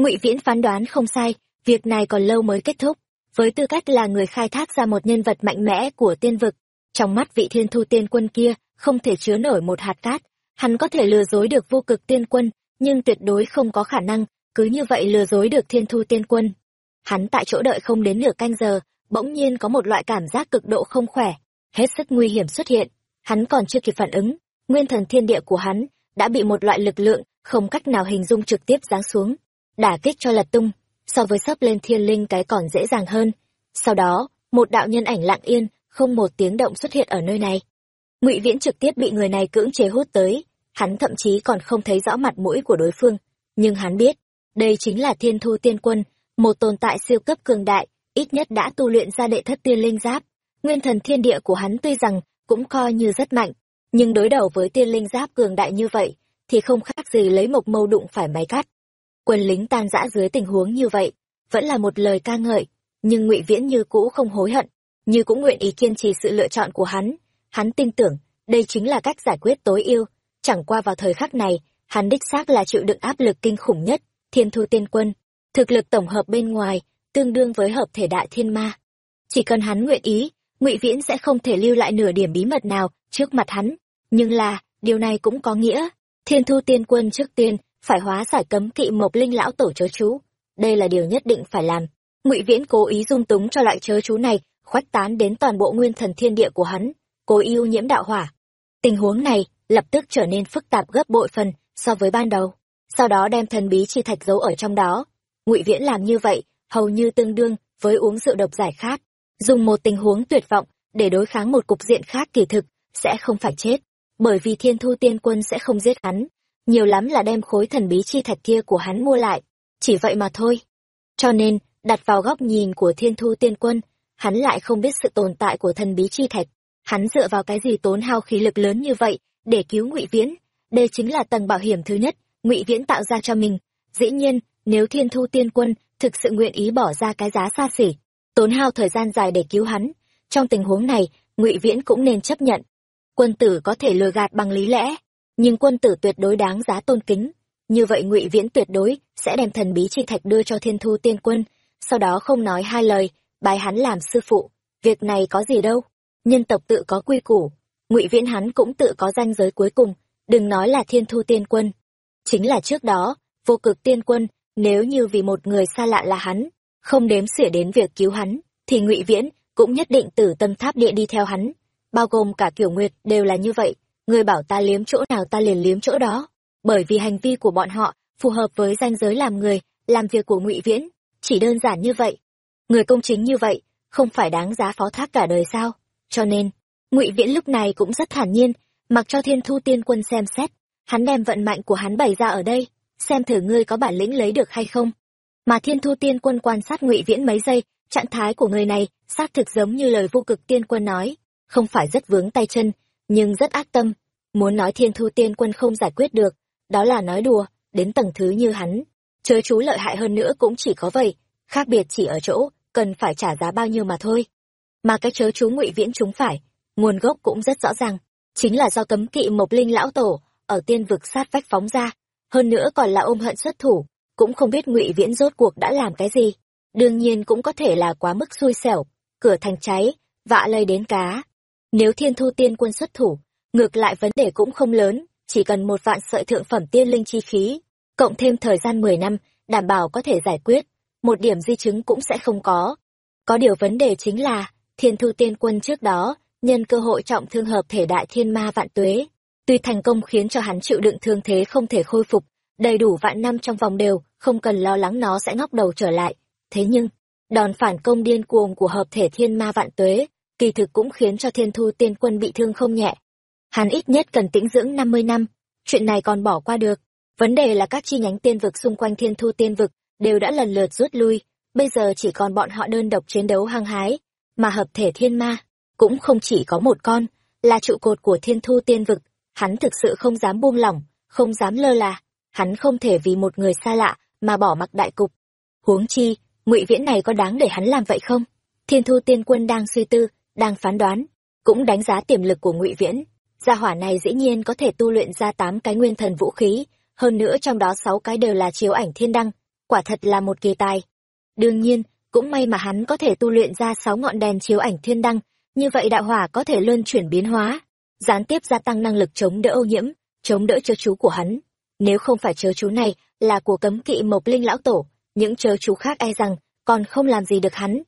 ngụy viễn phán đoán không sai, việc này còn lâu mới kết thúc. Với tư cách là người khai thác ra một nhân vật mạnh mẽ của tiên vực, trong mắt vị thiên thu tiên quân kia không thể chứa nổi một hạt cát. Hắn có thể lừa dối được vô cực tiên quân, nhưng tuyệt đối không có khả năng cứ như vậy lừa dối được thiên thu tiên quân. Hắn tại chỗ đợi không đến nửa canh giờ, bỗng nhiên có một loại cảm giác cực độ không khỏe, hết sức nguy hiểm xuất hiện. Hắn còn chưa kịp phản ứng, nguyên thần thiên địa của hắn đã bị một loại lực lượng không cách nào hình dung trực tiếp giáng xuống đả kích cho lật tung, so với sắp lên thiên linh cái còn dễ dàng hơn. Sau đó, một đạo nhân ảnh lặng yên, không một tiếng động xuất hiện ở nơi này. Ngụy viễn trực tiếp bị người này cưỡng chế hút tới, hắn thậm chí còn không thấy rõ mặt mũi của đối phương. Nhưng hắn biết, đây chính là thiên thu tiên quân, một tồn tại siêu cấp cường đại, ít nhất đã tu luyện ra đệ thất tiên linh giáp. Nguyên thần thiên địa của hắn tuy rằng cũng coi như rất mạnh, nhưng đối đầu với tiên linh giáp cường đại như vậy thì không khác gì lấy mộc mâu đụng phải máy cắt quân lính tan rã dưới tình huống như vậy, vẫn là một lời ca ngợi, nhưng ngụy viễn như cũ không hối hận, như cũng nguyện ý kiên trì sự lựa chọn của hắn. Hắn tin tưởng, đây chính là cách giải quyết tối ưu. Chẳng qua vào thời khắc này, hắn đích xác là chịu đựng áp lực kinh khủng nhất, thiên thu tiên quân. Thực lực tổng hợp bên ngoài, tương đương với hợp thể đại thiên ma. Chỉ cần hắn nguyện ý, ngụy viễn sẽ không thể lưu lại nửa điểm bí mật nào trước mặt hắn. Nhưng là, điều này cũng có nghĩa. Thiên thu tiên quân trước tiên phải hóa giải cấm kỵ mộc linh lão tổ chớ chú. Đây là điều nhất định phải làm. Ngụy viễn cố ý dung túng cho loại chớ chú này khoách tán đến toàn bộ nguyên thần thiên địa của hắn, cố yêu nhiễm đạo hỏa. Tình huống này lập tức trở nên phức tạp gấp bội phần so với ban đầu. Sau đó đem thần bí chi thạch giấu ở trong đó. Ngụy viễn làm như vậy, hầu như tương đương với uống rượu độc giải khát. Dùng một tình huống tuyệt vọng để đối kháng một cục diện khác kỳ thực sẽ không phải chết, bởi vì thiên thu tiên quân sẽ không giết hắn nhiều lắm là đem khối thần bí chi thạch kia của hắn mua lại. Chỉ vậy mà thôi. Cho nên, đặt vào góc nhìn của thiên thu tiên quân, hắn lại không biết sự tồn tại của thần bí chi thạch. Hắn dựa vào cái gì tốn hao khí lực lớn như vậy để cứu ngụy viễn? Đây chính là tầng bảo hiểm thứ nhất ngụy viễn tạo ra cho mình. Dĩ nhiên, nếu thiên thu tiên quân thực sự nguyện ý bỏ ra cái giá xa xỉ, tốn hao thời gian dài để cứu hắn, trong tình huống này, ngụy viễn cũng nên chấp nhận. Quân tử có thể lừa gạt bằng lý lẽ nhưng quân tử tuyệt đối đáng giá tôn kính. Như vậy ngụy viễn tuyệt đối sẽ đem thần bí chi thạch đưa cho thiên thu tiên quân. Sau đó không nói hai lời bài hắn làm sư phụ. Việc này có gì đâu. Nhân tộc tự có quy củ. Ngụy viễn hắn cũng tự có danh giới cuối cùng. Đừng nói là thiên thu tiên quân. Chính là trước đó, vô cực tiên quân, nếu như vì một người xa lạ là hắn, không đếm xỉa đến việc cứu hắn, thì ngụy viễn cũng nhất định tử tâm tháp địa đi theo hắn. Bao gồm cả kiểu nguyệt đều là như vậy người bảo ta liếm chỗ nào ta liền liếm chỗ đó. Bởi vì hành vi của bọn họ phù hợp với danh giới làm người, làm việc của ngụy viễn. Chỉ đơn giản như vậy. Người công chính như vậy, không phải đáng giá phó thác cả đời sao? Cho nên, ngụy viễn lúc này cũng rất thản nhiên, mặc cho thiên thu tiên quân xem xét. Hắn đem vận mạnh của hắn bày ra ở đây, xem thử ngươi có bản lĩnh lấy được hay không. Mà thiên thu tiên quân quan sát ngụy viễn mấy giây, trạng thái của người này xác thực giống như lời vô cực tiên quân nói. Không phải rất vướng tay chân nhưng rất ác tâm. Muốn nói thiên thu tiên quân không giải quyết được, đó là nói đùa, đến tầng thứ như hắn. Chớ chú lợi hại hơn nữa cũng chỉ có vậy, khác biệt chỉ ở chỗ, cần phải trả giá bao nhiêu mà thôi. Mà cái chớ chú ngụy viễn chúng phải, nguồn gốc cũng rất rõ ràng, chính là do cấm kỵ mộc linh lão tổ ở tiên vực sát vách phóng ra. Hơn nữa còn là ôm hận xuất thủ, cũng không biết ngụy viễn rốt cuộc đã làm cái gì. Đương nhiên cũng có thể là quá mức xui xẻo, cửa thành cháy, vạ lây đến cá nếu thiên thu tiên quân xuất thủ, ngược lại vấn đề cũng không lớn, chỉ cần một vạn sợi thượng phẩm tiên linh chi khí, cộng thêm thời gian mười năm, đảm bảo có thể giải quyết, một điểm di chứng cũng sẽ không có. Có điều vấn đề chính là, thiên thu tiên quân trước đó, nhân cơ hội trọng thương hợp thể đại thiên ma vạn tuế. Tuy thành công khiến cho hắn chịu đựng thương thế không thể khôi phục, đầy đủ vạn năm trong vòng đều, không cần lo lắng nó sẽ ngóc đầu trở lại. Thế nhưng, đòn phản công điên cuồng của hợp thể thiên ma vạn tuế kỳ thực cũng khiến cho thiên thu tiên quân bị thương không nhẹ. Hắn ít nhất cần tĩnh dưỡng năm mươi năm. Chuyện này còn bỏ qua được. Vấn đề là các chi nhánh tiên vực xung quanh thiên thu tiên vực đều đã lần lượt rút lui. Bây giờ chỉ còn bọn họ đơn độc chiến đấu hăng hái, mà hợp thể thiên ma cũng không chỉ có một con, là trụ cột của thiên thu tiên vực. Hắn thực sự không dám buông lỏng, không dám lơ là. Hắn không thể vì một người xa lạ mà bỏ mặc đại cục. Huống chi, ngụy viễn này có đáng để hắn làm vậy không? Thiên thu tiên quân đang suy tư đang phán đoán cũng đánh giá tiềm lực của ngụy viễn gia hỏa này dĩ nhiên có thể tu luyện ra tám cái nguyên thần vũ khí hơn nữa trong đó sáu cái đều là chiếu ảnh thiên đăng quả thật là một kỳ tài. Đương nhiên, cũng may mà hắn có thể tu luyện ra sáu ngọn đèn chiếu ảnh thiên đăng, như vậy đạo hỏa có thể luân chuyển biến hóa, gián tiếp gia tăng năng lực chống đỡ ô nhiễm, chống đỡ chớ chú của hắn. Nếu không phải chớ chú này là của cấm kỵ Mộc Linh lão tổ, những chớ chú khác e rằng còn không làm gì được hắn.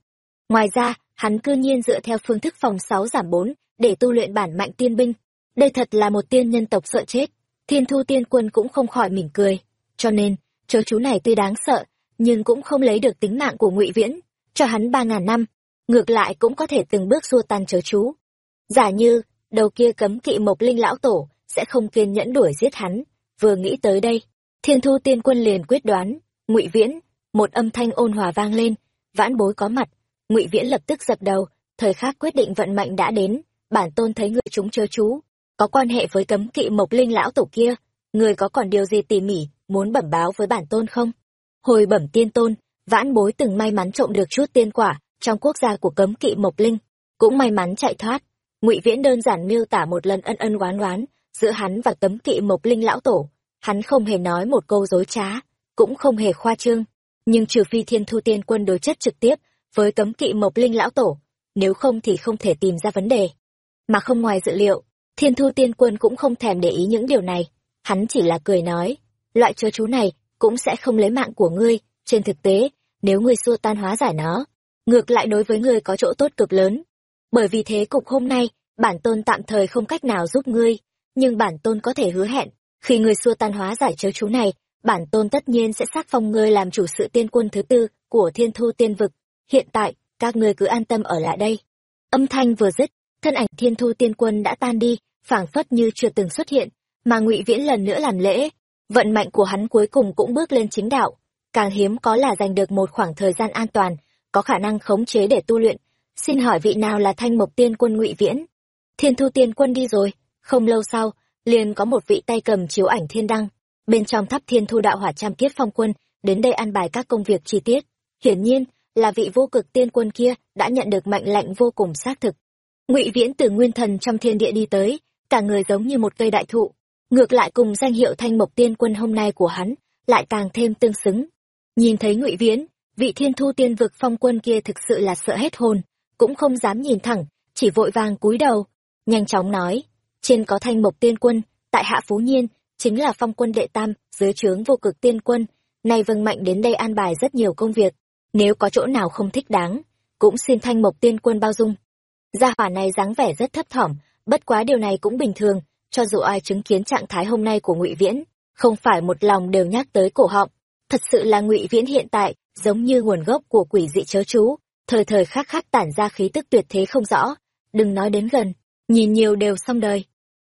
Ngoài ra, hắn cư nhiên dựa theo phương thức phòng sáu giảm bốn để tu luyện bản mạnh tiên binh. Đây thật là một tiên nhân tộc sợ chết. Thiên thu tiên quân cũng không khỏi mỉm cười. Cho nên, chớ chú này tuy đáng sợ, nhưng cũng không lấy được tính mạng của ngụy Viễn. Cho hắn ba ngàn năm, ngược lại cũng có thể từng bước xua tan chớ chú. Giả như, đầu kia cấm kỵ mộc linh lão tổ, sẽ không kiên nhẫn đuổi giết hắn. Vừa nghĩ tới đây, thiên thu tiên quân liền quyết đoán, ngụy Viễn, một âm thanh ôn hòa vang lên, vãn bối có mặt ngụy Viễn lập tức dập đầu, thời khắc quyết định vận mệnh đã đến, bản tôn thấy người chúng chớ chú, có quan hệ với cấm kỵ mộc linh lão tổ kia, người có còn điều gì tỉ mỉ, muốn bẩm báo với bản tôn không? Hồi bẩm tiên tôn, vãn bối từng may mắn trộm được chút tiên quả trong quốc gia của cấm kỵ mộc linh, cũng may mắn chạy thoát. Ngụy Viễn đơn giản miêu tả một lần ân ân oán oán giữa hắn và cấm kỵ mộc linh lão tổ, hắn không hề nói một câu dối trá, cũng không hề khoa trương, nhưng trừ phi Thiên Thu Tiên Quân đối chất trực tiếp với cấm kỵ mộc linh lão tổ, nếu không thì không thể tìm ra vấn đề. Mà không ngoài dự liệu, Thiên Thu Tiên Quân cũng không thèm để ý những điều này, hắn chỉ là cười nói, loại chớ chú này cũng sẽ không lấy mạng của ngươi, trên thực tế, nếu ngươi xua tan hóa giải nó, ngược lại đối với ngươi có chỗ tốt cực lớn. Bởi vì thế cục hôm nay, bản tôn tạm thời không cách nào giúp ngươi, nhưng bản tôn có thể hứa hẹn, khi ngươi xua tan hóa giải chớ chú này, bản tôn tất nhiên sẽ xác phong ngươi làm chủ sự tiên quân thứ tư của thiên thu tiên vực. Hiện tại, các ngươi cứ an tâm ở lại đây. Âm thanh vừa dứt, thân ảnh thiên thu tiên quân đã tan đi, phảng phất như chưa từng xuất hiện, mà ngụy Viễn lần nữa làm lễ, vận mạnh của hắn cuối cùng cũng bước lên chính đạo, càng hiếm có là giành được một khoảng thời gian an toàn, có khả năng khống chế để tu luyện. Xin hỏi vị nào là Thanh Mộc Tiên Quân Ngụy Viễn? Thiên Thu Tiên Quân đi rồi, không lâu sau, liền có một vị tay cầm chiếu ảnh thiên đăng, bên trong tháp Thiên Thu Đạo Hỏa Trăm Kiếp Phong Quân, đến đây an bài các công việc chi tiết. Hiển nhiên, là vị vô cực tiên quân kia đã nhận được mệnh lệnh vô cùng xác thực. Ngụy Viễn từ nguyên thần trong thiên địa đi tới, cả người giống như một cây đại thụ, ngược lại cùng danh hiệu thanh mộc tiên quân hôm nay của hắn lại càng thêm tương xứng. Nhìn thấy ngụy viễn vị thiên thu tiên vực phong quân kia thực sự là sợ hết hồn cũng không dám nhìn thẳng chỉ vội vàng cúi đầu nhanh chóng nói trên có thanh mộc tiên quân tại hạ phú nhiên chính là phong quân đệ tam dưới trướng vô cực tiên quân. Nay vâng mạnh đến đây an bài rất nhiều công việc nếu có chỗ nào không thích đáng, cũng xin thanh mộc tiên quân bao dung. Gia hỏa này dáng vẻ rất thấp thỏm, bất quá điều này cũng bình thường, cho dù ai chứng kiến trạng thái hôm nay của ngụy viễn, không phải một lòng đều nhắc tới cổ họng. Thật sự là ngụy viễn hiện tại, giống như nguồn gốc của quỷ dị chớ chú, thời thời khắc khắc tản ra khí tức tuyệt thế không rõ, đừng nói đến gần, nhìn nhiều đều xong đời.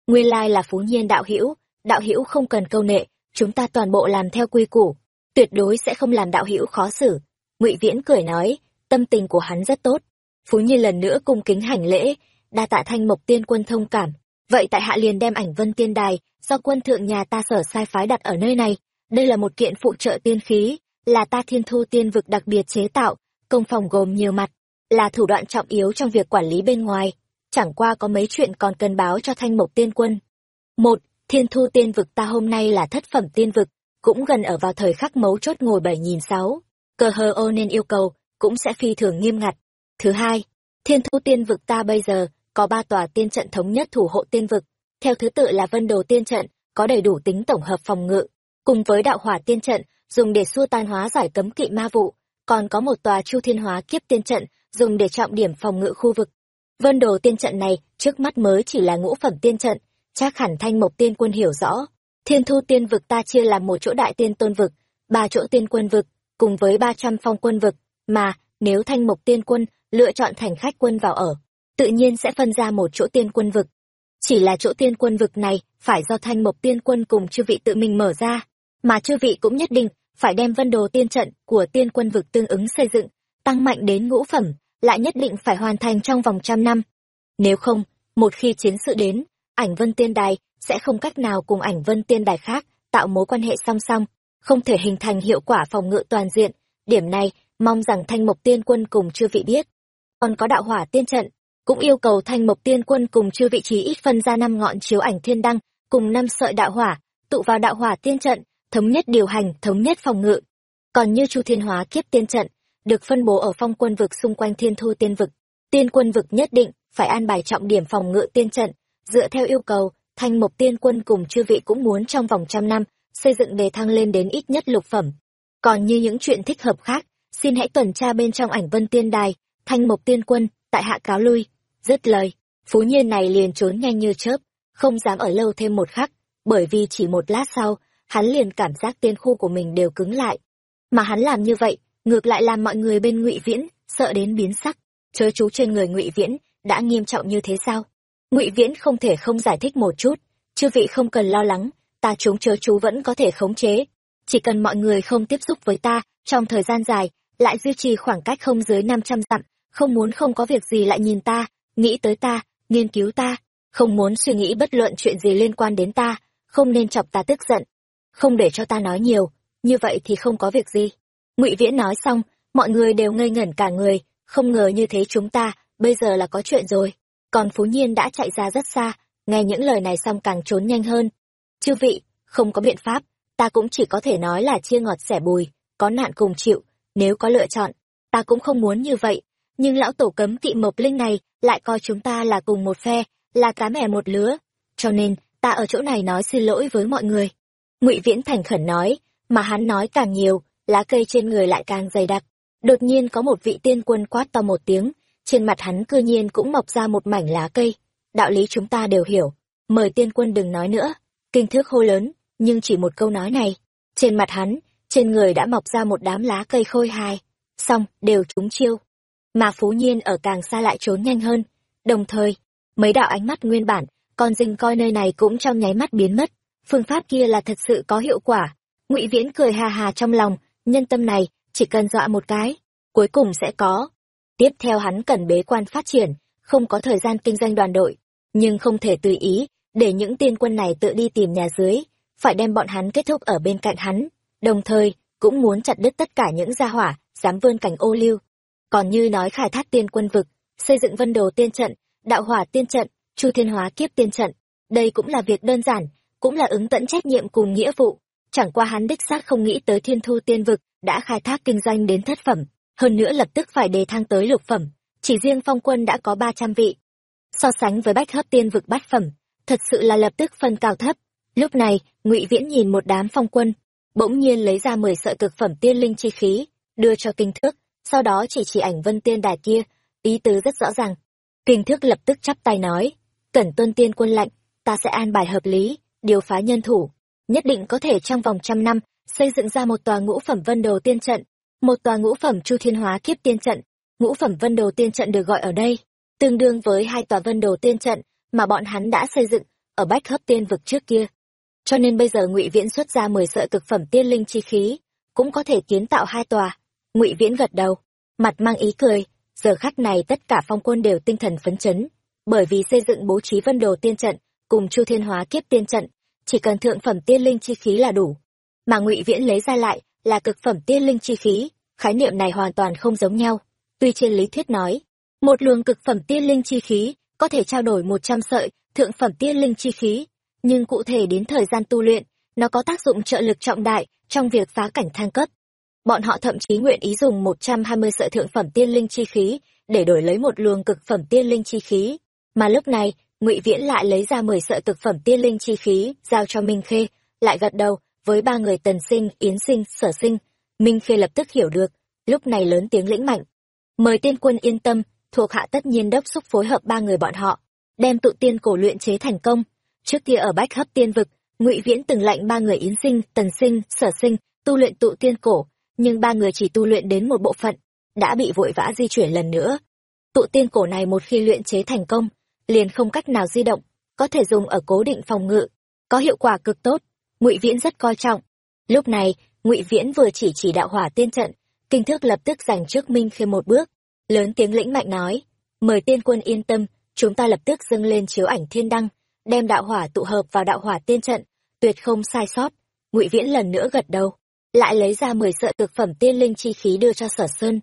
Nguyên lai là phú nhiên đạo hữu đạo hữu không cần câu nệ, chúng ta toàn bộ làm theo quy củ, tuyệt đối sẽ không làm đạo hữu khó xử ngụy viễn cười nói, tâm tình của hắn rất tốt. Phú Nhi lần nữa cung kính hành lễ, đa tạ thanh mộc tiên quân thông cảm. Vậy tại hạ liền đem ảnh vân tiên đài do quân thượng nhà ta sở sai phái đặt ở nơi này. Đây là một kiện phụ trợ tiên khí, là ta thiên thu tiên vực đặc biệt chế tạo, công phòng gồm nhiều mặt, là thủ đoạn trọng yếu trong việc quản lý bên ngoài. Chẳng qua có mấy chuyện còn cần báo cho thanh mộc tiên quân. Một, thiên thu tiên vực ta hôm nay là thất phẩm tiên vực, cũng gần ở vào thời khắc mấu chốt ngồi bảy nghìn sáu cơ hơ ô nên yêu cầu cũng sẽ phi thường nghiêm ngặt thứ hai thiên thu tiên vực ta bây giờ có ba tòa tiên trận thống nhất thủ hộ tiên vực, theo thứ tự là Vân Đồ tiên trận, có đầy đủ tính tổng hợp phòng ngự, cùng với Đạo Hỏa tiên trận, dùng để xua tan hóa giải cấm kỵ ma vụ, còn có một tòa Chu Thiên Hóa kiếp tiên trận, dùng để trọng điểm phòng ngự khu vực. Vân Đồ tiên trận này, trước mắt mới chỉ là ngũ phẩm tiên trận, chắc hẳn Thanh Mộc tiên quân hiểu rõ. Thiên Thu tiên vực ta chia làm một chỗ đại tiên tôn vực, ba chỗ tiên quân vực, cùng với ba trăm phong quân vực, mà nếu Thanh Mộc tiên quân lựa chọn thành khách quân vào ở, tự nhiên sẽ phân ra một chỗ tiên quân vực. Chỉ là chỗ tiên quân vực này phải do thanh mộc tiên quân cùng chư vị tự mình mở ra, mà chư vị cũng nhất định phải đem vân đồ tiên trận của tiên quân vực tương ứng xây dựng, tăng mạnh đến ngũ phẩm, lại nhất định phải hoàn thành trong vòng trăm năm. Nếu không, một khi chiến sự đến, ảnh vân tiên đài sẽ không cách nào cùng ảnh vân tiên đài khác tạo mối quan hệ song song, không thể hình thành hiệu quả phòng ngự toàn diện. Điểm này, mong rằng thanh mộc tiên quân cùng chư vị biết. Còn có đạo hỏa tiên trận, cũng yêu cầu thanh mộc tiên quân cùng chư vị trí ít phân ra năm ngọn chiếu ảnh thiên đăng cùng năm sợi đạo hỏa tụ vào đạo hỏa tiên trận thống nhất điều hành thống nhất phòng ngự còn như chu thiên hóa kiếp tiên trận được phân bố ở phong quân vực xung quanh thiên thu tiên vực tiên quân vực nhất định phải an bài trọng điểm phòng ngự tiên trận dựa theo yêu cầu thanh mộc tiên quân cùng chư vị cũng muốn trong vòng trăm năm xây dựng đề thăng lên đến ít nhất lục phẩm. Còn như những chuyện thích hợp khác, xin hãy tuần tra bên trong ảnh vân tiên đài, thanh mục tiên quân, tại hạ cáo lui. Dứt lời, phú nhiên này liền trốn nhanh như chớp, không dám ở lâu thêm một khắc, bởi vì chỉ một lát sau, hắn liền cảm giác tiên khu của mình đều cứng lại. Mà hắn làm như vậy, ngược lại làm mọi người bên ngụy viễn, sợ đến biến sắc. Chớ chú trên người ngụy viễn, đã nghiêm trọng như thế sao? Ngụy viễn không thể không giải thích một chút, chư vị không cần lo lắng ta chúng chớ chú vẫn có thể khống chế. Chỉ cần mọi người không tiếp xúc với ta, trong thời gian dài, lại duy trì khoảng cách không dưới năm trăm dặm, không muốn không có việc gì lại nhìn ta, nghĩ tới ta, nghiên cứu ta, không muốn suy nghĩ bất luận chuyện gì liên quan đến ta, không nên chọc ta tức giận, không để cho ta nói nhiều, như vậy thì không có việc gì. Ngụy viễn nói xong, mọi người đều ngây ngẩn cả người, không ngờ như thế chúng ta, bây giờ là có chuyện rồi. Còn phú nhiên đã chạy ra rất xa, nghe những lời này xong càng trốn nhanh hơn chư vị, không có biện pháp. Ta cũng chỉ có thể nói là chia ngọt sẻ bùi, có nạn cùng chịu. Nếu có lựa chọn, ta cũng không muốn như vậy. Nhưng lão tổ cấm kỵ mộc linh này lại coi chúng ta là cùng một phe, là cá mè một lứa. Cho nên, ta ở chỗ này nói xin lỗi với mọi người. Ngụy viễn thành khẩn nói, mà hắn nói càng nhiều, lá cây trên người lại càng dày đặc. Đột nhiên có một vị tiên quân quát to một tiếng, trên mặt hắn cư nhiên cũng mọc ra một mảnh lá cây. Đạo lý chúng ta đều hiểu. Mời tiên quân đừng nói nữa kinh thước hô lớn, nhưng chỉ một câu nói này. Trên mặt hắn, trên người đã mọc ra một đám lá cây khôi hài. Xong, đều trúng chiêu. Mà phú nhiên ở càng xa lại trốn nhanh hơn. Đồng thời, mấy đạo ánh mắt nguyên bản, con dình coi nơi này cũng trong nháy mắt biến mất. Phương pháp kia là thật sự có hiệu quả. Ngụy viễn cười hà hà trong lòng, nhân tâm này, chỉ cần dọa một cái, cuối cùng sẽ có. Tiếp theo hắn cần bế quan phát triển, không có thời gian kinh doanh đoàn đội, nhưng không thể tùy ý để những tiên quân này tự đi tìm nhà dưới, phải đem bọn hắn kết thúc ở bên cạnh hắn, đồng thời cũng muốn chặt đứt tất cả những gia hỏa dám vươn cảnh ô lưu còn như nói khai thác tiên quân vực, xây dựng vân đồ tiên trận, đạo hỏa tiên trận, chu thiên hóa kiếp tiên trận, đây cũng là việc đơn giản, cũng là ứng tận trách nhiệm cùng nghĩa vụ. Chẳng qua hắn đích xác không nghĩ tới thiên thu tiên vực đã khai thác kinh doanh đến thất phẩm, hơn nữa lập tức phải đề thăng tới lục phẩm, chỉ riêng phong quân đã có ba trăm vị. So sánh với bách hấp tiên vực bát phẩm thật sự là lập tức phân cao thấp. Lúc này, ngụy viễn nhìn một đám phong quân, bỗng nhiên lấy ra mười sợi cực phẩm tiên linh chi khí, đưa cho kinh thước, sau đó chỉ chỉ ảnh vân tiên đài kia, ý tứ rất rõ ràng. Kinh thước lập tức chắp tay nói, cẩn tuân tiên quân lệnh ta sẽ an bài hợp lý, điều phá nhân thủ, nhất định có thể trong vòng trăm năm xây dựng ra một tòa ngũ phẩm vân đồ tiên trận, một tòa ngũ phẩm chu thiên hóa kiếp tiên trận. Ngũ phẩm vân đồ tiên trận được gọi ở đây, tương đương với hai tòa vân đồ tiên trận mà bọn hắn đã xây dựng ở bách hấp tiên vực trước kia. Cho nên bây giờ ngụy viễn xuất ra mười sợi cực phẩm tiên linh chi khí, cũng có thể kiến tạo hai tòa. Ngụy viễn gật đầu, mặt mang ý cười, giờ khắc này tất cả phong quân đều tinh thần phấn chấn, bởi vì xây dựng bố trí vân đồ tiên trận cùng chu thiên hóa kiếp tiên trận, chỉ cần thượng phẩm tiên linh chi khí là đủ. Mà ngụy viễn lấy ra lại là cực phẩm tiên linh chi khí, khái niệm này hoàn toàn không giống nhau. Tuy trên lý thuyết nói, một luồng cực phẩm tiên linh chi khí có thể trao đổi một trăm sợi, thượng phẩm tiên linh chi khí. Nhưng cụ thể đến thời gian tu luyện, nó có tác dụng trợ lực trọng đại trong việc phá cảnh thăng cấp. Bọn họ thậm chí nguyện ý dùng một trăm hai mươi sợi thượng phẩm tiên linh chi khí để đổi lấy một luồng cực phẩm tiên linh chi khí. Mà lúc này, ngụy viễn lại lấy ra mười sợi cực phẩm tiên linh chi khí giao cho minh khê, lại gật đầu với ba người tần sinh, yến sinh, sở sinh. Minh khê lập tức hiểu được, lúc này lớn tiếng lĩnh mạnh. Mời tiên quân yên tâm thuộc hạ tất nhiên đốc xúc phối hợp ba người bọn họ, đem tụ tiên cổ luyện chế thành công. Trước kia ở bách hấp tiên vực, ngụy viễn từng lệnh ba người yến sinh, tần sinh, sở sinh tu luyện tụ tiên cổ, nhưng ba người chỉ tu luyện đến một bộ phận, đã bị vội vã di chuyển lần nữa. Tụ tiên cổ này một khi luyện chế thành công, liền không cách nào di động, có thể dùng ở cố định phòng ngự, có hiệu quả cực tốt, ngụy viễn rất coi trọng. Lúc này, ngụy viễn vừa chỉ chỉ đạo hỏa tiên trận, kinh thước lập tức giành trước minh khiêm một bước lớn tiếng lĩnh mạnh nói, mời tiên quân yên tâm, chúng ta lập tức dâng lên chiếu ảnh thiên đăng, đem đạo hỏa tụ hợp vào đạo hỏa tiên trận, tuyệt không sai sót. Ngụy viễn lần nữa gật đầu, lại lấy ra mười sợi cực phẩm tiên linh chi khí đưa cho sở sơn.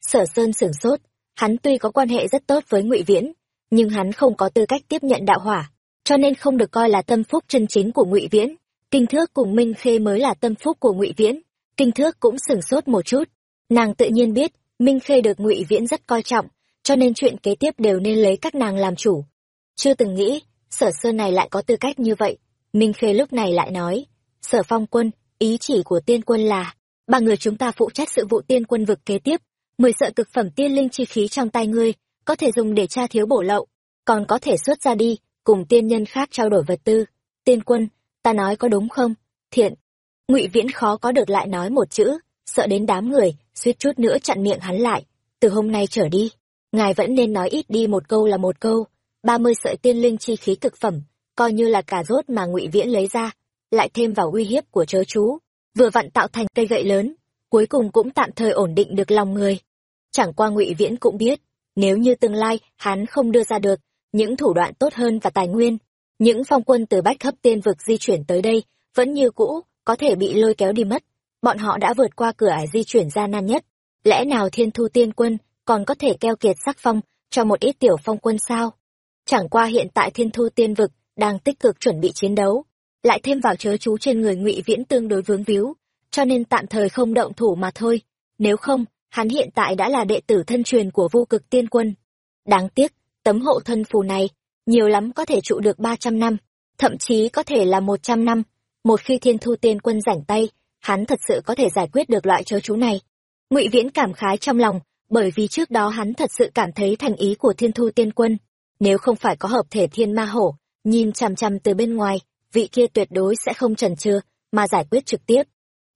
Sở sơn sửng sốt, hắn tuy có quan hệ rất tốt với ngụy viễn, nhưng hắn không có tư cách tiếp nhận đạo hỏa, cho nên không được coi là tâm phúc chân chính của ngụy viễn. Kinh thước cùng minh khê mới là tâm phúc của ngụy viễn, kinh thước cũng sửng sốt một chút. Nàng tự nhiên biết minh khê được ngụy viễn rất coi trọng, cho nên chuyện kế tiếp đều nên lấy các nàng làm chủ. Chưa từng nghĩ, sở sơn này lại có tư cách như vậy. Minh khê lúc này lại nói, sở phong quân, ý chỉ của tiên quân là, ba người chúng ta phụ trách sự vụ tiên quân vực kế tiếp. Mười sợ cực phẩm tiên linh chi khí trong tay ngươi, có thể dùng để tra thiếu bổ lậu, còn có thể xuất ra đi, cùng tiên nhân khác trao đổi vật tư. Tiên quân, ta nói có đúng không? Thiện. Ngụy viễn khó có được lại nói một chữ, sợ đến đám người suýt chút nữa chặn miệng hắn lại. Từ hôm nay trở đi, ngài vẫn nên nói ít đi một câu là một câu. Ba mươi sợi tiên linh chi khí cực phẩm, coi như là cà rốt mà ngụy viễn lấy ra, lại thêm vào uy hiếp của chớ chú, vừa vặn tạo thành cây gậy lớn, cuối cùng cũng tạm thời ổn định được lòng người. Chẳng qua ngụy viễn cũng biết, nếu như tương lai hắn không đưa ra được những thủ đoạn tốt hơn và tài nguyên, những phong quân từ bách hấp tiên vực di chuyển tới đây vẫn như cũ có thể bị lôi kéo đi mất bọn họ đã vượt qua cửa ải di chuyển ra nan nhất. Lẽ nào thiên thu tiên quân còn có thể keo kiệt sắc phong cho một ít tiểu phong quân sao? Chẳng qua hiện tại thiên thu tiên vực đang tích cực chuẩn bị chiến đấu, lại thêm vào chớ chú trên người ngụy viễn tương đối vướng víu, cho nên tạm thời không động thủ mà thôi. Nếu không, hắn hiện tại đã là đệ tử thân truyền của vô cực tiên quân. Đáng tiếc, tấm hộ thân phù này nhiều lắm có thể trụ được ba trăm năm, thậm chí có thể là một trăm năm. Một khi thiên thu tiên quân rảnh tay hắn thật sự có thể giải quyết được loại chớ chú này. Ngụy viễn cảm khái trong lòng, bởi vì trước đó hắn thật sự cảm thấy thành ý của thiên thu tiên quân, nếu không phải có hợp thể thiên ma hổ, nhìn chằm chằm từ bên ngoài, vị kia tuyệt đối sẽ không trần trừ mà giải quyết trực tiếp.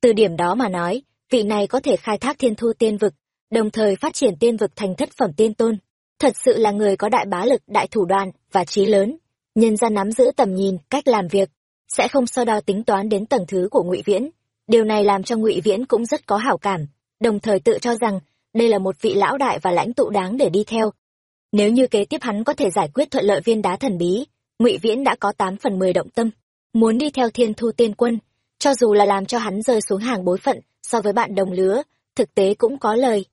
Từ điểm đó mà nói, vị này có thể khai thác thiên thu tiên vực, đồng thời phát triển tiên vực thành thất phẩm tiên tôn. Thật sự là người có đại bá lực, đại thủ đoàn và trí lớn. Nhân ra nắm giữ tầm nhìn, cách làm việc, sẽ không so đo tính toán đến tầng thứ của ngụy viễn điều này làm cho ngụy viễn cũng rất có hảo cảm, đồng thời tự cho rằng đây là một vị lão đại và lãnh tụ đáng để đi theo. Nếu như kế tiếp hắn có thể giải quyết thuận lợi viên đá thần bí, ngụy viễn đã có tám phần mười động tâm, muốn đi theo thiên thu tiên quân, cho dù là làm cho hắn rơi xuống hàng bối phận so với bạn đồng lứa, thực tế cũng có lời.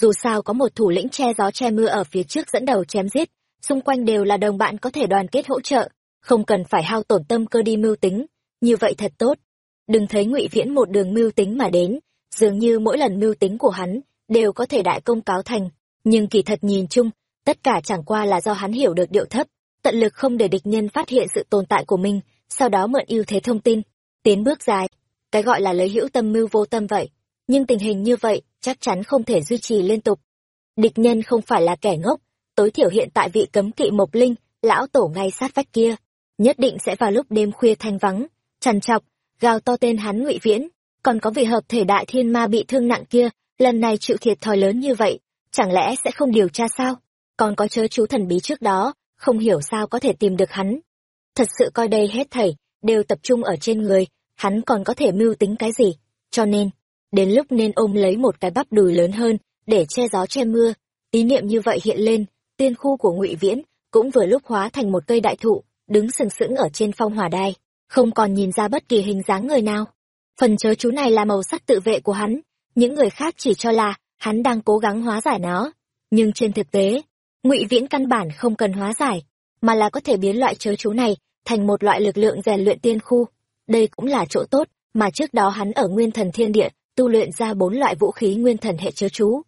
Dù sao có một thủ lĩnh che gió che mưa ở phía trước dẫn đầu chém giết, xung quanh đều là đồng bạn có thể đoàn kết hỗ trợ, không cần phải hao tổn tâm cơ đi mưu tính, như vậy thật tốt đừng thấy ngụy viễn một đường mưu tính mà đến, dường như mỗi lần mưu tính của hắn đều có thể đại công cáo thành. Nhưng kỳ thật nhìn chung, tất cả chẳng qua là do hắn hiểu được điệu thấp, tận lực không để địch nhân phát hiện sự tồn tại của mình, sau đó mượn ưu thế thông tin, tiến bước dài. Cái gọi là lấy hữu tâm mưu vô tâm vậy, nhưng tình hình như vậy chắc chắn không thể duy trì liên tục. Địch nhân không phải là kẻ ngốc, tối thiểu hiện tại vị cấm kỵ mộc linh, lão tổ ngay sát vách kia, nhất định sẽ vào lúc đêm khuya thanh vắng, trằn trọc gào to tên hắn ngụy viễn. Còn có vị hợp thể đại thiên ma bị thương nặng kia, lần này chịu thiệt thòi lớn như vậy, chẳng lẽ sẽ không điều tra sao? Còn có chớ chú thần bí trước đó, không hiểu sao có thể tìm được hắn. Thật sự coi đây hết thảy, đều tập trung ở trên người, hắn còn có thể mưu tính cái gì? Cho nên, đến lúc nên ôm lấy một cái bắp đùi lớn hơn, để che gió che mưa, ý niệm như vậy hiện lên, tiên khu của ngụy viễn cũng vừa lúc hóa thành một cây đại thụ, đứng sừng sững ở trên phong hỏa đai không còn nhìn ra bất kỳ hình dáng người nào. Phần chớ chú này là màu sắc tự vệ của hắn, những người khác chỉ cho là hắn đang cố gắng hóa giải nó. Nhưng trên thực tế, ngụy viễn căn bản không cần hóa giải, mà là có thể biến loại chớ chú này thành một loại lực lượng rèn luyện tiên khu. Đây cũng là chỗ tốt mà trước đó hắn ở nguyên thần thiên địa tu luyện ra bốn loại vũ khí nguyên thần hệ chớ chú.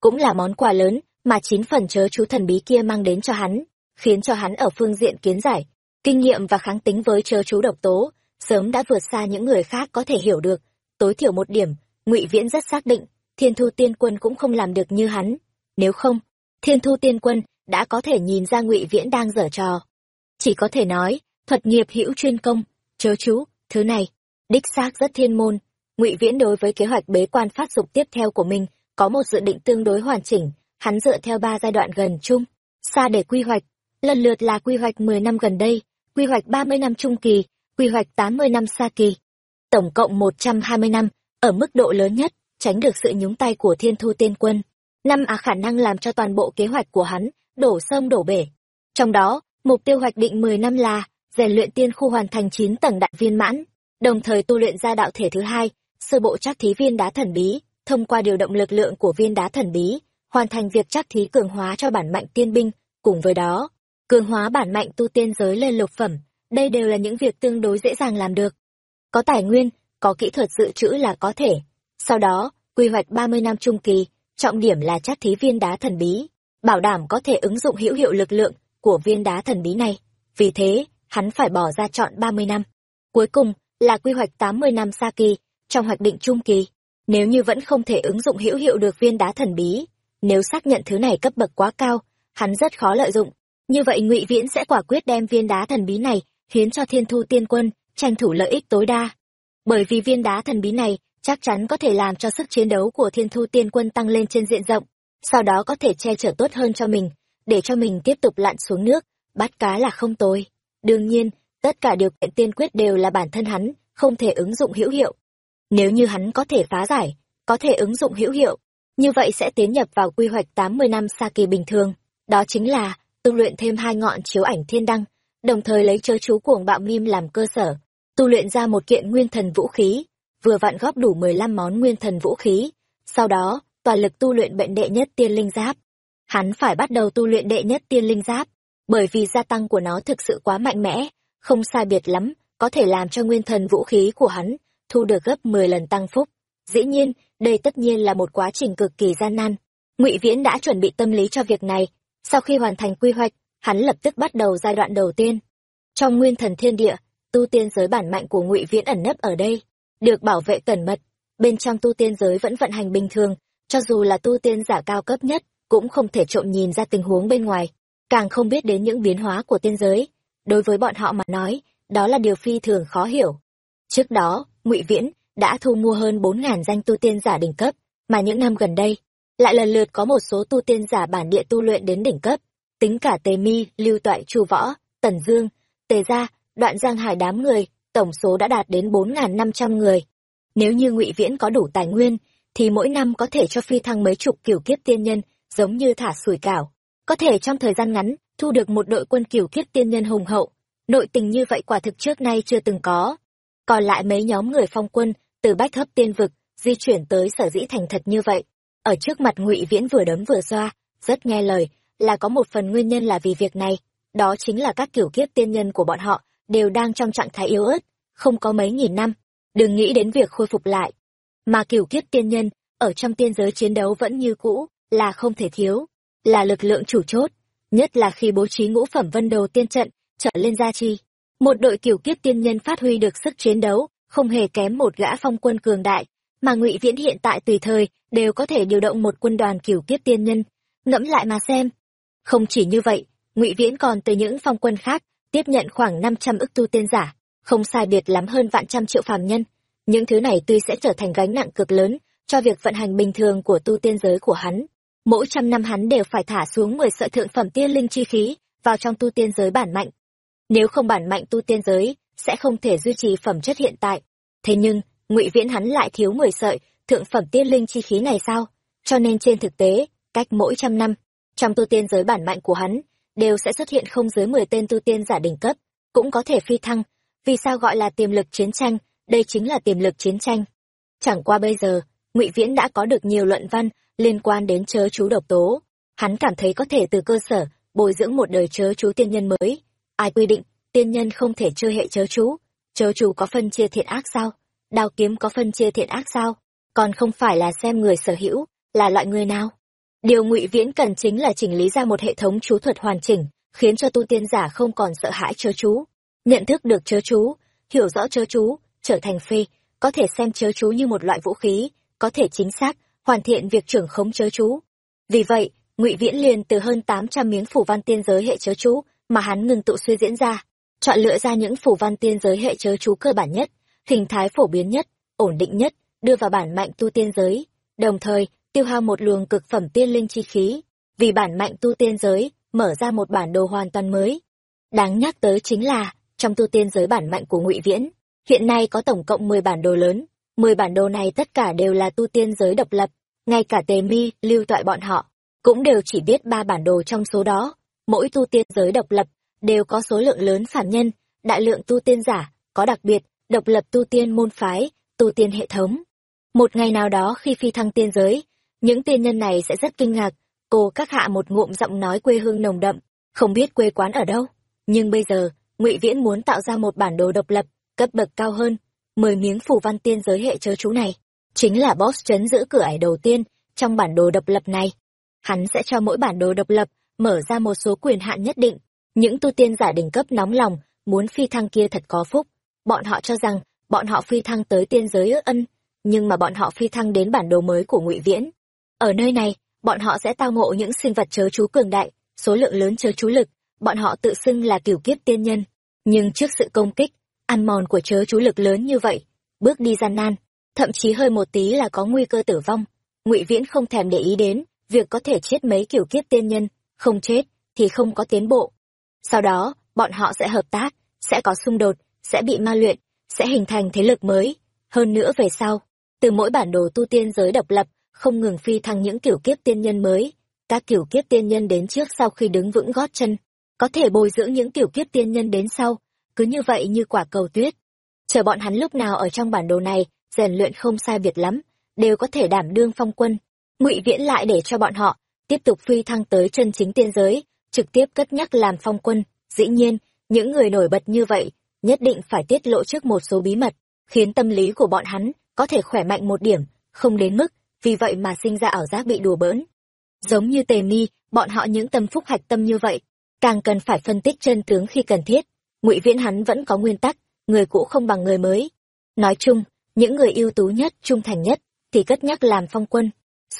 Cũng là món quà lớn mà chín phần chớ chú thần bí kia mang đến cho hắn, khiến cho hắn ở phương diện kiến giải kinh nghiệm và kháng tính với chớ chú độc tố, sớm đã vượt xa những người khác có thể hiểu được. Tối thiểu một điểm, ngụy viễn rất xác định, thiên thu tiên quân cũng không làm được như hắn. Nếu không, thiên thu tiên quân đã có thể nhìn ra ngụy viễn đang dở trò. Chỉ có thể nói, thuật nghiệp hữu chuyên công, chớ chú, thứ này, đích xác rất thiên môn. Ngụy viễn đối với kế hoạch bế quan phát dục tiếp theo của mình có một dự định tương đối hoàn chỉnh, hắn dựa theo ba giai đoạn gần chung, xa để quy hoạch. Lần lượt là quy hoạch mười năm gần đây quy hoạch ba mươi năm trung kỳ, quy hoạch tám mươi năm xa kỳ. Tổng cộng một trăm hai mươi năm, ở mức độ lớn nhất, tránh được sự nhúng tay của thiên thu tiên quân. Năm à khả năng làm cho toàn bộ kế hoạch của hắn đổ sông đổ bể. Trong đó, mục tiêu hoạch định mười năm là rèn luyện tiên khu hoàn thành chín tầng đại viên mãn, đồng thời tu luyện ra đạo thể thứ hai, sơ bộ chắc thí viên đá thần bí, thông qua điều động lực lượng của viên đá thần bí, hoàn thành việc chắc thí cường hóa cho bản mạnh tiên binh, cùng với đó cường hóa bản mạnh tu tiên giới lên lục phẩm đây đều là những việc tương đối dễ dàng làm được có tài nguyên có kỹ thuật dự trữ là có thể Sau đó, quy hoạch 30 năm trung kỳ, trọng điểm là chắc thí viên đá thần bí, bảo đảm có thể ứng dụng hữu hiệu lực lượng của viên đá thần bí này. Vì thế, hắn phải bỏ ra chọn 30 năm. Cuối cùng là quy hoạch 80 năm xa kỳ, trong hoạch định trung kỳ. Nếu như vẫn không thể ứng dụng hữu hiệu được viên đá thần bí, nếu xác nhận thứ này cấp bậc quá cao, hắn rất khó lợi dụng. Như vậy Ngụy Viễn sẽ quả quyết đem viên đá thần bí này khiến cho Thiên Thu Tiên Quân, tranh thủ lợi ích tối đa. Bởi vì viên đá thần bí này chắc chắn có thể làm cho sức chiến đấu của Thiên Thu Tiên Quân tăng lên trên diện rộng, sau đó có thể che chở tốt hơn cho mình, để cho mình tiếp tục lặn xuống nước, bắt cá là không tồi. Đương nhiên, tất cả điều kiện tiên quyết đều là bản thân hắn không thể ứng dụng hữu hiệu. Nếu như hắn có thể phá giải, có thể ứng dụng hữu hiệu, như vậy sẽ tiến nhập vào quy hoạch 80 năm xa kỳ bình thường, đó chính là tu luyện thêm hai ngọn chiếu ảnh thiên đăng, đồng thời lấy chớ chú cuồng bạo mim làm cơ sở, tu luyện ra một kiện nguyên thần vũ khí, vừa vặn góp đủ 15 món nguyên thần vũ khí, sau đó, toàn lực tu luyện bệnh đệ nhất tiên linh giáp. Hắn phải bắt đầu tu luyện đệ nhất tiên linh giáp, bởi vì gia tăng của nó thực sự quá mạnh mẽ, không sai biệt lắm, có thể làm cho nguyên thần vũ khí của hắn thu được gấp 10 lần tăng phúc. Dĩ nhiên, đây tất nhiên là một quá trình cực kỳ gian nan. Ngụy Viễn đã chuẩn bị tâm lý cho việc này, sau khi hoàn thành quy hoạch, hắn lập tức bắt đầu giai đoạn đầu tiên. Trong nguyên thần thiên địa, tu tiên giới bản mạnh của Ngụy Viễn ẩn nấp ở đây, được bảo vệ cẩn mật, bên trong tu tiên giới vẫn vận hành bình thường, cho dù là tu tiên giả cao cấp nhất, cũng không thể trộm nhìn ra tình huống bên ngoài, càng không biết đến những biến hóa của tiên giới. Đối với bọn họ mà nói, đó là điều phi thường khó hiểu. Trước đó, Ngụy Viễn đã thu mua hơn bốn ngàn danh tu tiên giả đỉnh cấp, mà những năm gần đây, lại lần lượt có một số tu tiên giả bản địa tu luyện đến đỉnh cấp, tính cả Tề Mi, Lưu Toại, Chu Võ, Tần Dương, Tề Gia, Đoạn Giang Hải đám người, tổng số đã đạt đến 4.500 người. Nếu như Ngụy Viễn có đủ tài nguyên, thì mỗi năm có thể cho phi thăng mấy chục kiểu kiếp tiên nhân, giống như thả sủi cảo. Có thể trong thời gian ngắn, thu được một đội quân kiểu kiếp tiên nhân hùng hậu. Nội tình như vậy quả thực trước nay chưa từng có. Còn lại mấy nhóm người phong quân, từ bách hấp tiên vực, di chuyển tới sở dĩ thành thật như vậy. Ở trước mặt ngụy Viễn vừa đấm vừa xoa, rất nghe lời, là có một phần nguyên nhân là vì việc này. Đó chính là các kiểu kiếp tiên nhân của bọn họ, đều đang trong trạng thái yếu ớt, không có mấy nghìn năm. Đừng nghĩ đến việc khôi phục lại. Mà kiểu kiếp tiên nhân, ở trong tiên giới chiến đấu vẫn như cũ, là không thể thiếu, là lực lượng chủ chốt, nhất là khi bố trí ngũ phẩm vân đồ tiên trận, trở lên gia chi. Một đội kiểu kiếp tiên nhân phát huy được sức chiến đấu, không hề kém một gã phong quân cường đại, mà ngụy Viễn hiện tại tùy thời đều có thể điều động một quân đoàn kiểu kiếp tiên nhân. Ngẫm lại mà xem. Không chỉ như vậy, ngụy Viễn còn từ những phong quân khác tiếp nhận khoảng 500 ức tu tiên giả, không sai biệt lắm hơn vạn trăm triệu phàm nhân. Những thứ này tuy sẽ trở thành gánh nặng cực lớn cho việc vận hành bình thường của tu tiên giới của hắn. Mỗi trăm năm hắn đều phải thả xuống 10 sợi thượng phẩm tiên linh chi khí vào trong tu tiên giới bản mạnh. Nếu không bản mạnh tu tiên giới, sẽ không thể duy trì phẩm chất hiện tại. Thế nhưng, ngụy Viễn hắn lại thiếu 10 sợi thượng phẩm tiên linh chi khí này sao? Cho nên trên thực tế, cách mỗi trăm năm, trong tu tiên giới bản mạnh của hắn, đều sẽ xuất hiện không dưới 10 tên tu tiên giả đỉnh cấp, cũng có thể phi thăng. Vì sao gọi là tiềm lực chiến tranh? Đây chính là tiềm lực chiến tranh. Chẳng qua bây giờ, ngụy Viễn đã có được nhiều luận văn liên quan đến chớ chú độc tố. Hắn cảm thấy có thể từ cơ sở bồi dưỡng một đời chớ chú tiên nhân mới. Ai quy định, tiên nhân không thể chơi hệ chớ chú? Chớ chú có phân chia thiện ác sao? Đao kiếm có phân chia thiện ác sao? Còn không phải là xem người sở hữu, là loại người nào? Điều ngụy Viễn cần chính là chỉnh lý ra một hệ thống chú thuật hoàn chỉnh, khiến cho tu tiên giả không còn sợ hãi chớ chú. Nhận thức được chớ chú, hiểu rõ chớ chú, trở thành phê, có thể xem chớ chú như một loại vũ khí, có thể chính xác, hoàn thiện việc trưởng khống chớ chú. Vì vậy, ngụy Viễn liền từ hơn 800 miếng phủ văn tiên giới hệ chớ chú mà hắn ngừng tụ suy diễn ra, chọn lựa ra những phủ văn tiên giới hệ chớ chú cơ bản nhất, hình thái phổ biến nhất, ổn định nhất, đưa vào bản mạnh tu tiên giới, đồng thời tiêu hao một luồng cực phẩm tiên linh chi khí, vì bản mạnh tu tiên giới mở ra một bản đồ hoàn toàn mới. Đáng nhắc tới chính là, trong tu tiên giới bản mạnh của Ngụy Viễn, hiện nay có tổng cộng 10 bản đồ lớn, 10 bản đồ này tất cả đều là tu tiên giới độc lập, ngay cả Tề Mi, Lưu Toại bọn họ cũng đều chỉ biết ba bản đồ trong số đó. Mỗi tu tiên giới độc lập đều có số lượng lớn phản nhân, đại lượng tu tiên giả, có đặc biệt, độc lập tu tiên môn phái, tu tiên hệ thống. Một ngày nào đó khi phi thăng tiên giới, những tiên nhân này sẽ rất kinh ngạc, cô các hạ một ngụm giọng nói quê hương nồng đậm, không biết quê quán ở đâu. Nhưng bây giờ, ngụy Viễn muốn tạo ra một bản đồ độc lập, cấp bậc cao hơn, mười miếng phù văn tiên giới hệ chớ chú này, chính là boss chấn giữ cửa ải đầu tiên trong bản đồ độc lập này. Hắn sẽ cho mỗi bản đồ độc lập mở ra một số quyền hạn nhất định. Những tu tiên giả đỉnh cấp nóng lòng, muốn phi thăng kia thật có phúc. Bọn họ cho rằng, bọn họ phi thăng tới tiên giới ước ân, nhưng mà bọn họ phi thăng đến bản đồ mới của ngụy Viễn. Ở nơi này, bọn họ sẽ tao ngộ những sinh vật chớ chú cường đại, số lượng lớn chớ chú lực, bọn họ tự xưng là cửu kiếp tiên nhân. Nhưng trước sự công kích, ăn mòn của chớ chú lực lớn như vậy, bước đi gian nan, thậm chí hơi một tí là có nguy cơ tử vong. Ngụy Viễn không thèm để ý đến việc có thể chết mấy kiểu kiếp tiên nhân, không chết thì không có tiến bộ. Sau đó, bọn họ sẽ hợp tác, sẽ có xung đột, sẽ bị ma luyện, sẽ hình thành thế lực mới. Hơn nữa về sau, từ mỗi bản đồ tu tiên giới độc lập, không ngừng phi thăng những kiểu kiếp tiên nhân mới. Các kiểu kiếp tiên nhân đến trước sau khi đứng vững gót chân, có thể bồi dưỡng những kiểu kiếp tiên nhân đến sau, cứ như vậy như quả cầu tuyết. Chờ bọn hắn lúc nào ở trong bản đồ này, rèn luyện không sai biệt lắm, đều có thể đảm đương phong quân. Ngụy Viễn lại để cho bọn họ tiếp tục phi thăng tới chân chính tiên giới, trực tiếp cất nhắc làm phong quân. Dĩ nhiên, những người nổi bật như vậy, nhất định phải tiết lộ trước một số bí mật, khiến tâm lý của bọn hắn có thể khỏe mạnh một điểm, không đến mức, vì vậy mà sinh ra ảo giác bị đùa bỡn. Giống như tề mi, bọn họ những tâm phúc hạch tâm như vậy, càng cần phải phân tích chân tướng khi cần thiết. Ngụy Viễn hắn vẫn có nguyên tắc, người cũ không bằng người mới. Nói chung, những người ưu tú nhất, trung thành nhất, thì cất nhắc làm phong quân.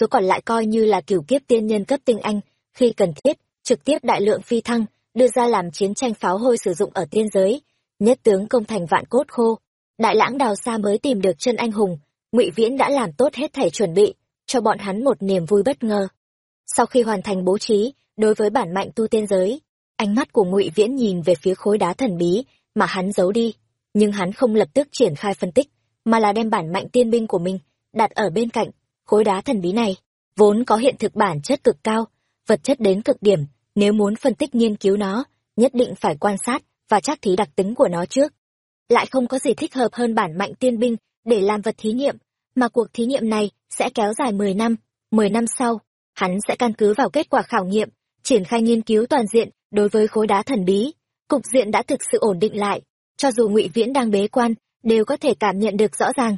Số còn lại coi như là cửu kiếp tiên nhân cấp tinh anh, khi cần thiết, trực tiếp đại lượng phi thăng, đưa ra làm chiến tranh pháo hôi sử dụng ở tiên giới. Nhất tướng công thành vạn cốt khô. Đại lãng đào xa mới tìm được chân anh hùng, ngụy Viễn đã làm tốt hết thảy chuẩn bị, cho bọn hắn một niềm vui bất ngờ. Sau khi hoàn thành bố trí, đối với bản mạnh tu tiên giới, ánh mắt của ngụy Viễn nhìn về phía khối đá thần bí mà hắn giấu đi, nhưng hắn không lập tức triển khai phân tích, mà là đem bản mạnh tiên binh của mình đặt ở bên cạnh khối đá thần bí này vốn có hiện thực bản chất cực cao vật chất đến cực điểm nếu muốn phân tích nghiên cứu nó nhất định phải quan sát và chắc thí đặc tính của nó trước lại không có gì thích hợp hơn bản mạnh tiên binh để làm vật thí nghiệm mà cuộc thí nghiệm này sẽ kéo dài mười năm mười năm sau hắn sẽ căn cứ vào kết quả khảo nghiệm triển khai nghiên cứu toàn diện đối với khối đá thần bí cục diện đã thực sự ổn định lại cho dù ngụy viễn đang bế quan đều có thể cảm nhận được rõ ràng.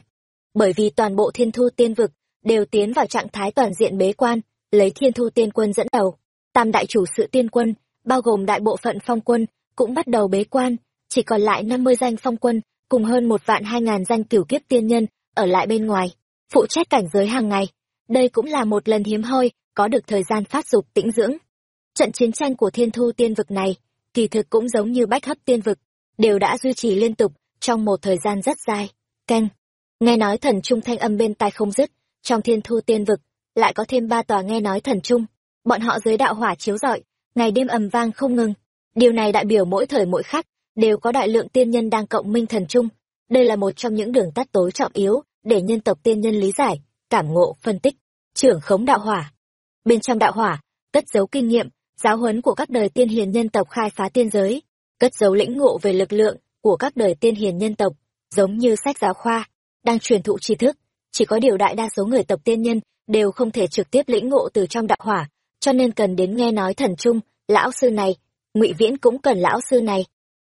Bởi vì toàn bộ thiên thu tiên vực đều tiến vào trạng thái toàn diện bế quan, lấy thiên thu tiên quân dẫn đầu. Tam đại chủ sự tiên quân, bao gồm đại bộ phận phong quân, cũng bắt đầu bế quan, chỉ còn lại 50 danh phong quân, cùng hơn một vạn hai ngàn danh cửu kiếp tiên nhân, ở lại bên ngoài, phụ trách cảnh giới hàng ngày. Đây cũng là một lần hiếm hoi, có được thời gian phát dục tĩnh dưỡng. Trận chiến tranh của thiên thu tiên vực này, kỳ thực cũng giống như bách hấp tiên vực, đều đã duy trì liên tục, trong một thời gian rất dài. Canh. Nghe nói thần trung thanh âm bên tai không dứt, trong thiên thu tiên vực, lại có thêm ba tòa nghe nói thần trung. Bọn họ dưới đạo hỏa chiếu rọi, ngày đêm ầm vang không ngừng. Điều này đại biểu mỗi thời mỗi khắc, đều có đại lượng tiên nhân đang cộng minh thần trung. Đây là một trong những đường tắt tối trọng yếu, để nhân tộc tiên nhân lý giải, cảm ngộ, phân tích, trưởng khống đạo hỏa. Bên trong đạo hỏa, cất giấu kinh nghiệm, giáo huấn của các đời tiên hiền nhân tộc khai phá tiên giới, cất giấu lĩnh ngộ về lực lượng, của các đời tiên hiền nhân tộc, giống như sách giáo khoa, đang truyền thụ tri thức, chỉ có điều đại đa số người tộc tiên nhân đều không thể trực tiếp lĩnh ngộ từ trong đạo hỏa, cho nên cần đến nghe nói thần trung, lão sư này, Ngụy Viễn cũng cần lão sư này.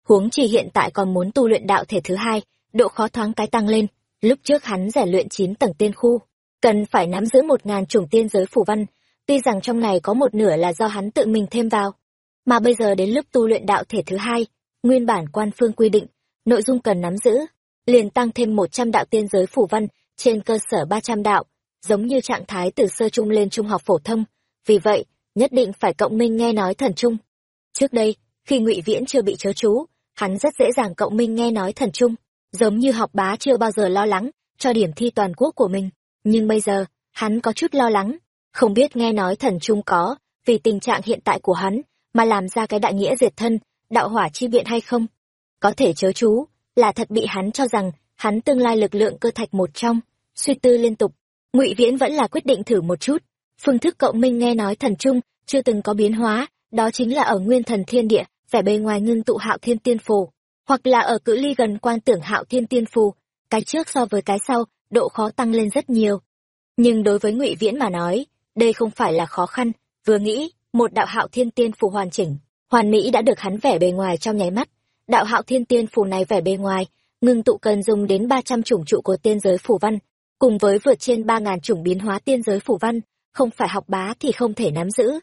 Huống chi hiện tại còn muốn tu luyện đạo thể thứ hai, độ khó thoáng cái tăng lên, lúc trước hắn rèn luyện chín tầng tiên khu, cần phải nắm giữ một ngàn chủng tiên giới phủ văn, tuy rằng trong này có một nửa là do hắn tự mình thêm vào. Mà bây giờ đến lúc tu luyện đạo thể thứ hai, nguyên bản quan phương quy định, nội dung cần nắm giữ, liền tăng thêm một trăm đạo tiên giới phủ văn trên cơ sở ba trăm đạo, giống như trạng thái từ sơ trung lên trung học phổ thông, vì vậy, nhất định phải cộng minh nghe nói thần trung. Trước đây, khi Ngụy Viễn chưa bị chớ chú, hắn rất dễ dàng cộng minh nghe nói thần trung, giống như học bá chưa bao giờ lo lắng cho điểm thi toàn quốc của mình, nhưng bây giờ, hắn có chút lo lắng, không biết nghe nói thần trung có, vì tình trạng hiện tại của hắn, mà làm ra cái đại nghĩa diệt thân, đạo hỏa chi viện hay không. Có thể chớ chú là thật bị hắn cho rằng hắn tương lai lực lượng cơ thạch một trong suy tư liên tục. Ngụy viễn vẫn là quyết định thử một chút phương thức cộng minh nghe nói thần trung chưa từng có biến hóa đó chính là ở nguyên thần thiên địa vẻ bề ngoài ngưng tụ hạo thiên tiên phù hoặc là ở cự ly gần quan tưởng hạo thiên tiên phù cái trước so với cái sau độ khó tăng lên rất nhiều nhưng đối với ngụy viễn mà nói đây không phải là khó khăn vừa nghĩ một đạo hạo thiên tiên phù hoàn chỉnh hoàn mỹ đã được hắn vẻ bề ngoài trong nháy mắt đạo hạo thiên tiên phù này vẻ bề ngoài ngưng tụ cần dùng đến ba trăm chủng trụ của tiên giới phù văn cùng với vượt trên ba ngàn chủng biến hóa tiên giới phủ văn, không phải học bá thì không thể nắm giữ.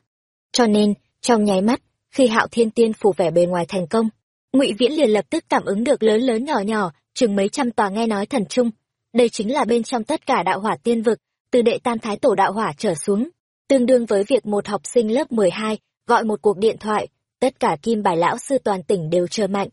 Cho nên, trong nháy mắt, khi hạo thiên tiên phủ vẻ bề ngoài thành công, ngụy Viễn liền lập tức cảm ứng được lớn lớn nhỏ nhỏ, chừng mấy trăm tòa nghe nói thần trung. Đây chính là bên trong tất cả đạo hỏa tiên vực, từ đệ tam thái tổ đạo hỏa trở xuống, tương đương với việc một học sinh lớp 12 gọi một cuộc điện thoại, tất cả kim bài lão sư toàn tỉnh đều chờ mạnh.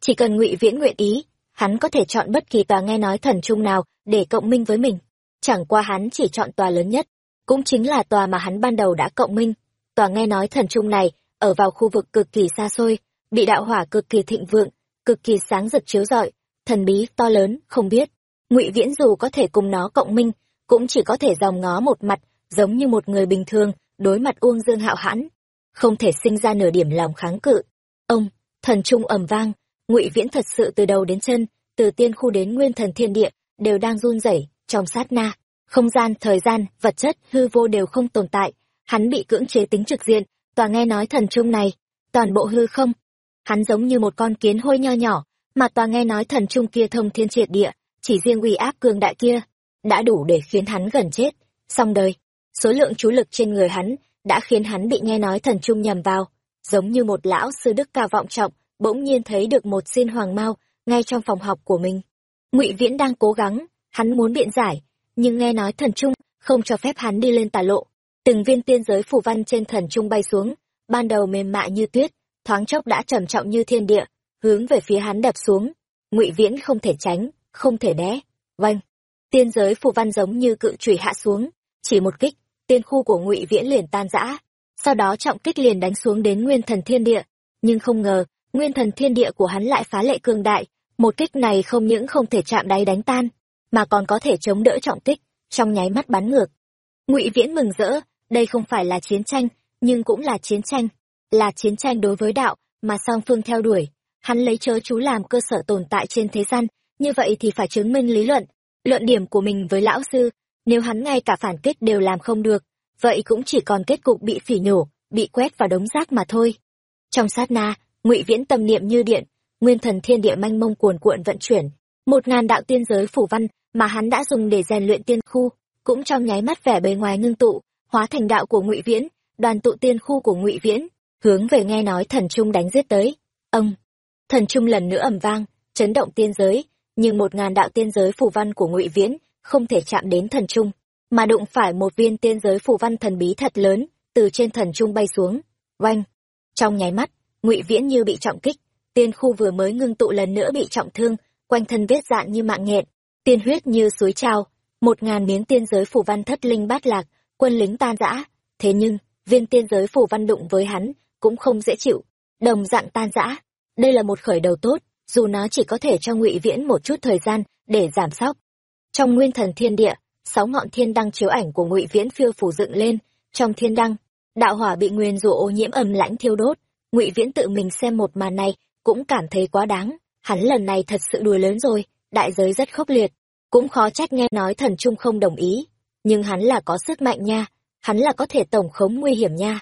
Chỉ cần ngụy Viễn nguyện ý, hắn có thể chọn bất kỳ tòa nghe nói thần trung nào để cộng minh với mình. Chẳng qua hắn chỉ chọn tòa lớn nhất, cũng chính là tòa mà hắn ban đầu đã cộng minh. Tòa nghe nói thần trung này ở vào khu vực cực kỳ xa xôi, bị đạo hỏa cực kỳ thịnh vượng, cực kỳ sáng rực chiếu rọi, thần bí to lớn, không biết. Ngụy Viễn dù có thể cùng nó cộng minh, cũng chỉ có thể dòng ngó một mặt, giống như một người bình thường đối mặt Uông Dương Hạo hãn, không thể sinh ra nửa điểm lòng kháng cự. Ông, thần trung ầm vang, Ngụy Viễn thật sự từ đầu đến chân, từ tiên khu đến nguyên thần thiên địa, đều đang run rẩy trong sát na. Không gian, thời gian, vật chất, hư vô đều không tồn tại, hắn bị cưỡng chế tính trực diện, tòa nghe nói thần trung này, toàn bộ hư không. Hắn giống như một con kiến hôi nho nhỏ, mà tòa nghe nói thần trung kia thông thiên triệt địa, chỉ riêng uy áp cường đại kia, đã đủ để khiến hắn gần chết, xong đời. Số lượng chú lực trên người hắn đã khiến hắn bị nghe nói thần trung nhầm vào, giống như một lão sư đức cao vọng trọng, bỗng nhiên thấy được một xin hoàng mao ngay trong phòng học của mình. Ngụy Viễn đang cố gắng, hắn muốn biện giải, nhưng nghe nói thần trung không cho phép hắn đi lên tà lộ. Từng viên tiên giới phù văn trên thần trung bay xuống, ban đầu mềm mại như tuyết, thoáng chốc đã trầm trọng như thiên địa, hướng về phía hắn đập xuống. Ngụy Viễn không thể tránh, không thể né. Vâng, tiên giới phù văn giống như cự chùy hạ xuống, chỉ một kích, tiên khu của Ngụy Viễn liền tan rã. Sau đó trọng kích liền đánh xuống đến Nguyên Thần Thiên Địa, nhưng không ngờ, Nguyên Thần Thiên Địa của hắn lại phá lệ cường đại, một kích này không những không thể chạm đáy đánh tan, mà còn có thể chống đỡ trọng kích, trong nháy mắt bắn ngược. Ngụy Viễn mừng rỡ, đây không phải là chiến tranh, nhưng cũng là chiến tranh, là chiến tranh đối với đạo mà song phương theo đuổi. Hắn lấy chớ chú làm cơ sở tồn tại trên thế gian, như vậy thì phải chứng minh lý luận, luận điểm của mình với lão sư, nếu hắn ngay cả phản kích đều làm không được, vậy cũng chỉ còn kết cục bị phỉ nhổ, bị quét vào đống rác mà thôi. Trong sát na, Ngụy Viễn tâm niệm như điện, nguyên thần thiên địa manh mông cuồn cuộn vận chuyển, một ngàn đạo tiên giới phủ văn mà hắn đã dùng để rèn luyện tiên khu, cũng trong nháy mắt vẻ bề ngoài ngưng tụ, hóa thành đạo của Ngụy Viễn, đoàn tụ tiên khu của Ngụy Viễn, hướng về nghe nói thần trung đánh giết tới. Ông, thần trung lần nữa ầm vang, chấn động tiên giới, nhưng một ngàn đạo tiên giới phủ văn của Ngụy Viễn không thể chạm đến thần trung, mà đụng phải một viên tiên giới phủ văn thần bí thật lớn, từ trên thần trung bay xuống. Oanh! Trong nháy mắt, Ngụy Viễn như bị trọng kích, tiên khu vừa mới ngưng tụ lần nữa bị trọng thương, quanh thân vết dạn như mạng nghẹn, tiên huyết như suối trào, một ngàn miếng tiên giới phủ văn thất linh bát lạc, quân lính tan rã. Thế nhưng, viên tiên giới phù văn đụng với hắn, cũng không dễ chịu, đồng dạng tan rã. Đây là một khởi đầu tốt, dù nó chỉ có thể cho ngụy viễn một chút thời gian để giảm sóc. Trong nguyên thần thiên địa, sáu ngọn thiên đăng chiếu ảnh của ngụy viễn phiêu phủ dựng lên, trong thiên đăng, đạo hỏa bị nguyên rủa ô nhiễm ẩm lãnh thiêu đốt. Ngụy Viễn tự mình xem một màn này, cũng cảm thấy quá đáng, hắn lần này thật sự đùa lớn rồi, đại giới rất khốc liệt, cũng khó trách nghe nói thần trung không đồng ý, nhưng hắn là có sức mạnh nha, hắn là có thể tổng khống nguy hiểm nha.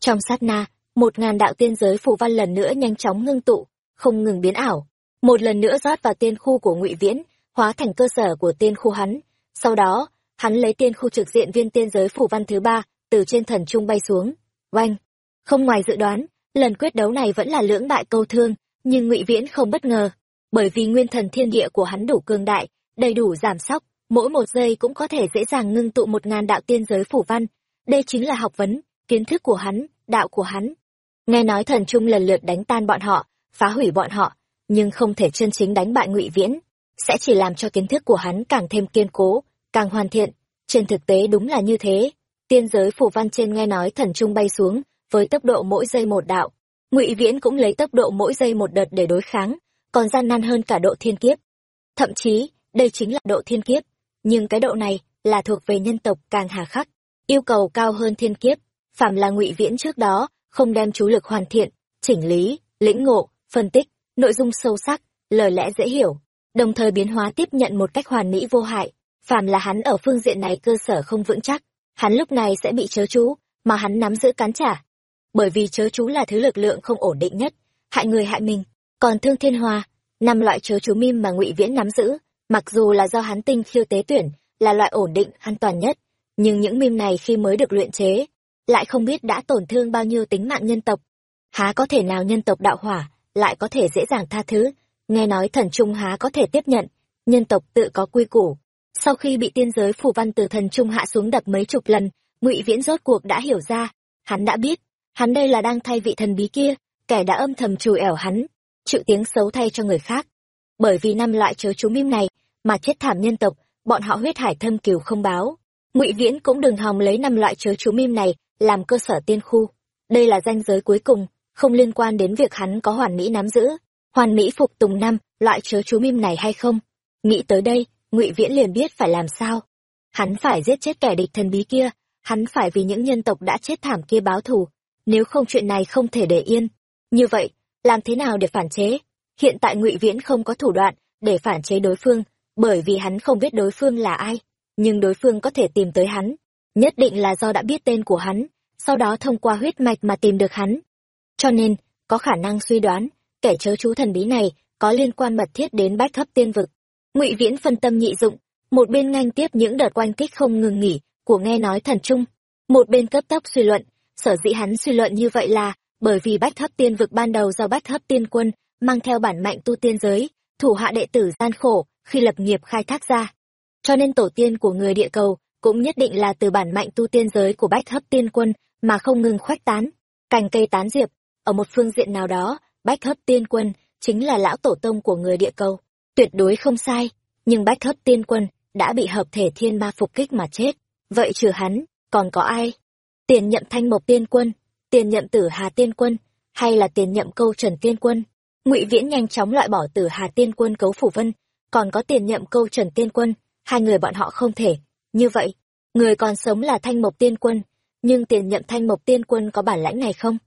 Trong sát na, một ngàn đạo tiên giới phù văn lần nữa nhanh chóng ngưng tụ, không ngừng biến ảo, một lần nữa rót vào tiên khu của Ngụy Viễn, hóa thành cơ sở của tiên khu hắn. Sau đó, hắn lấy tiên khu trực diện viên tiên giới phù văn thứ ba từ trên thần trung bay xuống. Oanh! Không ngoài dự đoán, lần quyết đấu này vẫn là lưỡng bại câu thương, nhưng ngụy viễn không bất ngờ bởi vì nguyên thần thiên địa của hắn đủ cường đại đầy đủ giảm sóc mỗi một giây cũng có thể dễ dàng ngưng tụ một ngàn đạo tiên giới phủ văn. Đây chính là học vấn, kiến thức của hắn, đạo của hắn. Nghe nói thần trung lần lượt đánh tan bọn họ, phá hủy bọn họ, nhưng không thể chân chính đánh bại ngụy viễn. Sẽ chỉ làm cho kiến thức của hắn càng thêm kiên cố, càng hoàn thiện. Trên thực tế đúng là như thế. Tiên giới phủ văn trên nghe nói thần trung bay xuống, với tốc độ mỗi giây một đạo. Ngụy viễn cũng lấy tốc độ mỗi giây một đợt để đối kháng, còn gian nan hơn cả độ thiên kiếp. Thậm chí, đây chính là độ thiên kiếp nhưng cái độ này là thuộc về nhân tộc càng hà khắc, yêu cầu cao hơn thiên kiếp. Phạm là ngụy viễn trước đó, không đem chú lực hoàn thiện, chỉnh lý, lĩnh ngộ, phân tích, nội dung sâu sắc, lời lẽ dễ hiểu, đồng thời biến hóa tiếp nhận một cách hoàn mỹ vô hại. Phàm là hắn ở phương diện này cơ sở không vững chắc, hắn lúc này sẽ bị chớ chú, mà hắn nắm giữ cán trả. Bởi vì chớ chú là thứ lực lượng không ổn định nhất, hại người hại mình. Còn thương thiên hoa, năm loại chớ chú mim mà ngụy viễn nắm giữ mặc dù là do hắn tinh khiêu tế tuyển, là loại ổn định, an toàn nhất, nhưng những mim này khi mới được luyện chế, lại không biết đã tổn thương bao nhiêu tính mạng nhân tộc. Há có thể nào nhân tộc đạo hỏa lại có thể dễ dàng tha thứ? Nghe nói thần trung há có thể tiếp nhận, nhân tộc tự có quy củ. Sau khi bị tiên giới phù văn từ thần trung hạ xuống đập mấy chục lần, ngụy viễn rốt cuộc đã hiểu ra, hắn đã biết, hắn đây là đang thay vị thần bí kia, kẻ đã âm thầm trù ẻo hắn, chịu tiếng xấu thay cho người khác. Bởi vì năm loại chớ chú mim này mà chết thảm nhân tộc, bọn họ huyết hải thâm cừu không báo. Ngụy viễn cũng đừng hòng lấy năm loại chớ chú mim này làm cơ sở tiên khu. Đây là danh giới cuối cùng, không liên quan đến việc hắn có hoàn mỹ nắm giữ. Hoàn mỹ phục tùng năm loại chớ chú mim này hay không? Nghĩ tới đây, ngụy viễn liền biết phải làm sao. Hắn phải giết chết kẻ địch thần bí kia, hắn phải vì những nhân tộc đã chết thảm kia báo thù, nếu không chuyện này không thể để yên. Như vậy, làm thế nào để phản chế? Hiện tại ngụy viễn không có thủ đoạn để phản chế đối phương bởi vì hắn không biết đối phương là ai, nhưng đối phương có thể tìm tới hắn, nhất định là do đã biết tên của hắn, sau đó thông qua huyết mạch mà tìm được hắn. Cho nên, có khả năng suy đoán, kẻ chớ chú thần bí này có liên quan mật thiết đến bách hấp tiên vực. Ngụy viễn phân tâm nhị dụng, một bên nganh tiếp những đợt oanh kích không ngừng nghỉ của nghe nói thần trung, một bên cấp tốc suy luận, sở dĩ hắn suy luận như vậy là bởi vì bách hấp tiên vực ban đầu do bách hấp tiên quân mang theo bản mạnh tu tiên giới, thủ hạ đệ tử gian khổ khi lập nghiệp khai thác ra. Cho nên tổ tiên của người địa cầu cũng nhất định là từ bản mạnh tu tiên giới của bách hấp tiên quân mà không ngừng khoách tán, cành cây tán diệp. Ở một phương diện nào đó, bách hấp tiên quân chính là lão tổ tông của người địa cầu. Tuyệt đối không sai, nhưng bách hấp tiên quân đã bị hợp thể thiên ma phục kích mà chết. Vậy trừ hắn, còn có ai? Tiền nhậm thanh mộc tiên quân, tiền nhậm tử hà tiên quân, hay là tiền nhậm câu trần tiên quân? Ngụy viễn nhanh chóng loại bỏ tử hà tiên quân cấu phủ vân còn có tiền nhậm câu trần tiên quân, hai người bọn họ không thể. Như vậy, người còn sống là thanh mộc tiên quân, nhưng tiền nhậm thanh mộc tiên quân có bản lãnh này không?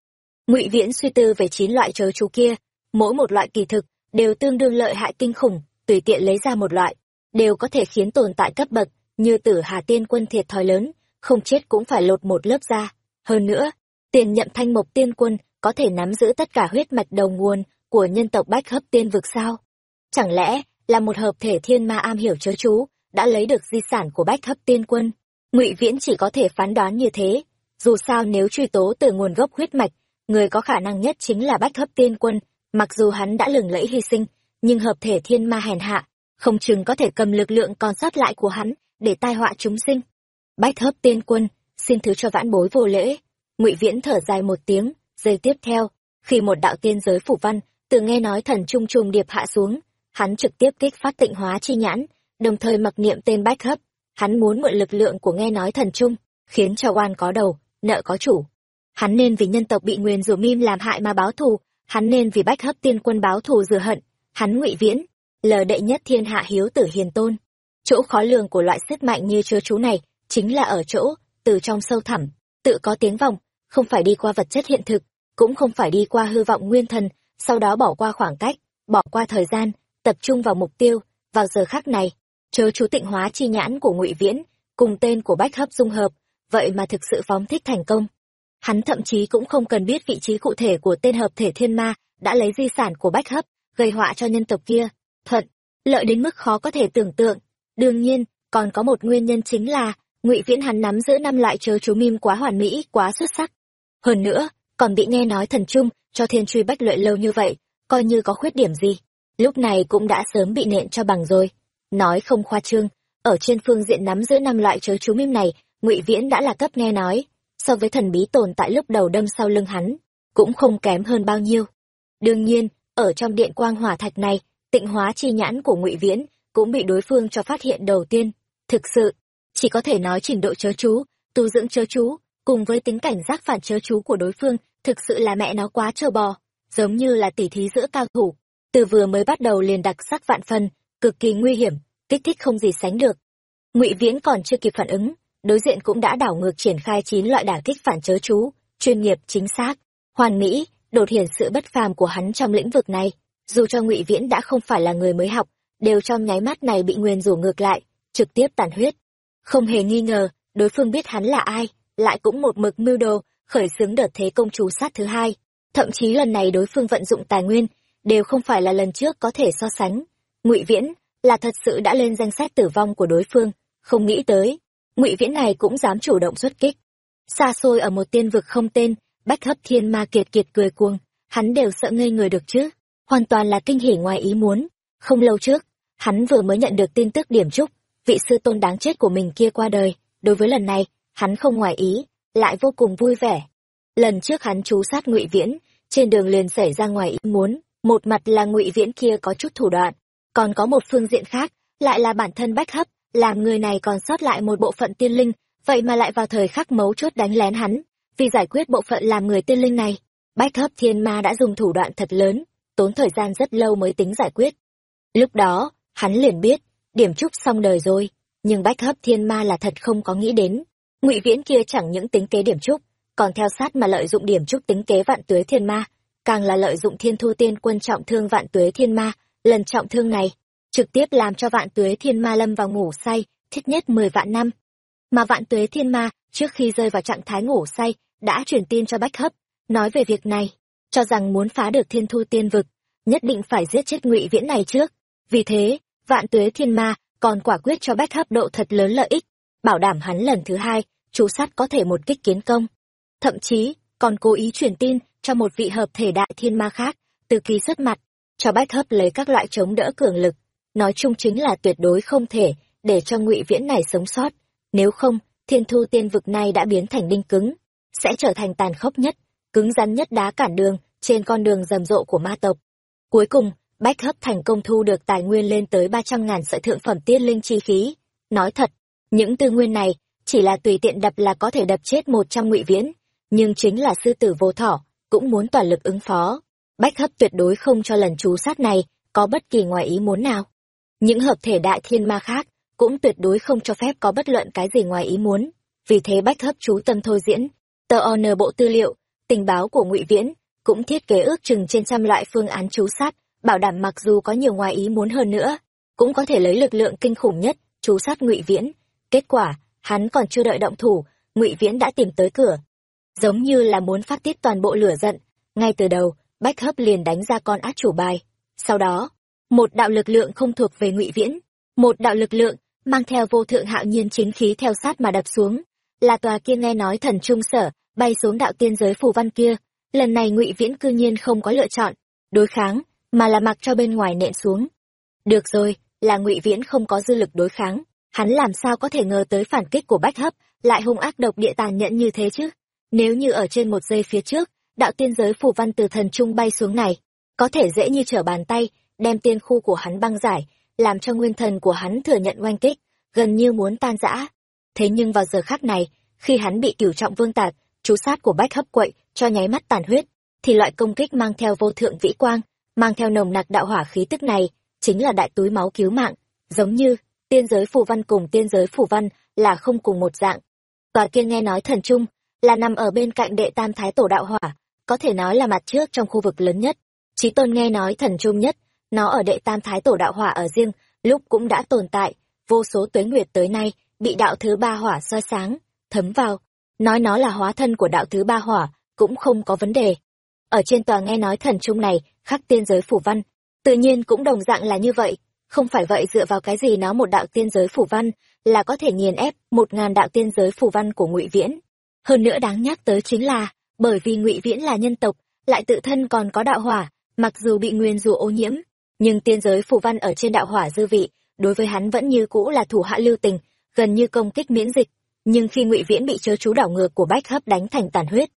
Ngụy viễn suy tư về chín loại chớ chú kia, mỗi một loại kỳ thực đều tương đương lợi hại kinh khủng, tùy tiện lấy ra một loại, đều có thể khiến tồn tại cấp bậc như tử hà tiên quân thiệt thòi lớn, không chết cũng phải lột một lớp da. Hơn nữa, tiền nhậm thanh mộc tiên quân có thể nắm giữ tất cả huyết mạch đầu nguồn của nhân tộc bách hấp tiên vực sao? Chẳng lẽ là một hợp thể thiên ma am hiểu chớ chú, đã lấy được di sản của bách hấp tiên quân. Ngụy viễn chỉ có thể phán đoán như thế. Dù sao nếu truy tố từ nguồn gốc huyết mạch, người có khả năng nhất chính là bách hấp tiên quân. Mặc dù hắn đã lừng lẫy hy sinh, nhưng hợp thể thiên ma hèn hạ, không chừng có thể cầm lực lượng còn sót lại của hắn để tai họa chúng sinh. Bách hấp tiên quân, xin thứ cho vãn bối vô lễ. Ngụy viễn thở dài một tiếng, giây tiếp theo, khi một đạo tiên giới phủ văn, từ nghe nói thần trung trùng điệp hạ xuống hắn trực tiếp kích phát tịnh hóa chi nhãn, đồng thời mặc niệm tên bách hấp. Hắn muốn mượn lực lượng của nghe nói thần trung, khiến cho oan có đầu, nợ có chủ. Hắn nên vì nhân tộc bị nguyền rủa mim làm hại mà báo thù, hắn nên vì bách hấp tiên quân báo thù rửa hận. Hắn ngụy viễn, lờ đệ nhất thiên hạ hiếu tử hiền tôn. Chỗ khó lường của loại sức mạnh như chứa chú này chính là ở chỗ, từ trong sâu thẳm, tự có tiếng vọng, không phải đi qua vật chất hiện thực, cũng không phải đi qua hư vọng nguyên thần, sau đó bỏ qua khoảng cách, bỏ qua thời gian tập trung vào mục tiêu vào giờ khác này. Chớ chú tịnh hóa chi nhãn của ngụy viễn, cùng tên của bách hấp dung hợp, vậy mà thực sự phóng thích thành công. Hắn thậm chí cũng không cần biết vị trí cụ thể của tên hợp thể thiên ma đã lấy di sản của bách hấp gây họa cho nhân tộc kia. Thuận, lợi đến mức khó có thể tưởng tượng. Đương nhiên, còn có một nguyên nhân chính là ngụy viễn hắn nắm giữ năm loại chớ chú mim quá hoàn mỹ, quá xuất sắc. Hơn nữa, còn bị nghe nói thần trung cho thiên truy bách luyện lâu như vậy, coi như có khuyết điểm gì? Lúc này cũng đã sớm bị nện cho bằng rồi. Nói không khoa trương, ở trên phương diện nắm giữ năm loại chớ chú mim này, ngụy viễn đã là cấp nghe nói. So với thần bí tồn tại lúc đầu đâm sau lưng hắn, cũng không kém hơn bao nhiêu. Đương nhiên, ở trong điện quang hỏa thạch này, tịnh hóa chi nhãn của ngụy viễn cũng bị đối phương cho phát hiện đầu tiên. Thực sự, chỉ có thể nói trình độ chớ chú, tu dưỡng chớ chú, cùng với tính cảnh giác phản chớ chú của đối phương, thực sự là mẹ nó quá trơ bò, giống như là tỉ thí giữa cao thủ từ vừa mới bắt đầu liền đặc sắc vạn phần cực kỳ nguy hiểm, kích thích không gì sánh được. Ngụy viễn còn chưa kịp phản ứng, đối diện cũng đã đảo ngược triển khai chín loại đả kích phản chớ chú, chuyên nghiệp, chính xác, hoàn mỹ, đột hiển sự bất phàm của hắn trong lĩnh vực này. Dù cho ngụy viễn đã không phải là người mới học, đều trong nháy mắt này bị nguyền rủ ngược lại, trực tiếp tàn huyết. Không hề nghi ngờ, đối phương biết hắn là ai, lại cũng một mực mưu đồ, khởi xướng đợt thế công chú sát thứ hai. Thậm chí lần này đối phương vận dụng tài nguyên đều không phải là lần trước có thể so sánh. Ngụy viễn là thật sự đã lên danh sách tử vong của đối phương, không nghĩ tới, ngụy viễn này cũng dám chủ động xuất kích. Xa xôi ở một tiên vực không tên, bách hấp thiên ma kiệt kiệt cười cuồng, hắn đều sợ ngây người được chứ, hoàn toàn là kinh hỉ ngoài ý muốn. Không lâu trước, hắn vừa mới nhận được tin tức điểm trúc, vị sư tôn đáng chết của mình kia qua đời, đối với lần này, hắn không ngoài ý, lại vô cùng vui vẻ. Lần trước hắn chú sát ngụy viễn, trên đường liền xảy ra ngoài ý muốn một mặt là ngụy viễn kia có chút thủ đoạn, còn có một phương diện khác, lại là bản thân bách hấp, làm người này còn sót lại một bộ phận tiên linh, vậy mà lại vào thời khắc mấu chốt đánh lén hắn. Vì giải quyết bộ phận làm người tiên linh này, bách hấp thiên ma đã dùng thủ đoạn thật lớn, tốn thời gian rất lâu mới tính giải quyết. Lúc đó, hắn liền biết, điểm trúc xong đời rồi, nhưng bách hấp thiên ma là thật không có nghĩ đến. Ngụy viễn kia chẳng những tính kế điểm trúc, còn theo sát mà lợi dụng điểm trúc tính kế vạn tuế thiên ma càng là lợi dụng thiên thu tiên quân trọng thương vạn tuế thiên ma. Lần trọng thương này, trực tiếp làm cho vạn tuế thiên ma lâm vào ngủ say, thích nhất mười vạn năm. Mà vạn tuế thiên ma, trước khi rơi vào trạng thái ngủ say, đã truyền tin cho bách hấp, nói về việc này, cho rằng muốn phá được thiên thu tiên vực, nhất định phải giết chết ngụy viễn này trước. Vì thế, vạn tuế thiên ma còn quả quyết cho bách hấp độ thật lớn lợi ích, bảo đảm hắn lần thứ hai, chú sát có thể một kích kiến công. Thậm chí, còn cố ý truyền tin cho một vị hợp thể đại thiên ma khác, từ kỳ xuất mặt, cho bách hấp lấy các loại chống đỡ cường lực. Nói chung chính là tuyệt đối không thể, để cho ngụy viễn này sống sót. Nếu không, thiên thu tiên vực này đã biến thành đinh cứng, sẽ trở thành tàn khốc nhất, cứng rắn nhất đá cản đường trên con đường rầm rộ của ma tộc. Cuối cùng, bách hấp thành công thu được tài nguyên lên tới ba trăm ngàn sợi thượng phẩm tiên linh chi khí. Nói thật, những tư nguyên này chỉ là tùy tiện đập là có thể đập chết một trăm ngụy viễn, nhưng chính là sư tử vô thỏ cũng muốn toàn lực ứng phó. Bách hấp tuyệt đối không cho lần chú sát này có bất kỳ ngoài ý muốn nào. Những hợp thể đại thiên ma khác cũng tuyệt đối không cho phép có bất luận cái gì ngoài ý muốn. Vì thế bách hấp chú tâm thôi diễn. Tờ honor bộ tư liệu, tình báo của ngụy viễn cũng thiết kế ước chừng trên trăm loại phương án chú sát, bảo đảm mặc dù có nhiều ngoài ý muốn hơn nữa, cũng có thể lấy lực lượng kinh khủng nhất chú sát ngụy viễn. Kết quả, hắn còn chưa đợi động thủ, ngụy viễn đã tìm tới cửa giống như là muốn phát tiết toàn bộ lửa giận. Ngay từ đầu, bách hấp liền đánh ra con át chủ bài. Sau đó, một đạo lực lượng không thuộc về ngụy viễn, một đạo lực lượng mang theo vô thượng hạo nhiên chính khí theo sát mà đập xuống. Là tòa kia nghe nói thần trung sở, bay xuống đạo tiên giới phù văn kia. Lần này ngụy viễn cư nhiên không có lựa chọn, đối kháng, mà là mặc cho bên ngoài nện xuống. Được rồi, là ngụy viễn không có dư lực đối kháng. Hắn làm sao có thể ngờ tới phản kích của bách hấp, lại hung ác độc địa tàn nhẫn như thế chứ? Nếu như ở trên một giây phía trước, đạo tiên giới phù văn từ thần trung bay xuống này, có thể dễ như trở bàn tay, đem tiên khu của hắn băng giải, làm cho nguyên thần của hắn thừa nhận oanh kích, gần như muốn tan rã. Thế nhưng vào giờ khác này, khi hắn bị cửu trọng vương tạt chú sát của bách hấp quậy cho nháy mắt tàn huyết, thì loại công kích mang theo vô thượng vĩ quang, mang theo nồng nặc đạo hỏa khí tức này, chính là đại túi máu cứu mạng, giống như tiên giới phù văn cùng tiên giới phù văn là không cùng một dạng. Tòa kia nghe nói thần trung là nằm ở bên cạnh đệ tam thái tổ đạo hỏa, có thể nói là mặt trước trong khu vực lớn nhất. Chí tôn nghe nói thần trung nhất, nó ở đệ tam thái tổ đạo hỏa ở riêng, lúc cũng đã tồn tại, vô số tuế nguyệt tới nay, bị đạo thứ ba hỏa soi sáng, thấm vào. Nói nó là hóa thân của đạo thứ ba hỏa, cũng không có vấn đề. Ở trên tòa nghe nói thần trung này, khắc tiên giới phủ văn, tự nhiên cũng đồng dạng là như vậy. Không phải vậy dựa vào cái gì nó một đạo tiên giới phủ văn, là có thể nghiền ép một ngàn đạo tiên giới phủ văn của ngụy viễn hơn nữa đáng nhắc tới chính là, bởi vì ngụy viễn là nhân tộc, lại tự thân còn có đạo hỏa, mặc dù bị nguyên rùa ô nhiễm, nhưng tiên giới phù văn ở trên đạo hỏa dư vị, đối với hắn vẫn như cũ là thủ hạ lưu tình, gần như công kích miễn dịch. Nhưng khi ngụy viễn bị chớ chú đảo ngược của bách hấp đánh thành tàn huyết,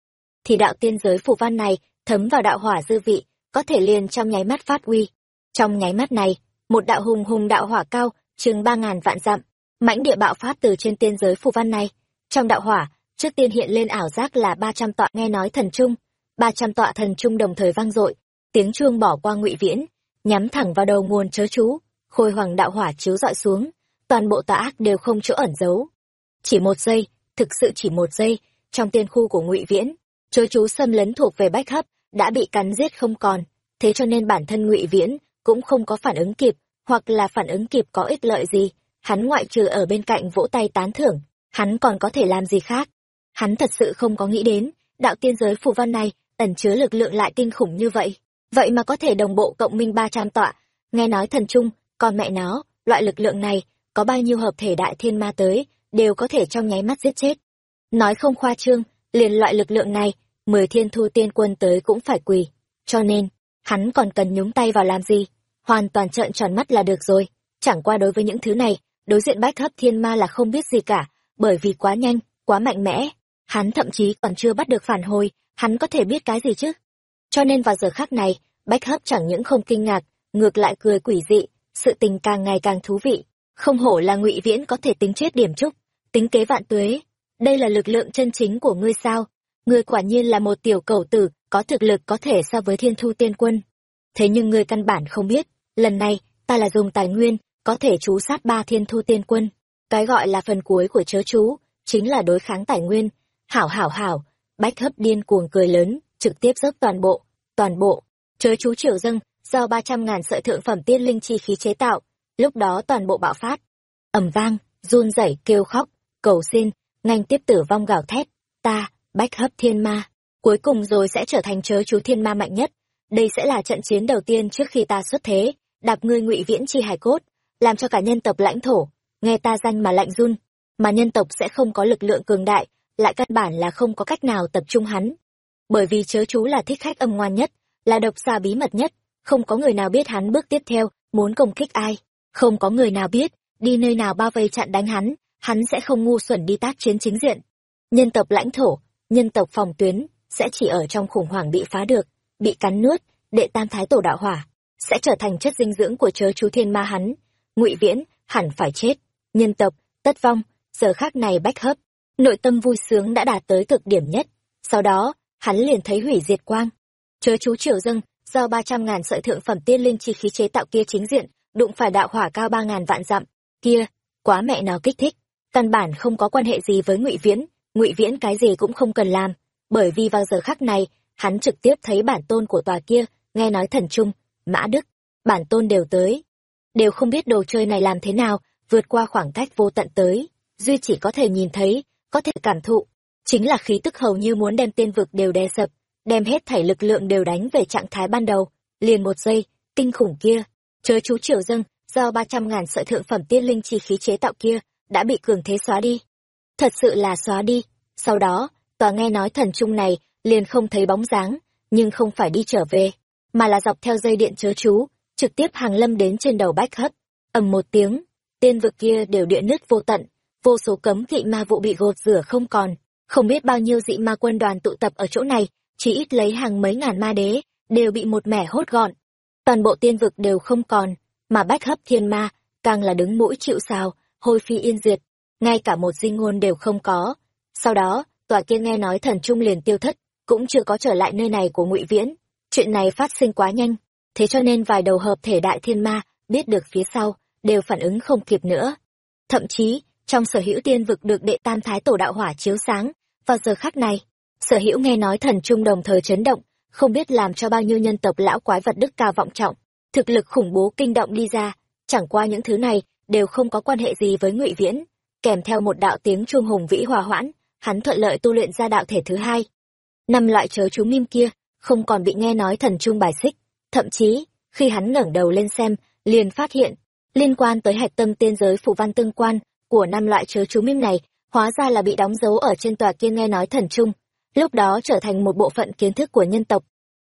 thì đạo tiên giới phù văn này thấm vào đạo hỏa dư vị, có thể liền trong nháy mắt phát uy trong nháy mắt này, một đạo hùng hùng đạo hỏa cao, chừng ba ngàn vạn dặm, mãnh địa bạo phát từ trên tiên giới phù văn này. Trong đạo hỏa trước tiên hiện lên ảo giác là ba trăm tọa nghe nói thần trung. Ba trăm tọa thần trung đồng thời vang dội, tiếng chuông bỏ qua ngụy viễn, nhắm thẳng vào đầu nguồn chớ chú, khôi hoàng đạo hỏa chiếu dọi xuống, toàn bộ tà ác đều không chỗ ẩn giấu. Chỉ một giây, thực sự chỉ một giây, trong tiên khu của ngụy viễn, chớ chú xâm lấn thuộc về bách hấp đã bị cắn giết không còn, thế cho nên bản thân ngụy viễn cũng không có phản ứng kịp, hoặc là phản ứng kịp có ích lợi gì, hắn ngoại trừ ở bên cạnh vỗ tay tán thưởng, hắn còn có thể làm gì khác? Hắn thật sự không có nghĩ đến đạo tiên giới phù văn này ẩn chứa lực lượng lại kinh khủng như vậy vậy mà có thể đồng bộ cộng minh ba trăm tọa nghe nói thần trung còn mẹ nó loại lực lượng này có bao nhiêu hợp thể đại thiên ma tới, đều có thể trong nháy mắt giết chết. Nói không khoa trương, liền loại lực lượng này, mười thiên thu tiên quân tới cũng phải quỳ. Cho nên, hắn còn cần nhúng tay vào làm gì? Hoàn toàn trợn tròn mắt là được rồi. Chẳng qua đối với những thứ này, đối diện bách hấp thiên ma là không biết gì cả, bởi vì quá nhanh, quá mạnh mẽ. Hắn thậm chí còn chưa bắt được phản hồi, hắn có thể biết cái gì chứ? Cho nên vào giờ khác này, bách hấp chẳng những không kinh ngạc, ngược lại cười quỷ dị, sự tình càng ngày càng thú vị. Không hổ là ngụy viễn có thể tính chết điểm trúc, tính kế vạn tuế. Đây là lực lượng chân chính của ngươi sao? Ngươi quả nhiên là một tiểu cầu tử, có thực lực có thể so với thiên thu tiên quân. Thế nhưng ngươi căn bản không biết, lần này, ta là dùng tài nguyên, có thể chú sát ba thiên thu tiên quân. Cái gọi là phần cuối của chớ chú, chính là đối kháng tài nguyên. Hảo hảo hảo, bách hấp điên cuồng cười lớn, trực tiếp dốc toàn bộ, toàn bộ. Chớ chú triều dâng, do ba trăm ngàn sợi thượng phẩm tiên linh chi khí chế tạo, lúc đó toàn bộ bạo phát. ầm vang, run rẩy kêu khóc, cầu xin, ngành tiếp tử vong gào thét, ta, bách hấp thiên ma, cuối cùng rồi sẽ trở thành chớ chú thiên ma mạnh nhất. Đây sẽ là trận chiến đầu tiên trước khi ta xuất thế, đạp ngươi ngụy viễn chi hải cốt, làm cho cả nhân tộc lãnh thổ, nghe ta danh mà lạnh run, mà nhân tộc sẽ không có lực lượng cường đại, lại căn bản là không có cách nào tập trung hắn. Bởi vì chớ chú là thích khách âm ngoan nhất, là độc xa bí mật nhất, không có người nào biết hắn bước tiếp theo, muốn công kích ai, không có người nào biết, đi nơi nào bao vây chặn đánh hắn, hắn sẽ không ngu xuẩn đi tác chiến chính diện. Nhân tộc lãnh thổ, nhân tộc phòng tuyến, sẽ chỉ ở trong khủng hoảng bị phá được, bị cắn nuốt, đệ tam thái tổ đạo hỏa, sẽ trở thành chất dinh dưỡng của chớ chú thiên ma hắn. ngụy Viễn, hẳn phải chết. Nhân tộc, tất vong, giờ khác này bách hấp. Nội tâm vui sướng đã đạt tới cực điểm nhất. Sau đó, hắn liền thấy hủy diệt quang. Chớ chú triều dâng, do ba trăm ngàn sợi thượng phẩm tiên linh chi khí chế tạo kia chính diện, đụng phải đạo hỏa cao ba ngàn vạn dặm. Kia, quá mẹ nào kích thích. Căn bản không có quan hệ gì với ngụy Viễn, ngụy Viễn cái gì cũng không cần làm bởi vì vào giờ khắc này hắn trực tiếp thấy bản tôn của tòa kia nghe nói thần trung mã đức bản tôn đều tới đều không biết đồ chơi này làm thế nào vượt qua khoảng cách vô tận tới duy chỉ có thể nhìn thấy có thể cảm thụ. Chính là khí tức hầu như muốn đem tiên vực đều đè sập, đem hết thảy lực lượng đều đánh về trạng thái ban đầu. Liền một giây, kinh khủng kia, chớ chú triều dâng, do ba trăm ngàn sợi thượng phẩm tiên linh chi khí chế tạo kia, đã bị cường thế xóa đi. Thật sự là xóa đi. Sau đó, tòa nghe nói thần trung này liền không thấy bóng dáng, nhưng không phải đi trở về, mà là dọc theo dây điện chớ chú, trực tiếp hàng lâm đến trên đầu bách hấp. Ầm một tiếng, tiên vực kia đều địa nứt vô tận vô số cấm thị ma vụ bị gột rửa không còn. Không biết bao nhiêu dị ma quân đoàn tụ tập ở chỗ này, chỉ ít lấy hàng mấy ngàn ma đế, đều bị một mẻ hốt gọn. Toàn bộ tiên vực đều không còn, mà bách hấp thiên ma càng là đứng mũi chịu sào, hôi phi yên diệt. Ngay cả một di ngôn đều không có. Sau đó, tòa kia nghe nói thần trung liền tiêu thất, cũng chưa có trở lại nơi này của ngụy viễn. Chuyện này phát sinh quá nhanh, thế cho nên vài đầu hợp thể đại thiên ma biết được phía sau, đều phản ứng không kịp nữa. Thậm chí trong sở hữu tiên vực được đệ tam thái tổ đạo hỏa chiếu sáng vào giờ khắc này sở hữu nghe nói thần trung đồng thời chấn động không biết làm cho bao nhiêu nhân tộc lão quái vật đức cao vọng trọng thực lực khủng bố kinh động đi ra chẳng qua những thứ này đều không có quan hệ gì với ngụy viễn kèm theo một đạo tiếng chuông hùng vĩ hòa hoãn hắn thuận lợi tu luyện ra đạo thể thứ hai. Năm loại chớ chú mim kia, không còn bị nghe nói thần trung bài xích. Thậm chí, khi hắn ngẩng đầu lên xem, liền phát hiện, liên quan tới hạch tâm tiên giới phụ văn tương quan của năm loại chớ chú mim này, hóa ra là bị đóng dấu ở trên tòa kia nghe nói thần trung, lúc đó trở thành một bộ phận kiến thức của nhân tộc.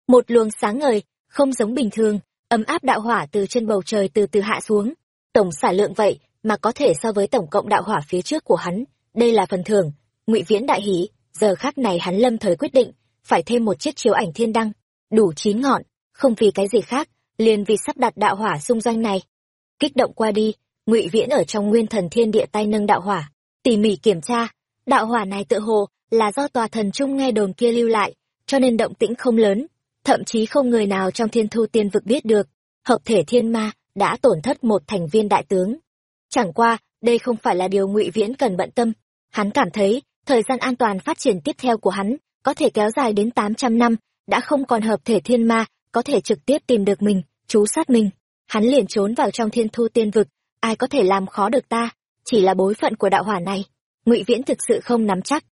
Một luồng sáng ngời, không giống bình thường, ấm áp đạo hỏa từ trên bầu trời từ từ hạ xuống. Tổng xả lượng vậy mà có thể so với tổng cộng đạo hỏa phía trước của hắn, đây là phần thưởng, ngụy viễn đại hỷ giờ khác này hắn lâm thời quyết định phải thêm một chiếc chiếu ảnh thiên đăng đủ chín ngọn không vì cái gì khác liền vì sắp đặt đạo hỏa xung doanh này kích động qua đi ngụy viễn ở trong nguyên thần thiên địa tay nâng đạo hỏa tỉ mỉ kiểm tra đạo hỏa này tự hồ là do tòa thần trung nghe đồn kia lưu lại cho nên động tĩnh không lớn thậm chí không người nào trong thiên thu tiên vực biết được hợp thể thiên ma đã tổn thất một thành viên đại tướng chẳng qua đây không phải là điều ngụy viễn cần bận tâm hắn cảm thấy thời gian an toàn phát triển tiếp theo của hắn có thể kéo dài đến tám trăm năm, đã không còn hợp thể thiên ma, có thể trực tiếp tìm được mình, chú sát mình. Hắn liền trốn vào trong thiên thu tiên vực, ai có thể làm khó được ta, chỉ là bối phận của đạo hỏa này. ngụy Viễn thực sự không nắm chắc.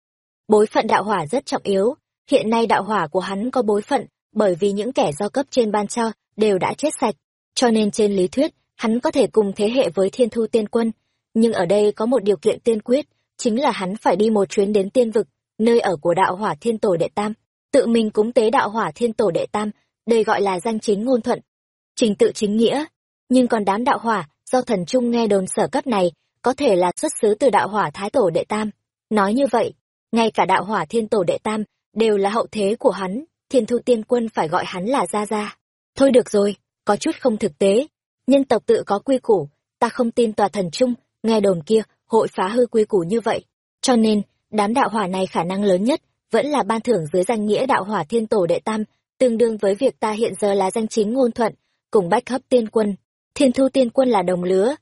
Bối phận đạo hỏa rất trọng yếu, hiện nay đạo hỏa của hắn có bối phận, bởi vì những kẻ do cấp trên ban cho đều đã chết sạch, cho nên trên lý thuyết, hắn có thể cùng thế hệ với thiên thu tiên quân. nhưng ở đây có một điều kiện tiên quyết, chính là hắn phải đi một chuyến đến tiên vực, nơi ở của đạo hỏa thiên tổ đệ tam, tự mình cúng tế đạo hỏa thiên tổ đệ tam, đây gọi là danh chính ngôn thuận. Trình tự chính nghĩa, nhưng còn đám đạo hỏa, do thần trung nghe đồn sở cấp này, có thể là xuất xứ từ đạo hỏa thái tổ đệ tam. Nói như vậy, ngay cả đạo hỏa thiên tổ đệ tam, đều là hậu thế của hắn, thiên thu tiên quân phải gọi hắn là Gia Gia. Thôi được rồi, có chút không thực tế. Nhân tộc tự có quy củ, ta không tin tòa thần trung, nghe đồn kia, hội phá hư quy củ như vậy. Cho nên, đám đạo hỏa này khả năng lớn nhất, vẫn là ban thưởng dưới danh nghĩa đạo hỏa thiên tổ đệ tam, tương đương với việc ta hiện giờ là danh chính ngôn thuận, cùng bách hấp tiên quân. Thiên thu tiên quân là đồng lứa.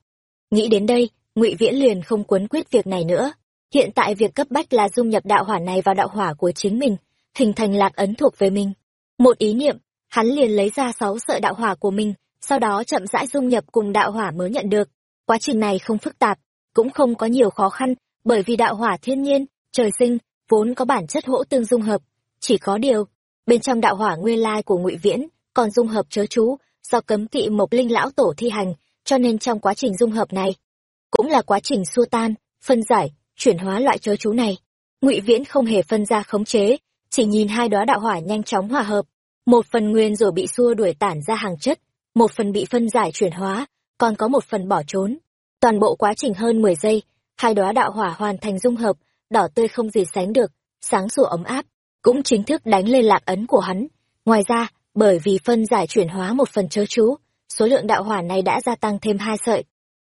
Nghĩ đến đây, ngụy Viễn liền không quấn quyết việc này nữa. Hiện tại việc cấp bách là dung nhập đạo hỏa này vào đạo hỏa của chính mình, hình thành lạc ấn thuộc về mình. Một ý niệm, hắn liền lấy ra sáu sợi đạo hỏa của mình, sau đó chậm rãi dung nhập cùng đạo hỏa mới nhận được. Quá trình này không phức tạp, cũng không có nhiều khó khăn, bởi vì đạo hỏa thiên nhiên, trời sinh, vốn có bản chất hỗ tương dung hợp. Chỉ có điều, bên trong đạo hỏa nguyên lai của ngụy Viễn, còn dung hợp chớ chú, do cấm kỵ mộc linh lão tổ thi hành, cho nên trong quá trình dung hợp này, cũng là quá trình xua tan, phân giải, chuyển hóa loại chớ chú này. Ngụy Viễn không hề phân ra khống chế, chỉ nhìn hai đóa đạo hỏa nhanh chóng hòa hợp, một phần nguyên rồi bị xua đuổi tản ra hàng chất, một phần bị phân giải chuyển hóa, còn có một phần bỏ trốn. Toàn bộ quá trình hơn 10 giây, hai đóa đạo hỏa hoàn thành dung hợp, đỏ tươi không gì sánh được, sáng sủa ấm áp, cũng chính thức đánh lên lạc ấn của hắn. Ngoài ra, bởi vì phân giải chuyển hóa một phần chớ chú, số lượng đạo hỏa này đã gia tăng thêm hai sợi.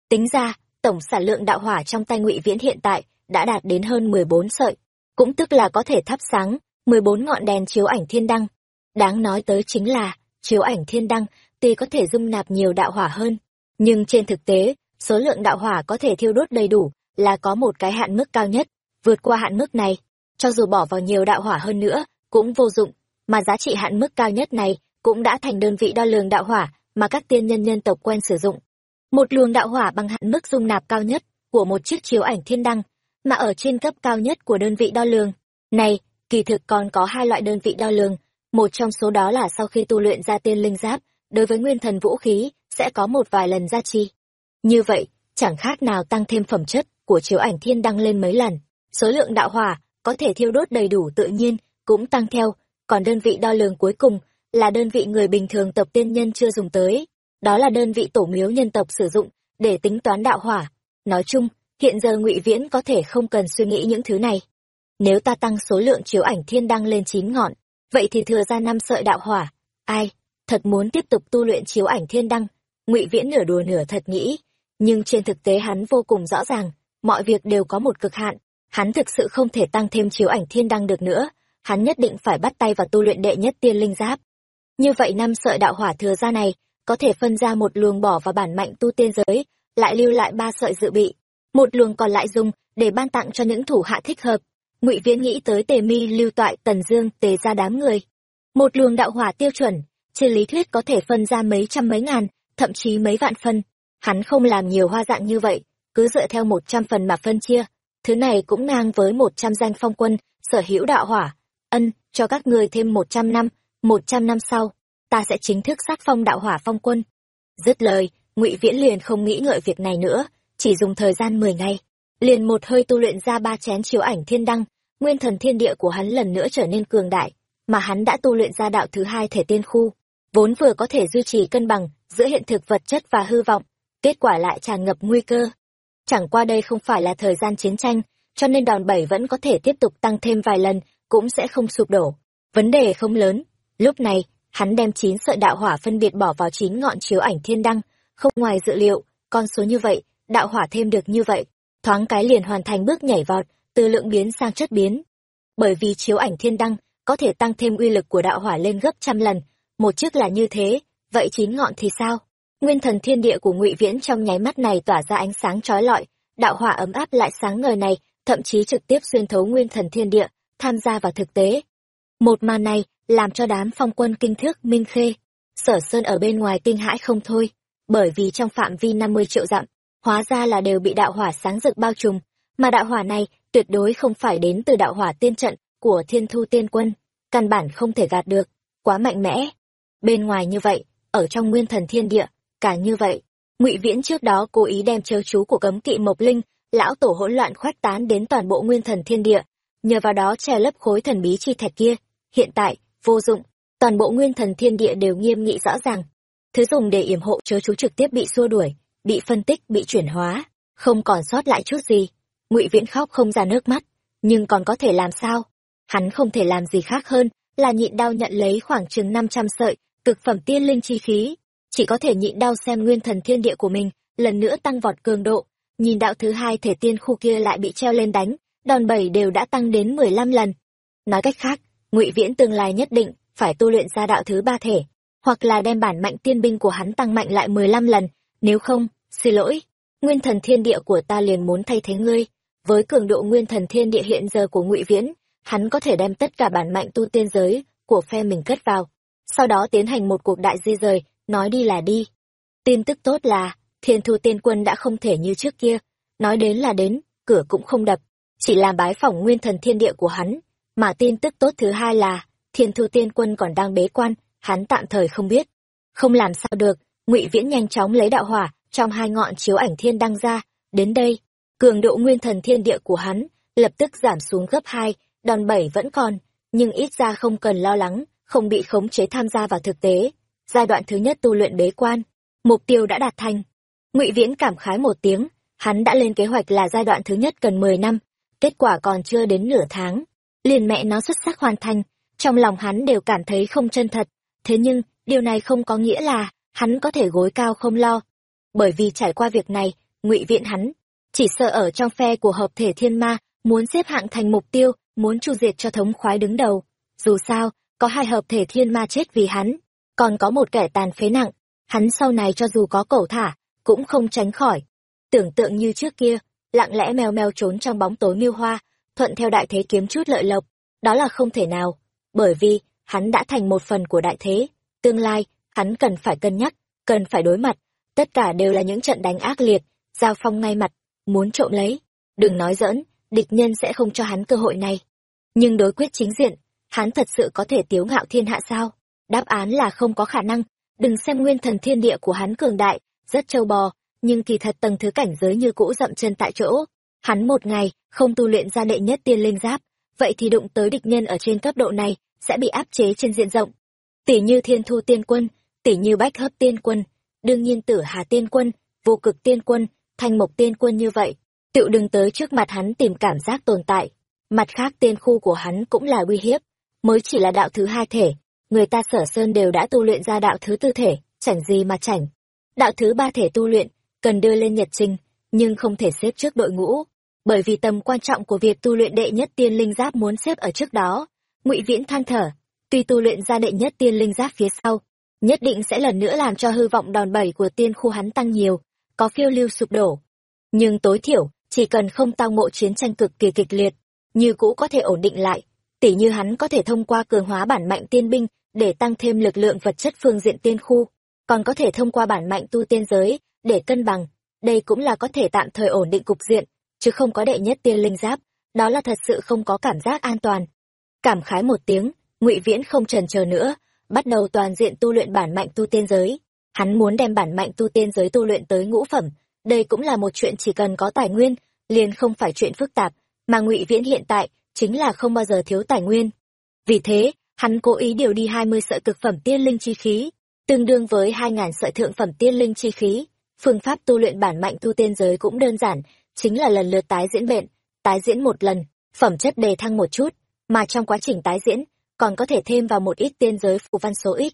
Tính ra, tổng sản lượng đạo hỏa trong tay ngụy Viễn hiện tại đã đạt đến hơn 14 sợi, cũng tức là có thể thắp sáng 14 ngọn đèn chiếu ảnh thiên đăng. Đáng nói tới chính là, chiếu ảnh thiên đăng tuy có thể dung nạp nhiều đạo hỏa hơn, nhưng trên thực tế, số lượng đạo hỏa có thể thiêu đốt đầy đủ là có một cái hạn mức cao nhất, vượt qua hạn mức này, cho dù bỏ vào nhiều đạo hỏa hơn nữa, cũng vô dụng, mà giá trị hạn mức cao nhất này cũng đã thành đơn vị đo lường đạo hỏa mà các tiên nhân nhân tộc quen sử dụng. Một luồng đạo hỏa bằng hạn mức dung nạp cao nhất của một chiếc chiếu ảnh thiên đăng, mà ở trên cấp cao nhất của đơn vị đo lường. Này, kỳ thực còn có hai loại đơn vị đo lường, một trong số đó là sau khi tu luyện ra tiên linh giáp, đối với nguyên thần vũ khí, sẽ có một vài lần gia trì. Như vậy, chẳng khác nào tăng thêm phẩm chất của chiếu ảnh thiên đăng lên mấy lần. Số lượng đạo hỏa có thể thiêu đốt đầy đủ tự nhiên cũng tăng theo, còn đơn vị đo lường cuối cùng là đơn vị người bình thường tập tiên nhân chưa dùng tới. Đó là đơn vị tổ miếu nhân tộc sử dụng để tính toán đạo hỏa. Nói chung, hiện giờ ngụy Viễn có thể không cần suy nghĩ những thứ này. Nếu ta tăng số lượng chiếu ảnh thiên đăng lên chín ngọn, vậy thì thừa ra năm sợi đạo hỏa. Ai, thật muốn tiếp tục tu luyện chiếu ảnh thiên đăng. Ngụy Viễn nửa đùa nửa thật nghĩ, nhưng trên thực tế hắn vô cùng rõ ràng, mọi việc đều có một cực hạn, hắn thực sự không thể tăng thêm chiếu ảnh thiên đăng được nữa, hắn nhất định phải bắt tay vào tu luyện đệ nhất tiên linh giáp. Như vậy năm sợi đạo hỏa thừa ra này, có thể phân ra một luồng bỏ vào bản mạnh tu tiên giới, lại lưu lại ba sợi dự bị, một luồng còn lại dùng để ban tặng cho những thủ hạ thích hợp. Ngụy Viễn nghĩ tới Tề Mi, Lưu Toại, Tần Dương, Tề ra đám người. Một luồng đạo hỏa tiêu chuẩn, trên lý thuyết có thể phân ra mấy trăm mấy ngàn, thậm chí mấy vạn phân. Hắn không làm nhiều hoa dạng như vậy, cứ dựa theo một trăm phần mà phân chia. Thứ này cũng ngang với một trăm danh phong quân, sở hữu đạo hỏa. Ân, cho các ngươi thêm một trăm năm, một trăm năm sau, ta sẽ chính thức xác phong đạo hỏa phong quân. Dứt lời, ngụy Viễn liền không nghĩ ngợi việc này nữa, chỉ dùng thời gian mười ngày, liền một hơi tu luyện ra ba chén chiếu ảnh thiên đăng, nguyên thần thiên địa của hắn lần nữa trở nên cường đại, mà hắn đã tu luyện ra đạo thứ hai thể tiên khu, vốn vừa có thể duy trì cân bằng giữa hiện thực vật chất và hư vọng, kết quả lại tràn ngập nguy cơ. Chẳng qua đây không phải là thời gian chiến tranh, cho nên đòn bẩy vẫn có thể tiếp tục tăng thêm vài lần, cũng sẽ không sụp đổ. Vấn đề không lớn. Lúc này, hắn đem chín sợi đạo hỏa phân biệt bỏ vào chín ngọn chiếu ảnh thiên đăng, không ngoài dự liệu, con số như vậy, đạo hỏa thêm được như vậy, thoáng cái liền hoàn thành bước nhảy vọt, từ lượng biến sang chất biến. Bởi vì chiếu ảnh thiên đăng có thể tăng thêm uy lực của đạo hỏa lên gấp trăm lần, một chiếc là như thế, vậy chín ngọn thì sao? Nguyên thần thiên địa của Ngụy Viễn trong nháy mắt này tỏa ra ánh sáng chói lọi, đạo hỏa ấm áp lại sáng ngời này, thậm chí trực tiếp xuyên thấu nguyên thần thiên địa, tham gia vào thực tế. Một màn này làm cho đám phong quân kinh thước minh khê, sở sơn ở bên ngoài kinh hãi không thôi, bởi vì trong phạm vi 50 triệu dặm, hóa ra là đều bị đạo hỏa sáng rực bao trùm, mà đạo hỏa này tuyệt đối không phải đến từ đạo hỏa tiên trận của thiên thu tiên quân, căn bản không thể gạt được, quá mạnh mẽ. Bên ngoài như vậy, ở trong nguyên thần thiên địa, cả như vậy, ngụy viễn trước đó cố ý đem chớ chú của cấm kỵ mộc linh lão tổ hỗn loạn khoách tán đến toàn bộ nguyên thần thiên địa nhờ vào đó che lấp khối thần bí chi thạch kia, hiện tại, vô dụng, toàn bộ nguyên thần thiên địa đều nghiêm nghị rõ ràng. Thứ dùng để yểm hộ chớ chú trực tiếp bị xua đuổi, bị phân tích, bị chuyển hóa, không còn sót lại chút gì. Ngụy viễn khóc không ra nước mắt, nhưng còn có thể làm sao? Hắn không thể làm gì khác hơn là nhịn đau nhận lấy khoảng chừng năm trăm sợi cực phẩm tiên linh chi khí. Chỉ có thể nhịn đau xem nguyên thần thiên địa của mình lần nữa tăng vọt cường độ, nhìn đạo thứ hai thể tiên khu kia lại bị treo lên đánh đòn bẩy đều đã tăng đến mười lăm lần. Nói cách khác, ngụy viễn tương lai nhất định phải tu luyện ra đạo thứ ba thể, hoặc là đem bản mạnh tiên binh của hắn tăng mạnh lại mười lăm lần. Nếu không, xin lỗi, nguyên thần thiên địa của ta liền muốn thay thế ngươi. Với cường độ nguyên thần thiên địa hiện giờ của ngụy viễn, hắn có thể đem tất cả bản mạnh tu tiên giới của phe mình cất vào, sau đó tiến hành một cuộc đại di rời, nói đi là đi. Tin tức tốt là, thiên thu tiên quân đã không thể như trước kia. Nói đến là đến, cửa cũng không đập chỉ là bái phỏng nguyên thần thiên địa của hắn, mà tin tức tốt thứ hai là, thiên thư tiên quân còn đang bế quan, hắn tạm thời không biết. Không làm sao được, ngụy viễn nhanh chóng lấy đạo hỏa trong hai ngọn chiếu ảnh thiên đăng ra, đến đây. Cường độ nguyên thần thiên địa của hắn lập tức giảm xuống gấp hai, đòn bẩy vẫn còn, nhưng ít ra không cần lo lắng, không bị khống chế tham gia vào thực tế. Giai đoạn thứ nhất tu luyện bế quan, mục tiêu đã đạt thành. Ngụy viễn cảm khái một tiếng, hắn đã lên kế hoạch là giai đoạn thứ nhất cần mười năm kết quả còn chưa đến nửa tháng. Liền mẹ nó xuất sắc hoàn thành, trong lòng hắn đều cảm thấy không chân thật. Thế nhưng, điều này không có nghĩa là hắn có thể gối cao không lo. Bởi vì trải qua việc này, ngụy viện hắn chỉ sợ ở trong phe của hợp thể thiên ma, muốn xếp hạng thành mục tiêu, muốn chu diệt cho thống khoái đứng đầu. Dù sao, có hai hợp thể thiên ma chết vì hắn, còn có một kẻ tàn phế nặng. Hắn sau này cho dù có cẩu thả, cũng không tránh khỏi. Tưởng tượng như trước kia lặng lẽ meo meo trốn trong bóng tối miêu hoa thuận theo đại thế kiếm chút lợi lộc. Đó là không thể nào bởi vì hắn đã thành một phần của đại thế. Tương lai hắn cần phải cân nhắc cần phải đối mặt. Tất cả đều là những trận đánh ác liệt giao phong ngay mặt muốn trộm lấy. Đừng nói giỡn, địch nhân sẽ không cho hắn cơ hội này. Nhưng đối quyết chính diện hắn thật sự có thể tiếu ngạo thiên hạ sao? Đáp án là không có khả năng. Đừng xem nguyên thần thiên địa của hắn cường đại rất trâu bò nhưng kỳ thật tầng thứ cảnh giới như cũ dậm chân tại chỗ. Hắn một ngày, không tu luyện ra đệ nhất tiên linh giáp. Vậy thì đụng tới địch nhân ở trên cấp độ này, sẽ bị áp chế trên diện rộng. Tỷ như thiên thu tiên quân, tỷ như bách hấp tiên quân, đương nhiên tử hà tiên quân, vô cực tiên quân, thanh mộc tiên quân như vậy. Tựu đừng tới trước mặt hắn tìm cảm giác tồn tại. Mặt khác tiên khu của hắn cũng là uy hiếp. Mới chỉ là đạo thứ hai thể, người ta sở sơn đều đã tu luyện ra đạo thứ tư thể, chảnh gì mà chảnh. Đạo thứ ba thể tu luyện cần đưa lên nhật trình, nhưng không thể xếp trước đội ngũ, bởi vì tầm quan trọng của việc tu luyện đệ nhất tiên linh giáp muốn xếp ở trước đó. Ngụy viễn than thở, tuy tu luyện ra đệ nhất tiên linh giáp phía sau, nhất định sẽ lần nữa làm cho hư vọng đòn bẩy của tiên khu hắn tăng nhiều, có phiêu lưu sụp đổ. Nhưng tối thiểu, chỉ cần không tao ngộ chiến tranh cực kỳ kịch liệt, như cũ có thể ổn định lại, tỉ như hắn có thể thông qua cường hóa bản mạnh tiên binh để tăng thêm lực lượng vật chất phương diện tiên khu, còn có thể thông qua bản mạnh tu tiên giới để cân bằng, đây cũng là có thể tạm thời ổn định cục diện, chứ không có đệ nhất tiên linh giáp, đó là thật sự không có cảm giác an toàn. Cảm khái một tiếng, ngụy viễn không trần chờ nữa, bắt đầu toàn diện tu luyện bản mạnh tu tiên giới. Hắn muốn đem bản mạnh tu tiên giới tu luyện tới ngũ phẩm, đây cũng là một chuyện chỉ cần có tài nguyên, liền không phải chuyện phức tạp, mà ngụy viễn hiện tại chính là không bao giờ thiếu tài nguyên. Vì thế, hắn cố ý điều đi hai mươi sợi cực phẩm tiên linh chi khí, tương đương với hai ngàn sợi thượng phẩm tiên linh chi khí phương pháp tu luyện bản mạnh tu tiên giới cũng đơn giản, chính là lần lượt tái diễn bệnh, tái diễn một lần, phẩm chất đề thăng một chút, mà trong quá trình tái diễn, còn có thể thêm vào một ít tiên giới phù văn số ít.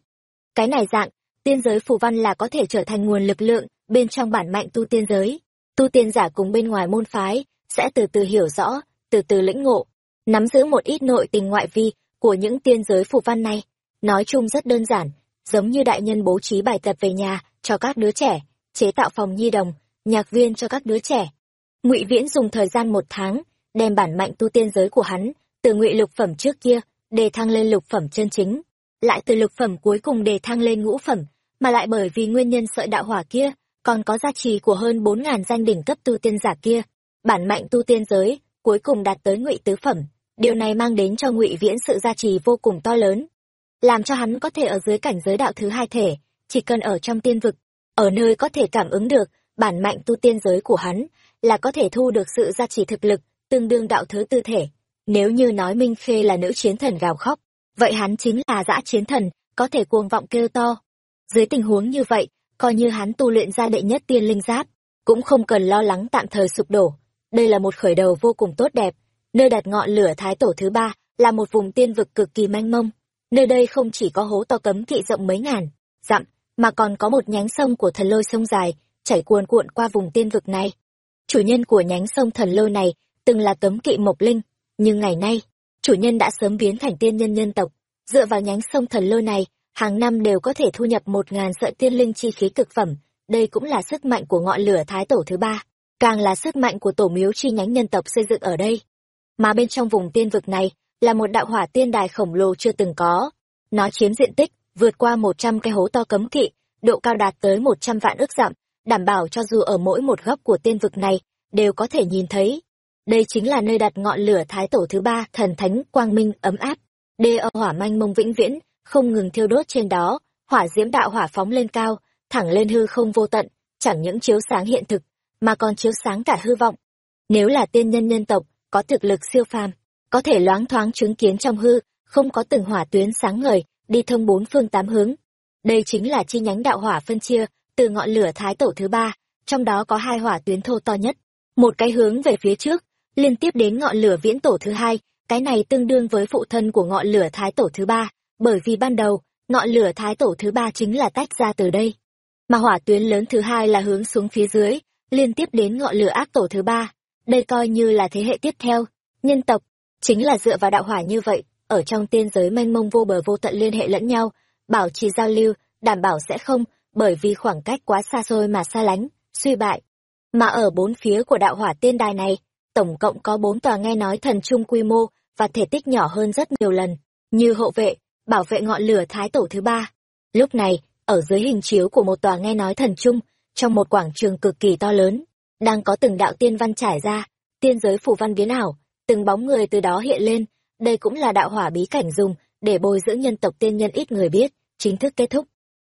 Cái này dạng, tiên giới phù văn là có thể trở thành nguồn lực lượng bên trong bản mạnh tu tiên giới. Tu tiên giả cùng bên ngoài môn phái sẽ từ từ hiểu rõ, từ từ lĩnh ngộ, nắm giữ một ít nội tình ngoại vi của những tiên giới phù văn này. Nói chung rất đơn giản, giống như đại nhân bố trí bài tập về nhà cho các đứa trẻ chế tạo phòng nhi đồng, nhạc viên cho các đứa trẻ. Ngụy viễn dùng thời gian một tháng, đem bản mạnh tu tiên giới của hắn từ ngụy lục phẩm trước kia, đề thăng lên lục phẩm chân chính. Lại từ lục phẩm cuối cùng đề thăng lên ngũ phẩm, mà lại bởi vì nguyên nhân sợi đạo hỏa kia, còn có giá trị của hơn bốn ngàn danh đỉnh cấp tu tiên giả kia. Bản mạnh tu tiên giới cuối cùng đạt tới ngụy tứ phẩm, điều này mang đến cho ngụy viễn sự gia trì vô cùng to lớn. Làm cho hắn có thể ở dưới cảnh giới đạo thứ hai thể, chỉ cần ở trong tiên vực ở nơi có thể cảm ứng được bản mạnh tu tiên giới của hắn là có thể thu được sự gia trì thực lực, tương đương đạo thứ tư thể. Nếu như nói minh khê là nữ chiến thần gào khóc, vậy hắn chính là dã chiến thần, có thể cuồng vọng kêu to. Dưới tình huống như vậy, coi như hắn tu luyện ra đệ nhất tiên linh giáp, cũng không cần lo lắng tạm thời sụp đổ. Đây là một khởi đầu vô cùng tốt đẹp. Nơi đặt ngọn lửa thái tổ thứ ba là một vùng tiên vực cực kỳ manh mông. Nơi đây không chỉ có hố to cấm kỵ rộng mấy ngàn, dặm mà còn có một nhánh sông của thần lôi sông dài, chảy cuồn cuộn qua vùng tiên vực này. Chủ nhân của nhánh sông thần lôi này từng là cấm kỵ mộc linh, nhưng ngày nay, chủ nhân đã sớm biến thành tiên nhân nhân tộc. Dựa vào nhánh sông thần lôi này, hàng năm đều có thể thu nhập một ngàn sợi tiên linh chi khí cực phẩm. Đây cũng là sức mạnh của ngọn lửa thái tổ thứ ba, càng là sức mạnh của tổ miếu chi nhánh nhân tộc xây dựng ở đây. Mà bên trong vùng tiên vực này là một đạo hỏa tiên đài khổng lồ chưa từng có. Nó chiếm diện tích vượt qua một trăm cái hố to cấm kỵ, độ cao đạt tới một trăm vạn ức dặm, đảm bảo cho dù ở mỗi một góc của tiên vực này, đều có thể nhìn thấy. Đây chính là nơi đặt ngọn lửa thái tổ thứ ba, thần thánh quang minh ấm áp. Đê ở hỏa manh mông vĩnh viễn, không ngừng thiêu đốt trên đó, hỏa diễm đạo hỏa phóng lên cao, thẳng lên hư không vô tận, chẳng những chiếu sáng hiện thực, mà còn chiếu sáng cả hư vọng. Nếu là tiên nhân nhân tộc, có thực lực siêu phàm, có thể loáng thoáng chứng kiến trong hư, không có từng hỏa tuyến sáng ngời đi thông bốn phương tám hướng. Đây chính là chi nhánh đạo hỏa phân chia, từ ngọn lửa thái tổ thứ ba, trong đó có hai hỏa tuyến thô to nhất. Một cái hướng về phía trước, liên tiếp đến ngọn lửa viễn tổ thứ hai, cái này tương đương với phụ thân của ngọn lửa thái tổ thứ ba, bởi vì ban đầu, ngọn lửa thái tổ thứ ba chính là tách ra từ đây. Mà hỏa tuyến lớn thứ hai là hướng xuống phía dưới, liên tiếp đến ngọn lửa ác tổ thứ ba. Đây coi như là thế hệ tiếp theo, nhân tộc, chính là dựa vào đạo hỏa như vậy ở trong tiên giới mênh mông vô bờ vô tận liên hệ lẫn nhau, bảo trì giao lưu, đảm bảo sẽ không, bởi vì khoảng cách quá xa xôi mà xa lánh, suy bại. Mà ở bốn phía của đạo hỏa tiên đài này, tổng cộng có bốn tòa nghe nói thần trung quy mô và thể tích nhỏ hơn rất nhiều lần, như hộ vệ, bảo vệ ngọn lửa thái tổ thứ ba. Lúc này, ở dưới hình chiếu của một tòa nghe nói thần trung trong một quảng trường cực kỳ to lớn, đang có từng đạo tiên văn trải ra, tiên giới phủ văn biến ảo, từng bóng người từ đó hiện lên đây cũng là đạo hỏa bí cảnh dùng để bồi dưỡng nhân tộc tiên nhân ít người biết, chính thức kết thúc.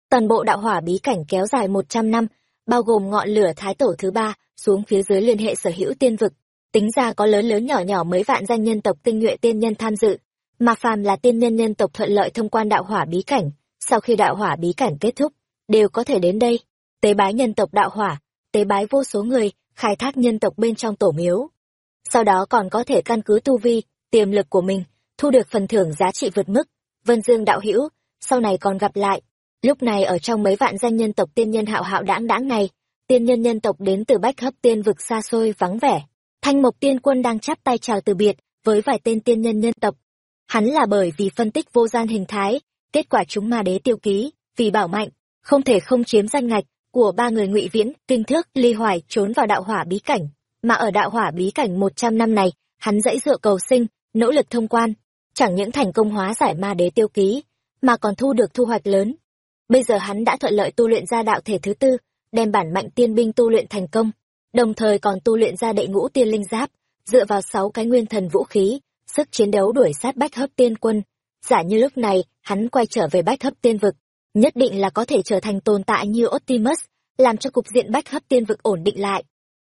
Toàn bộ đạo hỏa bí cảnh kéo dài một trăm năm, bao gồm ngọn lửa thái tổ thứ ba xuống phía dưới liên hệ sở hữu tiên vực. Tính ra có lớn lớn nhỏ nhỏ mấy vạn danh nhân tộc tinh nhuệ tiên nhân tham dự, mà phàm là tiên nhân nhân tộc thuận lợi thông quan đạo hỏa bí cảnh, sau khi đạo hỏa bí cảnh kết thúc, đều có thể đến đây. Tế bái nhân tộc đạo hỏa, tế bái vô số người, khai thác nhân tộc bên trong tổ miếu. Sau đó còn có thể căn cứ tu vi tiềm lực của mình, thu được phần thưởng giá trị vượt mức. Vân dương đạo hữu, sau này còn gặp lại. Lúc này ở trong mấy vạn danh nhân tộc tiên nhân hạo hạo đãng đãng này, tiên nhân nhân tộc đến từ bách hấp tiên vực xa xôi vắng vẻ. Thanh mộc tiên quân đang chắp tay chào từ biệt với vài tên tiên nhân nhân tộc. Hắn là bởi vì phân tích vô gian hình thái, kết quả chúng ma đế tiêu ký, vì bảo mạnh, không thể không chiếm danh ngạch của ba người ngụy viễn, kinh thước, ly hoài, trốn vào đạo hỏa bí cảnh. Mà ở đạo hỏa bí cảnh một trăm năm này, hắn dãy dựa cầu sinh nỗ lực thông quan chẳng những thành công hóa giải ma đế tiêu ký mà còn thu được thu hoạch lớn bây giờ hắn đã thuận lợi tu luyện ra đạo thể thứ tư đem bản mạnh tiên binh tu luyện thành công đồng thời còn tu luyện ra đệ ngũ tiên linh giáp dựa vào sáu cái nguyên thần vũ khí sức chiến đấu đuổi sát bách hấp tiên quân giả như lúc này hắn quay trở về bách hấp tiên vực nhất định là có thể trở thành tồn tại như Optimus, làm cho cục diện bách hấp tiên vực ổn định lại.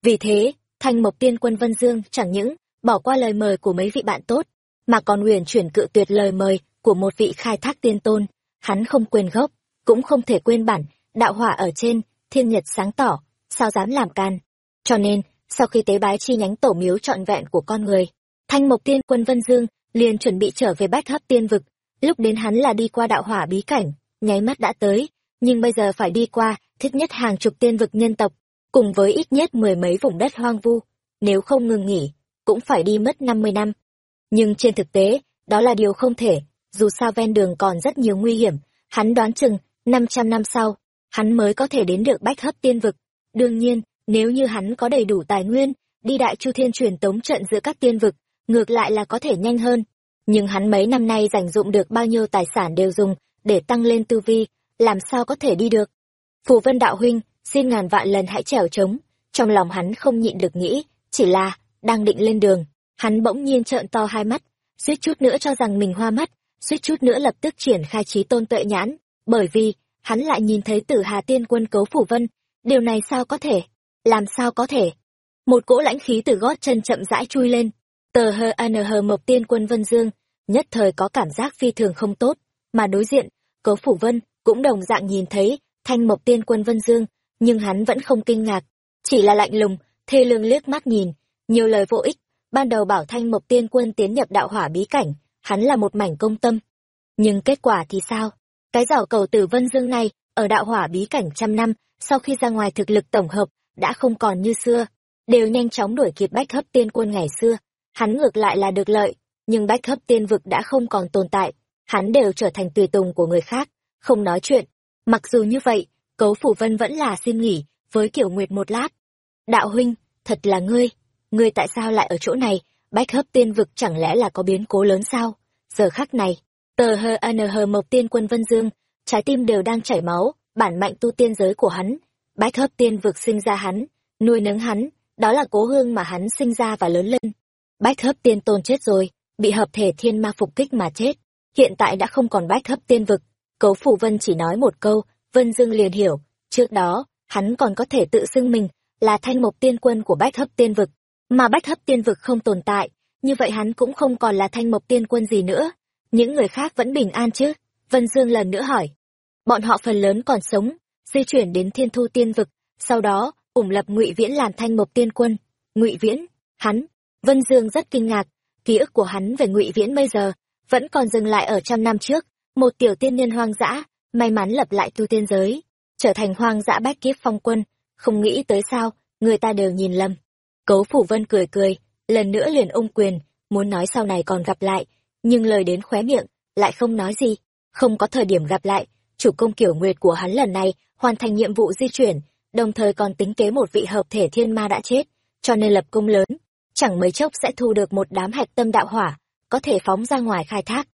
Vì thế, thanh mộc tiên quân Vân Dương chẳng những bỏ qua lời mời của mấy vị bạn tốt, mà còn uyển chuyển cự tuyệt lời mời của một vị khai thác tiên tôn. Hắn không quên gốc, cũng không thể quên bản, đạo hỏa ở trên, thiên nhật sáng tỏ, sao dám làm can. Cho nên, sau khi tế bái chi nhánh tổ miếu trọn vẹn của con người, thanh mộc tiên quân Vân Dương liền chuẩn bị trở về bách hấp tiên vực. Lúc đến hắn là đi qua đạo hỏa bí cảnh, nháy mắt đã tới, nhưng bây giờ phải đi qua thích nhất hàng chục tiên vực nhân tộc, cùng với ít nhất mười mấy vùng đất hoang vu, nếu không ngừng nghỉ, cũng phải đi mất năm mươi năm. Nhưng trên thực tế, đó là điều không thể, dù sao ven đường còn rất nhiều nguy hiểm, hắn đoán chừng, năm trăm năm sau, hắn mới có thể đến được bách hấp tiên vực. Đương nhiên, nếu như hắn có đầy đủ tài nguyên, đi đại chu thiên truyền tống trận giữa các tiên vực, ngược lại là có thể nhanh hơn. Nhưng hắn mấy năm nay dành dụng được bao nhiêu tài sản đều dùng để tăng lên tư vi, làm sao có thể đi được. Phù Vân Đạo Huynh, xin ngàn vạn lần hãy trèo trống, trong lòng hắn không nhịn được nghĩ, chỉ là, đang định lên đường, hắn bỗng nhiên trợn to hai mắt, suýt chút nữa cho rằng mình hoa mắt, suýt chút nữa lập tức triển khai trí tôn tuệ nhãn, bởi vì, hắn lại nhìn thấy tử hà tiên quân cấu phủ vân. Điều này sao có thể? Làm sao có thể? Một cỗ lãnh khí từ gót chân chậm rãi chui lên. Tờ hờ an hờ mộc tiên quân Vân Dương, nhất thời có cảm giác phi thường không tốt. Mà đối diện, cấu phủ vân, cũng đồng dạng nhìn thấy thanh mộc tiên quân Vân Dương, nhưng hắn vẫn không kinh ngạc. Chỉ là lạnh lùng, thê lương liếc mắt nhìn, nhiều lời vô ích. Ban đầu bảo thanh mộc tiên quân tiến nhập đạo hỏa bí cảnh, hắn là một mảnh công tâm. Nhưng kết quả thì sao? Cái giỏ cầu tử Vân Dương này, ở đạo hỏa bí cảnh trăm năm, sau khi ra ngoài thực lực tổng hợp, đã không còn như xưa, đều nhanh chóng đuổi kịp bách hấp tiên quân ngày xưa. Hắn ngược lại là được lợi, nhưng bách hấp tiên vực đã không còn tồn tại, hắn đều trở thành tùy tùng của người khác, không nói chuyện. Mặc dù như vậy, cấu phủ vân vẫn là xin nghỉ, với kiểu nguyệt một lát. Đạo huynh, thật là ngươi, ngươi tại sao lại ở chỗ này, bách hấp tiên vực chẳng lẽ là có biến cố lớn sao? Giờ khắc này, tờ hờ anh mộc tiên quân Vân Dương, trái tim đều đang chảy máu, bản mạnh tu tiên giới của hắn, bách hấp tiên vực sinh ra hắn, nuôi nấng hắn, đó là cố hương mà hắn sinh ra và lớn lên. Bách hấp tiên tôn chết rồi, bị hợp thể thiên ma phục kích mà chết. Hiện tại đã không còn bách hấp tiên vực. Cấu phủ vân chỉ nói một câu, Vân Dương liền hiểu. Trước đó, hắn còn có thể tự xưng mình là thanh mộc tiên quân của bách hấp tiên vực. Mà bách hấp tiên vực không tồn tại, như vậy hắn cũng không còn là thanh mộc tiên quân gì nữa. Những người khác vẫn bình an chứ? Vân Dương lần nữa hỏi. Bọn họ phần lớn còn sống, di chuyển đến thiên thu tiên vực, sau đó ủng lập ngụy viễn làm thanh mộc tiên quân ngụy viễn hắn vân dương rất kinh ngạc ký ức của hắn về ngụy viễn bây giờ vẫn còn dừng lại ở trăm năm trước một tiểu tiên nhân hoang dã may mắn lập lại tu tiên giới trở thành hoang dã bách kiếp phong quân không nghĩ tới sao người ta đều nhìn lầm cấu phủ vân cười cười lần nữa liền ôm quyền muốn nói sau này còn gặp lại nhưng lời đến khóe miệng lại không nói gì. Không có thời điểm gặp lại chủ công kiểu nguyệt của hắn lần này hoàn thành nhiệm vụ di chuyển đồng thời còn tính kế một vị hợp thể thiên ma đã chết, cho nên lập công lớn, chẳng mấy chốc sẽ thu được một đám hạch tâm đạo hỏa, có thể phóng ra ngoài khai thác.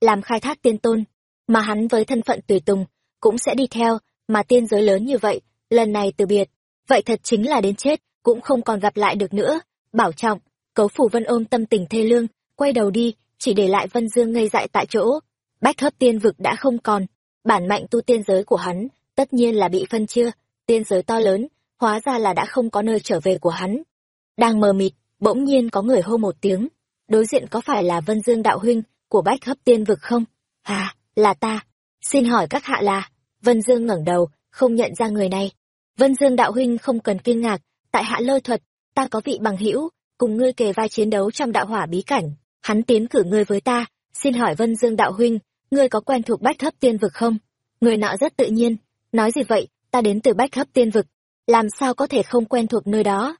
Làm khai thác tiên tôn, mà hắn với thân phận tùy tùng, cũng sẽ đi theo, mà tiên giới lớn như vậy, lần này từ biệt, vậy thật chính là đến chết, cũng không còn gặp lại được nữa. Bảo trọng, cấu phủ vân ôm tâm tình thê lương, quay đầu đi, chỉ để lại Vân Dương ngây dại tại chỗ. Bách hấp tiên vực đã không còn, bản mạnh tu tiên giới của hắn, tất nhiên là bị phân chia, tiên giới to lớn, hóa ra là đã không có nơi trở về của hắn. Đang mờ mịt, bỗng nhiên có người hô một tiếng. Đối diện có phải là Vân Dương đạo huynh của Bách Hấp Tiên vực không? À, là ta. Xin hỏi các hạ là... Vân Dương ngẩng đầu, không nhận ra người này. Vân Dương đạo huynh không cần kinh ngạc, tại hạ lôi thuật, ta có vị bằng hữu cùng ngươi kề vai chiến đấu trong đạo hỏa bí cảnh. Hắn tiến cử ngươi với ta, xin hỏi Vân Dương đạo huynh, ngươi có quen thuộc Bách Hấp Tiên vực không? Người nọ rất tự nhiên, nói gì vậy, ta đến từ bách hấp tiên vực làm sao có thể không quen thuộc nơi đó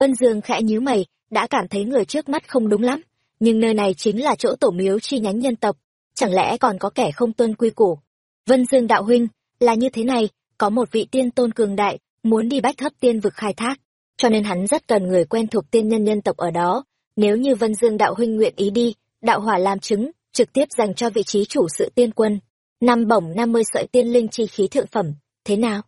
vân dương khẽ nhíu mày đã cảm thấy người trước mắt không đúng lắm nhưng nơi này chính là chỗ tổ miếu chi nhánh nhân tộc chẳng lẽ còn có kẻ không tuân quy củ vân dương đạo huynh là như thế này có một vị tiên tôn cường đại muốn đi bách hấp tiên vực khai thác cho nên hắn rất cần người quen thuộc tiên nhân nhân tộc ở đó. Nếu như vân dương đạo huynh nguyện ý đi, đạo hỏa làm chứng, trực tiếp dành cho vị trí chủ sự tiên quân. Năm bổng năm mươi sợi tiên linh chi khí thượng phẩm, thế nào?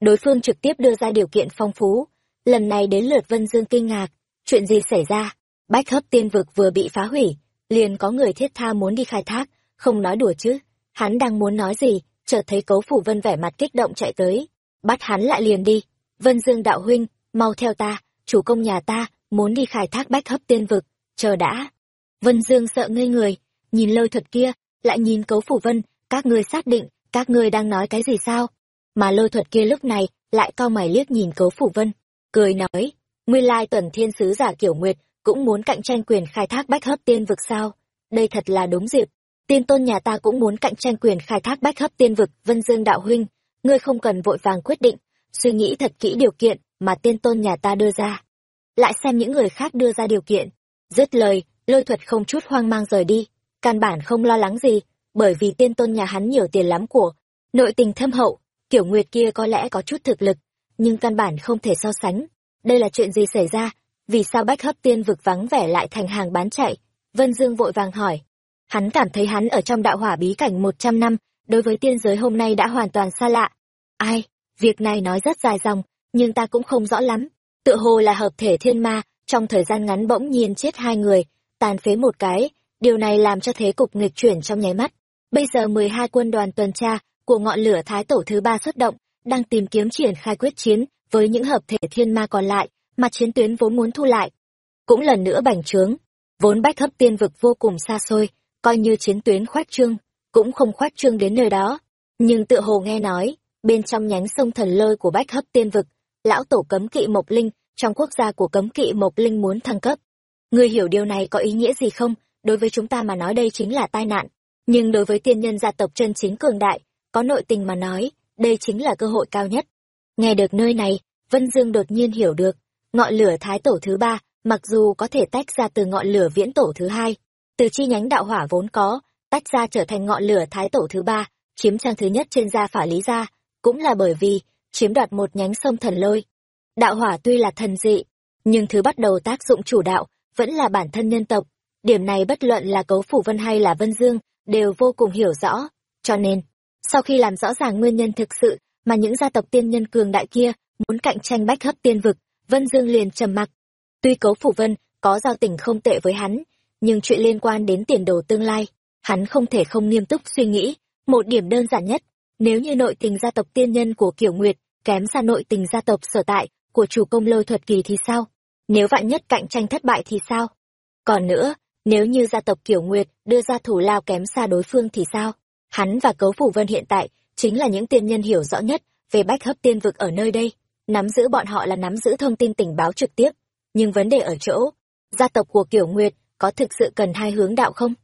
Đối phương trực tiếp đưa ra điều kiện phong phú. Lần này đến lượt vân dương kinh ngạc, chuyện gì xảy ra? Bách hấp tiên vực vừa bị phá hủy, liền có người thiết tha muốn đi khai thác, không nói đùa chứ. Hắn đang muốn nói gì, chợt thấy cấu phủ vân vẻ mặt kích động chạy tới. Bắt hắn lại liền đi. Vân dương đạo huynh mau theo ta, chủ công nhà ta muốn đi khai thác bách hấp tiên vực, chờ đã. Vân dương sợ ngây người, nhìn lôi thuật kia, lại nhìn cấu phủ vân, các ngươi xác định, các ngươi đang nói cái gì sao? Mà lôi thuật kia lúc này lại cau mày liếc nhìn cấu phủ vân, cười nói, nguyên lai tuần thiên sứ giả kiểu nguyệt cũng muốn cạnh tranh quyền khai thác bách hấp tiên vực sao? Đây thật là đúng dịp, tiên tôn nhà ta cũng muốn cạnh tranh quyền khai thác bách hấp tiên vực, vân dương đạo huynh, ngươi không cần vội vàng quyết định, suy nghĩ thật kỹ điều kiện mà tiên tôn nhà ta đưa ra lại xem những người khác đưa ra điều kiện dứt lời lôi thuật không chút hoang mang rời đi căn bản không lo lắng gì bởi vì tiên tôn nhà hắn nhiều tiền lắm của nội tình thâm hậu Kiểu Nguyệt kia có lẽ có chút thực lực, nhưng căn bản không thể so sánh. Đây là chuyện gì xảy ra? Vì sao bách hấp tiên vực vắng vẻ lại thành hàng bán chạy? Vân Dương vội vàng hỏi. Hắn cảm thấy hắn ở trong đạo hỏa bí cảnh một trăm năm, đối với tiên giới hôm nay đã hoàn toàn xa lạ. Ai? Việc này nói rất dài dòng, nhưng ta cũng không rõ lắm. Tựa hồ là hợp thể thiên ma, trong thời gian ngắn bỗng nhiên chết hai người, tàn phế một cái, điều này làm cho thế cục nghịch chuyển trong nháy mắt. Bây giờ mười hai quân đoàn tuần tra của ngọn lửa thái tổ thứ ba xuất động, đang tìm kiếm triển khai quyết chiến với những hợp thể thiên ma còn lại mà chiến tuyến vốn muốn thu lại. Cũng lần nữa bành trướng, vốn bách hấp tiên vực vô cùng xa xôi, coi như chiến tuyến khoát trương, cũng không khoát trương đến nơi đó. Nhưng tựa hồ nghe nói, bên trong nhánh sông thần lôi của bách hấp tiên vực, lão tổ cấm kỵ Mộc Linh, trong quốc gia của cấm kỵ Mộc Linh muốn thăng cấp. Ngươi hiểu điều này có ý nghĩa gì không? Đối với chúng ta mà nói đây chính là tai nạn. Nhưng đối với tiên nhân gia tộc chân chính cường đại, có nội tình mà nói, đây chính là cơ hội cao nhất. Nghe được nơi này, Vân Dương đột nhiên hiểu được, ngọn lửa thái tổ thứ ba, mặc dù có thể tách ra từ ngọn lửa viễn tổ thứ hai, từ chi nhánh đạo hỏa vốn có, tách ra trở thành ngọn lửa thái tổ thứ ba, chiếm trang thứ nhất trên gia phả lý gia, cũng là bởi vì chiếm đoạt một nhánh sông thần lôi. Đạo hỏa tuy là thần dị, nhưng thứ bắt đầu tác dụng chủ đạo vẫn là bản thân nhân tộc. Điểm này bất luận là cấu phủ vân hay là vân dương, đều vô cùng hiểu rõ. Cho nên, sau khi làm rõ ràng nguyên nhân thực sự mà những gia tộc tiên nhân cường đại kia muốn cạnh tranh bách hấp tiên vực, Vân Dương liền trầm mặc. Tuy cấu phủ vân có giao tình không tệ với hắn, nhưng chuyện liên quan đến tiền đồ tương lai, hắn không thể không nghiêm túc suy nghĩ. Một điểm đơn giản nhất, nếu như nội tình gia tộc tiên nhân của Kiểu Nguyệt kém xa nội tình gia tộc sở tại của chủ công lôi thuật kỳ thì sao? Nếu vạn nhất cạnh tranh thất bại thì sao? Còn nữa, nếu như gia tộc Kiểu Nguyệt đưa ra thủ lao kém xa đối phương thì sao? Hắn và Cấu Phủ Vân hiện tại chính là những tiên nhân hiểu rõ nhất về bách hấp tiên vực ở nơi đây. Nắm giữ bọn họ là nắm giữ thông tin tình báo trực tiếp. Nhưng vấn đề ở chỗ, gia tộc của Kiểu Nguyệt có thực sự cần hai hướng đạo không?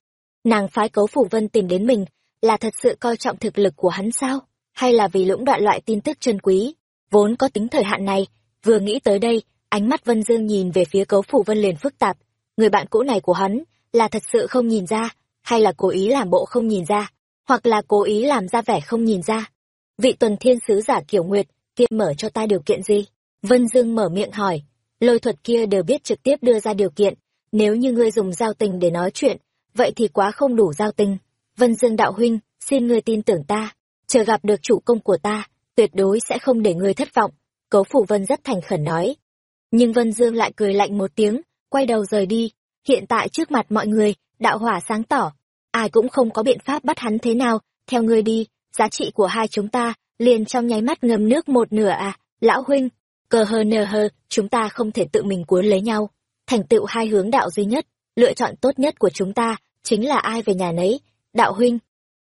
Nàng phái Cấu Phủ Vân tìm đến mình là thật sự coi trọng thực lực của hắn sao? Hay là vì lũng đoạn loại tin tức chân quý, vốn có tính thời hạn này? Vừa nghĩ tới đây, ánh mắt Vân Dương nhìn về phía Cấu Phủ Vân liền phức tạp. Người bạn cũ này của hắn là thật sự không nhìn ra, hay là cố ý làm bộ không nhìn ra? hoặc là cố ý làm ra vẻ không nhìn ra. Vị tuần thiên sứ giả kiểu nguyệt, kia mở cho ta điều kiện gì? Vân Dương mở miệng hỏi, lôi thuật kia đều biết trực tiếp đưa ra điều kiện, nếu như ngươi dùng giao tình để nói chuyện, vậy thì quá không đủ giao tình. Vân Dương đạo huynh, xin ngươi tin tưởng ta, chờ gặp được chủ công của ta, tuyệt đối sẽ không để ngươi thất vọng. Cấu Phủ Vân rất thành khẩn nói. Nhưng Vân Dương lại cười lạnh một tiếng, quay đầu rời đi. Hiện tại trước mặt mọi người, đạo hỏa sáng tỏ, ai cũng không có biện pháp bắt hắn thế nào, theo ngươi đi, giá trị của hai chúng ta, liền trong nháy mắt ngầm nước một nửa à, lão huynh, cờ hờ nờ hờ, chúng ta không thể tự mình cuốn lấy nhau, thành tựu hai hướng đạo duy nhất, lựa chọn tốt nhất của chúng ta, chính là ai về nhà nấy, đạo huynh.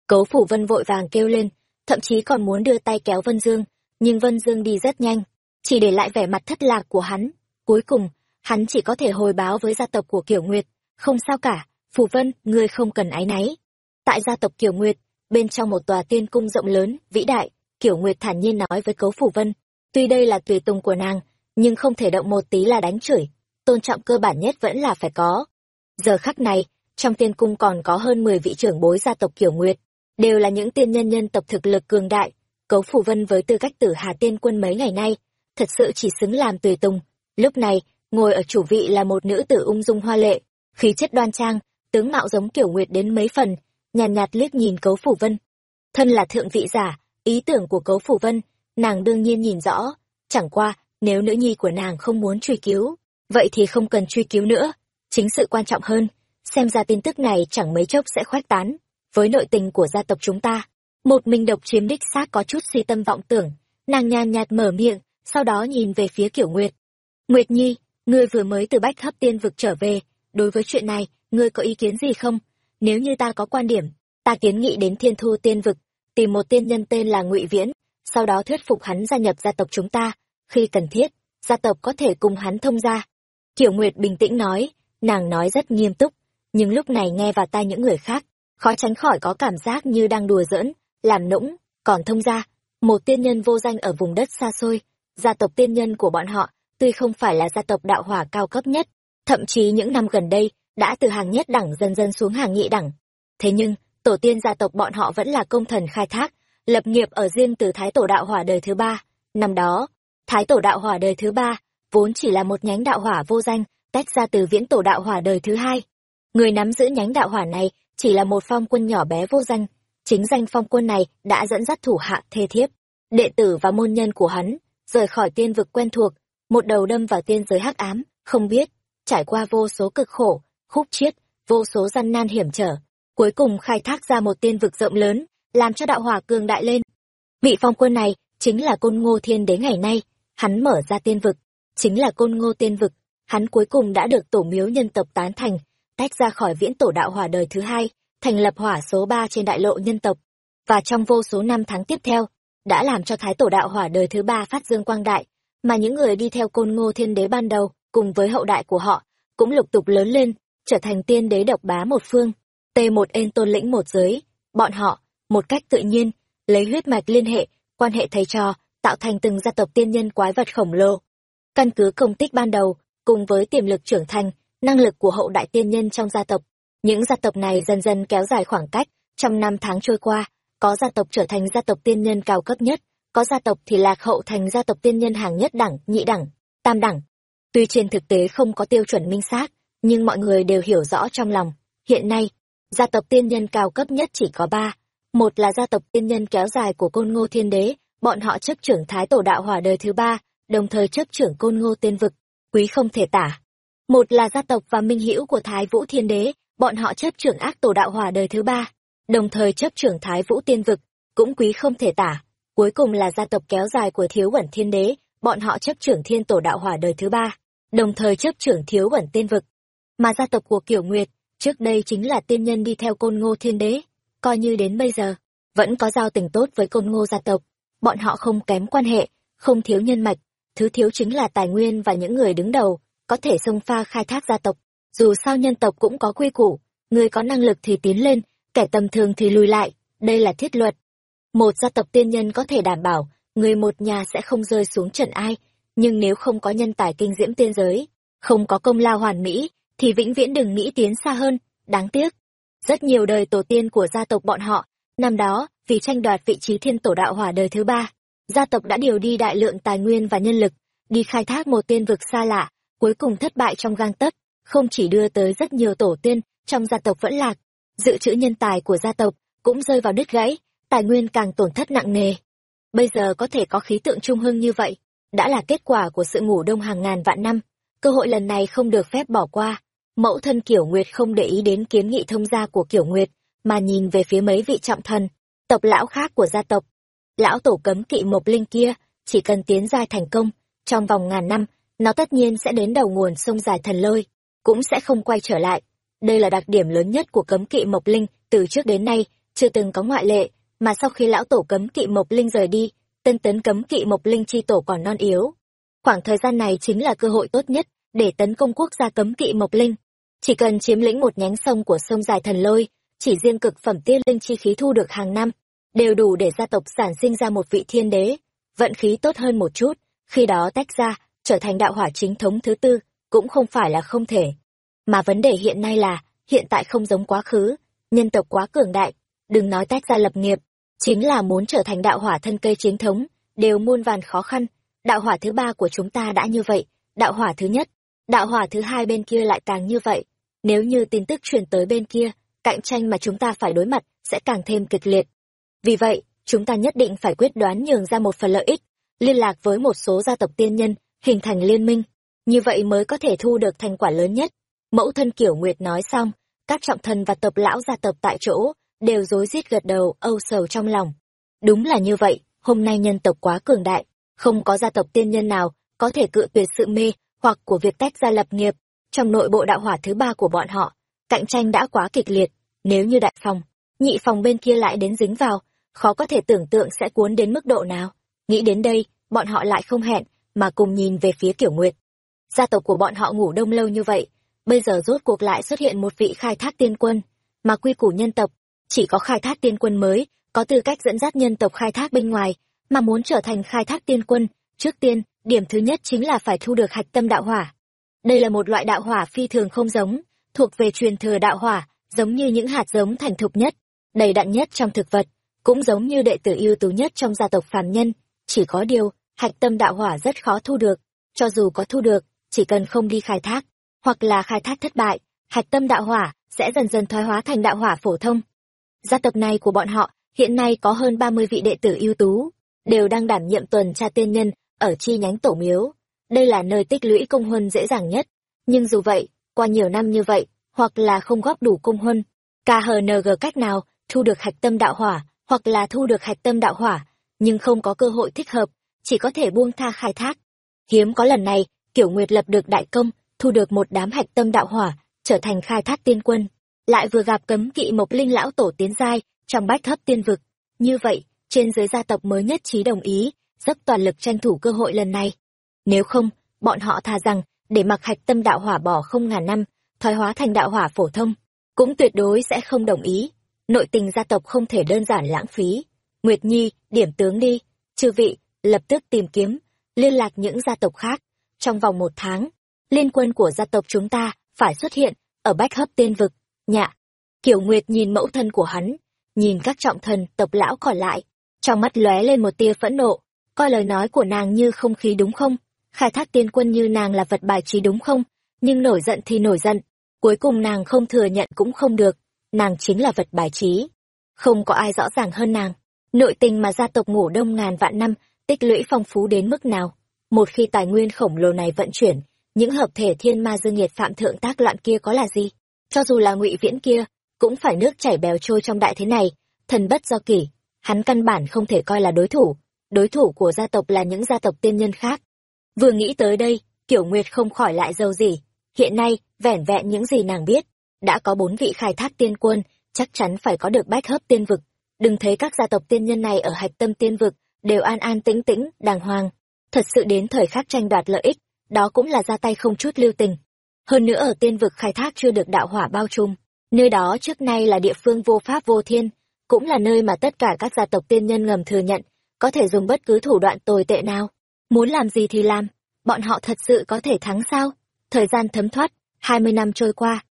Cấu phủ vân vội vàng kêu lên, thậm chí còn muốn đưa tay kéo Vân Dương, nhưng Vân Dương đi rất nhanh, chỉ để lại vẻ mặt thất lạc của hắn. Cuối cùng, hắn chỉ có thể hồi báo với gia tộc của Kiểu Nguyệt, không sao cả, phủ Vân, ngươi không cần áy náy. Tại gia tộc Kiều Nguyệt, bên trong một tòa tiên cung rộng lớn, vĩ đại, Kiều Nguyệt thản nhiên nói với Cấu phủ Vân, tuy đây là tùy tùng của nàng, nhưng không thể động một tí là đánh chửi, tôn trọng cơ bản nhất vẫn là phải có. Giờ khắc này, trong tiên cung còn có hơn 10 vị trưởng bối gia tộc kiểu Nguyệt, đều là những tiên nhân nhân tộc thực lực cường đại, Cấu phủ Vân với tư cách tử Hà Tiên Quân mấy ngày nay, thật sự chỉ xứng làm tùy tùng. Lúc này, ngồi ở chủ vị là một nữ tử ung dung hoa lệ, khí chất đoan trang, tướng mạo giống kiểu nguyệt đến mấy phần nhàn nhạt, nhạt liếc nhìn cấu phủ vân thân là thượng vị giả ý tưởng của cấu phủ vân nàng đương nhiên nhìn rõ chẳng qua nếu nữ nhi của nàng không muốn truy cứu vậy thì không cần truy cứu nữa chính sự quan trọng hơn xem ra tin tức này chẳng mấy chốc sẽ khoét tán. Với nội tình của gia tộc chúng ta, một mình độc chiếm đích xác có chút suy tâm vọng tưởng. Nàng nhàn nhạt mở miệng, sau đó nhìn về phía kiểu nguyệt. Nguyệt nhi, ngươi vừa mới từ bách hấp tiên vực trở về. Đối với chuyện này, ngươi có ý kiến gì không? Nếu như ta có quan điểm, ta kiến nghị đến thiên thu tiên vực, tìm một tiên nhân tên là ngụy viễn, sau đó thuyết phục hắn gia nhập gia tộc chúng ta, khi cần thiết, gia tộc có thể cùng hắn thông gia. Kiểu nguyệt bình tĩnh nói, nàng nói rất nghiêm túc nhưng lúc này nghe vào tai những người khác khó tránh khỏi có cảm giác như đang đùa giỡn làm nũng còn thông ra một tiên nhân vô danh ở vùng đất xa xôi gia tộc tiên nhân của bọn họ tuy không phải là gia tộc đạo hỏa cao cấp nhất thậm chí những năm gần đây đã từ hàng nhất đẳng dần dần xuống hàng nhị đẳng. Thế nhưng, tổ tiên gia tộc bọn họ vẫn là công thần khai thác, lập nghiệp ở riêng từ Thái Tổ Đạo Hỏa đời thứ ba. Năm đó, Thái Tổ Đạo Hỏa đời thứ ba, vốn chỉ là một nhánh đạo hỏa vô danh, tách ra từ viễn tổ đạo hỏa đời thứ hai. Người nắm giữ nhánh đạo hỏa này chỉ là một phong quân nhỏ bé vô danh. Chính danh phong quân này đã dẫn dắt thủ hạ thê thiếp, đệ tử và môn nhân của hắn, rời khỏi tiên vực quen thuộc, một đầu đâm vào tiên giới hắc ám, không biết, trải qua vô số cực khổ, khúc chiết, vô số gian nan hiểm trở, cuối cùng khai thác ra một tiên vực rộng lớn, làm cho đạo hỏa cường đại lên. Vị phong quân này chính là côn ngô thiên đế ngày nay, hắn mở ra tiên vực, chính là côn ngô tiên vực, hắn cuối cùng đã được tổ miếu nhân tộc tán thành, tách ra khỏi viễn tổ đạo hỏa đời thứ hai, thành lập hỏa số ba trên đại lộ nhân tộc. Và trong vô số năm tháng tiếp theo, đã làm cho thái tổ đạo hỏa đời thứ ba phát dương quang đại, mà những người đi theo côn ngô thiên đế ban đầu, cùng với hậu đại của họ, cũng lục tục lớn lên, trở thành tiên đế độc bá một phương. t một ên tôn lĩnh một giới, bọn họ, một cách tự nhiên, lấy huyết mạch liên hệ, quan hệ thầy trò, tạo thành từng gia tộc tiên nhân quái vật khổng lồ. Căn cứ công tích ban đầu, cùng với tiềm lực trưởng thành, năng lực của hậu đại tiên nhân trong gia tộc, những gia tộc này dần dần kéo dài khoảng cách, trong năm tháng trôi qua, có gia tộc trở thành gia tộc tiên nhân cao cấp nhất, có gia tộc thì lạc hậu thành gia tộc tiên nhân hàng nhất đẳng, nhị đẳng, tam đẳng. Tuy trên thực tế không có tiêu chuẩn minh xác, nhưng mọi người đều hiểu rõ trong lòng. Hiện nay, gia tộc tiên nhân cao cấp nhất chỉ có ba. Một là gia tộc tiên nhân kéo dài của côn ngô thiên đế, bọn họ chấp trưởng thái tổ đạo hỏa đời thứ ba, đồng thời chấp trưởng côn ngô tiên vực, quý không thể tả. Một là gia tộc và minh hữu của thái vũ thiên đế, bọn họ chấp trưởng ác tổ đạo hỏa đời thứ ba, đồng thời chấp trưởng thái vũ tiên vực, cũng quý không thể tả. Cuối cùng là gia tộc kéo dài của thiếu quẩn thiên đế, bọn họ chấp trưởng thiên tổ đạo hỏa đời thứ ba, đồng thời chấp trưởng thiếu quẩn tiên vực. Mà gia tộc của Kiểu Nguyệt, trước đây chính là tiên nhân đi theo côn ngô thiên đế, coi như đến bây giờ, vẫn có giao tình tốt với côn ngô gia tộc. Bọn họ không kém quan hệ, không thiếu nhân mạch, thứ thiếu chính là tài nguyên và những người đứng đầu, có thể xông pha khai thác gia tộc. Dù sao nhân tộc cũng có quy củ, người có năng lực thì tiến lên, kẻ tầm thường thì lùi lại, đây là thiết luật. Một gia tộc tiên nhân có thể đảm bảo, người một nhà sẽ không rơi xuống trận ai, nhưng nếu không có nhân tài kinh diễm tiên giới, không có công lao hoàn mỹ, thì vĩnh viễn đừng nghĩ tiến xa hơn, đáng tiếc. Rất nhiều đời tổ tiên của gia tộc bọn họ, năm đó, vì tranh đoạt vị trí thiên tổ đạo hỏa đời thứ ba, gia tộc đã điều đi đại lượng tài nguyên và nhân lực, đi khai thác một tiên vực xa lạ, cuối cùng thất bại trong gang tấc, không chỉ đưa tới rất nhiều tổ tiên trong gia tộc vẫn lạc, dự trữ nhân tài của gia tộc cũng rơi vào đứt gãy, tài nguyên càng tổn thất nặng nề. Bây giờ có thể có khí tượng trung hưng như vậy, đã là kết quả của sự ngủ đông hàng ngàn vạn năm, cơ hội lần này không được phép bỏ qua. Mẫu thân Kiểu Nguyệt không để ý đến kiến nghị thông gia của Kiểu Nguyệt, mà nhìn về phía mấy vị trọng thần, tộc lão khác của gia tộc. Lão tổ cấm kỵ mộc linh kia, chỉ cần tiến giai thành công, trong vòng ngàn năm, nó tất nhiên sẽ đến đầu nguồn sông dài thần lôi, cũng sẽ không quay trở lại. Đây là đặc điểm lớn nhất của cấm kỵ mộc linh, từ trước đến nay, chưa từng có ngoại lệ, mà sau khi lão tổ cấm kỵ mộc linh rời đi, tân tấn cấm kỵ mộc linh chi tổ còn non yếu. Khoảng thời gian này chính là cơ hội tốt nhất để tấn công quốc gia cấm kỵ mộc linh. Chỉ cần chiếm lĩnh một nhánh sông của sông dài thần lôi, chỉ riêng cực phẩm tiên linh chi khí thu được hàng năm, đều đủ để gia tộc sản sinh ra một vị thiên đế. Vận khí tốt hơn một chút, khi đó tách ra, trở thành đạo hỏa chính thống thứ tư, cũng không phải là không thể. Mà vấn đề hiện nay là, hiện tại không giống quá khứ, nhân tộc quá cường đại, đừng nói tách ra lập nghiệp, chính là muốn trở thành đạo hỏa thân cây chính thống, đều muôn vàn khó khăn. Đạo hỏa thứ ba của chúng ta đã như vậy, đạo hỏa thứ nhất, đạo hỏa thứ hai bên kia lại càng như vậy. Nếu như tin tức truyền tới bên kia, cạnh tranh mà chúng ta phải đối mặt sẽ càng thêm kịch liệt. Vì vậy, chúng ta nhất định phải quyết đoán nhường ra một phần lợi ích, liên lạc với một số gia tộc tiên nhân, hình thành liên minh. Như vậy mới có thể thu được thành quả lớn nhất. Mẫu thân Kiểu Nguyệt nói xong, các trọng thần và tập lão gia tập tại chỗ, đều rối rít gật đầu, âu sầu trong lòng. Đúng là như vậy, hôm nay nhân tộc quá cường đại, không có gia tộc tiên nhân nào có thể cự tuyệt sự mê hoặc của việc tách ra lập nghiệp. Trong nội bộ đạo hỏa thứ ba của bọn họ, cạnh tranh đã quá kịch liệt, nếu như đại phòng, nhị phòng bên kia lại đến dính vào, khó có thể tưởng tượng sẽ cuốn đến mức độ nào. Nghĩ đến đây, bọn họ lại không hẹn, mà cùng nhìn về phía kiểu nguyệt. Gia tộc của bọn họ ngủ đông lâu như vậy, bây giờ rốt cuộc lại xuất hiện một vị khai thác tiên quân, mà quy củ nhân tộc, chỉ có khai thác tiên quân mới, có tư cách dẫn dắt nhân tộc khai thác bên ngoài, mà muốn trở thành khai thác tiên quân, trước tiên, điểm thứ nhất chính là phải thu được hạch tâm đạo hỏa. Đây là một loại đạo hỏa phi thường không giống, thuộc về truyền thừa đạo hỏa, giống như những hạt giống thành thục nhất, đầy đặn nhất trong thực vật, cũng giống như đệ tử ưu tú nhất trong gia tộc phàm nhân, chỉ có điều, hạch tâm đạo hỏa rất khó thu được, cho dù có thu được, chỉ cần không đi khai thác, hoặc là khai thác thất bại, hạch tâm đạo hỏa sẽ dần dần thoái hóa thành đạo hỏa phổ thông. Gia tộc này của bọn họ hiện nay có hơn 30 vị đệ tử ưu tú, đều đang đảm nhiệm tuần tra tiên nhân ở chi nhánh tổ miếu. Đây là nơi tích lũy công huân dễ dàng nhất. Nhưng dù vậy, qua nhiều năm như vậy, hoặc là không góp đủ công huân, KHNG cách nào thu được hạch tâm đạo hỏa, hoặc là thu được hạch tâm đạo hỏa, nhưng không có cơ hội thích hợp, chỉ có thể buông tha khai thác. Hiếm có lần này, Kiểu Nguyệt lập được đại công, thu được một đám hạch tâm đạo hỏa, trở thành khai thác tiên quân, lại vừa gặp cấm kỵ Mộc Linh lão tổ tiến giai trong bách hấp tiên vực. Như vậy, trên dưới gia tộc mới nhất trí đồng ý, dốc toàn lực tranh thủ cơ hội lần này. Nếu không, bọn họ thà rằng, để mặc hạch tâm đạo hỏa bỏ không ngàn năm, thoái hóa thành đạo hỏa phổ thông, cũng tuyệt đối sẽ không đồng ý. Nội tình gia tộc không thể đơn giản lãng phí. Nguyệt Nhi, điểm tướng đi, chư vị, lập tức tìm kiếm, liên lạc những gia tộc khác. Trong vòng một tháng, liên quân của gia tộc chúng ta phải xuất hiện ở bách hấp tiên vực. Nhạ, Kiểu Nguyệt nhìn mẫu thân của hắn, nhìn các trọng thần tộc lão còn lại, trong mắt lóe lên một tia phẫn nộ, coi lời nói của nàng như không khí đúng không? Khai thác tiên quân như nàng là vật bài trí đúng không? Nhưng nổi giận thì nổi giận, cuối cùng nàng không thừa nhận cũng không được, nàng chính là vật bài trí. Không có ai rõ ràng hơn nàng. Nội tình mà gia tộc ngủ đông ngàn vạn năm, tích lũy phong phú đến mức nào. Một khi tài nguyên khổng lồ này vận chuyển, những hợp thể thiên ma dương nhiệt phạm thượng tác loạn kia có là gì? Cho dù là ngụy viễn kia, cũng phải nước chảy bèo trôi trong đại thế này, thần bất do kỷ, hắn căn bản không thể coi là đối thủ, đối thủ của gia tộc là những gia tộc tiên nhân khác. Vừa nghĩ tới đây, Kiểu Nguyệt không khỏi lại dâu gì, hiện nay, vẻn vẹn những gì nàng biết, đã có bốn vị khai thác tiên quân, chắc chắn phải có được bách hấp tiên vực. Đừng thấy các gia tộc tiên nhân này ở hạch tâm tiên vực, đều an an tĩnh tĩnh, đàng hoàng. Thật sự đến thời khắc tranh đoạt lợi ích, đó cũng là ra tay không chút lưu tình. Hơn nữa ở tiên vực khai thác chưa được đạo hỏa bao trùm, nơi đó trước nay là địa phương vô pháp vô thiên, cũng là nơi mà tất cả các gia tộc tiên nhân ngầm thừa nhận, có thể dùng bất cứ thủ đoạn tồi tệ nào. Muốn làm gì thì làm, bọn họ thật sự có thể thắng sao? Thời gian thấm thoát, hai mươi năm trôi qua.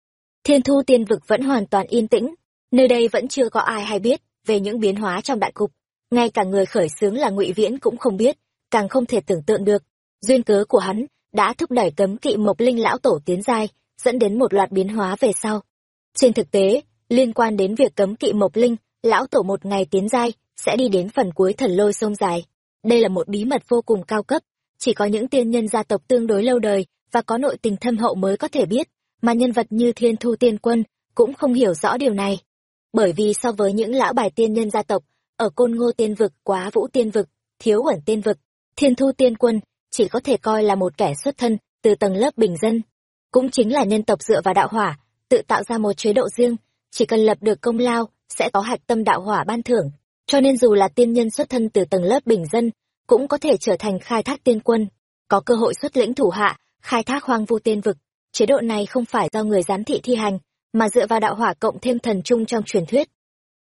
Thiên thu tiên vực vẫn hoàn toàn yên tĩnh, nơi đây vẫn chưa có ai hay biết về những biến hóa trong đại cục. Ngay cả người khởi xướng là ngụy Viễn cũng không biết, càng không thể tưởng tượng được. Duyên cớ của hắn đã thúc đẩy cấm kỵ mộc linh lão tổ tiến giai, dẫn đến một loạt biến hóa về sau. Trên thực tế, liên quan đến việc cấm kỵ mộc linh, lão tổ một ngày tiến giai, sẽ đi đến phần cuối thần lôi sông dài. Đây là một bí mật vô cùng cao cấp, chỉ có những tiên nhân gia tộc tương đối lâu đời và có nội tình thâm hậu mới có thể biết, mà nhân vật như Thiên Thu Tiên Quân cũng không hiểu rõ điều này. Bởi vì so với những lão bài tiên nhân gia tộc, ở Côn Ngô Tiên Vực, Quá Vũ Tiên Vực, Thiếu Ẩn Tiên Vực, Thiên Thu Tiên Quân chỉ có thể coi là một kẻ xuất thân từ tầng lớp bình dân. Cũng chính là nhân tộc dựa vào đạo hỏa, tự tạo ra một chế độ riêng, chỉ cần lập được công lao, sẽ có hạch tâm đạo hỏa ban thưởng. Cho nên dù là tiên nhân xuất thân từ tầng lớp bình dân, cũng có thể trở thành khai thác tiên quân, có cơ hội xuất lĩnh thủ hạ, khai thác hoang vu tiên vực. Chế độ này không phải do người giám thị thi hành, mà dựa vào đạo hỏa cộng thêm thần trung trong truyền thuyết.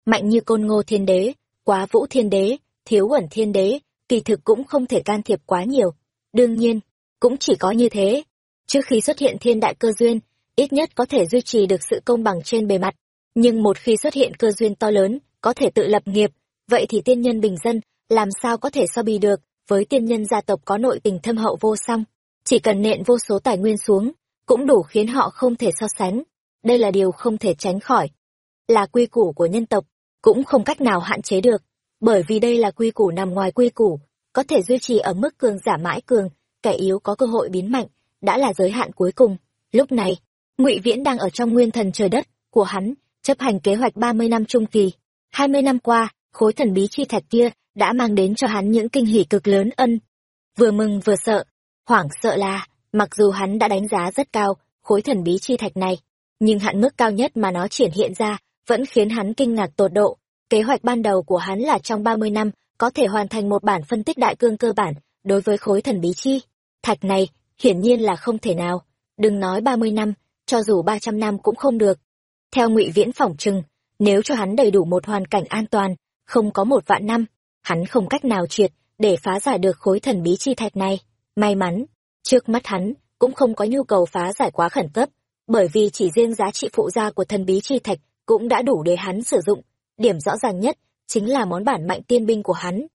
Mạnh như côn ngô thiên đế, quá vũ thiên đế, thiếu ẩn thiên đế, kỳ thực cũng không thể can thiệp quá nhiều. Đương nhiên, cũng chỉ có như thế. Trước khi xuất hiện thiên đại cơ duyên, ít nhất có thể duy trì được sự công bằng trên bề mặt. Nhưng một khi xuất hiện cơ duyên to lớn, có thể tự lập nghiệp, vậy thì tiên nhân bình dân, làm sao có thể so bì được với tiên nhân gia tộc có nội tình thâm hậu vô song. Chỉ cần nện vô số tài nguyên xuống, cũng đủ khiến họ không thể so sánh. Đây là điều không thể tránh khỏi. Là quy củ của nhân tộc, cũng không cách nào hạn chế được, bởi vì đây là quy củ nằm ngoài quy củ, có thể duy trì ở mức cường giả mãi cường, kẻ yếu có cơ hội biến mạnh, đã là giới hạn cuối cùng. Lúc này, Ngụy Viễn đang ở trong nguyên thần trời đất của hắn, chấp hành kế hoạch ba mươi năm trung kỳ. hai mươi năm qua, khối thần bí chi thạch kia đã mang đến cho hắn những kinh hỉ cực lớn ân. Vừa mừng vừa sợ, hoảng sợ là, mặc dù hắn đã đánh giá rất cao khối thần bí chi thạch này, nhưng hạn mức cao nhất mà nó triển hiện ra vẫn khiến hắn kinh ngạc tột độ. Kế hoạch ban đầu của hắn là trong ba mươi năm có thể hoàn thành một bản phân tích đại cương cơ bản đối với khối thần bí chi. Thạch này, hiển nhiên là không thể nào. Đừng nói ba mươi năm, cho dù ba trăm năm cũng không được. Theo ngụy Viễn phỏng chừng, nếu cho hắn đầy đủ một hoàn cảnh an toàn, không có một vạn năm, hắn không cách nào triệt để phá giải được khối thần bí chi thạch này. May mắn, trước mắt hắn cũng không có nhu cầu phá giải quá khẩn cấp, bởi vì chỉ riêng giá trị phụ gia của thần bí chi thạch cũng đã đủ để hắn sử dụng. Điểm rõ ràng nhất chính là món bản mạnh tiên binh của hắn.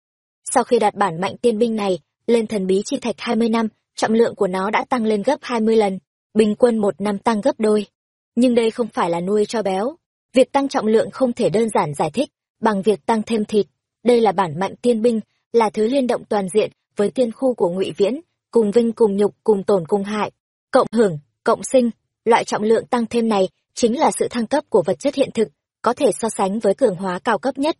Sau khi đặt bản mạnh tiên binh này lên thần bí chi thạch 20 năm, trọng lượng của nó đã tăng lên gấp 20 lần, bình quân một năm tăng gấp đôi. Nhưng đây không phải là nuôi cho béo. Việc tăng trọng lượng không thể đơn giản giải thích bằng việc tăng thêm thịt. Đây là bản mạnh tiên binh, là thứ liên động toàn diện với tiên khu của ngụy Viễn, cùng vinh cùng nhục cùng tổn cùng hại, cộng hưởng, cộng sinh. Loại trọng lượng tăng thêm này chính là sự thăng cấp của vật chất hiện thực, có thể so sánh với cường hóa cao cấp nhất.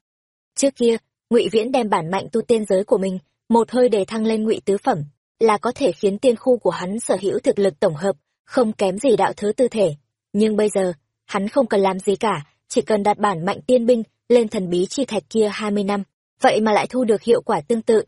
Trước kia ngụy viễn đem bản mạnh tu tiên giới của mình một hơi đề thăng lên ngụy tứ phẩm là có thể khiến tiên khu của hắn sở hữu thực lực tổng hợp không kém gì đạo thứ tư thể. Nhưng bây giờ hắn không cần làm gì cả chỉ cần đặt bản mạnh tiên binh lên thần bí chi thạch kia hai mươi năm vậy mà lại thu được hiệu quả tương tự.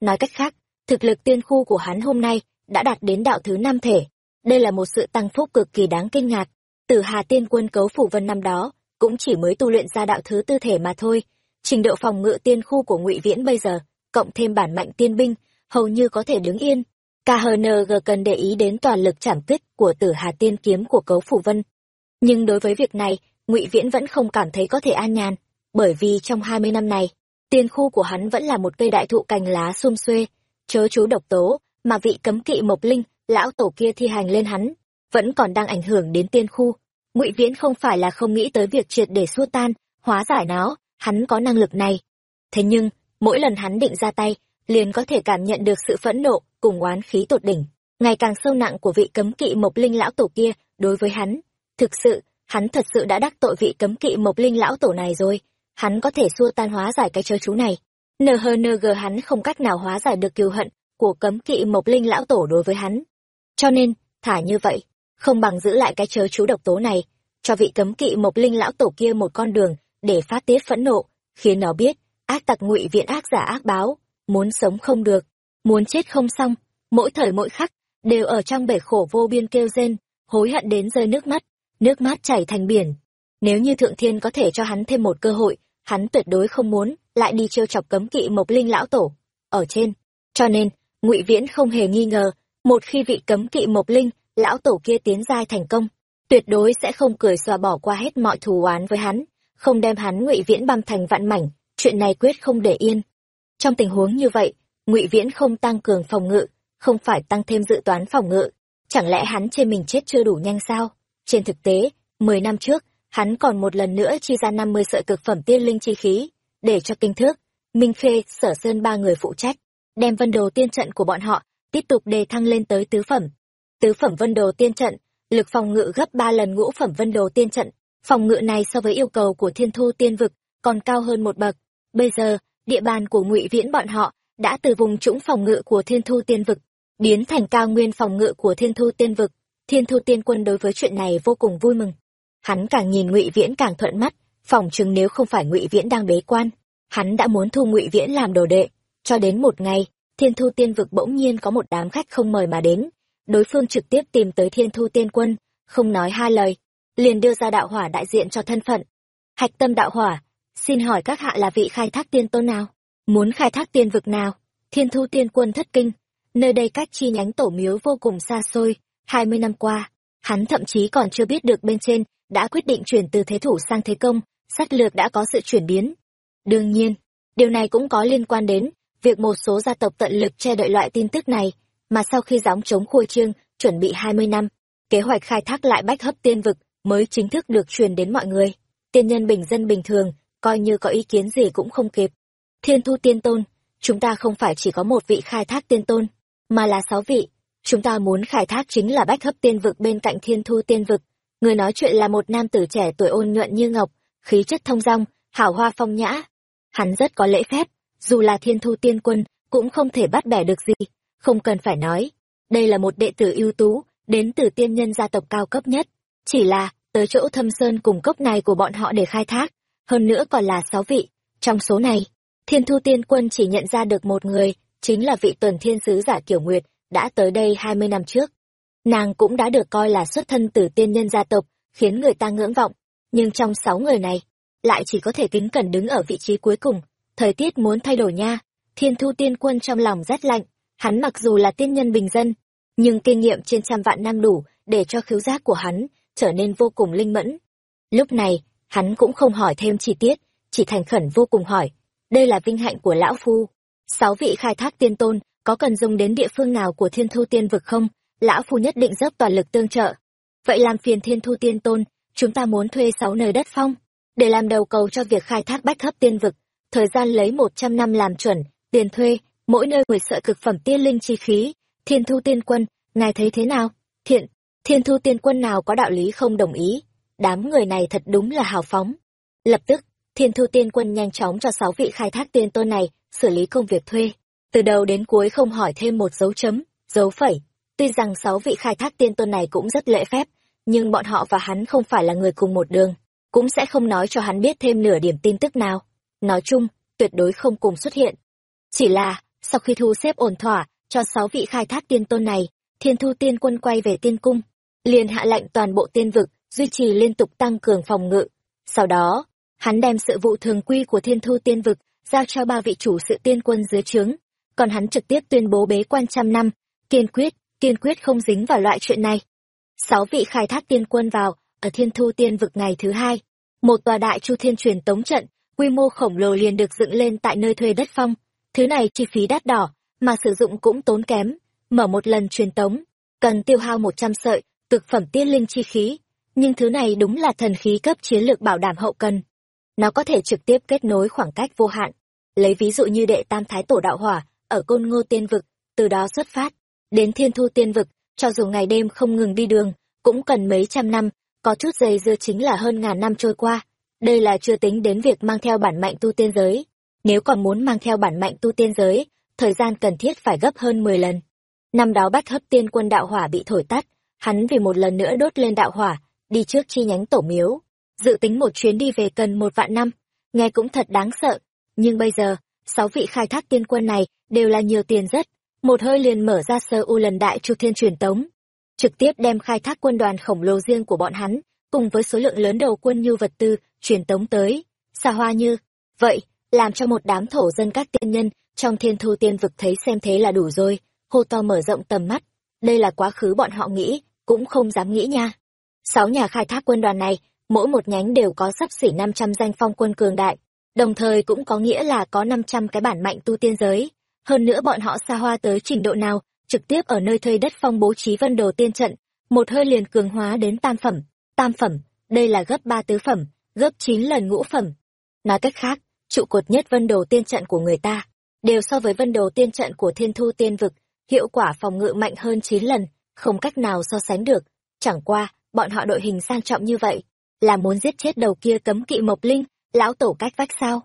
Nói cách khác thực lực tiên khu của hắn hôm nay đã đạt đến đạo thứ năm thể. Đây là một sự tăng phúc cực kỳ đáng kinh ngạc từ hà tiên quân cấu phủ vân năm đó, cũng chỉ mới tu luyện ra đạo thứ tư thể mà thôi. Trình độ phòng ngự tiên khu của ngụy viễn bây giờ, cộng thêm bản mạnh tiên binh, hầu như có thể đứng yên. Khng cần để ý đến toàn lực chảm kích của tử hà tiên kiếm của cấu phủ vân. Nhưng đối với việc này, ngụy viễn vẫn không cảm thấy có thể an nhàn, bởi vì trong hai mươi năm này, tiên khu của hắn vẫn là một cây đại thụ cành lá xum xuê, chớ chú độc tố, mà vị cấm kỵ mộc linh, lão tổ kia thi hành lên hắn vẫn còn đang ảnh hưởng đến tiên khu. Ngụy viễn không phải là không nghĩ tới việc triệt để xua tan, hóa giải nó, hắn có năng lực này. Thế nhưng, mỗi lần hắn định ra tay, liền có thể cảm nhận được sự phẫn nộ, cùng oán khí tột đỉnh. Ngày càng sâu nặng của vị cấm kỵ mộc linh lão tổ kia, đối với hắn, thực sự, hắn thật sự đã đắc tội vị cấm kỵ mộc linh lão tổ này rồi. Hắn có thể xua tan hóa giải cái chớ chú này. Nờ hờ nờ gờ hắn không cách nào hóa giải được kiêu hận của cấm kỵ mộc linh lão tổ đối với hắn. Cho nên, thả như vậy không bằng giữ lại cái chớ chú độc tố này, cho vị cấm kỵ mộc linh lão tổ kia một con đường để phát tiết phẫn nộ, khiến nó biết ác tặc ngụy viện ác giả ác báo, muốn sống không được, muốn chết không xong. Mỗi thời mỗi khắc, đều ở trong bể khổ vô biên kêu rên, hối hận đến rơi nước mắt nước mắt chảy thành biển. Nếu như thượng thiên có thể cho hắn thêm một cơ hội, hắn tuyệt đối không muốn lại đi trêu chọc cấm kỵ mộc linh lão tổ ở trên. Cho nên, ngụy viễn không hề nghi ngờ, một khi vị cấm kỵ mộc linh lão tổ kia tiến giai thành công, tuyệt đối sẽ không cười xòa bỏ qua hết mọi thù oán với hắn, không đem hắn ngụy viễn băm thành vạn mảnh, chuyện này quyết không để yên. Trong tình huống như vậy, ngụy viễn không tăng cường phòng ngự, không phải tăng thêm dự toán phòng ngự. Chẳng lẽ hắn trên mình chết chưa đủ nhanh sao? Trên thực tế, mười năm trước, hắn còn một lần nữa chi ra năm mươi sợi cực phẩm tiên linh chi khí, để cho kinh thước, minh khê, sở sơn ba người phụ trách, đem vân đồ tiên trận của bọn họ tiếp tục đề thăng lên tới tứ phẩm tứ phẩm vân đồ tiên trận, lực phòng ngự gấp ba lần ngũ phẩm vân đồ tiên trận. Phòng ngự này so với yêu cầu của thiên thu tiên vực còn cao hơn một bậc. Bây giờ, địa bàn của ngụy viễn bọn họ đã từ vùng trũng phòng ngự của thiên thu tiên vực biến thành cao nguyên phòng ngự của thiên thu tiên vực. Thiên thu tiên quân đối với chuyện này vô cùng vui mừng. Hắn càng nhìn ngụy viễn càng thuận mắt phỏng chừng nếu không phải ngụy viễn đang bế quan, hắn đã muốn thu ngụy viễn làm đồ đệ. Cho đến một ngày, thiên thu tiên vực bỗng nhiên có một đám khách không mời mà đến đối phương trực tiếp tìm tới thiên thu tiên quân, không nói hai lời, liền đưa ra đạo hỏa đại diện cho thân phận. Hạch tâm đạo hỏa, xin hỏi các hạ là vị khai thác tiên tôn nào? Muốn khai thác tiên vực nào? Thiên thu tiên quân thất kinh, nơi đây cách chi nhánh tổ miếu vô cùng xa xôi, hai mươi năm qua, hắn thậm chí còn chưa biết được bên trên đã quyết định chuyển từ thế thủ sang thế công, sách lược đã có sự chuyển biến. Đương nhiên, điều này cũng có liên quan đến việc một số gia tộc tận lực che đậy loại tin tức này mà sau khi gióng chống khôi trương chuẩn bị hai mươi năm, kế hoạch khai thác lại bách hấp tiên vực mới chính thức được truyền đến mọi người. Tiên nhân bình dân bình thường, coi như có ý kiến gì cũng không kịp. Thiên thu tiên tôn, chúng ta không phải chỉ có một vị khai thác tiên tôn, mà là sáu vị. Chúng ta muốn khai thác chính là bách hấp tiên vực bên cạnh thiên thu tiên vực. Người nói chuyện là một nam tử trẻ tuổi ôn nhuận như ngọc, khí chất thông dong hảo hoa phong nhã. Hắn rất có lễ phép, dù là thiên thu tiên quân cũng không thể bắt bẻ được gì không cần phải nói. Đây là một đệ tử ưu tú, đến từ tiên nhân gia tộc cao cấp nhất. Chỉ là, tới chỗ thâm sơn cùng cốc này của bọn họ để khai thác. Hơn nữa còn là sáu vị. Trong số này, thiên thu tiên quân chỉ nhận ra được một người, chính là vị tuần thiên sứ giả kiểu nguyệt, đã tới đây hai mươi năm trước. Nàng cũng đã được coi là xuất thân từ tiên nhân gia tộc, khiến người ta ngưỡng vọng. Nhưng trong sáu người này, lại chỉ có thể kính cẩn đứng ở vị trí cuối cùng. Thời tiết muốn thay đổi nha. Thiên thu tiên quân trong lòng rét lạnh hắn mặc dù là tiên nhân bình dân, nhưng kinh nghiệm trên trăm vạn năm đủ để cho khiếu giác của hắn trở nên vô cùng linh mẫn. Lúc này, hắn cũng không hỏi thêm chi tiết, chỉ thành khẩn vô cùng hỏi, đây là vinh hạnh của lão phu. Sáu vị khai thác tiên tôn có cần dùng đến địa phương nào của thiên thu tiên vực không? Lão phu nhất định dốc toàn lực tương trợ. Vậy làm phiền thiên thu tiên tôn, chúng ta muốn thuê sáu nơi đất phong, để làm đầu cầu cho việc khai thác bách hấp tiên vực. Thời gian lấy một trăm năm làm chuẩn, tiền thuê mỗi nơi mười sợi cực phẩm tiên linh chi khí thiên thu tiên quân ngài thấy thế nào thiện thiên thu tiên quân nào có đạo lý không đồng ý đám người này thật đúng là hào phóng lập tức Thiên Thu Tiên Quân nhanh chóng cho sáu vị khai thác tiên tôn này xử lý công việc thuê. Từ đầu đến cuối không hỏi thêm một dấu chấm, dấu phẩy. Tuy rằng sáu vị khai thác tiên tôn này cũng rất lễ phép, nhưng bọn họ và hắn không phải là người cùng một đường, cũng sẽ không nói cho hắn biết thêm nửa điểm tin tức nào. Nói chung, tuyệt đối không cùng xuất hiện. Chỉ là, sau khi thu xếp ổn thỏa cho sáu vị khai thác tiên tôn này, Thiên Thu Tiên Quân quay về tiên cung, liền hạ lệnh toàn bộ tiên vực duy trì liên tục tăng cường phòng ngự. Sau đó, hắn đem sự vụ thường quy của Thiên Thu Tiên vực giao cho ba vị chủ sự tiên quân dưới trướng, còn hắn trực tiếp tuyên bố bế quan trăm năm, kiên quyết, kiên quyết không dính vào loại chuyện này. Sáu vị khai thác tiên quân vào, ở Thiên Thu Tiên vực ngày thứ hai, một tòa đại chu thiên truyền tống trận, quy mô khổng lồ liền được dựng lên tại nơi thuê đất phong. Thứ này chi phí đắt đỏ, mà sử dụng cũng tốn kém, mở một lần truyền tống, cần tiêu hao một trăm sợi, cực phẩm tiên linh chi khí, nhưng thứ này đúng là thần khí cấp chiến lược bảo đảm hậu cần. Nó có thể trực tiếp kết nối khoảng cách vô hạn. Lấy ví dụ như đệ tam thái tổ đạo hỏa, ở côn ngô tiên vực, từ đó xuất phát, đến thiên thu tiên vực, cho dù ngày đêm không ngừng đi đường, cũng cần mấy trăm năm, có chút dày dưa chính là hơn ngàn năm trôi qua. Đây là chưa tính đến việc mang theo bản mạnh tu tiên giới. Nếu còn muốn mang theo bản mạnh tu tiên giới, thời gian cần thiết phải gấp hơn 10 lần. Năm đó bắt hấp tiên quân đạo hỏa bị thổi tắt, hắn vì một lần nữa đốt lên đạo hỏa, đi trước chi nhánh tổ miếu. Dự tính một chuyến đi về cần một vạn năm, nghe cũng thật đáng sợ. Nhưng bây giờ, sáu vị khai thác tiên quân này đều là nhiều tiền rất, một hơi liền mở ra sơ u lần đại chu thiên truyền tống. Trực tiếp đem khai thác quân đoàn khổng lồ riêng của bọn hắn, cùng với số lượng lớn đầu quân như vật tư, truyền tống tới. Xa hoa như, vậy, làm cho một đám thổ dân các tiên nhân trong thiên thu tiên vực thấy xem thế là đủ rồi, hô to mở rộng tầm mắt. Đây là quá khứ bọn họ nghĩ, cũng không dám nghĩ nha. Sáu nhà khai thác quân đoàn này, mỗi một nhánh đều có sắp xỉ 500 danh phong quân cường đại, đồng thời cũng có nghĩa là có 500 cái bản mạnh tu tiên giới. Hơn nữa bọn họ xa hoa tới trình độ nào, trực tiếp ở nơi thuê đất phong bố trí vân đồ tiên trận, một hơi liền cường hóa đến tam phẩm. Tam phẩm, đây là gấp ba tứ phẩm, gấp chín lần ngũ phẩm. Nói cách khác, trụ cột nhất vân đầu tiên trận của người ta, đều so với vân đầu tiên trận của thiên thu tiên vực, hiệu quả phòng ngự mạnh hơn 9 lần, không cách nào so sánh được. Chẳng qua, bọn họ đội hình sang trọng như vậy, là muốn giết chết đầu kia cấm kỵ mộc linh, lão tổ cách vách sao.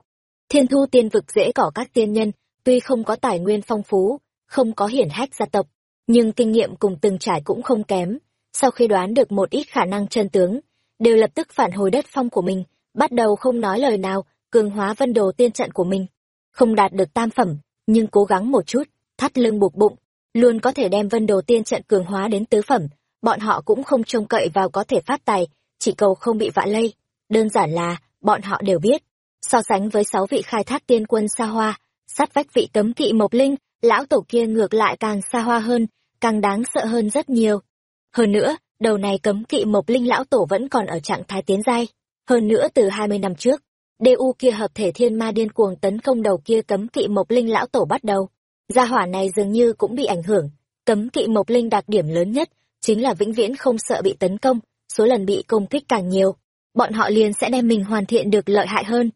Thiên thu tiên vực dễ cỏ các tiên nhân, tuy không có tài nguyên phong phú, không có hiển hách gia tộc, nhưng kinh nghiệm cùng từng trải cũng không kém. Sau khi đoán được một ít khả năng chân tướng, đều lập tức phản hồi đất phong của mình, bắt đầu không nói lời nào, cường hóa vân đồ tiên trận của mình. Không đạt được tam phẩm, nhưng cố gắng một chút, thắt lưng buộc bụng, luôn có thể đem vân đồ tiên trận cường hóa đến tứ phẩm, bọn họ cũng không trông cậy vào có thể phát tài, chỉ cầu không bị vạ lây. Đơn giản là, bọn họ đều biết, so sánh với sáu vị khai thác tiên quân xa hoa, sát vách vị cấm kỵ mộc linh, lão tổ kia ngược lại càng xa hoa hơn, càng đáng sợ hơn rất nhiều. Hơn nữa, đầu này cấm kỵ mộc linh lão tổ vẫn còn ở trạng thái tiến giai. Hơn nữa từ 20 năm trước, DU kia hợp thể thiên ma điên cuồng tấn công đầu kia cấm kỵ mộc linh lão tổ bắt đầu. Gia hỏa này dường như cũng bị ảnh hưởng. Cấm kỵ mộc linh đặc điểm lớn nhất chính là vĩnh viễn không sợ bị tấn công, số lần bị công kích càng nhiều, bọn họ liền sẽ đem mình hoàn thiện được lợi hại hơn.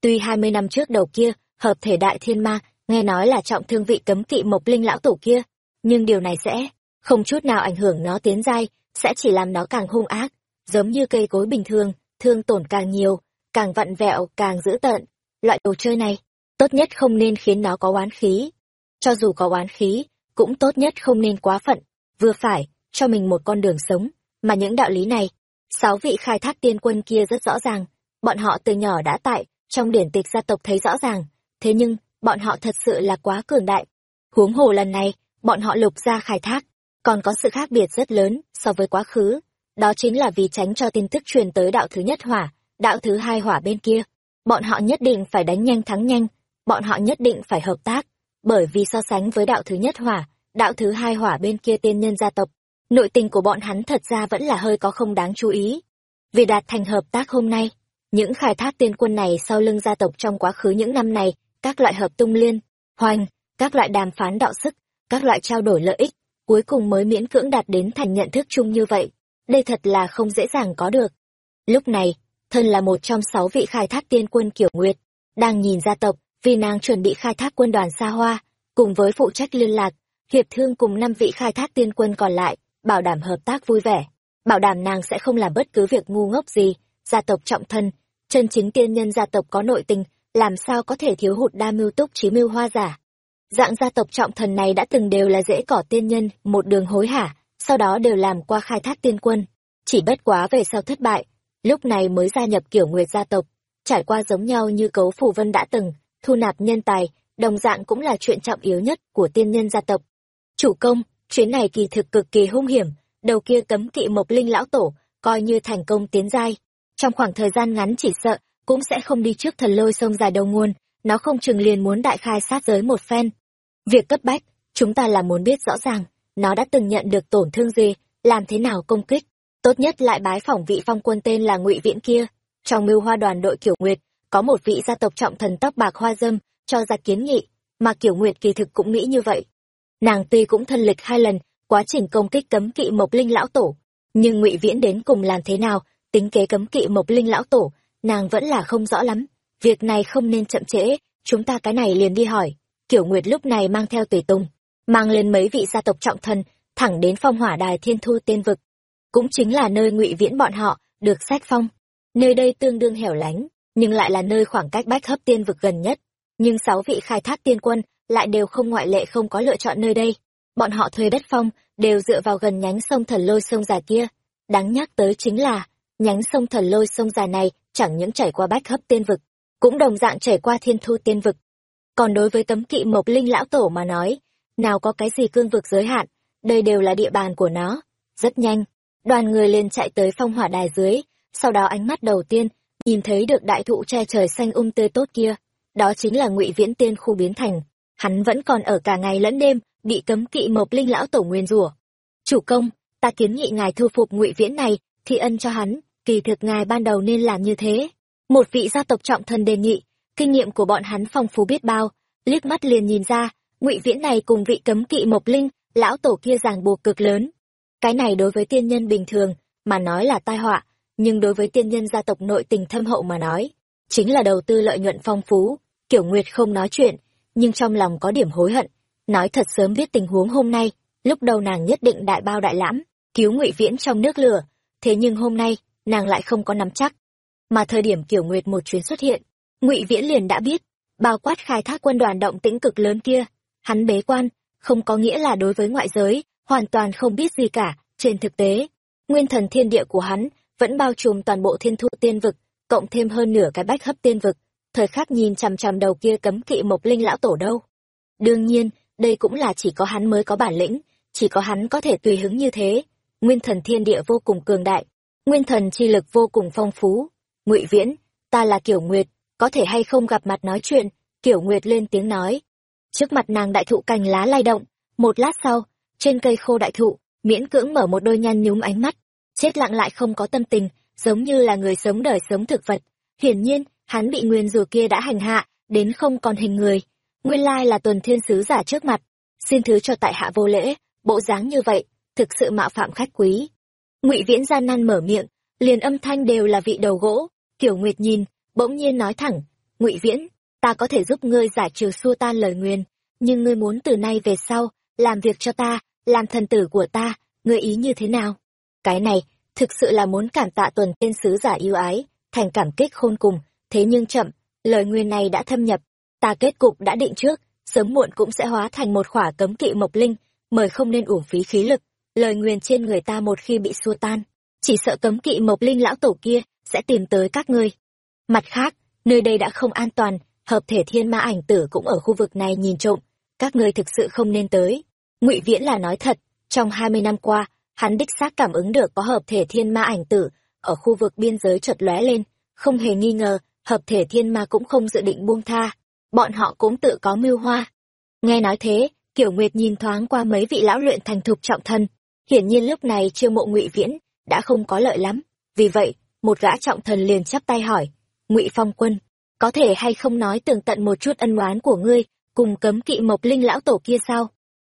Tuy 20 năm trước đầu kia, hợp thể đại thiên ma, nghe nói là trọng thương vị cấm kỵ mộc linh lão tổ kia, nhưng điều này sẽ không chút nào ảnh hưởng nó tiến giai, sẽ chỉ làm nó càng hung ác, giống như cây cối bình thường, thương tổn càng nhiều, càng vặn vẹo, càng dữ tợn. Loại đồ chơi này, tốt nhất không nên khiến nó có oán khí. Cho dù có oán khí, cũng tốt nhất không nên quá phận, vừa phải, cho mình một con đường sống, mà những đạo lý này, sáu vị khai thác tiên quân kia rất rõ ràng, bọn họ từ nhỏ đã tại, trong điển tịch gia tộc thấy rõ ràng, thế nhưng, bọn họ thật sự là quá cường đại. Huống hồ lần này, bọn họ lục ra khai thác, còn có sự khác biệt rất lớn so với quá khứ, đó chính là vì tránh cho tin tức truyền tới đạo thứ nhất hỏa, đạo thứ hai hỏa bên kia. Bọn họ nhất định phải đánh nhanh thắng nhanh, bọn họ nhất định phải hợp tác, bởi vì so sánh với đạo thứ nhất hỏa, đạo thứ hai hỏa bên kia tiên nhân gia tộc, nội tình của bọn hắn thật ra vẫn là hơi có không đáng chú ý. Vì đạt thành hợp tác hôm nay, những khai thác tiên quân này sau lưng gia tộc trong quá khứ những năm này, các loại hợp tung liên, hoành, các loại đàm phán đạo sức, các loại trao đổi lợi ích, cuối cùng mới miễn cưỡng đạt đến thành nhận thức chung như vậy. Đây thật là không dễ dàng có được. Lúc này, thân là một trong sáu vị khai thác tiên quân kiểu nguyệt, đang nhìn gia tộc, vì nàng chuẩn bị khai thác quân đoàn xa hoa, cùng với phụ trách liên lạc, hiệp thương cùng năm vị khai thác tiên quân còn lại, bảo đảm hợp tác vui vẻ, bảo đảm nàng sẽ không làm bất cứ việc ngu ngốc gì, gia tộc trọng thân, chân chính tiên nhân gia tộc có nội tình làm sao có thể thiếu hụt đa mưu túc trí mưu hoa giả. Dạng gia tộc trọng thần này đã từng đều là dễ cỏ tiên nhân một đường hối hả sau đó đều làm qua khai thác tiên quân. Chỉ bất quá về sau thất bại lúc này mới gia nhập kiểu nguyệt gia tộc, trải qua giống nhau như cấu phủ vân đã từng, thu nạp nhân tài, đồng dạng cũng là chuyện trọng yếu nhất của tiên nhân gia tộc. Chủ công, chuyến này kỳ thực cực kỳ hung hiểm, đầu kia cấm kỵ mộc linh lão tổ, coi như thành công tiến giai. Trong khoảng thời gian ngắn chỉ sợ, cũng sẽ không đi trước thần lôi sông dài đầu nguồn, nó không chừng liền muốn đại khai sát giới một phen. Việc cấp bách, chúng ta là muốn biết rõ ràng, nó đã từng nhận được tổn thương gì, làm thế nào công kích tốt nhất lại bái phỏng vị phong quân tên là ngụy viễn kia. Trong mưu hoa đoàn đội kiểu nguyệt, có một vị gia tộc trọng thần tóc bạc hoa dâm, cho ra kiến nghị, mà kiểu nguyệt kỳ thực cũng nghĩ như vậy. Nàng tuy cũng thân lịch hai lần, quá trình công kích cấm kỵ mộc linh lão tổ, nhưng ngụy viễn đến cùng làm thế nào, tính kế cấm kỵ mộc linh lão tổ, nàng vẫn là không rõ lắm. Việc này không nên chậm trễ, chúng ta cái này liền đi hỏi. Kiểu nguyệt lúc này mang theo tùy tùng, mang lên mấy vị gia tộc trọng thần, thẳng đến phong hỏa đài thiên thu tiên vực cũng chính là nơi ngụy viễn bọn họ, được sách phong. Nơi đây tương đương hẻo lánh, nhưng lại là nơi khoảng cách bách hấp tiên vực gần nhất. Nhưng sáu vị khai thác tiên quân lại đều không ngoại lệ không có lựa chọn nơi đây. Bọn họ thuê đất phong, đều dựa vào gần nhánh sông thần lôi sông dài kia. Đáng nhắc tới chính là, nhánh sông thần lôi sông dài này chẳng những chảy qua bách hấp tiên vực, cũng đồng dạng chảy qua thiên thu tiên vực. Còn đối với tấm kỵ mộc linh lão tổ mà nói, nào có cái gì cương vực giới hạn, đây đều là địa bàn của nó. Rất nhanh đoàn người liền chạy tới phong hỏa đài dưới, sau đó ánh mắt đầu tiên nhìn thấy được đại thụ che trời xanh um tươi tốt kia. Đó chính là ngụy viễn tiên khu biến thành. Hắn vẫn còn ở cả ngày lẫn đêm, bị cấm kỵ mộc linh lão tổ nguyên rủa. Chủ công, ta kiến nghị ngài thu phục ngụy viễn này thì ân cho hắn, kỳ thực ngài ban đầu nên làm như thế. Một vị gia tộc trọng thần đề nghị, kinh nghiệm của bọn hắn phong phú biết bao. Liếc mắt liền nhìn ra, ngụy viễn này cùng vị cấm kỵ mộc linh, lão tổ kia ràng buộc cực lớn cái này đối với tiên nhân bình thường, mà nói là tai họa, nhưng đối với tiên nhân gia tộc nội tình thâm hậu mà nói, chính là đầu tư lợi nhuận phong phú, kiểu nguyệt không nói chuyện, nhưng trong lòng có điểm hối hận. Nói thật sớm biết tình huống hôm nay, lúc đầu nàng nhất định đại bao đại lãm, cứu ngụy viễn trong nước lửa, thế nhưng hôm nay, nàng lại không có nắm chắc. Mà thời điểm kiểu nguyệt một chuyến xuất hiện, ngụy viễn liền đã biết, bao quát khai thác quân đoàn động tĩnh cực lớn kia, hắn bế quan, không có nghĩa là đối với ngoại giới hoàn toàn không biết gì cả. Trên thực tế, nguyên thần thiên địa của hắn vẫn bao trùm toàn bộ thiên thụ tiên vực, cộng thêm hơn nửa cái bách hấp tiên vực. Thời khắc nhìn chằm chằm đầu kia cấm kỵ mộc linh lão tổ đâu. Đương nhiên, đây cũng là chỉ có hắn mới có bản lĩnh, chỉ có hắn có thể tùy hứng như thế. Nguyên thần thiên địa vô cùng cường đại, nguyên thần chi lực vô cùng phong phú. Ngụy viễn, ta là kiểu nguyệt, có thể hay không gặp mặt nói chuyện? Kiểu nguyệt lên tiếng nói. Trước mặt nàng đại thụ cành lá lay động, một lát sau trên cây khô đại thụ, miễn cưỡng mở một đôi nhăn nhúm ánh mắt. Chết lặng lại không có tâm tình, giống như là người sống đời sống thực vật. Hiển nhiên, hắn bị nguyên rùa kia đã hành hạ, đến không còn hình người. Nguyên lai là tuần thiên sứ giả trước mặt. Xin thứ cho tại hạ vô lễ, bộ dáng như vậy, thực sự mạo phạm khách quý. Ngụy viễn gian nan mở miệng, liền âm thanh đều là vị đầu gỗ. Kiểu nguyệt nhìn, bỗng nhiên nói thẳng, ngụy viễn, ta có thể giúp ngươi giải trừ xua tan lời nguyền, nhưng ngươi muốn từ nay về sau, làm việc cho ta làm thần tử của ta, ngươi ý như thế nào? Cái này, thực sự là muốn cảm tạ tuần tiên sứ giả yêu ái, thành cảm kích khôn cùng, thế nhưng chậm, lời nguyền này đã thâm nhập. Ta kết cục đã định trước, sớm muộn cũng sẽ hóa thành một khỏa cấm kỵ mộc linh, mời không nên uổng phí khí lực. Lời nguyền trên người ta một khi bị xua tan, chỉ sợ cấm kỵ mộc linh lão tổ kia sẽ tìm tới các ngươi. Mặt khác, nơi đây đã không an toàn, hợp thể thiên ma ảnh tử cũng ở khu vực này nhìn trộm, các ngươi thực sự không nên tới ngụy viễn là nói thật, trong hai mươi năm qua, hắn đích xác cảm ứng được có hợp thể thiên ma ảnh tử ở khu vực biên giới chợt lóe lên, không hề nghi ngờ, hợp thể thiên ma cũng không dự định buông tha, bọn họ cũng tự có mưu hoa. Nghe nói thế, kiểu nguyệt nhìn thoáng qua mấy vị lão luyện thành thục trọng thân hiển nhiên lúc này chiêu mộ ngụy viễn đã không có lợi lắm. Vì vậy, một gã trọng thần liền chắp tay hỏi, ngụy phong quân, có thể hay không nói tường tận một chút ân oán của ngươi, cùng cấm kỵ mộc linh lão tổ kia sao?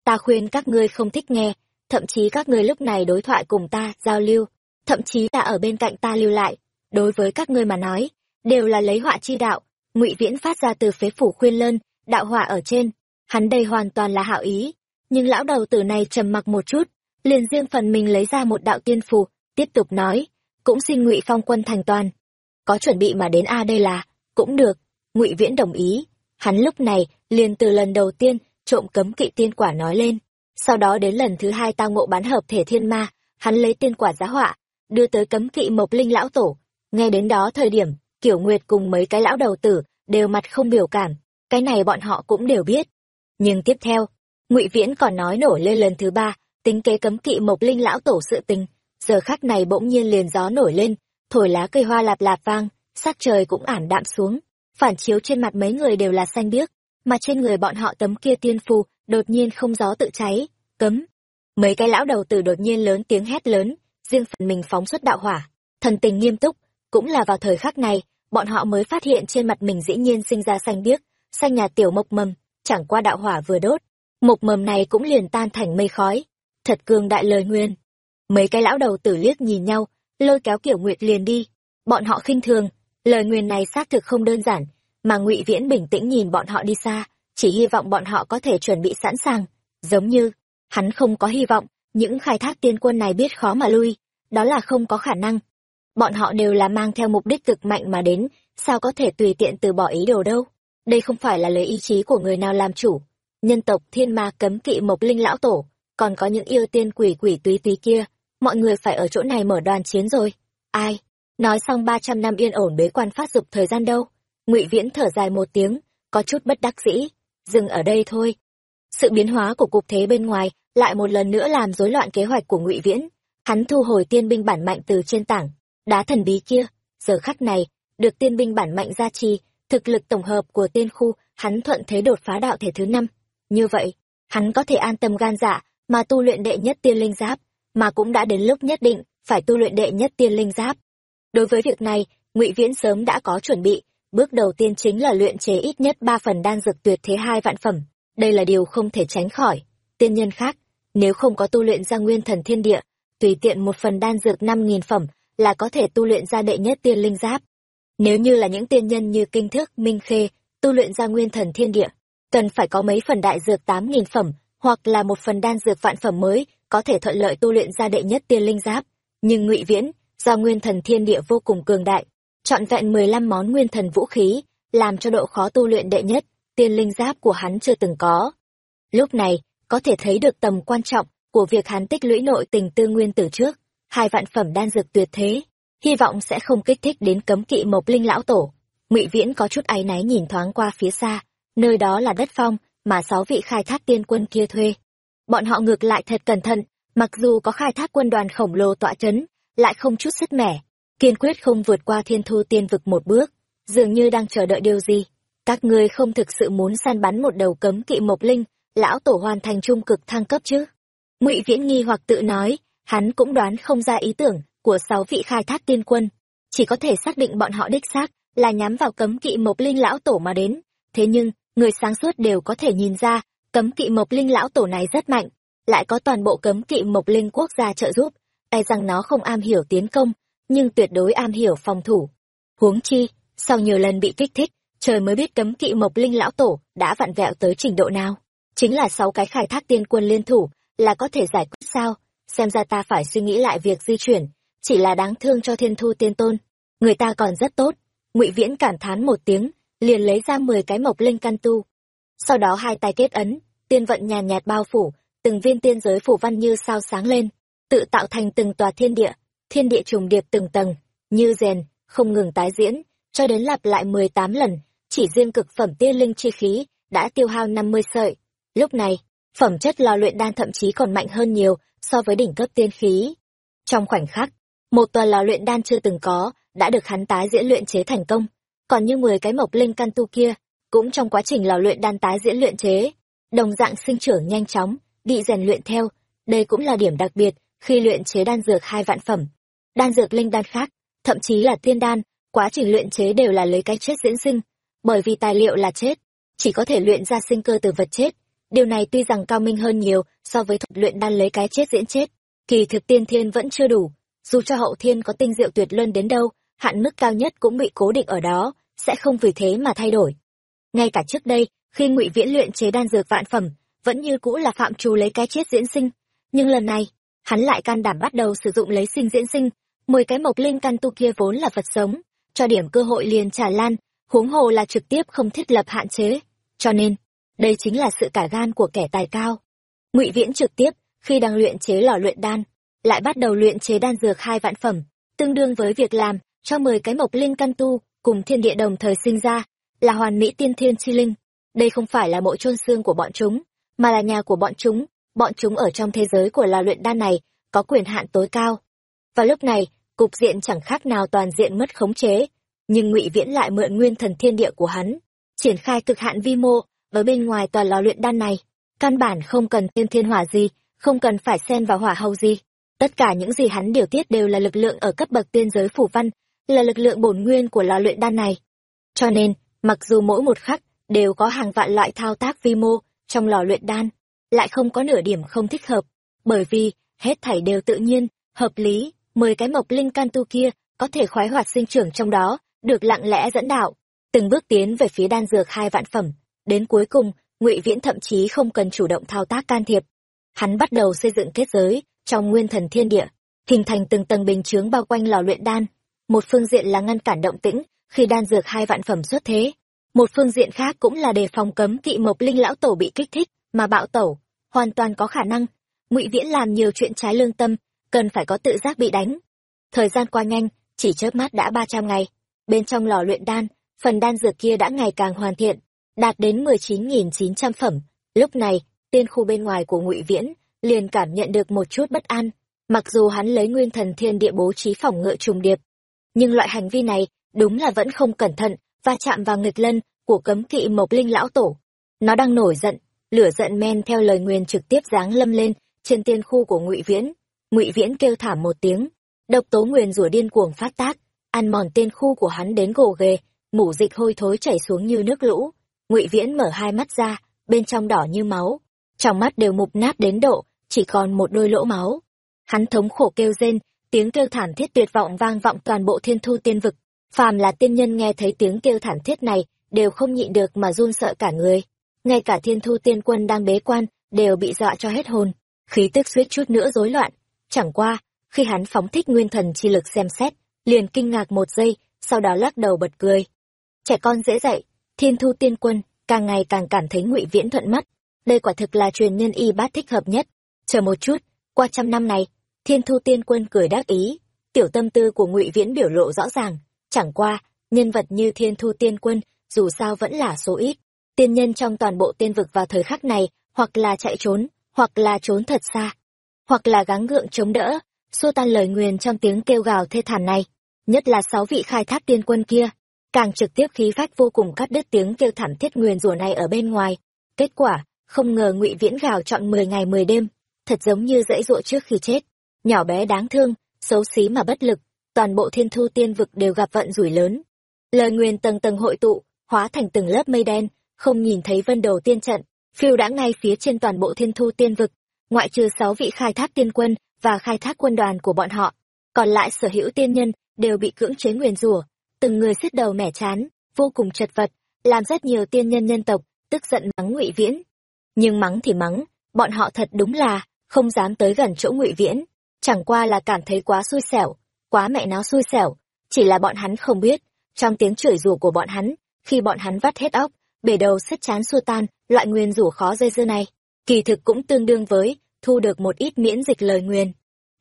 Ta khuyên các ngươi không thích nghe, thậm chí các ngươi lúc này đối thoại cùng ta, giao lưu, thậm chí là ở bên cạnh ta lưu lại. Đối với các ngươi mà nói, đều là lấy họa chi đạo. Ngụy viễn phát ra từ phế phủ khuyên lơn, đạo họa ở trên. Hắn đây hoàn toàn là hảo ý. Nhưng lão đầu tử này trầm mặc một chút, liền riêng phần mình lấy ra một đạo tiên phù, tiếp tục nói, cũng xin ngụy phong quân thành toàn. Có chuẩn bị mà đến a đây là, cũng được. Ngụy viễn đồng ý. Hắn lúc này liền từ lần đầu tiên trộm cấm kỵ tiên quả nói lên. Sau đó đến lần thứ hai tao ngộ bán hợp thể thiên ma, hắn lấy tiên quả giá họa, đưa tới cấm kỵ mộc linh lão tổ. Nghe đến đó thời điểm kiểu nguyệt cùng mấy cái lão đầu tử đều mặt không biểu cảm, cái này bọn họ cũng đều biết. Nhưng tiếp theo, ngụy viễn còn nói nổi lên lần thứ ba, tính kế cấm kỵ mộc linh lão tổ sự tình. Giờ khắc này bỗng nhiên liền gió nổi lên, thổi lá cây hoa lạp lạp vang, sắc trời cũng ảm đạm xuống. Phản chiếu trên mặt mấy người đều là xanh biếc mà trên người bọn họ tấm kia tiên phù đột nhiên không gió tự cháy, cấm. Mấy cái lão đầu tử đột nhiên lớn tiếng hét lớn, riêng phần mình phóng xuất đạo hỏa. Thần tình nghiêm túc, cũng là vào thời khắc này, bọn họ mới phát hiện trên mặt mình dĩ nhiên sinh ra xanh biếc, xanh nhà tiểu mộc mầm, chẳng qua đạo hỏa vừa đốt, mộc mầm này cũng liền tan thành mây khói. Thật cương đại lời nguyên mấy cái lão đầu tử liếc nhìn nhau, lôi kéo kiểu nguyệt liền đi. Bọn họ khinh thường, lời nguyền này xác thực không đơn giản mà ngụy viễn bình tĩnh nhìn bọn họ đi xa, chỉ hy vọng bọn họ có thể chuẩn bị sẵn sàng. Giống như, hắn không có hy vọng, những khai thác tiên quân này biết khó mà lui, đó là không có khả năng. Bọn họ đều là mang theo mục đích cực mạnh mà đến, sao có thể tùy tiện từ bỏ ý đồ đâu? Đây không phải là lấy ý chí của người nào làm chủ. Nhân tộc thiên ma cấm kỵ mộc linh lão tổ, còn có những yêu tiên quỷ quỷ túy túy kia, mọi người phải ở chỗ này mở đoàn chiến rồi. Ai? Nói xong ba trăm năm yên ổn bế quan phát dục thời gian đâu? Ngụy viễn thở dài một tiếng, có chút bất đắc dĩ. Dừng ở đây thôi. Sự biến hóa của cục thế bên ngoài lại một lần nữa làm rối loạn kế hoạch của ngụy viễn. Hắn thu hồi tiên binh bản mạnh từ trên tảng, đá thần bí kia. Giờ khắc này, được tiên binh bản mạnh gia trì, thực lực tổng hợp của tiên khu, hắn thuận thế đột phá đạo thể thứ năm. Như vậy, hắn có thể an tâm gan dạ mà tu luyện đệ nhất tiên linh giáp, mà cũng đã đến lúc nhất định phải tu luyện đệ nhất tiên linh giáp. Đối với việc này, ngụy viễn sớm đã có chuẩn bị bước đầu tiên chính là luyện chế ít nhất ba phần đan dược tuyệt thế hai vạn phẩm. Đây là điều không thể tránh khỏi. Tiên nhân khác, nếu không có tu luyện ra nguyên thần thiên địa, tùy tiện một phần đan dược năm nghìn phẩm là có thể tu luyện ra đệ nhất tiên linh giáp. Nếu như là những tiên nhân như kinh thức minh khê, tu luyện ra nguyên thần thiên địa, cần phải có mấy phần đại dược tám nghìn phẩm hoặc là một phần đan dược vạn phẩm mới có thể thuận lợi tu luyện ra đệ nhất tiên linh giáp. Nhưng ngụy viễn, do nguyên thần thiên địa vô cùng cường đại trọn vẹn mười lăm món nguyên thần vũ khí, làm cho độ khó tu luyện đệ nhất, tiên linh giáp của hắn chưa từng có. Lúc này, có thể thấy được tầm quan trọng của việc hắn tích lũy nội tình tư nguyên từ trước, hai vạn phẩm đan dược tuyệt thế, hy vọng sẽ không kích thích đến cấm kỵ mộc linh lão tổ. Ngụy viễn có chút áy náy nhìn thoáng qua phía xa, nơi đó là đất phong mà sáu vị khai thác tiên quân kia thuê. Bọn họ ngược lại thật cẩn thận, mặc dù có khai thác quân đoàn khổng lồ tọa chấn, lại không chút sức mẻ kiên quyết không vượt qua thiên thu tiên vực một bước, dường như đang chờ đợi điều gì. Các ngươi không thực sự muốn săn bắn một đầu cấm kỵ mộc linh, lão tổ hoàn thành trung cực thăng cấp chứ? Ngụy viễn nghi hoặc tự nói, hắn cũng đoán không ra ý tưởng của sáu vị khai thác tiên quân. Chỉ có thể xác định bọn họ đích xác là nhắm vào cấm kỵ mộc linh lão tổ mà đến. Thế nhưng, người sáng suốt đều có thể nhìn ra, cấm kỵ mộc linh lão tổ này rất mạnh, lại có toàn bộ cấm kỵ mộc linh quốc gia trợ giúp. E rằng nó không am hiểu tiến công nhưng tuyệt đối am hiểu phòng thủ. Huống chi, sau nhiều lần bị kích thích, trời mới biết cấm kỵ mộc linh lão tổ đã vặn vẹo tới trình độ nào. Chính là sáu cái khai thác tiên quân liên thủ là có thể giải quyết sao? Xem ra ta phải suy nghĩ lại việc di chuyển, chỉ là đáng thương cho thiên thu tiên tôn. Người ta còn rất tốt. Ngụy viễn cảm thán một tiếng, liền lấy ra mười cái mộc linh căn tu. Sau đó hai tay kết ấn, tiên vận nhàn nhạt bao phủ, từng viên tiên giới phủ văn như sao sáng lên, tự tạo thành từng tòa thiên địa thiên địa trùng điệp từng tầng, như rèn, không ngừng tái diễn, cho đến lặp lại mười tám lần, chỉ riêng cực phẩm tiên linh chi khí đã tiêu hao năm mươi sợi. Lúc này, phẩm chất lò luyện đan thậm chí còn mạnh hơn nhiều so với đỉnh cấp tiên khí. Trong khoảnh khắc, một tòa lò luyện đan chưa từng có đã được hắn tái diễn luyện chế thành công. Còn như mười cái mộc linh căn tu kia, cũng trong quá trình lò luyện đan tái diễn luyện chế, đồng dạng sinh trưởng nhanh chóng, bị rèn luyện theo. Đây cũng là điểm đặc biệt khi luyện chế đan dược hai vạn phẩm đan dược linh đan khác, thậm chí là tiên đan, quá trình luyện chế đều là lấy cái chết diễn sinh, bởi vì tài liệu là chết, chỉ có thể luyện ra sinh cơ từ vật chết. Điều này tuy rằng cao minh hơn nhiều so với thuật luyện đan lấy cái chết diễn chết, kỳ thực tiên thiên vẫn chưa đủ, dù cho hậu thiên có tinh diệu tuyệt luân đến đâu, hạn mức cao nhất cũng bị cố định ở đó, sẽ không vì thế mà thay đổi. Ngay cả trước đây, khi ngụy viễn luyện chế đan dược vạn phẩm, vẫn như cũ là phạm trù lấy cái chết diễn sinh, nhưng lần này, hắn lại can đảm bắt đầu sử dụng lấy sinh diễn sinh mười cái mộc linh căn tu kia vốn là vật sống, cho điểm cơ hội liền trả lan, huống hồ là trực tiếp không thiết lập hạn chế. Cho nên, đây chính là sự cả gan của kẻ tài cao. Ngụy viễn trực tiếp, khi đang luyện chế lò luyện đan, lại bắt đầu luyện chế đan dược hai vạn phẩm, tương đương với việc làm cho mười cái mộc linh căn tu cùng thiên địa đồng thời sinh ra, là hoàn mỹ tiên thiên chi linh. Đây không phải là mộ chôn xương của bọn chúng, mà là nhà của bọn chúng. Bọn chúng ở trong thế giới của lò luyện đan này có quyền hạn tối cao và lúc này, cục diện chẳng khác nào toàn diện mất khống chế, nhưng ngụy viễn lại mượn nguyên thần thiên địa của hắn, triển khai cực hạn vi mô, ở bên ngoài tòa lò luyện đan này. Căn bản không cần tiên thiên hỏa gì không cần phải xen vào hỏa hầu gì tất cả những gì hắn điều tiết đều là lực lượng ở cấp bậc tiên giới phủ văn, là lực lượng bổn nguyên của lò luyện đan này. Cho nên, mặc dù mỗi một khắc đều có hàng vạn loại thao tác vi mô trong lò luyện đan, lại không có nửa điểm không thích hợp, bởi vì hết thảy đều tự nhiên, hợp lý mười cái mộc linh can tu kia có thể khoái hoạt sinh trưởng trong đó, được lặng lẽ dẫn đạo. Từng bước tiến về phía đan dược hai vạn phẩm. Đến cuối cùng, ngụy viễn thậm chí không cần chủ động thao tác can thiệp. Hắn bắt đầu xây dựng kết giới trong nguyên thần thiên địa, hình thành từng tầng bình chướng bao quanh lò luyện đan. Một phương diện là ngăn cản động tĩnh khi đan dược hai vạn phẩm xuất thế. Một phương diện khác cũng là đề phòng cấm kỵ mộc linh lão tổ bị kích thích mà bạo tẩu, hoàn toàn có khả năng. Ngụy viễn làm nhiều chuyện trái lương tâm cần phải có tự giác bị đánh. Thời gian qua nhanh, chỉ chớp mắt đã ba trăm ngày. Bên trong lò luyện đan, phần đan dược kia đã ngày càng hoàn thiện, đạt đến mười chín nghìn chín trăm phẩm. Lúc này, tiên khu bên ngoài của ngụy viễn liền cảm nhận được một chút bất an. Mặc dù hắn lấy nguyên thần thiên địa bố trí phòng ngự trùng điệp, nhưng loại hành vi này đúng là vẫn không cẩn thận và chạm vào nghịch lân của cấm kỵ mộc linh lão tổ. Nó đang nổi giận, lửa giận men theo lời nguyền trực tiếp giáng lâm lên trên tiên khu của ngụy viễn ngụy viễn kêu thảm một tiếng. Độc tố nguyền rủa điên cuồng phát tác. Ăn mòn tên khu của hắn đến gồ ghề. Mủ dịch hôi thối chảy xuống như nước lũ. Ngụy viễn mở hai mắt ra, bên trong đỏ như máu. Trong mắt đều mục nát đến độ, chỉ còn một đôi lỗ máu. Hắn thống khổ kêu rên, tiếng kêu thảm thiết tuyệt vọng vang vọng toàn bộ thiên thu tiên vực. Phàm là tiên nhân nghe thấy tiếng kêu thảm thiết này, đều không nhịn được mà run sợ cả người. Ngay cả thiên thu tiên quân đang bế quan, đều bị dọa cho hết hồn. Khí tức suýt chút nữa rối loạn chẳng qua, khi hắn phóng thích nguyên thần chi lực xem xét, liền kinh ngạc một giây, sau đó lắc đầu bật cười. Trẻ con dễ dạy, thiên thu tiên quân, càng ngày càng cảm thấy ngụy viễn thuận mắt. Đây quả thực là truyền nhân y bát thích hợp nhất. Chờ một chút, qua trăm năm này, thiên thu tiên quân cười đắc ý. Tiểu tâm tư của ngụy viễn biểu lộ rõ ràng. Chẳng qua, nhân vật như thiên thu tiên quân, dù sao vẫn là số ít. Tiên nhân trong toàn bộ tiên vực vào thời khắc này, hoặc là chạy trốn, hoặc là trốn thật xa hoặc là gắng gượng chống đỡ, xua tan lời nguyền trong tiếng kêu gào thê thảm này, nhất là sáu vị khai thác tiên quân kia. Càng trực tiếp khí phách vô cùng cắt đứt tiếng kêu thảm thiết nguyền rủa này ở bên ngoài. Kết quả, không ngờ ngụy viễn gào chọn mười ngày mười đêm, thật giống như dãy dụa trước khi chết. Nhỏ bé đáng thương, xấu xí mà bất lực, toàn bộ thiên thu tiên vực đều gặp vận rủi lớn. Lời nguyền tầng tầng hội tụ, hóa thành từng lớp mây đen, không nhìn thấy vân đầu tiên trận, phiêu đã ngay phía trên toàn bộ thiên thu tiên vực ngoại trừ sáu vị khai thác tiên quân và khai thác quân đoàn của bọn họ, còn lại sở hữu tiên nhân đều bị cưỡng chế nguyền rủa, từng người xiết đầu mẻ chán, vô cùng chật vật, làm rất nhiều tiên nhân nhân tộc tức giận mắng ngụy viễn. Nhưng mắng thì mắng, bọn họ thật đúng là không dám tới gần chỗ ngụy viễn, chẳng qua là cảm thấy quá xui xẻo, quá mẹ nó xui xẻo, chỉ là bọn hắn không biết, trong tiếng chửi rủa của bọn hắn, khi bọn hắn vắt hết óc, bể đầu sứt chán xua tan, loại nguyên rủa khó dây dưa này, kỳ thực cũng tương đương với thu được một ít miễn dịch lời nguyền.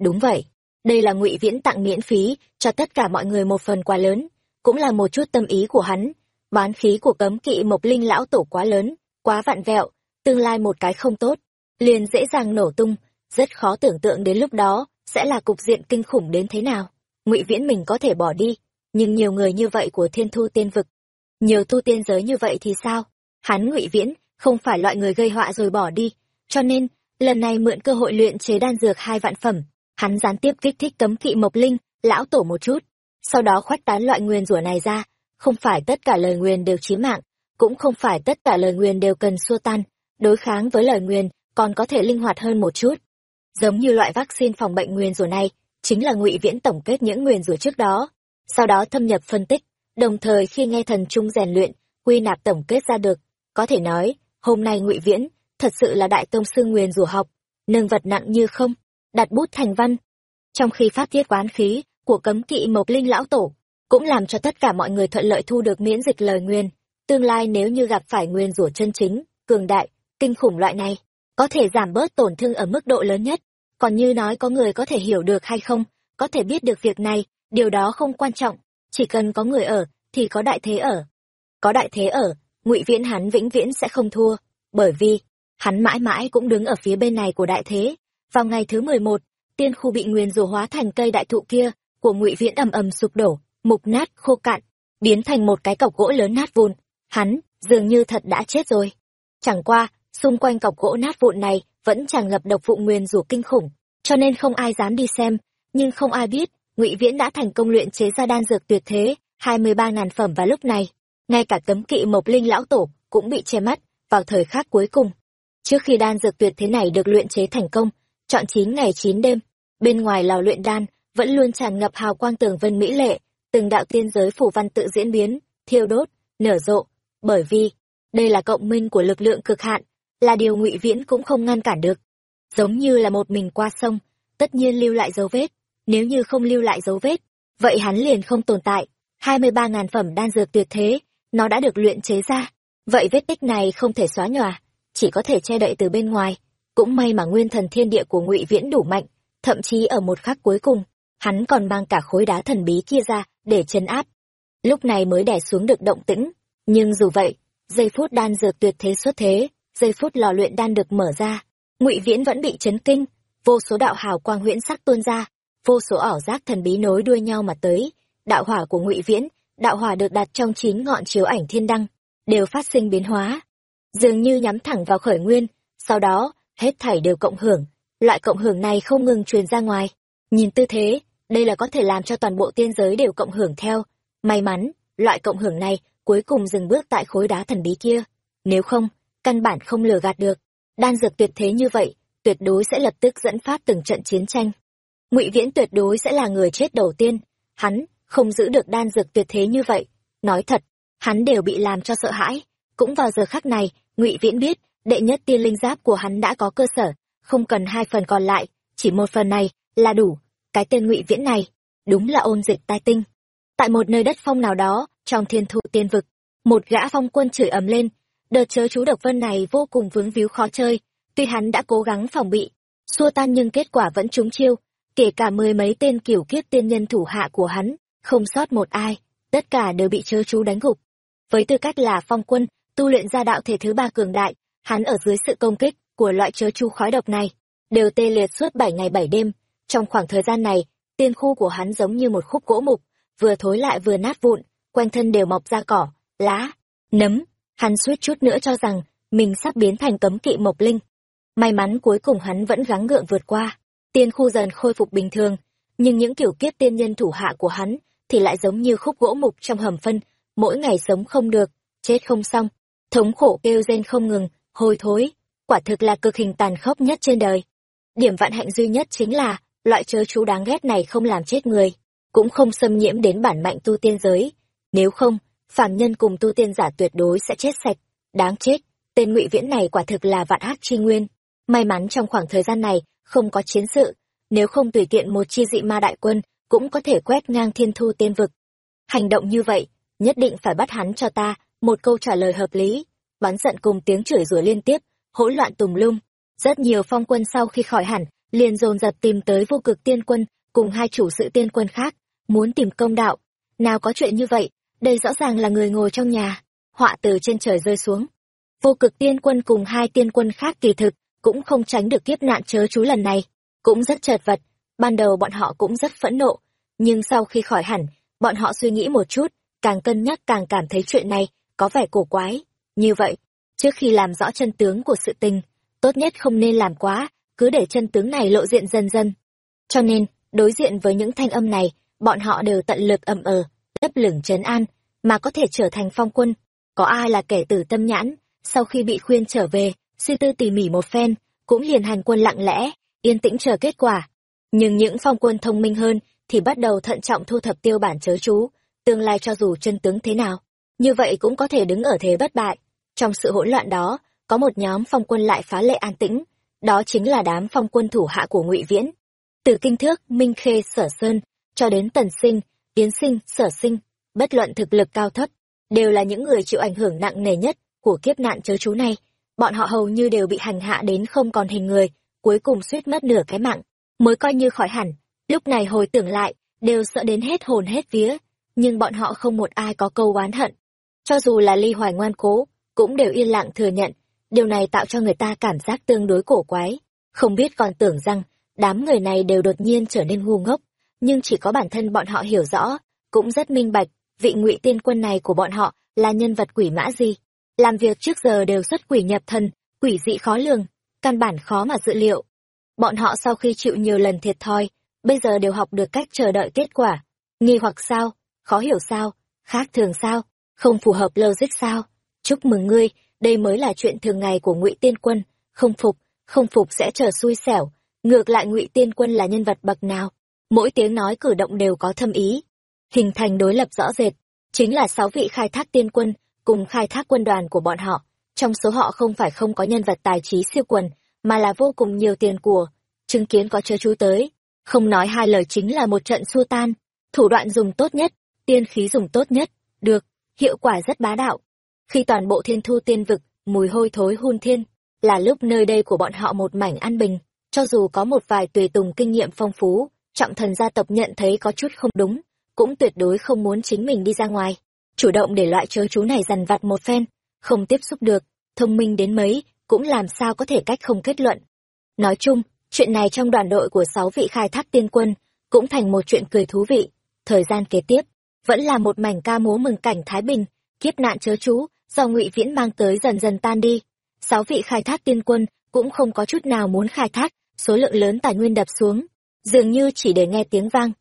Đúng vậy, đây là ngụy viễn tặng miễn phí cho tất cả mọi người một phần quà lớn, cũng là một chút tâm ý của hắn. Bán khí của cấm kỵ mộc linh lão tổ quá lớn, quá vặn vẹo, tương lai một cái không tốt, liền dễ dàng nổ tung, rất khó tưởng tượng đến lúc đó sẽ là cục diện kinh khủng đến thế nào. Ngụy viễn mình có thể bỏ đi, nhưng nhiều người như vậy của thiên thu tiên vực, nhiều tu tiên giới như vậy thì sao? Hắn ngụy viễn không phải loại người gây họa rồi bỏ đi, cho nên lần này mượn cơ hội luyện chế đan dược hai vạn phẩm, hắn gián tiếp kích thích cấm kỵ mộc linh, lão tổ một chút. Sau đó khoách tán loại nguyên rủa này ra, không phải tất cả lời nguyền đều chí mạng, cũng không phải tất cả lời nguyền đều cần xua tan, đối kháng với lời nguyền còn có thể linh hoạt hơn một chút. Giống như loại vaccine phòng bệnh nguyền rủa này, chính là ngụy viễn tổng kết những nguyền rủa trước đó. Sau đó thâm nhập phân tích, đồng thời khi nghe thần trung rèn luyện, quy nạp tổng kết ra được, có thể nói, hôm nay ngụy viễn thật sự là đại tông sư nguyền rủa học nâng vật nặng như không đặt bút thành văn trong khi phát tiết quán khí của cấm kỵ mộc linh lão tổ cũng làm cho tất cả mọi người thuận lợi thu được miễn dịch lời nguyền. Tương lai nếu như gặp phải nguyên rủa chân chính, cường đại, kinh khủng loại này, có thể giảm bớt tổn thương ở mức độ lớn nhất. Còn như nói có người có thể hiểu được hay không, có thể biết được việc này, điều đó không quan trọng, chỉ cần có người ở, thì có đại thế ở. Có đại thế ở, ngụy Viễn hắn vĩnh viễn sẽ không thua, bởi vì, hắn mãi mãi cũng đứng ở phía bên này của đại thế. Vào ngày thứ mười một, tiên khu bị nguyên rủa hóa thành cây đại thụ kia, của ngụy Viễn ầm ầm sụp đổ, mục nát khô cạn, biến thành một cái cọc gỗ lớn nát vụn. Hắn, dường như thật đã chết rồi. Chẳng qua, xung quanh cọc gỗ nát vụn này vẫn tràn ngập độc vụ nguyên rủa kinh khủng, cho nên không ai dám đi xem, nhưng không ai biết, Ngụy Viễn đã thành công luyện chế ra đan dược tuyệt thế, hai mươi ba ngàn phẩm vào lúc này, ngay cả cấm kỵ Mộc Linh lão tổ cũng bị che mắt vào thời khắc cuối cùng. Trước khi đan dược tuyệt thế này được luyện chế thành công, chọn chín ngày chín đêm, bên ngoài lò luyện đan vẫn luôn tràn ngập hào quang tường vân mỹ lệ, từng đạo tiên giới phủ văn tự diễn biến, thiêu đốt, nở rộ, bởi vì đây là cộng minh của lực lượng cực hạn, là điều ngụy viễn cũng không ngăn cản được. Giống như là một mình qua sông tất nhiên lưu lại dấu vết. Nếu như không lưu lại dấu vết vậy hắn liền không tồn tại. Hai mươi ba ngàn phẩm đan dược tuyệt thế nó đã được luyện chế ra. Vậy vết tích này không thể xóa nhòa chỉ có thể che đậy từ bên ngoài. Cũng may mà nguyên thần thiên địa của ngụy viễn đủ mạnh, thậm chí ở một khắc cuối cùng, hắn còn mang cả khối đá thần bí kia ra để chấn áp. Lúc này mới đè xuống được động tĩnh, nhưng dù vậy, giây phút đan dược tuyệt thế xuất thế, giây phút lò luyện đan được mở ra, ngụy viễn vẫn bị chấn kinh, vô số đạo hào quang huyễn sắc tuôn ra, vô số ảo giác thần bí nối đuôi nhau mà tới, đạo hỏa của ngụy viễn, đạo hỏa được đặt trong chín ngọn chiếu ảnh thiên đăng, đều phát sinh biến hóa dường như nhắm thẳng vào khởi nguyên. Sau đó, hết thảy đều cộng hưởng. Loại cộng hưởng này không ngừng truyền ra ngoài. Nhìn tư thế, đây là có thể làm cho toàn bộ tiên giới đều cộng hưởng theo. May mắn, loại cộng hưởng này cuối cùng dừng bước tại khối đá thần bí kia. Nếu không, căn bản không lừa gạt được. Đan dược tuyệt thế như vậy, tuyệt đối sẽ lập tức dẫn phát từng trận chiến tranh. Ngụy viễn tuyệt đối sẽ là người chết đầu tiên. Hắn không giữ được đan dược tuyệt thế như vậy. Nói thật, hắn đều bị làm cho sợ hãi cũng vào giờ khắc này ngụy viễn biết đệ nhất tiên linh giáp của hắn đã có cơ sở không cần hai phần còn lại chỉ một phần này là đủ. Cái tên ngụy viễn này đúng là ôn dịch tai tinh. Tại một nơi đất phong nào đó trong thiên thụ tiên vực một gã phong quân chửi ầm lên. Đợt chớ chú độc vân này vô cùng vướng víu khó chơi, tuy hắn đã cố gắng phòng bị, xua tan nhưng kết quả vẫn trúng chiêu, kể cả mười mấy tên kiểu kiếp tiên nhân thủ hạ của hắn, không sót một ai, tất cả đều bị chớ chú đánh gục. Với tư cách là phong quân, tu luyện ra đạo thể thứ ba cường đại, hắn ở dưới sự công kích của loại chớ chú khói độc này, đều tê liệt suốt bảy ngày bảy đêm. Trong khoảng thời gian này, tiên khu của hắn giống như một khúc gỗ mục, vừa thối lại vừa nát vụn, quanh thân đều mọc ra cỏ, lá, nấm, hắn suýt chút nữa cho rằng mình sắp biến thành cấm kỵ mộc linh. May mắn cuối cùng hắn vẫn gắng gượng vượt qua, tiên khu dần khôi phục bình thường, nhưng những kiểu kiếp tiên nhân thủ hạ của hắn thì lại giống như khúc gỗ mục trong hầm phân, mỗi ngày sống không được, chết không xong, thống khổ kêu rên không ngừng, hôi thối, quả thực là cực hình tàn khốc nhất trên đời. Điểm vạn hạnh duy nhất chính là, loại chớ chú đáng ghét này không làm chết người, cũng không xâm nhiễm đến bản mạnh tu tiên giới. Nếu không, phàm nhân cùng tu tiên giả tuyệt đối sẽ chết sạch đáng chết tên ngụy viễn này quả thực là vạn ác chi nguyên may mắn trong khoảng thời gian này không có chiến sự nếu không tùy tiện một chi dị ma đại quân cũng có thể quét ngang thiên thu tiên vực hành động như vậy nhất định phải bắt hắn cho ta một câu trả lời hợp lý. Bắn giận cùng tiếng chửi rủa liên tiếp, hỗn loạn tùng lung rất nhiều phong quân sau khi khỏi hẳn, liền dồn dập tìm tới vô cực tiên quân, cùng hai chủ sự tiên quân khác, muốn tìm công đạo. Nào có chuyện như vậy, đây rõ ràng là người ngồi trong nhà. Họa từ trên trời rơi xuống. Vô cực tiên quân cùng hai tiên quân khác kỳ thực, cũng không tránh được kiếp nạn chớ chú lần này. Cũng rất chật vật, ban đầu bọn họ cũng rất phẫn nộ. Nhưng sau khi khỏi hẳn, bọn họ suy nghĩ một chút, càng cân nhắc càng cảm thấy chuyện này có vẻ cổ quái như vậy trước khi làm rõ chân tướng của sự tình tốt nhất không nên làm quá cứ để chân tướng này lộ diện dần dần cho nên đối diện với những thanh âm này bọn họ đều tận lực ầm ờ lấp lửng trấn an, mà có thể trở thành phong quân. Có ai là kẻ tử tâm nhãn, sau khi bị khuyên trở về, suy tư tỉ mỉ một phen, cũng liền hành quân lặng lẽ, yên tĩnh chờ kết quả. Nhưng những phong quân thông minh hơn thì bắt đầu thận trọng thu thập tiêu bản chớ chú, tương lai cho dù chân tướng thế nào, như vậy cũng có thể đứng ở thế bất bại. Trong sự hỗn loạn đó, có một nhóm phong quân lại phá lệ an tĩnh, đó chính là đám phong quân thủ hạ của Ngụy Viễn. Từ Kinh Thước, Minh Khê, Sở Sơn, cho đến Tần Sinh, tiến sinh, sở sinh, bất luận thực lực cao thấp, đều là những người chịu ảnh hưởng nặng nề nhất của kiếp nạn chớ chú này. Bọn họ hầu như đều bị hành hạ đến không còn hình người, cuối cùng suýt mất nửa cái mạng, mới coi như khỏi hẳn. Lúc này hồi tưởng lại, đều sợ đến hết hồn hết vía, nhưng bọn họ không một ai có câu oán hận. Cho dù là ly hoài ngoan cố, cũng đều yên lặng thừa nhận, điều này tạo cho người ta cảm giác tương đối cổ quái. Không biết còn tưởng rằng, đám người này đều đột nhiên trở nên ngu ngốc, nhưng chỉ có bản thân bọn họ hiểu rõ, cũng rất minh bạch, vị ngụy tiên quân này của bọn họ là nhân vật quỷ mã gì. Làm việc trước giờ đều xuất quỷ nhập thần, quỷ dị khó lường, căn bản khó mà dự liệu. Bọn họ sau khi chịu nhiều lần thiệt thòi, bây giờ đều học được cách chờ đợi kết quả. Nghi hoặc sao? Khó hiểu sao? Khác thường sao? Không phù hợp logic sao? Chúc mừng ngươi, đây mới là chuyện thường ngày của ngụy Tiên Quân. Không phục, không phục sẽ trở xui xẻo. Ngược lại ngụy Tiên Quân là nhân vật bậc nào? Mỗi tiếng nói cử động đều có thâm ý. Hình thành đối lập rõ rệt. Chính là sáu vị khai thác tiên quân, cùng khai thác quân đoàn của bọn họ. Trong số họ không phải không có nhân vật tài trí siêu quần, mà là vô cùng nhiều tiền của. Chứng kiến có chớ chú tới, không nói hai lời chính là một trận xua tan, thủ đoạn dùng tốt nhất, tiên khí dùng tốt nhất, được, hiệu quả rất bá đạo. Khi toàn bộ thiên thu tiên vực, mùi hôi thối hun thiên, là lúc nơi đây của bọn họ một mảnh an bình, cho dù có một vài tùy tùng kinh nghiệm phong phú, trọng thần gia tộc nhận thấy có chút không đúng, cũng tuyệt đối không muốn chính mình đi ra ngoài, chủ động để loại chớ chú này dằn vặt một phen, không tiếp xúc được, thông minh đến mấy, cũng làm sao có thể cách không kết luận. Nói chung, chuyện này trong đoàn đội của sáu vị khai thác tiên quân, cũng thành một chuyện cười thú vị. Thời gian kế tiếp, vẫn là một mảnh ca múa mừng cảnh Thái Bình, kiếp nạn chớ chú, do ngụy Viễn mang tới dần dần tan đi. Sáu vị khai thác tiên quân cũng không có chút nào muốn khai thác, số lượng lớn tài nguyên đập xuống, dường như chỉ để nghe tiếng vang.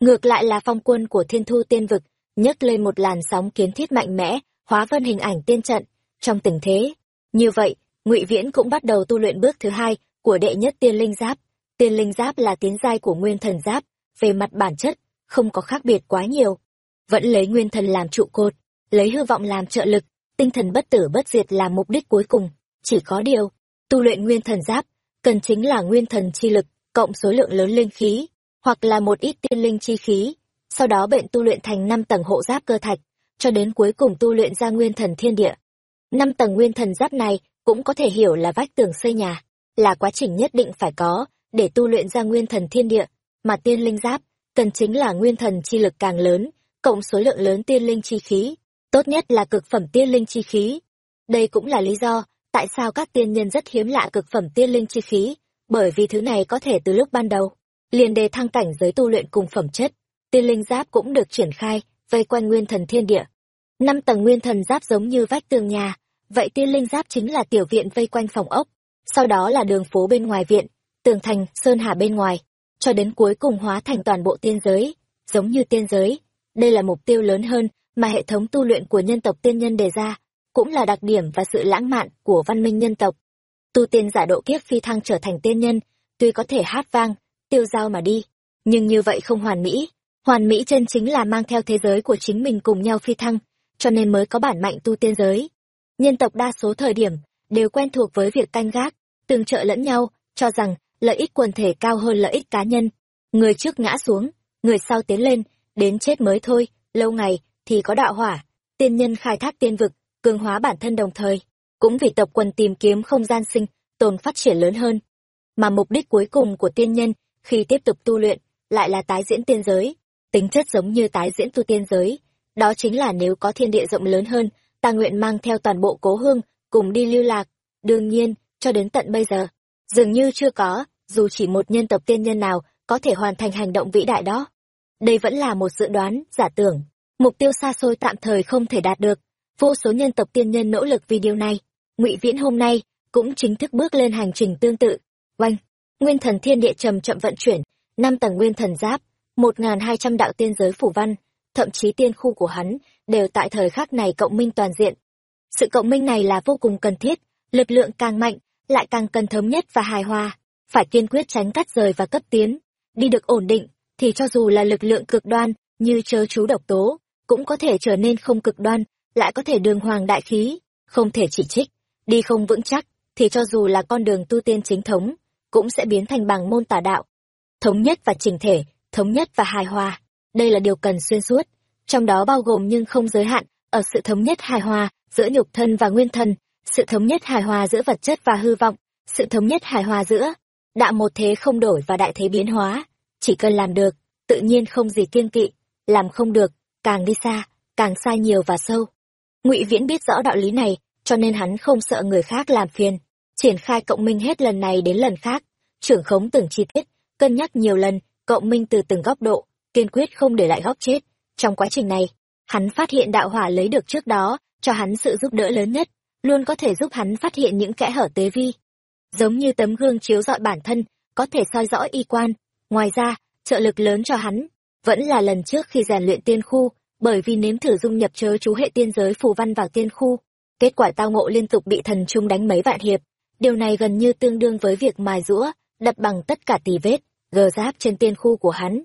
Ngược lại là phong quân của thiên thu tiên vực, nhấc lên một làn sóng kiến thiết mạnh mẽ, hóa vân hình ảnh tiên trận, trong tình thế. Như vậy, ngụy Viễn cũng bắt đầu tu luyện bước thứ hai của đệ nhất tiên linh giáp. Tiên linh giáp là tiến giai của nguyên thần giáp, về mặt bản chất, không có khác biệt quá nhiều. Vẫn lấy nguyên thần làm trụ cột, lấy hư vọng làm trợ lực, tinh thần bất tử bất diệt là mục đích cuối cùng. Chỉ có điều, tu luyện nguyên thần giáp, cần chính là nguyên thần chi lực, cộng số lượng lớn linh khí, hoặc là một ít tiên linh chi khí, sau đó bệnh tu luyện thành năm tầng hộ giáp cơ thạch, cho đến cuối cùng tu luyện ra nguyên thần thiên địa. Năm tầng nguyên thần giáp này cũng có thể hiểu là vách tường xây nhà, là quá trình nhất định phải có để tu luyện ra nguyên thần thiên địa, mà tiên linh giáp cần chính là nguyên thần chi lực càng lớn, cộng số lượng lớn tiên linh chi khí, tốt nhất là cực phẩm tiên linh chi khí. Đây cũng là lý do tại sao các tiên nhân rất hiếm lạ cực phẩm tiên linh chi khí, bởi vì thứ này có thể từ lúc ban đầu liền đề thăng cảnh giới tu luyện cùng phẩm chất. Tiên linh giáp cũng được triển khai, vây quanh nguyên thần thiên địa. Năm tầng nguyên thần giáp giống như vách tường nhà, vậy tiên linh giáp chính là tiểu viện vây quanh phòng ốc, sau đó là đường phố bên ngoài viện, tường thành, sơn hà bên ngoài, cho đến cuối cùng hóa thành toàn bộ tiên giới, giống như tiên giới. Đây là mục tiêu lớn hơn mà hệ thống tu luyện của nhân tộc tiên nhân đề ra, cũng là đặc điểm và sự lãng mạn của văn minh nhân tộc. Tu tiên giả độ kiếp phi thăng trở thành tiên nhân, tuy có thể hát vang, tiêu dao mà đi, nhưng như vậy không hoàn mỹ. Hoàn mỹ chân chính là mang theo thế giới của chính mình cùng nhau phi thăng, cho nên mới có bản mạnh tu tiên giới. Nhân tộc đa số thời điểm đều quen thuộc với việc canh gác, tương trợ lẫn nhau, cho rằng lợi ích quần thể cao hơn lợi ích cá nhân. Người trước ngã xuống, người sau tiến lên, đến chết mới thôi, lâu ngày thì có đạo hỏa, tiên nhân khai thác tiên vực, cường hóa bản thân đồng thời, cũng vì tộc quần tìm kiếm không gian sinh, tồn phát triển lớn hơn. Mà mục đích cuối cùng của tiên nhân khi tiếp tục tu luyện, lại là tái diễn tiên giới, tính chất giống như tái diễn tu tiên giới, đó chính là nếu có thiên địa rộng lớn hơn, ta nguyện mang theo toàn bộ cố hương, cùng đi lưu lạc. Đương nhiên, cho đến tận bây giờ, dường như chưa có, dù chỉ một nhân tộc tiên nhân nào có thể hoàn thành hành động vĩ đại đó. Đây vẫn là một dự đoán, giả tưởng, mục tiêu xa xôi tạm thời không thể đạt được. Vô số nhân tộc tiên nhân nỗ lực vì điều này. Ngụy Viễn hôm nay cũng chính thức bước lên hành trình tương tự. Oanh, nguyên thần thiên địa trầm chậm vận chuyển, năm tầng nguyên thần giáp, một ngàn hai trăm đạo tiên giới phủ văn, thậm chí tiên khu của hắn đều tại thời khắc này cộng minh toàn diện. Sự cộng minh này là vô cùng cần thiết, lực lượng càng mạnh, lại càng cần thống nhất và hài hòa, phải kiên quyết tránh cắt rời và cấp tiến, đi được ổn định, thì cho dù là lực lượng cực đoan như chớ chú độc tố, cũng có thể trở nên không cực đoan, lại có thể đường hoàng đại khí, không thể chỉ trích, đi không vững chắc, thì cho dù là con đường tu tiên chính thống, cũng sẽ biến thành bằng môn tà đạo. Thống nhất và chỉnh thể, thống nhất và hài hòa. đây là điều cần xuyên suốt, trong đó bao gồm nhưng không giới hạn ở sự thống nhất hài hòa giữa nhục thân và nguyên thân sự thống nhất hài hòa giữa vật chất và hư vọng, sự thống nhất hài hòa giữa đạo một thế không đổi và đại thế biến hóa. Chỉ cần làm được, tự nhiên không gì kiên kỵ, làm không được, càng đi xa, càng sai nhiều và sâu. Ngụy Viễn biết rõ đạo lý này, cho nên hắn không sợ người khác làm phiền, triển khai cộng minh hết lần này đến lần khác, trưởng khống từng chi tiết, cân nhắc nhiều lần, cộng minh từ từng góc độ, kiên quyết không để lại góc chết. Trong quá trình này, hắn phát hiện đạo hỏa lấy được trước đó, cho hắn sự giúp đỡ lớn nhất, luôn có thể giúp hắn phát hiện những kẽ hở tế vi. Giống như tấm gương chiếu rọi bản thân, có thể soi rõ y quan. Ngoài ra, trợ lực lớn cho hắn, vẫn là lần trước khi rèn luyện tiên khu, bởi vì nếm thử dung nhập chớ chú hệ tiên giới phù văn vào tiên khu. Kết quả tao ngộ liên tục bị thần trung đánh mấy vạn hiệp. Điều này gần như tương đương với việc mài rũa, đập bằng tất cả tì vết, gờ giáp trên tiên khu của hắn.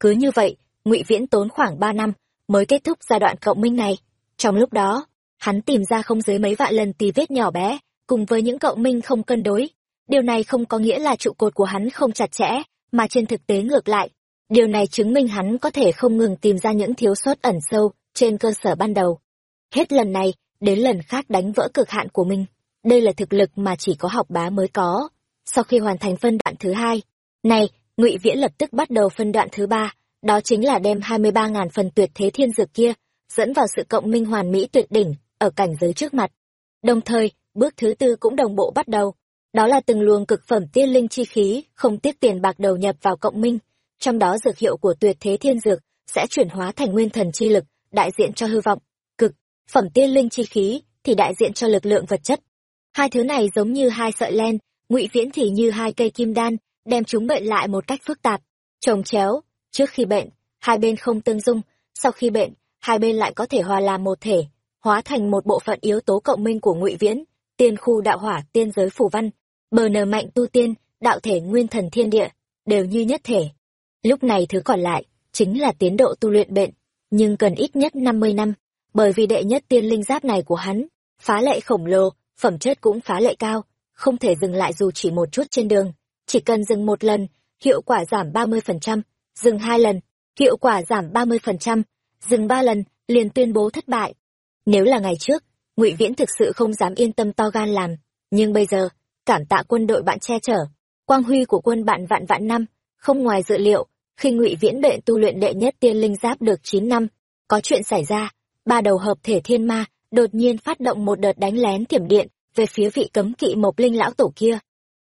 Cứ như vậy, ngụy Viễn tốn khoảng ba năm mới kết thúc giai đoạn cộng minh này. Trong lúc đó, hắn tìm ra không dưới mấy vạn lần tì vết nhỏ bé, cùng với những cộng minh không cân đối. Điều này không có nghĩa là trụ cột của hắn không chặt chẽ, mà trên thực tế ngược lại. Điều này chứng minh hắn có thể không ngừng tìm ra những thiếu sót ẩn sâu trên cơ sở ban đầu. Hết lần này, đến lần khác đánh vỡ cực hạn của mình. Đây là thực lực mà chỉ có học bá mới có. Sau khi hoàn thành phân đoạn thứ hai, này, ngụy Viễn lập tức bắt đầu phân đoạn thứ ba, đó chính là đem 23.000 phần tuyệt thế thiên dược kia, dẫn vào sự cộng minh hoàn mỹ tuyệt đỉnh, ở cảnh giới trước mặt. Đồng thời, bước thứ tư cũng đồng bộ bắt đầu. Đó là từng luồng cực phẩm tiên linh chi khí, không tiếc tiền bạc đầu nhập vào cộng minh. Trong đó dược hiệu của tuyệt thế thiên dược sẽ chuyển hóa thành nguyên thần chi lực, đại diện cho hư vọng. Cực, phẩm tiên linh chi khí thì đại diện cho lực lượng vật chất. Hai thứ này giống như hai sợi len, ngụy viễn thì như hai cây kim đan, đem chúng bệnh lại một cách phức tạp, trồng chéo. Trước khi bệnh, hai bên không tương dung, sau khi bệnh, hai bên lại có thể hòa làm một thể, hóa thành một bộ phận yếu tố cộng minh của ngụy viễn tiên khu đạo hỏa tiên giới phủ văn bờ nờ mạnh tu tiên đạo thể nguyên thần thiên địa đều như nhất thể. Lúc này thứ còn lại chính là tiến độ tu luyện bệnh nhưng cần ít nhất năm mươi năm bởi vì đệ nhất tiên linh giáp này của hắn phá lệ khổng lồ phẩm chất cũng phá lệ cao không thể dừng lại dù chỉ một chút trên đường. Chỉ cần dừng một lần hiệu quả giảm ba mươi phần trăm dừng hai lần hiệu quả giảm ba mươi phần trăm dừng ba lần liền tuyên bố thất bại. Nếu là ngày trước, ngụy Viễn thực sự không dám yên tâm to gan làm, nhưng bây giờ, cảm tạ quân đội bạn che chở, quang huy của quân bạn vạn vạn năm, không ngoài dự liệu, khi ngụy Viễn đệ tu luyện đệ nhất tiên linh giáp được chín năm, có chuyện xảy ra, ba đầu hợp thể thiên ma đột nhiên phát động một đợt đánh lén thiểm điện về phía vị cấm kỵ mộc linh lão tổ kia.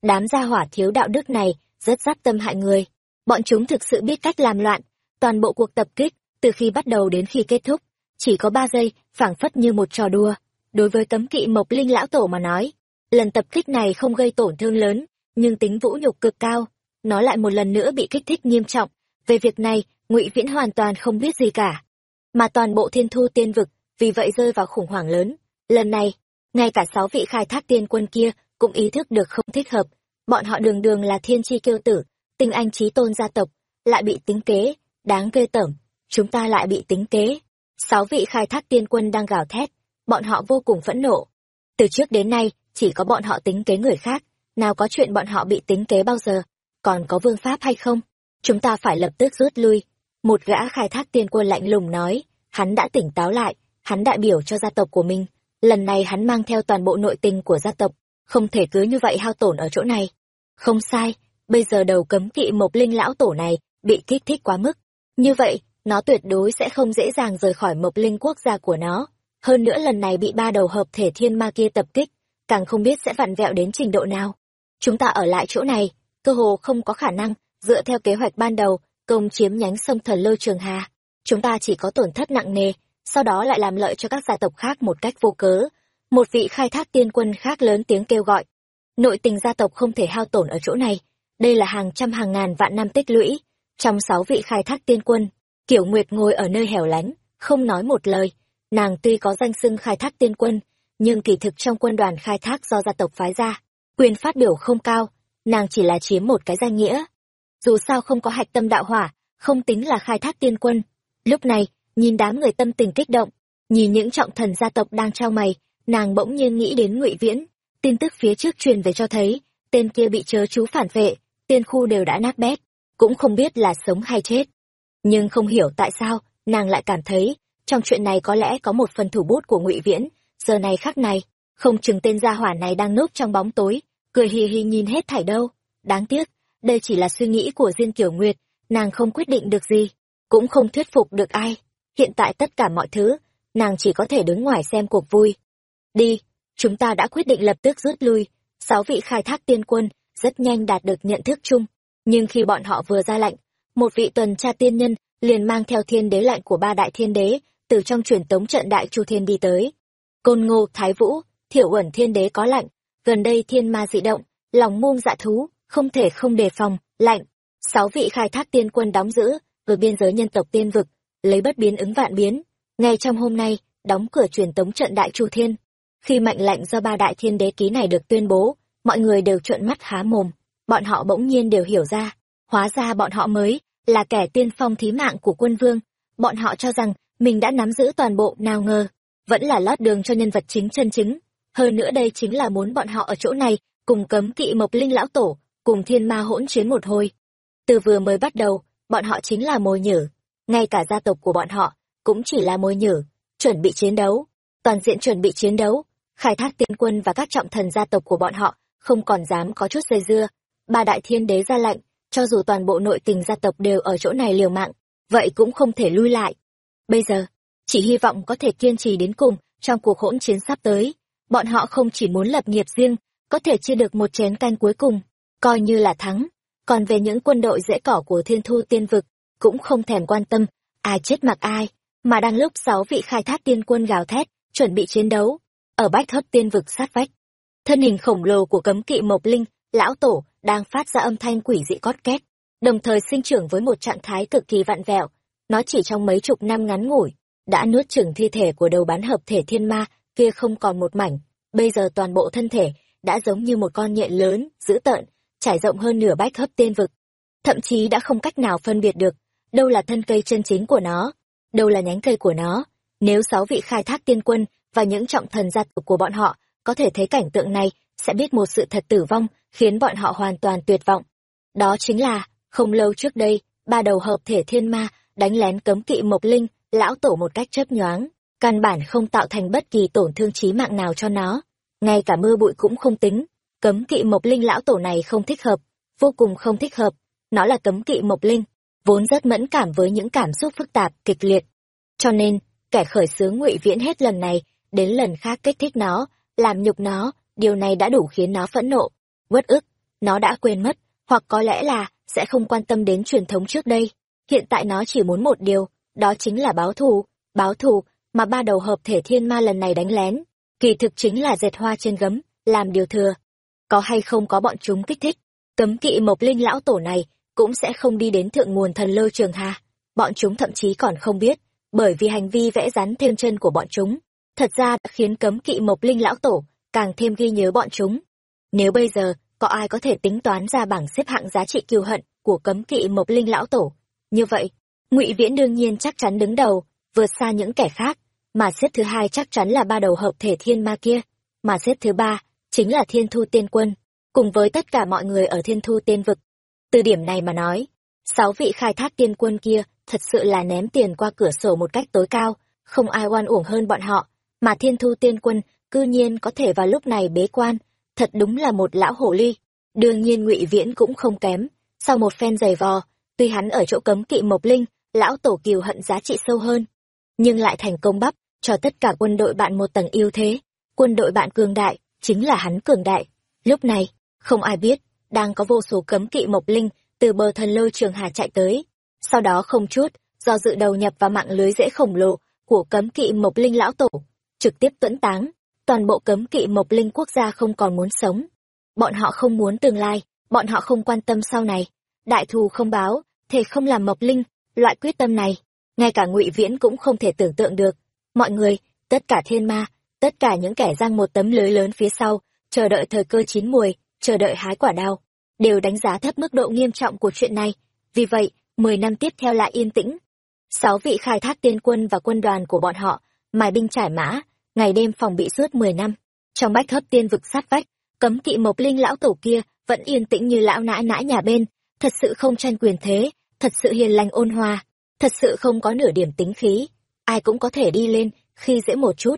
Đám gia hỏa thiếu đạo đức này rất giáp tâm hại người. Bọn chúng thực sự biết cách làm loạn, toàn bộ cuộc tập kích, từ khi bắt đầu đến khi kết thúc, chỉ có ba giây, phảng phất như một trò đùa. Đối với cấm kỵ mộc linh lão tổ mà nói, lần tập kích này không gây tổn thương lớn, nhưng tính vũ nhục cực cao. Nó lại một lần nữa bị kích thích nghiêm trọng. Về việc này, ngụy Viễn hoàn toàn không biết gì cả. Mà toàn bộ thiên thu tiên vực, vì vậy rơi vào khủng hoảng lớn. Lần này, ngay cả sáu vị khai thác tiên quân kia cũng ý thức được không thích hợp. Bọn họ đường đường là thiên chi kiêu tử, tinh anh trí tôn gia tộc, lại bị tính kế, đáng ghê tởm. Chúng ta lại bị tính kế. Sáu vị khai thác tiên quân đang gào thét, bọn họ vô cùng phẫn nộ. Từ trước đến nay, chỉ có bọn họ tính kế người khác, nào có chuyện bọn họ bị tính kế bao giờ, còn có vương pháp hay không? Chúng ta phải lập tức rút lui. Một gã khai thác tiên quân lạnh lùng nói, hắn đã tỉnh táo lại, hắn đại biểu cho gia tộc của mình. Lần này hắn mang theo toàn bộ nội tình của gia tộc, không thể cứ như vậy hao tổn ở chỗ này. Không sai, bây giờ đầu cấm kỵ mộc linh lão tổ này bị kích thích quá mức. Như vậy, nó tuyệt đối sẽ không dễ dàng rời khỏi mộc linh quốc gia của nó. Hơn nữa lần này bị ba đầu hợp thể thiên ma kia tập kích, càng không biết sẽ vặn vẹo đến trình độ nào. Chúng ta ở lại chỗ này, cơ hồ không có khả năng, dựa theo kế hoạch ban đầu, công chiếm nhánh sông thần lôi trường hà. Chúng ta chỉ có tổn thất nặng nề, sau đó lại làm lợi cho các gia tộc khác một cách vô cớ. Một vị khai thác tiên quân khác lớn tiếng kêu gọi. Nội tình gia tộc không thể hao tổn ở chỗ này. Đây là hàng trăm hàng ngàn vạn năm tích lũy. Trong sáu vị khai thác tiên quân, Kiểu Nguyệt ngồi ở nơi hẻo lánh, không nói một lời. Nàng tuy có danh xưng khai thác tiên quân, nhưng kỳ thực trong quân đoàn khai thác do gia tộc phái ra, quyền phát biểu không cao, nàng chỉ là chiếm một cái danh nghĩa. Dù sao không có hạch tâm đạo hỏa, không tính là khai thác tiên quân. Lúc này, nhìn đám người tâm tình kích động, nhìn những trọng thần gia tộc đang trao mày, nàng bỗng nhiên nghĩ đến ngụy Viễn. Tin tức phía trước truyền về cho thấy, tên kia bị chớ chú phản vệ, tiên khu đều đã nát bét, cũng không biết là sống hay chết. nhưng không hiểu tại sao nàng lại cảm thấy trong chuyện này có lẽ có một phần thủ bút của ngụy viễn giờ này khắc này, không chừng tên gia hỏa này đang núp trong bóng tối, cười hì hì nhìn hết thảy đâu. Đáng tiếc, đây chỉ là suy nghĩ của diên kiểu nguyệt, nàng không quyết định được gì, cũng không thuyết phục được ai. Hiện tại tất cả mọi thứ, nàng chỉ có thể đứng ngoài xem cuộc vui. Đi, chúng ta đã quyết định lập tức rút lui. Sáu vị khai thác tiên quân rất nhanh đạt được nhận thức chung. Nhưng khi bọn họ vừa ra lệnh, một vị tuần tra tiên nhân liền mang theo thiên đế lạnh của ba đại thiên đế từ trong truyền tống trận đại chu thiên đi tới côn ngô, thái vũ Thiệu uẩn, thiên đế có lạnh. Gần đây thiên ma dị động, lòng muông dạ thú, không thể không đề phòng, lạnh. Sáu vị khai thác tiên quân đóng giữ ở biên giới nhân tộc tiên vực, lấy bất biến ứng vạn biến. Ngay trong hôm nay, đóng cửa truyền tống trận đại chu thiên. Khi mệnh lệnh do ba đại thiên đế ký này được tuyên bố, mọi người đều trợn mắt há mồm. Bọn họ bỗng nhiên đều hiểu ra, hóa ra bọn họ mới là kẻ tiên phong thí mạng của quân vương. Bọn họ cho rằng mình đã nắm giữ toàn bộ, nào ngờ vẫn là lót đường cho nhân vật chính chân chính. Hơn nữa đây chính là muốn bọn họ ở chỗ này, cùng cấm kỵ mộc linh lão tổ, cùng thiên ma hỗn chiến một hồi. Từ vừa mới bắt đầu, bọn họ chính là mồi nhử. Ngay cả gia tộc của bọn họ cũng chỉ là mồi nhử, chuẩn bị chiến đấu, toàn diện chuẩn bị chiến đấu, khai thác tiên quân và các trọng thần gia tộc của bọn họ không còn dám có chút dây dưa. Ba đại thiên đế ra lệnh, cho dù toàn bộ nội tình gia tộc đều ở chỗ này liều mạng, vậy cũng không thể lui lại. Bây giờ chỉ hy vọng có thể kiên trì đến cùng trong cuộc hỗn chiến sắp tới. Bọn họ không chỉ muốn lập nghiệp riêng, có thể chia được một chén canh cuối cùng, coi như là thắng. Còn về những quân đội dễ cỏ của thiên thu tiên vực, cũng không thèm quan tâm ai chết mặc ai, mà đang lúc sáu vị khai thác tiên quân gào thét, chuẩn bị chiến đấu, ở bách hấp tiên vực sát vách. Thân hình khổng lồ của cấm kỵ mộc linh, lão tổ, đang phát ra âm thanh quỷ dị cót két, đồng thời sinh trưởng với một trạng thái cực kỳ vặn vẹo, nó chỉ trong mấy chục năm ngắn ngủi đã nuốt chửng thi thể của đầu bán hợp thể thiên ma, kia không còn một mảnh. Bây giờ toàn bộ thân thể đã giống như một con nhện lớn, dữ tợn, trải rộng hơn nửa bách hấp tiên vực. Thậm chí đã không cách nào phân biệt được đâu là thân cây chân chính của nó, đâu là nhánh cây của nó. Nếu sáu vị khai thác tiên quân và những trọng thần gia tộc của bọn họ có thể thấy cảnh tượng này, sẽ biết một sự thật tử vong khiến bọn họ hoàn toàn tuyệt vọng. Đó chính là không lâu trước đây, ba đầu hợp thể thiên ma đánh lén cấm kỵ mộc linh lão tổ một cách chớp nhoáng, căn bản không tạo thành bất kỳ tổn thương chí mạng nào cho nó. Ngay cả mưa bụi cũng không tính. Cấm kỵ mộc linh lão tổ này không thích hợp, vô cùng không thích hợp. Nó là cấm kỵ mộc linh, vốn rất mẫn cảm với những cảm xúc phức tạp, kịch liệt. Cho nên, kẻ khởi xướng ngụy viễn hết lần này đến lần khác kích thích nó, làm nhục nó, điều này đã đủ khiến nó phẫn nộ. Uất ức, nó đã quên mất, hoặc có lẽ là sẽ không quan tâm đến truyền thống trước đây. Hiện tại nó chỉ muốn một điều đó chính là báo thù. Báo thù mà ba đầu hợp thể thiên ma lần này đánh lén, kỳ thực chính là dệt hoa trên gấm, làm điều thừa. Có hay không có bọn chúng kích thích, cấm kỵ mộc linh lão tổ này cũng sẽ không đi đến thượng nguồn thần lôi trường hà. Bọn chúng thậm chí còn không biết, bởi vì hành vi vẽ rắn thêm chân của bọn chúng, thật ra đã khiến cấm kỵ mộc linh lão tổ càng thêm ghi nhớ bọn chúng. Nếu bây giờ có ai có thể tính toán ra bảng xếp hạng giá trị kiêu hận của cấm kỵ mộc linh lão tổ, như vậy ngụy viễn đương nhiên chắc chắn đứng đầu, vượt xa những kẻ khác, mà xếp thứ hai chắc chắn là ba đầu hợp thể thiên ma kia. Mà xếp thứ ba chính là thiên thu tiên quân, cùng với tất cả mọi người ở thiên thu tiên vực. Từ điểm này mà nói, sáu vị khai thác tiên quân kia thật sự là ném tiền qua cửa sổ một cách tối cao, không ai oan uổng hơn bọn họ, mà thiên thu tiên quân cư nhiên có thể vào lúc này bế quan, thật đúng là một lão hổ ly. Đương nhiên ngụy viễn cũng không kém, sau một phen giày vò, tuy hắn ở chỗ cấm kỵ mộc linh lão tổ kiều hận giá trị sâu hơn. Nhưng lại thành công bắp, cho tất cả quân đội bạn một tầng ưu thế. Quân đội bạn cường đại, chính là hắn cường đại. Lúc này, không ai biết, đang có vô số cấm kỵ mộc linh từ bờ thần lôi trường hà chạy tới. Sau đó không chút, do dự đầu nhập vào mạng lưới dễ khổng lồ của cấm kỵ mộc linh lão tổ, trực tiếp tuẫn táng. Toàn bộ cấm kỵ mộc linh quốc gia không còn muốn sống. Bọn họ không muốn tương lai, bọn họ không quan tâm sau này. Đại thù không báo, thề không làm mộc linh loại quyết tâm này, ngay cả ngụy viễn cũng không thể tưởng tượng được. Mọi người, tất cả thiên ma, tất cả những kẻ giang một tấm lưới lớn phía sau, chờ đợi thời cơ chín mùi, chờ đợi hái quả đào đều đánh giá thấp mức độ nghiêm trọng của chuyện này. Vì vậy, mười năm tiếp theo lại yên tĩnh. Sáu vị khai thác tiên quân và quân đoàn của bọn họ, mài binh trải mã, ngày đêm phòng bị suốt mười năm. Trong bách hấp tiên vực sát vách, cấm kỵ mộc linh lão tổ kia vẫn yên tĩnh như lão nãi nãi nhà bên. Thật sự không tranh quyền thế thật sự hiền lành ôn hòa thật sự không có nửa điểm tính khí, ai cũng có thể đi lên, khi dễ một chút.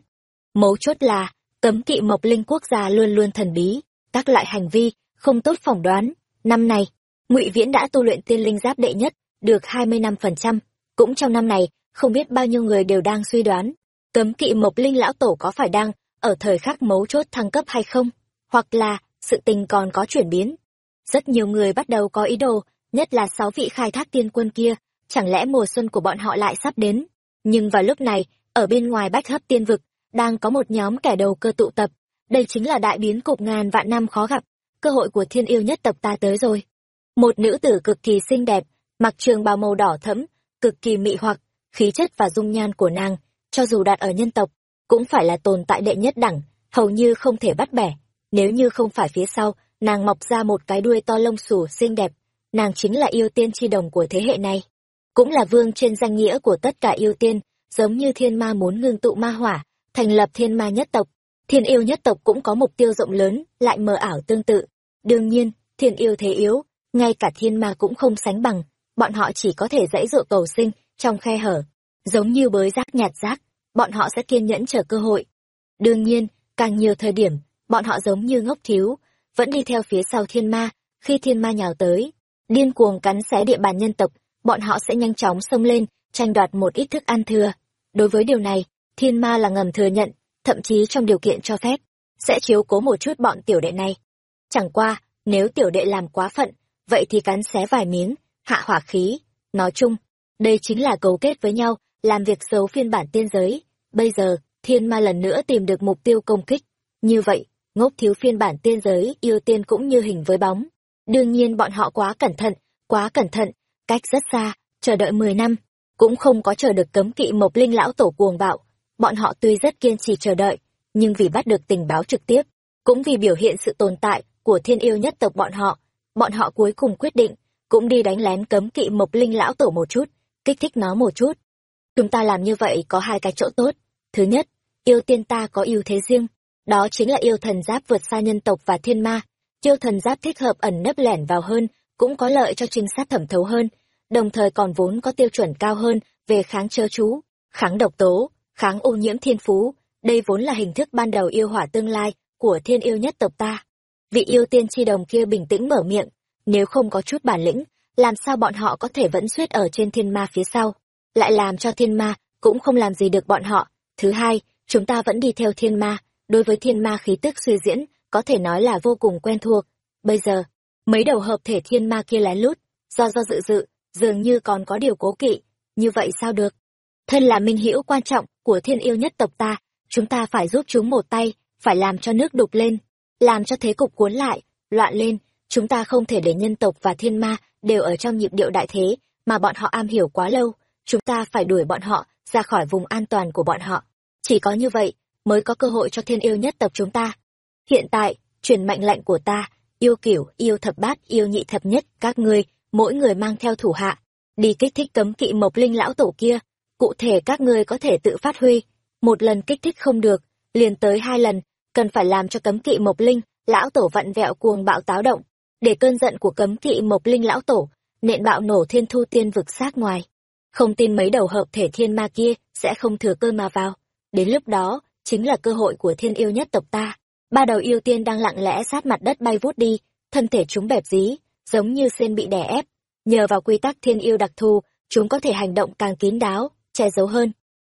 Mấu chốt là, cấm kỵ mộc linh quốc gia luôn luôn thần bí, các loại hành vi, không tốt phỏng đoán. Năm này, ngụy Viễn đã tu luyện tiên linh giáp đệ nhất, được hai mươi năm phần trăm. Cũng trong năm này, không biết bao nhiêu người đều đang suy đoán, cấm kỵ mộc linh lão tổ có phải đang ở thời khắc mấu chốt thăng cấp hay không, hoặc là sự tình còn có chuyển biến. Rất nhiều người bắt đầu có ý đồ, nhất là sáu vị khai thác tiên quân kia, chẳng lẽ mùa xuân của bọn họ lại sắp đến. Nhưng vào lúc này, ở bên ngoài bách hấp tiên vực, đang có một nhóm kẻ đầu cơ tụ tập. Đây chính là đại biến cục ngàn vạn năm khó gặp, cơ hội của thiên yêu nhất tộc ta tới rồi. Một nữ tử cực kỳ xinh đẹp, mặc trường bào màu đỏ thẫm, cực kỳ mị hoặc, khí chất và dung nhan của nàng, cho dù đặt ở nhân tộc, cũng phải là tồn tại đệ nhất đẳng, hầu như không thể bắt bẻ. Nếu như không phải phía sau, nàng mọc ra một cái đuôi to lông xù xinh đẹp, nàng chính là yêu tiên tri đồng của thế hệ này. Cũng là vương trên danh nghĩa của tất cả yêu tiên, giống như thiên ma muốn ngưng tụ ma hỏa, thành lập thiên ma nhất tộc. Thiên yêu nhất tộc cũng có mục tiêu rộng lớn, lại mờ ảo tương tự. Đương nhiên, thiên yêu thế yếu, ngay cả thiên ma cũng không sánh bằng, bọn họ chỉ có thể dãy dụa cầu sinh, trong khe hở. Giống như bới rác nhạt rác, bọn họ sẽ kiên nhẫn chờ cơ hội. Đương nhiên, càng nhiều thời điểm, bọn họ giống như ngốc thiếu, vẫn đi theo phía sau thiên ma, khi thiên ma nhào tới, điên cuồng cắn xé địa bàn nhân tộc, bọn họ sẽ nhanh chóng xông lên, tranh đoạt một ít thức ăn thừa. Đối với điều này, thiên ma là ngầm thừa nhận, thậm chí trong điều kiện cho phép, sẽ chiếu cố một chút bọn tiểu đệ này. Chẳng qua, nếu tiểu đệ làm quá phận, vậy thì cắn xé vài miếng, hạ hỏa khí. Nói chung, đây chính là cấu kết với nhau, làm việc xấu phiên bản tiên giới. Bây giờ, thiên ma lần nữa tìm được mục tiêu công kích. Như vậy, ngốc thiếu phiên bản tiên giới yêu tiên cũng như hình với bóng. Đương nhiên bọn họ quá cẩn thận, quá cẩn thận, cách rất xa, chờ đợi 10 năm, cũng không có chờ được cấm kỵ mộc linh lão tổ cuồng bạo. Bọn họ tuy rất kiên trì chờ đợi, nhưng vì bắt được tình báo trực tiếp, cũng vì biểu hiện sự tồn tại của thiên yêu nhất tộc bọn họ, bọn họ cuối cùng quyết định, cũng đi đánh lén cấm kỵ mộc linh lão tổ một chút, kích thích nó một chút. Chúng ta làm như vậy có hai cái chỗ tốt. Thứ nhất, yêu tiên ta có ưu thế riêng, đó chính là yêu thần giáp vượt xa nhân tộc và thiên ma. Tiêu thần giáp thích hợp ẩn nấp lẻn vào hơn, cũng có lợi cho trinh sát thẩm thấu hơn, đồng thời còn vốn có tiêu chuẩn cao hơn về kháng chớ chú, kháng độc tố, kháng ô nhiễm thiên phú. Đây vốn là hình thức ban đầu yêu hỏa tương lai của thiên yêu nhất tộc ta. Vị yêu tiên chi đồng kia bình tĩnh mở miệng, nếu không có chút bản lĩnh, làm sao bọn họ có thể vẫn suýt ở trên thiên ma phía sau, lại làm cho thiên ma cũng không làm gì được bọn họ. Thứ hai, chúng ta vẫn đi theo thiên ma, đối với thiên ma khí tức suy diễn, có thể nói là vô cùng quen thuộc. Bây giờ, mấy đầu hợp thể thiên ma kia lén lút, do do dự dự, dường như còn có điều cố kỵ, như vậy sao được? Thân là minh hữu quan trọng của thiên yêu nhất tộc ta, chúng ta phải giúp chúng một tay, phải làm cho nước đục lên, làm cho thế cục cuốn lại, loạn lên, chúng ta không thể để nhân tộc và thiên ma đều ở trong nhịp điệu đại thế mà bọn họ am hiểu quá lâu, chúng ta phải đuổi bọn họ ra khỏi vùng an toàn của bọn họ. Chỉ có như vậy mới có cơ hội cho thiên yêu nhất tộc chúng ta. Hiện tại, truyền mệnh lệnh của ta, yêu kiểu, yêu thập bát, yêu nhị thập nhất, các ngươi, mỗi người mang theo thủ hạ, đi kích thích cấm kỵ mộc linh lão tổ kia. Cụ thể các ngươi có thể tự phát huy, một lần kích thích không được, liền tới hai lần, cần phải làm cho cấm kỵ mộc linh, lão tổ vặn vẹo cuồng bạo táo động, để cơn giận của cấm kỵ mộc linh lão tổ, nện bạo nổ thiên thu tiên vực sát ngoài. Không tin mấy đầu hợp thể thiên ma kia sẽ không thừa cơ mà vào. Đến lúc đó, chính là cơ hội của thiên yêu nhất tộc ta. Ba đầu yêu tiên đang lặng lẽ sát mặt đất bay vút đi, thân thể chúng bẹp dí, giống như sen bị đè ép. Nhờ vào quy tắc thiên yêu đặc thù, chúng có thể hành động càng kín đáo, che giấu hơn.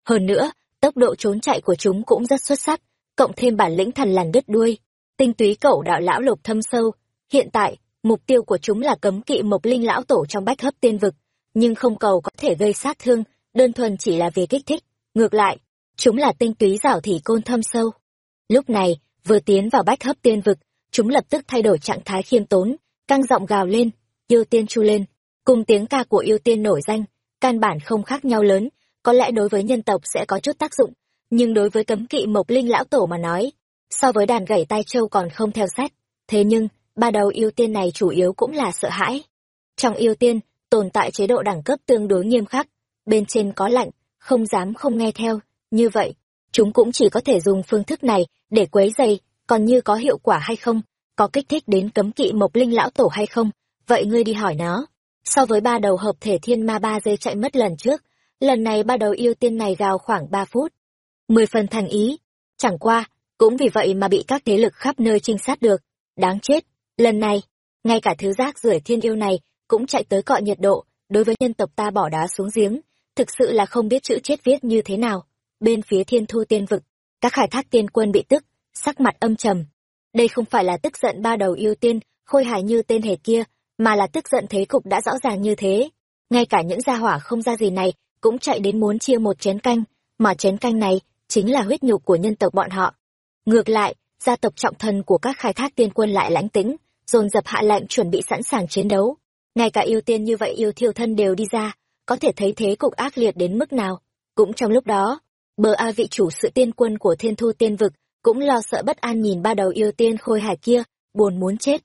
Hơn nữa, tốc độ trốn chạy của chúng cũng rất xuất sắc, cộng thêm bản lĩnh thần làn đứt đuôi. Tinh túy cẩu đạo lão lục thâm sâu. Hiện tại, mục tiêu của chúng là cấm kỵ mộc linh lão tổ trong bách hấp tiên vực, nhưng không cầu có thể gây sát thương, đơn thuần chỉ là vì kích thích. Ngược lại, chúng là tinh túy rảo thỉ côn thâm sâu. Lúc này, vừa tiến vào bách hấp tiên vực, chúng lập tức thay đổi trạng thái khiêm tốn, căng giọng gào lên, yêu tiên chu lên, cùng tiếng ca của yêu tiên nổi danh, căn bản không khác nhau lớn, có lẽ đối với nhân tộc sẽ có chút tác dụng, nhưng đối với cấm kỵ mộc linh lão tổ mà nói, so với đàn gảy tai châu còn không theo sát. Thế nhưng, ba đầu yêu tiên này chủ yếu cũng là sợ hãi. Trong yêu tiên, tồn tại chế độ đẳng cấp tương đối nghiêm khắc, bên trên có lạnh, không dám không nghe theo, như vậy, chúng cũng chỉ có thể dùng phương thức này để quấy dày, còn như có hiệu quả hay không, có kích thích đến cấm kỵ mộc linh lão tổ hay không, vậy ngươi đi hỏi nó. So với ba đầu hợp thể thiên ma ba giây chạy mất lần trước, lần này ba đầu yêu tiên này gào khoảng ba phút. Mười phần thành ý. Chẳng qua, cũng vì vậy mà bị các thế lực khắp nơi trinh sát được. Đáng chết. Lần này, ngay cả thứ rác rưởi thiên yêu này cũng chạy tới cọ nhiệt độ, đối với nhân tộc ta bỏ đá xuống giếng, thực sự là không biết chữ chết viết như thế nào. Bên phía thiên thu tiên vực, các khai thác tiên quân bị tức, sắc mặt âm trầm. Đây không phải là tức giận ba đầu yêu tiên, khôi hài như tên hề kia, mà là tức giận thế cục đã rõ ràng như thế. Ngay cả những gia hỏa không ra gì này, cũng chạy đến muốn chia một chén canh, mà chén canh này chính là huyết nhục của nhân tộc bọn họ. Ngược lại, gia tộc trọng thần của các khai thác tiên quân lại lãnh tĩnh, dồn dập hạ lệnh chuẩn bị sẵn sàng chiến đấu. Ngay cả yêu tiên như vậy yêu thiêu thân đều đi ra, có thể thấy thế cục ác liệt đến mức nào. Cũng trong lúc đó, bờ A vị chủ sự tiên quân của thiên thu tiên vực cũng lo sợ bất an nhìn ba đầu yêu tiên khôi hải kia, buồn muốn chết.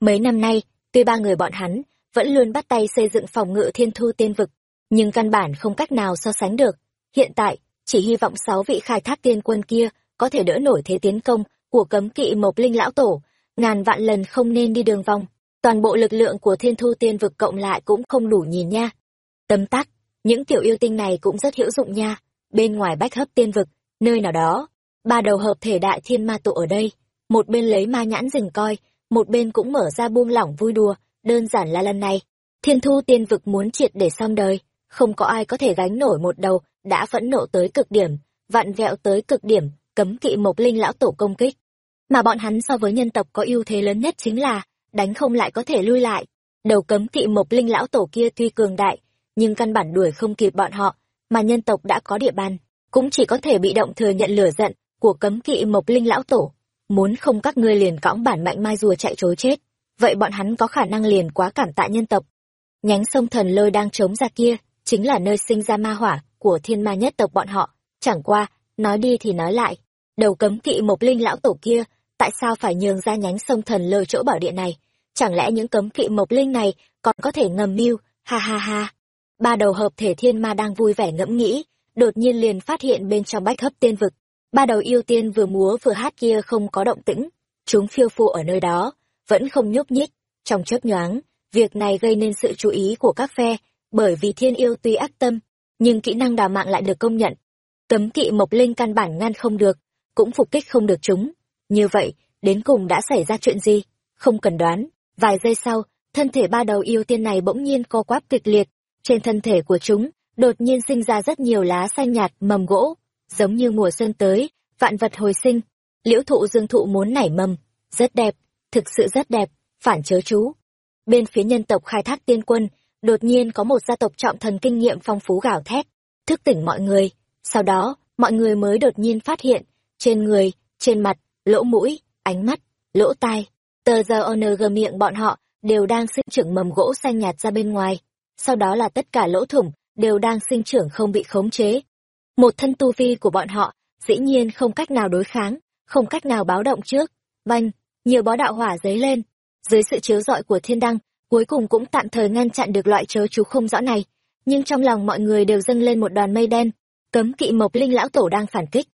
Mấy năm nay, tuy ba người bọn hắn vẫn luôn bắt tay xây dựng phòng ngự thiên thu tiên vực, nhưng căn bản không cách nào so sánh được. Hiện tại, chỉ hy vọng sáu vị khai thác tiên quân kia có thể đỡ nổi thế tiến công của cấm kỵ mộc linh lão tổ, ngàn vạn lần không nên đi đường vòng. Toàn bộ lực lượng của thiên thu tiên vực cộng lại cũng không đủ nhìn nha. Tấm tắc, những tiểu yêu tinh này cũng rất hữu dụng nha. Bên ngoài bách hấp tiên vực, nơi nào đó, ba đầu hợp thể đại thiên ma tụ ở đây. Một bên lấy ma nhãn rình coi, một bên cũng mở ra buông lỏng vui đùa, đơn giản là lần này. Thiên thu tiên vực muốn triệt để xong đời, không có ai có thể gánh nổi một đầu, đã phẫn nộ tới cực điểm, vặn vẹo tới cực điểm, cấm kỵ mộc linh lão tổ công kích. Mà bọn hắn so với nhân tộc có ưu thế lớn nhất chính là, đánh không lại có thể lui lại. Đầu cấm kỵ mộc linh lão tổ kia tuy cường đại, nhưng căn bản đuổi không kịp bọn họ, mà nhân tộc đã có địa bàn, cũng chỉ có thể bị động thừa nhận lửa giận của cấm kỵ mộc linh lão tổ. Muốn không các ngươi liền cõng bản mạnh mai rùa chạy trối chết, vậy bọn hắn có khả năng liền quá cảm tạ nhân tộc. Nhánh sông thần lôi đang trống ra kia, chính là nơi sinh ra ma hỏa của thiên ma nhất tộc bọn họ. Chẳng qua, nói đi thì nói lại, đầu cấm kỵ mộc linh lão tổ kia, tại sao phải nhường ra nhánh sông thần lôi chỗ bảo địa này? Chẳng lẽ những cấm kỵ mộc linh này còn có thể ngầm mưu, ha ha ha. Ba đầu hợp thể thiên ma đang vui vẻ ngẫm nghĩ, đột nhiên liền phát hiện bên trong bách hấp tiên vực. Ba đầu yêu tiên vừa múa vừa hát kia không có động tĩnh, chúng phiêu phù ở nơi đó, vẫn không nhúc nhích. Trong chớp nhoáng, việc này gây nên sự chú ý của các phe, bởi vì thiên yêu tuy ác tâm, nhưng kỹ năng đào mạng lại được công nhận. Cấm kỵ mộc linh căn bản ngăn không được, cũng phục kích không được chúng. Như vậy, đến cùng đã xảy ra chuyện gì? Không cần đoán, vài giây sau, thân thể ba đầu yêu tiên này bỗng nhiên co quắp kịch liệt. Trên thân thể của chúng, đột nhiên sinh ra rất nhiều lá xanh nhạt, mầm gỗ, giống như mùa xuân tới, vạn vật hồi sinh. Liễu thụ dương thụ muốn nảy mầm, rất đẹp, thực sự rất đẹp, phản chớ chú. Bên phía nhân tộc khai thác tiên quân, đột nhiên có một gia tộc trọng thần kinh nghiệm phong phú gào thét, thức tỉnh mọi người. Sau đó, mọi người mới đột nhiên phát hiện, trên người, trên mặt, lỗ mũi, ánh mắt, lỗ tai, tờ giờ ONG miệng bọn họ đều đang sinh trưởng mầm gỗ xanh nhạt ra bên ngoài. Sau đó là tất cả lỗ thủng đều đang sinh trưởng không bị khống chế. Một thân tu vi của bọn họ, dĩ nhiên không cách nào đối kháng, không cách nào báo động trước. Banh, nhiều bó đạo hỏa dấy lên. Dưới sự chiếu rọi của thiên đăng, cuối cùng cũng tạm thời ngăn chặn được loại chớ chú không rõ này. Nhưng trong lòng mọi người đều dâng lên một đoàn mây đen, cấm kỵ mộc linh lão tổ đang phản kích.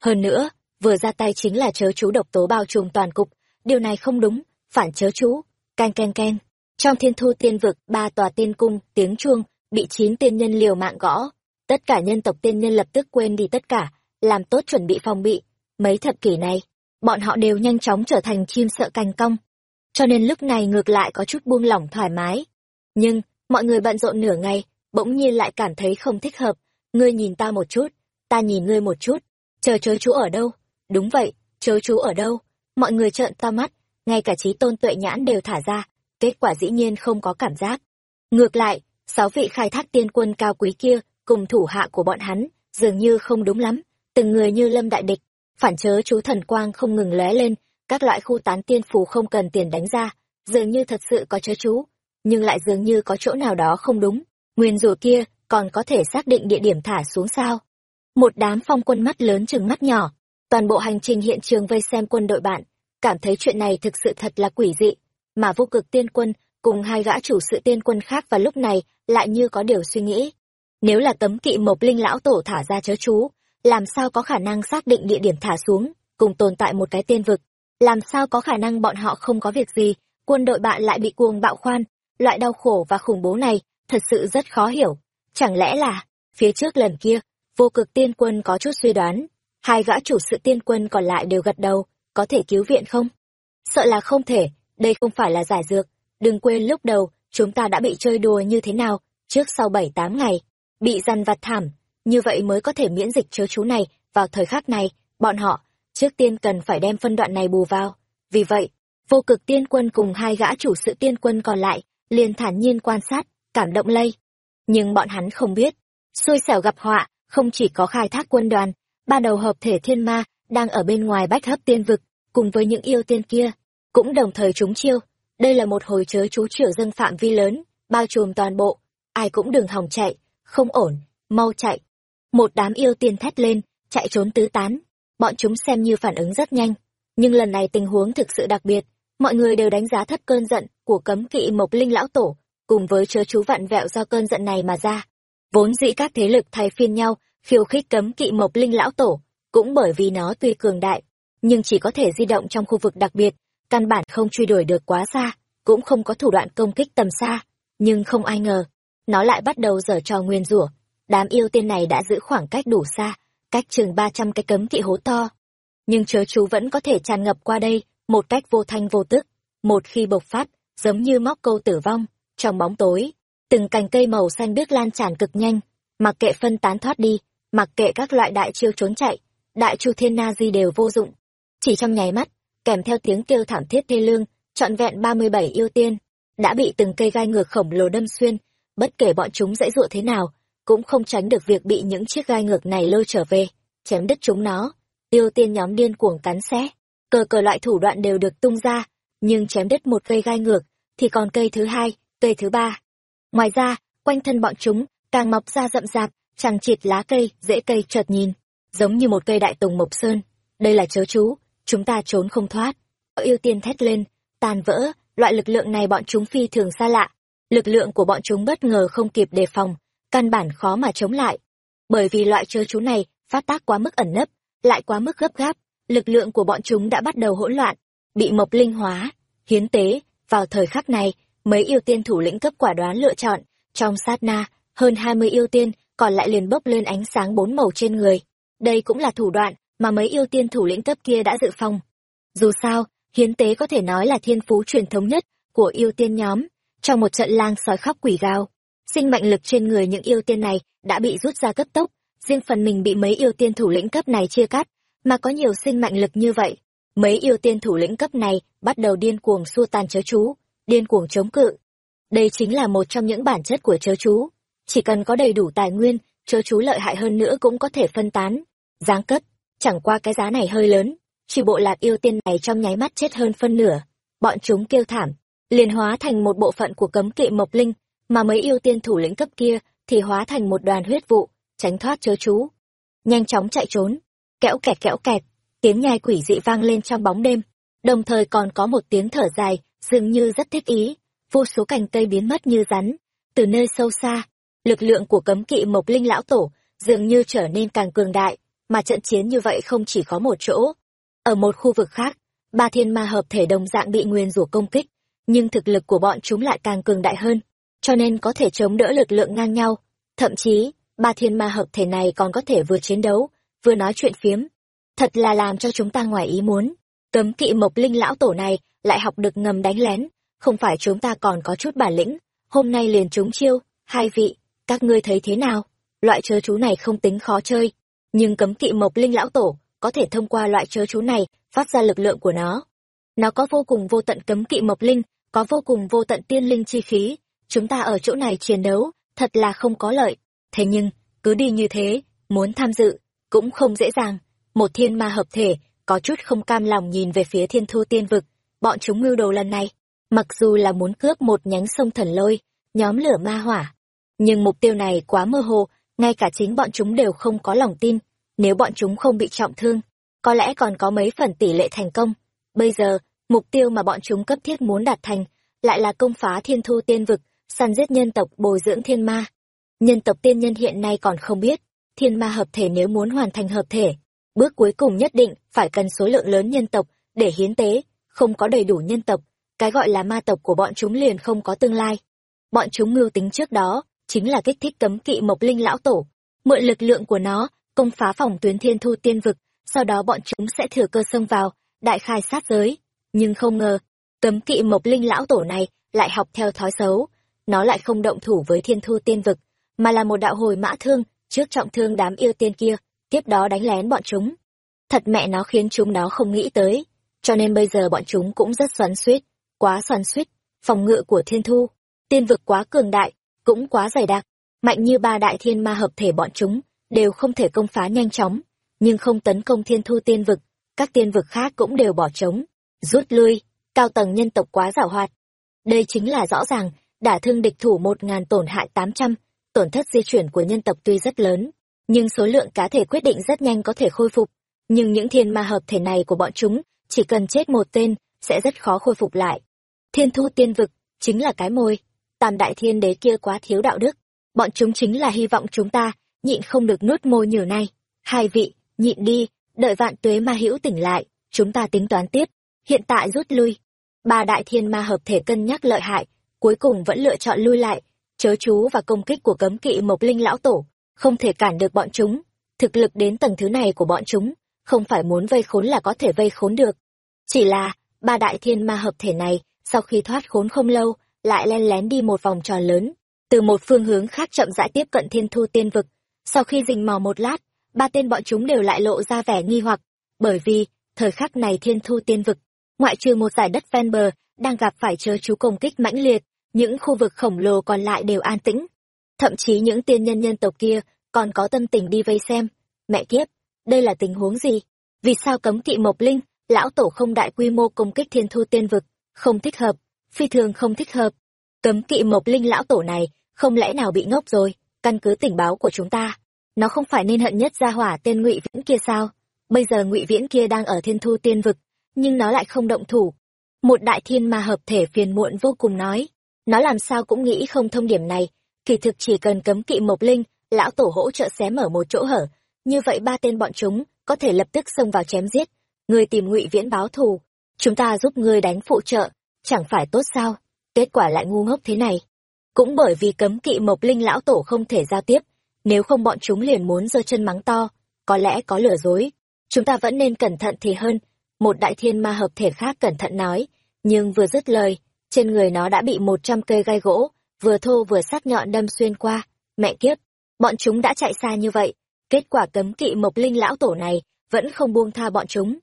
Hơn nữa, vừa ra tay chính là chớ chú độc tố bao trùm toàn cục, điều này không đúng, phản chớ chú, canh canh canh. Trong thiên thu tiên vực, ba tòa tiên cung, tiếng chuông, bị chín tiên nhân liều mạng gõ. Tất cả nhân tộc tiên nhân lập tức quên đi tất cả, làm tốt chuẩn bị phòng bị. Mấy thập kỷ này, bọn họ đều nhanh chóng trở thành chim sợ cành cong. Cho nên lúc này ngược lại có chút buông lỏng thoải mái. Nhưng, mọi người bận rộn nửa ngày, bỗng nhiên lại cảm thấy không thích hợp. Ngươi nhìn ta một chút, ta nhìn ngươi một chút. Chờ chớ chú ở đâu? Đúng vậy, chớ chú ở đâu? Mọi người trợn to mắt, ngay cả trí tôn tuệ nhãn đều thả ra. Kết quả dĩ nhiên không có cảm giác. Ngược lại, sáu vị khai thác tiên quân cao quý kia, cùng thủ hạ của bọn hắn, dường như không đúng lắm. Từng người như lâm đại địch, phản chớ chú thần quang không ngừng lóe lên, các loại khu tán tiên phù không cần tiền đánh ra, dường như thật sự có chớ chú, nhưng lại dường như có chỗ nào đó không đúng. Nguyên rùa kia còn có thể xác định địa điểm thả xuống sao. Một đám phong quân mắt lớn chừng mắt nhỏ, toàn bộ hành trình hiện trường vây xem quân đội bạn, cảm thấy chuyện này thực sự thật là quỷ dị, mà vô cực tiên quân cùng hai gã chủ sự tiên quân khác vào lúc này lại như có điều suy nghĩ. Nếu là tấm kỵ mộc linh lão tổ thả ra chớ chú, làm sao có khả năng xác định địa điểm thả xuống, cùng tồn tại một cái tiên vực, làm sao có khả năng bọn họ không có việc gì, quân đội bạn lại bị cuồng bạo khoan, loại đau khổ và khủng bố này thật sự rất khó hiểu. Chẳng lẽ là, phía trước lần kia, vô cực tiên quân có chút suy đoán, hai gã chủ sự tiên quân còn lại đều gật đầu, có thể cứu viện không? Sợ là không thể, đây không phải là giải dược, đừng quên lúc đầu, chúng ta đã bị chơi đùa như thế nào, trước sau bảy tám ngày, bị dằn vặt thảm, như vậy mới có thể miễn dịch chớ chú này, vào thời khắc này, bọn họ, trước tiên cần phải đem phân đoạn này bù vào. Vì vậy, vô cực tiên quân cùng hai gã chủ sự tiên quân còn lại, liền thản nhiên quan sát, cảm động lây. Nhưng bọn hắn không biết, xui xẻo gặp họa, không chỉ có khai thác quân đoàn, ba đầu hợp thể thiên ma, đang ở bên ngoài bách hấp tiên vực, cùng với những yêu tiên kia, cũng đồng thời trúng chiêu. Đây là một hồi chớ chú triệu dân phạm vi lớn, bao trùm toàn bộ, ai cũng đừng hòng chạy, không ổn, mau chạy. Một đám yêu tiên thét lên, chạy trốn tứ tán, bọn chúng xem như phản ứng rất nhanh. Nhưng lần này tình huống thực sự đặc biệt, mọi người đều đánh giá thấp cơn giận của cấm kỵ mộc linh lão tổ, cùng với chớ chú vặn vẹo do cơn giận này mà ra. Vốn dĩ các thế lực thay phiên nhau, khiêu khích cấm kỵ mộc linh lão tổ, cũng bởi vì nó tuy cường đại, nhưng chỉ có thể di động trong khu vực đặc biệt, căn bản không truy đuổi được quá xa, cũng không có thủ đoạn công kích tầm xa. Nhưng không ai ngờ, nó lại bắt đầu giở trò nguyên rủa. Đám yêu tiên này đã giữ khoảng cách đủ xa, cách chừng ba trăm cái cấm kỵ hố to. Nhưng chớ chú vẫn có thể tràn ngập qua đây, một cách vô thanh vô tức. Một khi bộc phát, giống như móc câu tử vong, trong bóng tối, từng cành cây màu xanh biếc lan tràn cực nhanh, mặc kệ phân tán thoát đi, mặc kệ các loại đại chiêu trốn chạy, đại chu thiên na di đều vô dụng. Chỉ trong nháy mắt, kèm theo tiếng kêu thảm thiết thê lương, trọn vẹn ba mươi bảy yêu tiên, đã bị từng cây gai ngược khổng lồ đâm xuyên, bất kể bọn chúng dãy dụa thế nào, cũng không tránh được việc bị những chiếc gai ngược này lôi trở về, chém đứt chúng nó. Yêu tiên nhóm điên cuồng cắn xé, cờ cờ loại thủ đoạn đều được tung ra, nhưng chém đứt một cây gai ngược, thì còn cây thứ hai, cây thứ ba. Ngoài ra, quanh thân bọn chúng, càng mọc ra rậm rạp, chẳng chịt lá cây, dễ cây chợt nhìn, giống như một cây đại tùng mộc sơn. Đây là chớ chú, chúng ta trốn không thoát. Yêu tiên thét lên, tàn vỡ, loại lực lượng này bọn chúng phi thường xa lạ. Lực lượng của bọn chúng bất ngờ không kịp đề phòng, căn bản khó mà chống lại. Bởi vì loại chớ chú này phát tác quá mức ẩn nấp, lại quá mức gấp gáp, lực lượng của bọn chúng đã bắt đầu hỗn loạn, bị mộc linh hóa, hiến tế. Vào thời khắc này, mấy yêu tiên thủ lĩnh cấp quả đoán lựa chọn, trong sát na, hơn hai mươi yêu tiên còn lại liền bốc lên ánh sáng bốn màu trên người. Đây cũng là thủ đoạn mà mấy yêu tiên thủ lĩnh cấp kia đã dự phòng. Dù sao, hiến tế có thể nói là thiên phú truyền thống nhất của yêu tiên nhóm. Trong một trận lang sói khóc quỷ gào, sinh mệnh lực trên người những yêu tiên này đã bị rút ra cấp tốc, riêng phần mình bị mấy yêu tiên thủ lĩnh cấp này chia cắt, mà có nhiều sinh mệnh lực như vậy. Mấy yêu tiên thủ lĩnh cấp này bắt đầu điên cuồng xua tan chớ chú, điên cuồng chống cự. Đây chính là một trong những bản chất của chớ chú. Chỉ cần có đầy đủ tài nguyên, chớ chú lợi hại hơn nữa cũng có thể phân tán, giáng cấp. Chẳng qua cái giá này hơi lớn, chỉ bộ lạc yêu tiên này trong nháy mắt chết hơn phân nửa. Bọn chúng kêu thảm, liền hóa thành một bộ phận của cấm kỵ mộc linh, mà mấy yêu tiên thủ lĩnh cấp kia thì hóa thành một đoàn huyết vụ, tránh thoát chớ chú. Nhanh chóng chạy trốn, kẽo kẹt kẽo kẹt, tiếng nhai quỷ dị vang lên trong bóng đêm, đồng thời còn có một tiếng thở dài, dường như rất thích ý, vô số cành cây biến mất như rắn. Từ nơi sâu xa, lực lượng của cấm kỵ mộc linh lão tổ dường như trở nên càng cường đại, mà trận chiến như vậy không chỉ có một chỗ. Ở một khu vực khác, ba thiên ma hợp thể đồng dạng bị nguyên rủa công kích, nhưng thực lực của bọn chúng lại càng cường đại hơn, cho nên có thể chống đỡ lực lượng ngang nhau. Thậm chí, ba thiên ma hợp thể này còn có thể vừa chiến đấu, vừa nói chuyện phiếm. Thật là làm cho chúng ta ngoài ý muốn. Cấm kỵ mộc linh lão tổ này lại học được ngầm đánh lén, không phải chúng ta còn có chút bản lĩnh, hôm nay liền chúng chiêu, hai vị, các ngươi thấy thế nào? Loại chớ chú này không tính khó chơi, nhưng cấm kỵ mộc linh lão tổ có thể thông qua loại chớ chú này phát ra lực lượng của nó. Nó có vô cùng vô tận cấm kỵ mộc linh, có vô cùng vô tận tiên linh chi khí, chúng ta ở chỗ này chiến đấu, thật là không có lợi. Thế nhưng, cứ đi như thế, muốn tham dự, cũng không dễ dàng. Một thiên ma hợp thể, có chút không cam lòng nhìn về phía thiên thu tiên vực, bọn chúng mưu đồ lần này. Mặc dù là muốn cướp một nhánh sông thần lôi, nhóm lửa ma hỏa, nhưng mục tiêu này quá mơ hồ, ngay cả chính bọn chúng đều không có lòng tin, nếu bọn chúng không bị trọng thương, có lẽ còn có mấy phần tỷ lệ thành công. Bây giờ, mục tiêu mà bọn chúng cấp thiết muốn đạt thành, lại là công phá thiên thu tiên vực, săn giết nhân tộc bồi dưỡng thiên ma. Nhân tộc tiên nhân hiện nay còn không biết, thiên ma hợp thể nếu muốn hoàn thành hợp thể, bước cuối cùng nhất định phải cần số lượng lớn nhân tộc để hiến tế, không có đầy đủ nhân tộc, cái gọi là ma tộc của bọn chúng liền không có tương lai. Bọn chúng mưu tính trước đó, chính là kích thích cấm kỵ mộc linh lão tổ, mượn lực lượng của nó, công phá phòng tuyến thiên thu tiên vực, sau đó bọn chúng sẽ thừa cơ xông vào, đại khai sát giới. Nhưng không ngờ, cấm kỵ mộc linh lão tổ này lại học theo thói xấu, nó lại không động thủ với thiên thu tiên vực, mà là một đạo hồi mã thương, trước trọng thương đám yêu tiên kia, tiếp đó đánh lén bọn chúng. Thật mẹ nó khiến chúng nó không nghĩ tới, cho nên bây giờ bọn chúng cũng rất xoắn suýt, quá xoắn suýt, phòng ngự của thiên thu, tiên vực quá cường đại, cũng quá dày đặc, mạnh như ba đại thiên ma hợp thể bọn chúng, đều không thể công phá nhanh chóng, nhưng không tấn công thiên thu tiên vực, các tiên vực khác cũng đều bỏ trống, rút lui, cao tầng nhân tộc quá giảo hoạt. Đây chính là rõ ràng, đả thương địch thủ một ngàn tổn hại tám trăm tổn thất di chuyển của nhân tộc tuy rất lớn, nhưng số lượng cá thể quyết định rất nhanh có thể khôi phục. Nhưng những thiên ma hợp thể này của bọn chúng, chỉ cần chết một tên, sẽ rất khó khôi phục lại. Thiên thu tiên vực, chính là cái môi. Tam đại thiên đế kia quá thiếu đạo đức. Bọn chúng chính là hy vọng chúng ta, nhịn không được nuốt môi nhử này. Hai vị, nhịn đi, đợi vạn tuế ma hữu tỉnh lại, chúng ta tính toán tiếp. Hiện tại rút lui. Ba đại thiên ma hợp thể cân nhắc lợi hại, cuối cùng vẫn lựa chọn lui lại. Chớ chú và công kích của cấm kỵ mộc linh lão tổ, không thể cản được bọn chúng. Thực lực đến tầng thứ này của bọn chúng, không phải muốn vây khốn là có thể vây khốn được. Chỉ là, ba đại thiên ma hợp thể này, sau khi thoát khốn không lâu, lại len lén đi một vòng tròn lớn, từ một phương hướng khác chậm rãi tiếp cận thiên thu tiên vực. Sau khi rình mò một lát, ba tên bọn chúng đều lại lộ ra vẻ nghi hoặc, bởi vì, thời khắc này thiên thu tiên vực, ngoại trừ một giải đất ven bờ, đang gặp phải chớ chú công kích mãnh liệt, những khu vực khổng lồ còn lại đều an tĩnh. Thậm chí những tiên nhân nhân tộc kia còn có tâm tình đi vây xem. Mẹ kiếp, đây là tình huống gì? Vì sao cấm kỵ Mộc Linh, lão tổ không đại quy mô công kích thiên thu tiên vực? Không thích hợp, phi thường không thích hợp. Cấm kỵ Mộc Linh lão tổ này, không lẽ nào bị ngốc rồi, căn cứ tình báo của chúng ta. Nó không phải nên hận nhất gia hỏa tên ngụy Viễn kia sao? Bây giờ ngụy Viễn kia đang ở thiên thu tiên vực, nhưng nó lại không động thủ. Một đại thiên ma hợp thể phiền muộn vô cùng nói. Nó làm sao cũng nghĩ không thông điểm này, kỳ thực chỉ cần cấm kỵ Mộc Linh, lão tổ hỗ trợ xé mở một chỗ hở, như vậy ba tên bọn chúng có thể lập tức xông vào chém giết ngươi tìm ngụy viễn báo thù chúng ta giúp ngươi đánh phụ trợ chẳng phải tốt sao? Kết quả lại ngu ngốc thế này. Cũng bởi vì cấm kỵ mộc linh lão tổ không thể giao tiếp nếu không bọn chúng liền muốn giơ chân mắng to có lẽ có lừa dối. Chúng ta vẫn nên cẩn thận thì hơn. Một đại thiên ma hợp thể khác cẩn thận nói nhưng vừa dứt lời trên người nó đã bị một trăm cây gai gỗ vừa thô vừa sắc nhọn đâm xuyên qua. Mẹ kiếp bọn chúng đã chạy xa như vậy. Kết quả cấm kỵ mộc linh lão tổ này vẫn không buông tha bọn chúng.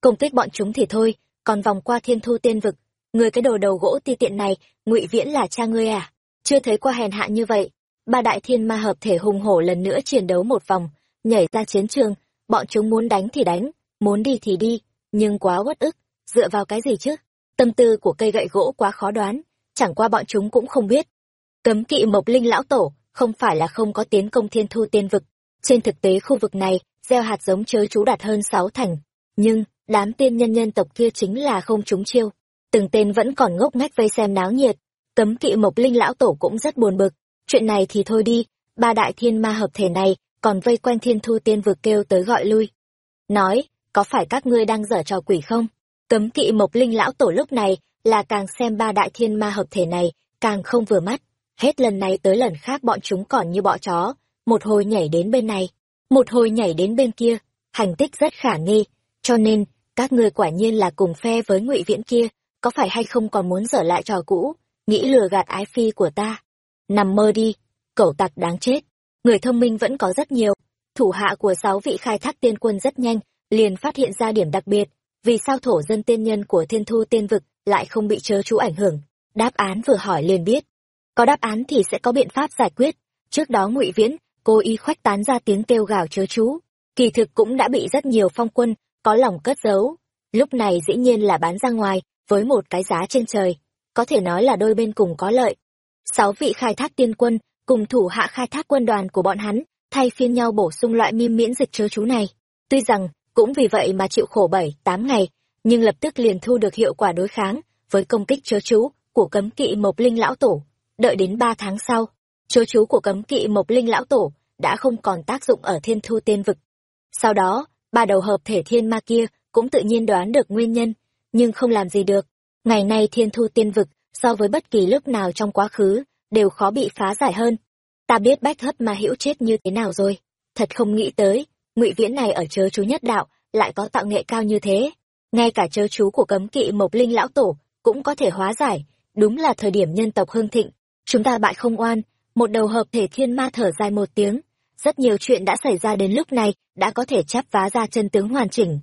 Công kích bọn chúng thì thôi, còn vòng qua thiên thu tiên vực. Người cái đồ đầu gỗ ti tiện này, ngụy viễn là cha ngươi à? Chưa thấy qua hèn hạ như vậy. Ba đại thiên ma hợp thể hùng hổ lần nữa chiến đấu một vòng, nhảy ra chiến trường, bọn chúng muốn đánh thì đánh, muốn đi thì đi, nhưng quá uất ức, dựa vào cái gì chứ? Tâm tư của cây gậy gỗ quá khó đoán, chẳng qua bọn chúng cũng không biết. Cấm kỵ mộc linh lão tổ, không phải là không có tiến công thiên thu tiên vực, trên thực tế khu vực này, gieo hạt giống chớ chú đạt hơn sáu thành. Nhưng, đám tiên nhân nhân tộc kia chính là không trúng chiêu. Từng tên vẫn còn ngốc ngách vây xem náo nhiệt. Cấm kỵ mộc linh lão tổ cũng rất buồn bực. Chuyện này thì thôi đi, ba đại thiên ma hợp thể này còn vây quanh thiên thu tiên vực kêu tới gọi lui. Nói, có phải các ngươi đang dở trò quỷ không? Cấm kỵ mộc linh lão tổ lúc này là càng xem ba đại thiên ma hợp thể này, càng không vừa mắt. Hết lần này tới lần khác bọn chúng còn như bọ chó, một hồi nhảy đến bên này, một hồi nhảy đến bên kia, hành tích rất khả nghi, cho nên, các ngươi quả nhiên là cùng phe với ngụy viễn kia, có phải hay không còn muốn dở lại trò cũ, nghĩ lừa gạt ái phi của ta. Nằm mơ đi, cẩu tặc đáng chết, người thông minh vẫn có rất nhiều, thủ hạ của sáu vị khai thác tiên quân rất nhanh, liền phát hiện ra điểm đặc biệt, vì sao thổ dân tiên nhân của thiên thu tiên vực lại không bị chớ chú ảnh hưởng. Đáp án vừa hỏi liền biết. Có đáp án thì sẽ có biện pháp giải quyết. Trước đó ngụy Viễn cô y khoách tán ra tiếng kêu gào chớ chú kỳ thực cũng đã bị rất nhiều phong quân có lòng cất giấu lúc này dĩ nhiên là bán ra ngoài với một cái giá trên trời có thể nói là đôi bên cùng có lợi. Sáu vị khai thác tiên quân cùng thủ hạ khai thác quân đoàn của bọn hắn thay phiên nhau bổ sung loại miêm miễn dịch chớ chú này. Tuy rằng cũng vì vậy mà chịu khổ bảy tám ngày nhưng lập tức liền thu được hiệu quả đối kháng với công kích chớ chú của cấm kỵ mộc linh lão tổ. Đợi đến ba tháng sau chớ chú của cấm kỵ mộc linh lão tổ đã không còn tác dụng ở thiên thu tiên vực. Sau đó, ba đầu hợp thể thiên ma kia cũng tự nhiên đoán được nguyên nhân, nhưng không làm gì được. ngày nay thiên thu tiên vực, so với bất kỳ lúc nào trong quá khứ, đều khó bị phá giải hơn. Ta biết bách hấp mà hữu chết như thế nào rồi. Thật không nghĩ tới, ngụy viễn này ở chớ chú nhất đạo, lại có tạo nghệ cao như thế. Ngay cả chớ chú của cấm kỵ mộc linh lão tổ cũng có thể hóa giải, đúng là thời điểm nhân tộc hương thịnh. Chúng ta bại không oan, một đầu hợp thể thiên ma thở dài một tiếng. Rất nhiều chuyện đã xảy ra đến lúc này, đã có thể chắp vá ra chân tướng hoàn chỉnh.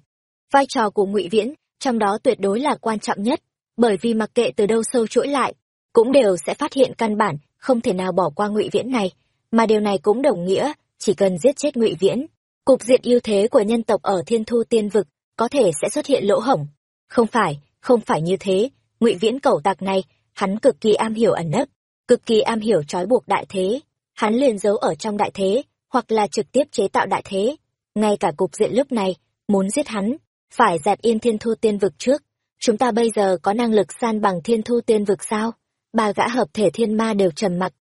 Vai trò của ngụy viễn trong đó tuyệt đối là quan trọng nhất, bởi vì mặc kệ từ đâu sâu chuỗi lại, cũng đều sẽ phát hiện căn bản không thể nào bỏ qua ngụy viễn này. Mà điều này cũng đồng nghĩa, chỉ cần giết chết ngụy viễn, cục diện ưu thế của nhân tộc ở thiên thu tiên vực có thể sẽ xuất hiện lỗ hổng. Không phải không phải như thế, ngụy viễn cẩu tạc này, hắn cực kỳ am hiểu ẩn nấp, cực kỳ am hiểu trói buộc đại thế. Hắn liền giấu ở trong đại thế, hoặc là trực tiếp chế tạo đại thế. Ngay cả cục diện lúc này, muốn giết hắn phải dẹp yên thiên thu tiên vực trước. Chúng ta bây giờ có năng lực san bằng thiên thu tiên vực sao? Ba gã hợp thể thiên ma đều trầm mặc.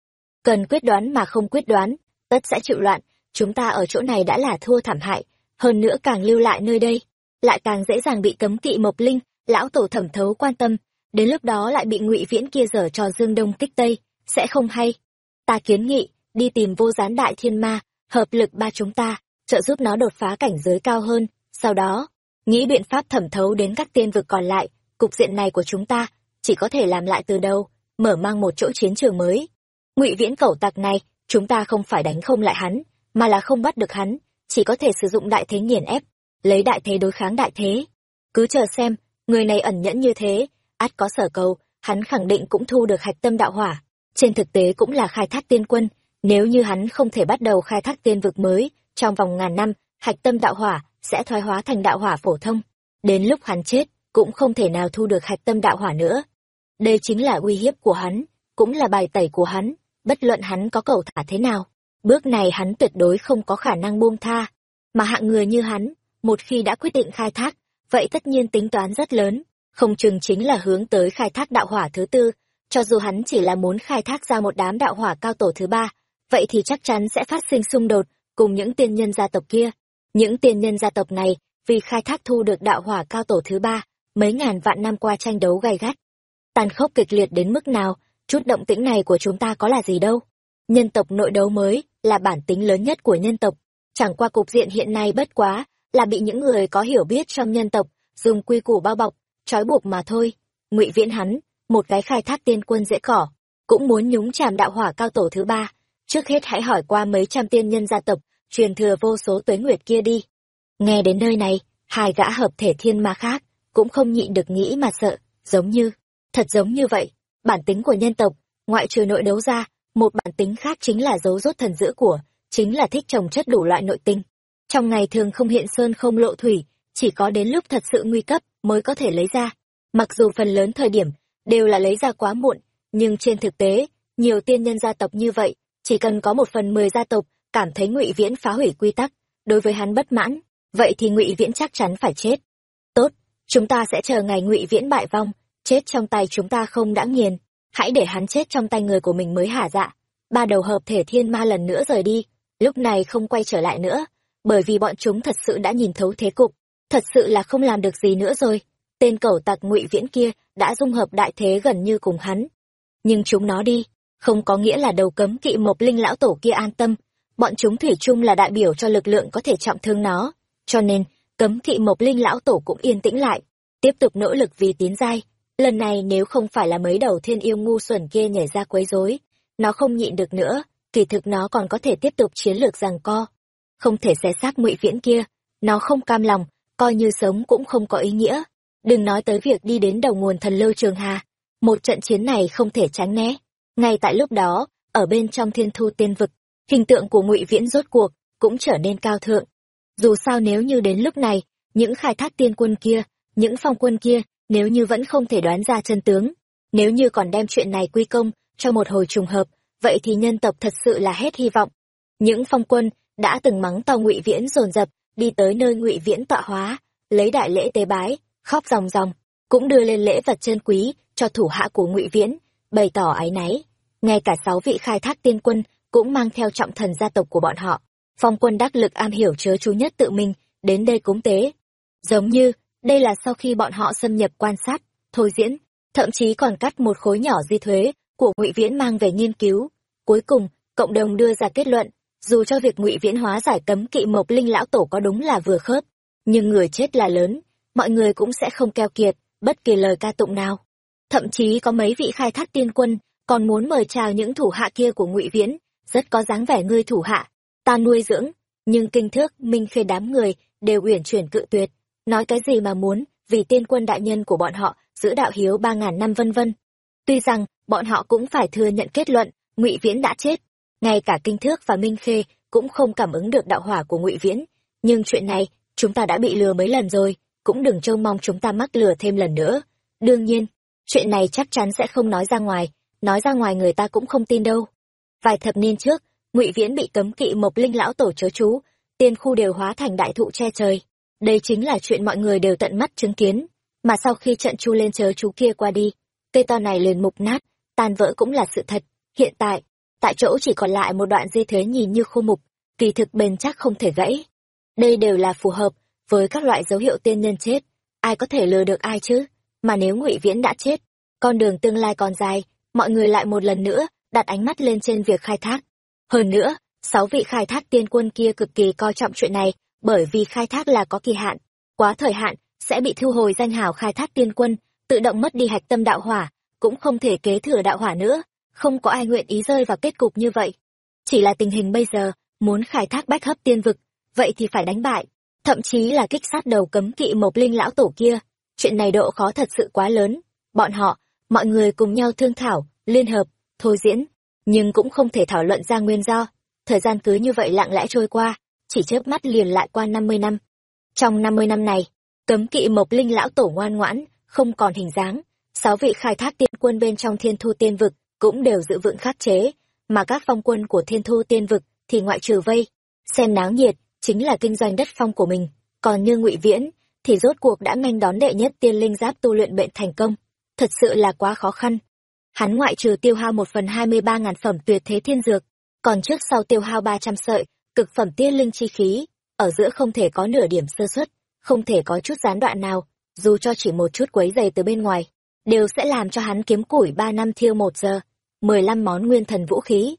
Cần quyết đoán mà không quyết đoán, tất sẽ chịu loạn. Chúng ta ở chỗ này đã là thua thảm hại, hơn nữa càng lưu lại nơi đây, lại càng dễ dàng bị cấm kỵ mộc linh, lão tổ thẩm thấu quan tâm. Đến lúc đó lại bị ngụy viễn kia dở trò dương đông kích tây, sẽ không hay. Ta kiến nghị, đi tìm vô gián đại thiên ma, hợp lực ba chúng ta, trợ giúp nó đột phá cảnh giới cao hơn, sau đó nghĩ biện pháp thẩm thấu đến các tiên vực còn lại, cục diện này của chúng ta chỉ có thể làm lại từ đầu mở mang một chỗ chiến trường mới. Ngụy viễn cẩu tặc này, chúng ta không phải đánh không lại hắn, mà là không bắt được hắn, chỉ có thể sử dụng đại thế nghiền ép, lấy đại thế đối kháng đại thế. Cứ chờ xem, người này ẩn nhẫn như thế át có sở cầu, hắn khẳng định cũng thu được hạch tâm đạo hỏa. Trên thực tế cũng là khai thác tiên quân, nếu như hắn không thể bắt đầu khai thác tiên vực mới trong vòng ngàn năm, hạch tâm đạo hỏa sẽ thoái hóa thành đạo hỏa phổ thông. Đến lúc hắn chết, cũng không thể nào thu được hạch tâm đạo hỏa nữa. Đây chính là uy hiếp của hắn, cũng là bài tẩy của hắn, bất luận hắn có cầu thả thế nào. Bước này hắn tuyệt đối không có khả năng buông tha. Mà hạng người như hắn, một khi đã quyết định khai thác, vậy tất nhiên tính toán rất lớn. Không chừng chính là hướng tới khai thác đạo hỏa thứ tư. Cho dù hắn chỉ là muốn khai thác ra một đám đạo hỏa cao tổ thứ ba, vậy thì chắc chắn sẽ phát sinh xung đột cùng những tiên nhân gia tộc kia những tiên nhân gia tộc này, vì khai thác thu được đạo hỏa cao tổ thứ ba, mấy ngàn vạn năm qua tranh đấu gay gắt. Tàn khốc kịch liệt đến mức nào, chút động tĩnh này của chúng ta có là gì đâu. Nhân tộc nội đấu mới là bản tính lớn nhất của nhân tộc. Chẳng qua cục diện hiện nay bất quá là bị những người có hiểu biết trong nhân tộc dùng quy củ bao bọc, trói buộc mà thôi. Ngụy viễn hắn, một cái khai thác tiên quân dễ cỏ, cũng muốn nhúng chàm đạo hỏa cao tổ thứ ba. Trước hết hãy hỏi qua mấy trăm tiên nhân gia tộc truyền thừa vô số tuế nguyệt kia đi. Nghe đến nơi này, hai gã hợp thể thiên ma khác cũng không nhịn được nghĩ mà sợ, giống như, thật giống như vậy. Bản tính của nhân tộc, ngoại trừ nội đấu ra, một bản tính khác chính là dấu rốt thần dữ của, chính là thích trồng chất đủ loại nội tinh. Trong ngày thường không hiện sơn không lộ thủy, chỉ có đến lúc thật sự nguy cấp mới có thể lấy ra. Mặc dù phần lớn thời điểm đều là lấy ra quá muộn, nhưng trên thực tế, nhiều tiên nhân gia tộc như vậy, chỉ cần có một phần mười gia tộc cảm thấy ngụy viễn phá hủy quy tắc, đối với hắn bất mãn, vậy thì ngụy viễn chắc chắn phải chết. Tốt, chúng ta sẽ chờ ngày ngụy viễn bại vong, chết trong tay chúng ta không đã nghiền. Hãy để hắn chết trong tay người của mình mới hả dạ. Ba đầu hợp thể thiên ma lần nữa rời đi, lúc này không quay trở lại nữa, bởi vì bọn chúng thật sự đã nhìn thấu thế cục. Thật sự là không làm được gì nữa rồi. Tên cẩu tặc ngụy viễn kia đã dung hợp đại thế gần như cùng hắn. Nhưng chúng nó đi, không có nghĩa là đầu cấm kỵ mộc linh lão tổ kia an tâm bọn chúng thủy chung là đại biểu cho lực lượng có thể trọng thương nó. Cho nên, cấm kỵ mộc linh lão tổ cũng yên tĩnh lại, tiếp tục nỗ lực vì tiến giai. Lần này nếu không phải là mấy đầu thiên yêu ngu xuẩn kia nhảy ra quấy rối, nó không nhịn được nữa, kỳ thực nó còn có thể tiếp tục chiến lược rằng co. Không thể xé xác ngụy viễn kia, nó không cam lòng, coi như sống cũng không có ý nghĩa. Đừng nói tới việc đi đến đầu nguồn thần lâu trường hà, một trận chiến này không thể tránh né. Ngay tại lúc đó, ở bên trong thiên thu tiên vực hình tượng của ngụy viễn rốt cuộc cũng trở nên cao thượng. Dù sao nếu như đến lúc này, những khai thác tiên quân kia, những phong quân kia, nếu như vẫn không thể đoán ra chân tướng, nếu như còn đem chuyện này quy công cho một hồi trùng hợp, vậy thì nhân tộc thật sự là hết hy vọng. Những phong quân đã từng mắng to ngụy viễn dồn dập, đi tới nơi ngụy viễn tọa hóa, lấy đại lễ tế bái, khóc ròng ròng, cũng đưa lên lễ vật chân quý cho thủ hạ của ngụy viễn, bày tỏ áy náy. Ngay cả sáu vị khai thác tiên quân cũng mang theo trọng thần gia tộc của bọn họ. Phong quân đắc lực am hiểu chớ chú nhất tự mình, đến đây cúng tế. Giống như, đây là sau khi bọn họ xâm nhập quan sát, thôi diễn, thậm chí còn cắt một khối nhỏ di thuế của ngụy viễn mang về nghiên cứu. Cuối cùng, cộng đồng đưa ra kết luận, dù cho việc ngụy viễn hóa giải cấm kỵ mộc linh lão tổ có đúng là vừa khớp, nhưng người chết là lớn, mọi người cũng sẽ không keo kiệt, bất kỳ lời ca tụng nào. Thậm chí có mấy vị khai thác tiên quân còn muốn mời chào những thủ hạ kia của ngụy viễn rất có dáng vẻ ngươi thủ hạ, ta nuôi dưỡng, nhưng kinh thước, minh khê đám người đều uyển chuyển cự tuyệt, nói cái gì mà muốn, vì tiên quân đại nhân của bọn họ giữ đạo hiếu ba ngàn năm vân vân. Tuy rằng, bọn họ cũng phải thừa nhận kết luận, ngụy viễn đã chết, ngay cả kinh thước và minh khê cũng không cảm ứng được đạo hỏa của ngụy viễn, nhưng chuyện này, chúng ta đã bị lừa mấy lần rồi, cũng đừng trông mong chúng ta mắc lừa thêm lần nữa. Đương nhiên, chuyện này chắc chắn sẽ không nói ra ngoài, nói ra ngoài người ta cũng không tin đâu vài thập niên trước, ngụy viễn bị cấm kỵ mộc linh lão tổ chớ chú, tiên khu đều hóa thành đại thụ che trời. Đây chính là chuyện mọi người đều tận mắt chứng kiến, mà sau khi trận chu lên chớ chú kia qua đi, cây to này liền mục nát, tan vỡ cũng là sự thật. Hiện tại tại chỗ chỉ còn lại một đoạn di thế nhìn như khô mục, kỳ thực bền chắc không thể gãy. Đây đều là phù hợp với các loại dấu hiệu tiên nhân chết, ai có thể lừa được ai chứ? Mà nếu ngụy viễn đã chết, con đường tương lai còn dài, mọi người lại một lần nữa đặt ánh mắt lên trên việc khai thác. Hơn nữa, sáu vị khai thác tiên quân kia cực kỳ coi trọng chuyện này, bởi vì khai thác là có kỳ hạn, quá thời hạn, sẽ bị thu hồi danh hào khai thác tiên quân, tự động mất đi hạch tâm đạo hỏa, cũng không thể kế thừa đạo hỏa nữa, không có ai nguyện ý rơi vào kết cục như vậy. Chỉ là tình hình bây giờ, muốn khai thác bách hấp tiên vực, vậy thì phải đánh bại, thậm chí là kích sát đầu cấm kỵ mộc linh lão tổ kia. Chuyện này độ khó thật sự quá lớn, bọn họ, mọi người cùng nhau thương thảo, liên hợp thôi diễn, nhưng cũng không thể thảo luận ra nguyên do. Thời gian cứ như vậy lặng lẽ trôi qua, chỉ chớp mắt liền lại qua năm mươi năm. Trong năm mươi năm này, cấm kỵ mộc linh lão tổ ngoan ngoãn, không còn hình dáng. Sáu vị khai thác tiên quân bên trong thiên thu tiên vực cũng đều giữ vững khắc chế, mà các phong quân của thiên thu tiên vực thì ngoại trừ vây. Xem náo nhiệt, chính là kinh doanh đất phong của mình. Còn như ngụy viễn, thì rốt cuộc đã nhanh đón đệ nhất tiên linh giáp tu luyện bệnh thành công. Thật sự là quá khó khăn hắn ngoại trừ tiêu hao một phần hai mươi ba ngàn phẩm tuyệt thế thiên dược, còn trước sau tiêu hao ba trăm sợi, cực phẩm tiên linh chi khí, ở giữa không thể có nửa điểm sơ xuất không thể có chút gián đoạn nào, dù cho chỉ một chút quấy dày từ bên ngoài, đều sẽ làm cho hắn kiếm củi ba năm thiêu một giờ, mười lăm món nguyên thần vũ khí.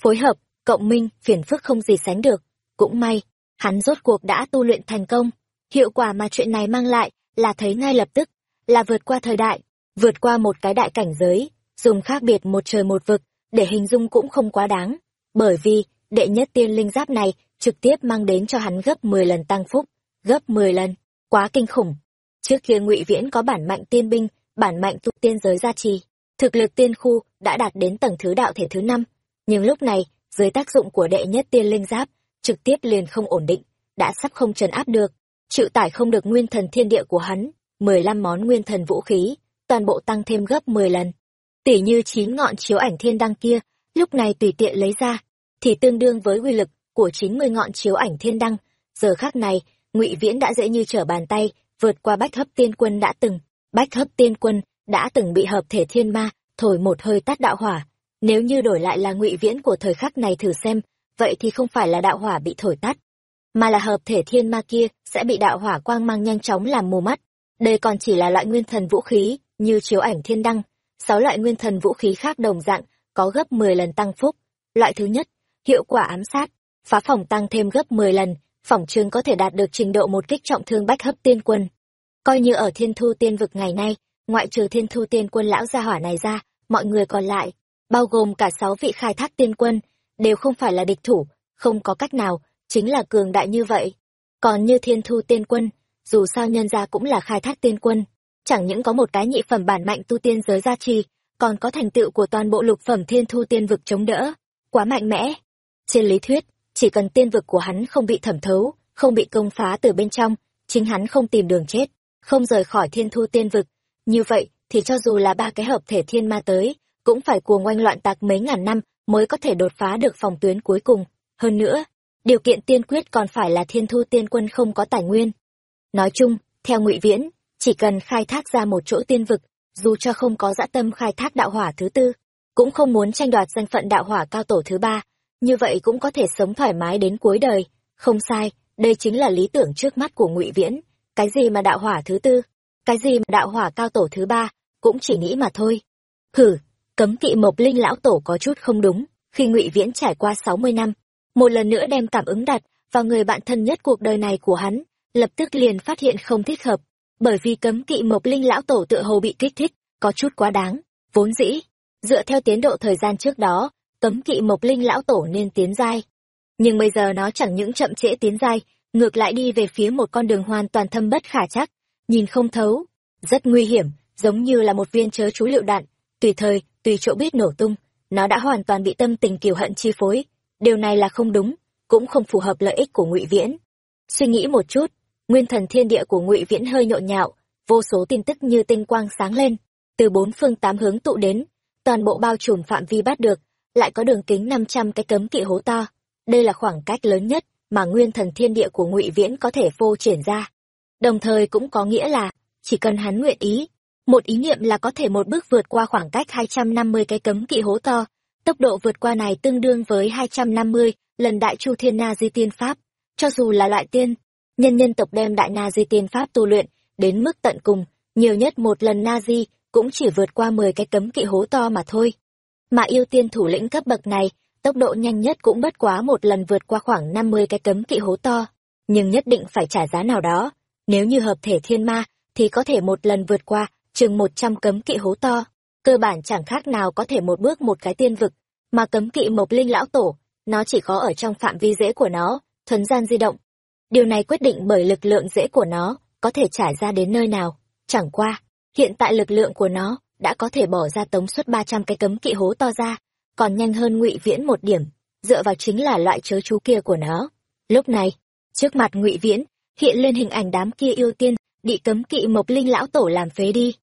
Phối hợp, cộng minh, phiền phức không gì sánh được. Cũng may, hắn rốt cuộc đã tu luyện thành công. Hiệu quả mà chuyện này mang lại là thấy ngay lập tức là vượt qua thời đại, vượt qua một cái đại cảnh giới dùng khác biệt một trời một vực, để hình dung cũng không quá đáng. Bởi vì, đệ nhất tiên linh giáp này trực tiếp mang đến cho hắn gấp mười lần tăng phúc, gấp mười lần. Quá kinh khủng. Trước kia ngụy viễn có bản mạnh tiên binh, bản mạnh tu tiên giới gia trì. Thực lực tiên khu đã đạt đến tầng thứ đạo thể thứ năm. Nhưng lúc này, dưới tác dụng của đệ nhất tiên linh giáp, trực tiếp liền không ổn định, đã sắp không trấn áp được. Chịu tải không được nguyên thần thiên địa của hắn, mười lăm món nguyên thần vũ khí, toàn bộ tăng thêm gấp mười lần tỉ như chín ngọn chiếu ảnh thiên đăng kia, lúc này tùy tiện lấy ra, thì tương đương với uy lực của chín mươi ngọn chiếu ảnh thiên đăng. Giờ khác này, ngụy viễn đã dễ như trở bàn tay, vượt qua bách hấp tiên quân đã từng. Bách hấp tiên quân đã từng bị hợp thể thiên ma, thổi một hơi tắt đạo hỏa. Nếu như đổi lại là ngụy viễn của thời khắc này thử xem, vậy thì không phải là đạo hỏa bị thổi tắt mà là hợp thể thiên ma kia sẽ bị đạo hỏa quang mang nhanh chóng làm mù mắt. Đây còn chỉ là loại nguyên thần vũ khí, như chiếu ảnh thiên đăng sáu loại nguyên thần vũ khí khác đồng dạng, có gấp mười lần tăng phúc. Loại thứ nhất, hiệu quả ám sát, phá phòng tăng thêm gấp mười lần, phỏng trường có thể đạt được trình độ một kích trọng thương bách hấp tiên quân. Coi như ở thiên thu tiên vực ngày nay, ngoại trừ thiên thu tiên quân lão gia hỏa này ra, mọi người còn lại, bao gồm cả sáu vị khai thác tiên quân, đều không phải là địch thủ, không có cách nào, chính là cường đại như vậy. Còn như thiên thu tiên quân, dù sao nhân gia cũng là khai thác tiên quân chẳng những có một cái nhị phẩm bản mạnh tu tiên giới gia trì, còn có thành tựu của toàn bộ lục phẩm thiên thu tiên vực chống đỡ. Quá mạnh mẽ. Trên lý thuyết, chỉ cần tiên vực của hắn không bị thẩm thấu, không bị công phá từ bên trong, chính hắn không tìm đường chết, không rời khỏi thiên thu tiên vực. Như vậy, thì cho dù là ba cái hợp thể thiên ma tới, cũng phải cuồng oanh loạn tạc mấy ngàn năm mới có thể đột phá được phòng tuyến cuối cùng. Hơn nữa, điều kiện tiên quyết còn phải là thiên thu tiên quân không có tài nguyên. Nói chung, theo ngụy viễn chỉ cần khai thác ra một chỗ tiên vực, dù cho không có dã tâm khai thác đạo hỏa thứ tư, cũng không muốn tranh đoạt danh phận đạo hỏa cao tổ thứ ba, như vậy cũng có thể sống thoải mái đến cuối đời. Không sai, đây chính là lý tưởng trước mắt của ngụy viễn. Cái gì mà đạo hỏa thứ tư, cái gì mà đạo hỏa cao tổ thứ ba, cũng chỉ nghĩ mà thôi. Hử, cấm kỵ mộc linh lão tổ có chút không đúng. Khi ngụy viễn trải qua sáu mươi năm, một lần nữa đem cảm ứng đặt vào người bạn thân nhất cuộc đời này của hắn, lập tức liền phát hiện không thích hợp bởi vì cấm kỵ mộc linh lão tổ tựa hồ bị kích thích, có chút quá đáng. Vốn dĩ, dựa theo tiến độ thời gian trước đó, cấm kỵ mộc linh lão tổ nên tiến giai. Nhưng bây giờ nó chẳng những chậm trễ tiến giai, ngược lại đi về phía một con đường hoàn toàn thâm bất khả chắc, nhìn không thấu, rất nguy hiểm, giống như là một viên chớ chú liệu đạn. Tùy thời, tùy chỗ biết nổ tung, nó đã hoàn toàn bị tâm tình kiều hận chi phối. Điều này là không đúng, cũng không phù hợp lợi ích của ngụy viễn. Suy nghĩ một chút nguyên thần thiên địa của ngụy viễn hơi nhộn nhạo, vô số tin tức như tinh quang sáng lên, từ bốn phương tám hướng tụ đến, toàn bộ bao trùm phạm vi bắt được, lại có đường kính năm trăm cái cấm kỵ hố to. Đây là khoảng cách lớn nhất mà nguyên thần thiên địa của ngụy viễn có thể phô triển ra. Đồng thời cũng có nghĩa là, chỉ cần hắn nguyện ý, một ý niệm là có thể một bước vượt qua khoảng cách hai trăm năm mươi cái cấm kỵ hố to. Tốc độ vượt qua này tương đương với hai trăm năm mươi lần đại chu thiên na di tiên pháp. Cho dù là loại tiên nhân nhân tộc đem đại na di tiên pháp tu luyện đến mức tận cùng, nhiều nhất một lần na di cũng chỉ vượt qua mười cái cấm kỵ hố to mà thôi. Mà yêu tiên thủ lĩnh cấp bậc này, tốc độ nhanh nhất cũng bất quá một lần vượt qua khoảng năm mươi cái cấm kỵ hố to, nhưng nhất định phải trả giá nào đó. Nếu như hợp thể thiên ma, thì có thể một lần vượt qua chừng một trăm cấm kỵ hố to. Cơ bản chẳng khác nào có thể một bước một cái tiên vực, mà cấm kỵ mộc linh lão tổ, nó chỉ có ở trong phạm vi dễ của nó thuấn gian di động điều này quyết định bởi lực lượng dễ của nó có thể trải ra đến nơi nào. Chẳng qua, hiện tại lực lượng của nó đã có thể bỏ ra tống suất ba trăm cái cấm kỵ hố to ra, còn nhanh hơn ngụy viễn một điểm, dựa vào chính là loại chớ chú kia của nó. Lúc này, trước mặt ngụy viễn, hiện lên hình ảnh đám kia yêu tiên bị cấm kỵ mộc linh lão tổ làm phế đi.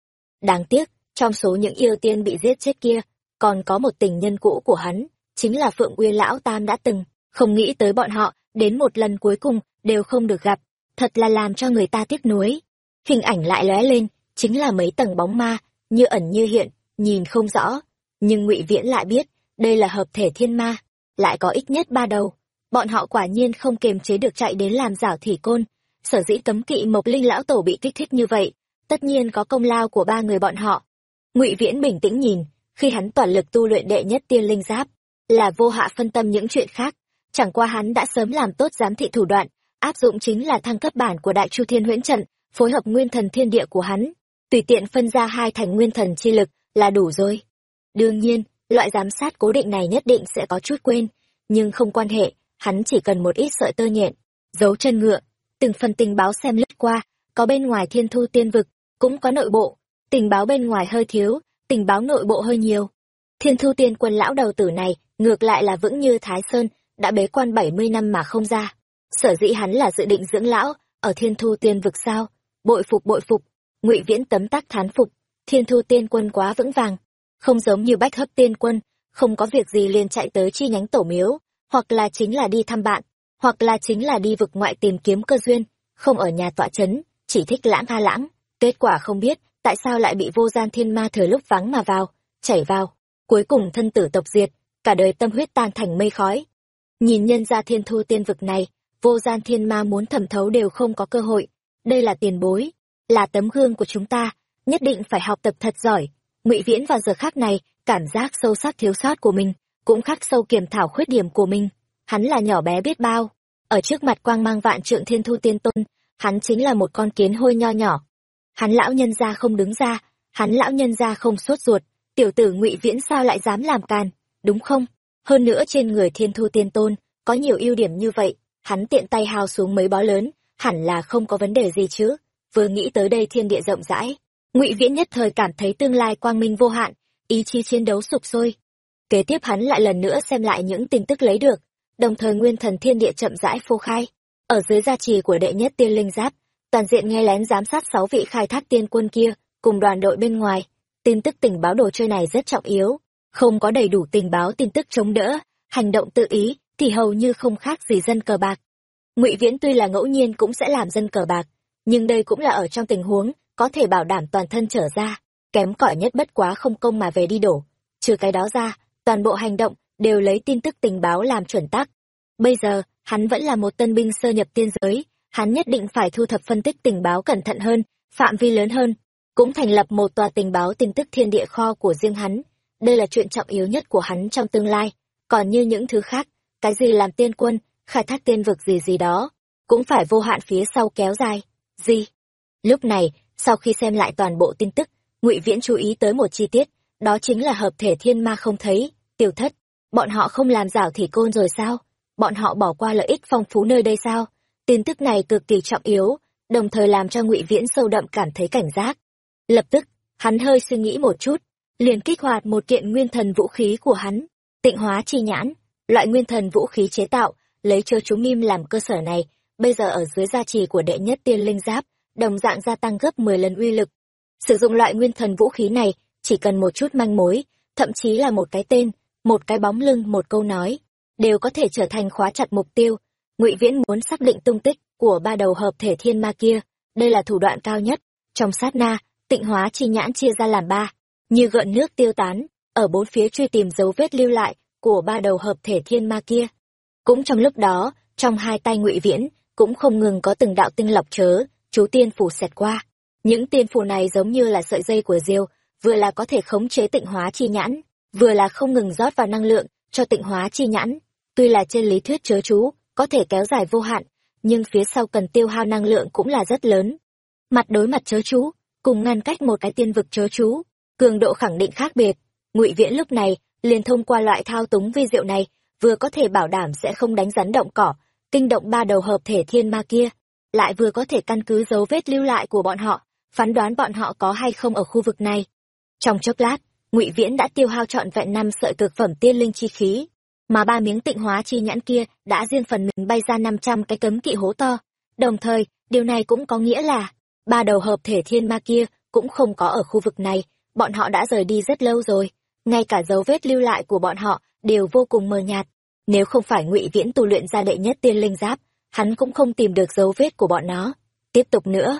Đáng tiếc, trong số những yêu tiên bị giết chết kia, còn có một tình nhân cũ của hắn, chính là phượng uyên lão tam đã từng. Không nghĩ tới bọn họ đến một lần cuối cùng đều không được gặp, thật là làm cho người ta tiếc nuối. Hình ảnh lại lóe lên, chính là mấy tầng bóng ma, như ẩn như hiện, nhìn không rõ. Nhưng ngụy viễn lại biết, đây là hợp thể thiên ma, lại có ít nhất ba đầu. Bọn họ quả nhiên không kiềm chế được chạy đến làm giảo thủy côn. Sở dĩ cấm kỵ mộc linh lão tổ bị kích thích như vậy, tất nhiên có công lao của ba người bọn họ. Ngụy viễn bình tĩnh nhìn, khi hắn toàn lực tu luyện đệ nhất tiên linh giáp, là vô hạ phân tâm những chuyện khác chẳng qua hắn đã sớm làm tốt giám thị thủ đoạn, áp dụng chính là thăng cấp bản của đại chu thiên huyễn trận, phối hợp nguyên thần thiên địa của hắn. Tùy tiện phân ra hai thành nguyên thần chi lực là đủ rồi. Đương nhiên, loại giám sát cố định này nhất định sẽ có chút quên, nhưng không quan hệ, hắn chỉ cần một ít sợi tơ nhện, dấu chân ngựa, từng phần tình báo xem lướt qua, có bên ngoài thiên thu tiên vực, cũng có nội bộ. Tình báo bên ngoài hơi thiếu, tình báo nội bộ hơi nhiều. Thiên thu tiên quân lão đầu tử này, ngược lại là vững như thái sơn đã bế quan bảy mươi năm mà không ra. Sở dĩ hắn là dự định dưỡng lão, ở thiên thu tiên vực sao? Bội phục bội phục. Ngụy viễn tấm tắc thán phục. Thiên thu tiên quân quá vững vàng. Không giống như bách hấp tiên quân, không có việc gì liền chạy tới chi nhánh tổ miếu, hoặc là chính là đi thăm bạn, hoặc là chính là đi vực ngoại tìm kiếm cơ duyên, không ở nhà tọa chấn, chỉ thích lãng ha lãng. Kết quả không biết, tại sao lại bị vô gian thiên ma thời lúc vắng mà vào, chảy vào. Cuối cùng thân tử tộc diệt, cả đời tâm huyết tan thành mây khói nhìn nhân gia thiên thu tiên vực này, vô gian thiên ma muốn thẩm thấu đều không có cơ hội. Đây là tiền bối, là tấm gương của chúng ta, nhất định phải học tập thật giỏi. Ngụy viễn vào giờ khác này, cảm giác sâu sắc thiếu sót của mình, cũng khắc sâu kiểm thảo khuyết điểm của mình. Hắn là nhỏ bé biết bao. Ở trước mặt quang mang vạn trượng thiên thu tiên tôn, hắn chính là một con kiến hôi nho nhỏ. Hắn lão nhân gia không đứng ra, hắn lão nhân gia không sốt ruột. Tiểu tử ngụy viễn sao lại dám làm càn, đúng không? Hơn nữa trên người thiên thu tiên tôn, có nhiều ưu điểm như vậy, hắn tiện tay hao xuống mấy bó lớn, hẳn là không có vấn đề gì chứ. Vừa nghĩ tới đây thiên địa rộng rãi, ngụy viễn nhất thời cảm thấy tương lai quang minh vô hạn, ý chí chiến đấu sụp sôi. Kế tiếp hắn lại lần nữa xem lại những tin tức lấy được, đồng thời nguyên thần thiên địa chậm rãi phô khai. Ở dưới gia trì của đệ nhất tiên linh giáp, toàn diện nghe lén giám sát sáu vị khai thác tiên quân kia, cùng đoàn đội bên ngoài, tin tức tình báo đồ chơi này rất trọng yếu không có đầy đủ tình báo tin tức chống đỡ, hành động tự ý, thì hầu như không khác gì dân cờ bạc. Ngụy viễn tuy là ngẫu nhiên cũng sẽ làm dân cờ bạc, nhưng đây cũng là ở trong tình huống, có thể bảo đảm toàn thân trở ra, kém cỏi nhất bất quá không công mà về đi đổ. Trừ cái đó ra, toàn bộ hành động đều lấy tin tức tình báo làm chuẩn tắc. Bây giờ, hắn vẫn là một tân binh sơ nhập tiên giới, hắn nhất định phải thu thập phân tích tình báo cẩn thận hơn, phạm vi lớn hơn, cũng thành lập một tòa tình báo tin tức thiên địa kho của riêng hắn. Đây là chuyện trọng yếu nhất của hắn trong tương lai. Còn như những thứ khác, cái gì làm tiên quân, khai thác tiên vực gì gì đó, cũng phải vô hạn phía sau kéo dài. Gì? Lúc này, sau khi xem lại toàn bộ tin tức, ngụy Viễn chú ý tới một chi tiết, đó chính là hợp thể thiên ma không thấy, tiểu thất. Bọn họ không làm rảo thì côn rồi sao? Bọn họ bỏ qua lợi ích phong phú nơi đây sao? Tin tức này cực kỳ trọng yếu, đồng thời làm cho ngụy Viễn sâu đậm cảm thấy cảnh giác. Lập tức, hắn hơi suy nghĩ một chút, liền kích hoạt một kiện nguyên thần vũ khí của hắn, tịnh hóa chi nhãn, loại nguyên thần vũ khí chế tạo, lấy chớ chú mim làm cơ sở này, bây giờ ở dưới gia trì của đệ nhất tiên linh giáp, đồng dạng gia tăng gấp 10 lần uy lực. Sử dụng loại nguyên thần vũ khí này, chỉ cần một chút manh mối, thậm chí là một cái tên, một cái bóng lưng, một câu nói, đều có thể trở thành khóa chặt mục tiêu. Ngụy Viễn muốn xác định tung tích của ba đầu hợp thể thiên ma kia, đây là thủ đoạn cao nhất. Trong sát na, tịnh hóa chi nhãn chia ra làm ba, như gợn nước tiêu tán, ở bốn phía truy tìm dấu vết lưu lại của ba đầu hợp thể thiên ma kia. Cũng trong lúc đó, trong hai tay Ngụy Viễn cũng không ngừng có từng đạo tinh lọc chớ, chú tiên phủ xẹt qua. Những tiên phủ này giống như là sợi dây của diêu, vừa là có thể khống chế tịnh hóa chi nhãn, vừa là không ngừng rót vào năng lượng cho tịnh hóa chi nhãn. Tuy là trên lý thuyết chớ chú, có thể kéo dài vô hạn, nhưng phía sau cần tiêu hao năng lượng cũng là rất lớn. Mặt đối mặt chớ chú, cùng ngăn cách một cái tiên vực chớ chú, cường độ khẳng định khác biệt. Ngụy Viễn lúc này liền thông qua loại thao túng vi diệu này, vừa có thể bảo đảm sẽ không đánh rắn động cỏ, kinh động ba đầu hợp thể thiên ma kia, lại vừa có thể căn cứ dấu vết lưu lại của bọn họ, phán đoán bọn họ có hay không ở khu vực này. Trong chốc lát, Ngụy Viễn đã tiêu hao trọn vẹn năm sợi cực phẩm tiên linh chi khí, mà ba miếng tịnh hóa chi nhãn kia đã riêng phần mình bay ra năm trăm cái cấm kỵ hố to. Đồng thời, điều này cũng có nghĩa là ba đầu hợp thể thiên ma kia cũng không có ở khu vực này, bọn họ đã rời đi rất lâu rồi, ngay cả dấu vết lưu lại của bọn họ đều vô cùng mờ nhạt. Nếu không phải Ngụy Viễn tu luyện ra đệ nhất tiên linh giáp, hắn cũng không tìm được dấu vết của bọn nó. Tiếp tục nữa,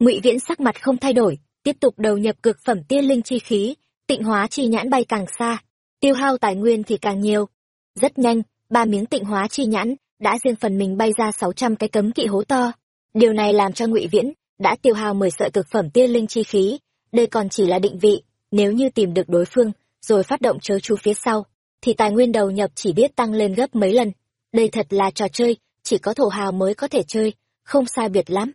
Ngụy Viễn sắc mặt không thay đổi, tiếp tục đầu nhập cực phẩm tiên linh chi khí, tịnh hóa chi nhãn bay càng xa, tiêu hao tài nguyên thì càng nhiều. Rất nhanh, ba miếng tịnh hóa chi nhãn đã riêng phần mình bay ra sáu trăm cái cấm kỵ hố to. Điều này làm cho Ngụy Viễn đã tiêu hao mười sợi cực phẩm tiên linh chi khí, đây còn chỉ là định vị, nếu như tìm được đối phương, rồi phát động chớ chú phía sau, thì tài nguyên đầu nhập chỉ biết tăng lên gấp mấy lần. Đây thật là trò chơi, chỉ có thổ hào mới có thể chơi, không sai biệt lắm.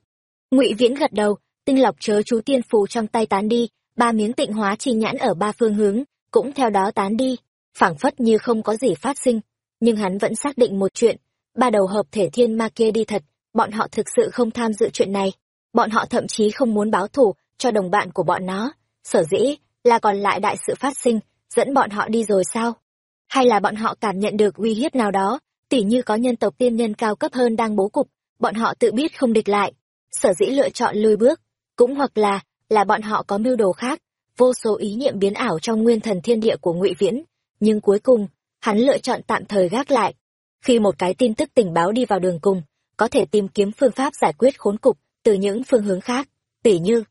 Ngụy Viễn gật đầu, tinh lọc chớ chú tiên phù trong tay tán đi, ba miếng tịnh hóa chi nhãn ở ba phương hướng, cũng theo đó tán đi, phảng phất như không có gì phát sinh. Nhưng hắn vẫn xác định một chuyện, ba đầu hợp thể thiên ma kia đi thật, bọn họ thực sự không tham dự chuyện này. Bọn họ thậm chí không muốn báo thù cho đồng bạn của bọn nó. Sở dĩ là còn lại đại sự phát sinh, dẫn bọn họ đi rồi sao? Hay là bọn họ cảm nhận được uy hiếp nào đó, tỉ như có nhân tộc tiên nhân cao cấp hơn đang bố cục, bọn họ tự biết không địch lại, sở dĩ lựa chọn lùi bước, cũng hoặc là là bọn họ có mưu đồ khác, vô số ý niệm biến ảo trong nguyên thần thiên địa của Ngụy Viễn, nhưng cuối cùng, hắn lựa chọn tạm thời gác lại. Khi một cái tin tức tình báo đi vào đường cùng, có thể tìm kiếm phương pháp giải quyết khốn cục từ những phương hướng khác, tỉ như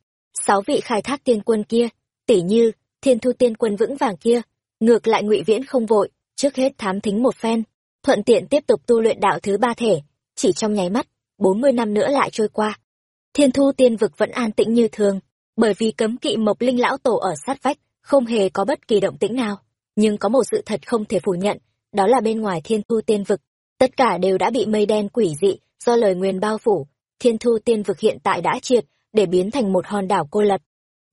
sáu vị khai thác tiên quân kia, tỷ như thiên thu tiên quân vững vàng kia, ngược lại Ngụy Viễn không vội, trước hết thám thính một phen, thuận tiện tiếp tục tu luyện đạo thứ ba thể, chỉ trong nháy mắt, bốn mươi năm nữa lại trôi qua. Thiên thu tiên vực vẫn an tĩnh như thường, bởi vì cấm kỵ mộc linh lão tổ ở sát vách, không hề có bất kỳ động tĩnh nào. Nhưng có một sự thật không thể phủ nhận, đó là bên ngoài thiên thu tiên vực, tất cả đều đã bị mây đen quỷ dị, do lời nguyền bao phủ. Thiên thu tiên vực hiện tại đã triệt, để biến thành một hòn đảo cô lập.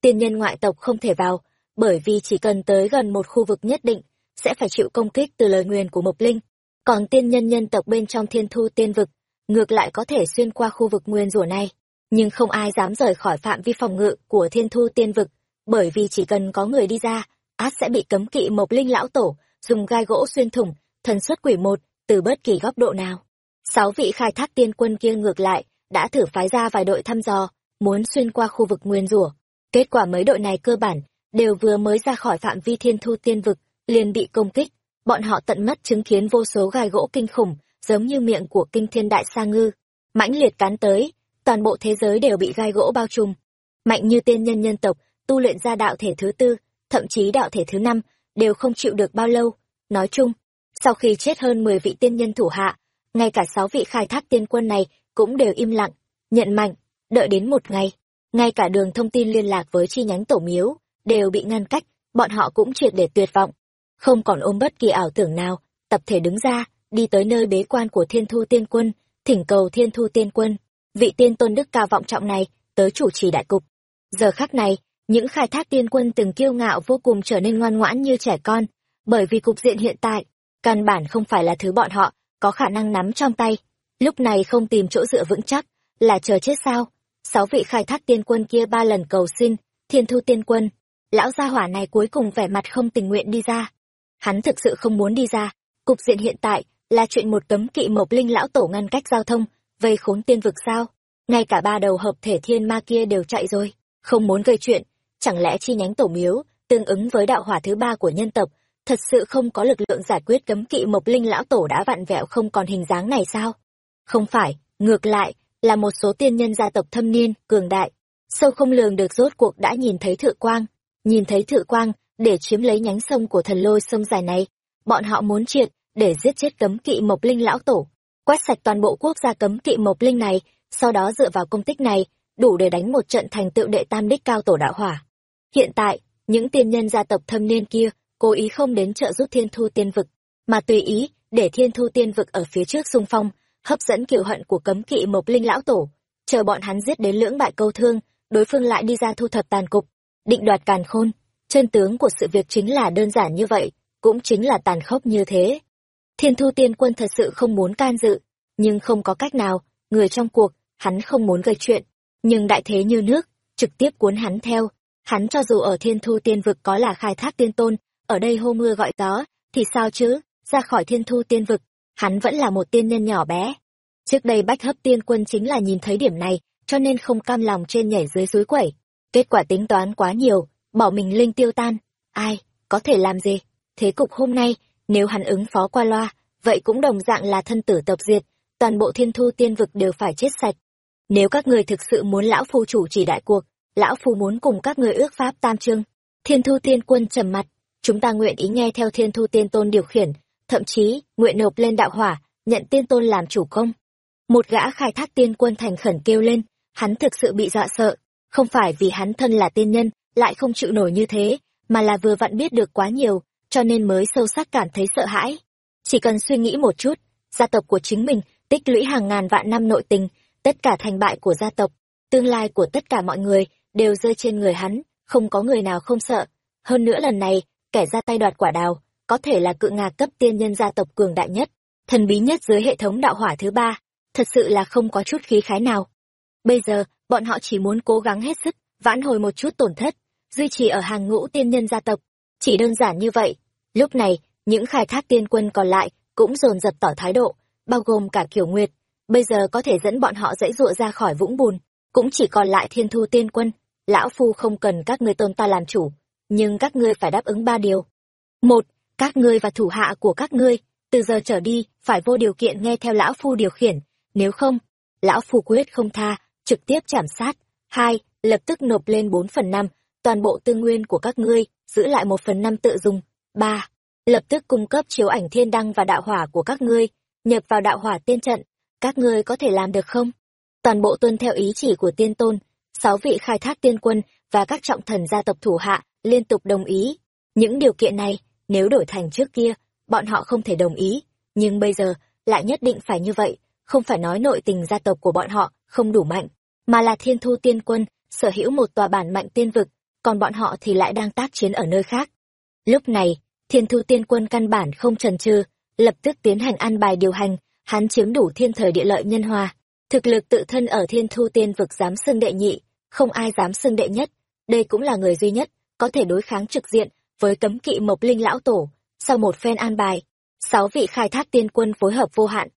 Tiên nhân ngoại tộc không thể vào, bởi vì chỉ cần tới gần một khu vực nhất định, sẽ phải chịu công kích từ lời nguyền của Mộc Linh. Còn tiên nhân nhân tộc bên trong thiên thu tiên vực, ngược lại có thể xuyên qua khu vực nguyên rủa này. Nhưng không ai dám rời khỏi phạm vi phòng ngự của thiên thu tiên vực, bởi vì chỉ cần có người đi ra, át sẽ bị cấm kỵ Mộc Linh lão tổ, dùng gai gỗ xuyên thủng, thần xuất quỷ một, từ bất kỳ góc độ nào. Sáu vị khai thác tiên quân kia ngược lại, đã thử phái ra vài đội thăm dò, muốn xuyên qua khu vực nguyên rủa. Kết quả mấy đội này cơ bản đều vừa mới ra khỏi phạm vi thiên thu tiên vực, liền bị công kích. Bọn họ tận mắt chứng kiến vô số gai gỗ kinh khủng, giống như miệng của kinh thiên đại sa ngư. Mãnh liệt cán tới, toàn bộ thế giới đều bị gai gỗ bao trùm. Mạnh như tiên nhân nhân tộc, tu luyện ra đạo thể thứ tư, thậm chí đạo thể thứ năm, đều không chịu được bao lâu. Nói chung, sau khi chết hơn 10 vị tiên nhân thủ hạ, ngay cả sáu vị khai thác tiên quân này cũng đều im lặng, nhận mạnh, đợi đến một ngày, ngay cả đường thông tin liên lạc với chi nhánh tổ miếu đều bị ngăn cách bọn họ cũng triệt để tuyệt vọng. Không còn ôm bất kỳ ảo tưởng nào tập thể đứng ra đi tới nơi bế quan của thiên thu tiên quân thỉnh cầu thiên thu tiên quân vị tiên tôn đức cao vọng trọng này tới chủ trì đại cục. Giờ khắc này những khai thác tiên quân từng kiêu ngạo vô cùng trở nên ngoan ngoãn như trẻ con bởi vì cục diện hiện tại căn bản không phải là thứ bọn họ có khả năng nắm trong tay. Lúc này không tìm chỗ dựa vững chắc là chờ chết sao? Sáu vị khai thác tiên quân kia ba lần cầu xin, thiên thu tiên quân. Lão gia hỏa này cuối cùng vẻ mặt không tình nguyện đi ra. Hắn thực sự không muốn đi ra. Cục diện hiện tại là chuyện một cấm kỵ mộc linh lão tổ ngăn cách giao thông, vây khốn tiên vực sao? Ngay cả ba đầu hợp thể thiên ma kia đều chạy rồi, không muốn gây chuyện. Chẳng lẽ chi nhánh tổ miếu tương ứng với đạo hỏa thứ ba của nhân tộc, thật sự không có lực lượng giải quyết cấm kỵ mộc linh lão tổ đã vặn vẹo không còn hình dáng này sao? Không phải, ngược lại là một số tiên nhân gia tộc thâm niên, cường đại. Sâu không lường được rốt cuộc đã nhìn thấy Thượng quang. Nhìn thấy Thượng quang, để chiếm lấy nhánh sông của thần lôi sông dài này, bọn họ muốn triệt, để giết chết cấm kỵ mộc linh lão tổ. Quét sạch toàn bộ quốc gia cấm kỵ mộc linh này, sau đó dựa vào công tích này, đủ để đánh một trận thành tựu đệ tam đích cao tổ đạo hỏa. Hiện tại, những tiên nhân gia tộc thâm niên kia, cố ý không đến trợ giúp thiên thu tiên vực, mà tùy ý, để thiên thu tiên vực ở phía trước xung phong hấp dẫn cựu hận của cấm kỵ mộc linh lão tổ. Chờ bọn hắn giết đến lưỡng bại câu thương, đối phương lại đi ra thu thập tàn cục, định đoạt càn khôn. Chân tướng của sự việc chính là đơn giản như vậy, cũng chính là tàn khốc như thế. Thiên thu tiên quân thật sự không muốn can dự, nhưng không có cách nào, người trong cuộc, hắn không muốn gây chuyện. Nhưng đại thế như nước, trực tiếp cuốn hắn theo. Hắn cho dù ở thiên thu tiên vực có là khai thác tiên tôn, ở đây hô mưa gọi gió, thì sao chứ? Ra khỏi thiên thu tiên vực hắn vẫn là một tiên nhân nhỏ bé. Trước đây bách hấp tiên quân chính là nhìn thấy điểm này, cho nên không cam lòng trên nhảy dưới suối quẩy. Kết quả tính toán quá nhiều bỏ mình linh tiêu tan. Ai, có thể làm gì? Thế cục hôm nay, nếu hắn ứng phó qua loa, vậy cũng đồng dạng là thân tử tập diệt, toàn bộ thiên thu tiên vực đều phải chết sạch. Nếu các người thực sự muốn lão phu chủ chỉ đại cuộc, lão phu muốn cùng các người ước pháp tam trương thiên thu tiên quân trầm mặt. Chúng ta nguyện ý nghe theo thiên thu tiên tôn điều khiển thậm chí, nguyện nộp lên đạo hỏa, nhận tiên tôn làm chủ công. Một gã khai thác tiên quân thành khẩn kêu lên, hắn thực sự bị dọa sợ. Không phải vì hắn thân là tiên nhân, lại không chịu nổi như thế, mà là vừa vặn biết được quá nhiều, cho nên mới sâu sắc cảm thấy sợ hãi. Chỉ cần suy nghĩ một chút, gia tộc của chính mình tích lũy hàng ngàn vạn năm nội tình, tất cả thành bại của gia tộc, tương lai của tất cả mọi người đều rơi trên người hắn, không có người nào không sợ. Hơn nữa lần này, kẻ ra tay đoạt quả đào có thể là cự ngà cấp tiên nhân gia tộc cường đại nhất, thần bí nhất dưới hệ thống đạo hỏa thứ ba, thật sự là không có chút khí khái nào. Bây giờ, bọn họ chỉ muốn cố gắng hết sức, vãn hồi một chút tổn thất, duy trì ở hàng ngũ tiên nhân gia tộc. Chỉ đơn giản như vậy, lúc này, những khai thác tiên quân còn lại cũng dồn dập tỏ thái độ, bao gồm cả kiểu nguyệt, bây giờ có thể dẫn bọn họ dãy dụa ra khỏi vũng bùn, cũng chỉ còn lại thiên thu tiên quân, lão phu không cần các ngươi tôn ta làm chủ, nhưng các ngươi phải đáp ứng ba điều. Một các ngươi và thủ hạ của các ngươi, từ giờ trở đi, phải vô điều kiện nghe theo lão phu điều khiển, nếu không, lão phu quyết không tha, trực tiếp chảm sát. Hai, lập tức nộp lên bốn phần năm, toàn bộ tư nguyên của các ngươi, giữ lại một phần năm tự dùng. Ba, lập tức cung cấp chiếu ảnh thiên đăng và đạo hỏa của các ngươi, nhập vào đạo hỏa tiên trận. Các ngươi có thể làm được không? Toàn bộ tuân theo ý chỉ của tiên tôn, sáu vị khai thác tiên quân và các trọng thần gia tộc thủ hạ liên tục đồng ý. Những điều kiện này nếu đổi thành trước kia, bọn họ không thể đồng ý. Nhưng bây giờ, lại nhất định phải như vậy. Không phải nói nội tình gia tộc của bọn họ không đủ mạnh, mà là thiên thu tiên quân, sở hữu một tòa bản mạnh tiên vực, còn bọn họ thì lại đang tác chiến ở nơi khác. Lúc này, thiên thu tiên quân căn bản không trần trừ, lập tức tiến hành an bài điều hành, hắn chiếm đủ thiên thời địa lợi nhân hòa. Thực lực tự thân ở thiên thu tiên vực dám xưng đệ nhị, không ai dám xưng đệ nhất. Đây cũng là người duy nhất có thể đối kháng trực diện với cấm kỵ mộc linh lão tổ, sau một phen an bài, sáu vị khai thác tiên quân phối hợp vô hạn.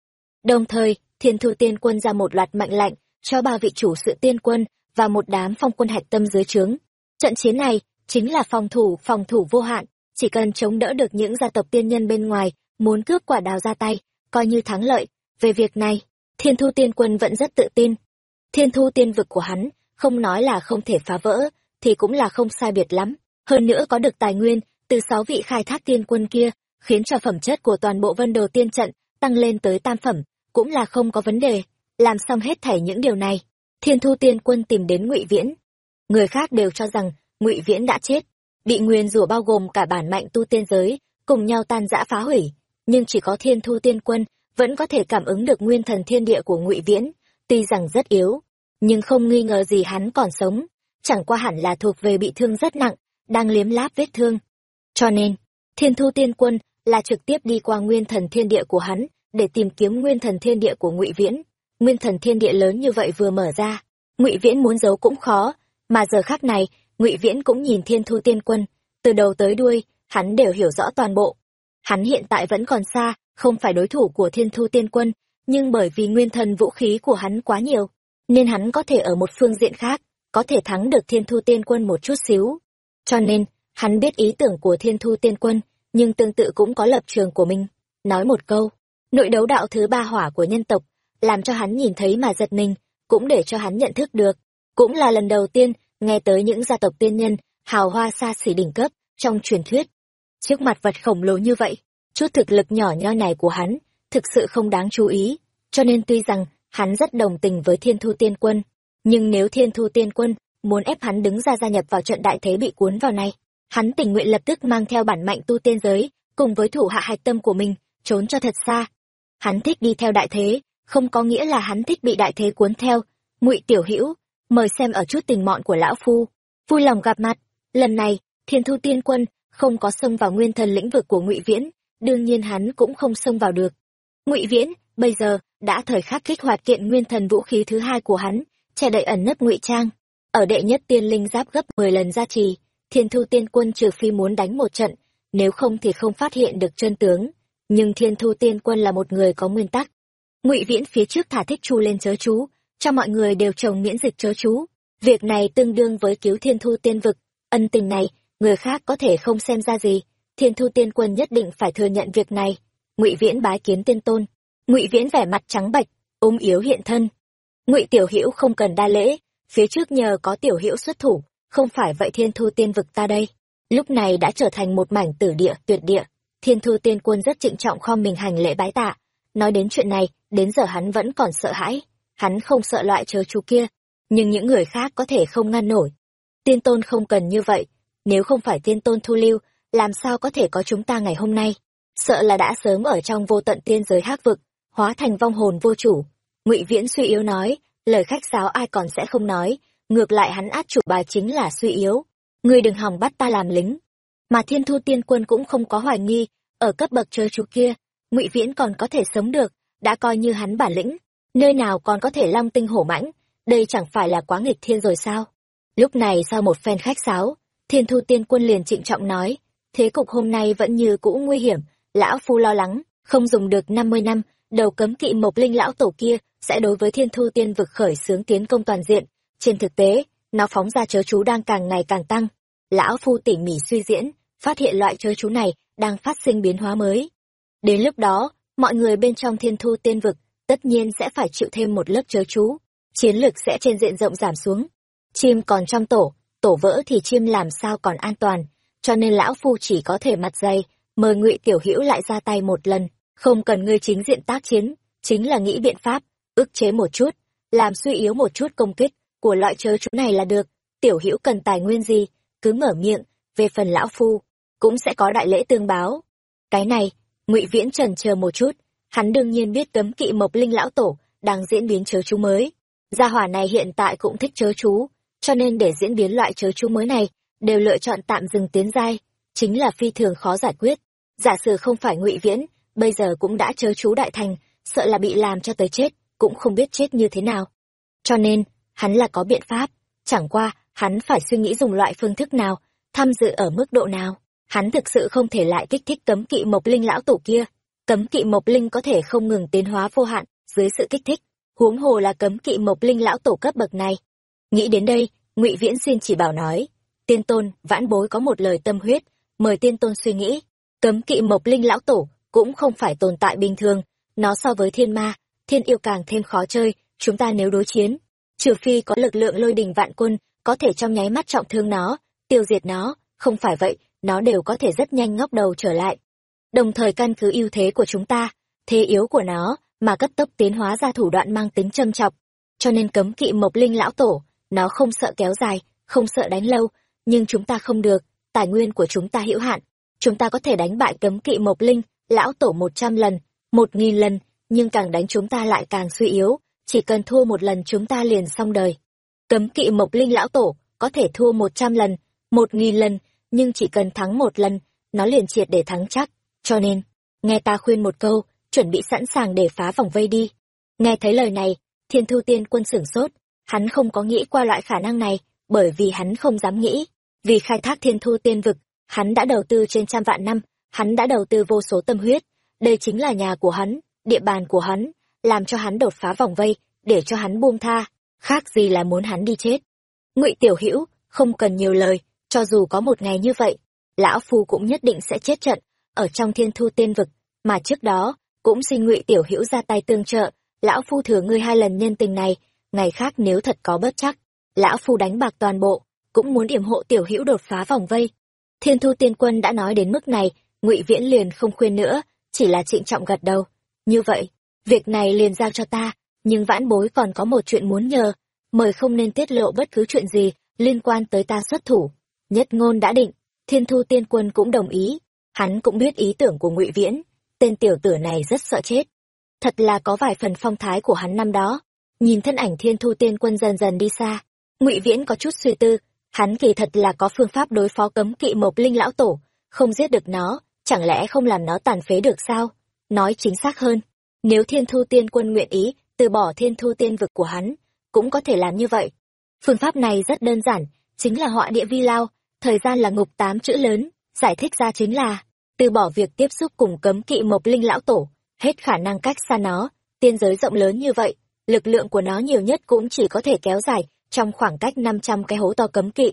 Đồng thời, thiên thu tiên quân ra một loạt mạnh lạnh cho ba vị chủ sự tiên quân và một đám phong quân hạch tâm dưới trướng. Trận chiến này chính là phòng thủ phòng thủ vô hạn, chỉ cần chống đỡ được những gia tộc tiên nhân bên ngoài, muốn cướp quả đào ra tay, coi như thắng lợi. Về việc này, thiên thu tiên quân vẫn rất tự tin. Thiên thu tiên vực của hắn không nói là không thể phá vỡ, thì cũng là không sai biệt lắm hơn nữa có được tài nguyên, từ sáu vị khai thác tiên quân kia, khiến cho phẩm chất của toàn bộ vân đồ tiên trận tăng lên tới tam phẩm, cũng là không có vấn đề. Làm xong hết thảy những điều này, thiên thu tiên quân tìm đến ngụy viễn. Người khác đều cho rằng ngụy viễn đã chết. Bị nguyên rủa bao gồm cả bản mạnh tu tiên giới, cùng nhau tan rã phá hủy. Nhưng chỉ có thiên thu tiên quân vẫn có thể cảm ứng được nguyên thần thiên địa của ngụy viễn, tuy rằng rất yếu. Nhưng không nghi ngờ gì hắn còn sống, chẳng qua hẳn là thuộc về bị thương rất nặng đang liếm láp vết thương. Cho nên, thiên thu tiên quân là trực tiếp đi qua nguyên thần thiên địa của hắn để tìm kiếm nguyên thần thiên địa của ngụy viễn. Nguyên thần thiên địa lớn như vậy vừa mở ra, ngụy viễn muốn giấu cũng khó, mà giờ khắc này, ngụy viễn cũng nhìn thiên thu tiên quân, từ đầu tới đuôi, hắn đều hiểu rõ toàn bộ. Hắn hiện tại vẫn còn xa, không phải đối thủ của thiên thu tiên quân, nhưng bởi vì nguyên thần vũ khí của hắn quá nhiều, nên hắn có thể ở một phương diện khác, có thể thắng được thiên thu tiên quân một chút xíu cho nên, hắn biết ý tưởng của thiên thu tiên quân, nhưng tương tự cũng có lập trường của mình. Nói một câu, nội đấu đạo thứ ba hỏa của nhân tộc, làm cho hắn nhìn thấy mà giật mình, cũng để cho hắn nhận thức được. Cũng là lần đầu tiên, nghe tới những gia tộc tiên nhân, hào hoa xa xỉ đỉnh cấp, trong truyền thuyết. Trước mặt vật khổng lồ như vậy, chút thực lực nhỏ nho này của hắn, thực sự không đáng chú ý. Cho nên tuy rằng, hắn rất đồng tình với thiên thu tiên quân, nhưng nếu thiên thu tiên quân muốn ép hắn đứng ra gia nhập vào trận đại thế bị cuốn vào này. Hắn tình nguyện lập tức mang theo bản mạnh tu tiên giới, cùng với thủ hạ hạch tâm của mình, trốn cho thật xa. Hắn thích đi theo đại thế, không có nghĩa là hắn thích bị đại thế cuốn theo. Ngụy tiểu hữu, mời xem ở chút tình mọn của lão phu. Vui lòng gặp mặt. Lần này, thiên thu tiên quân không có xông vào nguyên thần lĩnh vực của ngụy viễn, đương nhiên hắn cũng không xông vào được. Ngụy viễn, bây giờ đã thời khắc kích hoạt kiện nguyên thần vũ khí thứ hai của hắn, che đậy ẩn nấp ngụy trang ở đệ nhất tiên linh giáp gấp mười lần gia trì, thiên thu tiên quân trừ phi muốn đánh một trận, nếu không thì không phát hiện được chân tướng. Nhưng thiên thu tiên quân là một người có nguyên tắc. Ngụy viễn phía trước thả thích chu lên chớ chú, cho mọi người đều trồng miễn dịch chớ chú. Việc này tương đương với cứu thiên thu tiên vực. Ân tình này, người khác có thể không xem ra gì. Thiên thu tiên quân nhất định phải thừa nhận việc này. Ngụy viễn bái kiến tiên tôn. Ngụy viễn vẻ mặt trắng bạch ốm yếu hiện thân. Ngụy tiểu hữu không cần đa lễ phía trước nhờ có tiểu hữu xuất thủ, không phải vậy thiên thu tiên vực ta đây. Lúc này đã trở thành một mảnh tử địa, tuyệt địa. Thiên thu tiên quân rất trịnh trọng kho mình hành lễ bái tạ. Nói đến chuyện này, đến giờ hắn vẫn còn sợ hãi. Hắn không sợ loại chớ chú kia, nhưng những người khác có thể không ngăn nổi. Tiên tôn không cần như vậy, nếu không phải tiên tôn thu lưu, làm sao có thể có chúng ta ngày hôm nay? Sợ là đã sớm ở trong vô tận tiên giới hắc vực, hóa thành vong hồn vô chủ. Ngụy viễn suy yếu nói lời khách sáo ai còn sẽ không nói, ngược lại hắn át chủ bài chính là suy yếu. Ngươi đừng hòng bắt ta làm lính. Mà thiên thu tiên quân cũng không có hoài nghi, ở cấp bậc chơi chú kia, ngụy viễn còn có thể sống được, đã coi như hắn bản lĩnh. Nơi nào còn có thể long tinh hổ mãnh, đây chẳng phải là quá nghịch thiên rồi sao? Lúc này sau một phen khách sáo, thiên thu tiên quân liền trịnh trọng nói, thế cục hôm nay vẫn như cũ nguy hiểm, lão phu lo lắng, không dùng được năm mươi năm đầu cấm kỵ mộc linh lão tổ kia sẽ đối với thiên thu tiên vực khởi xướng tiến công toàn diện. Trên thực tế, nó phóng ra chớ chú đang càng ngày càng tăng. Lão phu tỉ mỉ suy diễn, phát hiện loại chớ chú này đang phát sinh biến hóa mới. Đến lúc đó, mọi người bên trong thiên thu tiên vực tất nhiên sẽ phải chịu thêm một lớp chớ chú. Chiến lược sẽ trên diện rộng giảm xuống. Chim còn trong tổ tổ vỡ thì chim làm sao còn an toàn. Cho nên lão phu chỉ có thể mặt dày, mời ngụy tiểu hữu lại ra tay một lần không cần ngươi chính diện tác chiến, chính là nghĩ biện pháp, ức chế một chút, làm suy yếu một chút công kích của loại chớ chú này là được. Tiểu hữu cần tài nguyên gì, cứ mở miệng, về phần lão phu, cũng sẽ có đại lễ tương báo. Cái này, ngụy viễn trần chờ một chút, hắn đương nhiên biết cấm kỵ mộc linh lão tổ đang diễn biến chớ chú mới. Gia hỏa này hiện tại cũng thích chớ chú, cho nên để diễn biến loại chớ chú mới này, đều lựa chọn tạm dừng tiến giai, chính là phi thường khó giải quyết. Giả sử không phải ngụy viễn bây giờ cũng đã chớ chú đại thành, sợ là bị làm cho tới chết, cũng không biết chết như thế nào. Cho nên, hắn là có biện pháp, chẳng qua, hắn phải suy nghĩ dùng loại phương thức nào, tham dự ở mức độ nào. Hắn thực sự không thể lại kích thích cấm kỵ mộc linh lão tổ kia. Cấm kỵ mộc linh có thể không ngừng tiến hóa vô hạn dưới sự kích thích, huống hồ là cấm kỵ mộc linh lão tổ cấp bậc này. Nghĩ đến đây, ngụy viễn xin chỉ bảo nói, tiên tôn, vãn bối có một lời tâm huyết, mời tiên tôn suy nghĩ. Cấm kỵ mộc linh lão tổ cũng không phải tồn tại bình thường. Nó so với thiên ma thiên yêu càng thêm khó chơi chúng ta nếu đối chiến trừ phi có lực lượng lôi đình vạn quân có thể trong nháy mắt trọng thương nó tiêu diệt nó không phải vậy nó đều có thể rất nhanh ngóc đầu trở lại. Đồng thời căn cứ ưu thế của chúng ta thế yếu của nó mà cấp tốc tiến hóa ra thủ đoạn mang tính châm chọc. Cho nên cấm kỵ mộc linh lão tổ nó không sợ kéo dài không sợ đánh lâu, nhưng chúng ta không được, tài nguyên của chúng ta hữu hạn. Chúng ta có thể đánh bại cấm kỵ Mộc Linh, lão tổ một trăm lần, một nghìn lần, nhưng càng đánh chúng ta lại càng suy yếu, chỉ cần thua một lần chúng ta liền xong đời. Cấm kỵ Mộc Linh lão tổ, có thể thua một trăm lần, một nghìn lần, nhưng chỉ cần thắng một lần, nó liền triệt để thắng chắc. Cho nên, nghe ta khuyên một câu, chuẩn bị sẵn sàng để phá vòng vây đi. Nghe thấy lời này, thiên thu tiên quân sửng sốt, hắn không có nghĩ qua loại khả năng này, bởi vì hắn không dám nghĩ. Vì khai thác thiên thu tiên vực, hắn đã đầu tư trên trăm vạn năm, hắn đã đầu tư vô số tâm huyết. Đây chính là nhà của hắn, địa bàn của hắn, làm cho hắn đột phá vòng vây, để cho hắn buông tha, khác gì là muốn hắn đi chết. Ngụy Tiểu Hữu không cần nhiều lời, cho dù có một ngày như vậy, lão phu cũng nhất định sẽ chết trận ở trong Thiên Thu Tiên vực, mà trước đó cũng xin Ngụy Tiểu Hữu ra tay tương trợ, lão phu thừa ngươi hai lần nhân tình này, ngày khác nếu thật có bất chắc, lão phu đánh bạc toàn bộ, cũng muốn điểm hộ Tiểu Hữu đột phá vòng vây. Thiên Thu Tiên Quân đã nói đến mức này, Ngụy Viễn liền không khuyên nữa, chỉ là trịnh trọng gật đầu. Như vậy, việc này liền giao cho ta, nhưng vãn bối còn có một chuyện muốn nhờ, mời không nên tiết lộ bất cứ chuyện gì liên quan tới ta xuất thủ. Nhất ngôn đã định, thiên thu tiên quân cũng đồng ý, hắn cũng biết ý tưởng của ngụy Viễn, tên tiểu tử này rất sợ chết. Thật là có vài phần phong thái của hắn năm đó, nhìn thân ảnh thiên thu tiên quân dần dần đi xa, ngụy Viễn có chút suy tư, hắn kỳ thật là có phương pháp đối phó cấm kỵ mộc linh lão tổ, không giết được nó, chẳng lẽ không làm nó tàn phế được sao? Nói chính xác hơn, nếu thiên thu tiên quân nguyện ý từ bỏ thiên thu tiên vực của hắn, cũng có thể làm như vậy. Phương pháp này rất đơn giản, chính là họa địa vi lao, thời gian là ngục tám chữ lớn, giải thích ra chính là, từ bỏ việc tiếp xúc cùng cấm kỵ mộc linh lão tổ, hết khả năng cách xa nó, tiên giới rộng lớn như vậy, lực lượng của nó nhiều nhất cũng chỉ có thể kéo dài trong khoảng cách 500 cái hố to cấm kỵ.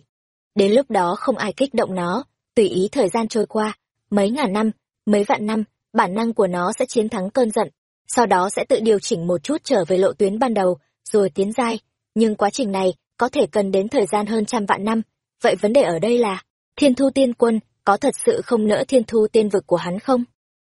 Đến lúc đó không ai kích động nó, tùy ý thời gian trôi qua, mấy ngàn năm, mấy vạn năm, bản năng của nó sẽ chiến thắng cơn giận, sau đó sẽ tự điều chỉnh một chút trở về lộ tuyến ban đầu, rồi tiến giai. Nhưng quá trình này có thể cần đến thời gian hơn trăm vạn năm. Vậy vấn đề ở đây là, thiên thu tiên quân có thật sự không nỡ thiên thu tiên vực của hắn không?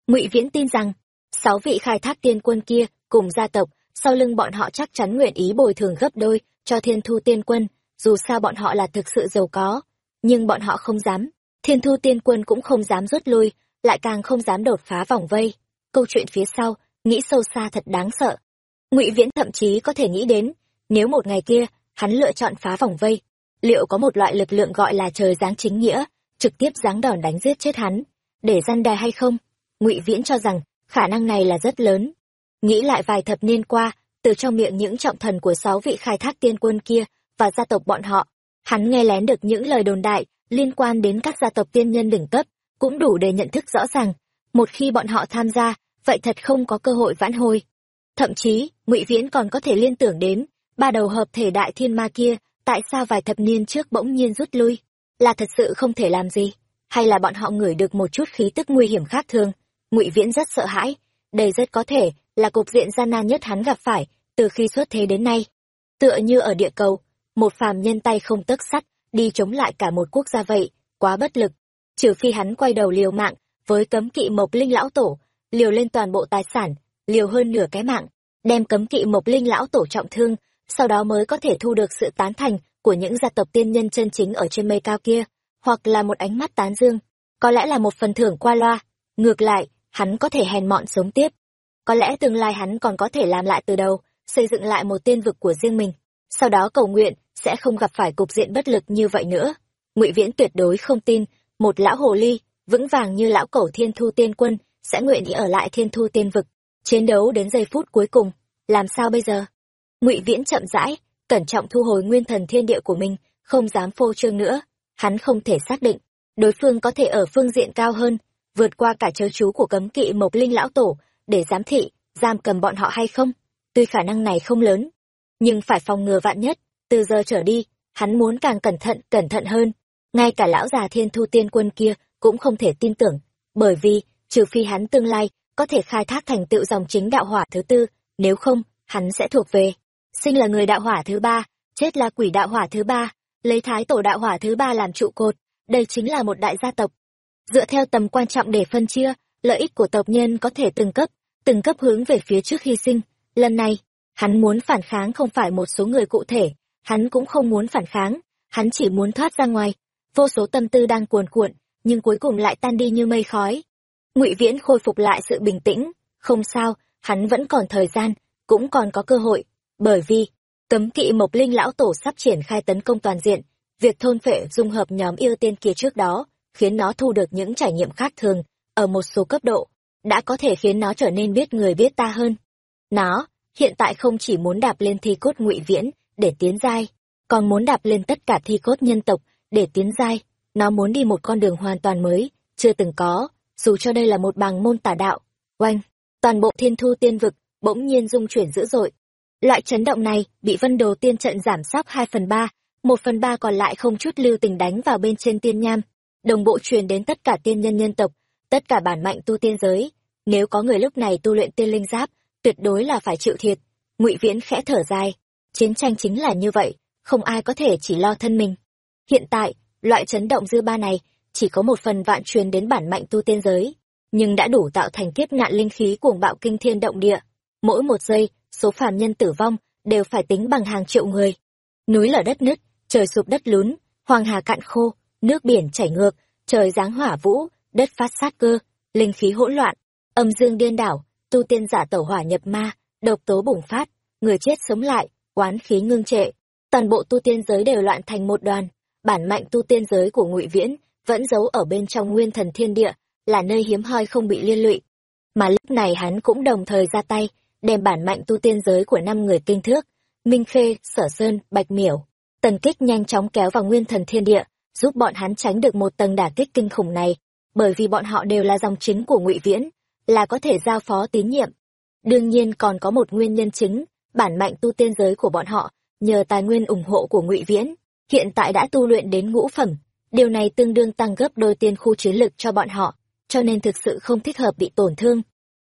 ngụy Viễn tin rằng, sáu vị khai thác tiên quân kia cùng gia tộc, sau lưng bọn họ chắc chắn nguyện ý bồi thường gấp đôi cho thiên thu tiên quân, dù sao bọn họ là thực sự giàu có. Nhưng bọn họ không dám, thiên thu tiên quân cũng không dám rút lui, lại càng không dám đột phá vòng vây. Câu chuyện phía sau nghĩ sâu xa thật đáng sợ. Ngụy viễn thậm chí có thể nghĩ đến nếu một ngày kia hắn lựa chọn phá vòng vây liệu có một loại lực lượng gọi là trời giáng chính nghĩa trực tiếp giáng đòn đánh giết chết hắn để gian đe hay không? Ngụy viễn cho rằng khả năng này là rất lớn. Nghĩ lại vài thập niên qua từ trong miệng những trọng thần của sáu vị khai thác tiên quân kia và gia tộc bọn họ hắn nghe lén được những lời đồn đại liên quan đến các gia tộc tiên nhân đỉnh cấp, cũng đủ để nhận thức rõ ràng, một khi bọn họ tham gia, vậy thật không có cơ hội vãn hồi. Thậm chí, ngụy viễn còn có thể liên tưởng đến, ba đầu hợp thể đại thiên ma kia, tại sao vài thập niên trước bỗng nhiên rút lui? Là thật sự không thể làm gì? Hay là bọn họ ngửi được một chút khí tức nguy hiểm khác thường? Ngụy viễn rất sợ hãi, đây rất có thể là cục diện gian nan nhất hắn gặp phải, từ khi xuất thế đến nay. Tựa như ở địa cầu, một phàm nhân tay không tấc sắt đi chống lại cả một quốc gia vậy quá bất lực trừ phi hắn quay đầu liều mạng với cấm kỵ mộc linh lão tổ liều lên toàn bộ tài sản, liều hơn nửa cái mạng, đem cấm kỵ mộc linh lão tổ trọng thương, sau đó mới có thể thu được sự tán thành của những gia tộc tiên nhân chân chính ở trên mây cao kia, hoặc là một ánh mắt tán dương, có lẽ là một phần thưởng qua loa. Ngược lại, hắn có thể hèn mọn sống tiếp. Có lẽ tương lai hắn còn có thể làm lại từ đầu, xây dựng lại một tiên vực của riêng mình. Sau đó cầu nguyện, sẽ không gặp phải cục diện bất lực như vậy nữa. ngụy Viễn tuyệt đối không tin, một lão hồ ly, vững vàng như lão cẩu thiên thu tiên quân, sẽ nguyện ý ở lại thiên thu tiên vực chiến đấu đến giây phút cuối cùng. Làm sao bây giờ? Ngụy viễn chậm rãi cẩn trọng thu hồi nguyên thần thiên địa của mình không dám phô trương nữa. Hắn không thể xác định đối phương có thể ở phương diện cao hơn vượt qua cả chớ chú của cấm kỵ mộc linh lão tổ để giám thị giam cầm bọn họ hay không. Tuy khả năng này không lớn nhưng phải phòng ngừa vạn nhất từ giờ trở đi hắn muốn càng cẩn thận cẩn thận hơn ngay cả lão già thiên thu tiên quân kia cũng không thể tin tưởng bởi vì trừ phi hắn tương lai có thể khai thác thành tựu dòng chính đạo hỏa thứ tư, nếu không, hắn sẽ thuộc về. Sinh là người đạo hỏa thứ ba, chết là quỷ đạo hỏa thứ ba, lấy thái tổ đạo hỏa thứ ba làm trụ cột, đây chính là một đại gia tộc. Dựa theo tầm quan trọng để phân chia, lợi ích của tộc nhân có thể từng cấp, từng cấp hướng về phía trước hy sinh. Lần này, hắn muốn phản kháng không phải một số người cụ thể, hắn cũng không muốn phản kháng, hắn chỉ muốn thoát ra ngoài. Vô số tâm tư đang cuồn cuộn nhưng cuối cùng lại tan đi như mây khói. Ngụy viễn khôi phục lại sự bình tĩnh. Không sao hắn vẫn còn thời gian cũng còn có cơ hội bởi vì cấm kỵ mộc linh lão tổ sắp triển khai tấn công toàn diện việc thôn phệ dung hợp nhóm yêu tiên kia trước đó khiến nó thu được những trải nghiệm khác thường ở một số cấp độ đã có thể khiến nó trở nên biết người biết ta hơn. Nó hiện tại không chỉ muốn đạp lên thi cốt ngụy viễn để tiến giai, còn muốn đạp lên tất cả thi cốt nhân tộc để tiến giai. Nó muốn đi một con đường hoàn toàn mới, chưa từng có. Dù cho đây là một bằng môn tả đạo, oanh, toàn bộ thiên thu tiên vực bỗng nhiên rung chuyển dữ dội. Loại chấn động này bị vân đồ tiên trận giảm sóc hai phần ba, một phần ba còn lại không chút lưu tình đánh vào bên trên tiên nham. Đồng bộ truyền đến tất cả tiên nhân nhân tộc, tất cả bản mạnh tu tiên giới. Nếu có người lúc này tu luyện tiên linh giáp tuyệt đối là phải chịu thiệt. Ngụy viễn khẽ thở dài. Chiến tranh chính là như vậy, không ai có thể chỉ lo thân mình. Hiện tại, loại chấn động dư ba này, chỉ có một phần vạn truyền đến bản mạnh tu tiên giới, nhưng đã đủ tạo thành kiếp nạn linh khí cuồng bạo kinh thiên động địa. Mỗi một giây, số phàm nhân tử vong đều phải tính bằng hàng triệu người. Núi lở đất nứt, trời sụp đất lún hoàng hà cạn khô, nước biển chảy ngược, trời giáng hỏa vũ, đất phát sát cơ, linh khí hỗn loạn, âm dương điên đảo tu tiên giả tẩu hỏa nhập ma, độc tố bùng phát, người chết sống lại, oán khí ngưng trệ. Toàn bộ tu tiên giới đều loạn thành một đoàn. Bản mạnh tu tiên giới của ngụy viễn vẫn giấu ở bên trong nguyên thần thiên địa, là nơi hiếm hoi không bị liên lụy. Mà lúc này hắn cũng đồng thời ra tay, đem bản mạnh tu tiên giới của năm người kinh thước, minh khê, sở sơn, bạch miểu, tần kích nhanh chóng kéo vào nguyên thần thiên địa, giúp bọn hắn tránh được một tầng đả kích kinh khủng này. Bởi vì bọn họ đều là dòng chính của ngụy viễn là có thể giao phó tín nhiệm. Đương nhiên còn có một nguyên nhân chính, bản mạnh tu tiên giới của bọn họ, nhờ tài nguyên ủng hộ của ngụy viễn, hiện tại đã tu luyện đến ngũ phẩm. Điều này tương đương tăng gấp đôi tiên khu chiến lực cho bọn họ, cho nên thực sự không thích hợp bị tổn thương.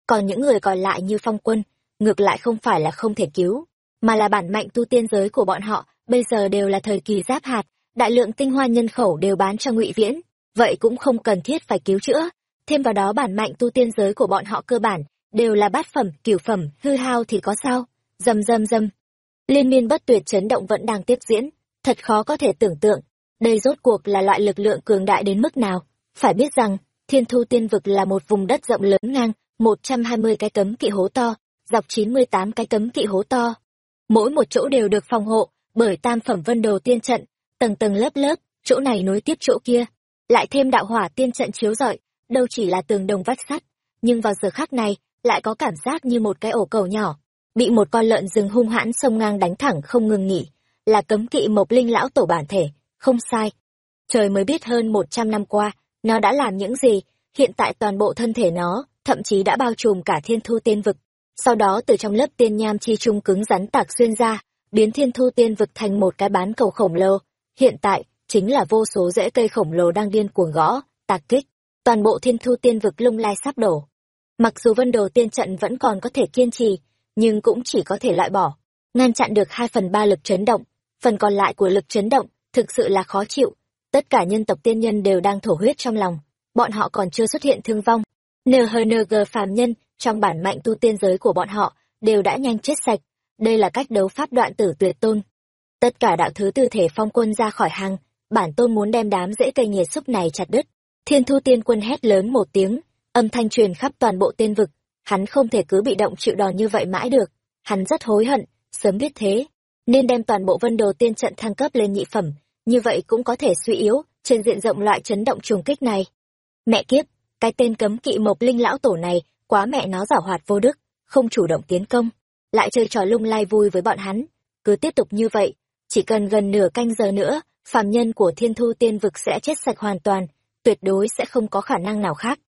Còn những người còn lại như phong quân, ngược lại không phải là không thể cứu, mà là bản mạnh tu tiên giới của bọn họ, bây giờ đều là thời kỳ giáp hạt, đại lượng tinh hoa nhân khẩu đều bán cho ngụy viễn, vậy cũng không cần thiết phải cứu chữa thêm vào đó bản mạnh tu tiên giới của bọn họ cơ bản, đều là bát phẩm, cửu phẩm, hư hao thì có sao? Dầm dầm dầm. Liên miên bất tuyệt chấn động vẫn đang tiếp diễn. Thật khó có thể tưởng tượng, đây rốt cuộc là loại lực lượng cường đại đến mức nào. Phải biết rằng, thiên thu tiên vực là một vùng đất rộng lớn ngang, một trăm hai mươi cái cấm kỵ hố to, dọc chín mươi tám cái cấm kỵ hố to. Mỗi một chỗ đều được phòng hộ, bởi tam phẩm vân đồ tiên trận, tầng tầng lớp lớp, chỗ này nối tiếp chỗ kia. Lại thêm đạo hỏa tiên trận chiếu rọi đâu chỉ là tường đồng vách sắt, nhưng vào giờ khác này, lại có cảm giác như một cái ổ cầu nhỏ, bị một con lợn rừng hung hãn xông ngang đánh thẳng không ngừng nghỉ, là cấm kỵ mộc linh lão tổ bản thể, không sai. Trời mới biết hơn một trăm năm qua, nó đã làm những gì, hiện tại toàn bộ thân thể nó, thậm chí đã bao trùm cả thiên thu tiên vực. Sau đó từ trong lớp tiên nham chi trung cứng rắn tạc xuyên ra, biến thiên thu tiên vực thành một cái bán cầu khổng lồ. Hiện tại, chính là vô số rễ cây khổng lồ đang điên cuồng gõ, tạc kích toàn bộ thiên thu tiên vực lung lai sắp đổ. Mặc dù vân đồ tiên trận vẫn còn có thể kiên trì, nhưng cũng chỉ có thể loại bỏ, ngăn chặn được hai phần ba lực chấn động. Phần còn lại của lực chấn động thực sự là khó chịu, tất cả nhân tộc tiên nhân đều đang thổ huyết trong lòng, bọn họ còn chưa xuất hiện thương vong. Nhng phàm nhân trong bản mạnh tu tiên giới của bọn họ đều đã nhanh chết sạch, đây là cách đấu pháp đoạn tử tuyệt tôn. Tất cả đạo thứ tư thể phong quân ra khỏi hàng bản tôn muốn đem đám rễ cây nhiệt xúc này chặt đứt thiên thu tiên quân hét lớn một tiếng, âm thanh truyền khắp toàn bộ tiên vực, hắn không thể cứ bị động chịu đòn như vậy mãi được, hắn rất hối hận, sớm biết thế, nên đem toàn bộ vân đồ tiên trận thăng cấp lên nhị phẩm, như vậy cũng có thể suy yếu trên diện rộng loại chấn động trùng kích này. Mẹ kiếp, cái tên cấm kỵ mộc linh lão tổ này, quá mẹ nó giảo hoạt vô đức, không chủ động tiến công, lại chơi trò lung lai vui với bọn hắn, cứ tiếp tục như vậy, chỉ cần gần nửa canh giờ nữa, phàm nhân của thiên thu tiên vực sẽ chết sạch hoàn toàn tuyệt đối sẽ không có khả năng nào khác.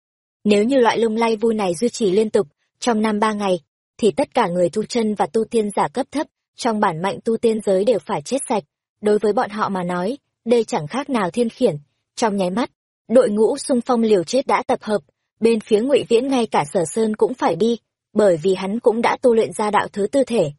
Nếu như loại lung lay vui này duy trì liên tục, trong năm ba ngày, thì tất cả người tu chân và tu tiên giả cấp thấp trong bản mạnh tu tiên giới đều phải chết sạch. Đối với bọn họ mà nói, đây chẳng khác nào thiên khiển. Trong nháy mắt, đội ngũ xung phong liều chết đã tập hợp, bên phía ngụy viễn ngay cả sở sơn cũng phải đi, bởi vì hắn cũng đã tu luyện ra đạo thứ tư thể.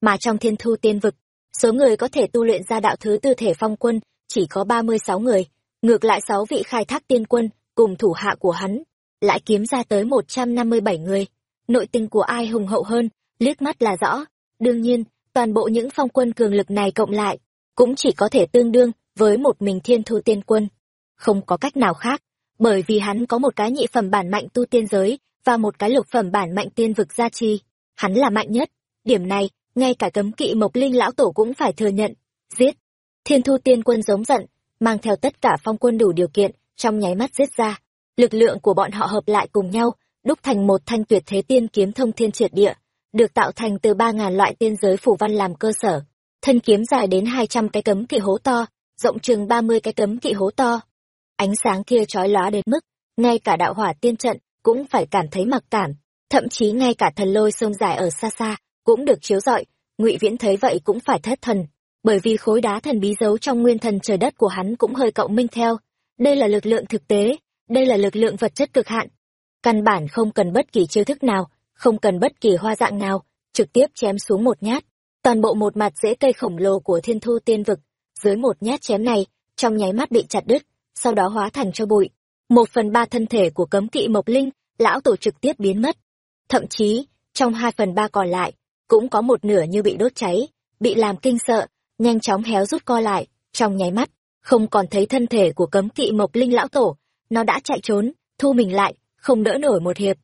Mà trong thiên thu tiên vực, số người có thể tu luyện ra đạo thứ tư thể phong quân chỉ có ba mươi sáu người ngược lại sáu vị khai thác tiên quân cùng thủ hạ của hắn lại kiếm ra tới một trăm năm mươi bảy người nội tình của ai hùng hậu hơn liếc mắt là rõ đương nhiên toàn bộ những phong quân cường lực này cộng lại cũng chỉ có thể tương đương với một mình thiên thu tiên quân. Không có cách nào khác, bởi vì hắn có một cái nhị phẩm bản mạnh tu tiên giới và một cái lục phẩm bản mạnh tiên vực gia trì. Hắn là mạnh nhất. Điểm này, ngay cả cấm kỵ mộc linh lão tổ cũng phải thừa nhận. Giết! Thiên thu tiên quân giống giận, mang theo tất cả phong quân đủ điều kiện, trong nháy mắt giết ra. Lực lượng của bọn họ hợp lại cùng nhau, đúc thành một thanh tuyệt thế tiên kiếm thông thiên triệt địa, được tạo thành từ ba ngàn loại tiên giới phủ văn làm cơ sở. Thân kiếm dài đến hai trăm cái cấm kỵ hố to, rộng chừng ba mươi cái cấm kỵ hố to. Ánh sáng kia chói lóa đến mức, ngay cả đạo hỏa tiên trận cũng phải cảm thấy mặc cảm, thậm chí ngay cả thần lôi sông dài ở xa xa cũng được chiếu rọi, Ngụy Viễn thấy vậy cũng phải thất thần, bởi vì khối đá thần bí giấu trong nguyên thần trời đất của hắn cũng hơi cộng minh theo. Đây là lực lượng thực tế, đây là lực lượng vật chất cực hạn. Căn bản không cần bất kỳ chiêu thức nào, không cần bất kỳ hoa dạng nào, trực tiếp chém xuống một nhát. Toàn bộ một mặt rễ cây khổng lồ của thiên thu tiên vực, dưới một nhát chém này, trong nháy mắt bị chặt đứt, sau đó hóa thành cho bụi. Một phần ba thân thể của cấm kỵ mộc linh, lão tổ trực tiếp biến mất. Thậm chí, trong hai phần ba còn lại, cũng có một nửa như bị đốt cháy, bị làm kinh sợ, nhanh chóng héo rút co lại, trong nháy mắt, không còn thấy thân thể của cấm kỵ mộc linh lão tổ, nó đã chạy trốn, thu mình lại, không đỡ nổi một hiệp.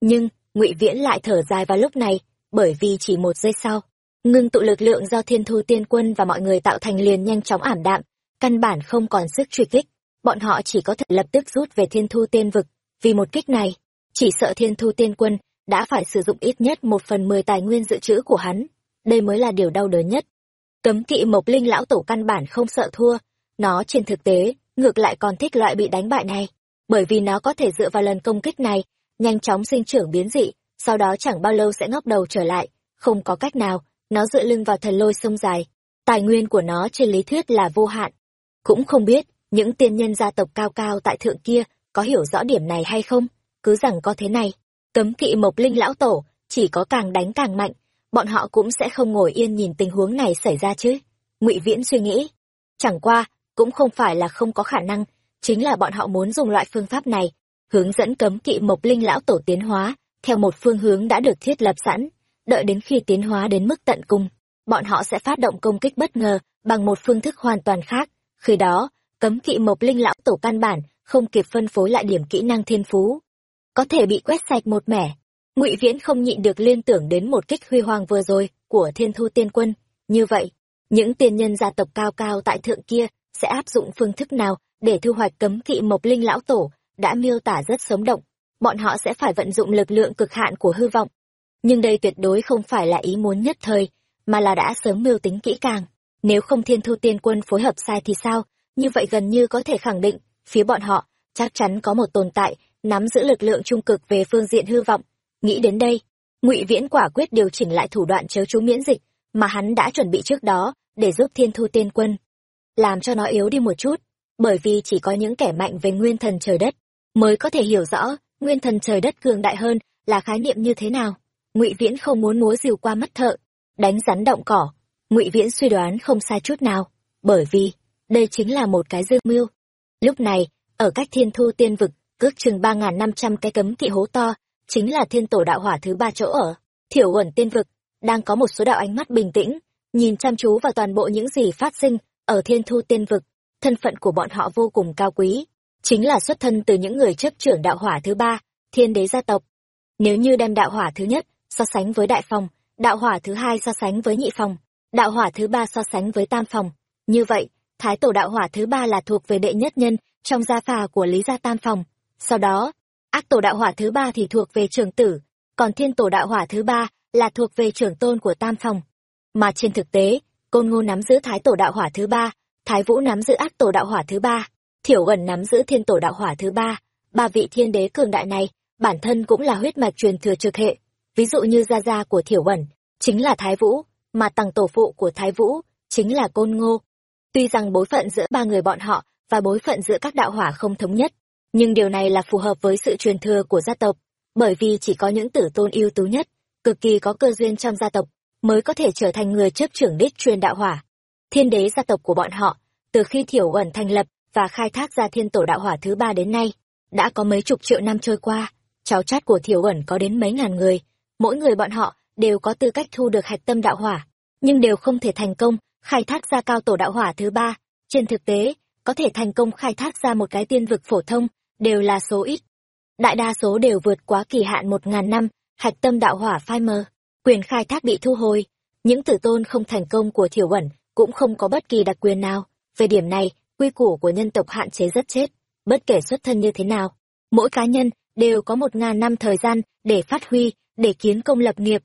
Nhưng, ngụy Viễn lại thở dài vào lúc này, bởi vì chỉ một giây sau, ngưng tụ lực lượng do thiên thu tiên quân và mọi người tạo thành liền nhanh chóng ảm đạm, căn bản không còn sức truy kích, bọn họ chỉ có thể lập tức rút về thiên thu tiên vực, vì một kích này, chỉ sợ thiên thu tiên quân đã phải sử dụng ít nhất một phần mười tài nguyên dự trữ của hắn, đây mới là điều đau đớn nhất. Cấm kỵ mộc linh lão tổ căn bản không sợ thua, nó trên thực tế, ngược lại còn thích loại bị đánh bại này, bởi vì nó có thể dựa vào lần công kích này, nhanh chóng sinh trưởng biến dị, sau đó chẳng bao lâu sẽ ngóc đầu trở lại, không có cách nào, nó dựa lưng vào thần lôi sông dài. Tài nguyên của nó trên lý thuyết là vô hạn. Cũng không biết, những tiên nhân gia tộc cao cao tại thượng kia có hiểu rõ điểm này hay không? Cứ rằng có thế này, cấm kỵ mộc linh lão tổ, chỉ có càng đánh càng mạnh, bọn họ cũng sẽ không ngồi yên nhìn tình huống này xảy ra chứ. ngụy Viễn suy nghĩ. Chẳng qua, cũng không phải là không có khả năng, chính là bọn họ muốn dùng loại phương pháp này, hướng dẫn cấm kỵ mộc linh lão tổ tiến hóa, theo một phương hướng đã được thiết lập sẵn, đợi đến khi tiến hóa đến mức tận cùng, bọn họ sẽ phát động công kích bất ngờ bằng một phương thức hoàn toàn khác, khi đó, cấm kỵ mộc linh lão tổ căn bản không kịp phân phối lại điểm kỹ năng thiên phú, có thể bị quét sạch một mẻ. Ngụy Viễn không nhịn được liên tưởng đến một kích huy hoàng vừa rồi của Thiên Thu Tiên Quân, như vậy, những tiên nhân gia tộc cao cao tại thượng kia sẽ áp dụng phương thức nào để thu hoạch cấm kỵ mộc linh lão tổ đã miêu tả rất sống động? Bọn họ sẽ phải vận dụng lực lượng cực hạn của hư vọng. Nhưng đây tuyệt đối không phải là ý muốn nhất thời mà là đã sớm mưu tính kỹ càng. Nếu không thiên thu tiên quân phối hợp sai thì sao? Như vậy gần như có thể khẳng định phía bọn họ chắc chắn có một tồn tại nắm giữ lực lượng trung cực về phương diện hư vọng nghĩ đến đây ngụy viễn quả quyết điều chỉnh lại thủ đoạn chớ chú miễn dịch mà hắn đã chuẩn bị trước đó để giúp thiên thu tiên quân làm cho nó yếu đi một chút, bởi vì chỉ có những kẻ mạnh về nguyên thần trời đất mới có thể hiểu rõ nguyên thần trời đất cường đại hơn là khái niệm như thế nào. Ngụy Viễn không muốn múa dìu qua mắt thợ, đánh rắn động cỏ. Ngụy Viễn suy đoán không sai chút nào, bởi vì đây chính là một cái dương mưu. Lúc này, ở cách Thiên Thu Tiên vực, cước chừng ba năm trăm cái cấm kỵ hố to, chính là Thiên Tổ đạo hỏa thứ ba chỗ ở. Thiểu Uẩn Tiên vực đang có một số đạo ánh mắt bình tĩnh, nhìn chăm chú vào toàn bộ những gì phát sinh ở thiên thu tiên vực, thân phận của bọn họ vô cùng cao quý, chính là xuất thân từ những người chấp trưởng đạo hỏa thứ ba, thiên đế gia tộc. Nếu như đem đạo hỏa thứ nhất so sánh với đại phòng, đạo hỏa thứ hai so sánh với nhị phòng, đạo hỏa thứ ba so sánh với tam phòng, như vậy, thái tổ đạo hỏa thứ ba là thuộc về đệ nhất nhân trong gia phà của lý gia tam phòng. Sau đó, ác tổ đạo hỏa thứ ba thì thuộc về trưởng tử, còn thiên tổ đạo hỏa thứ ba là thuộc về trưởng tôn của tam phòng. Mà trên thực tế, côn ngô nắm giữ thái tổ đạo hỏa thứ ba thái vũ nắm giữ ác tổ đạo hỏa thứ ba thiểu gần nắm giữ thiên tổ đạo hỏa thứ ba. Ba vị thiên đế cường đại này bản thân cũng là huyết mạch truyền thừa trực hệ. Ví dụ như gia gia của thiểu ẩn chính là thái vũ mà tầng tổ phụ của thái vũ chính là côn ngô. Tuy rằng bối phận giữa ba người bọn họ và bối phận giữa các đạo hỏa không thống nhất nhưng điều này là phù hợp với sự truyền thừa của gia tộc bởi vì chỉ có những tử tôn ưu tú nhất cực kỳ có cơ duyên trong gia tộc mới có thể trở thành người chấp trưởng đích truyền đạo hỏa. Thiên đế gia tộc của bọn họ, từ khi Thiểu Ẩn thành lập và khai thác ra thiên tổ đạo hỏa thứ ba đến nay, đã có mấy chục triệu năm trôi qua, cháu chát của Thiểu Ẩn có đến mấy ngàn người, mỗi người bọn họ đều có tư cách thu được hạch tâm đạo hỏa, nhưng đều không thể thành công khai thác ra cao tổ đạo hỏa thứ ba, trên thực tế có thể thành công khai thác ra một cái tiên vực phổ thông, đều là số ít. Đại đa số đều vượt quá kỳ hạn một ngàn năm, hạch tâm đạo hỏa phai mờ quyền khai thác bị thu hồi. Những tử tôn không thành công của thiểu ẩn cũng không có bất kỳ đặc quyền nào. Về điểm này, quy củ của nhân tộc hạn chế rất chết. Bất kể xuất thân như thế nào, mỗi cá nhân đều có một ngàn năm thời gian để phát huy, để kiến công lập nghiệp.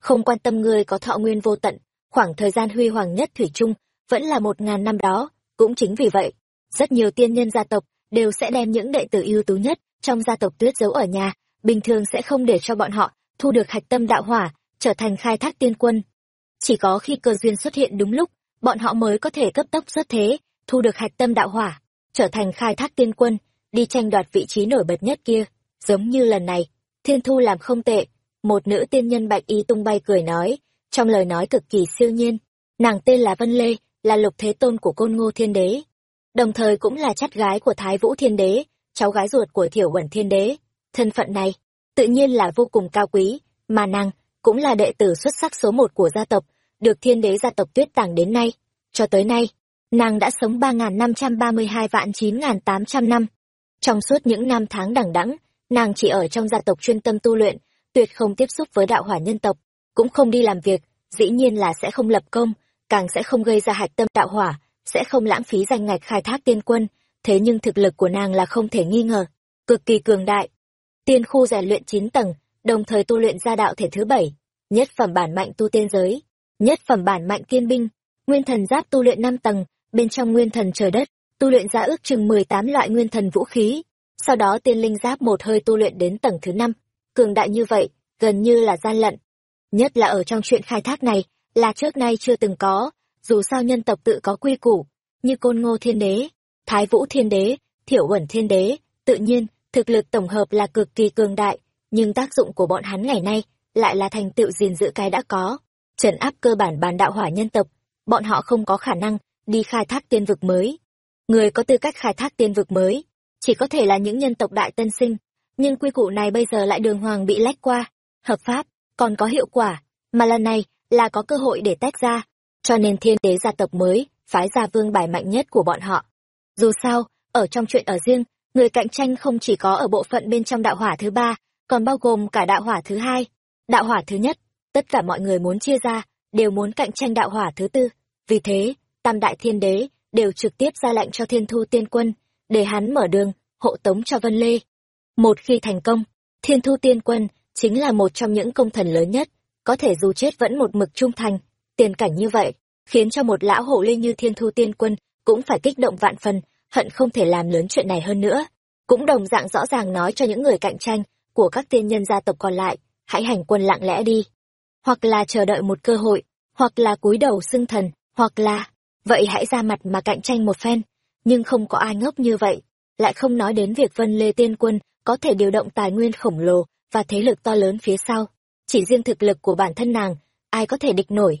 Không quan tâm người có thọ nguyên vô tận, khoảng thời gian huy hoàng nhất thủy chung vẫn là một ngàn năm đó, cũng chính vì vậy rất nhiều tiên nhân gia tộc đều sẽ đem những đệ tử ưu tú nhất trong gia tộc tuyết giấu ở nhà, bình thường sẽ không để cho bọn họ thu được hạch tâm đạo hỏa, trở thành khai thác tiên quân. Chỉ có khi cơ duyên xuất hiện đúng lúc, bọn họ mới có thể cấp tốc xuất thế, thu được hạch tâm đạo hỏa, trở thành khai thác tiên quân, đi tranh đoạt vị trí nổi bật nhất kia. Giống như lần này, thiên thu làm không tệ, một nữ tiên nhân bạch y tung bay cười nói, trong lời nói cực kỳ siêu nhiên, nàng tên là vân lê, là lục thế tôn của côn ngô thiên đế đồng thời cũng là chắt gái của thái vũ thiên đế, cháu gái ruột của thiểu uẩn thiên đế. Thân phận này, tự nhiên là vô cùng cao quý, mà nàng cũng là đệ tử xuất sắc số một của gia tộc, được thiên đế gia tộc tuyết tàng đến nay. Cho tới nay, nàng đã sống ba năm trăm ba mươi hai vạn chín tám trăm năm. Trong suốt những năm tháng đằng đẵng, nàng chỉ ở trong gia tộc chuyên tâm tu luyện, tuyệt không tiếp xúc với đạo hỏa nhân tộc, cũng không đi làm việc, dĩ nhiên là sẽ không lập công, càng sẽ không gây ra hạch tâm đạo hỏa sẽ không lãng phí danh ngạch khai thác tiên quân, thế nhưng thực lực của nàng là không thể nghi ngờ, cực kỳ cường đại. Tiên khu rèn luyện chín tầng, đồng thời tu luyện ra đạo thể thứ bảy, nhất phẩm bản mạnh tu tiên giới, nhất phẩm bản mạnh tiên binh, nguyên thần giáp tu luyện năm tầng, bên trong nguyên thần trời đất, tu luyện ra ước chừng mười tám loại nguyên thần vũ khí, sau đó tiên linh giáp một hơi tu luyện đến tầng thứ năm. Cường đại như vậy, gần như là gian lận. Nhất là ở trong chuyện khai thác này, là trước nay chưa từng có dù sao nhân tộc tự có quy củ, như côn ngô thiên đế, thái vũ thiên đế, thiểu uẩn thiên đế, tự nhiên, thực lực tổng hợp là cực kỳ cường đại, nhưng tác dụng của bọn hắn ngày nay lại là thành tựu gìn giữ cái đã có, trấn áp cơ bản bàn đạo hỏa nhân tộc, bọn họ không có khả năng đi khai thác tiên vực mới. Người có tư cách khai thác tiên vực mới, chỉ có thể là những nhân tộc đại tân sinh, nhưng quy củ này bây giờ lại đường hoàng bị lách qua. Hợp pháp còn có hiệu quả, mà lần này là có cơ hội để tách ra cho nên thiên đế gia tộc mới, phái ra vương bài mạnh nhất của bọn họ. Dù sao, ở trong chuyện ở riêng, người cạnh tranh không chỉ có ở bộ phận bên trong đạo hỏa thứ ba, còn bao gồm cả đạo hỏa thứ hai. Đạo hỏa thứ nhất, tất cả mọi người muốn chia ra, đều muốn cạnh tranh đạo hỏa thứ tư. Vì thế, tam đại thiên đế đều trực tiếp ra lệnh cho thiên thu tiên quân, để hắn mở đường, hộ tống cho vân lê. Một khi thành công, thiên thu tiên quân chính là một trong những công thần lớn nhất, có thể dù chết vẫn một mực trung thành tiền cảnh như vậy, khiến cho một lão hộ ly như thiên thu tiên quân cũng phải kích động vạn phần, hận không thể làm lớn chuyện này hơn nữa. Cũng đồng dạng rõ ràng nói cho những người cạnh tranh của các tiên nhân gia tộc còn lại, hãy hành quân lặng lẽ đi. Hoặc là chờ đợi một cơ hội, hoặc là cúi đầu xưng thần, hoặc là, vậy hãy ra mặt mà cạnh tranh một phen. Nhưng không có ai ngốc như vậy, lại không nói đến việc vân lê tiên quân có thể điều động tài nguyên khổng lồ và thế lực to lớn phía sau. Chỉ riêng thực lực của bản thân nàng, ai có thể địch nổi?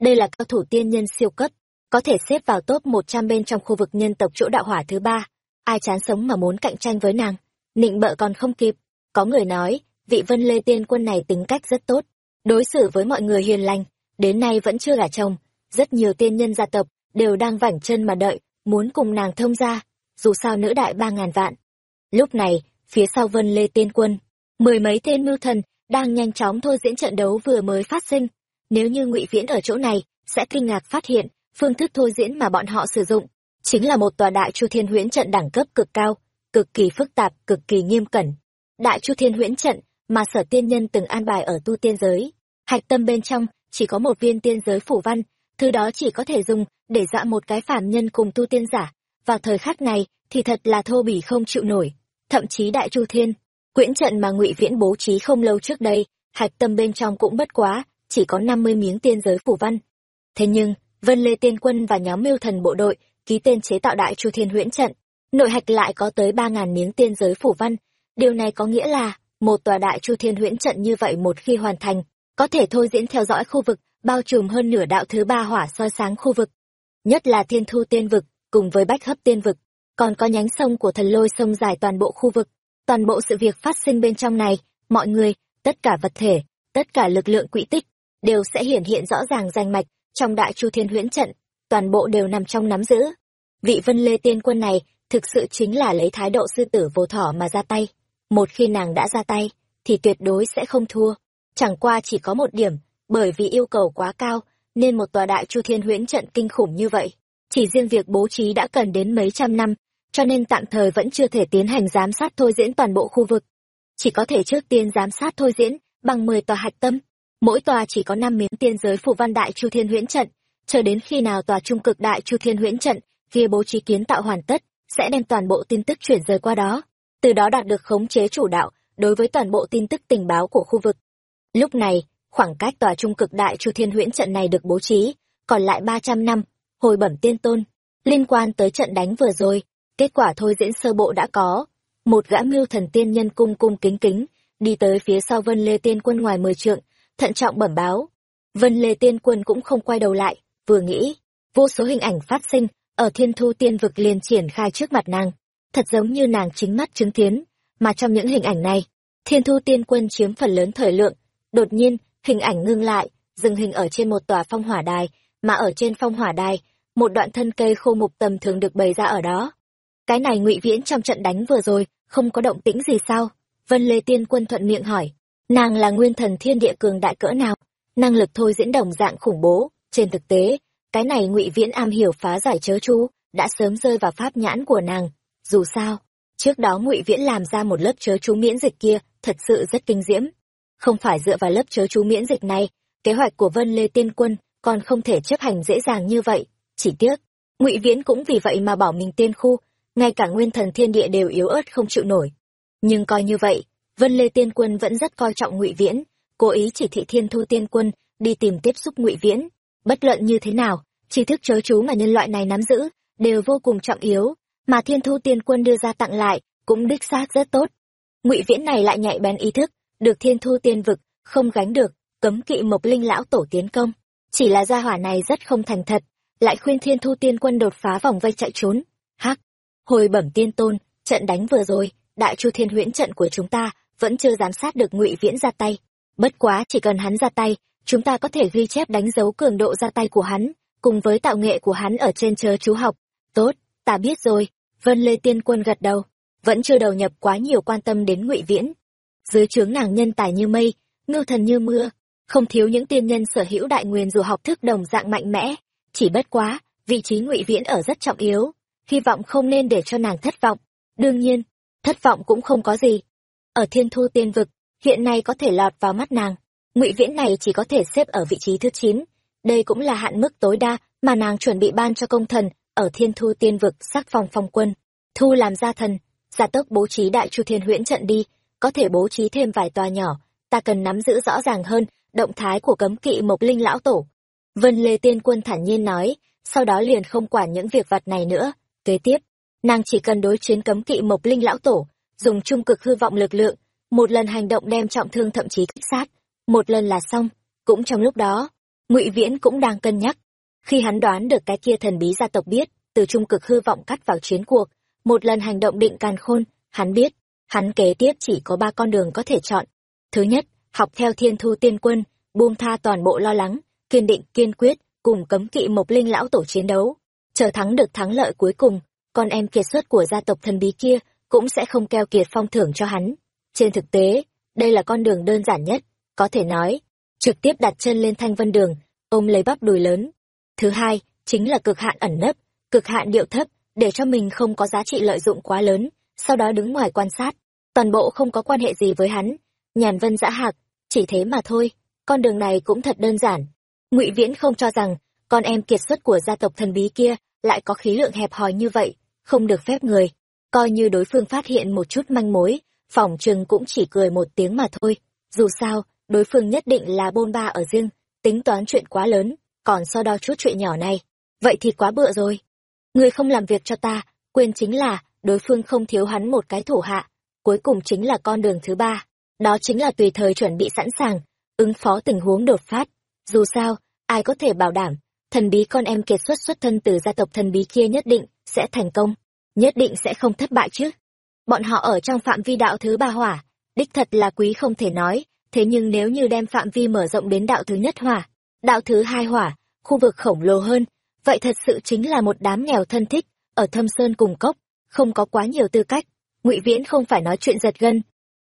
Đây là cao thủ tiên nhân siêu cấp, có thể xếp vào top một trăm bên trong khu vực nhân tộc chỗ đạo hỏa thứ ba. Ai chán sống mà muốn cạnh tranh với nàng? Nịnh bợ còn không kịp. Có người nói, vị vân lê tiên quân này tính cách rất tốt, đối xử với mọi người hiền lành, đến nay vẫn chưa gả chồng. Rất nhiều tiên nhân gia tộc đều đang vảnh chân mà đợi, muốn cùng nàng thông ra dù sao nữ đại ba ngàn vạn. Lúc này, phía sau vân lê tiên quân, mười mấy tên mưu thần đang nhanh chóng thôi diễn trận đấu vừa mới phát sinh nếu như ngụy viễn ở chỗ này, sẽ kinh ngạc phát hiện, phương thức thôi diễn mà bọn họ sử dụng, chính là một tòa đại chu thiên huyễn trận đẳng cấp cực cao, cực kỳ phức tạp, cực kỳ nghiêm cẩn. Đại chu thiên huyễn trận mà sở tiên nhân từng an bài ở tu tiên giới, hạch tâm bên trong chỉ có một viên tiên giới phủ văn, thứ đó chỉ có thể dùng để dọa một cái phàm nhân cùng tu tiên giả. Vào thời khắc này thì thật là thô bỉ không chịu nổi, thậm chí đại chu thiên quyển trận mà ngụy viễn bố trí không lâu trước đây, hạch tâm bên trong cũng bất quá chỉ có năm mươi miếng tiên giới phủ văn. Thế nhưng, vân lê tiên quân và nhóm miêu thần bộ đội ký tên chế tạo đại chu thiên huyễn trận, nội hạch lại có tới ba ngàn miếng tiên giới phủ văn. Điều này có nghĩa là, một tòa đại chu thiên huyễn trận như vậy một khi hoàn thành, có thể thôi diễn theo dõi khu vực, bao trùm hơn nửa đạo thứ ba hỏa soi sáng khu vực. Nhất là thiên thu tiên vực, cùng với bách hấp tiên vực, còn có nhánh sông của thần lôi sông dài toàn bộ khu vực. Toàn bộ sự việc phát sinh bên trong này, mọi người, tất cả vật thể, tất cả lực lượng quỹ tích đều sẽ hiển hiện rõ ràng danh mạch trong đại chu thiên huyễn trận toàn bộ đều nằm trong nắm giữ vị vân lê tiên quân này thực sự chính là lấy thái độ sư tử vô thỏ mà ra tay. Một khi nàng đã ra tay, thì tuyệt đối sẽ không thua. Chẳng qua chỉ có một điểm, bởi vì yêu cầu quá cao, nên một tòa đại chu thiên huyễn trận kinh khủng như vậy. Chỉ riêng việc bố trí đã cần đến mấy trăm năm, cho nên tạm thời vẫn chưa thể tiến hành giám sát thôi diễn toàn bộ khu vực. Chỉ có thể trước tiên giám sát thôi diễn, bằng 10 tòa hạch tâm. Mỗi tòa chỉ có năm miếng tiên giới phù văn đại chu thiên huyễn trận, chờ đến khi nào tòa trung cực đại chu thiên huyễn trận kia bố trí kiến tạo hoàn tất, sẽ đem toàn bộ tin tức chuyển rời qua đó, từ đó đạt được khống chế chủ đạo đối với toàn bộ tin tức tình báo của khu vực. Lúc này, khoảng cách tòa trung cực đại chu thiên huyễn trận này được bố trí, còn lại 300 năm, hồi bẩm tiên tôn, liên quan tới trận đánh vừa rồi, kết quả thôi diễn sơ bộ đã có. Một gã mưu thần tiên nhân cung cung kính kính, đi tới phía sau Vân Lê Tiên Quân ngoài mười trượng, thận trọng bẩm báo. Vân Lê Tiên Quân cũng không quay đầu lại, vừa nghĩ, vô số hình ảnh phát sinh, ở thiên thu tiên vực liền triển khai trước mặt nàng, thật giống như nàng chính mắt chứng kiến, mà trong những hình ảnh này, thiên thu tiên quân chiếm phần lớn thời lượng, đột nhiên, hình ảnh ngưng lại, dừng hình ở trên một tòa phong hỏa đài, mà ở trên phong hỏa đài, một đoạn thân cây khô mục tầm thường được bày ra ở đó. Cái này ngụy Viễn trong trận đánh vừa rồi, không có động tĩnh gì sao? Vân Lê Tiên Quân thuận miệng hỏi, nàng là nguyên thần thiên địa cường đại cỡ nào? Năng lực thôi diễn đồng dạng khủng bố, trên thực tế, cái này ngụy Viễn am hiểu phá giải chớ chú, đã sớm rơi vào pháp nhãn của nàng. Dù sao, trước đó ngụy Viễn làm ra một lớp chớ chú miễn dịch kia, thật sự rất kinh diễm. Không phải dựa vào lớp chớ chú miễn dịch này, kế hoạch của Vân Lê Tiên Quân còn không thể chấp hành dễ dàng như vậy. Chỉ tiếc, ngụy Viễn cũng vì vậy mà bỏ mình tiên khu, ngay cả nguyên thần thiên địa đều yếu ớt không chịu nổi. Nhưng coi như vậy, Vân Lê Tiên Quân vẫn rất coi trọng ngụy Viễn, cố ý chỉ thị Thiên Thu Tiên Quân đi tìm tiếp xúc ngụy Viễn. Bất luận như thế nào, tri thức chớ chú mà nhân loại này nắm giữ đều vô cùng trọng yếu, mà Thiên Thu Tiên Quân đưa ra tặng lại cũng đích xác rất tốt. Ngụy Viễn này lại nhạy bén ý thức, được Thiên Thu Tiên vực không gánh được, cấm kỵ Mộc Linh lão tổ tiến công. Chỉ là gia hỏa này rất không thành thật, lại khuyên Thiên Thu Tiên Quân đột phá vòng vây chạy trốn. Hắc, hồi bẩm tiên tôn, trận đánh vừa rồi, Đại Chu Thiên Huyễn trận của chúng ta vẫn chưa giám sát được Ngụy Viễn ra tay. Bất quá chỉ cần hắn ra tay, chúng ta có thể ghi chép đánh dấu cường độ ra tay của hắn, cùng với tạo nghệ của hắn ở trên chớ chú học. Tốt, ta biết rồi. Vân Lê Tiên Quân gật đầu, vẫn chưa đầu nhập quá nhiều quan tâm đến Ngụy Viễn. Dưới trướng nàng nhân tài như mây, ngưu thần như mưa, không thiếu những tiên nhân sở hữu đại nguyên dù học thức đồng dạng mạnh mẽ, chỉ bất quá, vị trí Ngụy Viễn ở rất trọng yếu, hy vọng không nên để cho nàng thất vọng. Đương nhiên, thất vọng cũng không có gì. Ở Thiên Thu Tiên vực, hiện nay có thể lọt vào mắt nàng, Ngụy Viễn này chỉ có thể xếp ở vị trí thứ chín. Đây cũng là hạn mức tối đa mà nàng chuẩn bị ban cho công thần ở thiên thu tiên vực sắc phòng phong quân. Thu làm gia thần gia tốc bố trí đại chu thiên huyễn trận đi có thể bố trí thêm vài tòa nhỏ. Ta cần nắm giữ rõ ràng hơn động thái của cấm kỵ mộc linh lão tổ. Vân lê tiên quân thản nhiên nói sau đó liền không quản những việc vặt này nữa. Kế tiếp nàng chỉ cần đối chiến cấm kỵ mộc linh lão tổ dùng trung cực hư vọng lực lượng, một lần hành động đem trọng thương thậm chí kích sát, một lần là xong. Cũng trong lúc đó, ngụy viễn cũng đang cân nhắc. Khi hắn đoán được cái kia thần bí gia tộc biết, từ trung cực hư vọng cắt vào chiến cuộc, một lần hành động định càn khôn, hắn biết, hắn kế tiếp chỉ có ba con đường có thể chọn. Thứ nhất, học theo thiên thu tiên quân, buông tha toàn bộ lo lắng, kiên định, kiên quyết, cùng cấm kỵ mộc linh lão tổ chiến đấu. Chờ thắng được thắng lợi cuối cùng, con em kiệt xuất của gia tộc thần bí kia cũng sẽ không keo kiệt phong thưởng cho hắn. Trên thực tế, đây là con đường đơn giản nhất, có thể nói, trực tiếp đặt chân lên thanh vân đường, ôm lấy bắp đùi lớn. Thứ hai, chính là cực hạn ẩn nấp, cực hạn điệu thấp, để cho mình không có giá trị lợi dụng quá lớn, sau đó đứng ngoài quan sát. Toàn bộ không có quan hệ gì với hắn, nhàn vân dã hạc, chỉ thế mà thôi, con đường này cũng thật đơn giản. Ngụy viễn không cho rằng, con em kiệt xuất của gia tộc thần bí kia lại có khí lượng hẹp hòi như vậy, không được phép người coi như đối phương phát hiện một chút manh mối phỏng chừng cũng chỉ cười một tiếng mà thôi dù sao đối phương nhất định là bôn ba ở riêng, tính toán chuyện quá lớn, còn so đo chút chuyện nhỏ này. Vậy thì quá bựa rồi. Người không làm việc cho ta, quên chính là, đối phương không thiếu hắn một cái thủ hạ. Cuối cùng chính là con đường thứ ba, đó chính là tùy thời chuẩn bị sẵn sàng, ứng phó tình huống đột phát. Dù sao, ai có thể bảo đảm, thần bí con em kiệt xuất xuất thân từ gia tộc thần bí kia nhất định sẽ thành công, nhất định sẽ không thất bại chứ. Bọn họ ở trong phạm vi đạo thứ ba hỏa, đích thật là quý không thể nói, thế nhưng nếu như đem phạm vi mở rộng đến đạo thứ nhất hỏa, đạo thứ hai hỏa, khu vực khổng lồ hơn, vậy thật sự chính là một đám nghèo thân thích, ở thâm sơn cùng cốc không có quá nhiều tư cách ngụy viễn không phải nói chuyện giật gân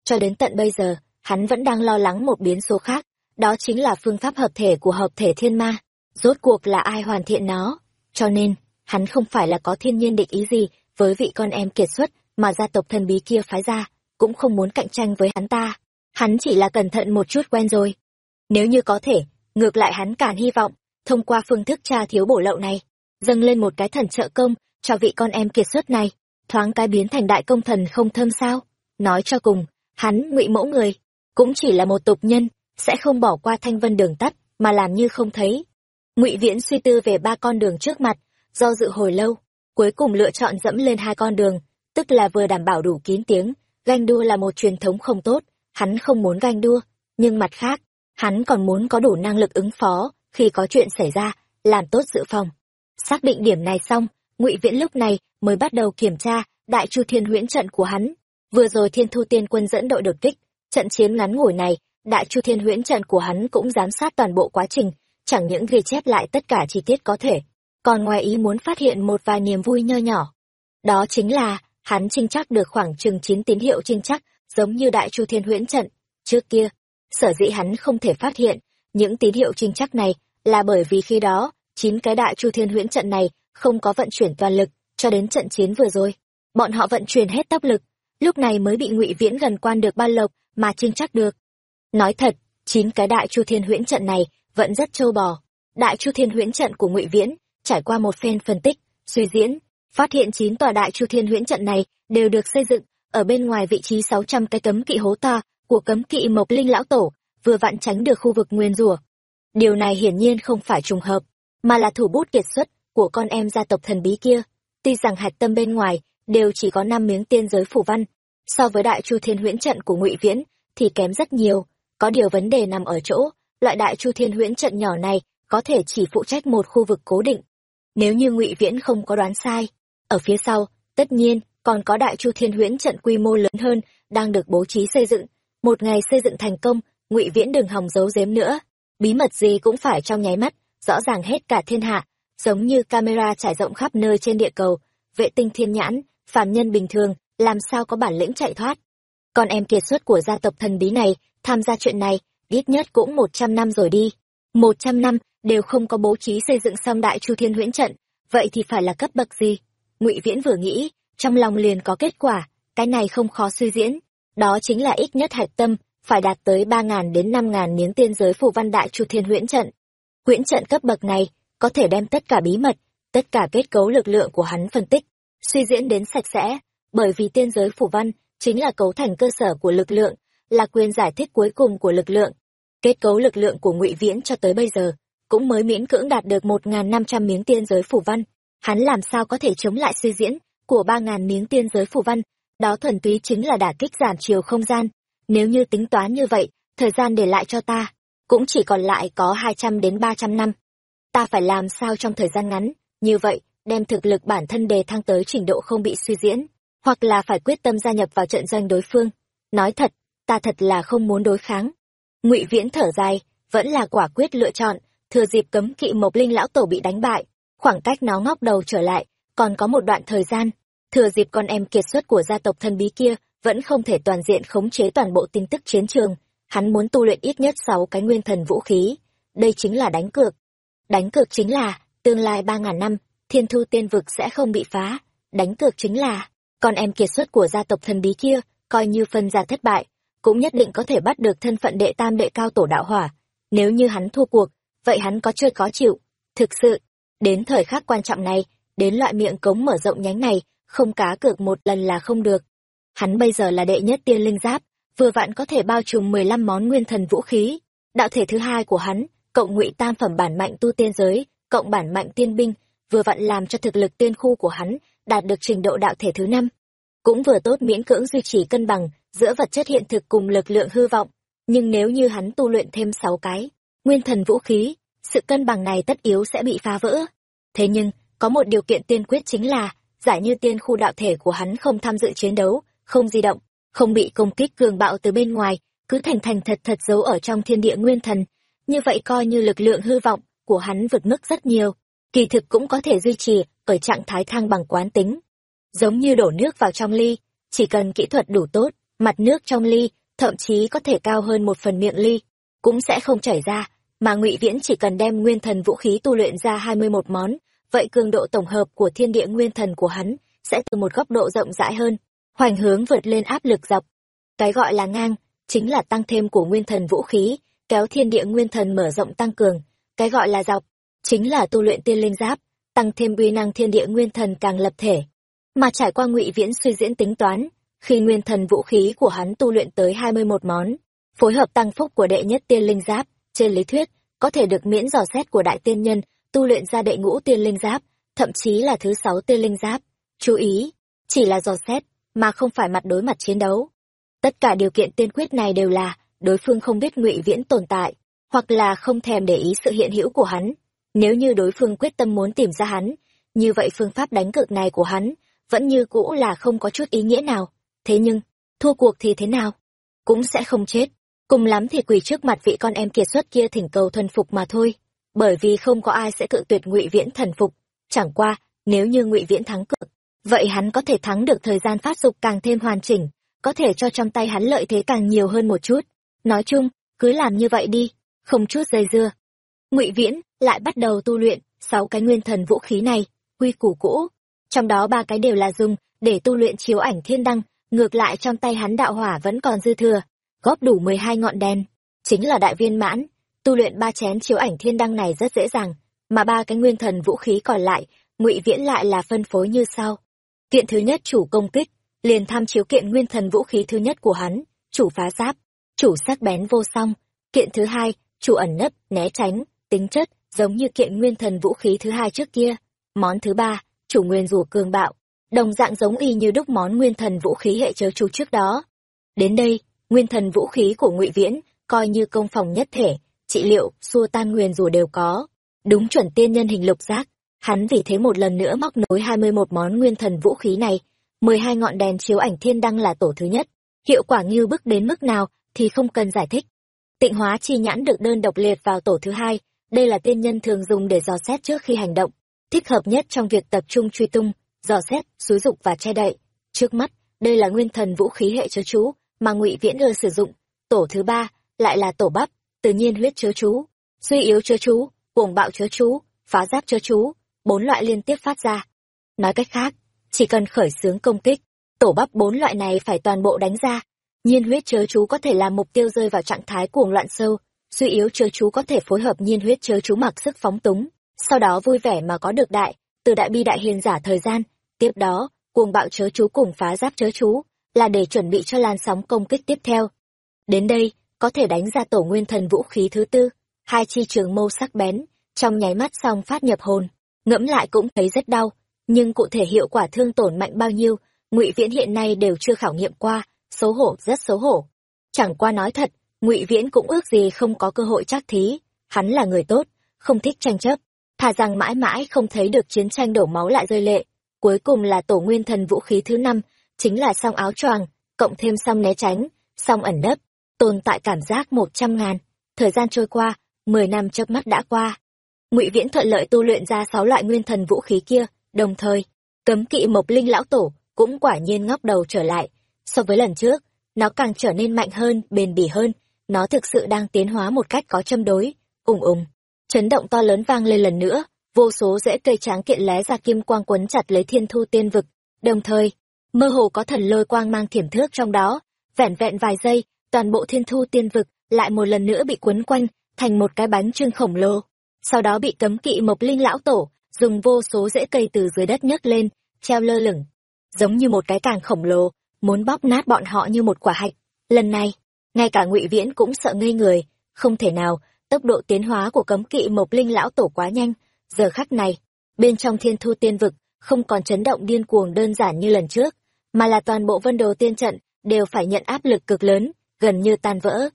cho đến tận bây giờ hắn vẫn đang lo lắng một biến số khác đó chính là phương pháp hợp thể của hợp thể thiên ma rốt cuộc là ai hoàn thiện nó cho nên hắn không phải là có thiên nhiên định ý gì với vị con em kiệt xuất mà gia tộc thần bí kia phái ra, cũng không muốn cạnh tranh với hắn ta. Hắn chỉ là cẩn thận một chút quen rồi. Nếu như có thể, ngược lại hắn càng hy vọng, thông qua phương thức tra thiếu bổ lậu này, dâng lên một cái thần trợ công cho vị con em kiệt xuất này, thoáng cái biến thành đại công thần không thơm sao. Nói cho cùng, hắn, ngụy mẫu người, cũng chỉ là một tục nhân, sẽ không bỏ qua thanh vân đường tắt, mà làm như không thấy. Ngụy viễn suy tư về ba con đường trước mặt, do dự hồi lâu cuối cùng lựa chọn dẫm lên hai con đường, tức là vừa đảm bảo đủ kín tiếng, ganh đua là một truyền thống không tốt, hắn không muốn ganh đua. Nhưng mặt khác, hắn còn muốn có đủ năng lực ứng phó, khi có chuyện xảy ra, làm tốt dự phòng. Xác định điểm này xong, ngụy viễn lúc này mới bắt đầu kiểm tra đại chu thiên huyễn trận của hắn. Vừa rồi thiên thu tiên quân dẫn đội đột kích, trận chiến ngắn ngủi này, đại chu thiên huyễn trận của hắn cũng giám sát toàn bộ quá trình, chẳng những ghi chép lại tất cả chi tiết có thể còn ngoài ý muốn phát hiện một vài niềm vui nho nhỏ. Đó chính là, hắn trinh chắc được khoảng chừng chín tín hiệu trinh chắc, giống như đại chu thiên huyễn trận. Trước kia, sở dĩ hắn không thể phát hiện những tín hiệu trinh chắc này là bởi vì khi đó, chín cái đại chu thiên huyễn trận này không có vận chuyển toàn lực cho đến trận chiến vừa rồi. Bọn họ vận chuyển hết tốc lực, lúc này mới bị ngụy viễn gần quan được ban lộc mà trinh chắc được. Nói thật, chín cái đại chu thiên huyễn trận này vẫn rất trâu bò. Đại chu thiên huyễn trận của ngụy viễn trải qua một phen phân tích, suy diễn, phát hiện chín tòa đại chu thiên huyễn trận này đều được xây dựng ở bên ngoài vị trí sáu trăm cái cấm kỵ hố to của cấm kỵ mộc linh lão tổ, vừa vặn tránh được khu vực nguyên rủa điều này hiển nhiên không phải trùng hợp, mà là thủ bút kiệt xuất của con em gia tộc thần bí kia. Tuy rằng hạch tâm bên ngoài đều chỉ có năm miếng tiên giới phủ văn, so với đại chu thiên huyễn trận của ngụy viễn thì kém rất nhiều. Có điều vấn đề nằm ở chỗ, loại đại chu thiên huyễn trận nhỏ này có thể chỉ phụ trách một khu vực cố định nếu như ngụy viễn không có đoán sai, ở phía sau, tất nhiên, còn có đại chu thiên huyễn trận quy mô lớn hơn, đang được bố trí xây dựng. Một ngày xây dựng thành công, ngụy viễn đừng hòng giấu giếm nữa. Bí mật gì cũng phải trong nháy mắt, rõ ràng hết cả thiên hạ, giống như camera trải rộng khắp nơi trên địa cầu. Vệ tinh thiên nhãn, phàm nhân bình thường, làm sao có bản lĩnh chạy thoát? Con em kiệt xuất của gia tộc thần bí này, tham gia chuyện này, ít nhất cũng một trăm năm rồi đi. Một trăm năm đều không có bố trí xây dựng xong đại chu thiên huyễn trận, vậy thì phải là cấp bậc gì? Ngụy viễn vừa nghĩ, trong lòng liền có kết quả, cái này không khó suy diễn. Đó chính là ít nhất hạch tâm, phải đạt tới ba ngàn đến năm ngàn miếng tiên giới phù văn đại chu thiên huyễn trận. Huyễn trận cấp bậc này, có thể đem tất cả bí mật, tất cả kết cấu lực lượng của hắn phân tích, suy diễn đến sạch sẽ, bởi vì tiên giới phủ văn chính là cấu thành cơ sở của lực lượng, là quyền giải thích cuối cùng của lực lượng. Kết cấu lực lượng của ngụy viễn cho tới bây giờ cũng mới miễn cưỡng đạt được một n năm trăm miếng tiên giới phủ văn. Hắn làm sao có thể chống lại suy diễn của ba ngàn miếng tiên giới phủ văn? Đó thuần túy chính là đả kích giảm chiều không gian. Nếu như tính toán như vậy, thời gian để lại cho ta cũng chỉ còn lại có hai trăm đến ba trăm năm. Ta phải làm sao trong thời gian ngắn? Như vậy, đem thực lực bản thân đề thăng tới trình độ không bị suy diễn, hoặc là phải quyết tâm gia nhập vào trận doanh đối phương. Nói thật, ta thật là không muốn đối kháng. Ngụy viễn thở dài, vẫn là quả quyết lựa chọn thừa dịp cấm kỵ mộc linh lão tổ bị đánh bại, khoảng cách nó ngóc đầu trở lại, còn có một đoạn thời gian, thừa dịp con em kiệt xuất của gia tộc thân bí kia vẫn không thể toàn diện khống chế toàn bộ tin tức chiến trường, hắn muốn tu luyện ít nhất sáu cái nguyên thần vũ khí. Đây chính là đánh cược. Đánh cược chính là, tương lai ba ngàn năm, thiên thu tiên vực sẽ không bị phá. Đánh cược chính là, con em kiệt xuất của gia tộc thần bí kia, coi như phân ra thất bại, cũng nhất định có thể bắt được thân phận đệ tam đệ cao tổ đạo hỏa. Nếu như hắn thua cuộc vậy hắn có chơi khó chịu. Thực sự, đến thời khắc quan trọng này, đến loại miệng cống mở rộng nhánh này, không cá cược một lần là không được. Hắn bây giờ là đệ nhất tiên linh giáp, vừa vặn có thể bao trùm mười lăm món nguyên thần vũ khí. Đạo thể thứ hai của hắn, cộng ngụy tam phẩm bản mạnh tu tiên giới, cộng bản mạnh tiên binh, vừa vặn làm cho thực lực tiên khu của hắn đạt được trình độ đạo thể thứ năm. Cũng vừa tốt miễn cưỡng duy trì cân bằng giữa vật chất hiện thực cùng lực lượng hư vọng, nhưng nếu như hắn tu luyện thêm sáu cái nguyên thần vũ khí sự cân bằng này tất yếu sẽ bị phá vỡ thế nhưng có một điều kiện tiên quyết chính là giải như tiên khu đạo thể của hắn không tham dự chiến đấu không di động không bị công kích cường bạo từ bên ngoài cứ thành thành thật thật giấu ở trong thiên địa nguyên thần như vậy coi như lực lượng hư vọng của hắn vượt mức rất nhiều kỳ thực cũng có thể duy trì ở trạng thái thăng bằng quán tính. Giống như đổ nước vào trong ly, chỉ cần kỹ thuật đủ tốt, mặt nước trong ly, thậm chí có thể cao hơn một phần miệng ly, cũng sẽ không chảy ra, mà ngụy Viễn chỉ cần đem nguyên thần vũ khí tu luyện ra hai mươi một món, vậy cường độ tổng hợp của thiên địa nguyên thần của hắn sẽ từ một góc độ rộng rãi hơn, hoành hướng vượt lên áp lực dọc. Cái gọi là ngang, chính là tăng thêm của nguyên thần vũ khí, kéo thiên địa nguyên thần mở rộng tăng cường. Cái gọi là dọc, chính là tu luyện tiên linh giáp, tăng thêm uy năng thiên địa nguyên thần càng lập thể. Mà trải qua ngụy viễn suy diễn tính toán, khi nguyên thần vũ khí của hắn tu luyện tới hai mươi một món, phối hợp tăng phúc của đệ nhất tiên linh giáp, trên lý thuyết, có thể được miễn dò xét của đại tiên nhân, tu luyện ra đệ ngũ tiên linh giáp, thậm chí là thứ sáu tiên linh giáp. Chú ý, chỉ là dò xét, mà không phải mặt đối mặt chiến đấu. Tất cả điều kiện tiên quyết này đều là đối phương không biết ngụy viễn tồn tại, hoặc là không thèm để ý sự hiện hữu của hắn. Nếu như đối phương quyết tâm muốn tìm ra hắn, như vậy phương pháp đánh cược này của hắn vẫn như cũ là không có chút ý nghĩa nào. Thế nhưng, thua cuộc thì thế nào? Cũng sẽ không chết. Cùng lắm thì quỳ trước mặt vị con em kiệt xuất kia thỉnh cầu thuần phục mà thôi. Bởi vì không có ai sẽ cự tuyệt ngụy viễn thần phục. Chẳng qua, nếu như ngụy viễn thắng cược, vậy hắn có thể thắng được thời gian phát dục càng thêm hoàn chỉnh, có thể cho trong tay hắn lợi thế càng nhiều hơn một chút. Nói chung, cứ làm như vậy đi, không chút dây dưa. Ngụy Viễn lại bắt đầu tu luyện sáu cái nguyên thần vũ khí này, quy củ cũ, trong đó ba cái đều là dùng để tu luyện chiếu ảnh thiên đăng, ngược lại trong tay hắn đạo hỏa vẫn còn dư thừa, góp đủ mười hai ngọn đèn, chính là đại viên mãn. Tu luyện ba chén chiếu ảnh thiên đăng này rất dễ dàng, mà ba cái nguyên thần vũ khí còn lại, Ngụy Viễn lại là phân phối như sau. Kiện thứ nhất chủ công kích, liền tham chiếu kiện nguyên thần vũ khí thứ nhất của hắn, chủ phá giáp, chủ sắc bén vô song. Kiện thứ hai, chủ ẩn nấp, né tránh, tính chất, giống như kiện nguyên thần vũ khí thứ hai trước kia. Món thứ ba, chủ nguyên rủa cường bạo, đồng dạng giống y như đúc món nguyên thần vũ khí hệ chớ chú trước đó. Đến đây, nguyên thần vũ khí của ngụy Viễn, coi như công phòng nhất thể, trị liệu, xua tan nguyền rủa đều có. Đúng chuẩn tiên nhân hình lục giác, hắn vì thế một lần nữa móc nối hai mươi một món nguyên thần vũ khí này, mười hai ngọn đèn chiếu ảnh thiên đăng là tổ thứ nhất, hiệu quả như bức đến mức nào thì không cần giải thích. Tịnh hóa chi nhãn được đơn độc liệt vào tổ thứ hai, đây là tiên nhân thường dùng để dò xét trước khi hành động, thích hợp nhất trong việc tập trung truy tung, dò xét, xúi dục và che đậy. Trước mắt, đây là nguyên thần vũ khí hệ chớ chú mà Ngụy Viễn ưa sử dụng. Tổ thứ ba lại là tổ bắp, tự nhiên huyết chớ chú, suy yếu chớ chú, cuồng bạo chớ chú, phá giáp chớ chú, bốn loại liên tiếp phát ra. Nói cách khác, chỉ cần khởi xướng công kích, tổ bắp bốn loại này phải toàn bộ đánh ra. Nhiên huyết chớ chú có thể làm mục tiêu rơi vào trạng thái cuồng loạn sâu, suy yếu chớ chú có thể phối hợp nhiên huyết chớ chú mặc sức phóng túng, sau đó vui vẻ mà có được đại, từ đại bi đại hiền giả thời gian, tiếp đó, cuồng bạo chớ chú cùng phá giáp chớ chú, là để chuẩn bị cho làn sóng công kích tiếp theo. Đến đây, có thể đánh ra tổ nguyên thần vũ khí thứ tư, hai chi trường mâu sắc bén, trong nháy mắt xong phát nhập hồn, ngẫm lại cũng thấy rất đau, nhưng cụ thể hiệu quả thương tổn mạnh bao nhiêu, ngụy viễn hiện nay đều chưa khảo nghiệm qua, xấu hổ rất xấu hổ. Chẳng qua nói thật, ngụy viễn cũng ước gì không có cơ hội chắc thí, hắn là người tốt, không thích tranh chấp, thà rằng mãi mãi không thấy được chiến tranh đổ máu lại rơi lệ. Cuối cùng là tổ nguyên thần vũ khí thứ năm, chính là song áo choàng, cộng thêm song né tránh, song ẩn nấp, tồn tại cảm giác một trăm ngàn. Thời gian trôi qua, mười năm chớp mắt đã qua. Ngụy Viễn thuận lợi tu luyện ra sáu loại nguyên thần vũ khí kia, đồng thời, cấm kỵ mộc linh lão tổ cũng quả nhiên ngóc đầu trở lại. So với lần trước, nó càng trở nên mạnh hơn, bền bỉ hơn, nó thực sự đang tiến hóa một cách có châm đối, ùng ùng chấn động to lớn vang lên lần nữa vô số rễ cây tráng kiện lé ra kim quang quấn chặt lấy thiên thu tiên vực đồng thời mơ hồ có thần lôi quang mang thiểm thước trong đó. Vẻn vẹn vài giây, toàn bộ thiên thu tiên vực lại một lần nữa bị quấn quanh thành một cái bánh trưng khổng lồ. Sau đó bị cấm kỵ mộc linh lão tổ dùng vô số rễ cây từ dưới đất nhấc lên, treo lơ lửng. Giống như một cái càng khổng lồ, muốn bóp nát bọn họ như một quả hạch. Lần này, ngay cả ngụy viễn cũng sợ ngây người. Không thể nào, tốc độ tiến hóa của cấm kỵ mộc linh lão tổ quá nhanh. Giờ khắc này, bên trong thiên thu tiên vực không còn chấn động điên cuồng đơn giản như lần trước mà là toàn bộ vân đồ tiên trận đều phải nhận áp lực cực lớn gần như tan vỡ.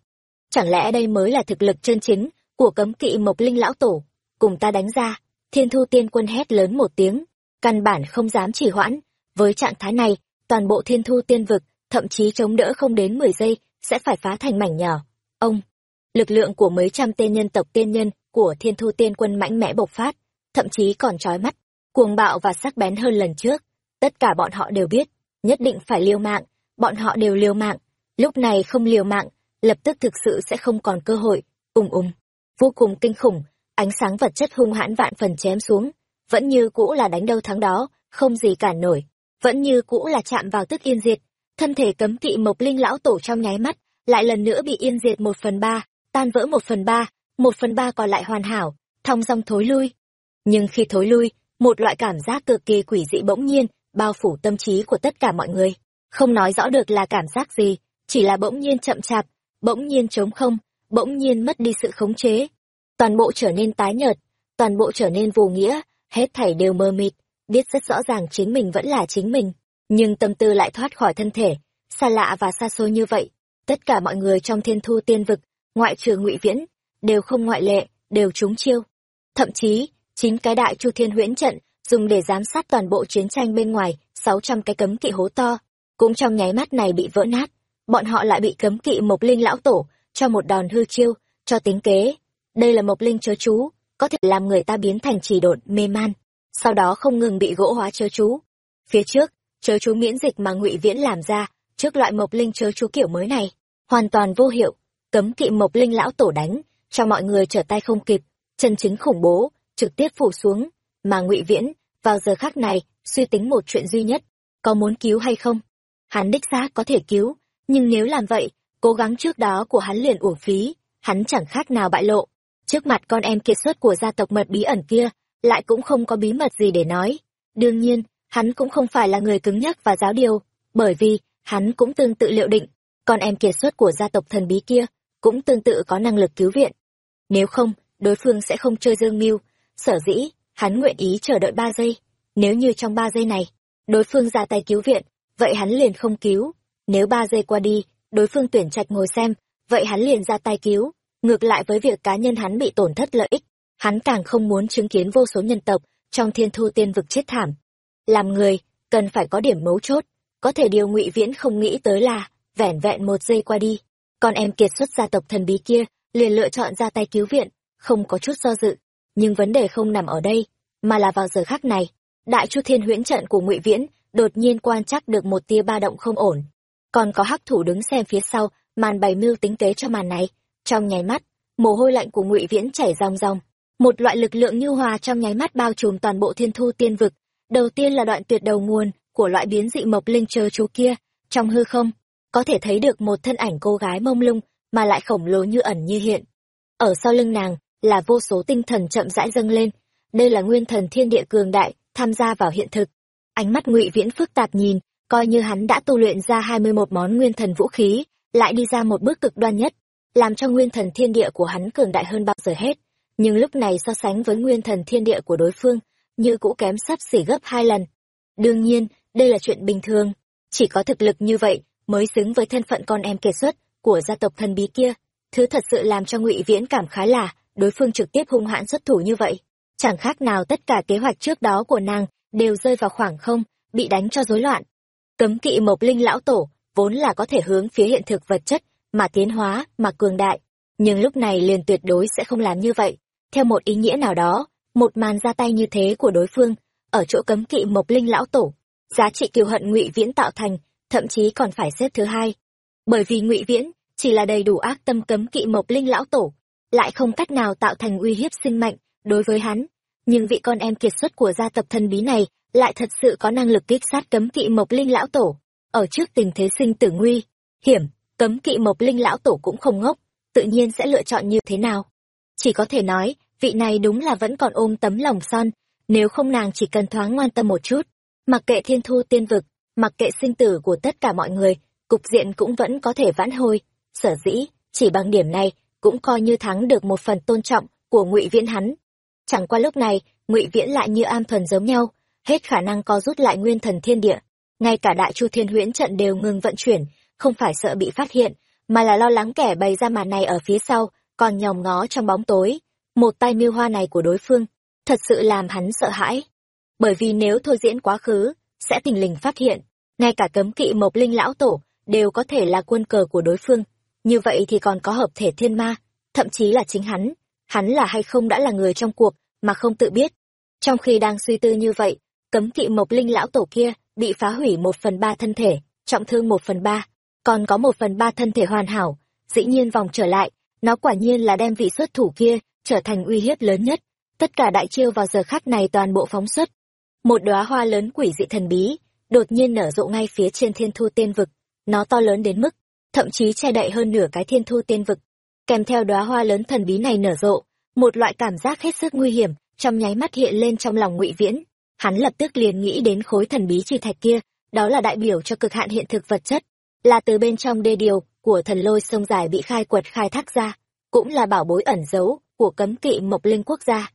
Chẳng lẽ đây mới là thực lực chân chính của cấm kỵ mộc linh lão tổ? Cùng ta đánh ra thiên thu tiên quân hét lớn một tiếng căn bản không dám chỉ hoãn. Với trạng thái này toàn bộ thiên thu tiên vực thậm chí chống đỡ không đến mười giây sẽ phải phá thành mảnh nhỏ. Ông lực lượng của mấy trăm tên nhân tộc tiên nhân của thiên thu tiên quân mãnh mẽ bộc phát thậm chí còn trói mắt cuồng bạo và sắc bén hơn lần trước. Tất cả bọn họ đều biết, nhất định phải liều mạng, bọn họ đều liều mạng. Lúc này không liều mạng, lập tức thực sự sẽ không còn cơ hội. Ùng ùng, vô cùng kinh khủng, ánh sáng vật chất hung hãn vạn phần chém xuống, vẫn như cũ là đánh đâu thắng đó, không gì cản nổi, vẫn như cũ là chạm vào tức yên diệt. Thân thể cấm kỵ mộc linh lão tổ trong nháy mắt, lại lần nữa bị yên diệt một phần ba, tan vỡ một phần ba, một phần ba còn lại hoàn hảo, thong dong thối lui. Nhưng khi thối lui, một loại cảm giác cực kỳ quỷ dị bỗng nhiên bao phủ tâm trí của tất cả mọi người. Không nói rõ được là cảm giác gì, chỉ là bỗng nhiên chậm chạp, bỗng nhiên trống không, bỗng nhiên mất đi sự khống chế. Toàn bộ trở nên tái nhợt, toàn bộ trở nên vô nghĩa, hết thảy đều mơ mịt, biết rất rõ ràng chính mình vẫn là chính mình, nhưng tâm tư lại thoát khỏi thân thể, xa lạ và xa xôi như vậy. Tất cả mọi người trong thiên thu tiên vực, ngoại trừ ngụy viễn, đều không ngoại lệ, đều trúng chiêu. Thậm chí, chín cái đại chu thiên huyễn trận, dùng để giám sát toàn bộ chiến tranh bên ngoài, sáu trăm cái cấm kỵ hố to, cũng trong nháy mắt này bị vỡ nát. Bọn họ lại bị cấm kỵ mộc linh lão tổ, cho một đòn hư chiêu, cho tính kế. Đây là mộc linh chớ chú, có thể làm người ta biến thành chỉ độn, mê man. Sau đó không ngừng bị gỗ hóa chớ chú. Phía trước, chớ chú miễn dịch mà ngụy Viễn làm ra, trước loại mộc linh chớ chú kiểu mới này, hoàn toàn vô hiệu, cấm kỵ mộc linh lão tổ đánh, cho mọi người trở tay không kịp, chân chính khủng bố, trực tiếp phủ xuống, mà ngụy Viễn, vào giờ khác này, suy tính một chuyện duy nhất, có muốn cứu hay không? Hắn đích xác có thể cứu, nhưng nếu làm vậy, cố gắng trước đó của hắn liền uổng phí, hắn chẳng khác nào bại lộ. Trước mặt con em kiệt xuất của gia tộc mật bí ẩn kia, lại cũng không có bí mật gì để nói. Đương nhiên, hắn cũng không phải là người cứng nhắc và giáo điều, bởi vì, hắn cũng tương tự liệu định, con em kiệt xuất của gia tộc thần bí kia, cũng tương tự có năng lực cứu viện. Nếu không, đối phương sẽ không chơi dương mưu, sở dĩ, hắn nguyện ý chờ đợi ba giây. Nếu như trong ba giây này, đối phương ra tay cứu viện, vậy hắn liền không cứu. Nếu ba giây qua đi, đối phương tuyển trạch ngồi xem, vậy hắn liền ra tay cứu. Ngược lại với việc cá nhân hắn bị tổn thất lợi ích, hắn càng không muốn chứng kiến vô số nhân tộc trong thiên thu tiên vực chết thảm. Làm người, cần phải có điểm mấu chốt, có thể điều ngụy viễn không nghĩ tới là, vẻn vẹn một giây qua đi, con em kiệt xuất gia tộc thần bí kia liền lựa chọn ra tay cứu viện, không có chút do dự. Nhưng vấn đề không nằm ở đây, mà là vào giờ khác này, đại chu thiên huyễn trận của ngụy viễn đột nhiên quan chắc được một tia ba động không ổn. Còn có hắc thủ đứng xem phía sau, màn bày mưu tính kế cho màn này. Trong nháy mắt, mồ hôi lạnh của ngụy viễn chảy ròng ròng, một loại lực lượng như hòa trong nháy mắt bao trùm toàn bộ thiên thu tiên vực. Đầu tiên là đoạn tuyệt đầu nguồn của loại biến dị mộc linh chờ chú kia, trong hư không, có thể thấy được một thân ảnh cô gái mông lung mà lại khổng lồ như ẩn như hiện. Ở sau lưng nàng là vô số tinh thần chậm rãi dâng lên, đây là nguyên thần thiên địa cường đại tham gia vào hiện thực. Ánh mắt Ngụy Viễn phức tạp nhìn, coi như hắn đã tu luyện ra hai mươi một món nguyên thần vũ khí, lại đi ra một bước cực đoan nhất, làm cho nguyên thần thiên địa của hắn cường đại hơn bao giờ hết. Nhưng lúc này so sánh với nguyên thần thiên địa của đối phương, như cũ kém sắp xỉ gấp hai lần. Đương nhiên, đây là chuyện bình thường, chỉ có thực lực như vậy mới xứng với thân phận con em kiệt xuất của gia tộc thần bí kia. Thứ thật sự làm cho Ngụy Viễn cảm khái là đối phương trực tiếp hung hãn xuất thủ như vậy, chẳng khác nào tất cả kế hoạch trước đó của nàng đều rơi vào khoảng không, bị đánh cho rối loạn. Cấm kỵ Mộc Linh lão tổ vốn là có thể hướng phía hiện thực vật chất mà tiến hóa, mà cường đại, nhưng lúc này liền tuyệt đối sẽ không làm như vậy. Theo một ý nghĩa nào đó, một màn ra tay như thế của đối phương, ở chỗ cấm kỵ Mộc Linh lão tổ, giá trị kiều hận Ngụy Viễn tạo thành, thậm chí còn phải xếp thứ hai. Bởi vì Ngụy Viễn chỉ là đầy đủ ác tâm cấm kỵ Mộc Linh lão tổ, lại không cách nào tạo thành uy hiếp sinh mệnh đối với hắn. Nhưng vị con em kiệt xuất của gia tộc thần bí này lại thật sự có năng lực kích sát cấm kỵ Mộc Linh lão tổ. Ở trước tình thế sinh tử nguy, hiểm, cấm kỵ Mộc Linh lão tổ cũng không ngốc, tự nhiên sẽ lựa chọn như thế nào. Chỉ có thể nói, vị này đúng là vẫn còn ôm tấm lòng son, nếu không nàng chỉ cần thoáng ngoan tâm một chút, mặc kệ thiên thu tiên vực, mặc kệ sinh tử của tất cả mọi người, cục diện cũng vẫn có thể vãn hồi. Sở dĩ, chỉ bằng điểm này, cũng coi như thắng được một phần tôn trọng của ngụy viễn hắn. Chẳng qua lúc này, ngụy viễn lại như am thuần giống nhau, hết khả năng co rút lại nguyên thần thiên địa. Ngay cả đại chu thiên huyễn trận đều ngừng vận chuyển, không phải sợ bị phát hiện, mà là lo lắng kẻ bày ra màn này ở phía sau, còn nhòm ngó trong bóng tối. Một tay miêu hoa này của đối phương, thật sự làm hắn sợ hãi. Bởi vì nếu thôi diễn quá khứ, sẽ tình lình phát hiện, ngay cả cấm kỵ mộc linh lão tổ đều có thể là quân cờ của đối phương như vậy thì còn có hợp thể thiên ma, thậm chí là chính hắn. Hắn là hay không đã là người trong cuộc, mà không tự biết. trong khi đang suy tư như vậy cấm kỵ mộc linh lão tổ kia bị phá hủy một phần ba thân thể trọng thương một phần ba còn có một phần ba thân thể hoàn hảo dĩ nhiên vòng trở lại nó quả nhiên là đem vị xuất thủ kia trở thành uy hiếp lớn nhất tất cả đại chiêu vào giờ khắc này toàn bộ phóng xuất một đóa hoa lớn quỷ dị thần bí đột nhiên nở rộ ngay phía trên thiên thu tiên vực nó to lớn đến mức thậm chí che đậy hơn nửa cái thiên thu tiên vực. Kèm theo đóa hoa lớn thần bí này nở rộ, một loại cảm giác hết sức nguy hiểm trong nháy mắt hiện lên trong lòng ngụy viễn. Hắn lập tức liền nghĩ đến khối thần bí chi thạch kia, đó là đại biểu cho cực hạn hiện thực vật chất, là từ bên trong đê điều của thần lôi sông dài bị khai quật khai thác ra, cũng là bảo bối ẩn giấu của cấm kỵ mộc linh quốc gia.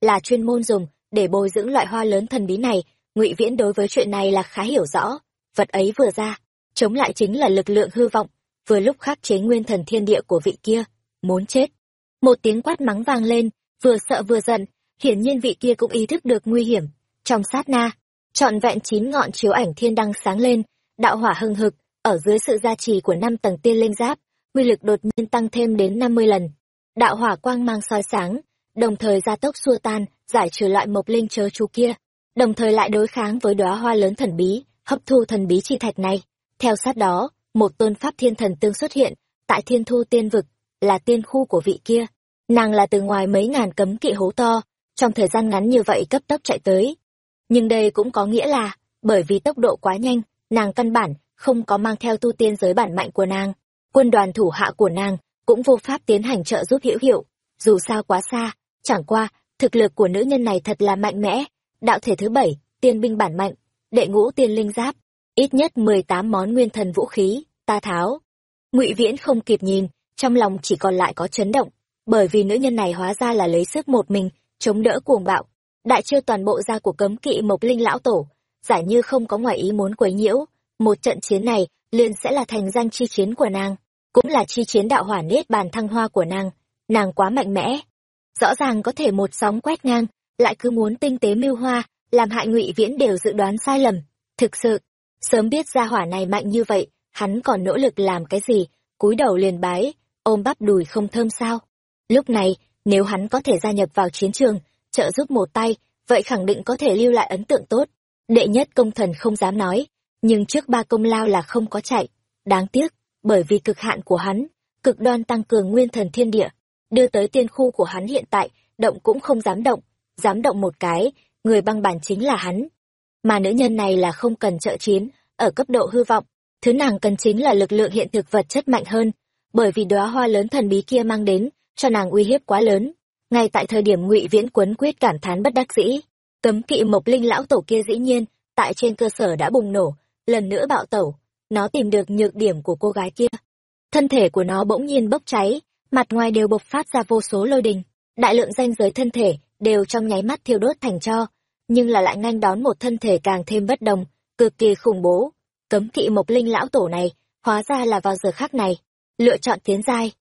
Là chuyên môn dùng để bồi dưỡng loại hoa lớn thần bí này, ngụy viễn đối với chuyện này là khá hiểu rõ. Vật ấy vừa ra, chống lại chính là lực lượng hư vọng vừa lúc khắc chế nguyên thần thiên địa của vị kia, muốn chết. Một tiếng quát mắng vang lên, vừa sợ vừa giận, hiển nhiên vị kia cũng ý thức được nguy hiểm. Trong sát na, trọn vẹn chín ngọn chiếu ảnh thiên đăng sáng lên, đạo hỏa hưng hực, ở dưới sự gia trì của năm tầng tiên linh giáp, uy lực đột nhiên tăng thêm đến năm mươi lần. Đạo hỏa quang mang soi sáng, đồng thời gia tốc xua tan, giải trừ loại mộc linh chớ chú kia, đồng thời lại đối kháng với đóa hoa lớn thần bí, hấp thu thần bí chi thạch này. Theo sát đó một tôn pháp thiên thần tương xuất hiện, tại thiên thu tiên vực, là tiên khu của vị kia. Nàng là từ ngoài mấy ngàn cấm kỵ hố to, trong thời gian ngắn như vậy cấp tốc chạy tới. Nhưng đây cũng có nghĩa là, bởi vì tốc độ quá nhanh, nàng căn bản không có mang theo tu tiên giới bản mạnh của nàng. Quân đoàn thủ hạ của nàng cũng vô pháp tiến hành trợ giúp hữu hiệu. Dù sao quá xa, chẳng qua, thực lực của nữ nhân này thật là mạnh mẽ. Đạo thể thứ bảy, tiên binh bản mạnh, đệ ngũ tiên linh giáp, ít nhất mười tám món nguyên thần vũ khí ta tháo. Ngụy viễn không kịp nhìn, trong lòng chỉ còn lại có chấn động, bởi vì nữ nhân này hóa ra là lấy sức một mình, chống đỡ cuồng bạo, đại chưa toàn bộ ra của cấm kỵ mộc linh lão tổ. Giả như không có ngoài ý muốn quấy nhiễu, một trận chiến này liền sẽ là thành danh chi chiến của nàng, cũng là chi chiến đạo hỏa nết bàn thăng hoa của nàng. Nàng quá mạnh mẽ. Rõ ràng có thể một sóng quét ngang, lại cứ muốn tinh tế mưu hoa, làm hại ngụy viễn đều dự đoán sai lầm. Thực sự, sớm biết ra hỏa này mạnh như vậy hắn còn nỗ lực làm cái gì? Cúi đầu liền bái, ôm bắp đùi không thơm sao? Lúc này, nếu hắn có thể gia nhập vào chiến trường, trợ giúp một tay, vậy khẳng định có thể lưu lại ấn tượng tốt. Đệ nhất công thần không dám nói, nhưng trước ba công lao là không có chạy. Đáng tiếc, bởi vì cực hạn của hắn, cực đoan tăng cường nguyên thần thiên địa, đưa tới tiên khu của hắn hiện tại, động cũng không dám động. Dám động một cái, người băng bản chính là hắn. Mà nữ nhân này là không cần trợ chiến, ở cấp độ hư vọng thứ nàng cần chính là lực lượng hiện thực vật chất mạnh hơn, bởi vì đóa hoa lớn thần bí kia mang đến, cho nàng uy hiếp quá lớn. Ngay tại thời điểm ngụy viễn quấn quyết cảm thán bất đắc dĩ, cấm kỵ mộc linh lão tổ kia dĩ nhiên, tại trên cơ sở đã bùng nổ, lần nữa bạo tẩu, nó tìm được nhược điểm của cô gái kia. Thân thể của nó bỗng nhiên bốc cháy, mặt ngoài đều bộc phát ra vô số lôi đình, đại lượng danh giới thân thể đều trong nháy mắt thiêu đốt thành cho nhưng là lại nhanh đón một thân thể càng thêm bất đồng, cực kỳ khủng bố cấm kỵ mộc linh lão tổ này, hóa ra là vào giờ khác này, lựa chọn tiến giai.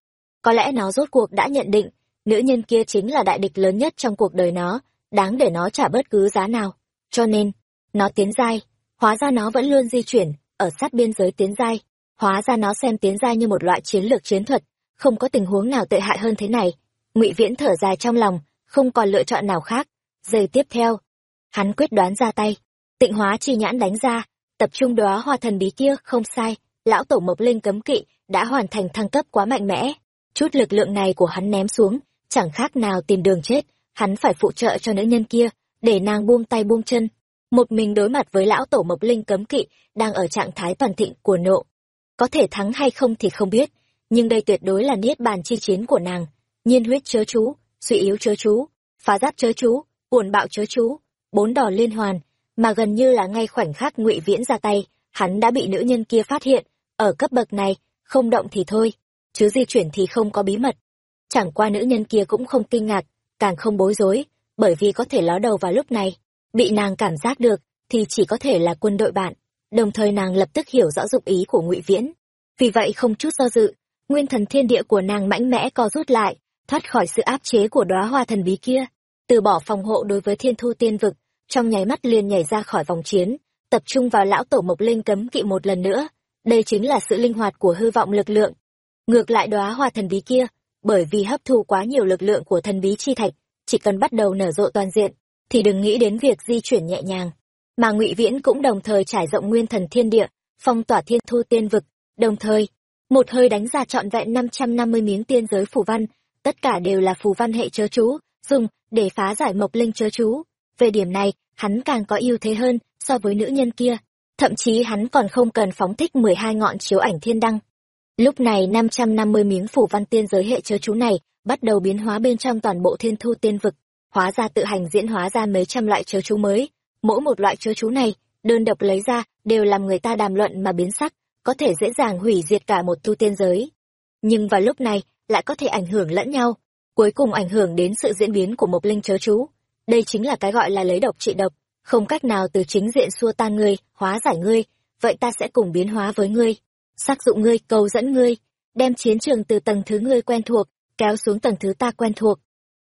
Có lẽ nó rốt cuộc đã nhận định, nữ nhân kia chính là đại địch lớn nhất trong cuộc đời nó, đáng để nó trả bất cứ giá nào. Cho nên, nó tiến giai, hóa ra nó vẫn luôn di chuyển, ở sát biên giới tiến giai, hóa ra nó xem tiến giai như một loại chiến lược chiến thuật, không có tình huống nào tệ hại hơn thế này. Ngụy viễn thở dài trong lòng, không còn lựa chọn nào khác. Giây tiếp theo, hắn quyết đoán ra tay, tịnh hóa chi nhãn đánh ra tập trung đóa hoa thần bí kia, không sai, lão tổ mộc linh cấm kỵ, đã hoàn thành thăng cấp quá mạnh mẽ. Chút lực lượng này của hắn ném xuống, chẳng khác nào tìm đường chết, hắn phải phụ trợ cho nữ nhân kia, để nàng buông tay buông chân. Một mình đối mặt với lão tổ mộc linh cấm kỵ, đang ở trạng thái toàn thịnh của nộ. Có thể thắng hay không thì không biết, nhưng đây tuyệt đối là niết bàn chi chiến của nàng. Nhiên huyết chớ chú, suy yếu chớ chú, phá giáp chớ chú, uồn bạo chớ chú, bốn đỏ liên hoàn mà gần như là ngay khoảnh khắc ngụy viễn ra tay, hắn đã bị nữ nhân kia phát hiện. Ở cấp bậc này, không động thì thôi, chứ di chuyển thì không có bí mật. Chẳng qua nữ nhân kia cũng không kinh ngạc, càng không bối rối, bởi vì có thể ló đầu vào lúc này. Bị nàng cảm giác được, thì chỉ có thể là quân đội bạn. Đồng thời nàng lập tức hiểu rõ dụng ý của ngụy viễn. Vì vậy không chút do dự, nguyên thần thiên địa của nàng mãnh mẽ co rút lại, thoát khỏi sự áp chế của đóa hoa thần bí kia. Từ bỏ phòng hộ đối với thiên thu tiên vực trong nháy mắt liền nhảy ra khỏi vòng chiến, tập trung vào lão tổ mộc linh cấm kỵ một lần nữa. Đây chính là sự linh hoạt của hư vọng lực lượng. Ngược lại đóa hoa thần bí kia, bởi vì hấp thu quá nhiều lực lượng của thần bí chi thạch, chỉ cần bắt đầu nở rộ toàn diện, thì đừng nghĩ đến việc di chuyển nhẹ nhàng. Mà ngụy viễn cũng đồng thời trải rộng nguyên thần thiên địa, phong tỏa thiên thu tiên vực. Đồng thời, một hơi đánh ra trọn vẹn năm trăm năm mươi miếng tiên giới phù văn, tất cả đều là phù văn hệ chớ chú, dùng để phá giải mộc linh chớ chú về điểm này, hắn càng có ưu thế hơn so với nữ nhân kia, thậm chí hắn còn không cần phóng thích mười hai ngọn chiếu ảnh thiên đăng. Lúc này năm trăm năm mươi miếng phủ văn tiên giới hệ chớ chú này bắt đầu biến hóa bên trong toàn bộ thiên thu tiên vực, hóa ra tự hành diễn hóa ra mấy trăm loại chớ chú mới. Mỗi một loại chớ chú này, đơn độc lấy ra, đều làm người ta đàm luận mà biến sắc, có thể dễ dàng hủy diệt cả một tu tiên giới. Nhưng vào lúc này, lại có thể ảnh hưởng lẫn nhau. Cuối cùng ảnh hưởng đến sự diễn biến của một linh chớ chú đây chính là cái gọi là lấy độc trị độc. Không cách nào từ chính diện xua tan ngươi, hóa giải ngươi. Vậy ta sẽ cùng biến hóa với ngươi. Xác dụng ngươi, cầu dẫn ngươi. Đem chiến trường từ tầng thứ ngươi quen thuộc, kéo xuống tầng thứ ta quen thuộc.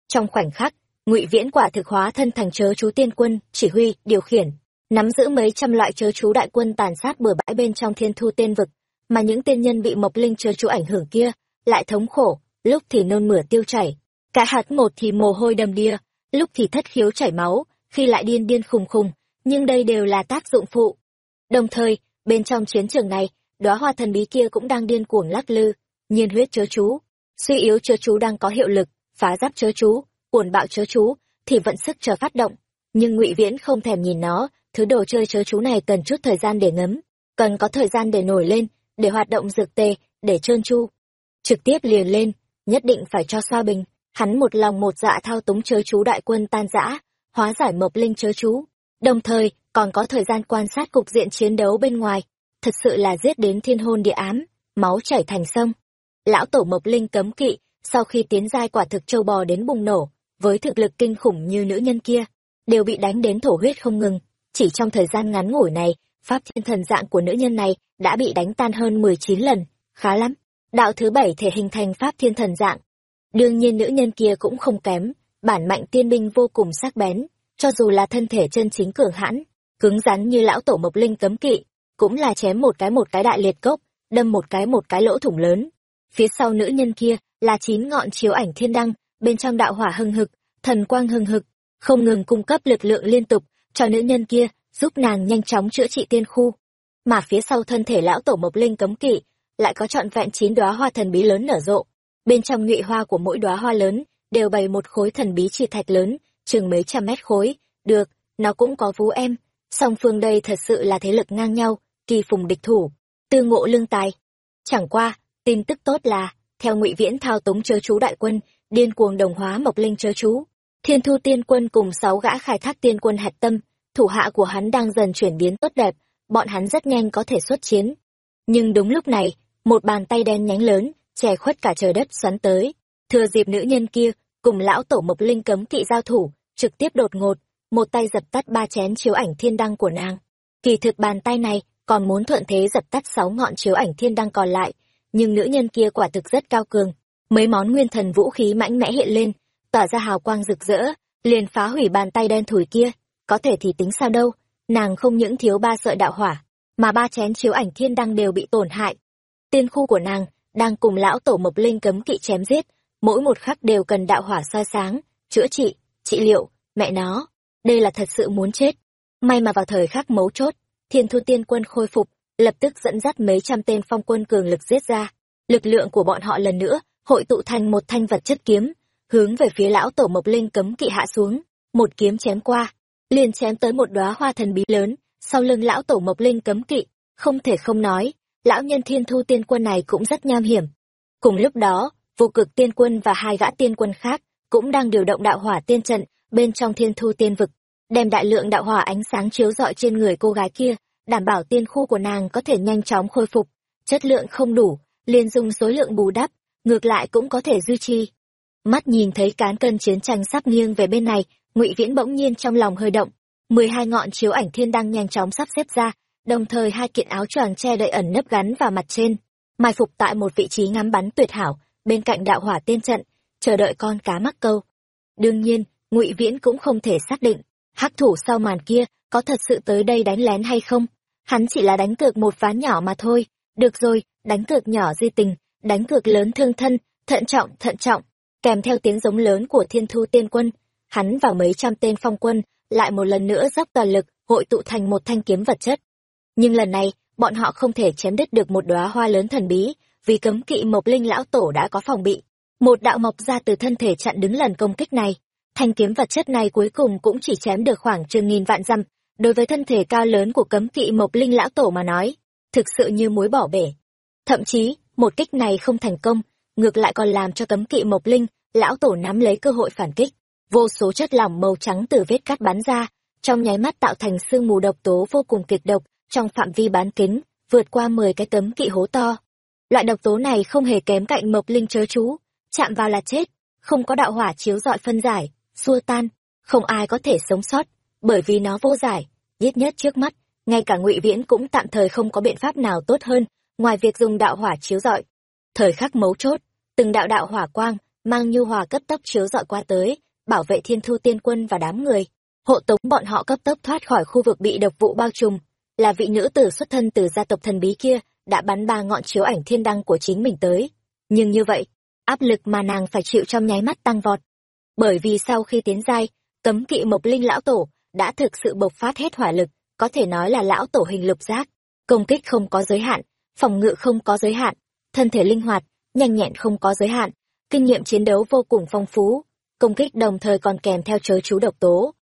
Trong khoảnh khắc, ngụy viễn quả thực hóa thân thành chớ chú tiên quân, chỉ huy, điều khiển. Nắm giữ mấy trăm loại chớ chú đại quân tàn sát bừa bãi bên trong thiên thu tiên vực, mà những tiên nhân bị mộc linh chớ chú ảnh hưởng kia lại thống khổ, lúc thì nôn mửa tiêu chảy. Cả hạt một thì mồ hôi đầm đìa lúc thì thất khiếu chảy máu, khi lại điên điên khùng khùng, nhưng đây đều là tác dụng phụ. Đồng thời, bên trong chiến trường này, đóa hoa thần bí kia cũng đang điên cuồng lắc lư, nhiên huyết chớ chú. Suy yếu chớ chú đang có hiệu lực, phá giáp chớ chú cuồn bạo chớ chú, thì vận sức chờ phát động. Nhưng ngụy viễn không thèm nhìn nó, thứ đồ chơi chớ chú này cần chút thời gian để ngấm, cần có thời gian để nổi lên, để hoạt động dược tê, để trơn chu trực tiếp liền lên, nhất định phải cho xoa bình hắn một lòng một dạ thao túng chớ chú đại quân tan rã, hóa giải mộc linh chớ chú. Đồng thời, còn có thời gian quan sát cục diện chiến đấu bên ngoài. Thật sự là giết đến thiên hôn địa ám, máu chảy thành sông. Lão tổ mộc linh cấm kỵ, sau khi tiến giai quả thực châu bò đến bùng nổ, với thực lực kinh khủng như nữ nhân kia, đều bị đánh đến thổ huyết không ngừng. Chỉ trong thời gian ngắn ngủi này, pháp thiên thần dạng của nữ nhân này đã bị đánh tan hơn mười chín lần, khá lắm. Đạo thứ bảy thể hình thành pháp thiên thần dạng đương nhiên nữ nhân kia cũng không kém, bản mạnh tiên binh vô cùng sắc bén, cho dù là thân thể chân chính cường hãn, cứng rắn như lão tổ mộc linh cấm kỵ, cũng là chém một cái một cái đại liệt cốc, đâm một cái một cái lỗ thủng lớn. Phía sau nữ nhân kia là chín ngọn chiếu ảnh thiên đăng, bên trong đạo hỏa hưng hực, thần quang hưng hực, không ngừng cung cấp lực lượng liên tục cho nữ nhân kia, giúp nàng nhanh chóng chữa trị tiên khu. Mà phía sau thân thể lão tổ mộc linh cấm kỵ lại có trọn vẹn chín đóa hoa thần bí lớn nở rộ bên trong nhụy hoa của mỗi đóa hoa lớn đều bày một khối thần bí chi thạch lớn, chừng mấy trăm mét khối. Được, nó cũng có vú em. Song phương đây thật sự là thế lực ngang nhau, kỳ phùng địch thủ. Tư ngộ lương tài. Chẳng qua, tin tức tốt là, theo ngụy viễn thao túng chớ chú đại quân, điên cuồng đồng hóa mộc linh chớ chú. Thiên thu tiên quân cùng sáu gã khai thác tiên quân hạt tâm, thủ hạ của hắn đang dần chuyển biến tốt đẹp, bọn hắn rất nhanh có thể xuất chiến. Nhưng đúng lúc này, một bàn tay đen nhánh lớn che khuất cả trời đất xoắn tới. Thừa dịp nữ nhân kia cùng lão tổ mộc linh cấm kỵ giao thủ, trực tiếp đột ngột, một tay dập tắt ba chén chiếu ảnh thiên đăng của nàng. Kỳ thực bàn tay này còn muốn thuận thế dập tắt sáu ngọn chiếu ảnh thiên đăng còn lại, nhưng nữ nhân kia quả thực rất cao cường. Mấy món nguyên thần vũ khí mãnh mẽ hiện lên, tỏa ra hào quang rực rỡ, liền phá hủy bàn tay đen thủi kia. Có thể thì tính sao đâu, nàng không những thiếu ba sợi đạo hỏa, mà ba chén chiếu ảnh thiên đăng đều bị tổn hại. Tiên khu của nàng đang cùng lão tổ mộc linh cấm kỵ chém giết, mỗi một khắc đều cần đạo hỏa soi sáng, chữa trị trị liệu, mẹ nó, đây là thật sự muốn chết. May mà vào thời khắc mấu chốt, thiên thu tiên quân khôi phục, lập tức dẫn dắt mấy trăm tên phong quân cường lực giết ra. Lực lượng của bọn họ lần nữa hội tụ thành một thanh vật chất kiếm, hướng về phía lão tổ mộc linh cấm kỵ hạ xuống, một kiếm chém qua, liền chém tới một đóa hoa thần bí lớn, sau lưng lão tổ mộc linh cấm kỵ, không thể không nói lão nhân thiên thu tiên quân này cũng rất nham hiểm. Cùng lúc đó, vô cực tiên quân và hai gã tiên quân khác cũng đang điều động đạo hỏa tiên trận bên trong thiên thu tiên vực, đem đại lượng đạo hỏa ánh sáng chiếu rọi trên người cô gái kia, đảm bảo tiên khu của nàng có thể nhanh chóng khôi phục. Chất lượng không đủ, liền dùng số lượng bù đắp, ngược lại cũng có thể duy trì. Mắt nhìn thấy cán cân chiến tranh sắp nghiêng về bên này, ngụy viễn bỗng nhiên trong lòng hơi động. Mười hai ngọn chiếu ảnh thiên đang nhanh chóng sắp xếp ra đồng thời hai kiện áo choàng che đậy ẩn nấp gắn vào mặt trên, mai phục tại một vị trí ngắm bắn tuyệt hảo, bên cạnh đạo hỏa tiên trận, chờ đợi con cá mắc câu. Đương nhiên, ngụy viễn cũng không thể xác định, hắc thủ sau màn kia có thật sự tới đây đánh lén hay không. Hắn chỉ là đánh cược một ván nhỏ mà thôi. Được rồi, đánh cược nhỏ di tình, đánh cược lớn thương thân, thận trọng thận trọng, kèm theo tiếng giống lớn của thiên thu tiên quân. Hắn và mấy trăm tên phong quân lại một lần nữa dốc toàn lực hội tụ thành một thanh kiếm vật chất nhưng lần này, bọn họ không thể chém đứt được một đóa hoa lớn thần bí, vì cấm kỵ mộc linh lão tổ đã có phòng bị. Một đạo mọc ra từ thân thể chặn đứng lần công kích này. Thanh kiếm vật chất này cuối cùng cũng chỉ chém được khoảng chừng nghìn vạn dặm. Đối với thân thể cao lớn của cấm kỵ mộc linh lão tổ mà nói, thực sự như muối bỏ bể. Thậm chí, một kích này không thành công, ngược lại còn làm cho cấm kỵ mộc linh lão tổ nắm lấy cơ hội phản kích. Vô số chất lỏng màu trắng từ vết cắt bắn ra, trong nháy mắt tạo thành sương mù độc tố vô cùng kịch độc trong phạm vi bán kính, vượt qua mười cái tấm kỵ hố to. Loại độc tố này không hề kém cạnh mộc linh chớ chú, chạm vào là chết, không có đạo hỏa chiếu dọi phân giải, xua tan, không ai có thể sống sót, bởi vì nó vô giải. Ít nhất trước mắt, ngay cả ngụy viễn cũng tạm thời không có biện pháp nào tốt hơn ngoài việc dùng đạo hỏa chiếu dọi thời khắc mấu chốt, từng đạo đạo hỏa quang mang nhu hòa cấp tốc chiếu dọi qua tới, bảo vệ thiên thu tiên quân và đám người. Hộ tống bọn họ cấp tốc thoát khỏi khu vực bị độc vụ bao trùm là vị nữ tử xuất thân từ gia tộc thần bí kia, đã bắn ba ngọn chiếu ảnh thiên đăng của chính mình tới. Nhưng như vậy, áp lực mà nàng phải chịu trong nháy mắt tăng vọt. Bởi vì sau khi tiến giai, cấm kỵ mộc linh lão tổ đã thực sự bộc phát hết hỏa lực, có thể nói là lão tổ hình lục giác. Công kích không có giới hạn, phòng ngự không có giới hạn, thân thể linh hoạt, nhanh nhẹn không có giới hạn, kinh nghiệm chiến đấu vô cùng phong phú. Công kích đồng thời còn kèm theo chớ chú độc tố.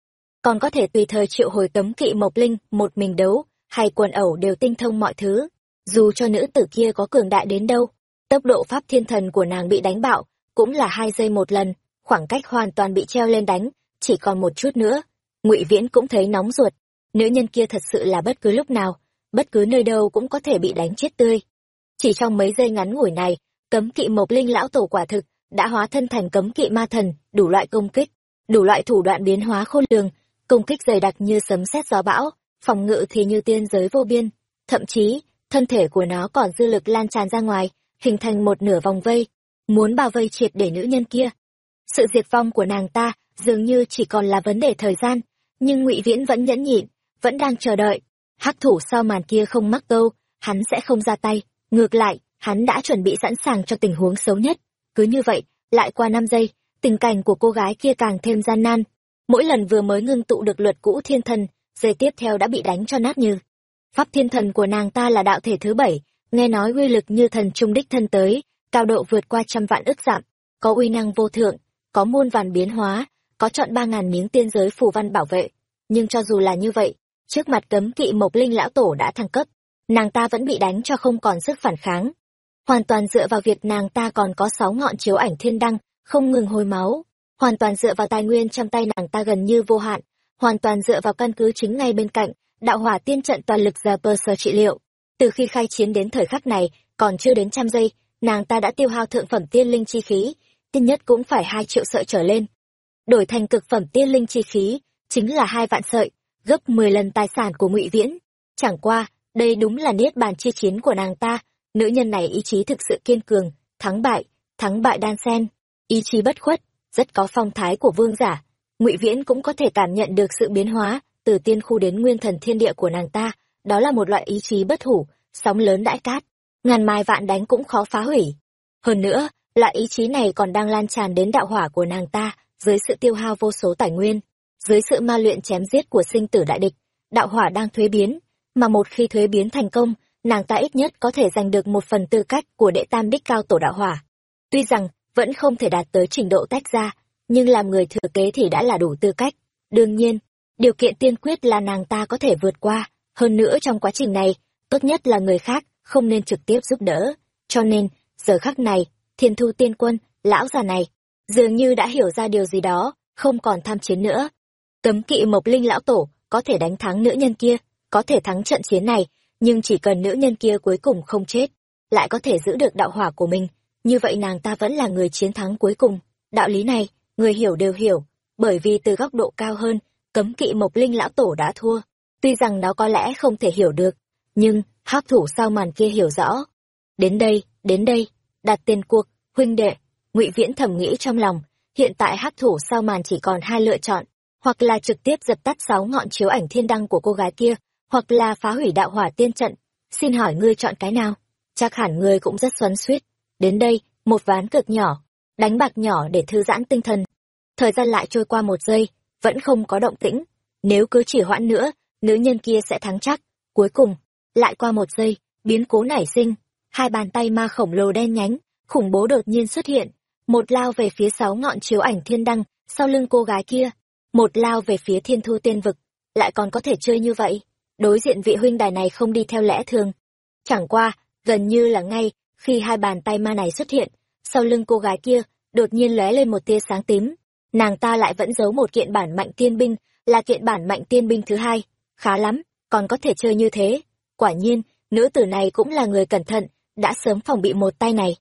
Còn có thể tùy thời triệu hồi cấm kỵ mộc linh một mình đấu hay quần ẩu đều tinh thông mọi thứ. Dù cho nữ tử kia có cường đại đến đâu, tốc độ pháp thiên thần của nàng bị đánh bạo cũng là hai giây một lần, khoảng cách hoàn toàn bị treo lên đánh, chỉ còn một chút nữa, ngụy viễn cũng thấy nóng ruột. Nữ nhân kia thật sự là bất cứ lúc nào, bất cứ nơi đâu cũng có thể bị đánh chết tươi. Chỉ trong mấy giây ngắn ngủi này, cấm kỵ mộc linh lão tổ quả thực đã hóa thân thành cấm kỵ ma thần, đủ loại công kích, đủ loại thủ đoạn biến hóa khôn lường, công kích dày đặc như sấm sét gió bão phòng ngự thì như tiên giới vô biên, thậm chí, thân thể của nó còn dư lực lan tràn ra ngoài, hình thành một nửa vòng vây, muốn bao vây triệt để nữ nhân kia. Sự diệt vong của nàng ta dường như chỉ còn là vấn đề thời gian, nhưng ngụy viễn vẫn nhẫn nhịn, vẫn đang chờ đợi. Hắc thủ sau màn kia không mắc câu, hắn sẽ không ra tay. Ngược lại, hắn đã chuẩn bị sẵn sàng cho tình huống xấu nhất. Cứ như vậy, lại qua năm giây, tình cảnh của cô gái kia càng thêm gian nan. Mỗi lần vừa mới ngưng tụ được luật cũ thiên thần giây tiếp theo đã bị đánh cho nát như. Pháp thiên thần của nàng ta là đạo thể thứ bảy, nghe nói uy lực như thần trung đích thân tới, cao độ vượt qua trăm vạn ức giảm, có uy năng vô thượng, có muôn vàn biến hóa, có chọn ba ngàn miếng tiên giới phù văn bảo vệ. Nhưng cho dù là như vậy, trước mặt cấm kỵ mộc linh lão tổ đã thăng cấp, nàng ta vẫn bị đánh cho không còn sức phản kháng. Hoàn toàn dựa vào việc nàng ta còn có sáu ngọn chiếu ảnh thiên đăng, không ngừng hồi máu. Hoàn toàn dựa vào tài nguyên trong tay nàng ta gần như vô hạn hoàn toàn dựa vào căn cứ chính ngay bên cạnh, đạo hỏa tiên trận toàn lực giờ pơ sơ trị liệu. Từ khi khai chiến đến thời khắc này, còn chưa đến trăm giây, nàng ta đã tiêu hao thượng phẩm tiên linh chi khí tiên nhất cũng phải hai triệu sợi trở lên. Đổi thành cực phẩm tiên linh chi khí, chính là hai vạn sợi, gấp mười lần tài sản của ngụy viễn. Chẳng qua, đây đúng là niết bàn chi chiến của nàng ta, nữ nhân này ý chí thực sự kiên cường, thắng bại thắng bại đan sen. Ý chí bất khuất, rất có phong thái của vương giả ngụy viễn cũng có thể cảm nhận được sự biến hóa từ tiên khu đến nguyên thần thiên địa của nàng ta. Đó là một loại ý chí bất hủ, sóng lớn đãi cát. Ngàn mai vạn đánh cũng khó phá hủy. Hơn nữa, loại ý chí này còn đang lan tràn đến đạo hỏa của nàng ta dưới sự tiêu hao vô số tài nguyên, dưới sự ma luyện chém giết của sinh tử đại địch. Đạo hỏa đang thuế biến, mà một khi thuế biến thành công, nàng ta ít nhất có thể giành được một phần tư cách của đệ tam đích cao tổ đạo hỏa. Tuy rằng, vẫn không thể đạt tới trình độ tách ra nhưng làm người thừa kế thì đã là đủ tư cách. Đương nhiên, điều kiện tiên quyết là nàng ta có thể vượt qua. Hơn nữa trong quá trình này, tốt nhất là người khác không nên trực tiếp giúp đỡ. Cho nên, giờ khắc này, thiên thu tiên quân, lão già này, dường như đã hiểu ra điều gì đó, không còn tham chiến nữa. Cấm kỵ mộc linh lão tổ, có thể đánh thắng nữ nhân kia, có thể thắng trận chiến này, nhưng chỉ cần nữ nhân kia cuối cùng không chết, lại có thể giữ được đạo hỏa của mình. Như vậy nàng ta vẫn là người chiến thắng cuối cùng. Đạo lý này người hiểu đều hiểu, bởi vì từ góc độ cao hơn, cấm kỵ mộc linh lão tổ đã thua. Tuy rằng nó có lẽ không thể hiểu được, nhưng hắc thủ sau màn kia hiểu rõ. Đến đây đến đây, đặt tiền cuộc, huynh đệ, ngụy viễn thầm nghĩ trong lòng, hiện tại hắc thủ sau màn chỉ còn hai lựa chọn, hoặc là trực tiếp dập tắt sáu ngọn chiếu ảnh thiên đăng của cô gái kia, hoặc là phá hủy đạo hỏa tiên trận. Xin hỏi ngươi chọn cái nào? Chắc hẳn ngươi cũng rất xoắn suýt đến đây, một ván cực nhỏ, đánh bạc nhỏ để thư giãn tinh thần thời gian lại trôi qua một giây, vẫn không có động tĩnh. Nếu cứ chỉ hoãn nữa, nữ nhân kia sẽ thắng chắc. Cuối cùng, lại qua một giây, biến cố nảy sinh. Hai bàn tay ma khổng lồ đen nhánh, khủng bố đột nhiên xuất hiện. Một lao về phía sáu ngọn chiếu ảnh thiên đăng sau lưng cô gái kia. Một lao về phía thiên thu tiên vực. Lại còn có thể chơi như vậy? Đối diện vị huynh đài này không đi theo lẽ thường. Chẳng qua, gần như là ngay khi hai bàn tay ma này xuất hiện, sau lưng cô gái kia đột nhiên lóe lên một tia sáng tím nàng ta lại vẫn giấu một kiện bản mạnh tiên binh, là kiện bản mạnh tiên binh thứ hai. Khá lắm, còn có thể chơi như thế. Quả nhiên, nữ tử này cũng là người cẩn thận, đã sớm phòng bị một tay này.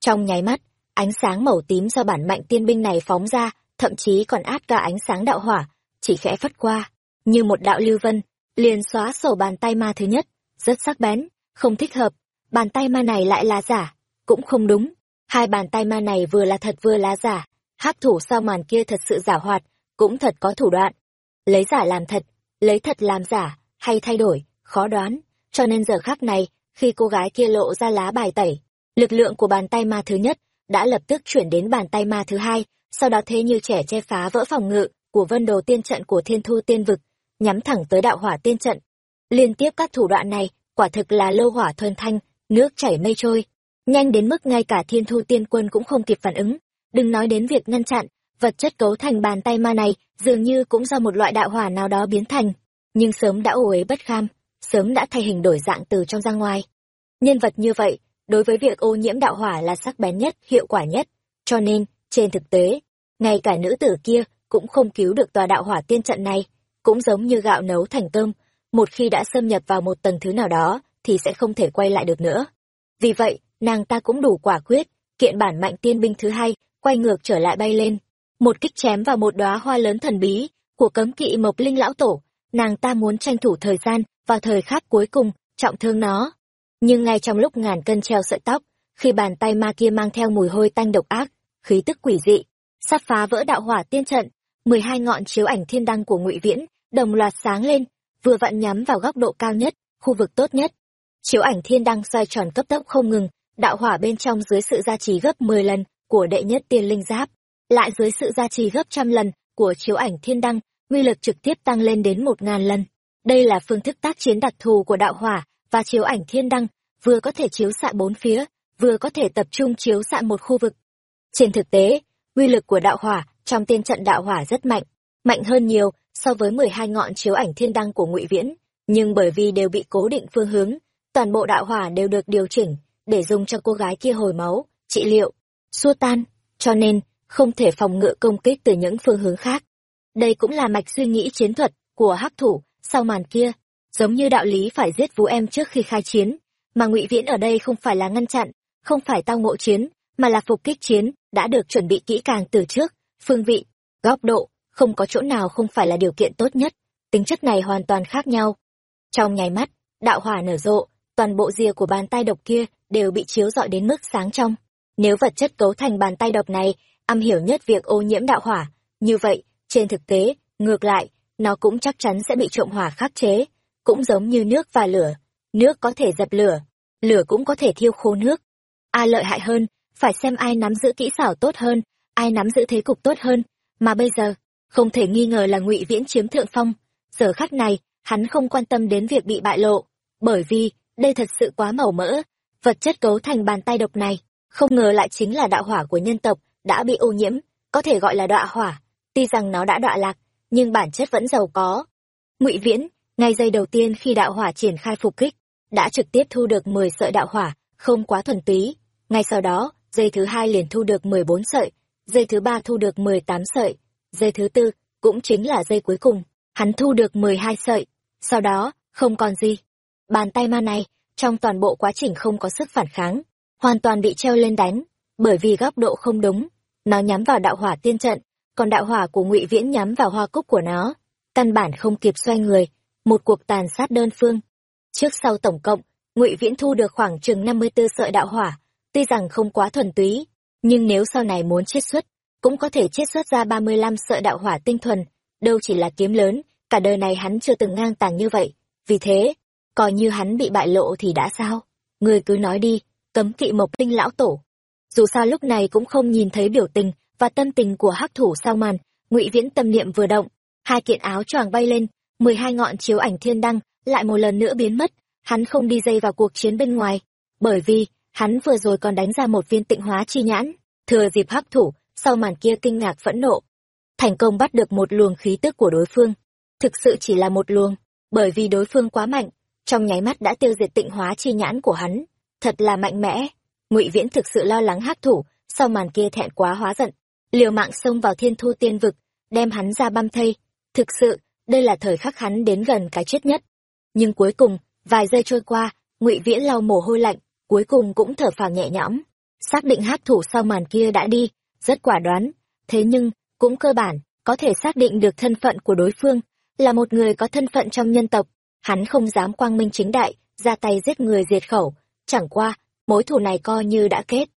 Trong nháy mắt, ánh sáng màu tím do bản mạnh tiên binh này phóng ra, thậm chí còn át cả ánh sáng đạo hỏa, chỉ khẽ phất qua. Như một đạo lưu vân, liền xóa sổ bàn tay ma thứ nhất. Rất sắc bén, không thích hợp. Bàn tay ma này lại là giả, cũng không đúng. Hai bàn tay ma này vừa là thật vừa là giả hắc thủ sao màn kia thật sự giả hoạt, cũng thật có thủ đoạn. Lấy giả làm thật, lấy thật làm giả, hay thay đổi, khó đoán. Cho nên giờ khắc này, khi cô gái kia lộ ra lá bài tẩy, lực lượng của bàn tay ma thứ nhất đã lập tức chuyển đến bàn tay ma thứ hai, sau đó thế như trẻ che phá vỡ phòng ngự của vân đồ tiên trận của thiên thu tiên vực, nhắm thẳng tới đạo hỏa tiên trận. Liên tiếp các thủ đoạn này, quả thực là lô hỏa thuần thanh, nước chảy mây trôi. Nhanh đến mức ngay cả thiên thu tiên quân cũng không kịp phản ứng đừng nói đến việc ngăn chặn, vật chất cấu thành bàn tay ma này dường như cũng do một loại đạo hỏa nào đó biến thành. Nhưng sớm đã ô uế bất kham, sớm đã thay hình đổi dạng từ trong ra ngoài. Nhân vật như vậy, đối với việc ô nhiễm đạo hỏa là sắc bén nhất, hiệu quả nhất. Cho nên, trên thực tế, ngay cả nữ tử kia cũng không cứu được tòa đạo hỏa tiên trận này. Cũng giống như gạo nấu thành cơm, một khi đã xâm nhập vào một tầng thứ nào đó, thì sẽ không thể quay lại được nữa. Vì vậy, nàng ta cũng đủ quả quyết, kiện bản mạnh tiên binh thứ hai quay ngược trở lại bay lên. Một kích chém vào một đóa hoa lớn thần bí của cấm kỵ mộc linh lão tổ. Nàng ta muốn tranh thủ thời gian vào thời khắc cuối cùng, trọng thương nó. Nhưng ngay trong lúc ngàn cân treo sợi tóc, khi bàn tay ma kia mang theo mùi hôi tanh độc ác, khí tức quỷ dị, sắp phá vỡ đạo hỏa tiên trận, mười hai ngọn chiếu ảnh thiên đăng của ngụy viễn đồng loạt sáng lên, vừa vặn nhắm vào góc độ cao nhất, khu vực tốt nhất. Chiếu ảnh thiên đăng xoay tròn cấp tốc không ngừng, đạo hỏa bên trong dưới sự gia trì gấp mười lần của đệ nhất tiên linh giáp, lại dưới sự gia trì gấp trăm lần của chiếu ảnh thiên đăng, uy lực trực tiếp tăng lên đến một ngàn lần. Đây là phương thức tác chiến đặc thù của đạo hỏa và chiếu ảnh thiên đăng, vừa có thể chiếu xạ bốn phía, vừa có thể tập trung chiếu xạ một khu vực. Trên thực tế, uy lực của đạo hỏa trong tiên trận đạo hỏa rất mạnh mạnh hơn nhiều so với mười hai ngọn chiếu ảnh thiên đăng của ngụy viễn, nhưng bởi vì đều bị cố định phương hướng, toàn bộ đạo hỏa đều được điều chỉnh để dùng cho cô gái kia hồi máu, trị liệu xua tan, cho nên không thể phòng ngự công kích từ những phương hướng khác. Đây cũng là mạch suy nghĩ chiến thuật của hắc thủ sau màn kia, giống như đạo lý phải giết vũ em trước khi khai chiến, mà ngụy viễn ở đây không phải là ngăn chặn, không phải tao ngộ chiến, mà là phục kích chiến, đã được chuẩn bị kỹ càng từ trước, phương vị, góc độ, không có chỗ nào không phải là điều kiện tốt nhất, tính chất này hoàn toàn khác nhau. Trong nháy mắt, đạo hỏa nở rộ, toàn bộ rìa của bàn tay độc kia đều bị chiếu rọi đến mức sáng trong nếu vật chất cấu thành bàn tay độc này, am hiểu nhất việc ô nhiễm đạo hỏa. Như vậy, trên thực tế, ngược lại, nó cũng chắc chắn sẽ bị trộm hỏa khắc chế. Cũng giống như nước và lửa. Nước có thể dập lửa. Lửa cũng có thể thiêu khô nước. Ai lợi hại hơn, phải xem ai nắm giữ kỹ xảo tốt hơn, ai nắm giữ thế cục tốt hơn. Mà bây giờ, không thể nghi ngờ là ngụy viễn chiếm thượng phong. Giờ khắc này, hắn không quan tâm đến việc bị bại lộ. Bởi vì, đây thật sự quá màu mỡ. Vật chất cấu thành bàn tay độc này không ngờ lại chính là đạo hỏa của nhân tộc đã bị ô nhiễm, có thể gọi là đọa hỏa, tuy rằng nó đã đọa lạc, nhưng bản chất vẫn giàu có. Ngụy viễn, ngay giây đầu tiên khi đạo hỏa triển khai phục kích, đã trực tiếp thu được mười sợi đạo hỏa, không quá thuần túy. Ngay sau đó dây thứ hai liền thu được mười bốn sợi dây thứ ba thu được mười tám sợi dây thứ tư cũng chính là dây cuối cùng, hắn thu được mười hai sợi, sau đó không còn gì. Bàn tay ma này, trong toàn bộ quá trình không có sức phản kháng hoàn toàn bị treo lên đánh, bởi vì góc độ không đúng. Nó nhắm vào đạo hỏa tiên trận, còn đạo hỏa của ngụy viễn nhắm vào hoa cúc của nó. Căn bản không kịp xoay người, một cuộc tàn sát đơn phương. Trước sau tổng cộng, ngụy viễn thu được khoảng chừng năm mươi b ố sợi đạo hỏa. Tuy rằng không quá thuần túy, nhưng nếu sau này muốn chiết xuất, cũng có thể chiết xuất ra ba mươi lăm sợi đạo hỏa tinh thuần. Đâu chỉ là kiếm lớn, cả đời này hắn chưa từng ngang tàng như vậy. Vì thế, coi như hắn bị bại lộ thì đã sao? Người cứ nói đi cấm kỵ mộc tinh lão tổ. Dù sao lúc này cũng không nhìn thấy biểu tình và tâm tình của hắc thủ sau màn, ngụy viễn tâm niệm vừa động, hai kiện áo choàng bay lên, mười hai ngọn chiếu ảnh thiên đăng lại một lần nữa biến mất, hắn không đi dây vào cuộc chiến bên ngoài, bởi vì hắn vừa rồi còn đánh ra một viên tịnh hóa chi nhãn. Thừa dịp hắc thủ sau màn kia kinh ngạc phẫn nộ, thành công bắt được một luồng khí tức của đối phương. Thực sự chỉ là một luồng, bởi vì đối phương quá mạnh, trong nháy mắt đã tiêu diệt tịnh hóa chi nhãn của hắn thật là mạnh mẽ. Ngụy viễn thực sự lo lắng hắc thủ, sau màn kia thẹn quá hóa giận, liều mạng xông vào thiên thu tiên vực, đem hắn ra băm thây. Thực sự, đây là thời khắc hắn đến gần cái chết nhất. Nhưng cuối cùng, vài giây trôi qua, ngụy viễn lau mồ hôi lạnh, cuối cùng cũng thở phào nhẹ nhõm. Xác định hắc thủ sau màn kia đã đi, rất quả đoán, thế nhưng, cũng cơ bản, có thể xác định được thân phận của đối phương, là một người có thân phận trong nhân tộc. Hắn không dám quang minh chính đại, ra tay giết người diệt khẩu chẳng qua, mối thù này coi như đã kết.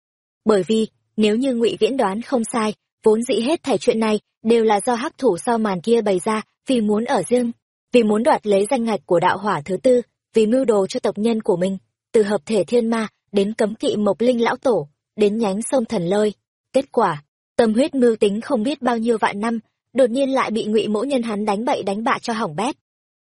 Bởi vì, nếu như ngụy viễn đoán không sai, vốn dĩ hết thảy chuyện này đều là do hắc thủ sau màn kia bày ra vì muốn ở riêng, vì muốn đoạt lấy danh ngạch của đạo hỏa thứ tư, vì mưu đồ cho tộc nhân của mình, từ hợp thể thiên ma đến cấm kỵ mộc linh lão tổ, đến nhánh sông thần lơi kết quả, tâm huyết mưu tính không biết bao nhiêu vạn năm, đột nhiên lại bị ngụy mỗ nhân hắn đánh bậy đánh bạ cho hỏng bét.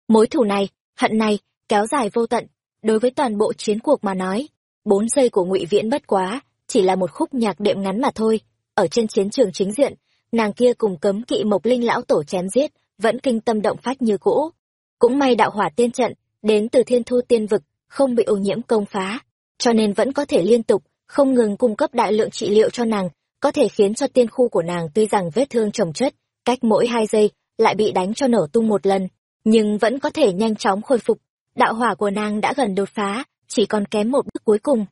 Mối thù này, hận này kéo dài vô tận đối với toàn bộ chiến cuộc mà nói, bốn giây của ngụy viễn bất quá, chỉ là một khúc nhạc đệm ngắn mà thôi. Ở trên chiến trường chính diện, nàng kia cùng cấm kỵ mộc linh lão tổ chém giết, vẫn kinh tâm động phách như cũ. Cũng may đạo hỏa tiên trận, đến từ thiên thu tiên vực, không bị ô nhiễm công phá, cho nên vẫn có thể liên tục, không ngừng cung cấp đại lượng trị liệu cho nàng, có thể khiến cho tiên khu của nàng tuy rằng vết thương trồng chất, cách mỗi hai giây, lại bị đánh cho nổ tung một lần, nhưng vẫn có thể nhanh chóng khôi phục đạo hỏa của nàng đã gần đột phá, chỉ còn kém một bước cuối cùng.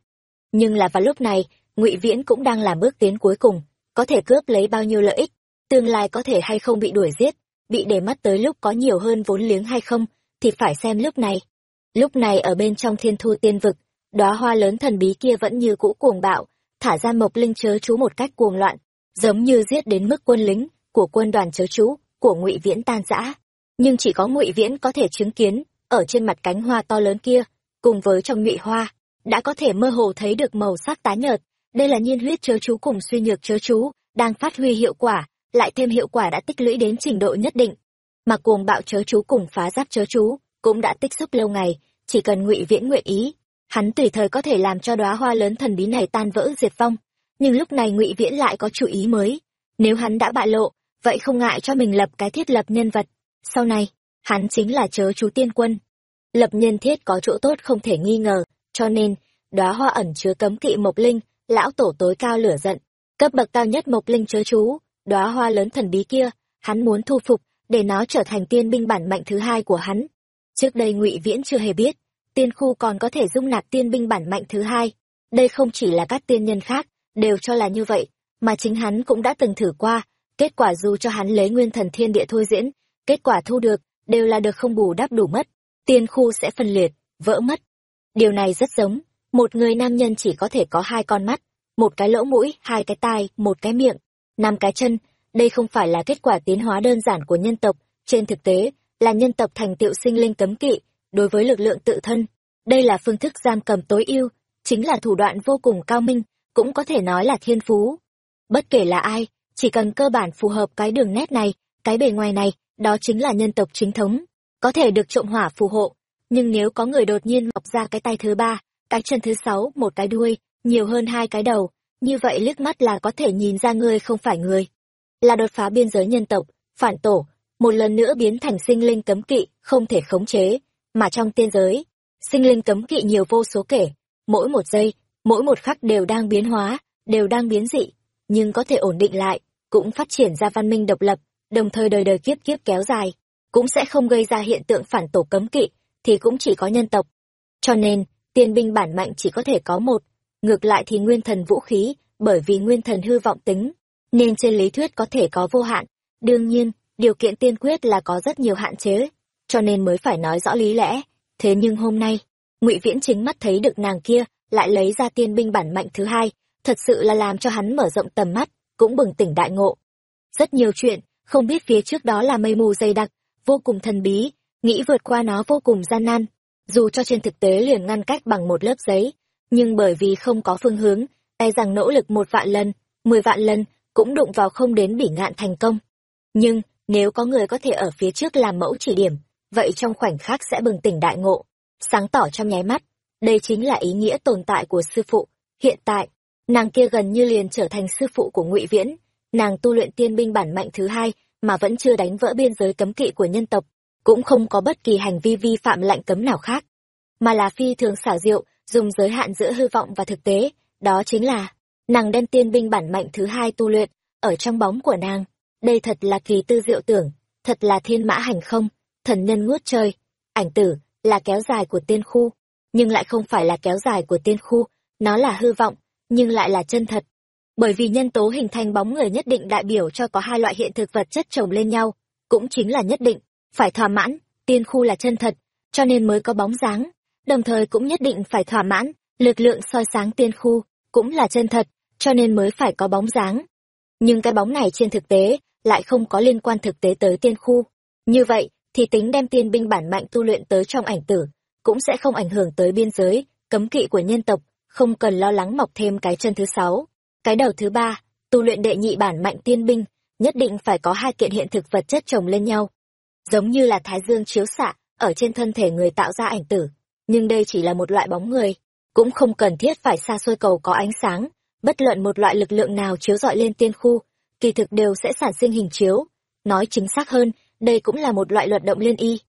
Nhưng là vào lúc này, ngụy viễn cũng đang làm bước tiến cuối cùng, có thể cướp lấy bao nhiêu lợi ích, tương lai có thể hay không bị đuổi giết, bị để mắt tới lúc có nhiều hơn vốn liếng hay không, thì phải xem lúc này. Lúc này ở bên trong thiên thu tiên vực, đóa hoa lớn thần bí kia vẫn như cũ cuồng bạo, thả ra mộc linh chớ chú một cách cuồng loạn, giống như giết đến mức quân lính của quân đoàn chớ chú của ngụy viễn tan rã. Nhưng chỉ có ngụy viễn có thể chứng kiến ở trên mặt cánh hoa to lớn kia, cùng với trong nhụy hoa, đã có thể mơ hồ thấy được màu sắc tái nhợt. Đây là nhiên huyết chớ chú cùng suy nhược chớ chú, đang phát huy hiệu quả, lại thêm hiệu quả đã tích lũy đến trình độ nhất định. Mà cuồng bạo chớ chú cùng phá giáp chớ chú cũng đã tích xúc lâu ngày, chỉ cần ngụy viễn nguyện ý, hắn tùy thời có thể làm cho đóa hoa lớn thần bí này tan vỡ diệt vong. Nhưng lúc này ngụy viễn lại có chủ ý mới. Nếu hắn đã bại lộ, vậy không ngại cho mình lập cái thiết lập nhân vật. Sau này hắn chính là chớ chú tiên quân. Lập nhân thiết có chỗ tốt không thể nghi ngờ, cho nên, đóa hoa ẩn chứa cấm kỵ mộc linh, lão tổ tối cao lửa giận. Cấp bậc cao nhất mộc linh chớ chú, đóa hoa lớn thần bí kia, hắn muốn thu phục, để nó trở thành tiên binh bản mạnh thứ hai của hắn. Trước đây ngụy viễn chưa hề biết, tiên khu còn có thể dung nạp tiên binh bản mạnh thứ hai. Đây không chỉ là các tiên nhân khác, đều cho là như vậy, mà chính hắn cũng đã từng thử qua. Kết quả dù cho hắn lấy nguyên thần thiên địa thôi diễn, kết quả thu được đều là được không bù đắp đủ mất tiên khu sẽ phân liệt, vỡ mất. Điều này rất giống, một người nam nhân chỉ có thể có hai con mắt, một cái lỗ mũi, hai cái tai, một cái miệng, năm cái chân. Đây không phải là kết quả tiến hóa đơn giản của nhân tộc, trên thực tế, là nhân tộc thành tựu sinh linh cấm kỵ đối với lực lượng tự thân. Đây là phương thức giam cầm tối ưu, chính là thủ đoạn vô cùng cao minh, cũng có thể nói là thiên phú. Bất kể là ai, chỉ cần cơ bản phù hợp cái đường nét này, cái bề ngoài này đó chính là nhân tộc chính thống, có thể được trộm hỏa phù hộ, nhưng nếu có người đột nhiên mọc ra cái tay thứ ba, cái chân thứ sáu, một cái đuôi, nhiều hơn hai cái đầu, như vậy liếc mắt là có thể nhìn ra ngươi không phải người. Là đột phá biên giới nhân tộc, phản tổ, một lần nữa biến thành sinh linh cấm kỵ, không thể khống chế, mà trong tiên giới, sinh linh cấm kỵ nhiều vô số kể, mỗi một giây, mỗi một khắc đều đang biến hóa, đều đang biến dị, nhưng có thể ổn định lại, cũng phát triển ra văn minh độc lập đồng thời đời đời kiếp kiếp kéo dài, cũng sẽ không gây ra hiện tượng phản tổ cấm kỵ, thì cũng chỉ có nhân tộc. Cho nên, tiên binh bản mạnh chỉ có thể có một, ngược lại thì nguyên thần vũ khí, bởi vì nguyên thần hư vọng tính, nên trên lý thuyết có thể có vô hạn. Đương nhiên, điều kiện tiên quyết là có rất nhiều hạn chế, cho nên mới phải nói rõ lý lẽ. Thế nhưng hôm nay, ngụy viễn chính mắt thấy được nàng kia, lại lấy ra tiên binh bản mạnh thứ hai, thật sự là làm cho hắn mở rộng tầm mắt, cũng bừng tỉnh đại ngộ. Rất nhiều chuyện không biết phía trước đó là mây mù dày đặc vô cùng thần bí nghĩ vượt qua nó vô cùng gian nan dù cho trên thực tế liền ngăn cách bằng một lớp giấy nhưng bởi vì không có phương hướng e rằng nỗ lực một vạn lần mười vạn lần cũng đụng vào không đến bỉ ngạn thành công. Nhưng, nếu có người có thể ở phía trước làm mẫu chỉ điểm, vậy trong khoảnh khắc sẽ bừng tỉnh đại ngộ, sáng tỏ trong nháy mắt. Đây chính là ý nghĩa tồn tại của sư phụ. Hiện tại, nàng kia gần như liền trở thành sư phụ của ngụy Viễn. Nàng tu luyện tiên binh bản mạnh thứ hai mà vẫn chưa đánh vỡ biên giới cấm kỵ của nhân tộc, cũng không có bất kỳ hành vi vi phạm lệnh cấm nào khác. Mà là phi thường xảo diệu, dùng giới hạn giữa hư vọng và thực tế, đó chính là nàng đem tiên binh bản mạnh thứ hai tu luyện, ở trong bóng của nàng. Đây thật là kỳ tư diệu tưởng, thật là thiên mã hành không, thần nhân nuốt trời. Ảnh tử, là kéo dài của tiên khu, nhưng lại không phải là kéo dài của tiên khu, nó là hư vọng, nhưng lại là chân thật. Bởi vì nhân tố hình thành bóng người nhất định đại biểu cho có hai loại hiện thực vật chất chồng lên nhau, cũng chính là nhất định, phải thỏa mãn, tiên khu là chân thật, cho nên mới có bóng dáng, đồng thời cũng nhất định phải thỏa mãn, lực lượng soi sáng tiên khu, cũng là chân thật, cho nên mới phải có bóng dáng. Nhưng cái bóng này trên thực tế, lại không có liên quan thực tế tới tiên khu. Như vậy, thì tính đem tiên binh bản mạnh tu luyện tới trong ảnh tử, cũng sẽ không ảnh hưởng tới biên giới, cấm kỵ của nhân tộc, không cần lo lắng mọc thêm cái chân thứ sáu. Cái đầu thứ ba, tu luyện đệ nhị bản mạnh tiên binh, nhất định phải có hai kiện hiện thực vật chất chồng lên nhau. Giống như là thái dương chiếu xạ, ở trên thân thể người tạo ra ảnh tử, nhưng đây chỉ là một loại bóng người, cũng không cần thiết phải xa xôi cầu có ánh sáng, bất luận một loại lực lượng nào chiếu rọi lên tiên khu, kỳ thực đều sẽ sản sinh hình chiếu. Nói chính xác hơn, đây cũng là một loại luật động liên y.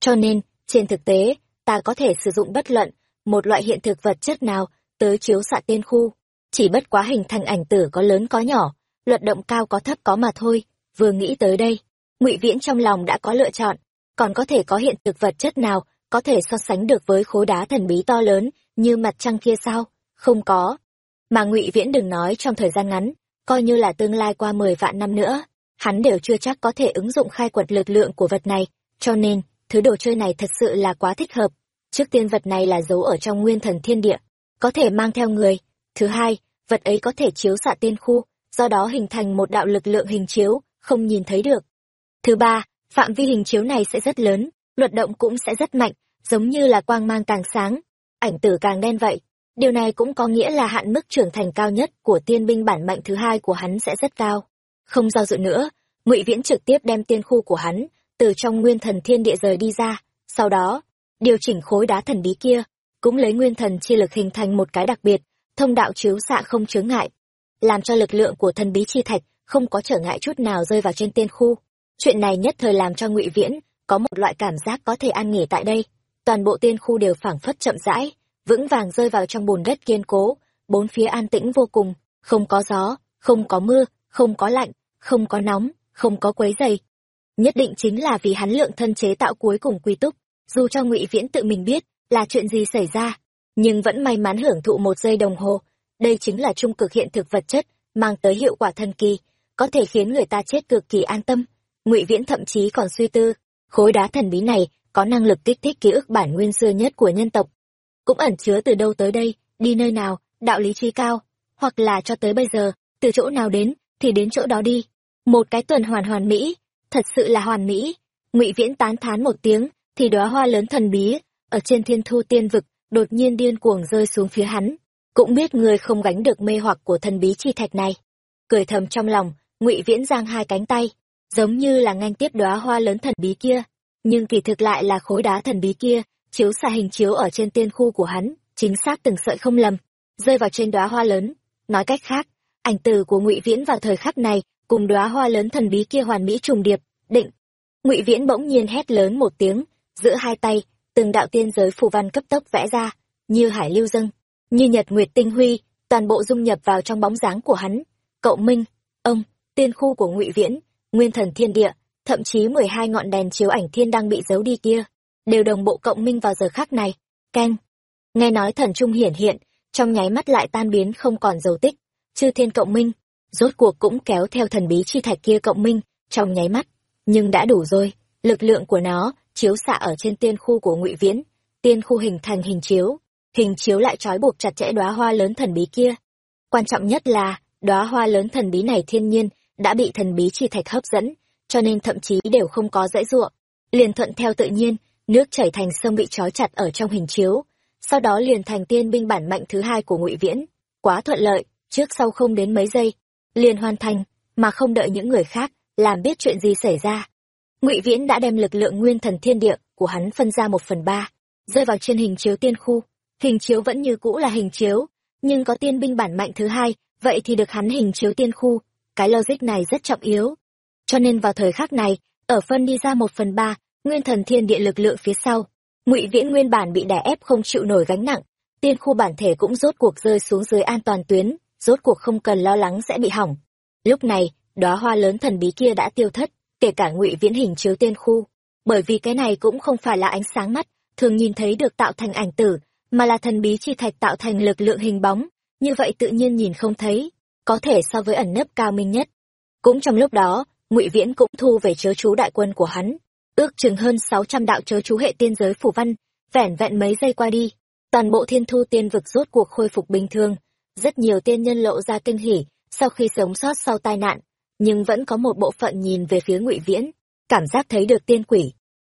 Cho nên, trên thực tế, ta có thể sử dụng bất luận một loại hiện thực vật chất nào tới chiếu xạ tiên khu. Chỉ bất quá hình thành ảnh tử có lớn có nhỏ, luật động cao có thấp có mà thôi. Vừa nghĩ tới đây, ngụy Viễn trong lòng đã có lựa chọn. Còn có thể có hiện thực vật chất nào có thể so sánh được với khối đá thần bí to lớn như mặt trăng kia sao? Không có. Mà ngụy Viễn đừng nói trong thời gian ngắn, coi như là tương lai qua mười vạn năm nữa, hắn đều chưa chắc có thể ứng dụng khai quật lực lượng của vật này, cho nên, thứ đồ chơi này thật sự là quá thích hợp. Trước tiên vật này là giấu ở trong nguyên thần thiên địa, có thể mang theo người. Thứ hai, vật ấy có thể chiếu xạ tiên khu, do đó hình thành một đạo lực lượng hình chiếu, không nhìn thấy được. Thứ ba, phạm vi hình chiếu này sẽ rất lớn, luật động cũng sẽ rất mạnh, giống như là quang mang càng sáng, ảnh tử càng đen vậy. Điều này cũng có nghĩa là hạn mức trưởng thành cao nhất của tiên binh bản mạnh thứ hai của hắn sẽ rất cao. Không do dự nữa, Ngụy Viễn trực tiếp đem tiên khu của hắn từ trong nguyên thần thiên địa rời đi ra, sau đó, điều chỉnh khối đá thần bí kia, cũng lấy nguyên thần chi lực hình thành một cái đặc biệt, thông đạo chiếu xạ không chướng ngại, làm cho lực lượng của thần bí chi thạch không có trở ngại chút nào rơi vào trên tiên khu. Chuyện này nhất thời làm cho Ngụy Viễn có một loại cảm giác có thể an nghỉ tại đây. Toàn bộ tiên khu đều phảng phất chậm rãi, vững vàng rơi vào trong bùn đất kiên cố, bốn phía an tĩnh vô cùng, không có gió, không có mưa, không có lạnh, không có nóng, không có quấy dày. Nhất định chính là vì hắn lượng thân chế tạo cuối cùng quy túc, dù cho ngụy Viễn tự mình biết là chuyện gì xảy ra, nhưng vẫn may mắn hưởng thụ một giây đồng hồ. Đây chính là trung cực hiện thực vật chất, mang tới hiệu quả thần kỳ, có thể khiến người ta chết cực kỳ an tâm. Ngụy Viễn thậm chí còn suy tư, khối đá thần bí này có năng lực kích thích ký ức bản nguyên xưa nhất của nhân tộc. Cũng ẩn chứa từ đâu tới đây, đi nơi nào, đạo lý truy cao, hoặc là cho tới bây giờ, từ chỗ nào đến, thì đến chỗ đó đi một cái tuần hoàn hoàn mỹ thật sự là hoàn mỹ ngụy viễn tán thán một tiếng thì đóa hoa lớn thần bí ở trên thiên thu tiên vực đột nhiên điên cuồng rơi xuống phía hắn, cũng biết người không gánh được mê hoặc của thần bí chi thạch này. Cười thầm trong lòng, ngụy viễn giang hai cánh tay, giống như là nganh tiếp đóa hoa lớn thần bí kia, nhưng kỳ thực lại là khối đá thần bí kia, chiếu xa hình chiếu ở trên tiên khu của hắn, chính xác từng sợi không lầm, rơi vào trên đóa hoa lớn. Nói cách khác, ảnh từ của ngụy viễn vào thời khắc này, cùng đóa hoa lớn thần bí kia hoàn mỹ trùng điệp, định. Ngụy viễn bỗng nhiên hét lớn một tiếng giữa hai tay từng đạo tiên giới phù văn cấp tốc vẽ ra, như hải lưu dâng, như nhật nguyệt tinh huy, toàn bộ dung nhập vào trong bóng dáng của hắn, cậu minh, ông, tiên khu của ngụy viễn, nguyên thần thiên địa, thậm chí mười hai ngọn đèn chiếu ảnh thiên đang bị giấu đi kia, đều đồng bộ cộng minh vào giờ khắc này, keng. Nghe nói thần trung hiển hiện, trong nháy mắt lại tan biến không còn dấu tích, chư thiên cộng minh, rốt cuộc cũng kéo theo thần bí chi thạch kia cộng minh trong nháy mắt, nhưng đã đủ rồi, lực lượng của nó chiếu xạ ở trên tiên khu của ngụy viễn. Tiên khu hình thành hình chiếu. Hình chiếu lại trói buộc chặt chẽ đóa hoa lớn thần bí kia. Quan trọng nhất là, đóa hoa lớn thần bí này thiên nhiên đã bị thần bí chi thạch hấp dẫn, cho nên thậm chí đều không có dãy ruộng. Liền thuận theo tự nhiên, nước chảy thành sông bị trói chặt ở trong hình chiếu. Sau đó liền thành tiên binh bản mạnh thứ hai của ngụy viễn. Quá thuận lợi, trước sau không đến mấy giây, liền hoàn thành, mà không đợi những người khác làm biết chuyện gì xảy ra ngụy viễn đã đem lực lượng nguyên thần thiên địa của hắn phân ra một phần ba, rơi vào trên hình chiếu tiên khu. Hình chiếu vẫn như cũ là hình chiếu, nhưng có tiên binh bản mạnh thứ hai, vậy thì được hắn hình chiếu tiên khu. Cái logic này rất trọng yếu. Cho nên vào thời khắc này, ở phân đi ra một phần ba, nguyên thần thiên địa lực lượng phía sau, ngụy viễn nguyên bản bị đè ép không chịu nổi gánh nặng. Tiên khu bản thể cũng rốt cuộc rơi xuống dưới an toàn tuyến, rốt cuộc không cần lo lắng sẽ bị hỏng. Lúc này, đóa hoa lớn thần bí kia đã tiêu thất kể cả ngụy viễn hình chiếu tiên khu, bởi vì cái này cũng không phải là ánh sáng mắt, thường nhìn thấy được tạo thành ảnh tử, mà là thần bí chi thạch tạo thành lực lượng hình bóng, như vậy tự nhiên nhìn không thấy, có thể so với ẩn nấp cao minh nhất. Cũng trong lúc đó, ngụy viễn cũng thu về chớ chú đại quân của hắn, ước chừng hơn sáu trăm đạo chớ chú hệ tiên giới phủ văn, vẻn vẹn mấy giây qua đi, toàn bộ thiên thu tiên vực rốt cuộc khôi phục bình thường, rất nhiều tiên nhân lộ ra kinh hỉ sau khi sống sót sau tai nạn nhưng vẫn có một bộ phận nhìn về phía ngụy viễn, cảm giác thấy được tiên quỷ.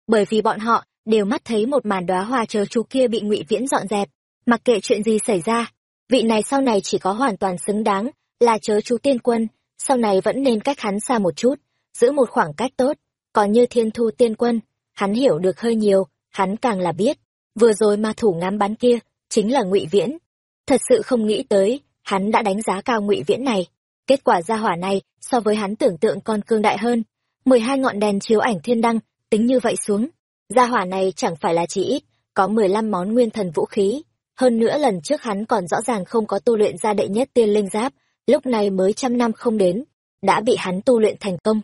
Bởi vì bọn họ đều mắt thấy một màn đóa hoa chờ chú kia bị ngụy viễn dọn dẹp. Mặc kệ chuyện gì xảy ra, vị này sau này chỉ có hoàn toàn xứng đáng là chớ chú tiên quân, sau này vẫn nên cách hắn xa một chút, giữ một khoảng cách tốt. Còn như thiên thu tiên quân, hắn hiểu được hơi nhiều, hắn càng là biết. Vừa rồi ma thủ ngắm bắn kia chính là ngụy viễn. Thật sự không nghĩ tới, hắn đã đánh giá cao ngụy viễn này kết quả ra hỏa này, so với hắn tưởng tượng còn cương đại hơn. Mười hai ngọn đèn chiếu ảnh thiên đăng, tính như vậy xuống. Gia hỏa này chẳng phải là chỉ ít, có mười lăm món nguyên thần vũ khí. Hơn nữa lần trước hắn còn rõ ràng không có tu luyện ra đệ nhất tiên linh giáp, lúc này mới trăm năm không đến, đã bị hắn tu luyện thành công.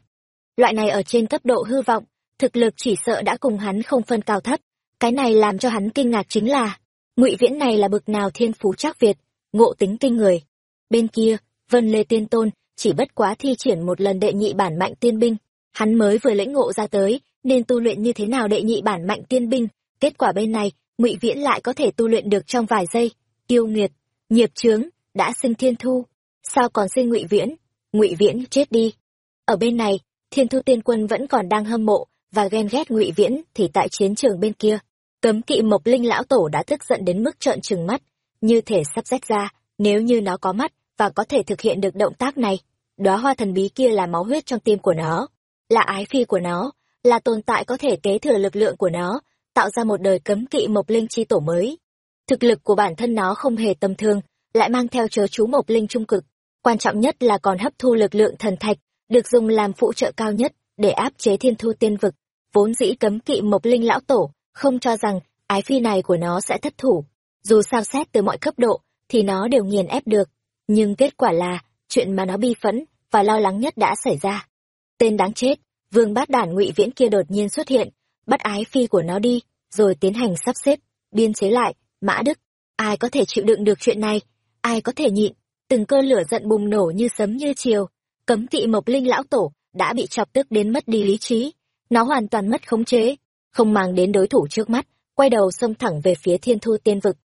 Loại này ở trên cấp độ hư vọng, thực lực chỉ sợ đã cùng hắn không phân cao thấp. Cái này làm cho hắn kinh ngạc chính là, ngụy viễn này là bực nào thiên phú trác việt, ngộ tính kinh người. Bên kia vân lê tiên tôn, chỉ bất quá thi triển một lần đệ nhị bản mạnh tiên binh. Hắn mới vừa lĩnh ngộ ra tới, nên tu luyện như thế nào đệ nhị bản mạnh tiên binh? Kết quả bên này, ngụy viễn lại có thể tu luyện được trong vài giây. Tiêu nghiệt nghiệp chướng, đã sinh thiên thu. Sao còn sinh ngụy viễn? Ngụy viễn chết đi. Ở bên này, thiên thu tiên quân vẫn còn đang hâm mộ và ghen ghét ngụy viễn thì tại chiến trường bên kia. Cấm kỵ mộc linh lão tổ đã tức giận đến mức trợn trừng mắt. Như thể sắp rách ra, nếu như nó có mắt và có thể thực hiện được động tác này. Đóa hoa thần bí kia là máu huyết trong tim của nó, là ái phi của nó, là tồn tại có thể kế thừa lực lượng của nó, tạo ra một đời cấm kỵ mộc linh chi tổ mới. Thực lực của bản thân nó không hề tầm thường, lại mang theo chớ chú mộc linh trung cực. Quan trọng nhất là còn hấp thu lực lượng thần thạch, được dùng làm phụ trợ cao nhất để áp chế thiên thu tiên vực. Vốn dĩ cấm kỵ mộc linh lão tổ, không cho rằng ái phi này của nó sẽ thất thủ. Dù sao xét từ mọi cấp độ, thì nó đều nghiền ép được nhưng kết quả là, chuyện mà nó bi phẫn và lo lắng nhất đã xảy ra. Tên đáng chết, vương bát đản ngụy viễn kia đột nhiên xuất hiện, bắt ái phi của nó đi, rồi tiến hành sắp xếp, biên chế lại, mã đức. Ai có thể chịu đựng được chuyện này? Ai có thể nhịn? Từng cơn lửa giận bùng nổ như sấm như chiều. Cấm kỵ mộc linh lão tổ đã bị chọc tức đến mất đi lý trí. Nó hoàn toàn mất khống chế, không mang đến đối thủ trước mắt, quay đầu xông thẳng về phía thiên thu tiên vực.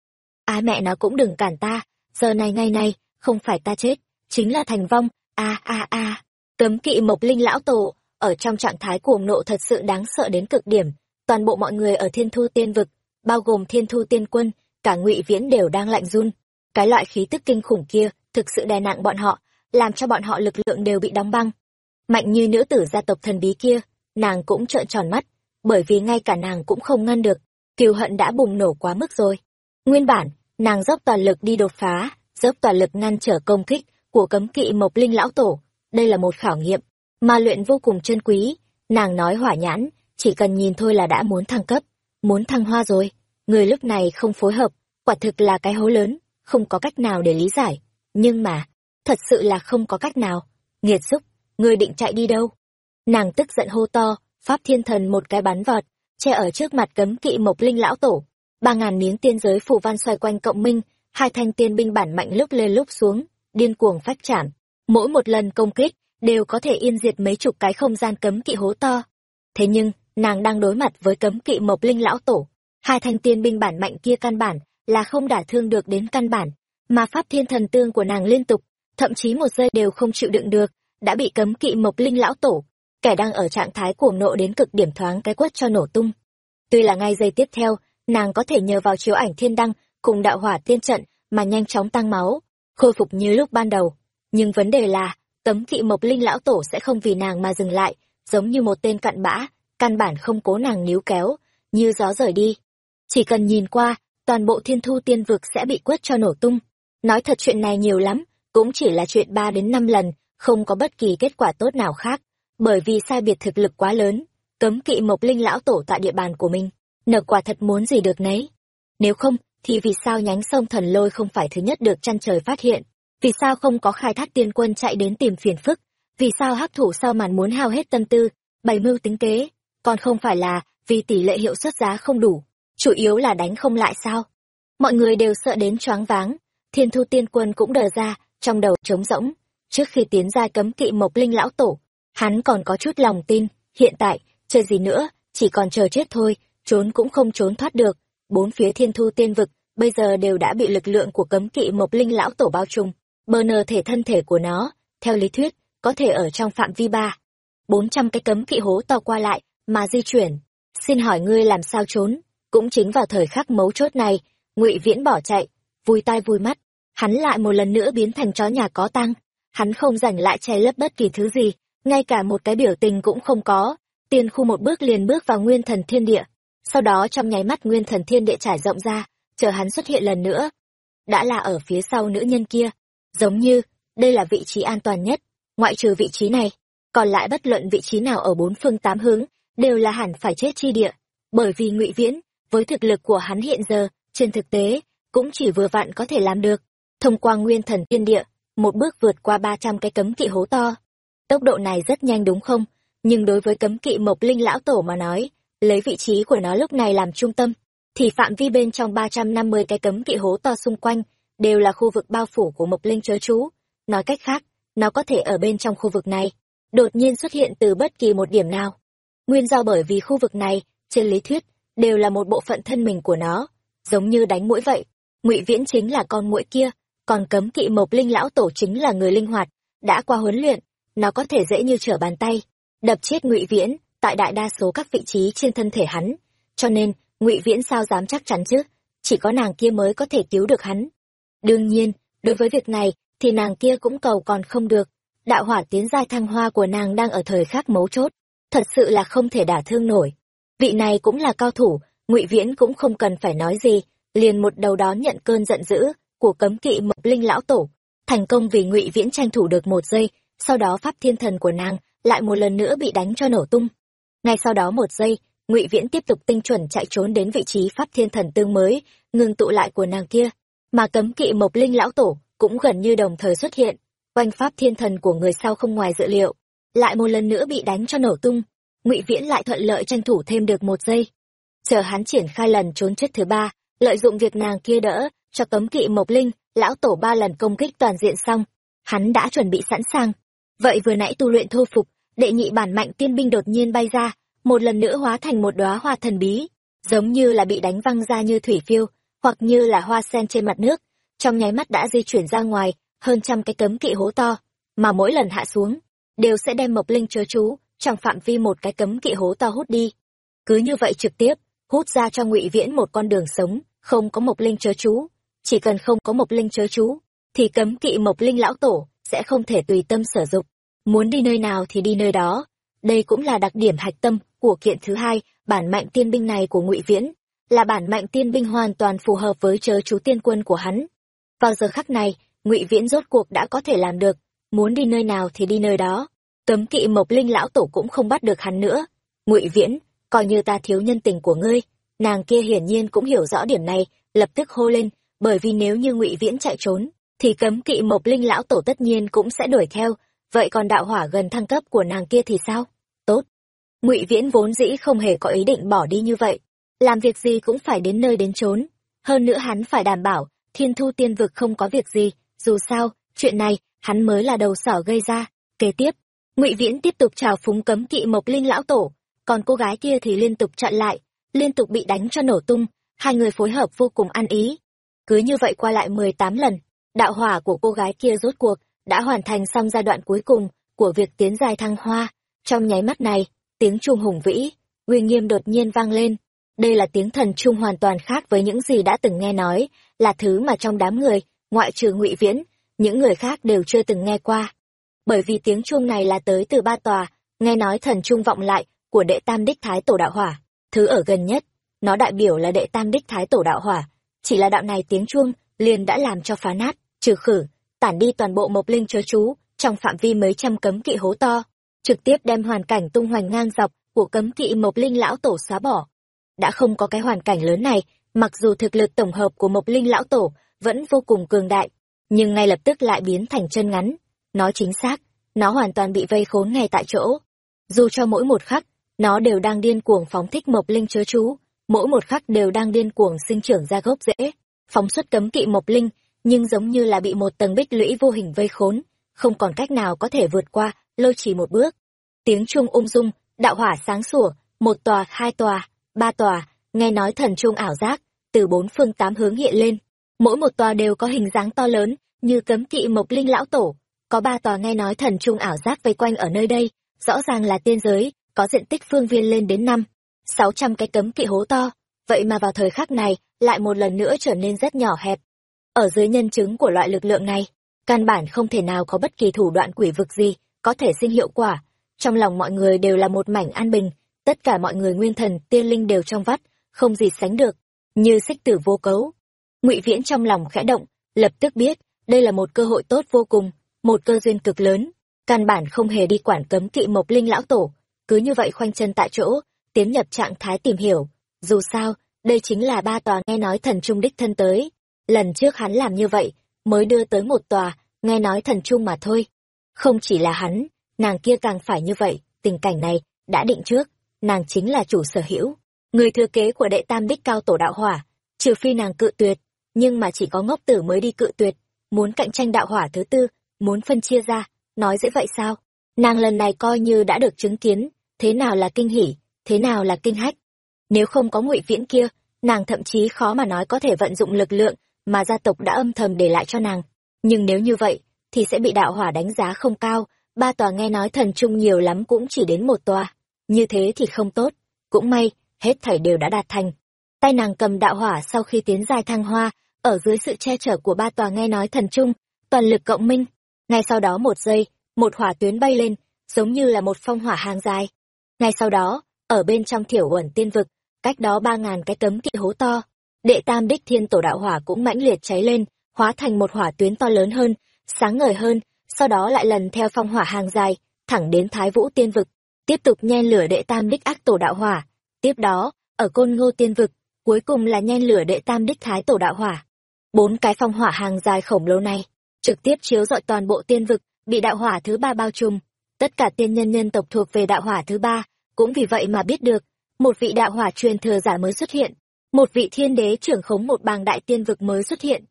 Ai mẹ nó cũng đừng cản ta, giờ này ngay này không phải ta chết, chính là thành vong. A a a. Cấm kỵ mộc linh lão tổ, ở trong trạng thái cuồng nộ thật sự đáng sợ đến cực điểm. Toàn bộ mọi người ở thiên thu tiên vực, bao gồm thiên thu tiên quân, cả ngụy viễn đều đang lạnh run. Cái loại khí tức kinh khủng kia, thực sự đè nặng bọn họ, làm cho bọn họ lực lượng đều bị đóng băng. Mạnh như nữ tử gia tộc thần bí kia, nàng cũng trợn tròn mắt, bởi vì ngay cả nàng cũng không ngăn được. Kiều hận đã bùng nổ quá mức rồi. Nguyên bản, nàng dốc toàn lực đi đột phá dốc toàn lực ngăn trở công kích của cấm kỵ mộc linh lão tổ. Đây là một khảo nghiệm mà luyện vô cùng chân quý. Nàng nói hỏa nhãn, chỉ cần nhìn thôi là đã muốn thăng cấp, muốn thăng hoa rồi. Người lúc này không phối hợp, quả thực là cái hố lớn, không có cách nào để lý giải. Nhưng mà, thật sự là không có cách nào. Nghiệt xúc, người định chạy đi đâu? Nàng tức giận hô to, pháp thiên thần một cái bắn vọt, che ở trước mặt cấm kỵ mộc linh lão tổ. Ba ngàn miếng tiên giới phù văn xoay quanh cộng minh hai thanh tiên binh bản mạnh lúc lên lúc xuống, điên cuồng phách chản mỗi một lần công kích, đều có thể yên diệt mấy chục cái không gian cấm kỵ hố to. Thế nhưng, nàng đang đối mặt với cấm kỵ mộc linh lão tổ. Hai thanh tiên binh bản mạnh kia căn bản là không đả thương được đến căn bản, mà pháp thiên thần tương của nàng liên tục, thậm chí một giây đều không chịu đựng được, đã bị cấm kỵ mộc linh lão tổ, kẻ đang ở trạng thái cuồng nộ đến cực điểm thoáng cái quất cho nổ tung. Tuy là ngay giây tiếp theo, nàng có thể nhờ vào chiếu ảnh thiên đăng cùng đạo hỏa tiên trận mà nhanh chóng tăng máu, khôi phục như lúc ban đầu. Nhưng vấn đề là, tấm kỵ mộc linh lão tổ sẽ không vì nàng mà dừng lại, giống như một tên cặn bã, căn bản không cố nàng níu kéo, như gió rời đi. Chỉ cần nhìn qua, toàn bộ thiên thu tiên vực sẽ bị quất cho nổ tung. Nói thật chuyện này nhiều lắm, cũng chỉ là chuyện ba đến năm lần, không có bất kỳ kết quả tốt nào khác, bởi vì sai biệt thực lực quá lớn, cấm kỵ mộc linh lão tổ tại địa bàn của mình nở quả thật muốn gì được nấy. Nếu không thì vì sao nhánh sông thần lôi không phải thứ nhất được chăn trời phát hiện? Vì sao không có khai thác tiên quân chạy đến tìm phiền phức? Vì sao hắc thủ sau màn muốn hao hết tâm tư, bày mưu tính kế? Còn không phải là vì tỷ lệ hiệu suất giá không đủ, chủ yếu là đánh không lại sao? Mọi người đều sợ đến choáng váng, thiên thu tiên quân cũng đờ ra, trong đầu trống rỗng. Trước khi tiến ra cấm kỵ mộc linh lão tổ, hắn còn có chút lòng tin, hiện tại, chơi gì nữa, chỉ còn chờ chết thôi, trốn cũng không trốn thoát được bốn phía thiên thu tiên vực, bây giờ đều đã bị lực lượng của cấm kỵ mộc linh lão tổ bao trùm, bờ nờ thể thân thể của nó, theo lý thuyết, có thể ở trong phạm vi ba. Bốn trăm cái cấm kỵ hố to qua lại, mà di chuyển. Xin hỏi ngươi làm sao trốn? Cũng chính vào thời khắc mấu chốt này, ngụy viễn bỏ chạy, vui tai vui mắt. Hắn lại một lần nữa biến thành chó nhà có tăng hắn không rảnh lại che lấp bất kỳ thứ gì, ngay cả một cái biểu tình cũng không có. Tiên khu một bước liền bước vào nguyên thần thiên địa sau đó trong nháy mắt nguyên thần thiên địa trải rộng ra, chờ hắn xuất hiện lần nữa, đã là ở phía sau nữ nhân kia. Giống như, đây là vị trí an toàn nhất, ngoại trừ vị trí này, còn lại bất luận vị trí nào ở bốn phương tám hướng, đều là hẳn phải chết chi địa. Bởi vì ngụy viễn, với thực lực của hắn hiện giờ, trên thực tế, cũng chỉ vừa vặn có thể làm được. Thông qua nguyên thần thiên địa, một bước vượt qua ba trăm cái cấm kỵ hố to. Tốc độ này rất nhanh đúng không? Nhưng đối với cấm kỵ mộc linh lão tổ mà nói lấy vị trí của nó lúc này làm trung tâm, thì phạm vi bên trong ba trăm năm mươi cái cấm kỵ hố to xung quanh đều là khu vực bao phủ của mộc linh chớ chú. Nói cách khác, nó có thể ở bên trong khu vực này, đột nhiên xuất hiện từ bất kỳ một điểm nào. Nguyên do bởi vì khu vực này, trên lý thuyết, đều là một bộ phận thân mình của nó. Giống như đánh mũi vậy, ngụy viễn chính là con mũi kia, còn cấm kỵ mộc linh lão tổ chính là người linh hoạt, đã qua huấn luyện, nó có thể dễ như trở bàn tay, đập chết ngụy viễn tại đại đa số các vị trí trên thân thể hắn. Cho nên, ngụy viễn sao dám chắc chắn chứ? Chỉ có nàng kia mới có thể cứu được hắn. Đương nhiên, đối với việc này, thì nàng kia cũng cầu còn không được. Đạo hỏa tiến giai thăng hoa của nàng đang ở thời khắc mấu chốt. Thật sự là không thể đả thương nổi. Vị này cũng là cao thủ, ngụy viễn cũng không cần phải nói gì. Liền một đầu đón nhận cơn giận dữ của cấm kỵ mộc linh lão tổ. Thành công vì ngụy viễn tranh thủ được một giây, sau đó pháp thiên thần của nàng lại một lần nữa bị đánh cho nổ tung ngay sau đó một giây, ngụy viễn tiếp tục tinh chuẩn chạy trốn đến vị trí pháp thiên thần tương mới, ngừng tụ lại của nàng kia. Mà cấm kỵ mộc linh lão tổ cũng gần như đồng thời xuất hiện quanh pháp thiên thần của người sau không ngoài dự liệu. Lại một lần nữa bị đánh cho nổ tung, ngụy viễn lại thuận lợi tranh thủ thêm được một giây. Chờ hắn triển khai lần trốn chết thứ ba, lợi dụng việc nàng kia đỡ cho cấm kỵ mộc linh lão tổ ba lần công kích toàn diện xong, hắn đã chuẩn bị sẵn sàng. Vậy vừa nãy tu luyện thu phục đệ nhị bản mạnh tiên binh đột nhiên bay ra, một lần nữa hóa thành một đóa hoa thần bí, giống như là bị đánh văng ra như thủy phiêu, hoặc như là hoa sen trên mặt nước, trong nháy mắt đã di chuyển ra ngoài, hơn trăm cái cấm kỵ hố to, mà mỗi lần hạ xuống, đều sẽ đem mộc linh chớ chú, trong phạm vi một cái cấm kỵ hố to hút đi. Cứ như vậy trực tiếp, hút ra cho ngụy viễn một con đường sống, không có mộc linh chớ chú. Chỉ cần không có mộc linh chớ chú, thì cấm kỵ mộc linh lão tổ sẽ không thể tùy tâm sử dụng muốn đi nơi nào thì đi nơi đó. Đây cũng là đặc điểm hạch tâm của kiện thứ hai, bản mạnh tiên binh này của ngụy viễn. Là bản mạnh tiên binh hoàn toàn phù hợp với chớ chú tiên quân của hắn. Vào giờ khắc này, ngụy viễn rốt cuộc đã có thể làm được. Muốn đi nơi nào thì đi nơi đó. Cấm kỵ mộc linh lão tổ cũng không bắt được hắn nữa. Ngụy viễn, coi như ta thiếu nhân tình của ngươi. Nàng kia hiển nhiên cũng hiểu rõ điểm này, lập tức hô lên, bởi vì nếu như ngụy viễn chạy trốn, thì cấm kỵ mộc linh lão tổ tất nhiên cũng sẽ đuổi theo vậy còn đạo hỏa gần thăng cấp của nàng kia thì sao? Tốt. Ngụy viễn vốn dĩ không hề có ý định bỏ đi như vậy. Làm việc gì cũng phải đến nơi đến chốn. Hơn nữa hắn phải đảm bảo, thiên thu tiên vực không có việc gì. Dù sao, chuyện này, hắn mới là đầu sỏ gây ra. Kế tiếp, ngụy viễn tiếp tục trào phúng cấm kỵ mộc linh lão tổ. Còn cô gái kia thì liên tục chặn lại, liên tục bị đánh cho nổ tung. Hai người phối hợp vô cùng ăn ý. Cứ như vậy qua lại mười tám lần, đạo hỏa của cô gái kia rốt cuộc đã hoàn thành xong giai đoạn cuối cùng của việc tiến dài thăng hoa. Trong nháy mắt này tiếng chuông hùng vĩ uy nghiêm đột nhiên vang lên. Đây là tiếng thần trung hoàn toàn khác với những gì đã từng nghe nói là thứ mà trong đám người ngoại trừ ngụy viễn những người khác đều chưa từng nghe qua. Bởi vì tiếng chuông này là tới từ ba tòa, nghe nói thần trung vọng lại của đệ tam đích thái tổ đạo hỏa, thứ ở gần nhất, nó đại biểu là đệ tam đích thái tổ đạo hỏa, chỉ là đạo này tiếng chuông liền đã làm cho phá nát, trừ khử, tản đi toàn bộ mộc linh chớ chú trong phạm vi mấy trăm cấm kỵ hố to, trực tiếp đem hoàn cảnh tung hoành ngang dọc của cấm kỵ mộc linh lão tổ xóa bỏ. Đã không có cái hoàn cảnh lớn này, mặc dù thực lực tổng hợp của mộc linh lão tổ vẫn vô cùng cường đại, nhưng ngay lập tức lại biến thành chân ngắn. Nói chính xác, nó hoàn toàn bị vây khốn ngay tại chỗ. Dù cho mỗi một khắc, nó đều đang điên cuồng phóng thích mộc linh chớ chú, mỗi một khắc đều đang điên cuồng sinh trưởng ra gốc rễ, phóng xuất cấm kỵ mộc linh, nhưng giống như là bị một tầng bích lũy vô hình vây khốn, không còn cách nào có thể vượt qua, lôi chỉ một bước. Tiếng chuông ung dung, đạo hỏa sáng sủa, một tòa, hai tòa, ba tòa, nghe nói thần chuông ảo giác, từ bốn phương tám hướng hiện lên. Mỗi một tòa đều có hình dáng to lớn, như cấm kỵ mộc linh lão tổ. Có ba tòa nghe nói thần chuông ảo giác vây quanh ở nơi đây, rõ ràng là tiên giới, có diện tích phương viên lên đến năm, sáu trăm cái cấm kỵ hố to. Vậy mà vào thời khắc này, lại một lần nữa trở nên rất nhỏ hẹp. Ở dưới nhân chứng của loại lực lượng này, căn bản không thể nào có bất kỳ thủ đoạn quỷ vực gì có thể sinh hiệu quả. Trong lòng mọi người đều là một mảnh an bình tất cả mọi người nguyên thần tiên linh đều trong vắt không gì sánh được như xích tử vô cấu. Ngụy viễn trong lòng khẽ động lập tức biết đây là một cơ hội tốt vô cùng một cơ duyên cực lớn căn bản không hề đi quản cấm kỵ mộc linh lão tổ. Cứ như vậy khoanh chân tại chỗ tiến nhập trạng thái tìm hiểu. Dù sao đây chính là ba tòa nghe nói thần trung đích thân tới lần trước hắn làm như vậy mới đưa tới một tòa, nghe nói thần trung mà thôi. Không chỉ là hắn, nàng kia càng phải như vậy, tình cảnh này, đã định trước, nàng chính là chủ sở hữu, người thừa kế của đệ tam đích cao tổ đạo hỏa, trừ phi nàng cự tuyệt, nhưng mà chỉ có ngốc tử mới đi cự tuyệt, muốn cạnh tranh đạo hỏa thứ tư, muốn phân chia ra, nói dễ vậy sao? Nàng lần này coi như đã được chứng kiến, thế nào là kinh hỉ, thế nào là kinh hách. Nếu không có ngụy viễn kia, nàng thậm chí khó mà nói có thể vận dụng lực lượng mà gia tộc đã âm thầm để lại cho nàng. Nhưng nếu như vậy, thì sẽ bị đạo hỏa đánh giá không cao, ba tòa nghe nói thần trung nhiều lắm cũng chỉ đến một tòa. Như thế thì không tốt, cũng may, hết thảy đều đã đạt thành. Tay nàng cầm đạo hỏa sau khi tiến dài thăng hoa, ở dưới sự che chở của ba tòa nghe nói thần trung, toàn lực cộng minh. Ngay sau đó một giây, một hỏa tuyến bay lên, giống như là một phong hỏa hàng dài. Ngay sau đó, ở bên trong thiểu uẩn tiên vực, cách đó ba ngàn cái cấm kỵ hố to, đệ tam đích thiên tổ đạo hỏa cũng mãnh liệt cháy lên, hóa thành một hỏa tuyến to lớn hơn, sáng ngời hơn, sau đó lại lần theo phong hỏa hàng dài, thẳng đến thái vũ tiên vực, tiếp tục nhen lửa đệ tam đích ác tổ đạo hỏa. Tiếp đó, ở côn ngô tiên vực, cuối cùng là nhen lửa đệ tam đích thái tổ đạo hỏa. Bốn cái phong hỏa hàng dài khổng lồ này, trực tiếp chiếu rọi toàn bộ tiên vực, bị đạo hỏa thứ ba bao trùm. Tất cả tiên nhân nhân tộc thuộc về đạo hỏa thứ ba, cũng vì vậy mà biết được, một vị đạo hỏa truyền thừa giả mới xuất hiện một vị thiên đế trưởng khống một bàng đại tiên vực mới xuất hiện.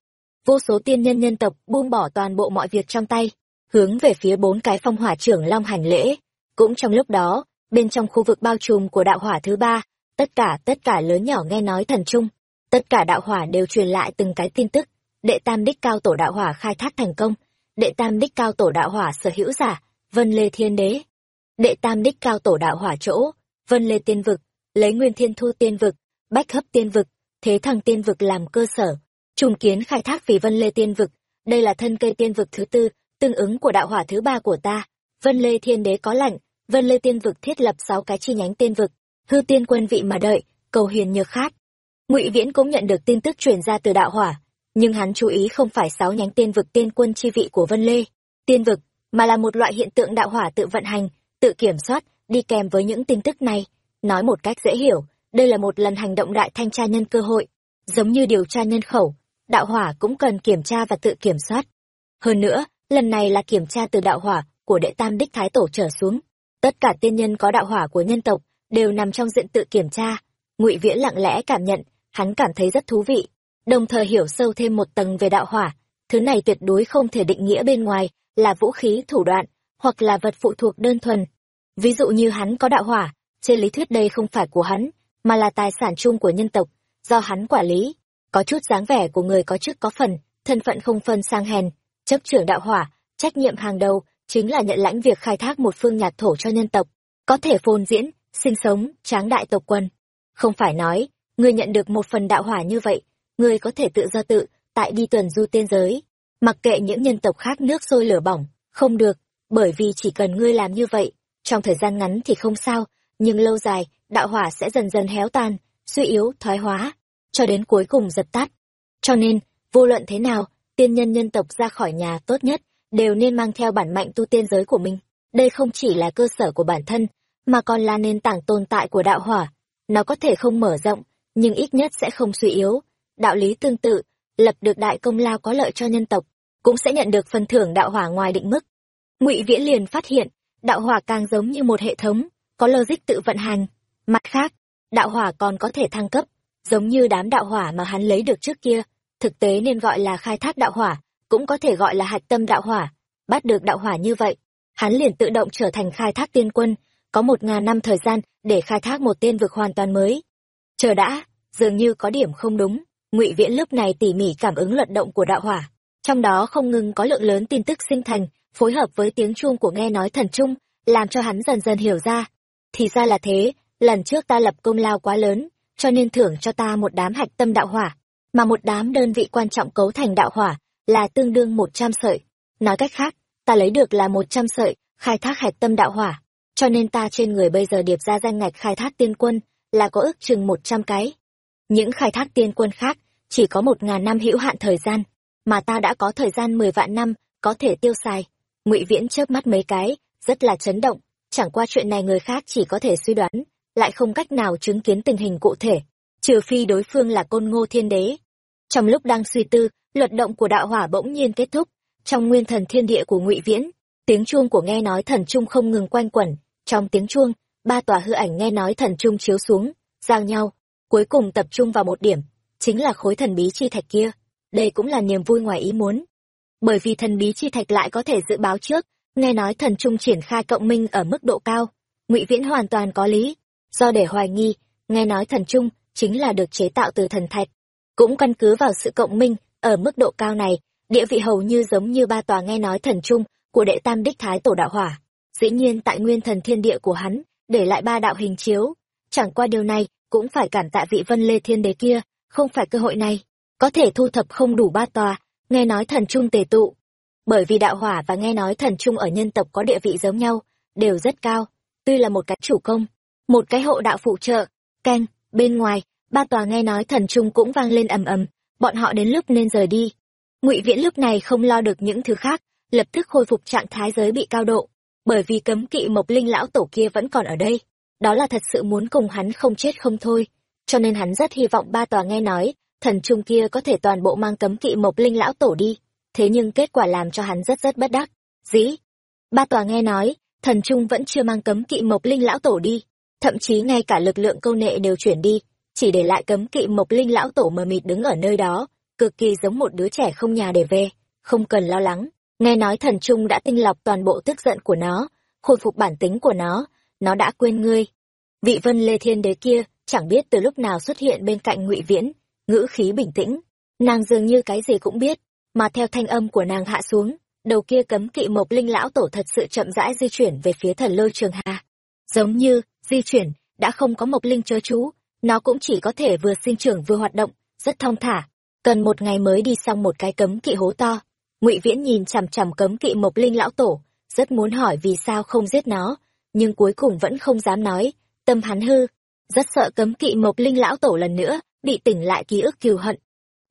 Vô số tiên nhân nhân tộc buông bỏ toàn bộ mọi việc trong tay, hướng về phía bốn cái phong hỏa trưởng long hành lễ. Cũng trong lúc đó, bên trong khu vực bao trùm của đạo hỏa thứ ba, tất cả tất cả lớn nhỏ nghe nói thần trung tất cả đạo hỏa đều truyền lại từng cái tin tức. Đệ tam đích cao tổ đạo hỏa khai thác thành công, đệ tam đích cao tổ đạo hỏa sở hữu giả, vân lê thiên đế. Đệ tam đích cao tổ đạo hỏa chỗ, vân lê tiên vực, lấy nguyên thiên thu tiên vực bách hấp tiên vực, thế thăng tiên vực làm cơ sở, trùng kiến khai thác vì vân lê tiên vực, đây là thân cây tiên vực thứ tư, tương ứng của đạo hỏa thứ ba của ta. Vân lê thiên đế có lạnh, vân lê tiên vực thiết lập sáu cái chi nhánh tiên vực, hư tiên quân vị mà đợi, cầu hiền nhược khát. Ngụy Viễn cũng nhận được tin tức truyền ra từ đạo hỏa, nhưng hắn chú ý không phải sáu nhánh tiên vực tiên quân chi vị của Vân Lê, tiên vực, mà là một loại hiện tượng đạo hỏa tự vận hành, tự kiểm soát, đi kèm với những tin tức này. Nói một cách dễ hiểu, đây là một lần hành động đại thanh tra nhân cơ hội, giống như điều tra nhân khẩu, đạo hỏa cũng cần kiểm tra và tự kiểm soát. Hơn nữa, lần này là kiểm tra từ đạo hỏa của đệ tam đích thái tổ trở xuống. Tất cả tiên nhân có đạo hỏa của nhân tộc đều nằm trong diện tự kiểm tra. Ngụy viễn lặng lẽ cảm nhận, hắn cảm thấy rất thú vị, đồng thời hiểu sâu thêm một tầng về đạo hỏa. Thứ này tuyệt đối không thể định nghĩa bên ngoài là vũ khí, thủ đoạn, hoặc là vật phụ thuộc đơn thuần. Ví dụ như hắn có đạo hỏa, trên lý thuyết đây không phải của hắn mà là tài sản chung của nhân tộc, do hắn quản lý. Có chút dáng vẻ của người có chức có phần, thân phận không phân sang hèn, chấp trưởng đạo hỏa, trách nhiệm hàng đầu chính là nhận lãnh việc khai thác một phương nhạc thổ cho nhân tộc, có thể phồn diễn, sinh sống, tráng đại tộc quân. Không phải nói, người nhận được một phần đạo hỏa như vậy, người có thể tự do tự, tại đi tuần du tiên giới, mặc kệ những nhân tộc khác nước sôi lửa bỏng, không được, bởi vì chỉ cần ngươi làm như vậy, trong thời gian ngắn thì không sao, nhưng lâu dài, đạo hỏa sẽ dần dần héo tan, suy yếu, thoái hóa, cho đến cuối cùng dập tắt. Cho nên, vô luận thế nào, tiên nhân nhân tộc ra khỏi nhà tốt nhất, đều nên mang theo bản mạnh tu tiên giới của mình. Đây không chỉ là cơ sở của bản thân, mà còn là nền tảng tồn tại của đạo hỏa. Nó có thể không mở rộng, nhưng ít nhất sẽ không suy yếu. Đạo lý tương tự, lập được đại công lao có lợi cho nhân tộc, cũng sẽ nhận được phần thưởng đạo hỏa ngoài định mức. Ngụy Viễn liền phát hiện, đạo hỏa càng giống như một hệ thống, có logic tự vận hành. Mặt khác, đạo hỏa còn có thể thăng cấp, giống như đám đạo hỏa mà hắn lấy được trước kia, thực tế nên gọi là khai thác đạo hỏa, cũng có thể gọi là hạch tâm đạo hỏa. Bắt được đạo hỏa như vậy, hắn liền tự động trở thành khai thác tiên quân, có một ngàn năm thời gian để khai thác một tiên vực hoàn toàn mới. Chờ đã, dường như có điểm không đúng, ngụy Viễn lúc này tỉ mỉ cảm ứng luận động của đạo hỏa, trong đó không ngừng có lượng lớn tin tức sinh thành, phối hợp với tiếng chuông của nghe nói thần trung, làm cho hắn dần dần hiểu ra. Thì ra là thế, lần trước ta lập công lao quá lớn, cho nên thưởng cho ta một đám hạch tâm đạo hỏa, mà một đám đơn vị quan trọng cấu thành đạo hỏa là tương đương một trăm sợi. Nói cách khác, ta lấy được là một trăm sợi, khai thác hạch tâm đạo hỏa, cho nên ta trên người bây giờ điệp ra danh ngạch khai thác tiên quân là có ước chừng một trăm cái. Những khai thác tiên quân khác chỉ có một ngàn năm hữu hạn thời gian, mà ta đã có thời gian mười vạn năm có thể tiêu xài. Ngụy Viễn chớp mắt mấy cái, rất là chấn động, chẳng qua chuyện này người khác chỉ có thể suy đoán, lại không cách nào chứng kiến tình hình cụ thể, trừ phi đối phương là côn ngô thiên đế. Trong lúc đang suy tư, luật động của đạo hỏa bỗng nhiên kết thúc, trong nguyên thần thiên địa của Ngụy Viễn, tiếng chuông của nghe nói thần trung không ngừng quanh quẩn, trong tiếng chuông, ba tòa hư ảnh nghe nói thần trung chiếu xuống, giao nhau, cuối cùng tập trung vào một điểm, chính là khối thần bí chi thạch kia. Đây cũng là niềm vui ngoài ý muốn. Bởi vì thần bí chi thạch lại có thể dự báo trước, nghe nói thần trung triển khai cộng minh ở mức độ cao, Ngụy Viễn hoàn toàn có lý, do để hoài nghi, nghe nói thần trung chính là được chế tạo từ thần thạch. Cũng căn cứ vào sự cộng minh ở mức độ cao này, địa vị hầu như giống như ba tòa nghe nói thần trung của đệ tam đích thái tổ đạo hỏa. Dĩ nhiên tại nguyên thần thiên địa của hắn, để lại ba đạo hình chiếu. Chẳng qua điều này, cũng phải cản tạ vị vân lê thiên đế kia, không phải cơ hội này. Có thể thu thập không đủ ba tòa, nghe nói thần trung tề tụ. Bởi vì đạo hỏa và nghe nói thần trung ở nhân tộc có địa vị giống nhau, đều rất cao. Tuy là một cái chủ công, một cái hộ đạo phụ trợ, keng, bên ngoài, ba tòa nghe nói thần trung cũng vang lên ầm ầm, bọn họ đến lúc nên rời đi. Ngụy Viễn lúc này không lo được những thứ khác, lập tức khôi phục trạng thái giới bị cao độ, bởi vì cấm kỵ Mộc Linh lão tổ kia vẫn còn ở đây, đó là thật sự muốn cùng hắn không chết không thôi, cho nên hắn rất hy vọng ba tòa nghe nói, thần trung kia có thể toàn bộ mang cấm kỵ Mộc Linh lão tổ đi, thế nhưng kết quả làm cho hắn rất rất bất đắc. Dĩ, ba tòa nghe nói, thần trung vẫn chưa mang cấm kỵ Mộc Linh lão tổ đi, thậm chí ngay cả lực lượng câu nệ đều chuyển đi, chỉ để lại cấm kỵ Mộc Linh lão tổ mờ mịt đứng ở nơi đó, cực kỳ giống một đứa trẻ không nhà để về, không cần lo lắng. Nghe nói thần trung đã tinh lọc toàn bộ tức giận của nó, khôi phục bản tính của nó, nó đã quên ngươi. Vị vân lê thiên đế kia, chẳng biết từ lúc nào xuất hiện bên cạnh ngụy Viễn, ngữ khí bình tĩnh. Nàng dường như cái gì cũng biết, mà theo thanh âm của nàng hạ xuống, đầu kia cấm kỵ mộc linh lão tổ thật sự chậm rãi di chuyển về phía thần lôi trường hà. Giống như, di chuyển, đã không có mộc linh chớ chú, nó cũng chỉ có thể vừa sinh trưởng vừa hoạt động, rất thong thả. Cần một ngày mới đi xong một cái cấm kỵ hố to. ngụy Viễn nhìn chằm chằm cấm kỵ mộc linh lão tổ, rất muốn hỏi vì sao không giết nó, nhưng cuối cùng vẫn không dám nói, tâm hắn hư, rất sợ cấm kỵ mộc linh lão tổ lần nữa, bị tỉnh lại ký ức kiều hận.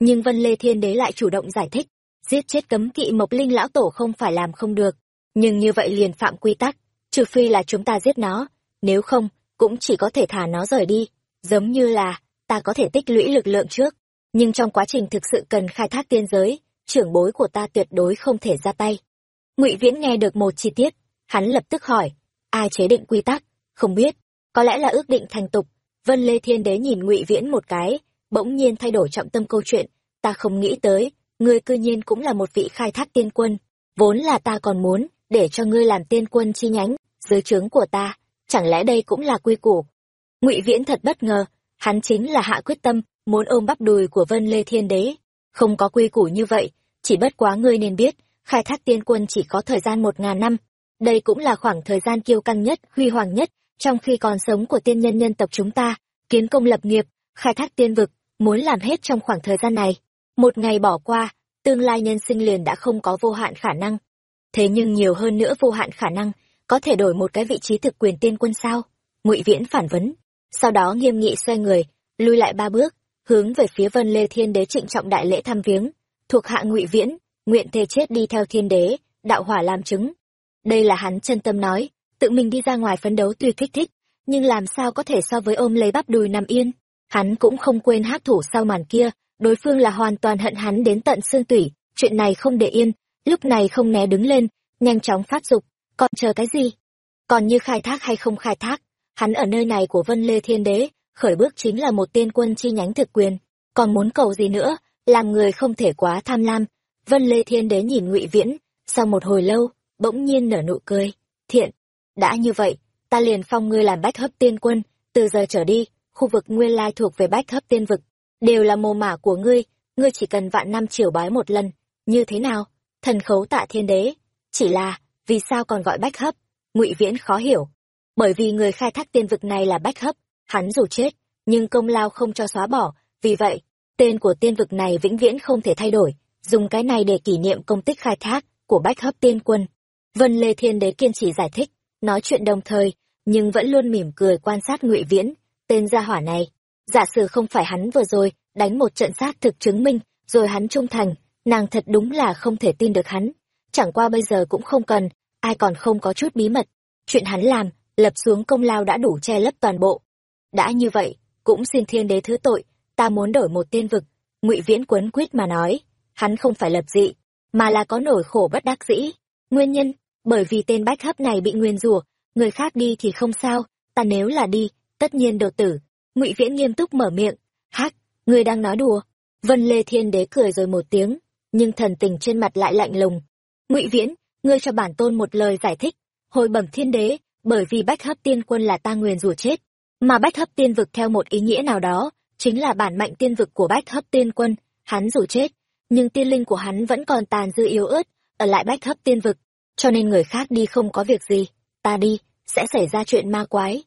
Nhưng Vân Lê Thiên Đế lại chủ động giải thích, giết chết cấm kỵ mộc linh lão tổ không phải làm không được, nhưng như vậy liền phạm quy tắc, trừ phi là chúng ta giết nó, nếu không, cũng chỉ có thể thả nó rời đi, giống như là, ta có thể tích lũy lực lượng trước, nhưng trong quá trình thực sự cần khai thác tiên giới, trưởng bối của ta tuyệt đối không thể ra tay. Ngụy Viễn nghe được một chi tiết, hắn lập tức hỏi, ai chế định quy tắc? Không biết, có lẽ là ước định thành tục. Vân Lê Thiên Đế nhìn Ngụy Viễn một cái, bỗng nhiên thay đổi trọng tâm câu chuyện, ta không nghĩ tới, ngươi cư nhiên cũng là một vị khai thác tiên quân, vốn là ta còn muốn để cho ngươi làm tiên quân chi nhánh dưới trướng của ta, chẳng lẽ đây cũng là quy củ? Ngụy Viễn thật bất ngờ, hắn chính là hạ quyết tâm muốn ôm bắp đùi của Vân Lê Thiên Đế, không có quy củ như vậy, chỉ bất quá ngươi nên biết, khai thác tiên quân chỉ có thời gian một ngàn năm, đây cũng là khoảng thời gian kiêu căng nhất, huy hoàng nhất, trong khi còn sống của tiên nhân nhân tộc chúng ta, kiến công lập nghiệp, khai thác tiên vực, muốn làm hết trong khoảng thời gian này. Một ngày bỏ qua, tương lai nhân sinh liền đã không có vô hạn khả năng. thế nhưng nhiều hơn nữa vô hạn khả năng có thể đổi một cái vị trí thực quyền tiên quân sao? Ngụy viễn phản vấn, sau đó nghiêm nghị xoay người lui lại ba bước, hướng về phía vân lê thiên đế trịnh trọng đại lễ thăm viếng. Thuộc hạ ngụy viễn, nguyện thề chết đi theo thiên đế, đạo hỏa làm chứng. Đây là hắn chân tâm nói, tự mình đi ra ngoài phấn đấu tuy kích thích, nhưng làm sao có thể so với ôm lấy bắp đùi nằm yên. Hắn cũng không quên hát thủ sau màn kia, đối phương là hoàn toàn hận hắn đến tận xương tủy, chuyện này không để yên, lúc này không né đứng lên, nhanh chóng phát dục còn chờ cái gì? Còn như khai thác hay không khai thác, hắn ở nơi này của vân lê thiên đế, khởi bước chính là một tiên quân chi nhánh thực quyền. Còn muốn cầu gì nữa, làm người không thể quá tham lam. Vân lê thiên đế nhìn ngụy viễn, sau một hồi lâu, bỗng nhiên nở nụ cười. Thiện, đã như vậy, ta liền phong ngươi làm bách hấp tiên quân, từ giờ trở đi, khu vực nguyên lai thuộc về bách hấp tiên vực, đều là mồ mả của ngươi ngươi chỉ cần vạn năm triều bái một lần, như thế nào? Thần khấu tạ thiên đế, chỉ là vì sao còn gọi bách hấp? Ngụy viễn khó hiểu. Bởi vì người khai thác tiên vực này là bách hấp, hắn dù chết, nhưng công lao không cho xóa bỏ, vì vậy, tên của tiên vực này vĩnh viễn không thể thay đổi, dùng cái này để kỷ niệm công tích khai thác của bách hấp tiên quân. Vân lê thiên đế kiên trì giải thích, nói chuyện đồng thời, nhưng vẫn luôn mỉm cười quan sát ngụy viễn, tên gia hỏa này. Giả sử không phải hắn vừa rồi đánh một trận sát thực chứng minh, rồi hắn trung thành, nàng thật đúng là không thể tin được hắn chẳng qua bây giờ cũng không cần, ai còn không có chút bí mật. Chuyện hắn làm, lập xuống công lao đã đủ che lấp toàn bộ. Đã như vậy, cũng xin thiên đế thứ tội, ta muốn đổi một tiên vực. Ngụy viễn quấn quyết mà nói, hắn không phải lập dị, mà là có nổi khổ bất đắc dĩ. Nguyên nhân, bởi vì tên bách hấp này bị nguyên rủa, người khác đi thì không sao, ta nếu là đi, tất nhiên đồ tử. Ngụy viễn nghiêm túc mở miệng, hắc, người đang nói đùa. Vân lê thiên đế cười rồi một tiếng, nhưng thần tình trên mặt lại lạnh lùng ngụy viễn, ngươi cho bản tôn một lời giải thích. Hồi bẩm thiên đế, bởi vì bách hấp tiên quân là ta nguyền rủa chết, mà bách hấp tiên vực theo một ý nghĩa nào đó, chính là bản mạnh tiên vực của bách hấp tiên quân, hắn rủ chết, nhưng tiên linh của hắn vẫn còn tàn dư yếu ớt ở lại bách hấp tiên vực, cho nên người khác đi không có việc gì, ta đi, sẽ xảy ra chuyện ma quái.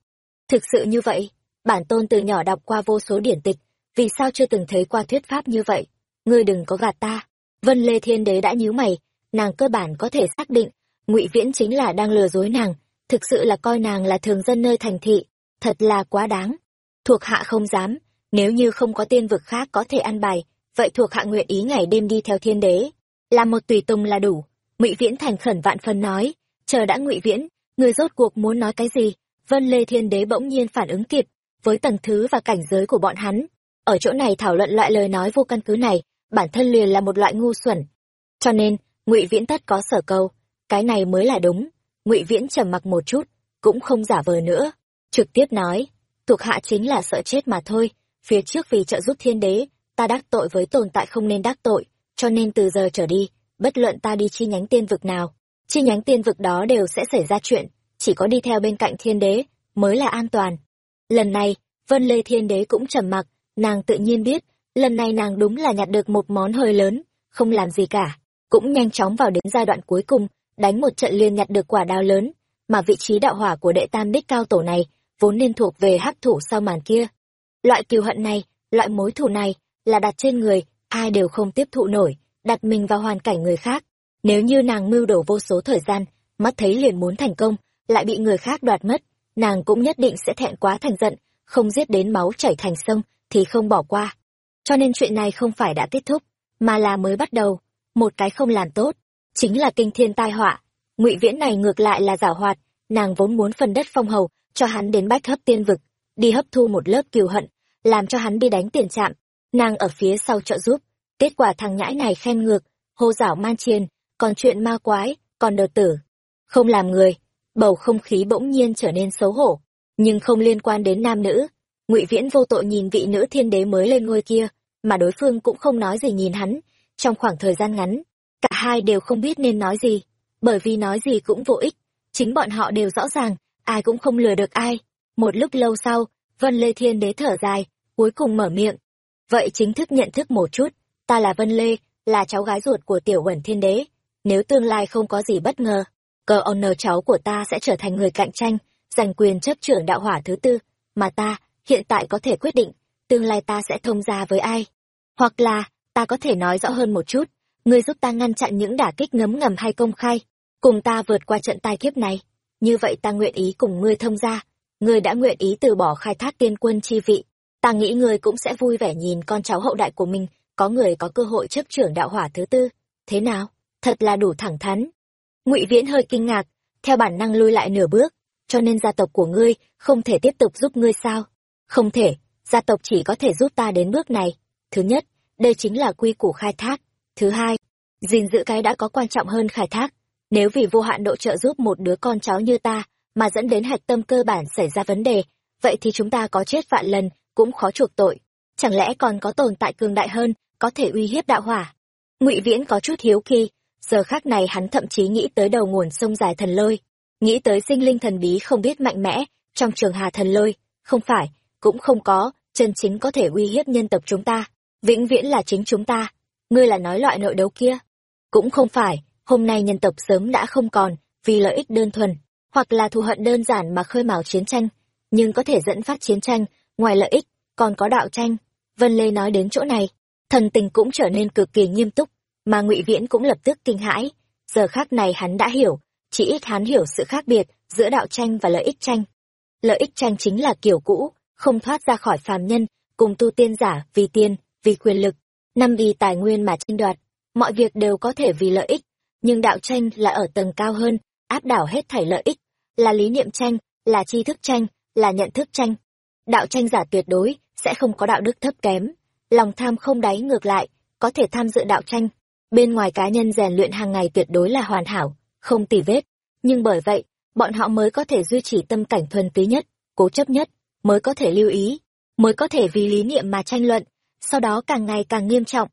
Thực sự như vậy, bản tôn từ nhỏ đọc qua vô số điển tịch, vì sao chưa từng thấy qua thuyết pháp như vậy? Ngươi đừng có gạt ta. Vân lê thiên đế đã nhíu mày nàng cơ bản có thể xác định, ngụy viễn chính là đang lừa dối nàng, thực sự là coi nàng là thường dân nơi thành thị, thật là quá đáng. Thuộc hạ không dám, nếu như không có tiên vực khác có thể ăn bài, vậy thuộc hạ nguyện ý ngày đêm đi theo thiên đế. Là một tùy tùng là đủ, ngụy viễn thành khẩn vạn phần nói, chờ đã ngụy viễn, người rốt cuộc muốn nói cái gì? Vân lê thiên đế bỗng nhiên phản ứng kịp, với tầng thứ và cảnh giới của bọn hắn. Ở chỗ này thảo luận loại lời nói vô căn cứ này, bản thân liền là một loại ngu xuẩn. Cho nên ngụy viễn tất có sở câu, cái này mới là đúng. Ngụy viễn trầm mặc một chút, cũng không giả vờ nữa, trực tiếp nói, thuộc hạ chính là sợ chết mà thôi, phía trước vì trợ giúp thiên đế, ta đắc tội với tồn tại không nên đắc tội, cho nên từ giờ trở đi, bất luận ta đi chi nhánh tiên vực nào, chi nhánh tiên vực đó đều sẽ xảy ra chuyện, chỉ có đi theo bên cạnh thiên đế mới là an toàn. Lần này, vân lê thiên đế cũng trầm mặc, nàng tự nhiên biết, lần này nàng đúng là nhặt được một món hơi lớn, không làm gì cả cũng nhanh chóng vào đến giai đoạn cuối cùng, đánh một trận liên nhặt được quả đao lớn, mà vị trí đạo hỏa của đệ tam đích cao tổ này vốn nên thuộc về hắc thủ sau màn kia. Loại kiều hận này, loại mối thù này là đặt trên người, ai đều không tiếp thụ nổi, đặt mình vào hoàn cảnh người khác. Nếu như nàng mưu đổ vô số thời gian, mắt thấy liền muốn thành công, lại bị người khác đoạt mất, nàng cũng nhất định sẽ thẹn quá thành giận, không giết đến máu chảy thành sông thì không bỏ qua. Cho nên chuyện này không phải đã kết thúc, mà là mới bắt đầu một cái không làm tốt, chính là kinh thiên tai họa. Ngụy viễn này ngược lại là giảo hoạt, nàng vốn muốn phần đất phong hầu, cho hắn đến bách hấp tiên vực, đi hấp thu một lớp kiều hận, làm cho hắn đi đánh tiền trạm. Nàng ở phía sau trợ giúp, kết quả thằng nhãi này khen ngược, hô giảo man chiên, còn chuyện ma quái, còn đợt tử. Không làm người, bầu không khí bỗng nhiên trở nên xấu hổ, nhưng không liên quan đến nam nữ. Ngụy viễn vô tội nhìn vị nữ thiên đế mới lên ngôi kia, mà đối phương cũng không nói gì nhìn hắn trong khoảng thời gian ngắn, cả hai đều không biết nên nói gì, bởi vì nói gì cũng vô ích. Chính bọn họ đều rõ ràng, ai cũng không lừa được ai. Một lúc lâu sau, vân lê thiên đế thở dài, cuối cùng mở miệng. Vậy chính thức nhận thức một chút, ta là vân lê, là cháu gái ruột của tiểu uẩn thiên đế. Nếu tương lai không có gì bất ngờ, cờ honor cháu của ta sẽ trở thành người cạnh tranh, giành quyền chấp trưởng đạo hỏa thứ tư, mà ta hiện tại có thể quyết định, tương lai ta sẽ thông gia với ai. Hoặc là ta có thể nói rõ hơn một chút ngươi giúp ta ngăn chặn những đả kích ngấm ngầm hay công khai cùng ta vượt qua trận tai kiếp này. Như vậy ta nguyện ý cùng ngươi thông gia. Ngươi đã nguyện ý từ bỏ khai thác tiên quân chi vị. Ta nghĩ ngươi cũng sẽ vui vẻ nhìn con cháu hậu đại của mình, có người có cơ hội chấp trưởng đạo hỏa thứ tư. Thế nào? Thật là đủ thẳng thắn. Ngụy Viễn hơi kinh ngạc, theo bản năng lui lại nửa bước, cho nên gia tộc của ngươi không thể tiếp tục giúp ngươi sao? Không thể, gia tộc chỉ có thể giúp ta đến bước này. Thứ nhất, đây chính là quy củ khai thác. Thứ hai, gìn giữ cái đã có quan trọng hơn khai thác. Nếu vì vô hạn độ trợ giúp một đứa con cháu như ta, mà dẫn đến hạch tâm cơ bản xảy ra vấn đề, vậy thì chúng ta có chết vạn lần, cũng khó chuộc tội. Chẳng lẽ còn có tồn tại cường đại hơn, có thể uy hiếp đạo hỏa? Ngụy Viễn có chút hiếu kỳ, giờ khác này hắn thậm chí nghĩ tới đầu nguồn sông dài thần lôi, nghĩ tới sinh linh thần bí không biết mạnh mẽ, trong trường hà thần lôi, không phải, cũng không có, chân chính có thể uy hiếp nhân tộc chúng ta, vĩnh viễn là chính chúng ta. Ngươi là nói loại nội đấu kia? Cũng không phải, hôm nay nhân tộc sớm đã không còn, vì lợi ích đơn thuần, hoặc là thù hận đơn giản mà khơi mào chiến tranh, nhưng có thể dẫn phát chiến tranh, ngoài lợi ích, còn có đạo tranh. Vân Lê nói đến chỗ này, thần tình cũng trở nên cực kỳ nghiêm túc, mà Ngụy Viễn cũng lập tức kinh hãi. Giờ khác này hắn đã hiểu, chỉ ít hắn hiểu sự khác biệt giữa đạo tranh và lợi ích tranh. Lợi ích tranh chính là kiểu cũ, không thoát ra khỏi phàm nhân, cùng tu tiên giả vì tiên vì quyền lực, năm vì tài nguyên mà tranh đoạt, mọi việc đều có thể vì lợi ích, nhưng đạo tranh là ở tầng cao hơn, áp đảo hết thảy lợi ích, là lý niệm tranh, là tri thức tranh, là nhận thức tranh. Đạo tranh giả tuyệt đối sẽ không có đạo đức thấp kém, lòng tham không đáy ngược lại, có thể tham dự đạo tranh. Bên ngoài cá nhân rèn luyện hàng ngày tuyệt đối là hoàn hảo, không tỉ vết, nhưng bởi vậy, bọn họ mới có thể duy trì tâm cảnh thuần túy nhất, cố chấp nhất, mới có thể lưu ý, mới có thể vì lý niệm mà tranh luận, sau đó càng ngày càng nghiêm trọng.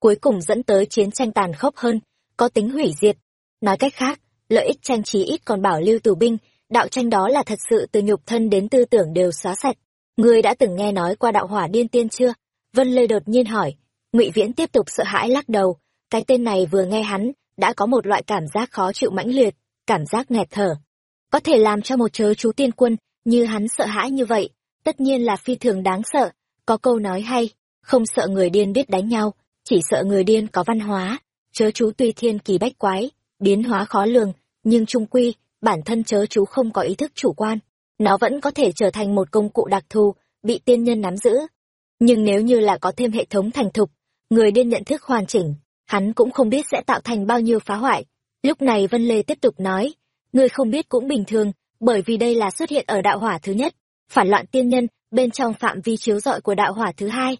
Cuối cùng dẫn tới chiến tranh tàn khốc hơn, có tính hủy diệt. Nói cách khác, lợi ích tranh trí ít còn bảo lưu tù binh, đạo tranh đó là thật sự từ nhục thân đến tư tưởng đều xóa sạch. Ngươi đã từng nghe nói qua đạo hỏa điên tiên chưa? Vân Lê đột nhiên hỏi. Ngụy Viễn tiếp tục sợ hãi lắc đầu, cái tên này vừa nghe hắn, đã có một loại cảm giác khó chịu mãnh liệt, cảm giác nghẹt thở. Có thể làm cho một chớ chú tiên quân như hắn sợ hãi như vậy, tất nhiên là phi thường đáng sợ. Có câu nói hay, không sợ người điên biết đánh nhau, chỉ sợ người điên có văn hóa. Chớ chú tuy thiên kỳ bách quái, biến hóa khó lường, nhưng trung quy, bản thân chớ chú không có ý thức chủ quan. Nó vẫn có thể trở thành một công cụ đặc thù, bị tiên nhân nắm giữ. Nhưng nếu như là có thêm hệ thống thành thục, người điên nhận thức hoàn chỉnh, hắn cũng không biết sẽ tạo thành bao nhiêu phá hoại. Lúc này Vân Lê tiếp tục nói, người không biết cũng bình thường, bởi vì đây là xuất hiện ở đạo hỏa thứ nhất, phản loạn tiên nhân, bên trong phạm vi chiếu rọi của đạo hỏa thứ hai.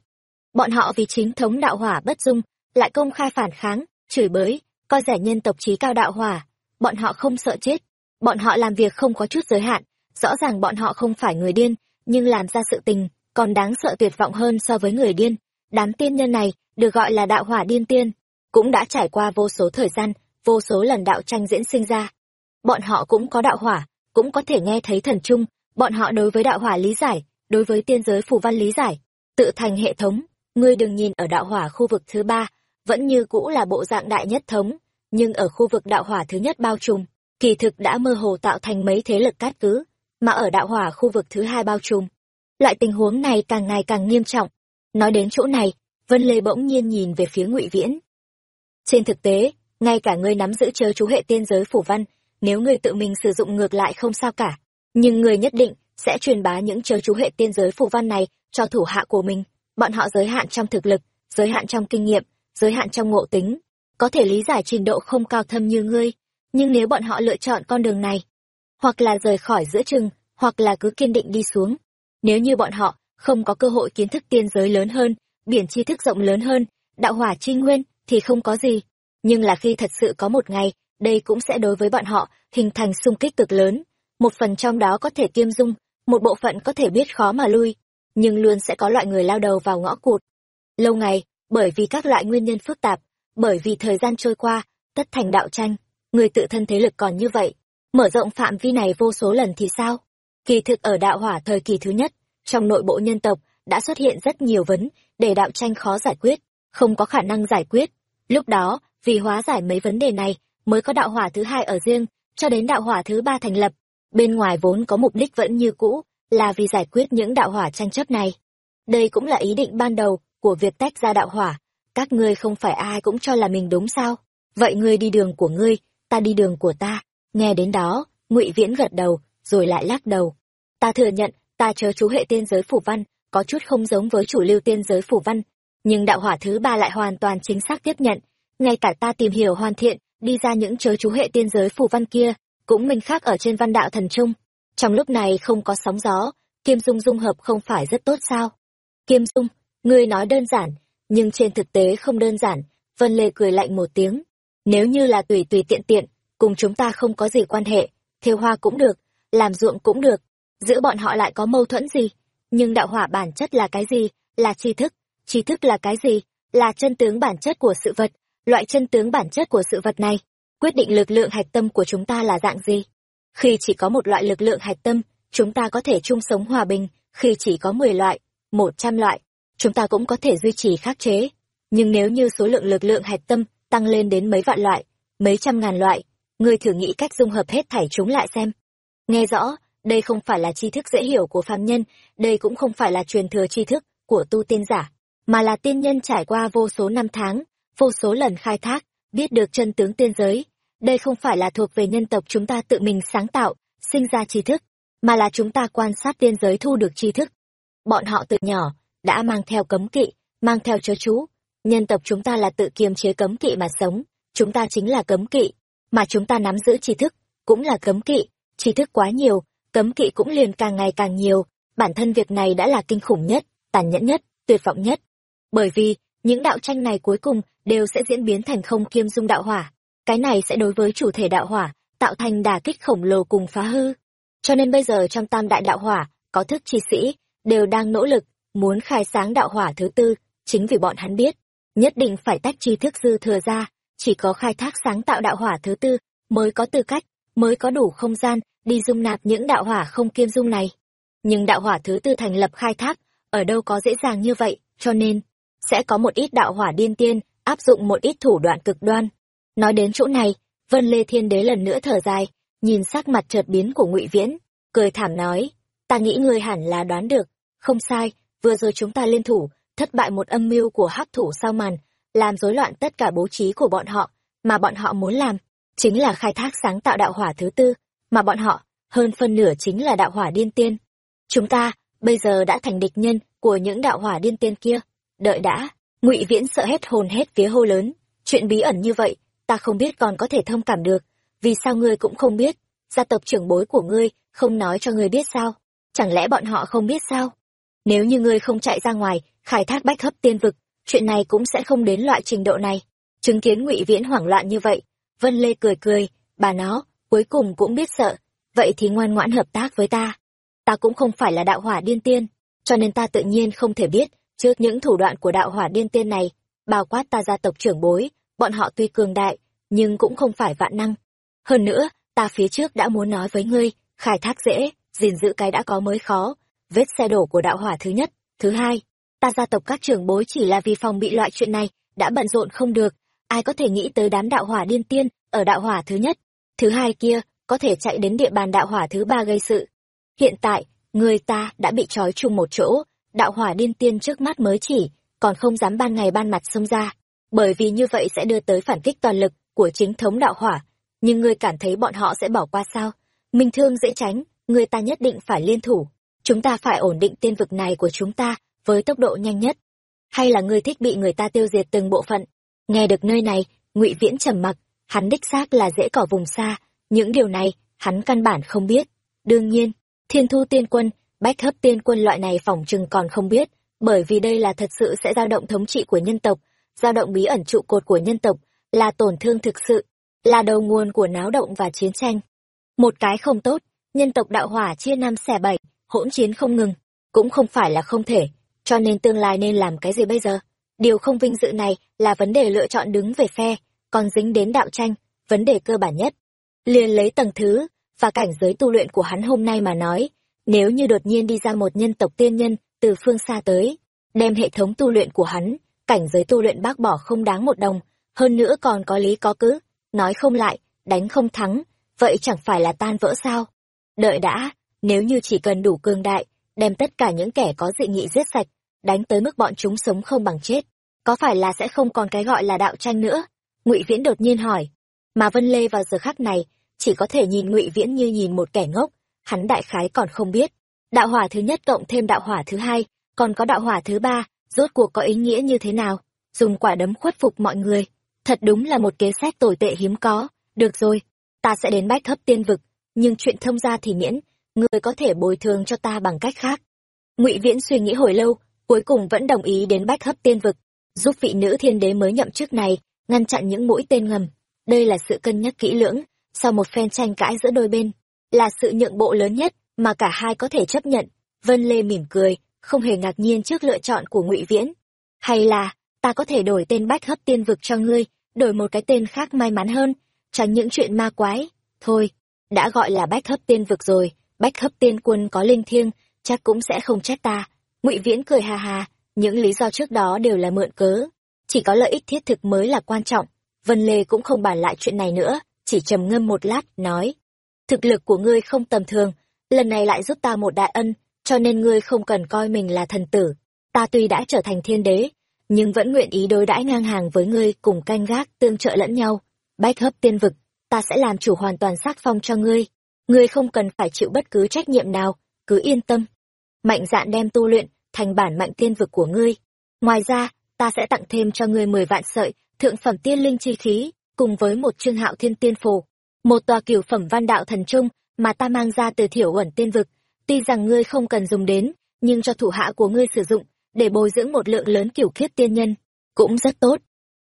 Bọn họ vì chính thống đạo hỏa bất dung, lại công khai phản kháng, chửi bới, coi rẻ nhân tộc trí cao đạo hỏa. Bọn họ không sợ chết, bọn họ làm việc không có chút giới hạn, rõ ràng bọn họ không phải người điên, nhưng làm ra sự tình, còn đáng sợ tuyệt vọng hơn so với người điên. Đám tiên nhân này, được gọi là đạo hỏa điên tiên, cũng đã trải qua vô số thời gian, vô số lần đạo tranh diễn sinh ra. Bọn họ cũng có đạo hỏa, cũng có thể nghe thấy thần trung, bọn họ đối với đạo hỏa lý giải, đối với tiên giới phù văn lý giải, tự thành hệ thống, ngươi đừng nhìn ở đạo hỏa khu vực thứ ba, vẫn như cũ là bộ dạng đại nhất thống, nhưng ở khu vực đạo hỏa thứ nhất bao trùm, kỳ thực đã mơ hồ tạo thành mấy thế lực cát cứ, mà ở đạo hỏa khu vực thứ hai bao trùm. Loại tình huống này càng ngày càng nghiêm trọng. Nói đến chỗ này, Vân Lê bỗng nhiên nhìn về phía Ngụy Viễn. Trên thực tế, ngay cả ngươi nắm giữ chớ chú hệ tiên giới phủ văn, nếu ngươi tự mình sử dụng ngược lại không sao cả, nhưng ngươi nhất định sẽ truyền bá những chớ chú hệ tiên giới phủ văn này cho thủ hạ của mình. Bọn họ giới hạn trong thực lực, giới hạn trong kinh nghiệm, giới hạn trong ngộ tính, có thể lý giải trình độ không cao thâm như ngươi, nhưng nếu bọn họ lựa chọn con đường này, hoặc là rời khỏi giữa chừng, hoặc là cứ kiên định đi xuống. Nếu như bọn họ không có cơ hội kiến thức tiên giới lớn hơn, biển tri thức rộng lớn hơn, đạo hỏa chi nguyên, thì không có gì. Nhưng là khi thật sự có một ngày, đây cũng sẽ đối với bọn họ hình thành xung kích cực lớn. Một phần trong đó có thể kiêm dung, một bộ phận có thể biết khó mà lui, nhưng luôn sẽ có loại người lao đầu vào ngõ cụt. Lâu ngày, bởi vì các loại nguyên nhân phức tạp, bởi vì thời gian trôi qua, tất thành đạo tranh, người tự thân thế lực còn như vậy, mở rộng phạm vi này vô số lần thì sao? Kỳ thực ở đạo hỏa thời kỳ thứ nhất, trong nội bộ nhân tộc đã xuất hiện rất nhiều vấn để đạo tranh khó giải quyết, không có khả năng giải quyết. Lúc đó, vì hóa giải mấy vấn đề này, mới có đạo hỏa thứ hai ở riêng, cho đến đạo hỏa thứ ba thành lập. Bên ngoài vốn có mục đích vẫn như cũ, là vì giải quyết những đạo hỏa tranh chấp này. Đây cũng là ý định ban đầu của việc tách ra đạo hỏa. Các ngươi không phải ai cũng cho là mình đúng sao? Vậy ngươi đi đường của ngươi, ta đi đường của ta nghe đến đó ngụy viễn gật đầu rồi lại lắc đầu ta thừa nhận ta chớ chú hệ tiên giới phủ văn có chút không giống với chủ lưu tiên giới phủ văn nhưng đạo hỏa thứ ba lại hoàn toàn chính xác tiếp nhận ngay cả ta tìm hiểu hoàn thiện đi ra những chớ chú hệ tiên giới phủ văn kia cũng mình khác ở trên văn đạo thần trung trong lúc này không có sóng gió, kim dung dung hợp không phải rất tốt sao? Kim dung, ngươi nói đơn giản, nhưng trên thực tế không đơn giản, vân lê cười lạnh một tiếng. Nếu như là tùy tùy tiện tiện, cùng chúng ta không có gì quan hệ thêu hoa cũng được, làm ruộng cũng được, giữa bọn họ lại có mâu thuẫn gì? Nhưng đạo hỏa bản chất là cái gì? Là tri thức. Tri thức là cái gì? Là chân tướng bản chất của sự vật. Loại chân tướng bản chất của sự vật này, quyết định lực lượng hạch tâm của chúng ta là dạng gì? Khi chỉ có một loại lực lượng hạch tâm, chúng ta có thể chung sống hòa bình. Khi chỉ có mười loại, một trăm loại, chúng ta cũng có thể duy trì khắc chế. Nhưng nếu như số lượng lực lượng hạch tâm tăng lên đến mấy vạn loại, mấy trăm ngàn loại, ngươi thử nghĩ cách dung hợp hết thảy chúng lại xem. Nghe rõ, đây không phải là tri thức dễ hiểu của phàm nhân, đây cũng không phải là truyền thừa tri thức của tu tiên giả, mà là tiên nhân trải qua vô số năm tháng, vô số lần khai thác, biết được chân tướng tiên giới đây không phải là thuộc về nhân tộc chúng ta tự mình sáng tạo, sinh ra tri thức, mà là chúng ta quan sát tiên giới thu được tri thức. Bọn họ từ nhỏ đã mang theo cấm kỵ, mang theo chớ chú. Nhân tộc chúng ta là tự kiềm chế cấm kỵ mà sống. Chúng ta chính là cấm kỵ, mà chúng ta nắm giữ tri thức cũng là cấm kỵ. Tri thức quá nhiều, cấm kỵ cũng liền càng ngày càng nhiều. Bản thân việc này đã là kinh khủng nhất, tàn nhẫn nhất, tuyệt vọng nhất. Bởi vì, những đạo tranh này cuối cùng đều sẽ diễn biến thành không kiêm dung đạo hỏa cái này sẽ đối với chủ thể đạo hỏa, tạo thành đà kích khổng lồ cùng phá hư. Cho nên bây giờ trong tam đại đạo hỏa, có thức chi sĩ, đều đang nỗ lực, muốn khai sáng đạo hỏa thứ tư, chính vì bọn hắn biết, nhất định phải tách tri thức dư thừa ra, chỉ có khai thác sáng tạo đạo hỏa thứ tư, mới có tư cách, mới có đủ không gian, đi dung nạp những đạo hỏa không kiêm dung này. Nhưng đạo hỏa thứ tư thành lập khai thác, ở đâu có dễ dàng như vậy, cho nên, sẽ có một ít đạo hỏa điên tiên, áp dụng một ít thủ đoạn cực đoan nói đến chỗ này, vân lê thiên đế lần nữa thở dài, nhìn sắc mặt chợt biến của ngụy viễn, cười thảm nói, ta nghĩ ngươi hẳn là đoán được, không sai, vừa rồi chúng ta liên thủ, thất bại một âm mưu của hắc thủ sao màn, làm rối loạn tất cả bố trí của bọn họ, mà bọn họ muốn làm chính là khai thác sáng tạo đạo hỏa thứ tư, mà bọn họ, hơn phân nửa chính là đạo hỏa điên tiên. Chúng ta bây giờ đã thành địch nhân của những đạo hỏa điên tiên kia, đợi đã. Ngụy viễn sợ hết hồn hết vía hô lớn, chuyện bí ẩn như vậy ta không biết còn có thể thông cảm được. Vì sao ngươi cũng không biết? Gia tộc trưởng bối của ngươi không nói cho ngươi biết sao? Chẳng lẽ bọn họ không biết sao? Nếu như ngươi không chạy ra ngoài, khai thác bách hấp tiên vực, chuyện này cũng sẽ không đến loại trình độ này. Chứng kiến ngụy viễn hoảng loạn như vậy, vân lê cười cười, bà nó, cuối cùng cũng biết sợ, vậy thì ngoan ngoãn hợp tác với ta. Ta cũng không phải là đạo hỏa điên tiên, cho nên ta tự nhiên không thể biết trước những thủ đoạn của đạo hỏa điên tiên này. Bao quát ta gia tộc trưởng bối, bọn họ tuy cường đại nhưng cũng không phải vạn năng. Hơn nữa, ta phía trước đã muốn nói với ngươi, khai thác dễ, gìn giữ cái đã có mới khó, vết xe đổ của đạo hỏa thứ nhất, thứ hai. Ta gia tộc các trưởng bối chỉ là vì phòng bị loại chuyện này, đã bận rộn không được. Ai có thể nghĩ tới đám đạo hỏa điên tiên ở đạo hỏa thứ nhất, thứ hai kia có thể chạy đến địa bàn đạo hỏa thứ ba gây sự. Hiện tại, người ta đã bị trói chung một chỗ, đạo hỏa điên tiên trước mắt mới chỉ, còn không dám ban ngày ban mặt xông ra. Bởi vì như vậy sẽ đưa tới phản kích toàn lực của chính thống đạo hỏa, nhưng ngươi cảm thấy bọn họ sẽ bỏ qua sao? Minh thương dễ tránh, người ta nhất định phải liên thủ. Chúng ta phải ổn định tiên vực này của chúng ta với tốc độ nhanh nhất. Hay là ngươi thích bị người ta tiêu diệt từng bộ phận? Nghe được nơi này, ngụy viễn trầm mặc, hắn đích xác là dễ cỏ vùng xa. Những điều này, hắn căn bản không biết. Đương nhiên, thiên thu tiên quân, bách hấp tiên quân loại này phỏng chừng còn không biết, bởi vì đây là thật sự sẽ dao động thống trị của nhân tộc, dao động bí ẩn trụ cột của nhân tộc là tổn thương thực sự, là đầu nguồn của náo động và chiến tranh. Một cái không tốt, nhân tộc đạo hỏa chia năm xẻ bảy, hỗn chiến không ngừng, cũng không phải là không thể, cho nên tương lai nên làm cái gì bây giờ? Điều không vinh dự này là vấn đề lựa chọn đứng về phe, còn dính đến đạo tranh, vấn đề cơ bản nhất. Liền lấy tầng thứ, và cảnh giới tu luyện của hắn hôm nay mà nói, nếu như đột nhiên đi ra một nhân tộc tiên nhân từ phương xa tới, đem hệ thống tu luyện của hắn, cảnh giới tu luyện bác bỏ không đáng một đồng hơn nữa còn có lý có cứ. Nói không lại, đánh không thắng, vậy chẳng phải là tan vỡ sao? Đợi đã, nếu như chỉ cần đủ cường đại, đem tất cả những kẻ có dị nghị giết sạch, đánh tới mức bọn chúng sống không bằng chết, có phải là sẽ không còn cái gọi là đạo tranh nữa? Ngụy viễn đột nhiên hỏi. Mà vân lê vào giờ khắc này, chỉ có thể nhìn ngụy viễn như nhìn một kẻ ngốc, hắn đại khái còn không biết. Đạo hỏa thứ nhất cộng thêm đạo hỏa thứ hai, còn có đạo hỏa thứ ba, rốt cuộc có ý nghĩa như thế nào? Dùng quả đấm khuất phục mọi người thật đúng là một kế sách tồi tệ hiếm có. Được rồi, ta sẽ đến bách hấp tiên vực, nhưng chuyện thông gia thì miễn, người có thể bồi thường cho ta bằng cách khác. Ngụy viễn suy nghĩ hồi lâu, cuối cùng vẫn đồng ý đến bách hấp tiên vực, giúp vị nữ thiên đế mới nhậm chức này ngăn chặn những mũi tên ngầm. Đây là sự cân nhắc kỹ lưỡng, sau một phen tranh cãi giữa đôi bên, là sự nhượng bộ lớn nhất mà cả hai có thể chấp nhận. Vân lê mỉm cười, không hề ngạc nhiên trước lựa chọn của ngụy viễn. Hay là ta có thể đổi tên bách hấp tiên vực cho ngươi, đổi một cái tên khác may mắn hơn, tránh những chuyện ma quái. Thôi, đã gọi là bách hấp tiên vực rồi, bách hấp tiên quân có linh thiêng, chắc cũng sẽ không trách ta. Ngụy viễn cười hà hà những lý do trước đó đều là mượn cớ. Chỉ có lợi ích thiết thực mới là quan trọng. Vân lê cũng không bàn lại chuyện này nữa, chỉ trầm ngâm một lát, nói. Thực lực của ngươi không tầm thường, lần này lại giúp ta một đại ân, cho nên ngươi không cần coi mình là thần tử. Ta tuy đã trở thành thiên đế nhưng vẫn nguyện ý đối đãi ngang hàng với ngươi cùng canh gác, tương trợ lẫn nhau. Bách hấp tiên vực, ta sẽ làm chủ hoàn toàn xác phong cho ngươi. Ngươi không cần phải chịu bất cứ trách nhiệm nào, cứ yên tâm. Mạnh dạn đem tu luyện thành bản mạnh tiên vực của ngươi. Ngoài ra, ta sẽ tặng thêm cho ngươi mười vạn sợi thượng phẩm tiên linh chi khí, cùng với một chương hạo thiên tiên phù. Một tòa cửu phẩm văn đạo thần trung mà ta mang ra từ thiểu uẩn tiên vực. Tuy rằng ngươi không cần dùng đến, nhưng cho thủ hạ của ngươi sử dụng để bồi dưỡng một lượng lớn kiểu khiết tiên nhân, cũng rất tốt.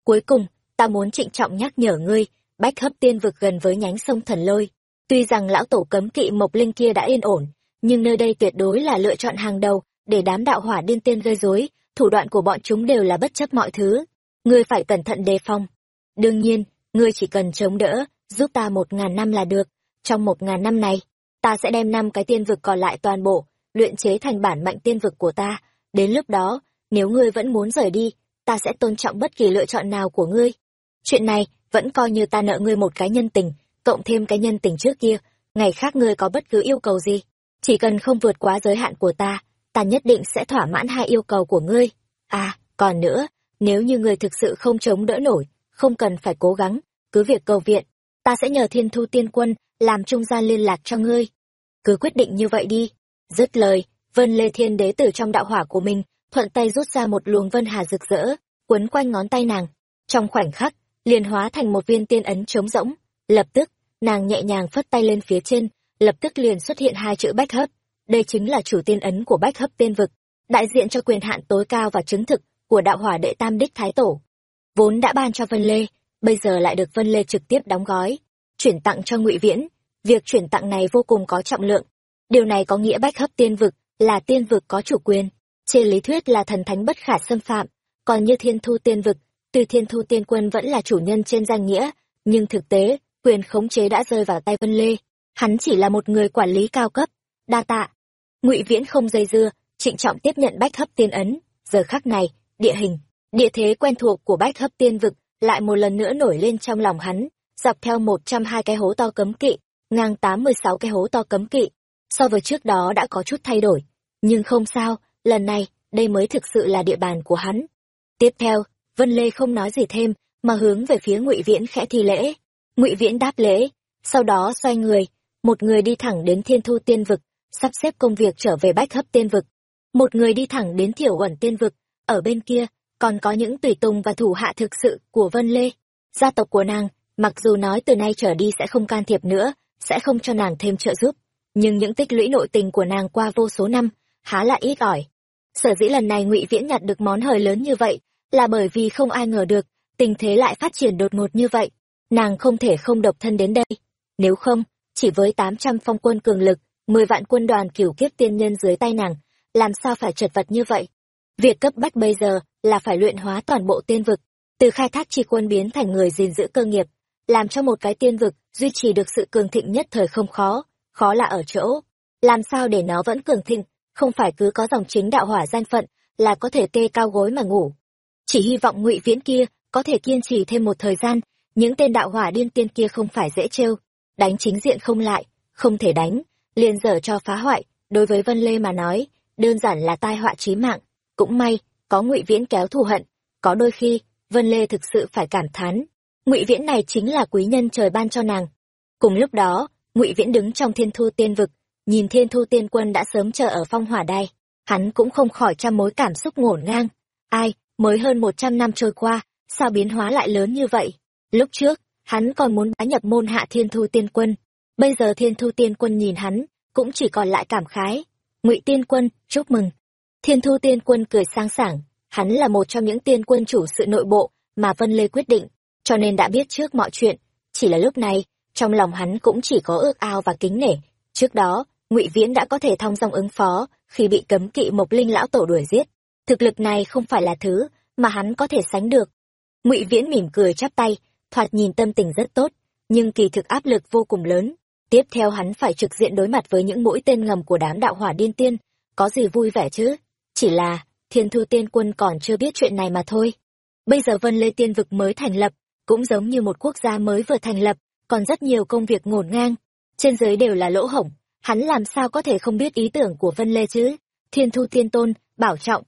Cuối cùng, ta muốn trịnh trọng nhắc nhở ngươi, bách hấp tiên vực gần với nhánh sông thần lôi. Tuy rằng lão tổ cấm kỵ mộc linh kia đã yên ổn, nhưng nơi đây tuyệt đối là lựa chọn hàng đầu để đám đạo hỏa điên tiên gây rối, thủ đoạn của bọn chúng đều là bất chấp mọi thứ. Ngươi phải cẩn thận đề phòng. Đương nhiên, ngươi chỉ cần chống đỡ, giúp ta một ngàn năm là được. Trong một ngàn năm này, ta sẽ đem năm cái tiên vực còn lại toàn bộ, luyện chế thành bản mạnh tiên vực của ta đến lúc đó, nếu ngươi vẫn muốn rời đi, ta sẽ tôn trọng bất kỳ lựa chọn nào của ngươi. Chuyện này vẫn coi như ta nợ ngươi một cái nhân tình, cộng thêm cái nhân tình trước kia. Ngày khác ngươi có bất cứ yêu cầu gì, chỉ cần không vượt quá giới hạn của ta ta nhất định sẽ thỏa mãn hai yêu cầu của ngươi. À còn nữa, nếu như ngươi thực sự không chống đỡ nổi, không cần phải cố gắng, cứ việc cầu viện, ta sẽ nhờ thiên thu tiên quân làm trung gian liên lạc cho ngươi. Cứ quyết định như vậy đi. Dứt lời vân lê thiên đế từ trong đạo hỏa của mình, thuận tay rút ra một luồng vân hà rực rỡ, quấn quanh ngón tay nàng. Trong khoảnh khắc, liền hóa thành một viên tiên ấn trống rỗng. Lập tức, nàng nhẹ nhàng phất tay lên phía trên, lập tức liền xuất hiện hai chữ bách hấp. Đây chính là chủ tiên ấn của bách hấp tiên vực, đại diện cho quyền hạn tối cao và chứng thực của đạo hỏa đệ tam đích thái tổ. Vốn đã ban cho vân lê, bây giờ lại được vân lê trực tiếp đóng gói. Chuyển tặng cho ngụy viễn, việc chuyển tặng này vô cùng có trọng lượng. Điều này có nghĩa bách hấp tiên vực là tiên vực có chủ quyền. Trên lý thuyết là thần thánh bất khả xâm phạm. Còn như thiên thu tiên vực, tuy thiên thu tiên quân vẫn là chủ nhân trên danh nghĩa, nhưng thực tế, quyền khống chế đã rơi vào tay vân lê. Hắn chỉ là một người quản lý cao cấp, đa tạ. Ngụy viễn không dây dưa, trịnh trọng tiếp nhận bách hấp tiên ấn. Giờ khắc này, địa hình, địa thế quen thuộc của bách hấp tiên vực lại một lần nữa nổi lên trong lòng hắn, dọc theo một trăm hai cái hố to cấm kỵ, ngang tám mươi sáu cái hố to cấm kỵ so với trước đó đã có chút thay đổi. Nhưng không sao, lần này, đây mới thực sự là địa bàn của hắn. Tiếp theo, vân lê không nói gì thêm, mà hướng về phía ngụy viễn khẽ thi lễ. Ngụy viễn đáp lễ, sau đó xoay người, một người đi thẳng đến thiên thu tiên vực, sắp xếp công việc trở về bách hấp tiên vực. Một người đi thẳng đến thiểu uẩn tiên vực, ở bên kia, còn có những tùy tùng và thủ hạ thực sự của vân lê. Gia tộc của nàng, mặc dù nói từ nay trở đi sẽ không can thiệp nữa, sẽ không cho nàng thêm trợ giúp nhưng những tích lũy nội tình của nàng qua vô số năm, há là ít ỏi. Sở dĩ lần này ngụy viễn nhặt được món hời lớn như vậy, là bởi vì không ai ngờ được, tình thế lại phát triển đột ngột như vậy. Nàng không thể không độc thân đến đây. Nếu không, chỉ với tám trăm phong quân cường lực, mười vạn quân đoàn cửu kiếp tiên nhân dưới tay nàng, làm sao phải chật vật như vậy? Việc cấp bách bây giờ là phải luyện hóa toàn bộ tiên vực, từ khai thác chi quân biến thành người gìn giữ cơ nghiệp, làm cho một cái tiên vực duy trì được sự cường thịnh nhất thời không khó khó là ở chỗ. Làm sao để nó vẫn cường thịnh, không phải cứ có dòng chính đạo hỏa danh phận là có thể kê cao gối mà ngủ. Chỉ hy vọng ngụy viễn kia có thể kiên trì thêm một thời gian, những tên đạo hỏa điên tiên kia không phải dễ trêu. Đánh chính diện không lại, không thể đánh, liền dở cho phá hoại, đối với vân lê mà nói, đơn giản là tai họa chí mạng. Cũng may, có ngụy viễn kéo thù hận, có đôi khi, vân lê thực sự phải cảm thán, ngụy viễn này chính là quý nhân trời ban cho nàng. Cùng lúc đó ngụy viễn đứng trong thiên thu tiên vực, nhìn thiên thu tiên quân đã sớm chờ ở phong hỏa đài. Hắn cũng không khỏi trăm mối cảm xúc ngổn ngang. Ai, mới hơn một trăm năm trôi qua, sao biến hóa lại lớn như vậy? Lúc trước, hắn còn muốn bá nhập môn hạ thiên thu tiên quân. Bây giờ thiên thu tiên quân nhìn hắn, cũng chỉ còn lại cảm khái. Ngụy tiên quân, chúc mừng. Thiên thu tiên quân cười sang sảng. Hắn là một trong những tiên quân chủ sự nội bộ mà vân lê quyết định. Cho nên đã biết trước mọi chuyện. Chỉ là lúc này trong lòng hắn cũng chỉ có ước ao và kính nể. Trước đó, ngụy viễn đã có thể thong dong ứng phó khi bị cấm kỵ mộc linh lão tổ đuổi giết. Thực lực này không phải là thứ mà hắn có thể sánh được. Ngụy viễn mỉm cười chắp tay, thoạt nhìn tâm tình rất tốt, nhưng kỳ thực áp lực vô cùng lớn. Tiếp theo hắn phải trực diện đối mặt với những mũi tên ngầm của đám đạo hỏa điên tiên. Có gì vui vẻ chứ? Chỉ là, thiên thu tiên quân còn chưa biết chuyện này mà thôi. Bây giờ vân lê tiên vực mới thành lập, cũng giống như một quốc gia mới vừa thành lập còn rất nhiều công việc ngổn ngang. Trên dưới đều là lỗ hổng. Hắn làm sao có thể không biết ý tưởng của vân lê chứ? Thiên thu tiên tôn, bảo trọng.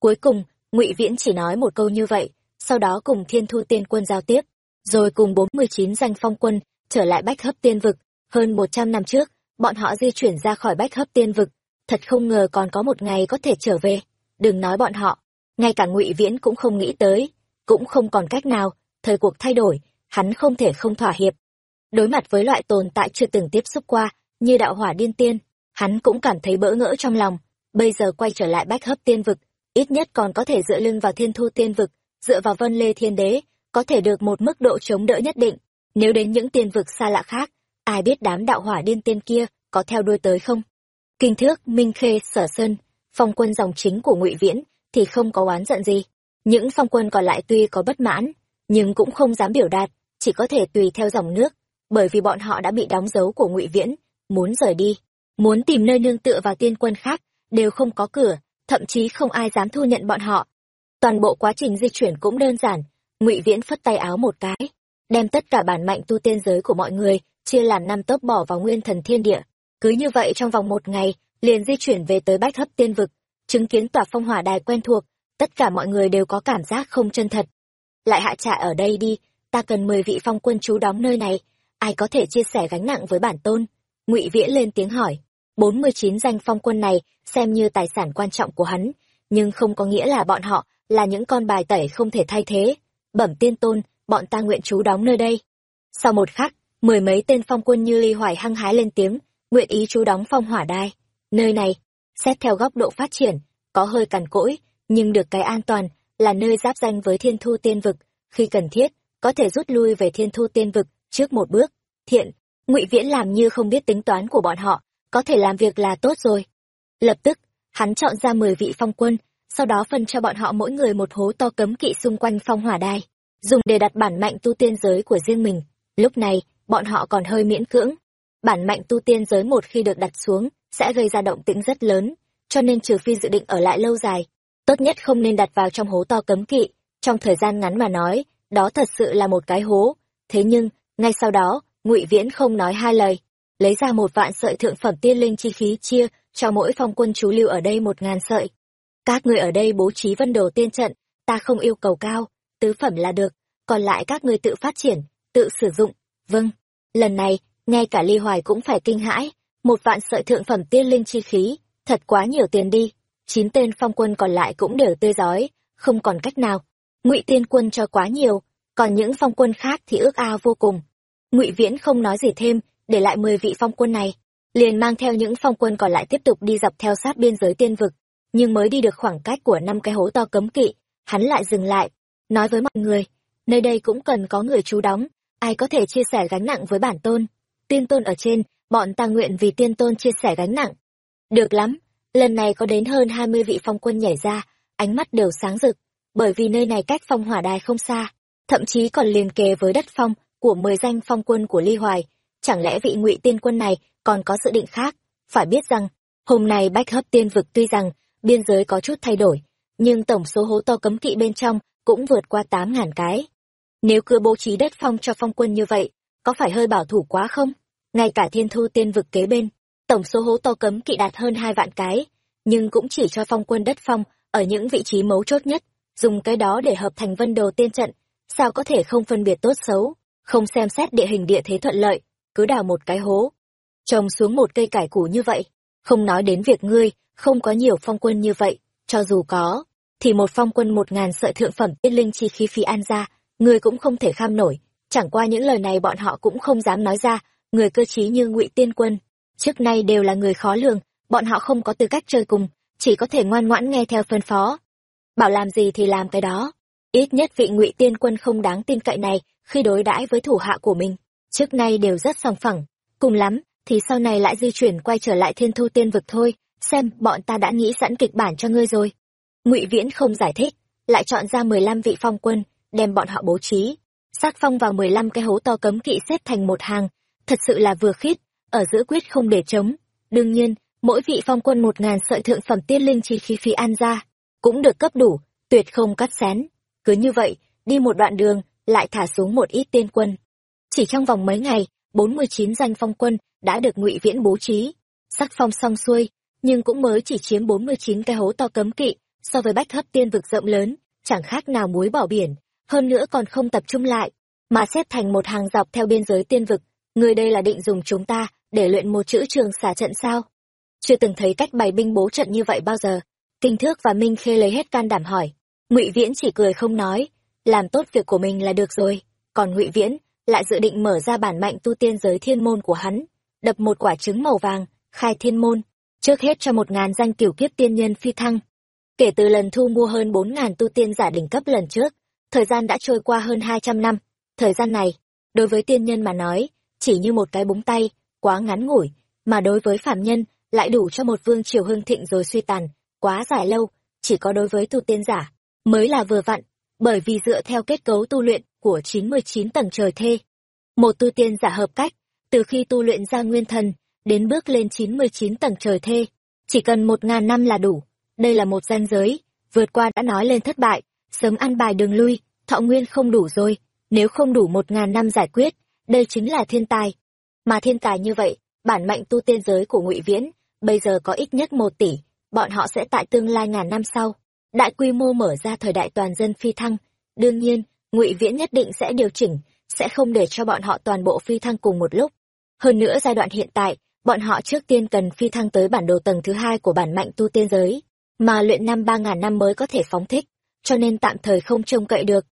Cuối cùng, ngụy viễn chỉ nói một câu như vậy, sau đó cùng thiên thu tiên quân giao tiếp, rồi cùng bốn mươi chín danh phong quân trở lại bách hấp tiên vực. Hơn một trăm năm trước, bọn họ di chuyển ra khỏi bách hấp tiên vực. Thật không ngờ còn có một ngày có thể trở về. Đừng nói bọn họ, ngay cả ngụy viễn cũng không nghĩ tới. Cũng không còn cách nào, thời cuộc thay đổi, hắn không thể không thỏa hiệp đối mặt với loại tồn tại chưa từng tiếp xúc qua, như đạo hỏa điên tiên, hắn cũng cảm thấy bỡ ngỡ trong lòng. Bây giờ quay trở lại bách hấp tiên vực, ít nhất còn có thể dựa lưng vào thiên thu tiên vực, dựa vào vân lê thiên đế, có thể được một mức độ chống đỡ nhất định. Nếu đến những tiên vực xa lạ khác, ai biết đám đạo hỏa điên tiên kia có theo đuôi tới không? Kinh thước minh khê sở sơn, phong quân dòng chính của ngụy viễn thì không có oán giận gì. Những phong quân còn lại tuy có bất mãn, nhưng cũng không dám biểu đạt, chỉ có thể tùy theo dòng nước bởi vì bọn họ đã bị đóng dấu của ngụy viễn, muốn rời đi, muốn tìm nơi nương tựa vào tiên quân khác, đều không có cửa, thậm chí không ai dám thu nhận bọn họ. Toàn bộ quá trình di chuyển cũng đơn giản, ngụy viễn phất tay áo một cái, đem tất cả bản mạnh tu tiên giới của mọi người, chia làm năm tốp bỏ vào nguyên thần thiên địa. Cứ như vậy trong vòng một ngày, liền di chuyển về tới bách hấp tiên vực, chứng kiến tòa phong hỏa đài quen thuộc, tất cả mọi người đều có cảm giác không chân thật. Lại hạ trại ở đây đi, ta cần mười vị phong quân chú đóng nơi này ai có thể chia sẻ gánh nặng với bản tôn? Ngụy viễn lên tiếng hỏi. Bốn mươi chín danh phong quân này xem như tài sản quan trọng của hắn, nhưng không có nghĩa là bọn họ là những con bài tẩy không thể thay thế. Bẩm tiên tôn, bọn ta nguyện chú đóng nơi đây. Sau một khắc, mười mấy tên phong quân như ly hoài hăng hái lên tiếng, nguyện ý chú đóng phong hỏa đai. Nơi này, xét theo góc độ phát triển, có hơi cằn cỗi, nhưng được cái an toàn là nơi giáp danh với thiên thu tiên vực. Khi cần thiết, có thể rút lui về thiên thu tiên vực trước một bước, thiện, ngụy viễn làm như không biết tính toán của bọn họ, có thể làm việc là tốt rồi. Lập tức, hắn chọn ra mười vị phong quân, sau đó phân cho bọn họ mỗi người một hố to cấm kỵ xung quanh phong hỏa đai, dùng để đặt bản mạnh tu tiên giới của riêng mình. Lúc này, bọn họ còn hơi miễn cưỡng. Bản mạnh tu tiên giới một khi được đặt xuống, sẽ gây ra động tĩnh rất lớn, cho nên trừ phi dự định ở lại lâu dài, tốt nhất không nên đặt vào trong hố to cấm kỵ. Trong thời gian ngắn mà nói, đó thật sự là một cái hố. Thế nhưng ngay sau đó, ngụy viễn không nói hai lời, lấy ra một vạn sợi thượng phẩm tiên linh chi khí chia cho mỗi phong quân chú lưu ở đây một ngàn sợi. Các người ở đây bố trí vân đồ tiên trận, ta không yêu cầu cao, tứ phẩm là được, còn lại các người tự phát triển, tự sử dụng vâng. Lần này, ngay cả ly hoài cũng phải kinh hãi, một vạn sợi thượng phẩm tiên linh chi khí, thật quá nhiều tiền đi, chín tên phong quân còn lại cũng đều tươi giói, không còn cách nào. Ngụy tiên quân cho quá nhiều, còn những phong quân khác thì ước ao vô cùng ngụy viễn không nói gì thêm, để lại mười vị phong quân này, liền mang theo những phong quân còn lại tiếp tục đi dọc theo sát biên giới tiên vực, nhưng mới đi được khoảng cách của năm cái hố to cấm kỵ, hắn lại dừng lại, nói với mọi người, nơi đây cũng cần có người chú đóng, ai có thể chia sẻ gánh nặng với bản tôn? Tiên tôn ở trên, bọn ta nguyện vì tiên tôn chia sẻ gánh nặng. Được lắm, lần này có đến hơn hai mươi vị phong quân nhảy ra, ánh mắt đều sáng rực, bởi vì nơi này cách phong hỏa đài không xa, thậm chí còn liền kề với đất phong của mười danh phong quân của ly hoài. Chẳng lẽ vị ngụy tiên quân này còn có dự định khác? Phải biết rằng hôm nay bách hấp tiên vực tuy rằng biên giới có chút thay đổi nhưng tổng số hố to cấm kỵ bên trong cũng vượt qua tám ngàn cái. Nếu cứ bố trí đất phong cho phong quân như vậy có phải hơi bảo thủ quá không? Ngay cả thiên thu tiên vực kế bên tổng số hố to cấm kỵ đạt hơn hai vạn cái nhưng cũng chỉ cho phong quân đất phong ở những vị trí mấu chốt nhất dùng cái đó để hợp thành vân đồ tiên trận sao có thể không phân biệt tốt xấu, không xem xét địa hình địa thế thuận lợi, cứ đào một cái hố, trồng xuống một cây cải củ như vậy, không nói đến việc ngươi không có nhiều phong quân như vậy, cho dù có, thì một phong quân một ngàn sợi thượng phẩm tiên linh chi khí phí an ra, ngươi cũng không thể kham nổi. Chẳng qua những lời này bọn họ cũng không dám nói ra, người cơ trí như ngụy Tiên Quân, trước nay đều là người khó lường, bọn họ không có tư cách chơi cùng, chỉ có thể ngoan ngoãn nghe theo phân phó. Bảo làm gì thì làm cái đó. Ít nhất vị ngụy Tiên Quân không đáng tin cậy này khi đối đãi với thủ hạ của mình, trước nay đều rất sòng phẳng, cùng lắm thì sau này lại di chuyển quay trở lại Thiên Thu Tiên vực thôi, xem bọn ta đã nghĩ sẵn kịch bản cho ngươi rồi. Ngụy viễn không giải thích lại chọn ra mười lăm vị phong quân đem bọn họ bố trí. Xác phong vào mười lăm cái hố to cấm kỵ xếp thành một hàng. Thật sự là vừa khít ở giữa quyết không để trống. Đương nhiên mỗi vị phong quân một ngàn sợi thượng phẩm tiên linh chi khí phí an ra cũng được cấp đủ tuyệt không cắt xén cứ như vậy đi một đoạn đường lại thả xuống một ít tiên quân chỉ trong vòng mấy ngày bốn mươi chín danh phong quân đã được ngụy viễn bố trí sắc phong xong xuôi nhưng cũng mới chỉ chiếm bốn mươi chín cái hố to cấm kỵ so với bách hấp tiên vực rộng lớn, chẳng khác nào muối bỏ biển, hơn nữa còn không tập trung lại, mà xếp thành một hàng dọc theo biên giới tiên vực, người đây là định dùng chúng ta để luyện một chữ trường xả trận sao? Chưa từng thấy cách bày binh bố trận như vậy bao giờ. Kinh Thước và Minh Khê lấy hết can đảm hỏi, Ngụy Viễn chỉ cười không nói, làm tốt việc của mình là được rồi, còn Ngụy Viễn lại dự định mở ra bản mạnh tu tiên giới thiên môn của hắn, đập một quả trứng màu vàng, khai thiên môn, trước hết cho một ngàn danh tiểu kiếp tiên nhân phi thăng, Kể từ lần thu mua hơn bốn ngàn tu tiên giả đỉnh cấp lần trước, thời gian đã trôi qua hơn hai trăm năm. Thời gian này, đối với tiên nhân mà nói, chỉ như một cái búng tay, quá ngắn ngủi, mà đối với phạm nhân, lại đủ cho một vương triều hưng thịnh rồi suy tàn, quá dài lâu, chỉ có đối với tu tiên giả, mới là vừa vặn, bởi vì dựa theo kết cấu tu luyện của chín mươi chín tầng trời thê. Một tu tiên giả hợp cách, từ khi tu luyện ra nguyên thần, đến bước lên chín mươi chín tầng trời thê, chỉ cần một ngàn năm là đủ đây là một gian giới, vượt qua đã nói lên thất bại, sớm ăn bài đường lui, thọ nguyên không đủ rồi, nếu không đủ một ngàn năm giải quyết, đây chính là thiên tài. Mà thiên tài như vậy, bản mệnh tu tiên giới của ngụy Viễn, bây giờ có ít nhất một tỷ, bọn họ sẽ tại tương lai ngàn năm sau, đại quy mô mở ra thời đại toàn dân phi thăng. Đương nhiên, ngụy Viễn nhất định sẽ điều chỉnh, sẽ không để cho bọn họ toàn bộ phi thăng cùng một lúc. Hơn nữa giai đoạn hiện tại, bọn họ trước tiên cần phi thăng tới bản đồ tầng thứ hai của bản mạnh tu tiên giới mà luyện năm ba ngàn năm mới có thể phóng thích, cho nên tạm thời không trông cậy được.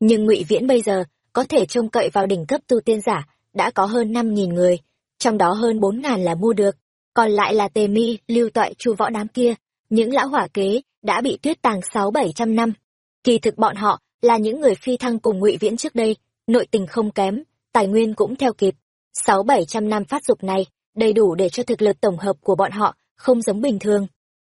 Nhưng ngụy Viễn bây giờ có thể trông cậy vào đỉnh cấp tu tiên giả, đã có hơn năm nghìn người, trong đó hơn bốn ngàn là mua được, còn lại là tề mi, lưu toại chu võ đám kia, những lão hỏa kế đã bị tuyết tàng sáu bảy trăm năm. Kỳ thực bọn họ là những người phi thăng cùng ngụy Viễn trước đây, nội tình không kém, tài nguyên cũng theo kịp. Sáu bảy trăm năm phát dục này, đầy đủ để cho thực lực tổng hợp của bọn họ không giống bình thường.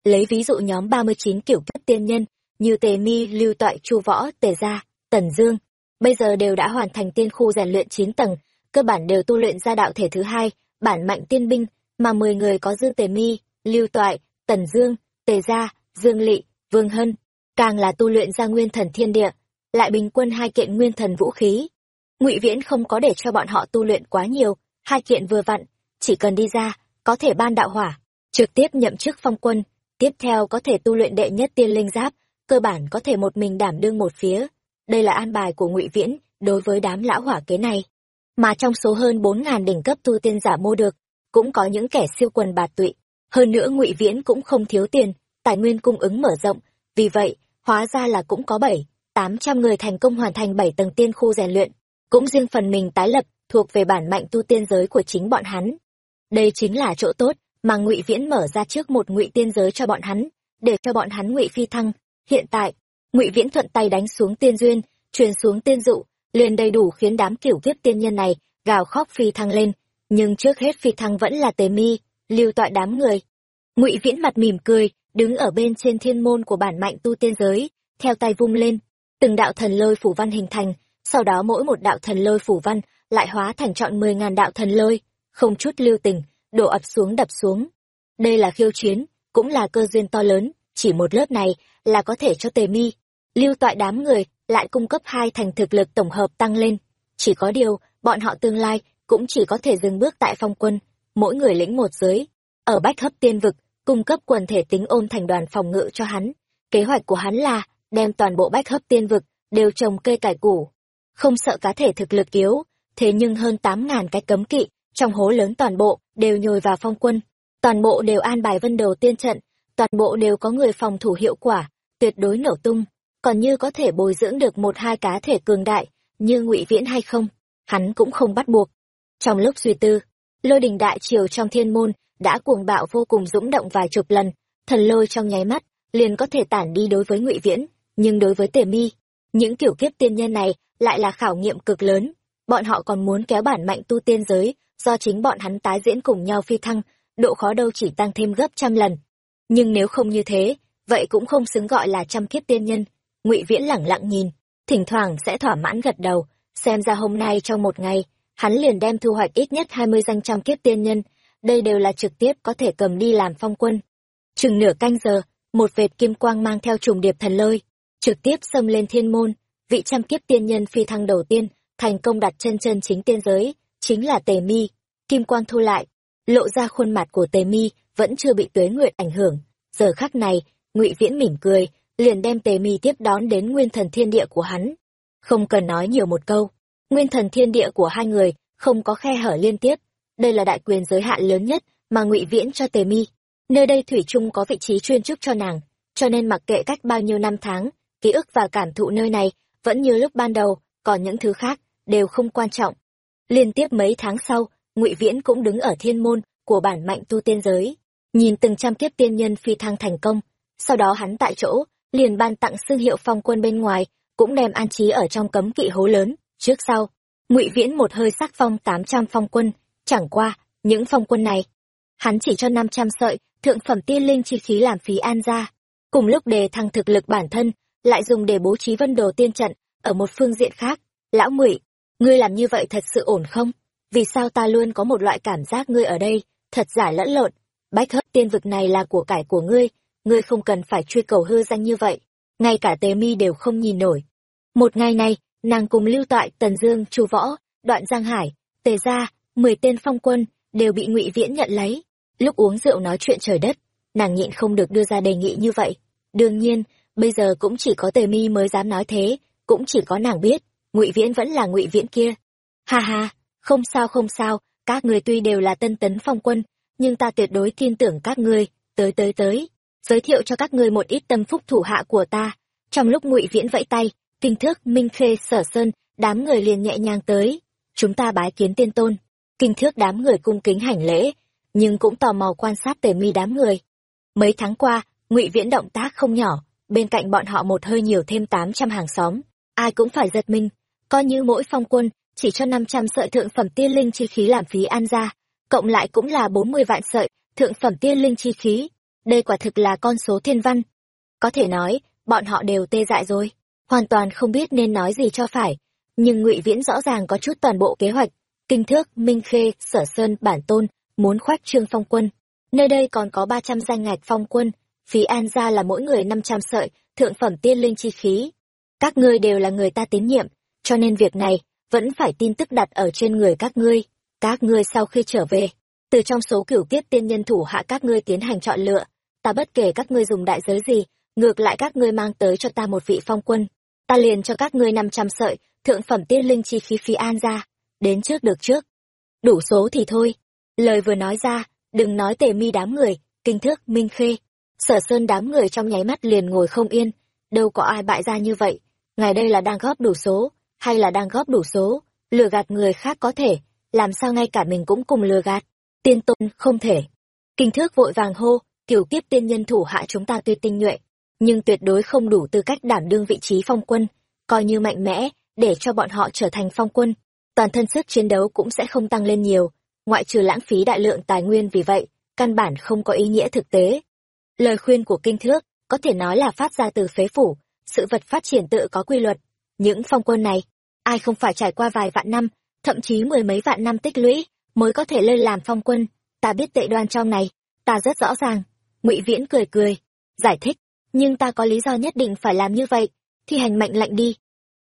Lấy ví dụ nhóm 39 kiểu cấp tiên nhân, như Tề Mi, Lưu Toại, Chu Võ, Tề Gia, Tần Dương, bây giờ đều đã hoàn thành tiên khu rèn luyện chín tầng, cơ bản đều tu luyện ra đạo thể thứ hai, bản mạnh tiên binh, mà 10 người có dư Tề Mi, Lưu Toại, Tần Dương, Tề Gia, Dương Lị, Vương Hân, càng là tu luyện ra nguyên thần thiên địa, lại bình quân hai kiện nguyên thần vũ khí. Ngụy Viễn không có để cho bọn họ tu luyện quá nhiều, hai kiện vừa vặn, chỉ cần đi ra, có thể ban đạo hỏa, trực tiếp nhậm chức phong quân, Tiếp theo có thể tu luyện đệ nhất tiên linh giáp, cơ bản có thể một mình đảm đương một phía. Đây là an bài của ngụy Viễn đối với đám lão hỏa kế này. Mà trong số hơn bốn ngàn đỉnh cấp tu tiên giả mua được, cũng có những kẻ siêu quần bạt tụy. Hơn nữa ngụy Viễn cũng không thiếu tiền, tài nguyên cung ứng mở rộng. Vì vậy, hóa ra là cũng có bảy, tám trăm người thành công hoàn thành bảy tầng tiên khu rèn luyện. Cũng riêng phần mình tái lập, thuộc về bản mạnh tu tiên giới của chính bọn hắn. Đây chính là chỗ tốt mà ngụy viễn mở ra trước một ngụy tiên giới cho bọn hắn để cho bọn hắn ngụy phi thăng hiện tại ngụy viễn thuận tay đánh xuống tiên duyên truyền xuống tiên dụ liền đầy đủ khiến đám kiểu kiếp tiên nhân này gào khóc phi thăng lên nhưng trước hết phi thăng vẫn là tề mi lưu tọa đám người ngụy viễn mặt mỉm cười đứng ở bên trên thiên môn của bản mạnh tu tiên giới theo tay vung lên từng đạo thần lôi phủ văn hình thành sau đó mỗi một đạo thần lôi phủ văn lại hóa thành trọn mười ngàn đạo thần lôi không chút lưu tình đổ ập xuống đập xuống. Đây là khiêu chiến, cũng là cơ duyên to lớn, chỉ một lớp này là có thể cho tề mi. Lưu Tọa đám người lại cung cấp hai thành thực lực tổng hợp tăng lên. Chỉ có điều, bọn họ tương lai cũng chỉ có thể dừng bước tại phong quân, mỗi người lĩnh một giới. Ở bách hấp tiên vực, cung cấp quần thể tính ôn thành đoàn phòng ngự cho hắn. Kế hoạch của hắn là đem toàn bộ bách hấp tiên vực đều trồng cây cải củ. không sợ cá thể thực lực yếu, thế nhưng hơn tám ngàn cái cấm kỵ, trong hố lớn toàn bộ, đều nhồi vào phong quân. Toàn bộ đều an bài vân đầu tiên trận, toàn bộ đều có người phòng thủ hiệu quả, tuyệt đối nổ tung. Còn như có thể bồi dưỡng được một hai cá thể cường đại, như ngụy Viễn hay không, hắn cũng không bắt buộc. Trong lúc suy tư, lôi đình đại triều trong thiên môn đã cuồng bạo vô cùng dũng động vài chục lần, thần lôi trong nháy mắt, liền có thể tản đi đối với ngụy Viễn, nhưng đối với Tề Mi, những kiểu kiếp tiên nhân này lại là khảo nghiệm cực lớn, bọn họ còn muốn kéo bản mạnh tu tiên giới, do chính bọn hắn tái diễn cùng nhau phi thăng, độ khó đâu chỉ tăng thêm gấp trăm lần. Nhưng nếu không như thế, vậy cũng không xứng gọi là trăm kiếp tiên nhân. Ngụy Viễn lẳng lặng nhìn, thỉnh thoảng sẽ thỏa mãn gật đầu, xem ra hôm nay trong một ngày, hắn liền đem thu hoạch ít nhất hai mươi danh trăm kiếp tiên nhân, đây đều là trực tiếp có thể cầm đi làm phong quân. Chừng nửa canh giờ, một vệt kim quang mang theo trùng điệp thần lôi, trực tiếp xâm lên thiên môn, vị trăm kiếp tiên nhân phi thăng đầu tiên, thành công đặt chân chân chính tiên giới, chính là Tề Mi. Kim quang thu lại, lộ ra khuôn mặt của Tề Mi vẫn chưa bị tuế nguyệt ảnh hưởng. Giờ khắc này, Ngụy Viễn mỉm cười, liền đem Tề Mi tiếp đón đến Nguyên Thần Thiên Địa của hắn. Không cần nói nhiều một câu, Nguyên Thần Thiên Địa của hai người không có khe hở liên tiếp, đây là đại quyền giới hạn lớn nhất mà Ngụy Viễn cho Tề Mi. Nơi đây thủy chung có vị trí chuyên chức cho nàng, cho nên mặc kệ cách bao nhiêu năm tháng, ký ức và cảm thụ nơi này vẫn như lúc ban đầu, còn những thứ khác đều không quan trọng. Liên tiếp mấy tháng sau, Ngụy Viễn cũng đứng ở thiên môn của bản mạnh tu tiên giới, nhìn từng trăm kiếp tiên nhân phi thăng thành công, sau đó hắn tại chỗ liền ban tặng xương hiệu phong quân bên ngoài, cũng đem an trí ở trong cấm kỵ hố lớn, trước sau. Ngụy Viễn một hơi sắc phong tám trăm phong quân, chẳng qua, những phong quân này, hắn chỉ cho năm trăm sợi thượng phẩm tiên linh chi khí làm phí an ra, cùng lúc đề thăng thực lực bản thân, lại dùng để bố trí vân đồ tiên trận ở một phương diện khác. Lão Ngụy, ngươi làm như vậy thật sự ổn không? Vì sao ta luôn có một loại cảm giác ngươi ở đây, thật giả lẫn lộn? Bách hấp tiên vực này là của cải của ngươi, ngươi không cần phải truy cầu hư danh như vậy. Ngay cả tế mi đều không nhìn nổi. Một ngày này, nàng cùng lưu toại Tần Dương, Chu Võ, Đoạn Giang Hải, Tề Gia, mười tên phong quân, đều bị ngụy Viễn nhận lấy. Lúc uống rượu nói chuyện trời đất, nàng nhịn không được đưa ra đề nghị như vậy. Đương nhiên, bây giờ cũng chỉ có Tề Mi mới dám nói thế, cũng chỉ có nàng biết, ngụy Viễn vẫn là ngụy Viễn kia. Ha ha, không sao không sao, các người tuy đều là tân tấn phong quân, nhưng ta tuyệt đối tin tưởng các ngươi, tới tới tới, giới thiệu cho các ngươi một ít tâm phúc thủ hạ của ta. Trong lúc ngụy Viễn vẫy tay, kinh thước Minh Khê Sở Sơn, đám người liền nhẹ nhàng tới. Chúng ta bái kiến tiên tôn. Kinh thước đám người cung kính hành lễ, nhưng cũng tò mò quan sát tề mi đám người. Mấy tháng qua, ngụy Viễn động tác không nhỏ, bên cạnh bọn họ một hơi nhiều thêm tám trăm hàng xóm, ai cũng phải giật mình, coi như mỗi phong quân chỉ cho năm trăm sợi thượng phẩm tiên linh chi khí làm phí an ra, cộng lại cũng là bốn mươi vạn sợi thượng phẩm tiên linh chi khí. Đây quả thực là con số thiên văn. Có thể nói, bọn họ đều tê dại rồi, hoàn toàn không biết nên nói gì cho phải. Nhưng Ngụy Viễn rõ ràng có chút toàn bộ kế hoạch, kinh thước, minh khê, sở sơn, bản tôn, muốn khoách trương phong quân. Nơi đây còn có ba trăm danh ngạch phong quân, phí an ra là mỗi người năm trăm sợi, thượng phẩm tiên linh chi khí. Các ngươi đều là người ta tín nhiệm, cho nên việc này vẫn phải tin tức đặt ở trên người các ngươi. Các ngươi sau khi trở về, từ trong số cửu kiếp tiên nhân thủ hạ các ngươi tiến hành chọn lựa, ta bất kể các ngươi dùng đại giới gì, ngược lại các ngươi mang tới cho ta một vị phong quân. Ta liền cho các ngươi năm trăm sợi, thượng phẩm tiên linh chi khí phí an ra, đến trước được trước. Đủ số thì thôi. Lời vừa nói ra, đừng nói tề mi đám người, kinh thước, minh khê. Sở sơn đám người trong nháy mắt liền ngồi không yên, đâu có ai bại ra như vậy. Ngài đây là đang góp đủ số, hay là đang góp đủ số, lừa gạt người khác có thể, làm sao ngay cả mình cũng cùng lừa gạt. Tiên tôn không thể. Kinh thước vội vàng hô, kiểu kiếp tiên nhân thủ hạ chúng ta tuy tinh nhuệ, nhưng tuyệt đối không đủ tư cách đảm đương vị trí phong quân, coi như mạnh mẽ, để cho bọn họ trở thành phong quân. Toàn thân sức chiến đấu cũng sẽ không tăng lên nhiều, ngoại trừ lãng phí đại lượng tài nguyên vì vậy, căn bản không có ý nghĩa thực tế. Lời khuyên của kinh thước, có thể nói là phát ra từ phế phủ, sự vật phát triển tự có quy luật. Những phong quân này, ai không phải trải qua vài vạn năm, thậm chí mười mấy vạn năm tích lũy, mới có thể lên làm phong quân, ta biết tệ đoan trong này, ta rất rõ ràng. ngụy Viễn cười cười, giải thích, nhưng ta có lý do nhất định phải làm như vậy, thi hành mệnh lệnh đi.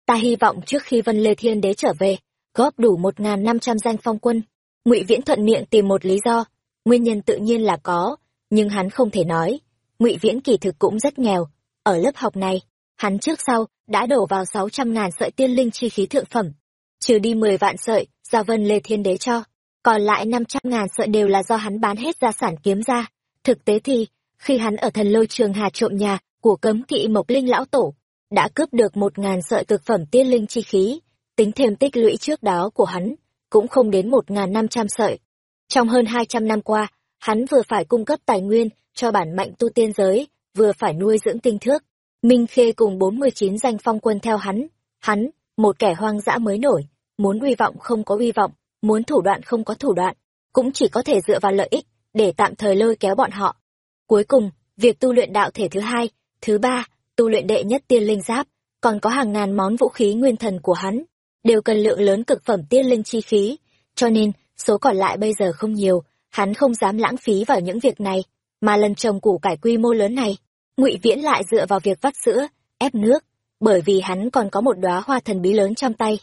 Ta hy vọng trước khi Vân Lê Thiên Đế trở về, góp đủ một n năm trăm danh phong quân. ngụy Viễn thuận miệng tìm một lý do, nguyên nhân tự nhiên là có, nhưng hắn không thể nói. ngụy Viễn kỳ thực cũng rất nghèo, ở lớp học này, hắn trước sau đã đổ vào sáu trăm ngàn sợi tiên linh chi khí thượng phẩm. Trừ đi mười vạn sợi, do Vân Lê Thiên Đế cho, còn lại năm trăm ngàn sợi đều là do hắn bán hết gia sản kiếm ra. Thực tế thì, khi hắn ở thần lôi trường hà trộm nhà của cấm kỵ Mộc Linh Lão Tổ, đã cướp được một ngàn sợi cực phẩm tiên linh chi khí, tính thêm tích lũy trước đó của hắn, cũng không đến một ngàn năm trăm sợi. Trong hơn hai trăm năm qua, hắn vừa phải cung cấp tài nguyên cho bản mạnh tu tiên giới, vừa phải nuôi dưỡng tinh thước. Minh Khê cùng bốn mươi chín danh phong quân theo hắn, hắn, một kẻ hoang dã mới nổi, muốn uy vọng không có uy vọng, muốn thủ đoạn không có thủ đoạn, cũng chỉ có thể dựa vào lợi ích để tạm thời lôi kéo bọn họ. Cuối cùng, việc tu luyện đạo thể thứ hai, thứ ba, tu luyện đệ nhất tiên linh giáp, còn có hàng ngàn món vũ khí nguyên thần của hắn, đều cần lượng lớn cực phẩm tiên linh chi khí, cho nên số còn lại bây giờ không nhiều, hắn không dám lãng phí vào những việc này, mà lần trồng củ cải quy mô lớn này, Ngụy Viễn lại dựa vào việc vắt sữa, ép nước, bởi vì hắn còn có một đóa hoa thần bí lớn trong tay.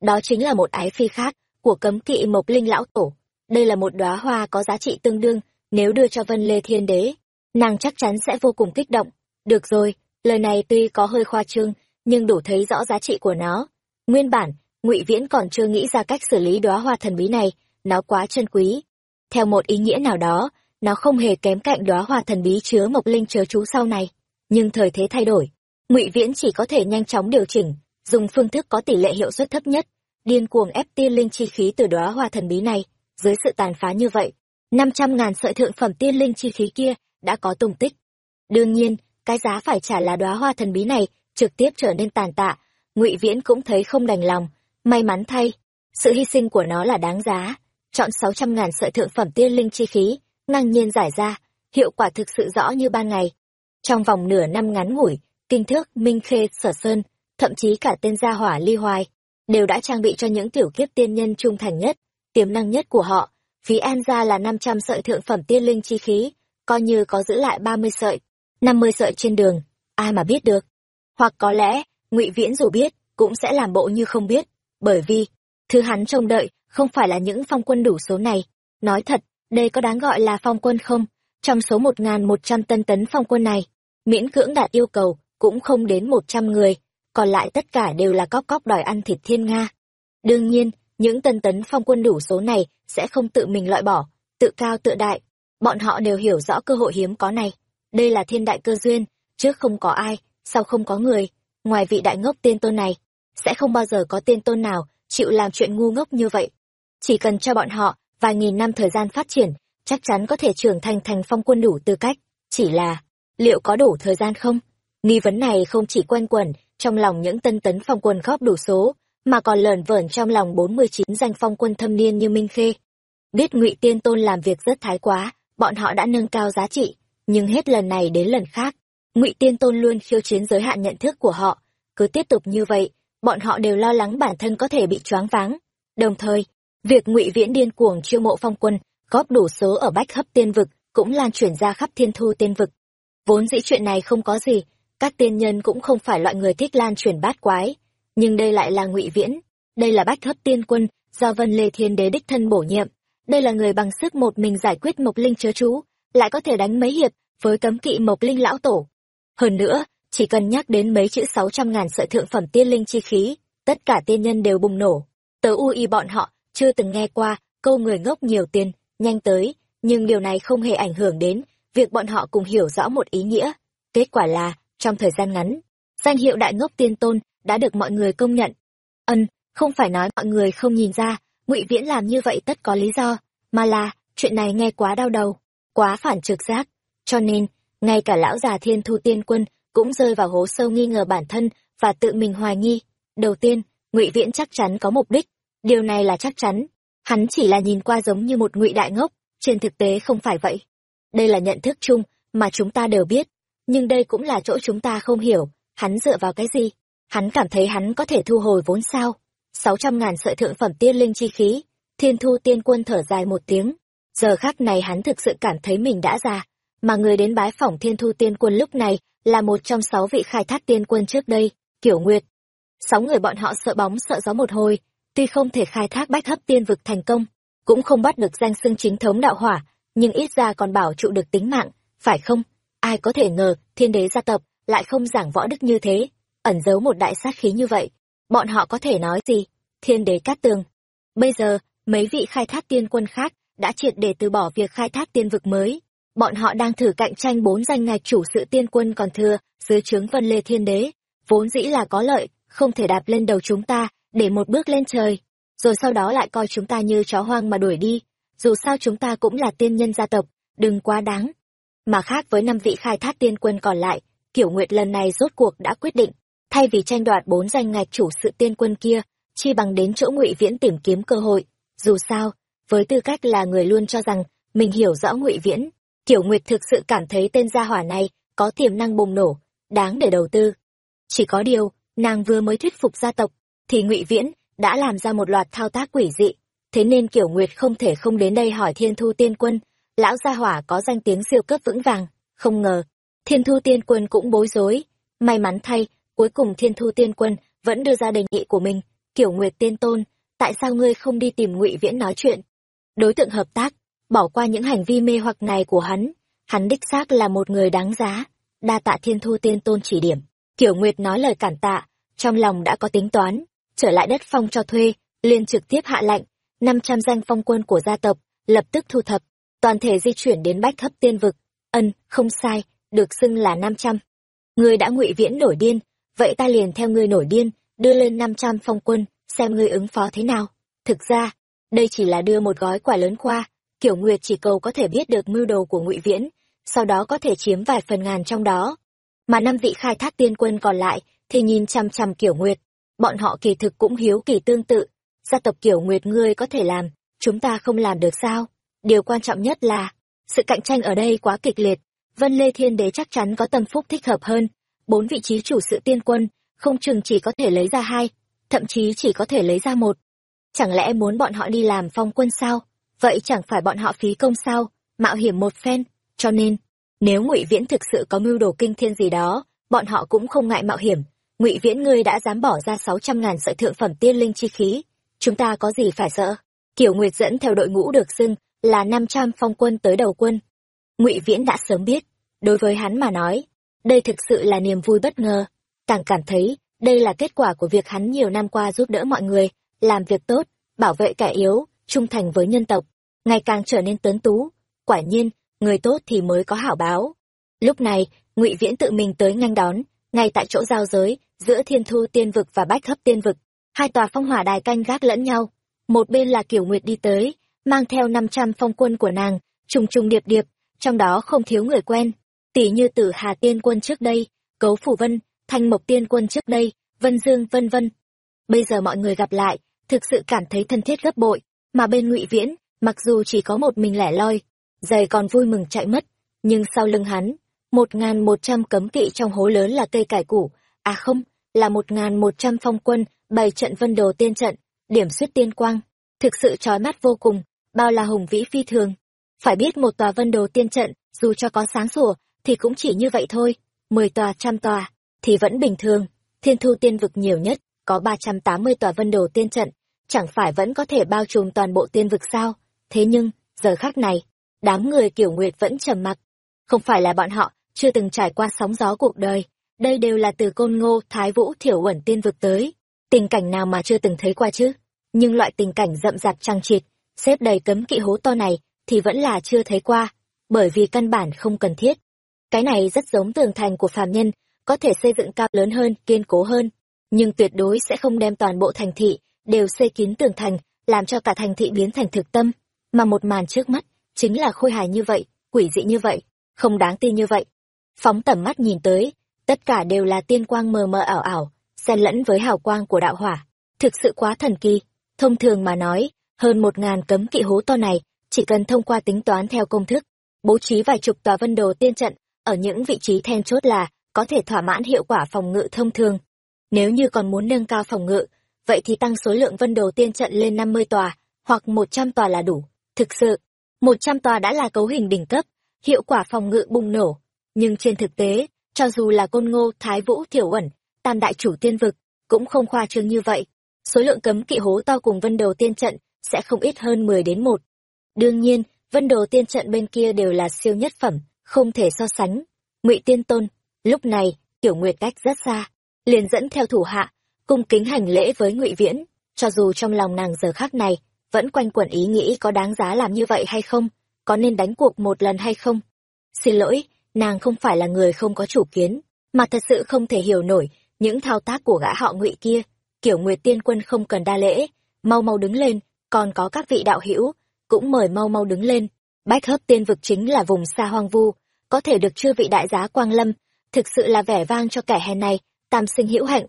Đó chính là một ái phi khác của cấm kỵ Mộc Linh lão tổ. Đây là một đóa hoa có giá trị tương đương, nếu đưa cho Vân Lê Thiên Đế, nàng chắc chắn sẽ vô cùng kích động. Được rồi, lời này tuy có hơi khoa trương, nhưng đủ thấy rõ giá trị của nó. Nguyên bản, Ngụy Viễn còn chưa nghĩ ra cách xử lý đóa hoa thần bí này, nó quá chân quý. Theo một ý nghĩa nào đó, nó không hề kém cạnh đóa hoa thần bí chứa Mộc Linh chớ chú sau này. Nhưng thời thế thay đổi, Ngụy Viễn chỉ có thể nhanh chóng điều chỉnh, dùng phương thức có tỷ lệ hiệu suất thấp nhất, điên cuồng ép tiên linh chi khí từ đóa hoa thần bí này. Dưới sự tàn phá như vậy, năm trăm ngàn sợi thượng phẩm tiên linh chi khí kia đã có tung tích. Đương nhiên, cái giá phải trả là đóa hoa thần bí này trực tiếp trở nên tàn tạ, Ngụy Viễn cũng thấy không đành lòng, may mắn thay, sự hy sinh của nó là đáng giá. Chọn sáu trăm ngàn sợi thượng phẩm tiên linh chi khí, ngang nhiên giải ra, hiệu quả thực sự rõ như ban ngày. Trong vòng nửa năm ngắn ngủi, kinh thước, minh khê, sở sơn, thậm chí cả tên gia hỏa ly hoài, đều đã trang bị cho những tiểu kiếp tiên nhân trung thành nhất, tiềm năng nhất của họ. Phí An gia là 500 sợi thượng phẩm tiên linh chi khí, coi như có giữ lại 30 sợi, 50 sợi trên đường, ai mà biết được. Hoặc có lẽ, ngụy Viễn dù biết, cũng sẽ làm bộ như không biết, bởi vì, thứ hắn trông đợi, không phải là những phong quân đủ số này. Nói thật, đây có đáng gọi là phong quân không? Trong số 1.100 tân tấn phong quân này, miễn cưỡng đạt yêu cầu, cũng không đến 100 người, còn lại tất cả đều là cóc cóc đòi ăn thịt thiên Nga. Đương nhiên, những tân tấn phong quân đủ số này sẽ không tự mình loại bỏ, tự cao tự đại. Bọn họ đều hiểu rõ cơ hội hiếm có này. Đây là thiên đại cơ duyên, trước không có ai, sau không có người. Ngoài vị đại ngốc tiên tôn này, sẽ không bao giờ có tiên tôn nào chịu làm chuyện ngu ngốc như vậy. Chỉ cần cho bọn họ vài nghìn năm thời gian phát triển, chắc chắn có thể trưởng thành thành phong quân đủ tư cách. Chỉ là, liệu có đủ thời gian không? Nghi vấn này không chỉ quanh quẩn trong lòng những tân tấn phong quân góp đủ số, mà còn lờn vởn trong lòng 49 danh phong quân thâm niên như Minh Khê. Biết Ngụy Tiên Tôn làm việc rất thái quá, bọn họ đã nâng cao giá trị, nhưng hết lần này đến lần khác, Ngụy Tiên Tôn luôn khiêu chiến giới hạn nhận thức của họ, cứ tiếp tục như vậy, bọn họ đều lo lắng bản thân có thể bị choáng váng. Đồng thời, việc Ngụy Viễn điên cuồng chiêu mộ phong quân, góp đủ số ở Bách Hấp Tiên vực cũng lan truyền ra khắp Thiên Thu Tiên vực. Vốn dĩ chuyện này không có gì, các tiên nhân cũng không phải loại người thích lan truyền bát quái, nhưng đây lại là ngụy viễn đây là bách hấp tiên quân do vân lê thiên đế đích thân bổ nhiệm đây là người bằng sức một mình giải quyết mộc linh chớ chú lại có thể đánh mấy hiệp với cấm kỵ mộc linh lão tổ hơn nữa chỉ cần nhắc đến mấy chữ sáu trăm ngàn sợi thượng phẩm tiên linh chi khí, tất cả tiên nhân đều bùng nổ. Tớ u y bọn họ, chưa từng nghe qua, câu người ngốc nhiều tiền, nhanh tới, nhưng điều này không hề ảnh hưởng đến việc bọn họ cùng hiểu rõ một ý nghĩa. Kết quả là, trong thời gian ngắn, danh hiệu đại ngốc tiên tôn đã được mọi người công nhận. Ân, không phải nói mọi người không nhìn ra, ngụy viễn làm như vậy tất có lý do, mà là, chuyện này nghe quá đau đầu, quá phản trực giác. Cho nên, ngay cả lão già thiên thu tiên quân cũng rơi vào hố sâu nghi ngờ bản thân và tự mình hoài nghi. Đầu tiên, ngụy viễn chắc chắn có mục đích. Điều này là chắc chắn. Hắn chỉ là nhìn qua giống như một ngụy đại ngốc. Trên thực tế không phải vậy. Đây là nhận thức chung mà chúng ta đều biết. Nhưng đây cũng là chỗ chúng ta không hiểu, hắn dựa vào cái gì? Hắn cảm thấy hắn có thể thu hồi vốn sao? Sáu trăm ngàn sợi thượng phẩm tiên linh chi khí, thiên thu tiên quân thở dài một tiếng. Giờ khác này hắn thực sự cảm thấy mình đã già mà người đến bái phỏng thiên thu tiên quân lúc này là một trong sáu vị khai thác tiên quân trước đây kiểu nguyệt sáu người bọn họ sợ bóng sợ gió một hồi tuy không thể khai thác bách hấp tiên vực thành công cũng không bắt được danh xưng chính thống đạo hỏa nhưng ít ra còn bảo trụ được tính mạng phải không ai có thể ngờ thiên đế gia tộc lại không giảng võ đức như thế ẩn giấu một đại sát khí như vậy, bọn họ có thể nói gì? Thiên đế cát tường. Bây giờ, mấy vị khai thác tiên quân khác đã triệt để từ bỏ việc khai thác tiên vực mới. Bọn họ đang thử cạnh tranh bốn danh ngạch chủ sự tiên quân còn thừa dưới trướng Vân Lê Thiên Đế. Vốn dĩ là có lợi, không thể đạp lên đầu chúng ta để một bước lên trời, rồi sau đó lại coi chúng ta như chó hoang mà đuổi đi. Dù sao chúng ta cũng là tiên nhân gia tộc, đừng quá đáng. Mà khác với năm vị khai thác tiên quân còn lại, Kiểu Nguyệt lần này rốt cuộc đã quyết định, thay vì tranh đoạt bốn danh ngạch chủ sự tiên quân kia, chi bằng đến chỗ Ngụy Viễn tìm kiếm cơ hội. Dù sao, với tư cách là người luôn cho rằng mình hiểu rõ Ngụy Viễn, Kiểu Nguyệt thực sự cảm thấy tên gia hỏa này có tiềm năng bùng nổ, đáng để đầu tư. Chỉ có điều, nàng vừa mới thuyết phục gia tộc, thì Ngụy Viễn đã làm ra một loạt thao tác quỷ dị, thế nên Kiểu Nguyệt không thể không đến đây hỏi Thiên Thu Tiên Quân, lão gia hỏa có danh tiếng siêu cấp vững vàng, không ngờ, Thiên Thu Tiên Quân cũng bối rối, may mắn thay, cuối cùng Thiên Thu Tiên Quân vẫn đưa ra đề nghị của mình, Kiểu Nguyệt Tiên Tôn, tại sao ngươi không đi tìm Ngụy Viễn nói chuyện? Đối tượng hợp tác, bỏ qua những hành vi mê hoặc này của hắn, hắn đích xác là một người đáng giá, đa tạ Thiên Thu Tiên Tôn chỉ điểm. Kiểu Nguyệt nói lời cản tạ, trong lòng đã có tính toán, trở lại đất phong cho thuê, liền trực tiếp hạ lệnh, 500 danh phong quân của gia tộc, lập tức thu thập, toàn thể di chuyển đến bách hấp tiên vực. Ân, không sai, được xưng là 500. Ngươi đã ngụy viễn nổi điên, vậy ta liền theo ngươi nổi điên, đưa lên 500 phong quân, xem ngươi ứng phó thế nào. Thực ra, đây chỉ là đưa một gói quả lớn qua, kiểu Nguyệt chỉ cầu có thể biết được mưu đồ của ngụy viễn, sau đó có thể chiếm vài phần ngàn trong đó. Mà năm vị khai thác tiên quân còn lại thì nhìn chằm chằm kiểu Nguyệt, bọn họ kỳ thực cũng hiếu kỳ tương tự. Gia tộc kiểu Nguyệt ngươi có thể làm, chúng ta không làm được sao? Điều quan trọng nhất là, sự cạnh tranh ở đây quá kịch liệt. Vân Lê Thiên Đế chắc chắn có tâm phúc thích hợp hơn. Bốn vị trí chủ sự tiên quân, không chừng chỉ có thể lấy ra hai, thậm chí chỉ có thể lấy ra một. Chẳng lẽ muốn bọn họ đi làm phong quân sao? Vậy chẳng phải bọn họ phí công sao? Mạo hiểm một phen. Cho nên, nếu ngụy Viễn thực sự có mưu đồ kinh thiên gì đó, bọn họ cũng không ngại mạo hiểm. ngụy Viễn ngươi đã dám bỏ ra sáu trăm ngàn sợi thượng phẩm tiên linh chi khí. Chúng ta có gì phải sợ? Kiểu Nguyệt dẫn theo đội ngũ được xưng là năm trăm phong quân tới đầu quân. Ngụy Viễn đã sớm biết, đối với hắn mà nói, đây thực sự là niềm vui bất ngờ. Càng cảm thấy, đây là kết quả của việc hắn nhiều năm qua giúp đỡ mọi người, làm việc tốt, bảo vệ kẻ yếu, trung thành với nhân tộc, ngày càng trở nên tuấn tú. Quả nhiên, người tốt thì mới có hảo báo. Lúc này, Ngụy Viễn tự mình tới nhanh đón, ngay tại chỗ giao giới, giữa Thiên Thu Tiên Vực và Bách Hấp Tiên Vực, hai tòa phong hỏa đài canh gác lẫn nhau. Một bên là Kiều Nguyệt đi tới, mang theo 500 phong quân của nàng, trùng trùng điệp điệp, trong đó không thiếu người quen, tỷ như Tử Hà Tiên Quân trước đây, Cấu Phủ Vân, Thanh Mộc Tiên Quân trước đây, Vân Dương vân vân. Bây giờ mọi người gặp lại, thực sự cảm thấy thân thiết gấp bội, mà bên Ngụy Viễn, mặc dù chỉ có một mình lẻ loi, giày còn vui mừng chạy mất, nhưng sau lưng hắn, một ngàn một trăm cấm kỵ trong hố lớn là cây cải củ, à không, là một ngàn một trăm phong quân, bày trận vân đồ tiên trận, điểm suýt tiên quang, thực sự trói mắt vô cùng, bao là hùng vĩ phi thường. Phải biết một tòa vân đồ tiên trận, dù cho có sáng sủa, thì cũng chỉ như vậy thôi, mười tòa trăm tòa, thì vẫn bình thường, thiên thu tiên vực nhiều nhất, có ba trăm tám mươi tòa vân đồ tiên trận, chẳng phải vẫn có thể bao trùm toàn bộ tiên vực sao, thế nhưng, giờ khác này, đám người kiểu nguyệt vẫn trầm mặc, không phải là bọn họ chưa từng trải qua sóng gió cuộc đời, đây đều là từ côn ngô, thái vũ, thiểu uẩn tiên vực tới, tình cảnh nào mà chưa từng thấy qua chứ, nhưng loại tình cảnh rậm rạp trăng trịt, xếp đầy cấm kỵ hố to này, thì vẫn là chưa thấy qua, bởi vì căn bản không cần thiết. Cái này rất giống tường thành của phàm nhân, có thể xây dựng cao lớn hơn, kiên cố hơn, nhưng tuyệt đối sẽ không đem toàn bộ thành thị đều xây kín tường thành, làm cho cả thành thị biến thành thực tâm, mà một màn trước mắt chính là khôi hài như vậy, quỷ dị như vậy, không đáng tin như vậy. Phóng tầm mắt nhìn tới, tất cả đều là tiên quang mờ mờ ảo ảo, xen lẫn với hào quang của đạo hỏa, thực sự quá thần kỳ. Thông thường mà nói, hơn một ngàn cấm kỵ hố to này, chỉ cần thông qua tính toán theo công thức, bố trí vài chục tòa vân đồ tiên trận, ở những vị trí then chốt là có thể thỏa mãn hiệu quả phòng ngự thông thường. Nếu như còn muốn nâng cao phòng ngự, vậy thì tăng số lượng vân đồ tiên trận lên 50 tòa, hoặc 100 tòa là đủ. Thực sự, 100 tòa đã là cấu hình đỉnh cấp, hiệu quả phòng ngự bùng nổ. Nhưng trên thực tế, cho dù là côn ngô, thái vũ, thiểu Uẩn tam đại chủ tiên vực, cũng không khoa trương như vậy. Số lượng cấm kỵ hố to cùng vân đồ tiên trận sẽ không ít hơn 10 đến 1. Đương nhiên, vân đồ tiên trận bên kia đều là siêu nhất phẩm, không thể so sánh. Ngụy Tiên Tôn, lúc này, Tiểu Nguyệt cách rất xa, liền dẫn theo thủ hạ cung kính hành lễ với ngụy viễn cho dù trong lòng nàng giờ khác này vẫn quanh quẩn ý nghĩ có đáng giá làm như vậy hay không, có nên đánh cuộc một lần hay không? Xin lỗi, nàng không phải là người không có chủ kiến, mà thật sự không thể hiểu nổi những thao tác của gã họ ngụy kia. Kiểu nguyệt tiên quân không cần đa lễ, mau mau đứng lên, còn có các vị đạo hữu cũng mời mau mau đứng lên. Bách hấp tiên vực chính là vùng xa hoang vu, có thể được chư vị đại giá quang lâm, thực sự là vẻ vang cho kẻ hèn này, tam sinh hữu hạnh.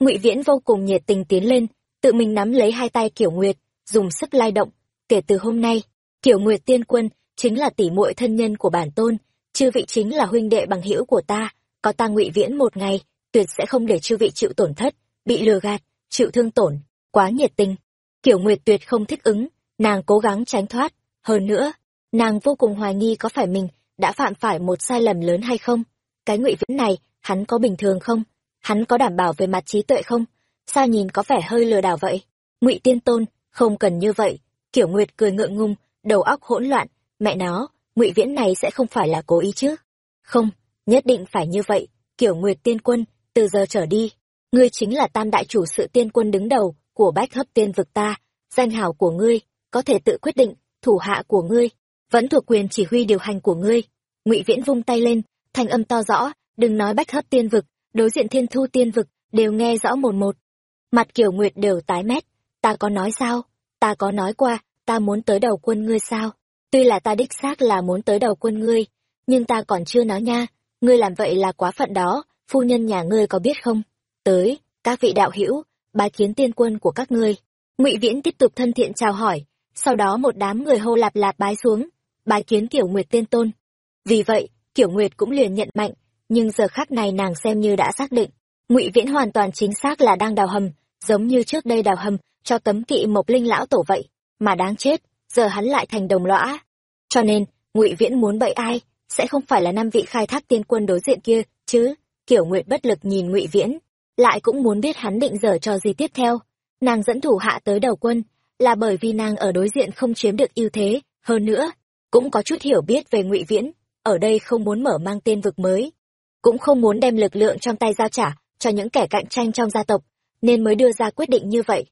Ngụy viễn vô cùng nhiệt tình tiến lên, tự mình nắm lấy hai tay kiểu nguyệt dùng sức lai động. Kể từ hôm nay kiểu nguyệt tiên quân chính là tỷ muội thân nhân của bản tôn, chư vị chính là huynh đệ bằng hữu của ta, có ta ngụy viễn một ngày, tuyệt sẽ không để chư vị chịu tổn thất, bị lừa gạt, chịu thương tổn, quá nhiệt tình. Kiểu nguyệt tuyệt không thích ứng, nàng cố gắng tránh thoát. Hơn nữa, nàng vô cùng hoài nghi có phải mình đã phạm phải một sai lầm lớn hay không. Cái ngụy viễn này, hắn có bình thường không? Hắn có đảm bảo về mặt trí tuệ không? Sao nhìn có vẻ hơi lừa đảo vậy? Ngụy tiên tôn không cần như vậy. Kiểu nguyệt cười ngượng ngung đầu óc hỗn loạn. Mẹ nó, ngụy viễn này sẽ không phải là cố ý chứ? Không, nhất định phải như vậy. Kiểu nguyệt tiên quân, từ giờ trở đi, ngươi chính là tam đại chủ sự tiên quân đứng đầu của bách hấp tiên vực ta. Danh hào của ngươi, có thể tự quyết định thủ hạ của ngươi, vẫn thuộc quyền chỉ huy điều hành của ngươi. Ngụy viễn vung tay lên, thanh âm to rõ, đừng nói bách hấp tiên vực, đối diện thiên thu tiên vực, đều nghe rõ một một. Mặt kiểu nguyệt đều tái mét ta có nói sao? Ta có nói qua, ta muốn tới đầu quân ngươi sao? Tuy là ta đích xác là muốn tới đầu quân ngươi, nhưng ta còn chưa nói nha. Ngươi làm vậy là quá phận đó, phu nhân nhà ngươi có biết không? Tới, các vị đạo hữu, bái kiến tiên quân của các ngươi. Ngụy viễn tiếp tục thân thiện chào hỏi, sau đó một đám người hô lạp lạp bái xuống, bái kiến kiểu nguyệt tiên tôn. Vì vậy kiểu nguyệt cũng liền nhận mạnh, nhưng giờ khác này nàng xem như đã xác định. Ngụy viễn hoàn toàn chính xác là đang đào hầm, giống như trước đây đào hầm cho tấm kỵ mộc linh lão tổ vậy, mà đáng chết, giờ hắn lại thành đồng lõa. Cho nên, ngụy viễn muốn bậy ai, sẽ không phải là năm vị khai thác tiên quân đối diện kia, chứ, kiểu nguyệt bất lực nhìn ngụy viễn, lại cũng muốn biết hắn định dở cho gì tiếp theo. Nàng dẫn thủ hạ tới đầu quân, là bởi vì nàng ở đối diện không chiếm được ưu thế, hơn nữa, cũng có chút hiểu biết về ngụy viễn, ở đây không muốn mở mang tên vực mới, cũng không muốn đem lực lượng trong tay giao trả cho những kẻ cạnh tranh trong gia tộc, nên mới đưa ra quyết định như vậy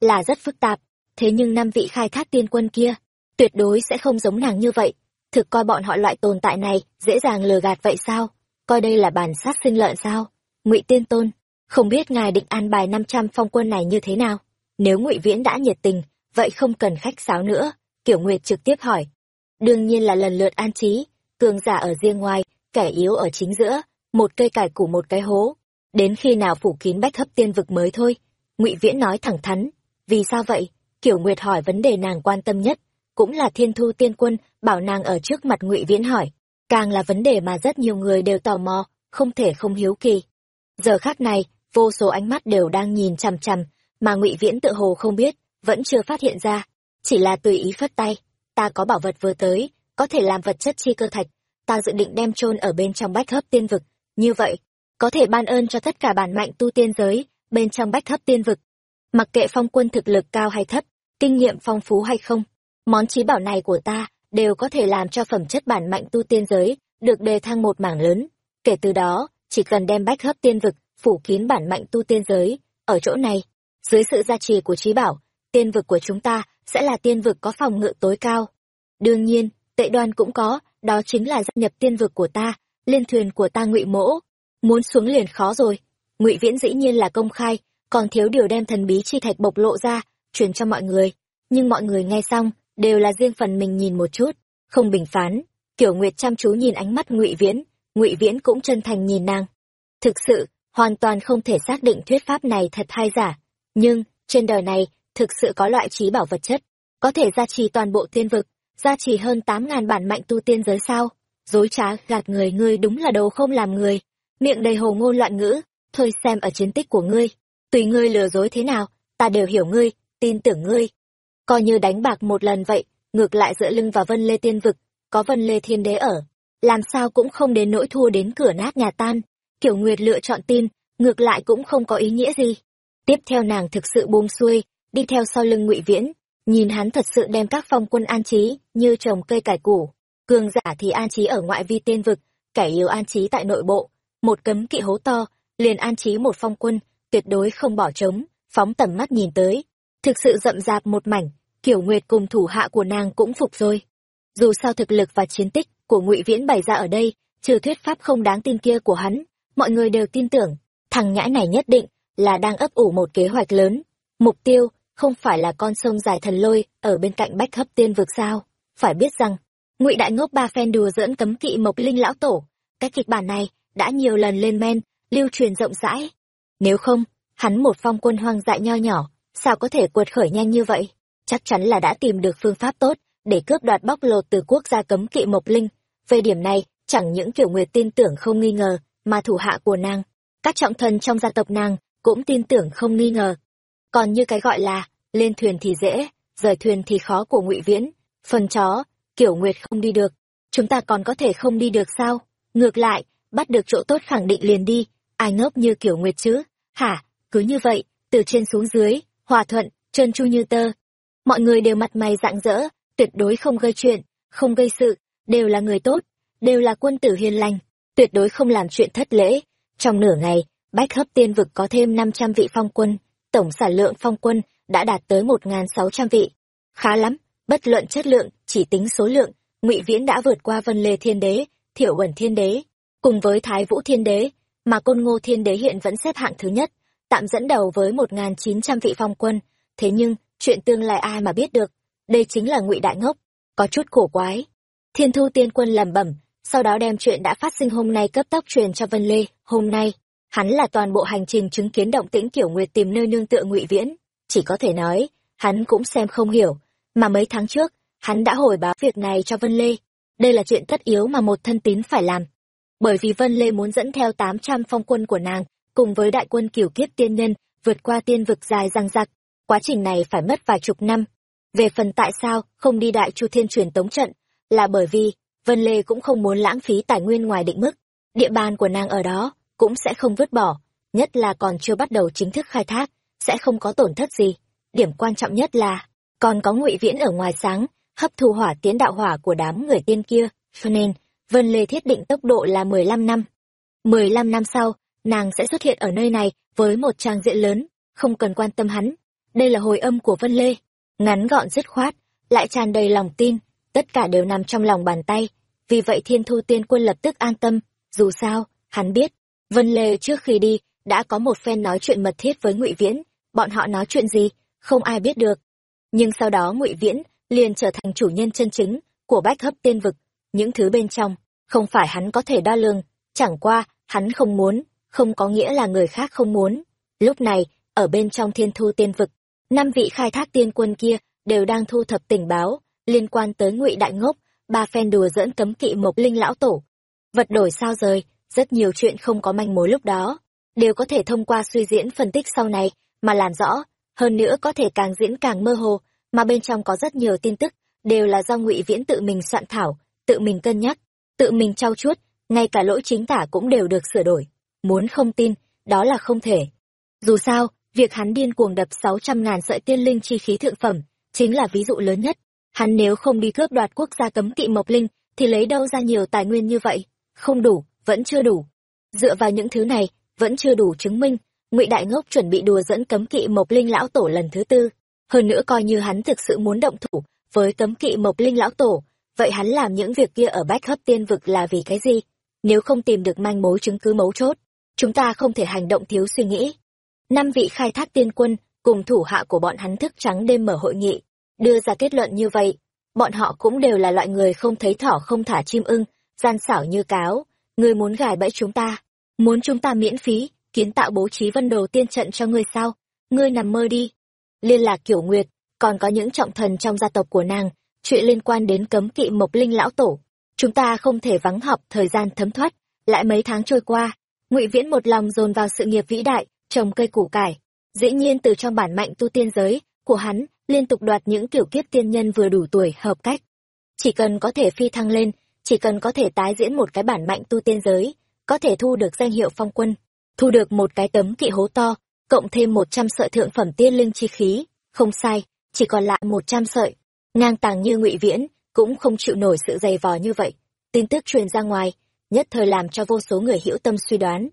là rất phức tạp. Thế nhưng năm vị khai thác tiên quân kia, tuyệt đối sẽ không giống nàng như vậy. Thực coi bọn họ loại tồn tại này, dễ dàng lừa gạt vậy sao? Coi đây là bản sát sinh lợn sao? Ngụy tiên tôn, không biết ngài định an bài năm trăm phong quân này như thế nào? Nếu ngụy viễn đã nhiệt tình, vậy không cần khách sáo nữa. Kiểu nguyệt trực tiếp hỏi. Đương nhiên là lần lượt an trí, cường giả ở riêng ngoài, kẻ yếu ở chính giữa, một cây cải củ một cái hố. Đến khi nào phủ kín bách hấp tiên vực mới thôi? Ngụy viễn nói thẳng thắn vì sao vậy? Kiểu nguyệt hỏi vấn đề nàng quan tâm nhất. Cũng là thiên thu tiên quân, bảo nàng ở trước mặt ngụy viễn hỏi. Càng là vấn đề mà rất nhiều người đều tò mò, không thể không hiếu kỳ. Giờ khắc này, vô số ánh mắt đều đang nhìn chằm chằm, mà ngụy viễn tự hồ không biết, vẫn chưa phát hiện ra. Chỉ là tùy ý phất tay. Ta có bảo vật vừa tới, có thể làm vật chất chi cơ thạch. Ta dự định đem chôn ở bên trong bách hấp tiên vực. Như vậy, có thể ban ơn cho tất cả bản mạnh tu tiên giới, bên trong bách hấp tiên vực mặc kệ phong quân thực lực cao hay thấp, kinh nghiệm phong phú hay không, món trí bảo này của ta đều có thể làm cho phẩm chất bản mạnh tu tiên giới được đề thăng một mảng lớn. Kể từ đó, chỉ cần đem bách hấp tiên vực phủ kín bản mạnh tu tiên giới, ở chỗ này, dưới sự gia trì của trí bảo, tiên vực của chúng ta sẽ là tiên vực có phòng ngự tối cao. Đương nhiên, tệ đoan cũng có, đó chính là gia nhập tiên vực của ta, liên thuyền của ta ngụy mỗ. Muốn xuống liền khó rồi. Ngụy viễn dĩ nhiên là công khai còn thiếu điều đem thần bí chi thạch bộc lộ ra, truyền cho mọi người. Nhưng mọi người nghe xong, đều là riêng phần mình nhìn một chút, không bình phán. Kiểu nguyệt chăm chú nhìn ánh mắt ngụy viễn ngụy viễn cũng chân thành nhìn nàng. Thực sự, hoàn toàn không thể xác định thuyết pháp này thật hay giả. Nhưng, trên đời này, thực sự có loại trí bảo vật chất, có thể gia trì toàn bộ tiên vực, gia trì hơn tám ngàn bản mạnh tu tiên giới sao? Dối trá, gạt người, ngươi đúng là đồ không làm người. Miệng đầy hồ ngôn loạn ngữ, thôi xem ở chiến tích của ngươi tùy ngươi lừa dối thế nào, ta đều hiểu ngươi, tin tưởng ngươi. Coi như đánh bạc một lần vậy, ngược lại dựa lưng vào vân lê tiên vực, có vân lê thiên đế ở, làm sao cũng không đến nỗi thua đến cửa nát nhà tan. Kiểu nguyệt lựa chọn tin, ngược lại cũng không có ý nghĩa gì. Tiếp theo nàng thực sự buông xuôi, đi theo sau lưng ngụy viễn, nhìn hắn thật sự đem các phong quân an trí như trồng cây cải củ. Cường giả thì an trí ở ngoại vi tiên vực, kẻ yếu an trí tại nội bộ. Một cấm kỵ hố to, liền an trí một phong quân tuyệt đối không bỏ trống, phóng tầm mắt nhìn tới. Thực sự rậm rạp một mảnh, kiểu nguyệt cùng thủ hạ của nàng cũng phục rồi. Dù sao thực lực và chiến tích của ngụy viễn bày ra ở đây, trừ thuyết pháp không đáng tin kia của hắn, mọi người đều tin tưởng, thằng nhãi này nhất định là đang ấp ủ một kế hoạch lớn. Mục tiêu không phải là con sông dài thần lôi ở bên cạnh bách hấp tiên vực sao? Phải biết rằng, ngụy đại ngốc ba phen đùa dẫn cấm kỵ mộc linh lão tổ, cái kịch bản này đã nhiều lần lên men, lưu truyền rộng rãi nếu không, hắn một phong quân hoang dại nho nhỏ, sao có thể quật khởi nhanh như vậy? Chắc chắn là đã tìm được phương pháp tốt để cướp đoạt bóc lột từ quốc gia cấm kỵ mộc linh. Về điểm này, chẳng những kiểu nguyệt tin tưởng không nghi ngờ, mà thủ hạ của nàng, các trọng thần trong gia tộc nàng cũng tin tưởng không nghi ngờ. Còn như cái gọi là, lên thuyền thì dễ, rời thuyền thì khó của ngụy viễn. Phần chó, kiểu nguyệt không đi được. Chúng ta còn có thể không đi được sao? Ngược lại, bắt được chỗ tốt khẳng định liền đi ai ngốc như kiểu nguyệt chứ? Hả? Cứ như vậy, từ trên xuống dưới, hòa thuận, trơn tru như tơ. Mọi người đều mặt mày rạng rỡ, tuyệt đối không gây chuyện, không gây sự, đều là người tốt, đều là quân tử hiền lành, tuyệt đối không làm chuyện thất lễ. Trong nửa ngày, bách hấp tiên vực có thêm năm trăm vị phong quân, tổng sản lượng phong quân đã đạt tới một sáu trăm vị. Khá lắm, bất luận chất lượng, chỉ tính số lượng, ngụy viễn đã vượt qua vân lê thiên đế, thiểu uẩn thiên đế, cùng với thái vũ thiên đế mà côn ngô thiên đế hiện vẫn xếp hạng thứ nhất, tạm dẫn đầu với một chín trăm vị phong quân. Thế nhưng, chuyện tương lai ai mà biết được? Đây chính là ngụy đại ngốc. Có chút cổ quái. Thiên thu tiên quân lẩm bẩm, sau đó đem chuyện đã phát sinh hôm nay cấp tốc truyền cho vân lê. Hôm nay, hắn là toàn bộ hành trình chứng kiến động tĩnh kiểu nguyệt tìm nơi nương tựa ngụy viễn. Chỉ có thể nói, hắn cũng xem không hiểu. Mà mấy tháng trước, hắn đã hồi báo việc này cho vân lê. Đây là chuyện tất yếu mà một thân tín phải làm bởi vì vân lê muốn dẫn theo tám trăm phong quân của nàng, cùng với đại quân kiểu kiếp tiên nhân, vượt qua tiên vực dài răng rặc quá trình này phải mất vài chục năm. Về phần tại sao không đi đại chu thiên truyền tống trận, là bởi vì vân lê cũng không muốn lãng phí tài nguyên ngoài định mức. Địa bàn của nàng ở đó cũng sẽ không vứt bỏ, nhất là còn chưa bắt đầu chính thức khai thác, sẽ không có tổn thất gì. Điểm quan trọng nhất là còn có ngụy viễn ở ngoài sáng, hấp thu hỏa tiến đạo hỏa của đám người tiên kia, cho nên vân lê thiết định tốc độ là mười lăm năm. mười lăm năm sau, nàng sẽ xuất hiện ở nơi này với một trang diện lớn, không cần quan tâm hắn. Đây là hồi âm của vân lê. Ngắn gọn dứt khoát, lại tràn đầy lòng tin, tất cả đều nằm trong lòng bàn tay. Vì vậy thiên thu tiên quân lập tức an tâm. Dù sao, hắn biết, vân lê trước khi đi đã có một phen nói chuyện mật thiết với ngụy viễn. Bọn họ nói chuyện gì, không ai biết được. Nhưng sau đó ngụy viễn liền trở thành chủ nhân chân chính của bách hấp tiên vực những thứ bên trong. Không phải hắn có thể đo lường, chẳng qua, hắn không muốn, không có nghĩa là người khác không muốn. Lúc này, ở bên trong thiên thu tiên vực, năm vị khai thác tiên quân kia đều đang thu thập tình báo liên quan tới ngụy đại ngốc, ba phen đùa dẫn cấm kỵ mộc linh lão tổ. Vật đổi sao rời, rất nhiều chuyện không có manh mối lúc đó, đều có thể thông qua suy diễn phân tích sau này mà làm rõ. Hơn nữa có thể càng diễn càng mơ hồ, mà bên trong có rất nhiều tin tức đều là do ngụy viễn tự mình soạn thảo tự mình cân nhắc, tự mình trau chuốt, ngay cả lỗi chính tả cũng đều được sửa đổi. Muốn không tin, đó là không thể. Dù sao, việc hắn điên cuồng đập sáu trăm ngàn sợi tiên linh chi khí thượng phẩm chính là ví dụ lớn nhất. Hắn nếu không đi cướp đoạt quốc gia cấm kỵ mộc linh, thì lấy đâu ra nhiều tài nguyên như vậy? Không đủ, vẫn chưa đủ. Dựa vào những thứ này, vẫn chưa đủ chứng minh, ngụy đại ngốc chuẩn bị đùa dẫn cấm kỵ mộc linh lão tổ lần thứ tư. Hơn nữa coi như hắn thực sự muốn động thủ với cấm kỵ mộc linh lão tổ vậy hắn làm những việc kia ở bách hấp tiên vực là vì cái gì? Nếu không tìm được manh mối chứng cứ mấu chốt, chúng ta không thể hành động thiếu suy nghĩ. Năm vị khai thác tiên quân cùng thủ hạ của bọn hắn thức trắng đêm mở hội nghị, đưa ra kết luận như vậy. Bọn họ cũng đều là loại người không thấy thỏ không thả chim ưng, gian xảo như cáo. Ngươi muốn gài bẫy chúng ta, muốn chúng ta miễn phí, kiến tạo bố trí vân đồ tiên trận cho ngươi sao? Ngươi nằm mơ đi. Liên lạc kiểu nguyệt, còn có những trọng thần trong gia tộc của nàng chuyện liên quan đến cấm kỵ mộc linh lão tổ, chúng ta không thể vắng học thời gian thấm thoát. Lại mấy tháng trôi qua, ngụy viễn một lòng dồn vào sự nghiệp vĩ đại, trồng cây củ cải. Dĩ nhiên từ trong bản mạnh tu tiên giới của hắn, liên tục đoạt những kiểu kiếp tiên nhân vừa đủ tuổi hợp cách. Chỉ cần có thể phi thăng lên, chỉ cần có thể tái diễn một cái bản mạnh tu tiên giới, có thể thu được danh hiệu phong quân, thu được một cái tấm kỵ hố to, cộng thêm một trăm sợi thượng phẩm tiên linh chi khí, không sai, chỉ còn lại một trăm sợi ngang tàng như ngụy viễn, cũng không chịu nổi sự dày vò như vậy. Tin tức truyền ra ngoài, nhất thời làm cho vô số người hữu tâm suy đoán.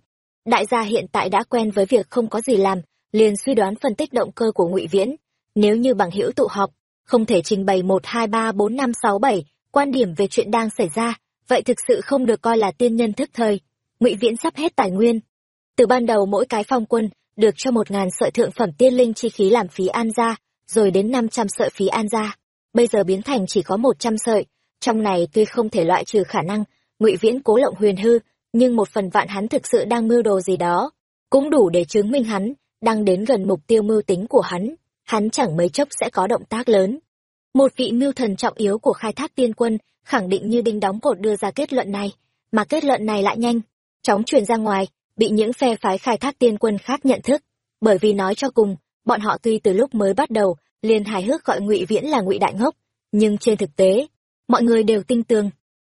Đại gia hiện tại đã quen với việc không có gì làm, liền suy đoán phân tích động cơ của ngụy viễn. Nếu như bằng hữu tụ họp, không thể trình bày một, hai, ba, bốn, năm, sáu, bảy, quan điểm về chuyện đang xảy ra, vậy thực sự không được coi là tiên nhân thức thời. Ngụy viễn sắp hết tài nguyên. Từ ban đầu mỗi cái phong quân được cho một ngàn sợi thượng phẩm tiên linh chi khí làm phí an gia, rồi đến năm trăm sợi phí an gia bây giờ biến thành chỉ có một trăm sợi. Trong này tuy không thể loại trừ khả năng ngụy viễn cố lộng huyền hư, nhưng một phần vạn hắn thực sự đang mưu đồ gì đó, cũng đủ để chứng minh hắn đang đến gần mục tiêu mưu tính của hắn. Hắn chẳng mấy chốc sẽ có động tác lớn. Một vị mưu thần trọng yếu của khai thác tiên quân khẳng định như đinh đóng cột đưa ra kết luận này, mà kết luận này lại nhanh, chóng truyền ra ngoài, bị những phe phái khai thác tiên quân khác nhận thức. Bởi vì nói cho cùng bọn họ tuy từ lúc mới bắt đầu, liền hài hước gọi ngụy viễn là ngụy đại ngốc, nhưng trên thực tế, mọi người đều tin tường.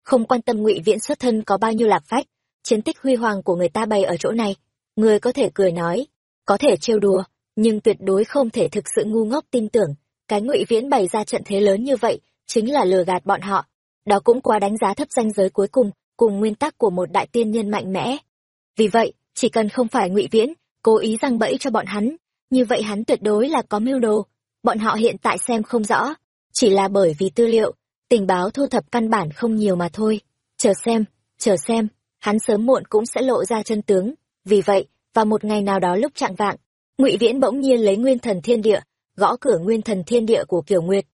Không quan tâm ngụy viễn xuất thân có bao nhiêu lạc phách, chiến tích huy hoàng của người ta bày ở chỗ này, người có thể cười nói, có thể trêu đùa, nhưng tuyệt đối không thể thực sự ngu ngốc tin tưởng. Cái ngụy viễn bày ra trận thế lớn như vậy, chính là lừa gạt bọn họ. Đó cũng quá đánh giá thấp danh giới cuối cùng cùng nguyên tắc của một đại tiên nhân mạnh mẽ. Vì vậy, chỉ cần không phải ngụy viễn cố ý răng bẫy cho bọn hắn như vậy hắn tuyệt đối là có mưu đồ. Bọn họ hiện tại xem không rõ. Chỉ là bởi vì tư liệu, tình báo thu thập căn bản không nhiều mà thôi. Chờ xem chờ xem, hắn sớm muộn cũng sẽ lộ ra chân tướng. Vì vậy, vào một ngày nào đó lúc trạng vạng, ngụy viễn bỗng nhiên lấy nguyên thần thiên địa, gõ cửa nguyên thần thiên địa của kiểu nguyệt.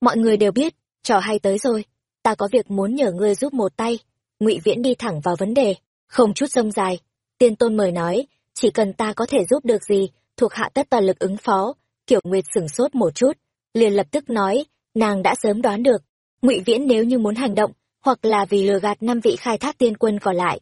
Mọi người đều biết, trò hay tới rồi. Ta có việc muốn nhờ ngươi giúp một tay. Ngụy viễn đi thẳng vào vấn đề, không chút rông dài. Tiên tôn mời nói, chỉ cần ta có thể giúp được gì thuộc hạ tất toàn lực ứng phó. Kiểu nguyệt sửng sốt một chút, liền lập tức nói, nàng đã sớm đoán được, ngụy viễn nếu như muốn hành động, hoặc là vì lừa gạt năm vị khai thác tiên quân còn lại,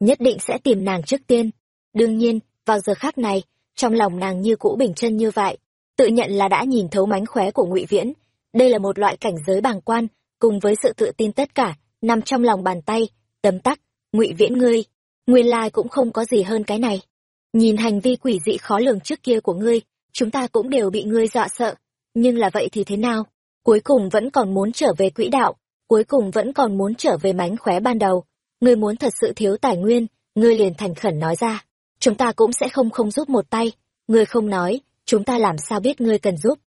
nhất định sẽ tìm nàng trước tiên. Đương nhiên, vào giờ khác này, trong lòng nàng như cũ bình chân như vậy, tự nhận là đã nhìn thấu mánh khóe của ngụy viễn. Đây là một loại cảnh giới bàng quan, cùng với sự tự tin tất cả, nằm trong lòng bàn tay, tấm tắc, ngụy viễn ngươi, nguyên lai cũng không có gì hơn cái này nhìn hành vi quỷ dị khó lường trước kia của ngươi, chúng ta cũng đều bị ngươi dọa sợ. Nhưng là vậy thì thế nào? Cuối cùng vẫn còn muốn trở về quỹ đạo, cuối cùng vẫn còn muốn trở về mánh khóe ban đầu. Ngươi muốn thật sự thiếu tài nguyên, ngươi liền thành khẩn nói ra. Chúng ta cũng sẽ không không giúp một tay. Ngươi không nói, chúng ta làm sao biết ngươi cần giúp?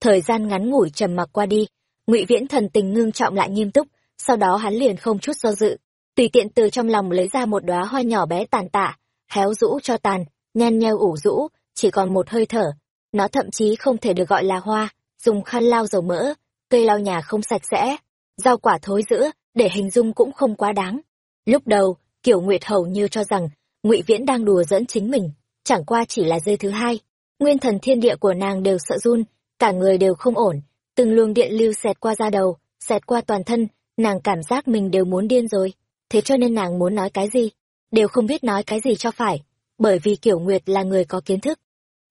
Thời gian ngắn ngủi trầm mặc qua đi, ngụy viễn thần tình ngưng trọng lại nghiêm túc, sau đó hắn liền không chút do dự. Tùy tiện từ trong lòng lấy ra một đóa hoa nhỏ bé tàn tạ héo rũ cho tàn nhăn nheo ủ rũ, chỉ còn một hơi thở. Nó thậm chí không thể được gọi là hoa, dùng khăn lau dầu mỡ, cây lau nhà không sạch sẽ. Rau quả thối giữa để hình dung cũng không quá đáng. Lúc đầu kiểu nguyệt hầu như cho rằng, ngụy viễn đang đùa dẫn chính mình, chẳng qua chỉ là dây thứ hai. Nguyên thần thiên địa của nàng đều sợ run, cả người đều không ổn, từng luồng điện lưu xẹt qua da đầu, xẹt qua toàn thân, nàng cảm giác mình đều muốn điên rồi. Thế cho nên nàng muốn nói cái gì? Đều không biết nói cái gì cho phải, bởi vì kiểu nguyệt là người có kiến thức.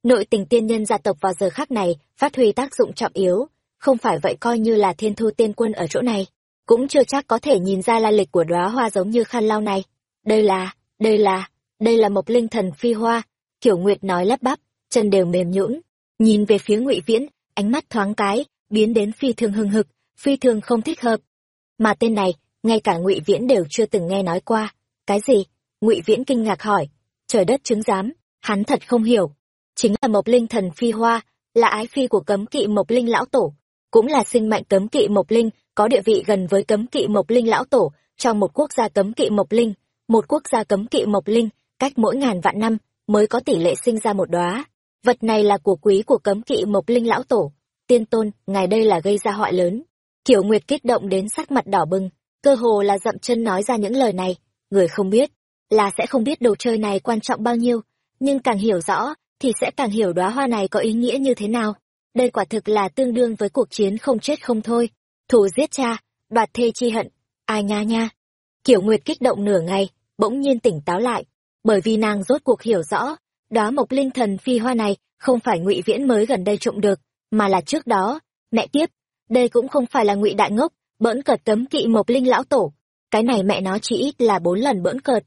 Nội tình tiên nhân gia tộc vào giờ khác này phát huy tác dụng trọng yếu, không phải vậy coi như là thiên thu tiên quân ở chỗ này, cũng chưa chắc có thể nhìn ra la lịch của đóa hoa giống như khăn lau này. Đây là đây là đây là một linh thần phi hoa, kiểu nguyệt nói lắp bắp, chân đều mềm nhũn. Nhìn về phía ngụy viễn, ánh mắt thoáng cái, biến đến phi thường hưng hực, phi thường không thích hợp. Mà tên này, ngay cả ngụy viễn đều chưa từng nghe nói qua. Cái gì? Ngụy viễn kinh ngạc hỏi, trời đất, chứng giám, hắn thật không hiểu. Chính là mộc linh thần phi hoa, là ái phi của cấm kỵ mộc linh lão tổ, cũng là sinh mệnh cấm kỵ mộc linh, có địa vị gần với cấm kỵ mộc linh lão tổ, trong một quốc gia cấm kỵ mộc linh, một quốc gia cấm kỵ mộc linh, cách mỗi ngàn vạn năm mới có tỷ lệ sinh ra một đóa. Vật này là của quý của cấm kỵ mộc linh lão tổ. Tiên tôn, ngài đây là gây ra họa lớn. Kiểu nguyệt kích động đến sắc mặt đỏ bừng, cơ hồ là dậm chân nói ra những lời này. Người không biết là sẽ không biết đồ chơi này quan trọng bao nhiêu, nhưng càng hiểu rõ, thì sẽ càng hiểu đóa hoa này có ý nghĩa như thế nào. Đây quả thực là tương đương với cuộc chiến không chết không thôi. Thủ giết cha, đoạt thê chi hận. Ai nha nha. Kiểu nguyệt kích động nửa ngày, bỗng nhiên tỉnh táo lại. Bởi vì nàng rốt cuộc hiểu rõ, đóa mộc linh thần phi hoa này không phải ngụy viễn mới gần đây trộm được, mà là trước đó. Mẹ tiếp đây cũng không phải là ngụy đại ngốc, bỡn cợt cấm kỵ mộc linh lão tổ. Cái này mẹ nó chỉ ít là bốn lần bỡn cợt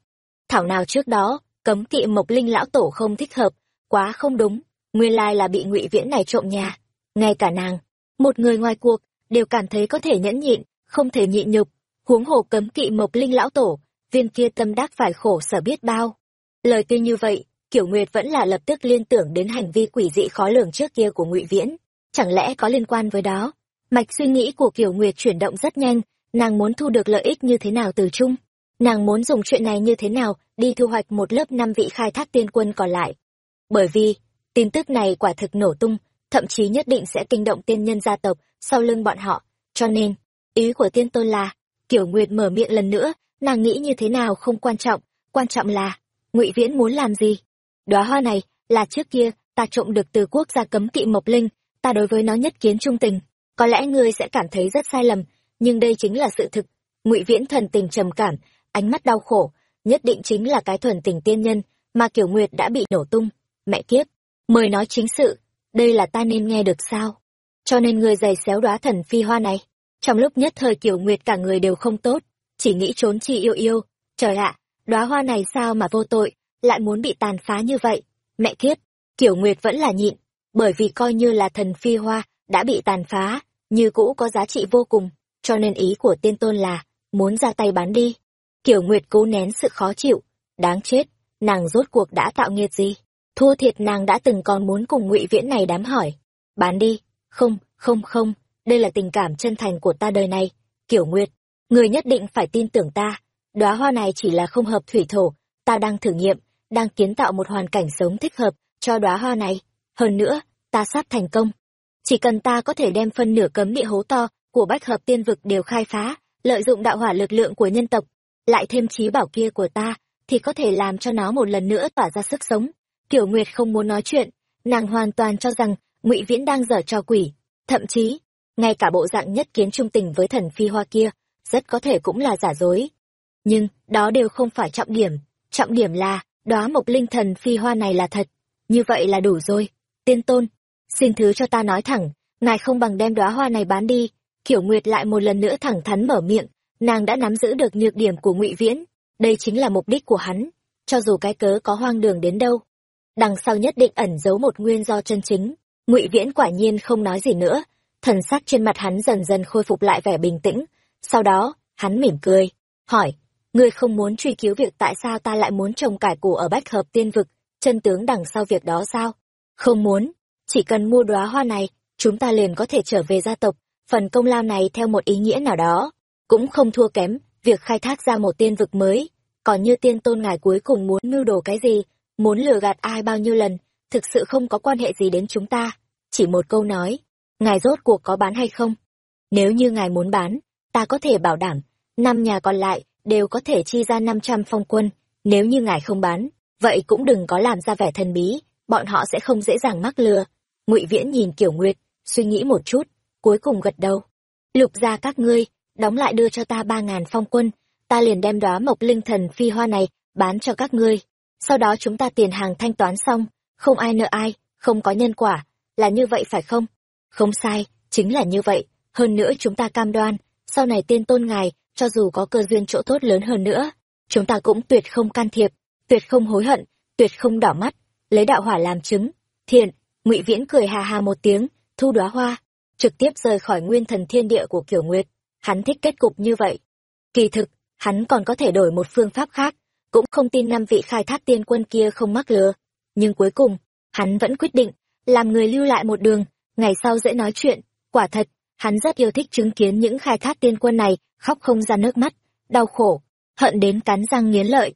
thảo nào trước đó, cấm kỵ mộc linh lão tổ không thích hợp, quá không đúng, nguyên lai là bị ngụy viễn này trộm nhà. Ngay cả nàng, một người ngoài cuộc, đều cảm thấy có thể nhẫn nhịn, không thể nhịn nhục, huống hồ cấm kỵ mộc linh lão tổ, viên kia tâm đắc phải khổ sở biết bao. Lời tuy như vậy, kiểu nguyệt vẫn là lập tức liên tưởng đến hành vi quỷ dị khó lường trước kia của ngụy viễn, chẳng lẽ có liên quan với đó? Mạch suy nghĩ của kiểu nguyệt chuyển động rất nhanh, nàng muốn thu được lợi ích như thế nào từ chung? Nàng muốn dùng chuyện này như thế nào, đi thu hoạch một lớp năm vị khai thác tiên quân còn lại. Bởi vì, tin tức này quả thực nổ tung, thậm chí nhất định sẽ kinh động tiên nhân gia tộc sau lưng bọn họ. Cho nên, ý của tiên tôn là, kiểu nguyệt mở miệng lần nữa, nàng nghĩ như thế nào không quan trọng quan trọng là, ngụy viễn muốn làm gì? Đóa hoa này là trước kia ta trộm được từ quốc gia cấm kỵ mộc linh, ta đối với nó nhất kiến trung tình, có lẽ ngươi sẽ cảm thấy rất sai lầm, nhưng đây chính là sự thực. Ngụy viễn thần tình trầm cảm ánh mắt đau khổ, nhất định chính là cái thuần tình tiên nhân mà Kiều nguyệt đã bị nổ tung. Mẹ kiếp, mời nói chính sự, đây là ta nên nghe được sao? Cho nên người giày xéo đóa thần phi hoa này. Trong lúc nhất thời Kiều nguyệt cả người đều không tốt, chỉ nghĩ trốn chi yêu yêu. Trời ạ, đóa hoa này sao mà vô tội, lại muốn bị tàn phá như vậy? Mẹ kiếp, Kiều nguyệt vẫn là nhịn, bởi vì coi như là thần phi hoa đã bị tàn phá, như cũ có giá trị vô cùng. Cho nên ý của tiên tôn là, muốn ra tay bán đi kiểu nguyệt cố nén sự khó chịu. Đáng chết, nàng rốt cuộc đã tạo nghiệt gì? Thua thiệt nàng đã từng còn muốn cùng ngụy viễn này đám hỏi. Bán đi, không không không, đây là tình cảm chân thành của ta đời này. Kiểu nguyệt, người nhất định phải tin tưởng ta. Đóa hoa này chỉ là không hợp thủy thổ. Ta đang thử nghiệm, đang kiến tạo một hoàn cảnh sống thích hợp cho đóa hoa này. Hơn nữa, ta sắp thành công. Chỉ cần ta có thể đem phân nửa cấm địa hố to của bách hợp tiên vực đều khai phá, lợi dụng đạo hỏa lực lượng của nhân tộc lại thêm trí bảo kia của ta, thì có thể làm cho nó một lần nữa tỏa ra sức sống. Kiểu nguyệt không muốn nói chuyện, nàng hoàn toàn cho rằng ngụy viễn đang dở trò quỷ. Thậm chí, ngay cả bộ dạng nhất kiến trung tình với thần phi hoa kia, rất có thể cũng là giả dối. Nhưng, đó đều không phải trọng điểm. Trọng điểm là, đóa mộc linh thần phi hoa này là thật. Như vậy là đủ rồi. Tiên tôn, xin thứ cho ta nói thẳng, ngài không bằng đem đóa hoa này bán đi. Kiểu nguyệt lại một lần nữa thẳng thắn mở miệng nàng đã nắm giữ được nhược điểm của ngụy viễn. Đây chính là mục đích của hắn. Cho dù cái cớ có hoang đường đến đâu, đằng sau nhất định ẩn giấu một nguyên do chân chính. Ngụy viễn quả nhiên không nói gì nữa. Thần sắc trên mặt hắn dần dần khôi phục lại vẻ bình tĩnh. Sau đó, hắn mỉm cười, hỏi, ngươi không muốn truy cứu việc tại sao ta lại muốn trồng cải củ ở bách hợp tiên vực, chân tướng đằng sau việc đó sao? Không muốn, chỉ cần mua đóa hoa này, chúng ta liền có thể trở về gia tộc. Phần công lao này theo một ý nghĩa nào đó cũng không thua kém, việc khai thác ra một tiên vực mới. Còn như tiên tôn ngài cuối cùng muốn mưu đồ cái gì, muốn lừa gạt ai bao nhiêu lần, thực sự không có quan hệ gì đến chúng ta. Chỉ một câu nói, ngài rốt cuộc có bán hay không? Nếu như ngài muốn bán, ta có thể bảo đảm, năm nhà còn lại đều có thể chi ra năm trăm phong quân. Nếu như ngài không bán, vậy cũng đừng có làm ra vẻ thần bí, bọn họ sẽ không dễ dàng mắc lừa. Ngụy viễn nhìn kiểu nguyệt, suy nghĩ một chút, cuối cùng gật đầu. Lục ra các ngươi đóng lại đưa cho ta ba ngàn phong quân, ta liền đem đóa mộc linh thần phi hoa này bán cho các ngươi. Sau đó chúng ta tiền hàng thanh toán xong, không ai nợ ai, không có nhân quả, là như vậy phải không? Không sai, chính là như vậy. Hơn nữa chúng ta cam đoan, sau này tiên tôn ngài, cho dù có cơ duyên chỗ tốt lớn hơn nữa, chúng ta cũng tuyệt không can thiệp, tuyệt không hối hận, tuyệt không đỏ mắt. Lấy đạo hỏa làm chứng, thiện, ngụy viễn cười hà hà một tiếng, thu đóa hoa, trực tiếp rời khỏi nguyên thần thiên địa của kiểu nguyệt hắn thích kết cục như vậy. Kỳ thực, hắn còn có thể đổi một phương pháp khác, cũng không tin năm vị khai thác tiên quân kia không mắc lừa. Nhưng cuối cùng, hắn vẫn quyết định, làm người lưu lại một đường, ngày sau dễ nói chuyện. Quả thật, hắn rất yêu thích chứng kiến những khai thác tiên quân này khóc không ra nước mắt, đau khổ, hận đến cắn răng nghiến lợi.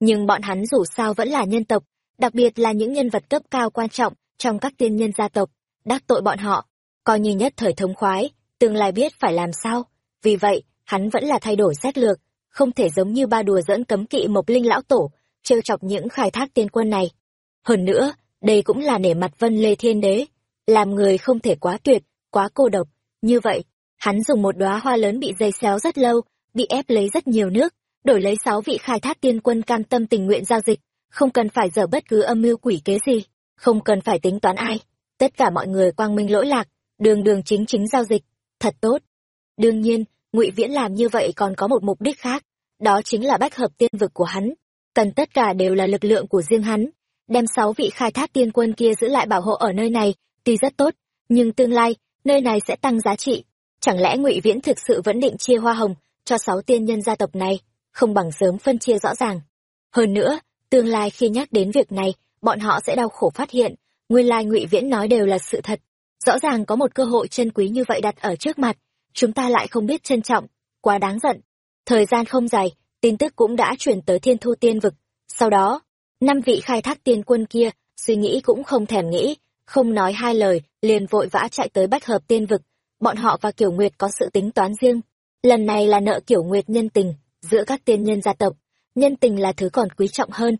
Nhưng bọn hắn dù sao vẫn là nhân tộc, đặc biệt là những nhân vật cấp cao quan trọng trong các tiên nhân gia tộc, đắc tội bọn họ. Coi như nhất thời thống khoái, tương lai biết phải làm sao vì vậy, hắn vẫn là thay đổi xét lược, không thể giống như ba đùa dẫn cấm kỵ mộc linh lão tổ, trêu chọc những khai thác tiên quân này. Hơn nữa, đây cũng là nể mặt vân lê thiên đế, làm người không thể quá tuyệt, quá cô độc. Như vậy, hắn dùng một đóa hoa lớn bị dây xéo rất lâu, bị ép lấy rất nhiều nước, đổi lấy sáu vị khai thác tiên quân cam tâm tình nguyện giao dịch, không cần phải dở bất cứ âm mưu quỷ kế gì, không cần phải tính toán ai. Tất cả mọi người quang minh lỗi lạc, đường đường chính chính giao dịch, thật tốt. Đương nhiên ngụy viễn làm như vậy còn có một mục đích khác, đó chính là bách hợp tiên vực của hắn. Cần tất cả đều là lực lượng của riêng hắn, đem sáu vị khai thác tiên quân kia giữ lại bảo hộ ở nơi này, tuy rất tốt, nhưng tương lai, nơi này sẽ tăng giá trị. Chẳng lẽ ngụy viễn thực sự vẫn định chia hoa hồng cho sáu tiên nhân gia tộc này, không bằng sớm phân chia rõ ràng? Hơn nữa, tương lai khi nhắc đến việc này, bọn họ sẽ đau khổ phát hiện, nguyên lai ngụy viễn nói đều là sự thật. Rõ ràng có một cơ hội chân quý như vậy đặt ở trước mặt chúng ta lại không biết trân trọng. Quá đáng giận. Thời gian không dài, tin tức cũng đã chuyển tới thiên thu tiên vực. Sau đó, năm vị khai thác tiên quân kia, suy nghĩ cũng không thèm nghĩ, không nói hai lời, liền vội vã chạy tới bách hợp tiên vực. Bọn họ và kiểu nguyệt có sự tính toán riêng. Lần này là nợ kiểu nguyệt nhân tình, giữa các tiên nhân gia tộc. Nhân tình là thứ còn quý trọng hơn.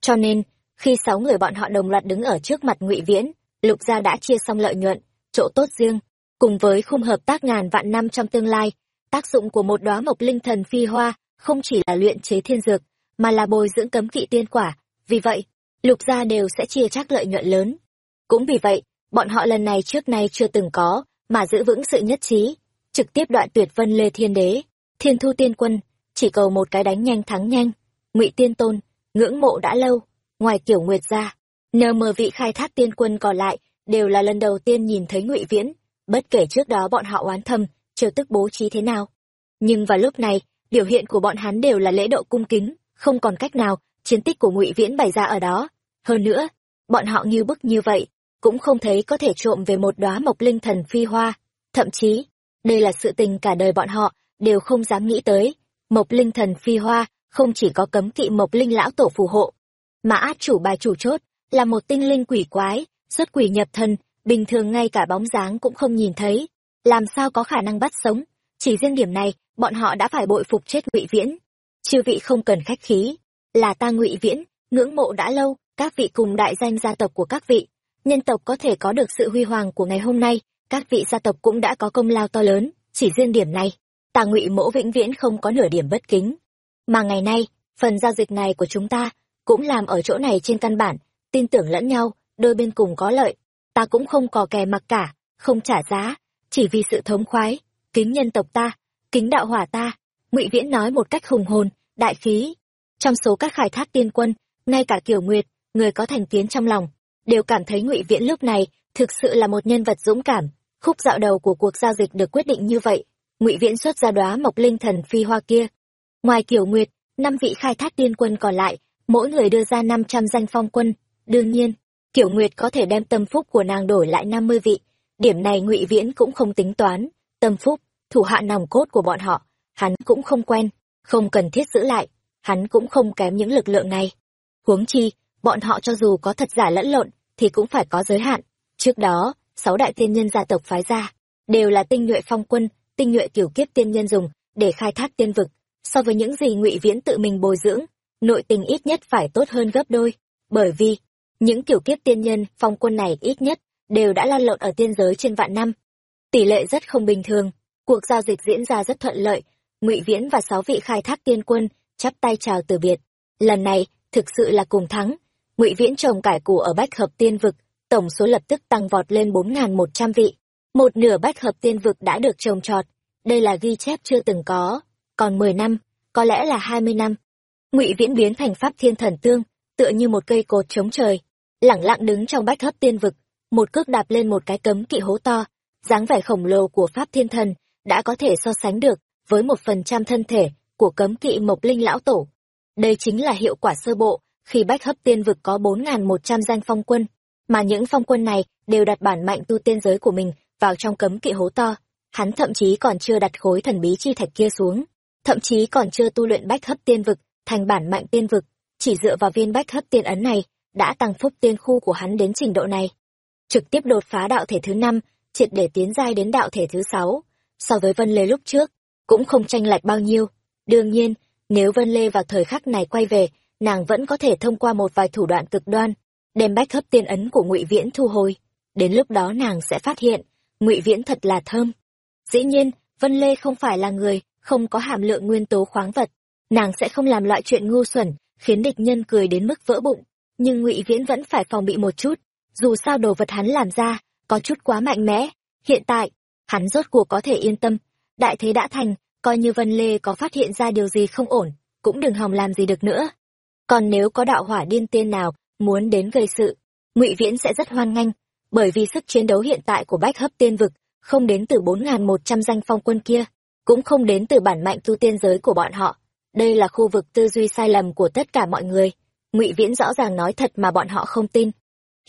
Cho nên, khi sáu người bọn họ đồng loạt đứng ở trước mặt ngụy viễn, lục gia đã chia xong lợi nhuận, chỗ tốt riêng cùng với khung hợp tác ngàn vạn năm trong tương lai, tác dụng của một đóa mộc linh thần phi hoa không chỉ là luyện chế thiên dược, mà là bồi dưỡng cấm kỵ tiên quả. Vì vậy, lục gia đều sẽ chia chắc lợi nhuận lớn. Cũng vì vậy, bọn họ lần này trước nay chưa từng có mà giữ vững sự nhất trí, trực tiếp đoạn tuyệt vân lê thiên đế, thiên thu tiên quân, chỉ cầu một cái đánh nhanh thắng nhanh. Ngụy tiên tôn, ngưỡng mộ đã lâu, ngoài kiểu nguyệt gia, nờ mờ vị khai thác tiên quân còn lại đều là lần đầu tiên nhìn thấy ngụy viễn bất kể trước đó bọn họ oán thầm chờ tức bố trí thế nào. Nhưng vào lúc này, biểu hiện của bọn hắn đều là lễ độ cung kính, không còn cách nào, chiến tích của ngụy viễn bày ra ở đó. Hơn nữa, bọn họ như bức như vậy, cũng không thấy có thể trộm về một đóa mộc linh thần phi hoa. Thậm chí, đây là sự tình cả đời bọn họ đều không dám nghĩ tới. Mộc linh thần phi hoa không chỉ có cấm kỵ mộc linh lão tổ phù hộ, mà át chủ bài chủ chốt là một tinh linh quỷ quái, xuất quỷ nhập thân bình thường ngay cả bóng dáng cũng không nhìn thấy. Làm sao có khả năng bắt sống? Chỉ riêng điểm này, bọn họ đã phải bội phục chết ngụy viễn. Chư vị không cần khách khí. Là ta ngụy viễn, ngưỡng mộ đã lâu, các vị cùng đại danh gia tộc của các vị. Nhân tộc có thể có được sự huy hoàng của ngày hôm nay, các vị gia tộc cũng đã có công lao to lớn, chỉ riêng điểm này, ta ngụy mỗ vĩnh viễn không có nửa điểm bất kính. Mà ngày nay, phần giao dịch này của chúng ta cũng làm ở chỗ này trên căn bản, tin tưởng lẫn nhau, đôi bên cùng có lợi ta cũng không cò kè mặc cả, không trả giá, chỉ vì sự thống khoái, kính nhân tộc ta, kính đạo hỏa ta, ngụy viễn nói một cách hùng hồn, đại khí. Trong số các khai thác tiên quân, ngay cả kiều nguyệt, người có thành kiến trong lòng, đều cảm thấy ngụy viễn lúc này thực sự là một nhân vật dũng cảm. Khúc dạo đầu của cuộc giao dịch được quyết định như vậy, ngụy viễn xuất ra đoá mộc linh thần phi hoa kia. Ngoài kiều nguyệt, năm vị khai thác tiên quân còn lại, mỗi người đưa ra năm trăm danh phong quân. Đương nhiên kiểu nguyệt có thể đem tâm phúc của nàng đổi lại năm mươi vị. Điểm này ngụy viễn cũng không tính toán. Tâm phúc, thủ hạ nòng cốt của bọn họ, hắn cũng không quen, không cần thiết giữ lại, hắn cũng không kém những lực lượng này. Huống chi, bọn họ cho dù có thật giả lẫn lộn, thì cũng phải có giới hạn. Trước đó, sáu đại tiên nhân gia tộc phái ra, đều là tinh nhuệ phong quân, tinh nhuệ kiểu kiếp tiên nhân dùng để khai thác tiên vực. So với những gì ngụy viễn tự mình bồi dưỡng, nội tình ít nhất phải tốt hơn gấp đôi, bởi vì những kiểu kiếp tiên nhân, phong quân này ít nhất, đều đã lan lộn ở tiên giới trên vạn năm. Tỷ lệ rất không bình thường. Cuộc giao dịch diễn ra rất thuận lợi. Ngụy viễn và sáu vị khai thác tiên quân, chắp tay chào từ biệt. Lần này, thực sự là cùng thắng. Ngụy viễn trồng cải củ ở bách hợp tiên vực, tổng số lập tức tăng vọt lên bốn n một trăm vị. Một nửa bách hợp tiên vực đã được trồng trọt. Đây là ghi chép chưa từng có. Còn mười năm, có lẽ là hai mươi năm. Ngụy viễn biến thành pháp thiên thần tương tựa như một cây cột chống trời. Lẳng lặng đứng trong bách hấp tiên vực, một cước đạp lên một cái cấm kỵ hố to. dáng vẻ khổng lồ của pháp thiên thần đã có thể so sánh được với một phần trăm thân thể của cấm kỵ mộc linh lão tổ. Đây chính là hiệu quả sơ bộ khi bách hấp tiên vực có bốn n một trăm danh phong quân, mà những phong quân này đều đặt bản mạnh tu tiên giới của mình vào trong cấm kỵ hố to. Hắn thậm chí còn chưa đặt khối thần bí chi thạch kia xuống, thậm chí còn chưa tu luyện bách hấp tiên vực thành bản mạnh tiên vực chỉ dựa vào viên bách hấp tiên ấn này, đã tăng phúc tiên khu của hắn đến trình độ này. Trực tiếp đột phá đạo thể thứ năm, triệt để tiến giai đến đạo thể thứ sáu. So với vân lê lúc trước, cũng không tranh lệch bao nhiêu. Đương nhiên, nếu vân lê vào thời khắc này quay về, nàng vẫn có thể thông qua một vài thủ đoạn cực đoan, đem bách hấp tiên ấn của ngụy viễn thu hồi. Đến lúc đó nàng sẽ phát hiện, ngụy viễn thật là thơm. Dĩ nhiên, vân lê không phải là người không có hàm lượng nguyên tố khoáng vật. Nàng sẽ không làm loại chuyện ngu xuẩn khiến địch nhân cười đến mức vỡ bụng, nhưng ngụy viễn vẫn phải phòng bị một chút. Dù sao đồ vật hắn làm ra, có chút quá mạnh mẽ. Hiện tại, hắn rốt cuộc có thể yên tâm. Đại thế đã thành, coi như vân lê có phát hiện ra điều gì không ổn, cũng đừng hòng làm gì được nữa. Còn nếu có đạo hỏa điên tiên nào muốn đến gây sự, ngụy viễn sẽ rất hoan nghênh, bởi vì sức chiến đấu hiện tại của bách hấp tiên vực không đến từ bốn n một trăm danh phong quân kia, cũng không đến từ bản mạnh tu tiên giới của bọn họ đây là khu vực tư duy sai lầm của tất cả mọi người. Ngụy viễn rõ ràng nói thật mà bọn họ không tin.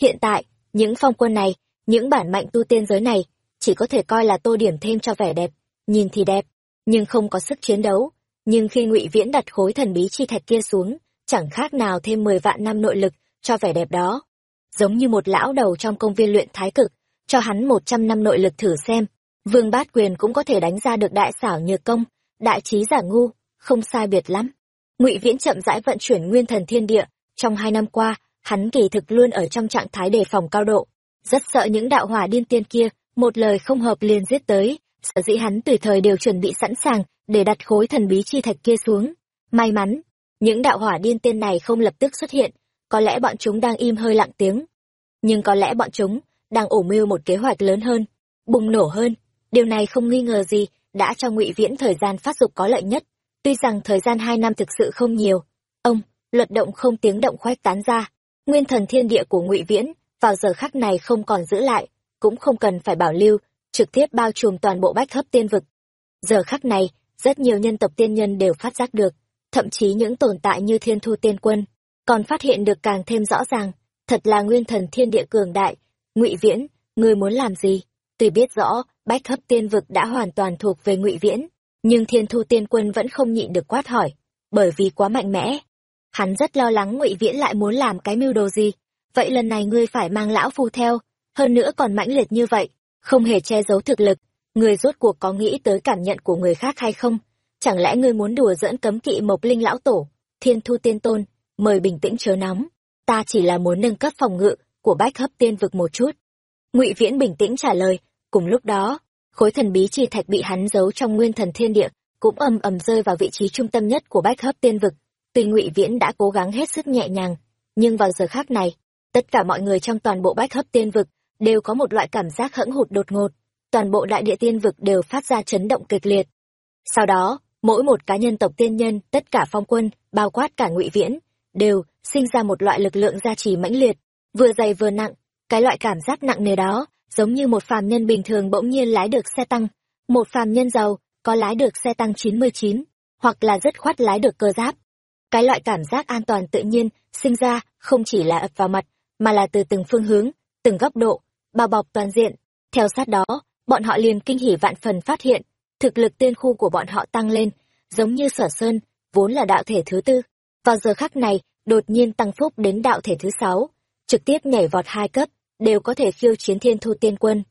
Hiện tại, những phong quân này, những bản mạnh tu tiên giới này, chỉ có thể coi là tô điểm thêm cho vẻ đẹp, nhìn thì đẹp, nhưng không có sức chiến đấu. Nhưng khi ngụy viễn đặt khối thần bí chi thạch kia xuống, chẳng khác nào thêm mười vạn năm nội lực cho vẻ đẹp đó. Giống như một lão đầu trong công viên luyện thái cực, cho hắn một trăm năm nội lực thử xem. Vương bát quyền cũng có thể đánh ra được đại xảo nhược công, đại trí giả ngu không sai biệt lắm. Ngụy viễn chậm rãi vận chuyển nguyên thần thiên địa. Trong hai năm qua, hắn kỳ thực luôn ở trong trạng thái đề phòng cao độ. Rất sợ những đạo hỏa điên tiên kia, một lời không hợp liền giết tới. Sở dĩ hắn tùy thời đều chuẩn bị sẵn sàng để đặt khối thần bí chi thạch kia xuống. May mắn, những đạo hỏa điên tiên này không lập tức xuất hiện. Có lẽ bọn chúng đang im hơi lặng tiếng. Nhưng có lẽ bọn chúng đang ủ mưu một kế hoạch lớn hơn, bùng nổ hơn. Điều này không nghi ngờ gì, đã cho ngụy viễn thời gian phát dục có lợi nhất tuy rằng thời gian hai năm thực sự không nhiều, ông, luật động không tiếng động khoét tán ra. Nguyên thần thiên địa của ngụy viễn vào giờ khắc này không còn giữ lại, cũng không cần phải bảo lưu, trực tiếp bao trùm toàn bộ bách hấp tiên vực. Giờ khắc này, rất nhiều nhân tộc tiên nhân đều phát giác được, thậm chí những tồn tại như thiên thu tiên quân còn phát hiện được càng thêm rõ ràng, thật là nguyên thần thiên địa cường đại. Ngụy viễn người muốn làm gì? Tuy biết rõ, bách hấp tiên vực đã hoàn toàn thuộc về ngụy viễn nhưng thiên thu tiên quân vẫn không nhịn được quát hỏi, bởi vì quá mạnh mẽ. Hắn rất lo lắng ngụy viễn lại muốn làm cái mưu đồ gì. Vậy lần này ngươi phải mang lão phu theo. Hơn nữa còn mãnh liệt như vậy, không hề che giấu thực lực. Ngươi rốt cuộc có nghĩ tới cảm nhận của người khác hay không? Chẳng lẽ ngươi muốn đùa dẫn cấm kỵ mộc linh lão tổ? Thiên thu tiên tôn, mời bình tĩnh chớ nóng. Ta chỉ là muốn nâng cấp phòng ngự của bách hấp tiên vực một chút. Ngụy viễn bình tĩnh trả lời. Cùng lúc đó khối thần bí chi thạch bị hắn giấu trong nguyên thần thiên địa, cũng ầm ầm rơi vào vị trí trung tâm nhất của bách hấp tiên vực. Tuy ngụy viễn đã cố gắng hết sức nhẹ nhàng, nhưng vào giờ khác này, tất cả mọi người trong toàn bộ bách hấp tiên vực đều có một loại cảm giác hẫng hụt đột ngột. Toàn bộ đại địa tiên vực đều phát ra chấn động kịch liệt. Sau đó, mỗi một cá nhân tộc tiên nhân, tất cả phong quân, bao quát cả ngụy viễn, đều sinh ra một loại lực lượng gia trì mãnh liệt, vừa dày vừa nặng. Cái loại cảm giác nặng nề đó giống như một phàm nhân bình thường bỗng nhiên lái được xe tăng. Một phàm nhân giàu, có lái được xe tăng chín mươi chín, hoặc là rất khoát lái được cơ giáp. Cái loại cảm giác an toàn tự nhiên, sinh ra không chỉ là ập vào mặt, mà là từ từng phương hướng, từng góc độ, bao bọc toàn diện. Theo sát đó, bọn họ liền kinh hỉ vạn phần phát hiện, thực lực tiên khu của bọn họ tăng lên, giống như sở sơn, vốn là đạo thể thứ tư. Vào giờ khắc này, đột nhiên tăng phúc đến đạo thể thứ sáu, trực tiếp nhảy vọt hai cấp đều có thể khiêu chiến thiên thu tiên quân.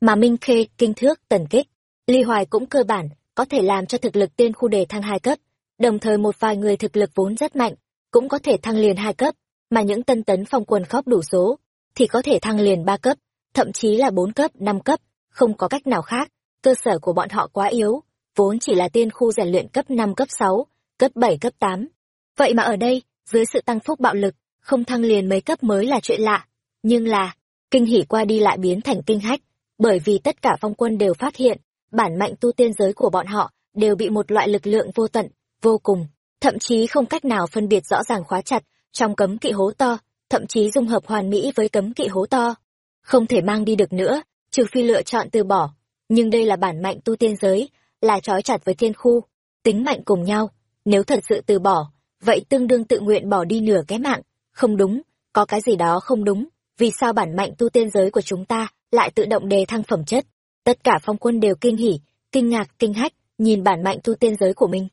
Mà minh khê, kinh thước, tần kích, ly hoài cũng cơ bản có thể làm cho thực lực tiên khu đề thăng hai cấp, đồng thời một vài người thực lực vốn rất mạnh cũng có thể thăng liền hai cấp, mà những tân tấn phong quân khóc đủ số thì có thể thăng liền ba cấp, thậm chí là bốn cấp, năm cấp, không có cách nào khác, cơ sở của bọn họ quá yếu, vốn chỉ là tiên khu rèn luyện cấp năm, cấp sáu, cấp bảy, cấp tám. Vậy mà ở đây, dưới sự tăng phúc bạo lực, không thăng liền mấy cấp mới là chuyện lạ, nhưng là kinh hỉ qua đi lại biến thành kinh hách, bởi vì tất cả phong quân đều phát hiện, bản mạnh tu tiên giới của bọn họ đều bị một loại lực lượng vô tận, vô cùng, thậm chí không cách nào phân biệt rõ ràng khóa chặt trong cấm kỵ hố to, thậm chí dung hợp hoàn mỹ với cấm kỵ hố to. Không thể mang đi được nữa, trừ phi lựa chọn từ bỏ, nhưng đây là bản mạnh tu tiên giới, là trói chặt với thiên khu, tính mạnh cùng nhau, nếu thật sự từ bỏ, vậy tương đương tự nguyện bỏ đi nửa cái mạng, không đúng, có cái gì đó không đúng vì sao bản mạnh tu tiên giới của chúng ta lại tự động đề thăng phẩm chất? Tất cả phong quân đều kinh hỉ, kinh ngạc, kinh hách, nhìn bản mạnh tu tiên giới của mình.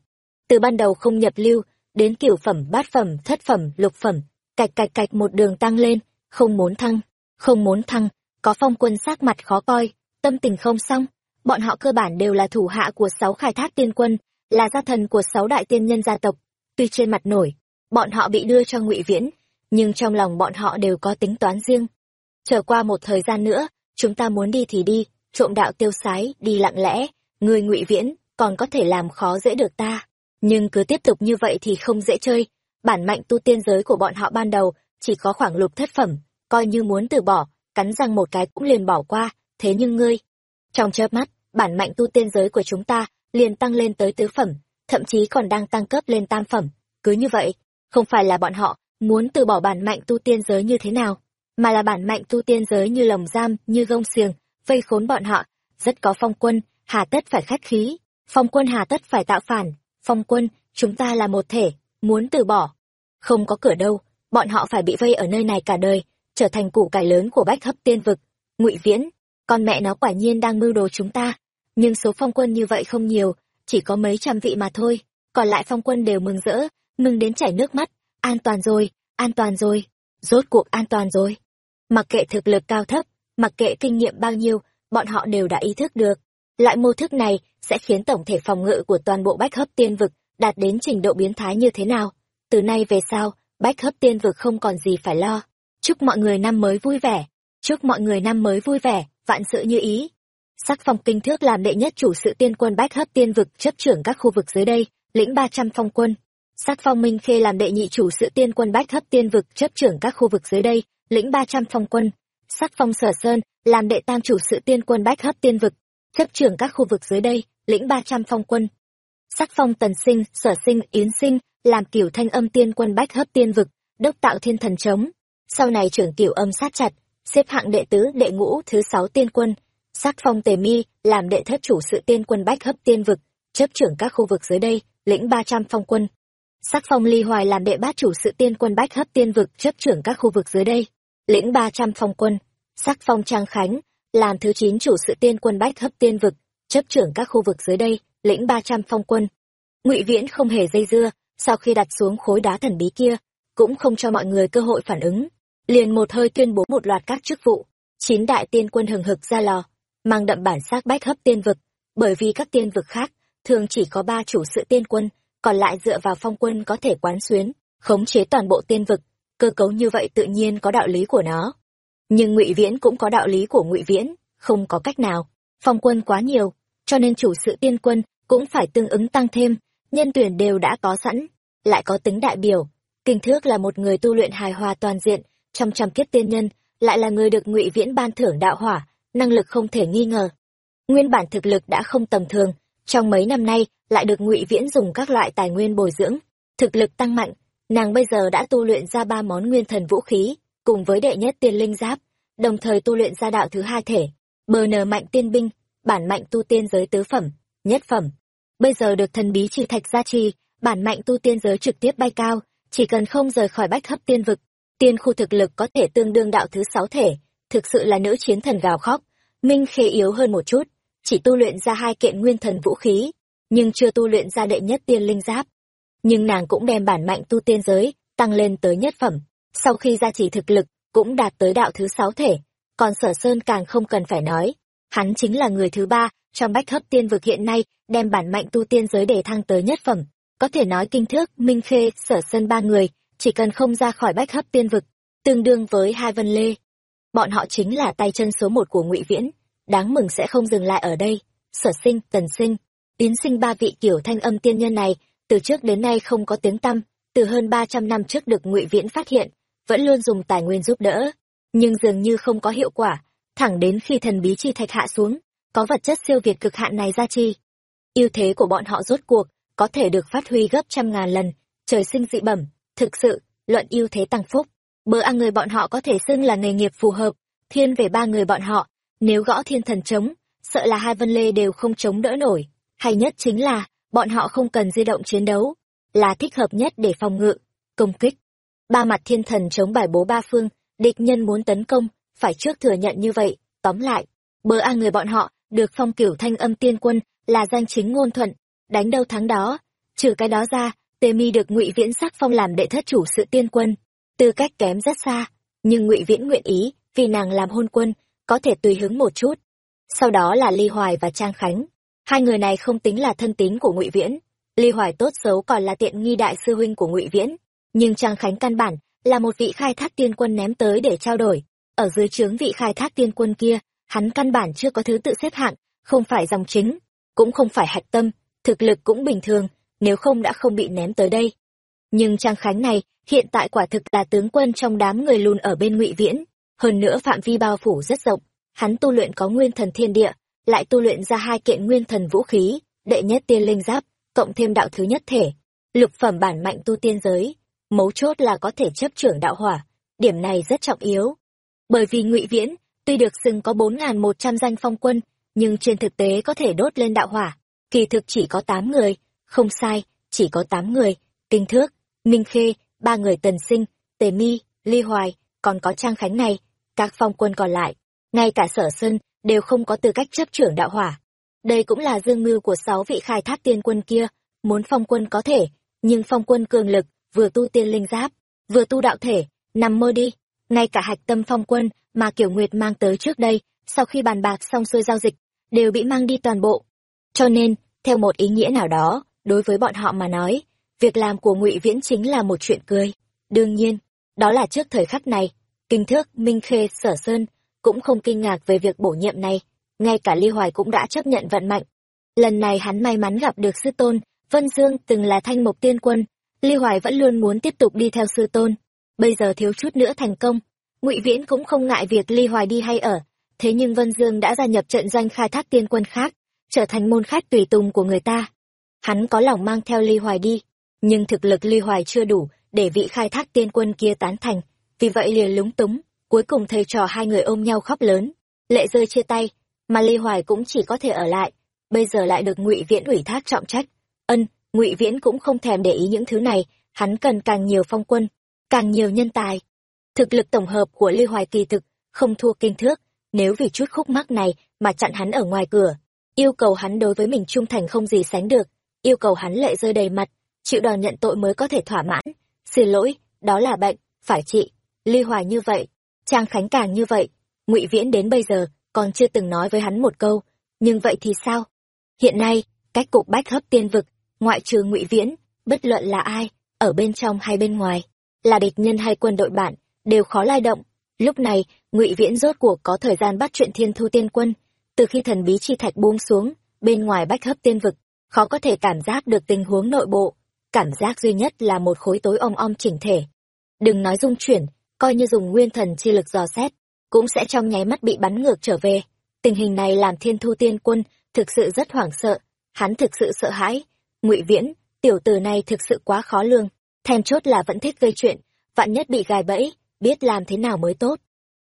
Từ ban đầu không nhập lưu, đến cửu phẩm, bát phẩm, thất phẩm, lục phẩm, cạch cạch cạch, một đường tăng lên, không muốn thăng, không muốn thăng, có phong quân sắc mặt khó coi, tâm tình không xong. Bọn họ cơ bản đều là thủ hạ của sáu khai thác tiên quân, là gia thần của sáu đại tiên nhân gia tộc. Tuy trên mặt nổi, bọn họ bị đưa cho ngụy viễn nhưng trong lòng bọn họ đều có tính toán riêng. Trở qua một thời gian nữa, chúng ta muốn đi thì đi, trộm đạo tiêu sái, đi lặng lẽ, người ngụy viễn, còn có thể làm khó dễ được ta. Nhưng cứ tiếp tục như vậy thì không dễ chơi. Bản mạnh tu tiên giới của bọn họ ban đầu, chỉ có khoảng lục thất phẩm, coi như muốn từ bỏ, cắn răng một cái cũng liền bỏ qua, thế nhưng ngươi. Trong chớp mắt, bản mạnh tu tiên giới của chúng ta liền tăng lên tới tứ phẩm, thậm chí còn đang tăng cấp lên tam phẩm. Cứ như vậy, không phải là bọn họ muốn từ bỏ bản mạnh tu tiên giới như thế nào, mà là bản mạnh tu tiên giới như lồng giam, như gông xiềng, vây khốn bọn họ. Rất có phong quân, hà tất phải khách khí. Phong quân hà tất phải tạo phản. Phong quân, chúng ta là một thể, muốn từ bỏ. Không có cửa đâu, bọn họ phải bị vây ở nơi này cả đời, trở thành củ cải lớn của bách hấp tiên vực. Ngụy viễn, con mẹ nó quả nhiên đang mưu đồ chúng ta. Nhưng số phong quân như vậy không nhiều, chỉ có mấy trăm vị mà thôi. Còn lại phong quân đều mừng rỡ, mừng đến chảy nước mắt an toàn rồi, an toàn rồi, rốt cuộc an toàn rồi. Mặc kệ thực lực cao thấp, mặc kệ kinh nghiệm bao nhiêu, bọn họ đều đã ý thức được. Loại mô thức này sẽ khiến tổng thể phòng ngự của toàn bộ bách hấp tiên vực đạt đến trình độ biến thái như thế nào. Từ nay về sau, bách hấp tiên vực không còn gì phải lo. Chúc mọi người năm mới vui vẻ. Chúc mọi người năm mới vui vẻ, vạn sự như ý. Sắc phong kinh thước làm đệ nhất chủ sự tiên quân bách hấp tiên vực chấp trưởng các khu vực dưới đây, lĩnh ba trăm phong quân sắc phong minh khê làm đệ nhị chủ sự tiên quân bách hấp tiên vực, chấp trưởng các khu vực dưới đây, lĩnh ba trăm phong quân. Sắc phong sở sơn làm đệ tam chủ sự tiên quân bách hấp tiên vực, chấp trưởng các khu vực dưới đây, lĩnh ba trăm phong quân. Sắc phong tần sinh, sở sinh, yến sinh làm cửu thanh âm tiên quân bách hấp tiên vực, đốc tạo thiên thần trống sau này trưởng cửu âm sát chặt, xếp hạng đệ tứ, đệ ngũ, thứ sáu tiên quân. Sắc phong tề mi làm đệ thất chủ sự tiên quân bách hấp tiên vực, chấp trưởng các khu vực dưới đây, lĩnh ba trăm phong quân sắc phong ly hoài làm đệ bát chủ sự tiên quân bách hấp tiên vực, chấp trưởng các khu vực dưới đây. Lĩnh ba trăm phong quân. Sắc phong trang khánh, làm thứ chín chủ sự tiên quân bách hấp tiên vực, chấp trưởng các khu vực dưới đây, lĩnh ba trăm phong quân. Ngụy viễn không hề dây dưa, sau khi đặt xuống khối đá thần bí kia, cũng không cho mọi người cơ hội phản ứng. Liền một hơi tuyên bố một loạt các chức vụ. Chín đại tiên quân hừng hực ra lò, mang đậm bản sắc bách hấp tiên vực, bởi vì các tiên vực khác, thường chỉ có ba chủ sự tiên quân còn lại dựa vào phong quân có thể quán xuyến, khống chế toàn bộ tiên vực, cơ cấu như vậy tự nhiên có đạo lý của nó. Nhưng ngụy viễn cũng có đạo lý của ngụy viễn, không có cách nào. Phong quân quá nhiều, cho nên chủ sự tiên quân cũng phải tương ứng tăng thêm, nhân tuyển đều đã có sẵn, lại có tính đại biểu. Kinh thước là một người tu luyện hài hòa toàn diện trong trăm kiếp tiên nhân, lại là người được ngụy viễn ban thưởng đạo hỏa, năng lực không thể nghi ngờ. Nguyên bản thực lực đã không tầm thường trong mấy năm nay, lại được ngụy viễn dùng các loại tài nguyên bồi dưỡng, thực lực tăng mạnh, nàng bây giờ đã tu luyện ra ba món nguyên thần vũ khí, cùng với đệ nhất tiên linh giáp, đồng thời tu luyện ra đạo thứ hai thể, bờ nờ mạnh tiên binh, bản mạnh tu tiên giới tứ phẩm, nhất phẩm. Bây giờ được thần bí trì thạch gia trì, bản mạnh tu tiên giới trực tiếp bay cao, chỉ cần không rời khỏi bách hấp tiên vực, tiên khu thực lực có thể tương đương đạo thứ sáu thể, thực sự là nữ chiến thần gào khóc, minh khê yếu hơn một chút chỉ tu luyện ra hai kiện nguyên thần vũ khí, nhưng chưa tu luyện ra đệ nhất tiên linh giáp. Nhưng nàng cũng đem bản mạnh tu tiên giới tăng lên tới nhất phẩm. Sau khi gia trì thực lực, cũng đạt tới đạo thứ sáu thể. Còn sở sơn càng không cần phải nói, hắn chính là người thứ ba trong bách hấp tiên vực hiện nay đem bản mạnh tu tiên giới để thăng tới nhất phẩm. Có thể nói kinh thước, minh khê, sở sơn ba người chỉ cần không ra khỏi bách hấp tiên vực, tương đương với hai vân lê. Bọn họ chính là tay chân số một của ngụy viễn đáng mừng sẽ không dừng lại ở đây. Sở sinh, tần sinh tín sinh ba vị kiểu thanh âm tiên nhân này, từ trước đến nay không có tiếng tăm, từ hơn ba trăm năm trước được ngụy viễn phát hiện, vẫn luôn dùng tài nguyên giúp đỡ. Nhưng dường như không có hiệu quả, thẳng đến khi thần bí chi thạch hạ xuống, có vật chất siêu việt cực hạn này ra chi. Ưu thế của bọn họ rốt cuộc, có thể được phát huy gấp trăm ngàn lần, trời sinh dị bẩm, thực sự, luận ưu thế tăng phúc. Bữa ăn người bọn họ có thể xưng là nghề nghiệp phù hợp, thiên về ba người bọn họ nếu gõ thiên thần chống, sợ là hai vân lê đều không chống đỡ nổi. Hay nhất chính là, bọn họ không cần di động chiến đấu, là thích hợp nhất để phòng ngự, công kích. Ba mặt thiên thần chống bài bố ba phương, địch nhân muốn tấn công, phải trước thừa nhận như vậy. Tóm lại, bờ a người bọn họ, được phong cửu thanh âm tiên quân, là danh chính ngôn thuận. Đánh đâu thắng đó, trừ cái đó ra, tề mi được ngụy viễn sắc phong làm đệ thất chủ sự tiên quân. Tư cách kém rất xa, nhưng ngụy viễn nguyện ý, vì nàng làm hôn quân có thể tùy hứng một chút. Sau đó là ly hoài và trang khánh. Hai người này không tính là thân tín của ngụy viễn. Ly hoài tốt xấu còn là tiện nghi đại sư huynh của ngụy viễn. Nhưng trang khánh căn bản là một vị khai thác tiên quân ném tới để trao đổi. Ở dưới trướng vị khai thác tiên quân kia, hắn căn bản chưa có thứ tự xếp hạng, không phải dòng chính, cũng không phải hạch tâm, thực lực cũng bình thường, nếu không đã không bị ném tới đây. Nhưng trang khánh này, hiện tại quả thực là tướng quân trong đám người lùn ở bên ngụy viễn hơn nữa phạm vi bao phủ rất rộng. Hắn tu luyện có nguyên thần thiên địa, lại tu luyện ra hai kiện nguyên thần vũ khí, đệ nhất tiên linh giáp, cộng thêm đạo thứ nhất thể. Lục phẩm bản mạnh tu tiên giới, mấu chốt là có thể chấp trưởng đạo hỏa, điểm này rất trọng yếu. Bởi vì ngụy viễn, tuy được xưng có bốn n một trăm danh phong quân, nhưng trên thực tế có thể đốt lên đạo hỏa. Kỳ thực chỉ có tám người, không sai, chỉ có tám người, kinh thước, minh khê, ba người tần sinh, tề mi, ly hoài, còn có trang khánh này các phong quân còn lại, ngay cả sở sơn đều không có tư cách chấp trưởng đạo hỏa. Đây cũng là dương mưu của sáu vị khai thác tiên quân kia, muốn phong quân có thể, nhưng phong quân cường lực, vừa tu tiên linh giáp, vừa tu đạo thể, nằm mơ đi. Ngay cả hạch tâm phong quân mà kiểu nguyệt mang tới trước đây, sau khi bàn bạc xong xuôi giao dịch, đều bị mang đi toàn bộ. Cho nên, theo một ý nghĩa nào đó, đối với bọn họ mà nói, việc làm của ngụy viễn chính là một chuyện cười. Đương nhiên, đó là trước thời khắc này kinh thước minh khê sở sơn cũng không kinh ngạc về việc bổ nhiệm này, ngay cả ly hoài cũng đã chấp nhận vận mạnh lần này hắn may mắn gặp được sư tôn, vân dương từng là thanh mục tiên quân ly hoài vẫn luôn muốn tiếp tục đi theo sư tôn. Bây giờ thiếu chút nữa thành công, ngụy viễn cũng không ngại việc ly hoài đi hay ở, thế nhưng vân dương đã gia nhập trận doanh khai thác tiên quân khác, trở thành môn khách tùy tùng của người ta. Hắn có lòng mang theo ly hoài đi, nhưng thực lực ly hoài chưa đủ để vị khai thác tiên quân kia tán thành vì vậy liền lúng túng, cuối cùng thầy trò hai người ôm nhau khóc lớn. Lệ rơi chia tay, mà ly hoài cũng chỉ có thể ở lại. Bây giờ lại được ngụy viễn ủy thác trọng trách. Ân, ngụy viễn cũng không thèm để ý những thứ này, hắn cần càng nhiều phong quân, càng nhiều nhân tài. Thực lực tổng hợp của ly hoài kỳ thực không thua kinh thước, nếu vì chút khúc mắc này mà chặn hắn ở ngoài cửa. Yêu cầu hắn đối với mình trung thành không gì sánh được, yêu cầu hắn lệ rơi đầy mặt, chịu đòn nhận tội mới có thể thỏa mãn. Xin lỗi, đó là bệnh, phải trị ly hoài như vậy, trang khánh càng như vậy, ngụy viễn đến bây giờ còn chưa từng nói với hắn một câu, nhưng vậy thì sao? Hiện nay, cách cục bách hấp tiên vực, ngoại trừ ngụy viễn, bất luận là ai, ở bên trong hay bên ngoài, là địch nhân hay quân đội bạn, đều khó lai động. Lúc này, ngụy viễn rốt cuộc có thời gian bắt chuyện thiên thu tiên quân, từ khi thần bí chi thạch buông xuống, bên ngoài bách hấp tiên vực, khó có thể cảm giác được tình huống nội bộ, cảm giác duy nhất là một khối tối om om chỉnh thể. Đừng nói dung chuyển coi như dùng nguyên thần chi lực dò xét, cũng sẽ trong nháy mắt bị bắn ngược trở về. Tình hình này làm thiên thu tiên quân thực sự rất hoảng sợ, hắn thực sự sợ hãi. Ngụy viễn, tiểu tử này thực sự quá khó lường, then chốt là vẫn thích gây chuyện, vạn nhất bị gài bẫy, biết làm thế nào mới tốt.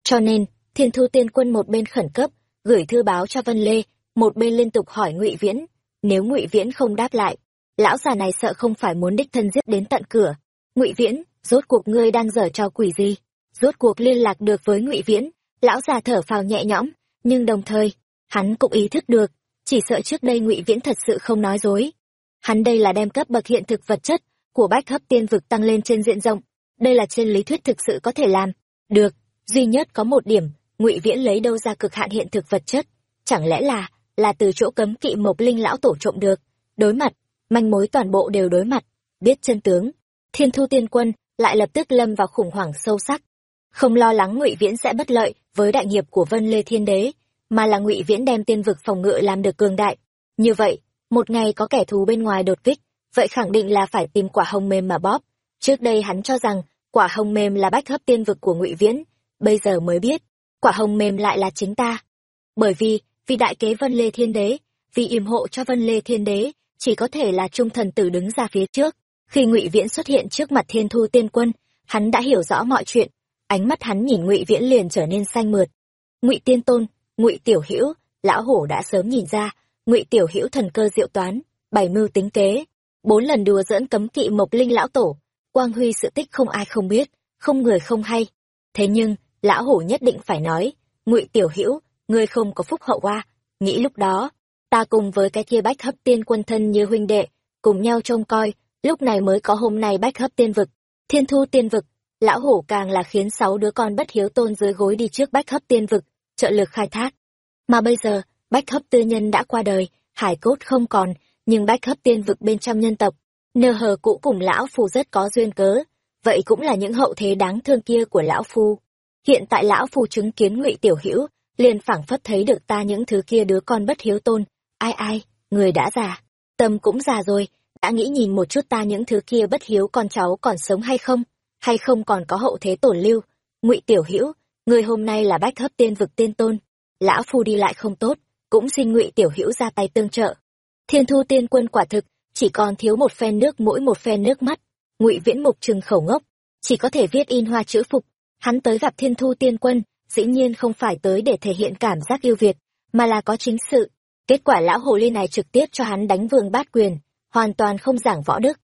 Cho nên, thiên thu tiên quân một bên khẩn cấp, gửi thư báo cho vân lê, một bên liên tục hỏi ngụy viễn, nếu ngụy viễn không đáp lại, lão già này sợ không phải muốn đích thân giết đến tận cửa. Ngụy viễn rốt cuộc ngươi đang dở trò quỷ gì? Rốt cuộc liên lạc được với ngụy viễn, lão già thở phào nhẹ nhõm, nhưng đồng thời, hắn cũng ý thức được, chỉ sợ trước đây ngụy viễn thật sự không nói dối. Hắn đây là đem cấp bậc hiện thực vật chất của bách hấp tiên vực tăng lên trên diện rộng, đây là trên lý thuyết thực sự có thể làm được. Duy nhất có một điểm, ngụy viễn lấy đâu ra cực hạn hiện thực vật chất? Chẳng lẽ là là từ chỗ cấm kỵ mộc linh lão tổ trộm được? Đối mặt, manh mối toàn bộ đều đối mặt. Biết chân tướng, thiên thu tiên quân lại lập tức lâm vào khủng hoảng sâu sắc. Không lo lắng ngụy viễn sẽ bất lợi với đại nghiệp của vân lê thiên đế, mà là ngụy viễn đem tiên vực phòng ngự làm được cường đại. Như vậy, một ngày có kẻ thù bên ngoài đột kích, vậy khẳng định là phải tìm quả hồng mềm mà bóp. Trước đây hắn cho rằng, quả hồng mềm là bách hấp tiên vực của ngụy viễn, bây giờ mới biết, quả hồng mềm lại là chính ta. Bởi vì vì đại kế vân lê thiên đế, vì yểm hộ cho vân lê thiên đế, chỉ có thể là trung thần tử đứng ra phía trước khi ngụy viễn xuất hiện trước mặt thiên thu tiên quân, hắn đã hiểu rõ mọi chuyện. Ánh mắt hắn nhìn ngụy viễn liền trở nên xanh mượt. Ngụy tiên tôn, ngụy tiểu hữu, lão hổ đã sớm nhìn ra, ngụy tiểu hữu thần cơ diệu toán, bày mưu tính kế. Bốn lần đùa dẫn cấm kỵ mộc linh lão tổ, quang huy sự tích không ai không biết, không người không hay. Thế nhưng, lão hổ nhất định phải nói, ngụy tiểu hữu, ngươi không có phúc hậu qua nghĩ lúc đó, ta cùng với cái kia bách hấp tiên quân thân như huynh đệ, cùng nhau trông coi lúc này mới có hôm nay bách hấp tiên vực, thiên thu tiên vực. Lão hổ càng là khiến sáu đứa con bất hiếu tôn dưới gối đi trước bách hấp tiên vực, trợ lực khai thác. Mà bây giờ, bách hấp tư nhân đã qua đời, hải cốt không còn, nhưng bách hấp tiên vực bên trong nhân tộc nơ hờ cũ cùng lão phu rất có duyên cớ. Vậy cũng là những hậu thế đáng thương kia của lão phu. Hiện tại lão phu chứng kiến ngụy tiểu hữu, liền phảng phất thấy được ta những thứ kia đứa con bất hiếu tôn. Ai ai, người đã già, tâm cũng già rồi đã nghĩ nhìn một chút ta những thứ kia bất hiếu con cháu còn sống hay không? Hay không còn có hậu thế tổn lưu? Ngụy tiểu hữu người hôm nay là bách hấp tiên vực tiên tôn. Lão phu đi lại không tốt, cũng xin ngụy tiểu hữu ra tay tương trợ. Thiên thu tiên quân quả thực, chỉ còn thiếu một phen nước mỗi một phen nước mắt. Ngụy viễn mục trừng khẩu ngốc, chỉ có thể viết in hoa chữ phục. Hắn tới gặp thiên thu tiên quân, dĩ nhiên không phải tới để thể hiện cảm giác yêu việt, mà là có chính sự. Kết quả lão hồ ly này trực tiếp cho hắn đánh vương bát quyền hoàn toàn không giảng võ đức.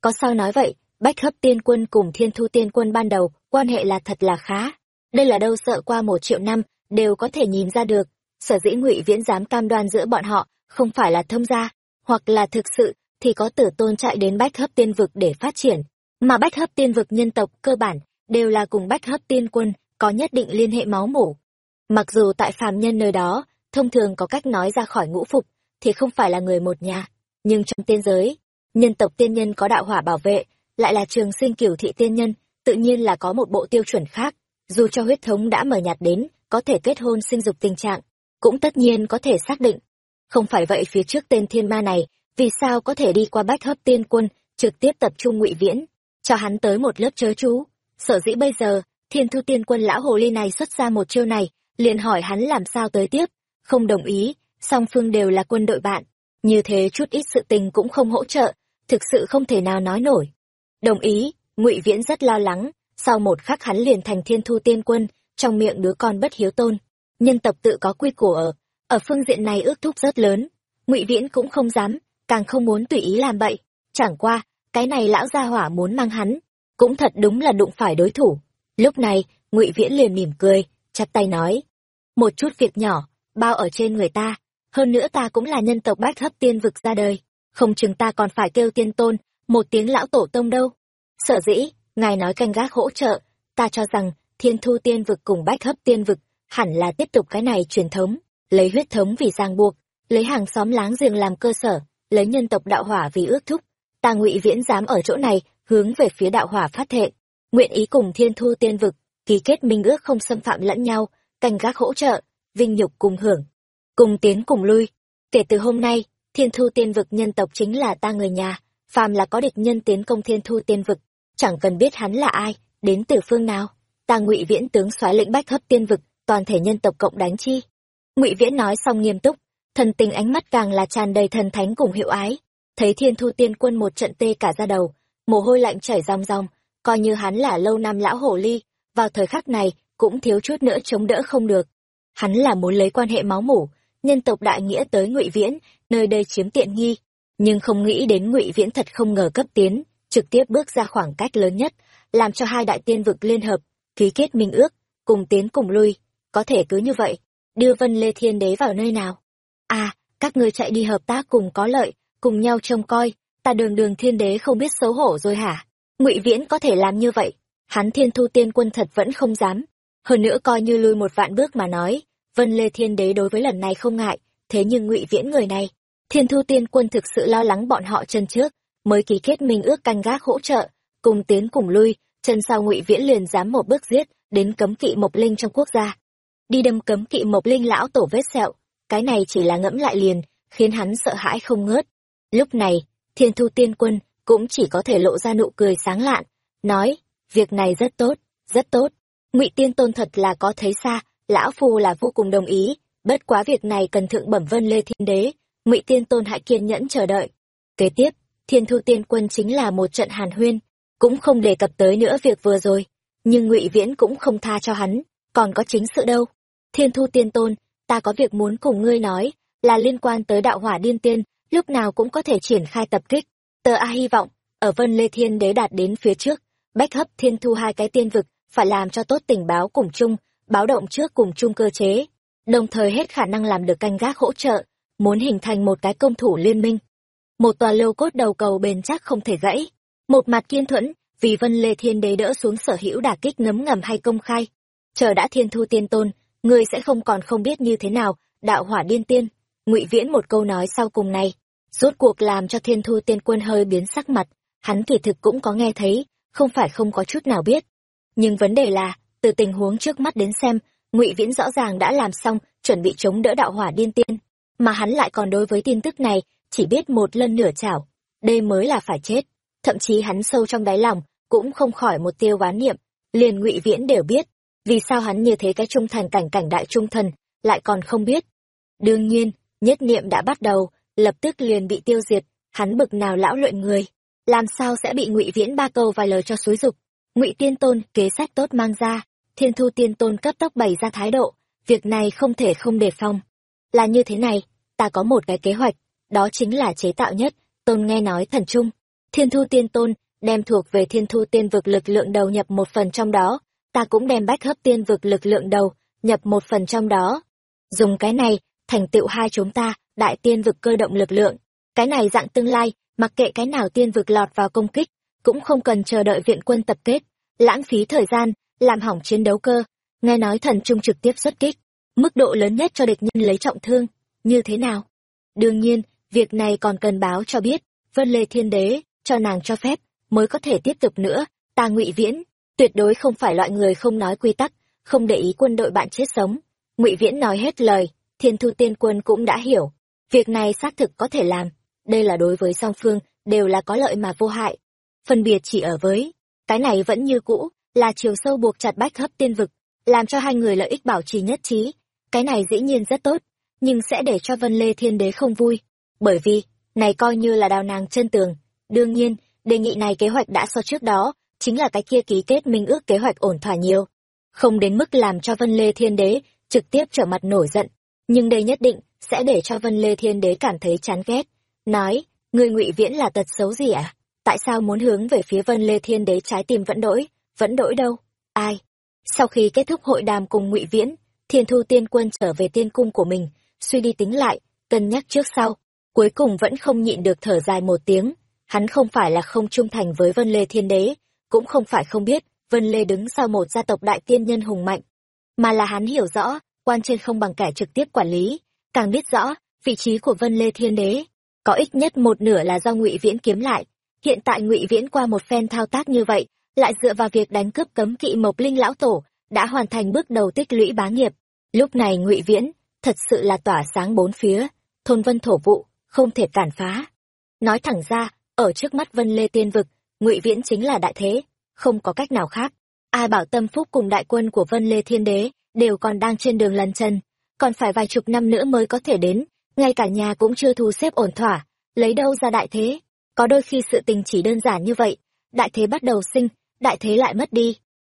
Có sao nói vậy, bách hấp tiên quân cùng thiên thu tiên quân ban đầu, quan hệ là thật là khá. Đây là đâu sợ qua một triệu năm, đều có thể nhìn ra được. Sở dĩ ngụy viễn dám cam đoan giữa bọn họ, không phải là thông gia, hoặc là thực sự, thì có tử tôn chạy đến bách hấp tiên vực để phát triển. Mà bách hấp tiên vực nhân tộc cơ bản, đều là cùng bách hấp tiên quân, có nhất định liên hệ máu mủ. Mặc dù tại phàm nhân nơi đó, thông thường có cách nói ra khỏi ngũ phục, thì không phải là người một nhà nhưng trong tiên giới, nhân tộc tiên nhân có đạo hỏa bảo vệ, lại là trường sinh cửu thị tiên nhân, tự nhiên là có một bộ tiêu chuẩn khác. Dù cho huyết thống đã mở nhạt đến, có thể kết hôn sinh dục tình trạng, cũng tất nhiên có thể xác định. Không phải vậy phía trước tên thiên ma này, vì sao có thể đi qua bách hấp tiên quân, trực tiếp tập trung ngụy viễn, cho hắn tới một lớp chớ chú? Sở dĩ bây giờ, thiên thu tiên quân lão hồ ly này xuất ra một chiêu này, liền hỏi hắn làm sao tới tiếp. Không đồng ý, song phương đều là quân đội bạn như thế chút ít sự tình cũng không hỗ trợ, thực sự không thể nào nói nổi. Đồng ý, ngụy viễn rất lo lắng, sau một khắc hắn liền thành thiên thu tiên quân, trong miệng đứa con bất hiếu tôn. Nhân tộc tự có quy củ ở ở phương diện này ước thúc rất lớn. Ngụy viễn cũng không dám, càng không muốn tùy ý làm bậy. Chẳng qua, cái này lão gia hỏa muốn mang hắn, cũng thật đúng là đụng phải đối thủ. Lúc này, ngụy viễn liền mỉm cười chặt tay nói, một chút việc nhỏ, bao ở trên người ta hơn nữa ta cũng là nhân tộc bách hấp tiên vực ra đời. Không chừng ta còn phải kêu tiên tôn, một tiếng lão tổ tông đâu. Sợ dĩ, ngài nói canh gác hỗ trợ, ta cho rằng thiên thu tiên vực cùng bách hấp tiên vực hẳn là tiếp tục cái này truyền thống, lấy huyết thống vì ràng buộc, lấy hàng xóm láng giềng làm cơ sở, lấy nhân tộc đạo hỏa vì ước thúc. Ta ngụy viễn dám ở chỗ này, hướng về phía đạo hỏa phát thệ, nguyện ý cùng thiên thu tiên vực ký kết minh ước không xâm phạm lẫn nhau, canh gác hỗ trợ, vinh nhục cùng hưởng cùng tiến cùng lui. Kể từ hôm nay, thiên thu tiên vực nhân tộc chính là ta người nhà, phàm là có địch nhân tiến công thiên thu tiên vực, chẳng cần biết hắn là ai, đến từ phương nào. Ta ngụy viễn tướng soái lĩnh bách hấp tiên vực, toàn thể nhân tộc cộng đánh chi. Ngụy viễn nói xong nghiêm túc, thần tình ánh mắt càng là tràn đầy thần thánh cùng hiệu ái. Thấy thiên thu tiên quân một trận tê cả ra đầu, mồ hôi lạnh chảy ròng ròng, coi như hắn là lâu năm lão hổ ly, vào thời khắc này cũng thiếu chút nữa chống đỡ không được. Hắn là muốn lấy quan hệ máu mủ nhân tộc đại nghĩa tới ngụy viễn, nơi đây chiếm tiện nghi. Nhưng không nghĩ đến ngụy viễn thật không ngờ cấp tiến, trực tiếp bước ra khoảng cách lớn nhất, làm cho hai đại tiên vực liên hợp, ký kết minh ước, cùng tiến cùng lui. Có thể cứ như vậy, đưa vân lê thiên đế vào nơi nào? À các ngươi chạy đi hợp tác cùng có lợi, cùng nhau trông coi, ta đường đường thiên đế không biết xấu hổ rồi hả? Ngụy viễn có thể làm như vậy, hắn thiên thu tiên quân thật vẫn không dám. Hơn nữa coi như lui một vạn bước mà nói vân lê thiên đế đối với lần này không ngại, thế nhưng ngụy viễn người này, thiên thu tiên quân thực sự lo lắng bọn họ chân trước, mới ký kết minh ước canh gác hỗ trợ, cùng tiến cùng lui, chân sau ngụy viễn liền dám một bước giết, đến cấm kỵ mộc linh trong quốc gia. Đi đâm cấm kỵ mộc linh lão tổ vết sẹo, cái này chỉ là ngẫm lại liền, khiến hắn sợ hãi không ngớt. Lúc này, thiên thu tiên quân cũng chỉ có thể lộ ra nụ cười sáng lạn, nói, việc này rất tốt rất tốt. Ngụy tiên tôn thật là có thấy xa lão phu là vô cùng đồng ý. Bất quá việc này cần thượng bẩm vân lê thiên đế, ngụy tiên tôn hãy kiên nhẫn chờ đợi. Kế tiếp, thiên thu tiên quân chính là một trận hàn huyên, cũng không đề cập tới nữa việc vừa rồi, nhưng ngụy viễn cũng không tha cho hắn. Còn có chính sự đâu? Thiên thu tiên tôn, ta có việc muốn cùng ngươi nói, là liên quan tới đạo hỏa điên tiên, lúc nào cũng có thể triển khai tập kích. Tờ a hy vọng, ở vân lê thiên đế đạt đến phía trước, bách hấp thiên thu hai cái tiên vực, phải làm cho tốt tình báo cùng chung báo động trước cùng chung cơ chế, đồng thời hết khả năng làm được canh gác hỗ trợ, muốn hình thành một cái công thủ liên minh. Một tòa lâu cốt đầu cầu bền chắc không thể gãy, một mặt kiên thuẫn vì vân lê thiên đế đỡ xuống sở hữu đả kích ngấm ngầm hay công khai. Chờ đã thiên thu tiên tôn, người sẽ không còn không biết như thế nào, đạo hỏa điên tiên. Ngụy viễn một câu nói sau cùng này, rốt cuộc làm cho thiên thu tiên quân hơi biến sắc mặt, hắn kỳ thực cũng có nghe thấy, không phải không có chút nào biết. Nhưng vấn đề là từ tình huống trước mắt đến xem, ngụy viễn rõ ràng đã làm xong, chuẩn bị chống đỡ đạo hỏa điên tiên. Mà hắn lại còn đối với tin tức này, chỉ biết một lần nửa chảo. Đây mới là phải chết. Thậm chí hắn sâu trong đáy lòng, cũng không khỏi một tiêu oán niệm. Liền ngụy viễn đều biết, vì sao hắn như thế cái trung thành cảnh cảnh đại trung thần, lại còn không biết. Đương nhiên, nhất niệm đã bắt đầu, lập tức liền bị tiêu diệt, hắn bực nào lão luyện người. Làm sao sẽ bị ngụy viễn ba câu vài lời cho xúi dục? Ngụy tiên tôn kế sách tốt mang ra thiên thu tiên tôn cấp tốc bày ra thái độ việc này không thể không đề phòng là như thế này ta có một cái kế hoạch đó chính là chế tạo nhất tôn nghe nói thần trung thiên thu tiên tôn đem thuộc về thiên thu tiên vực lực lượng đầu nhập một phần trong đó, ta cũng đem bách hấp tiên vực lực lượng đầu, nhập một phần trong đó. Dùng cái này, thành tựu hai chúng ta, đại tiên vực cơ động lực lượng. Cái này dạng tương lai, mặc kệ cái nào tiên vực lọt vào công kích, cũng không cần chờ đợi viện quân tập kết, lãng phí thời gian, làm hỏng chiến đấu cơ. Nghe nói thần trung trực tiếp xuất kích, mức độ lớn nhất cho địch nhân lấy trọng thương, như thế nào? Đương nhiên, việc này còn cần báo cho biết, Vân Lê Thiên Đế, cho nàng cho phép, mới có thể tiếp tục nữa, ta ngụy Viễn, tuyệt đối không phải loại người không nói quy tắc, không để ý quân đội bạn chết sống. ngụy Viễn nói hết lời, Thiên Thu Tiên Quân cũng đã hiểu, việc này xác thực có thể làm, đây là đối với song phương, đều là có lợi mà vô hại. Phân biệt chỉ ở với, cái này vẫn như cũ, là chiều sâu buộc chặt bách hấp tiên vực, làm cho hai người lợi ích bảo trì nhất trí. Cái này dĩ nhiên rất tốt, nhưng sẽ để cho Vân Lê Thiên Đế không vui. Bởi vì, này coi như là đào nàng chân tường. Đương nhiên, đề nghị này kế hoạch đã so trước đó, chính là cái kia ký kết minh ước kế hoạch ổn thỏa nhiều. Không đến mức làm cho Vân Lê Thiên Đế trực tiếp trở mặt nổi giận, nhưng đây nhất định sẽ để cho Vân Lê Thiên Đế cảm thấy chán ghét. Nói, người ngụy Viễn là tật xấu gì ạ? À? Tại sao muốn hướng về phía Vân Lê Thiên Đế trái tim vẫn đổi? Vẫn đổi đâu? Ai? Sau khi kết thúc hội đàm cùng ngụy Viễn, Thiên Thu Tiên Quân trở về tiên cung của mình, suy đi tính lại, cân nhắc trước sau, cuối cùng vẫn không nhịn được thở dài một tiếng. Hắn không phải là không trung thành với Vân Lê Thiên Đế, cũng không phải không biết Vân Lê đứng sau một gia tộc đại tiên nhân hùng mạnh, mà là hắn hiểu rõ, quan trên không bằng kẻ trực tiếp quản lý, càng biết rõ vị trí của Vân Lê Thiên Đế, có ít nhất một nửa là do Ngụy Viễn kiếm lại. Hiện tại Ngụy Viễn qua một phen thao tác như vậy, lại dựa vào việc đánh cướp cấm kỵ Mộc Linh lão tổ, đã hoàn thành bước đầu tích lũy bá nghiệp. Lúc này Ngụy Viễn thật sự là tỏa sáng bốn phía, thôn vân thổ vụ, không thể cản phá. Nói thẳng ra, ở trước mắt Vân Lê Tiên Vực, Ngụy Viễn chính là đại thế, không có cách nào khác. Ai bảo tâm phúc cùng đại quân của Vân Lê Thiên Đế đều còn đang trên đường lần chân, còn phải vài chục năm nữa mới có thể đến, ngay cả nhà cũng chưa thu xếp ổn thỏa, lấy đâu ra đại thế. Có đôi khi sự tình chỉ đơn giản như vậy, đại thế bắt đầu sinh, đại thế lại mất đi,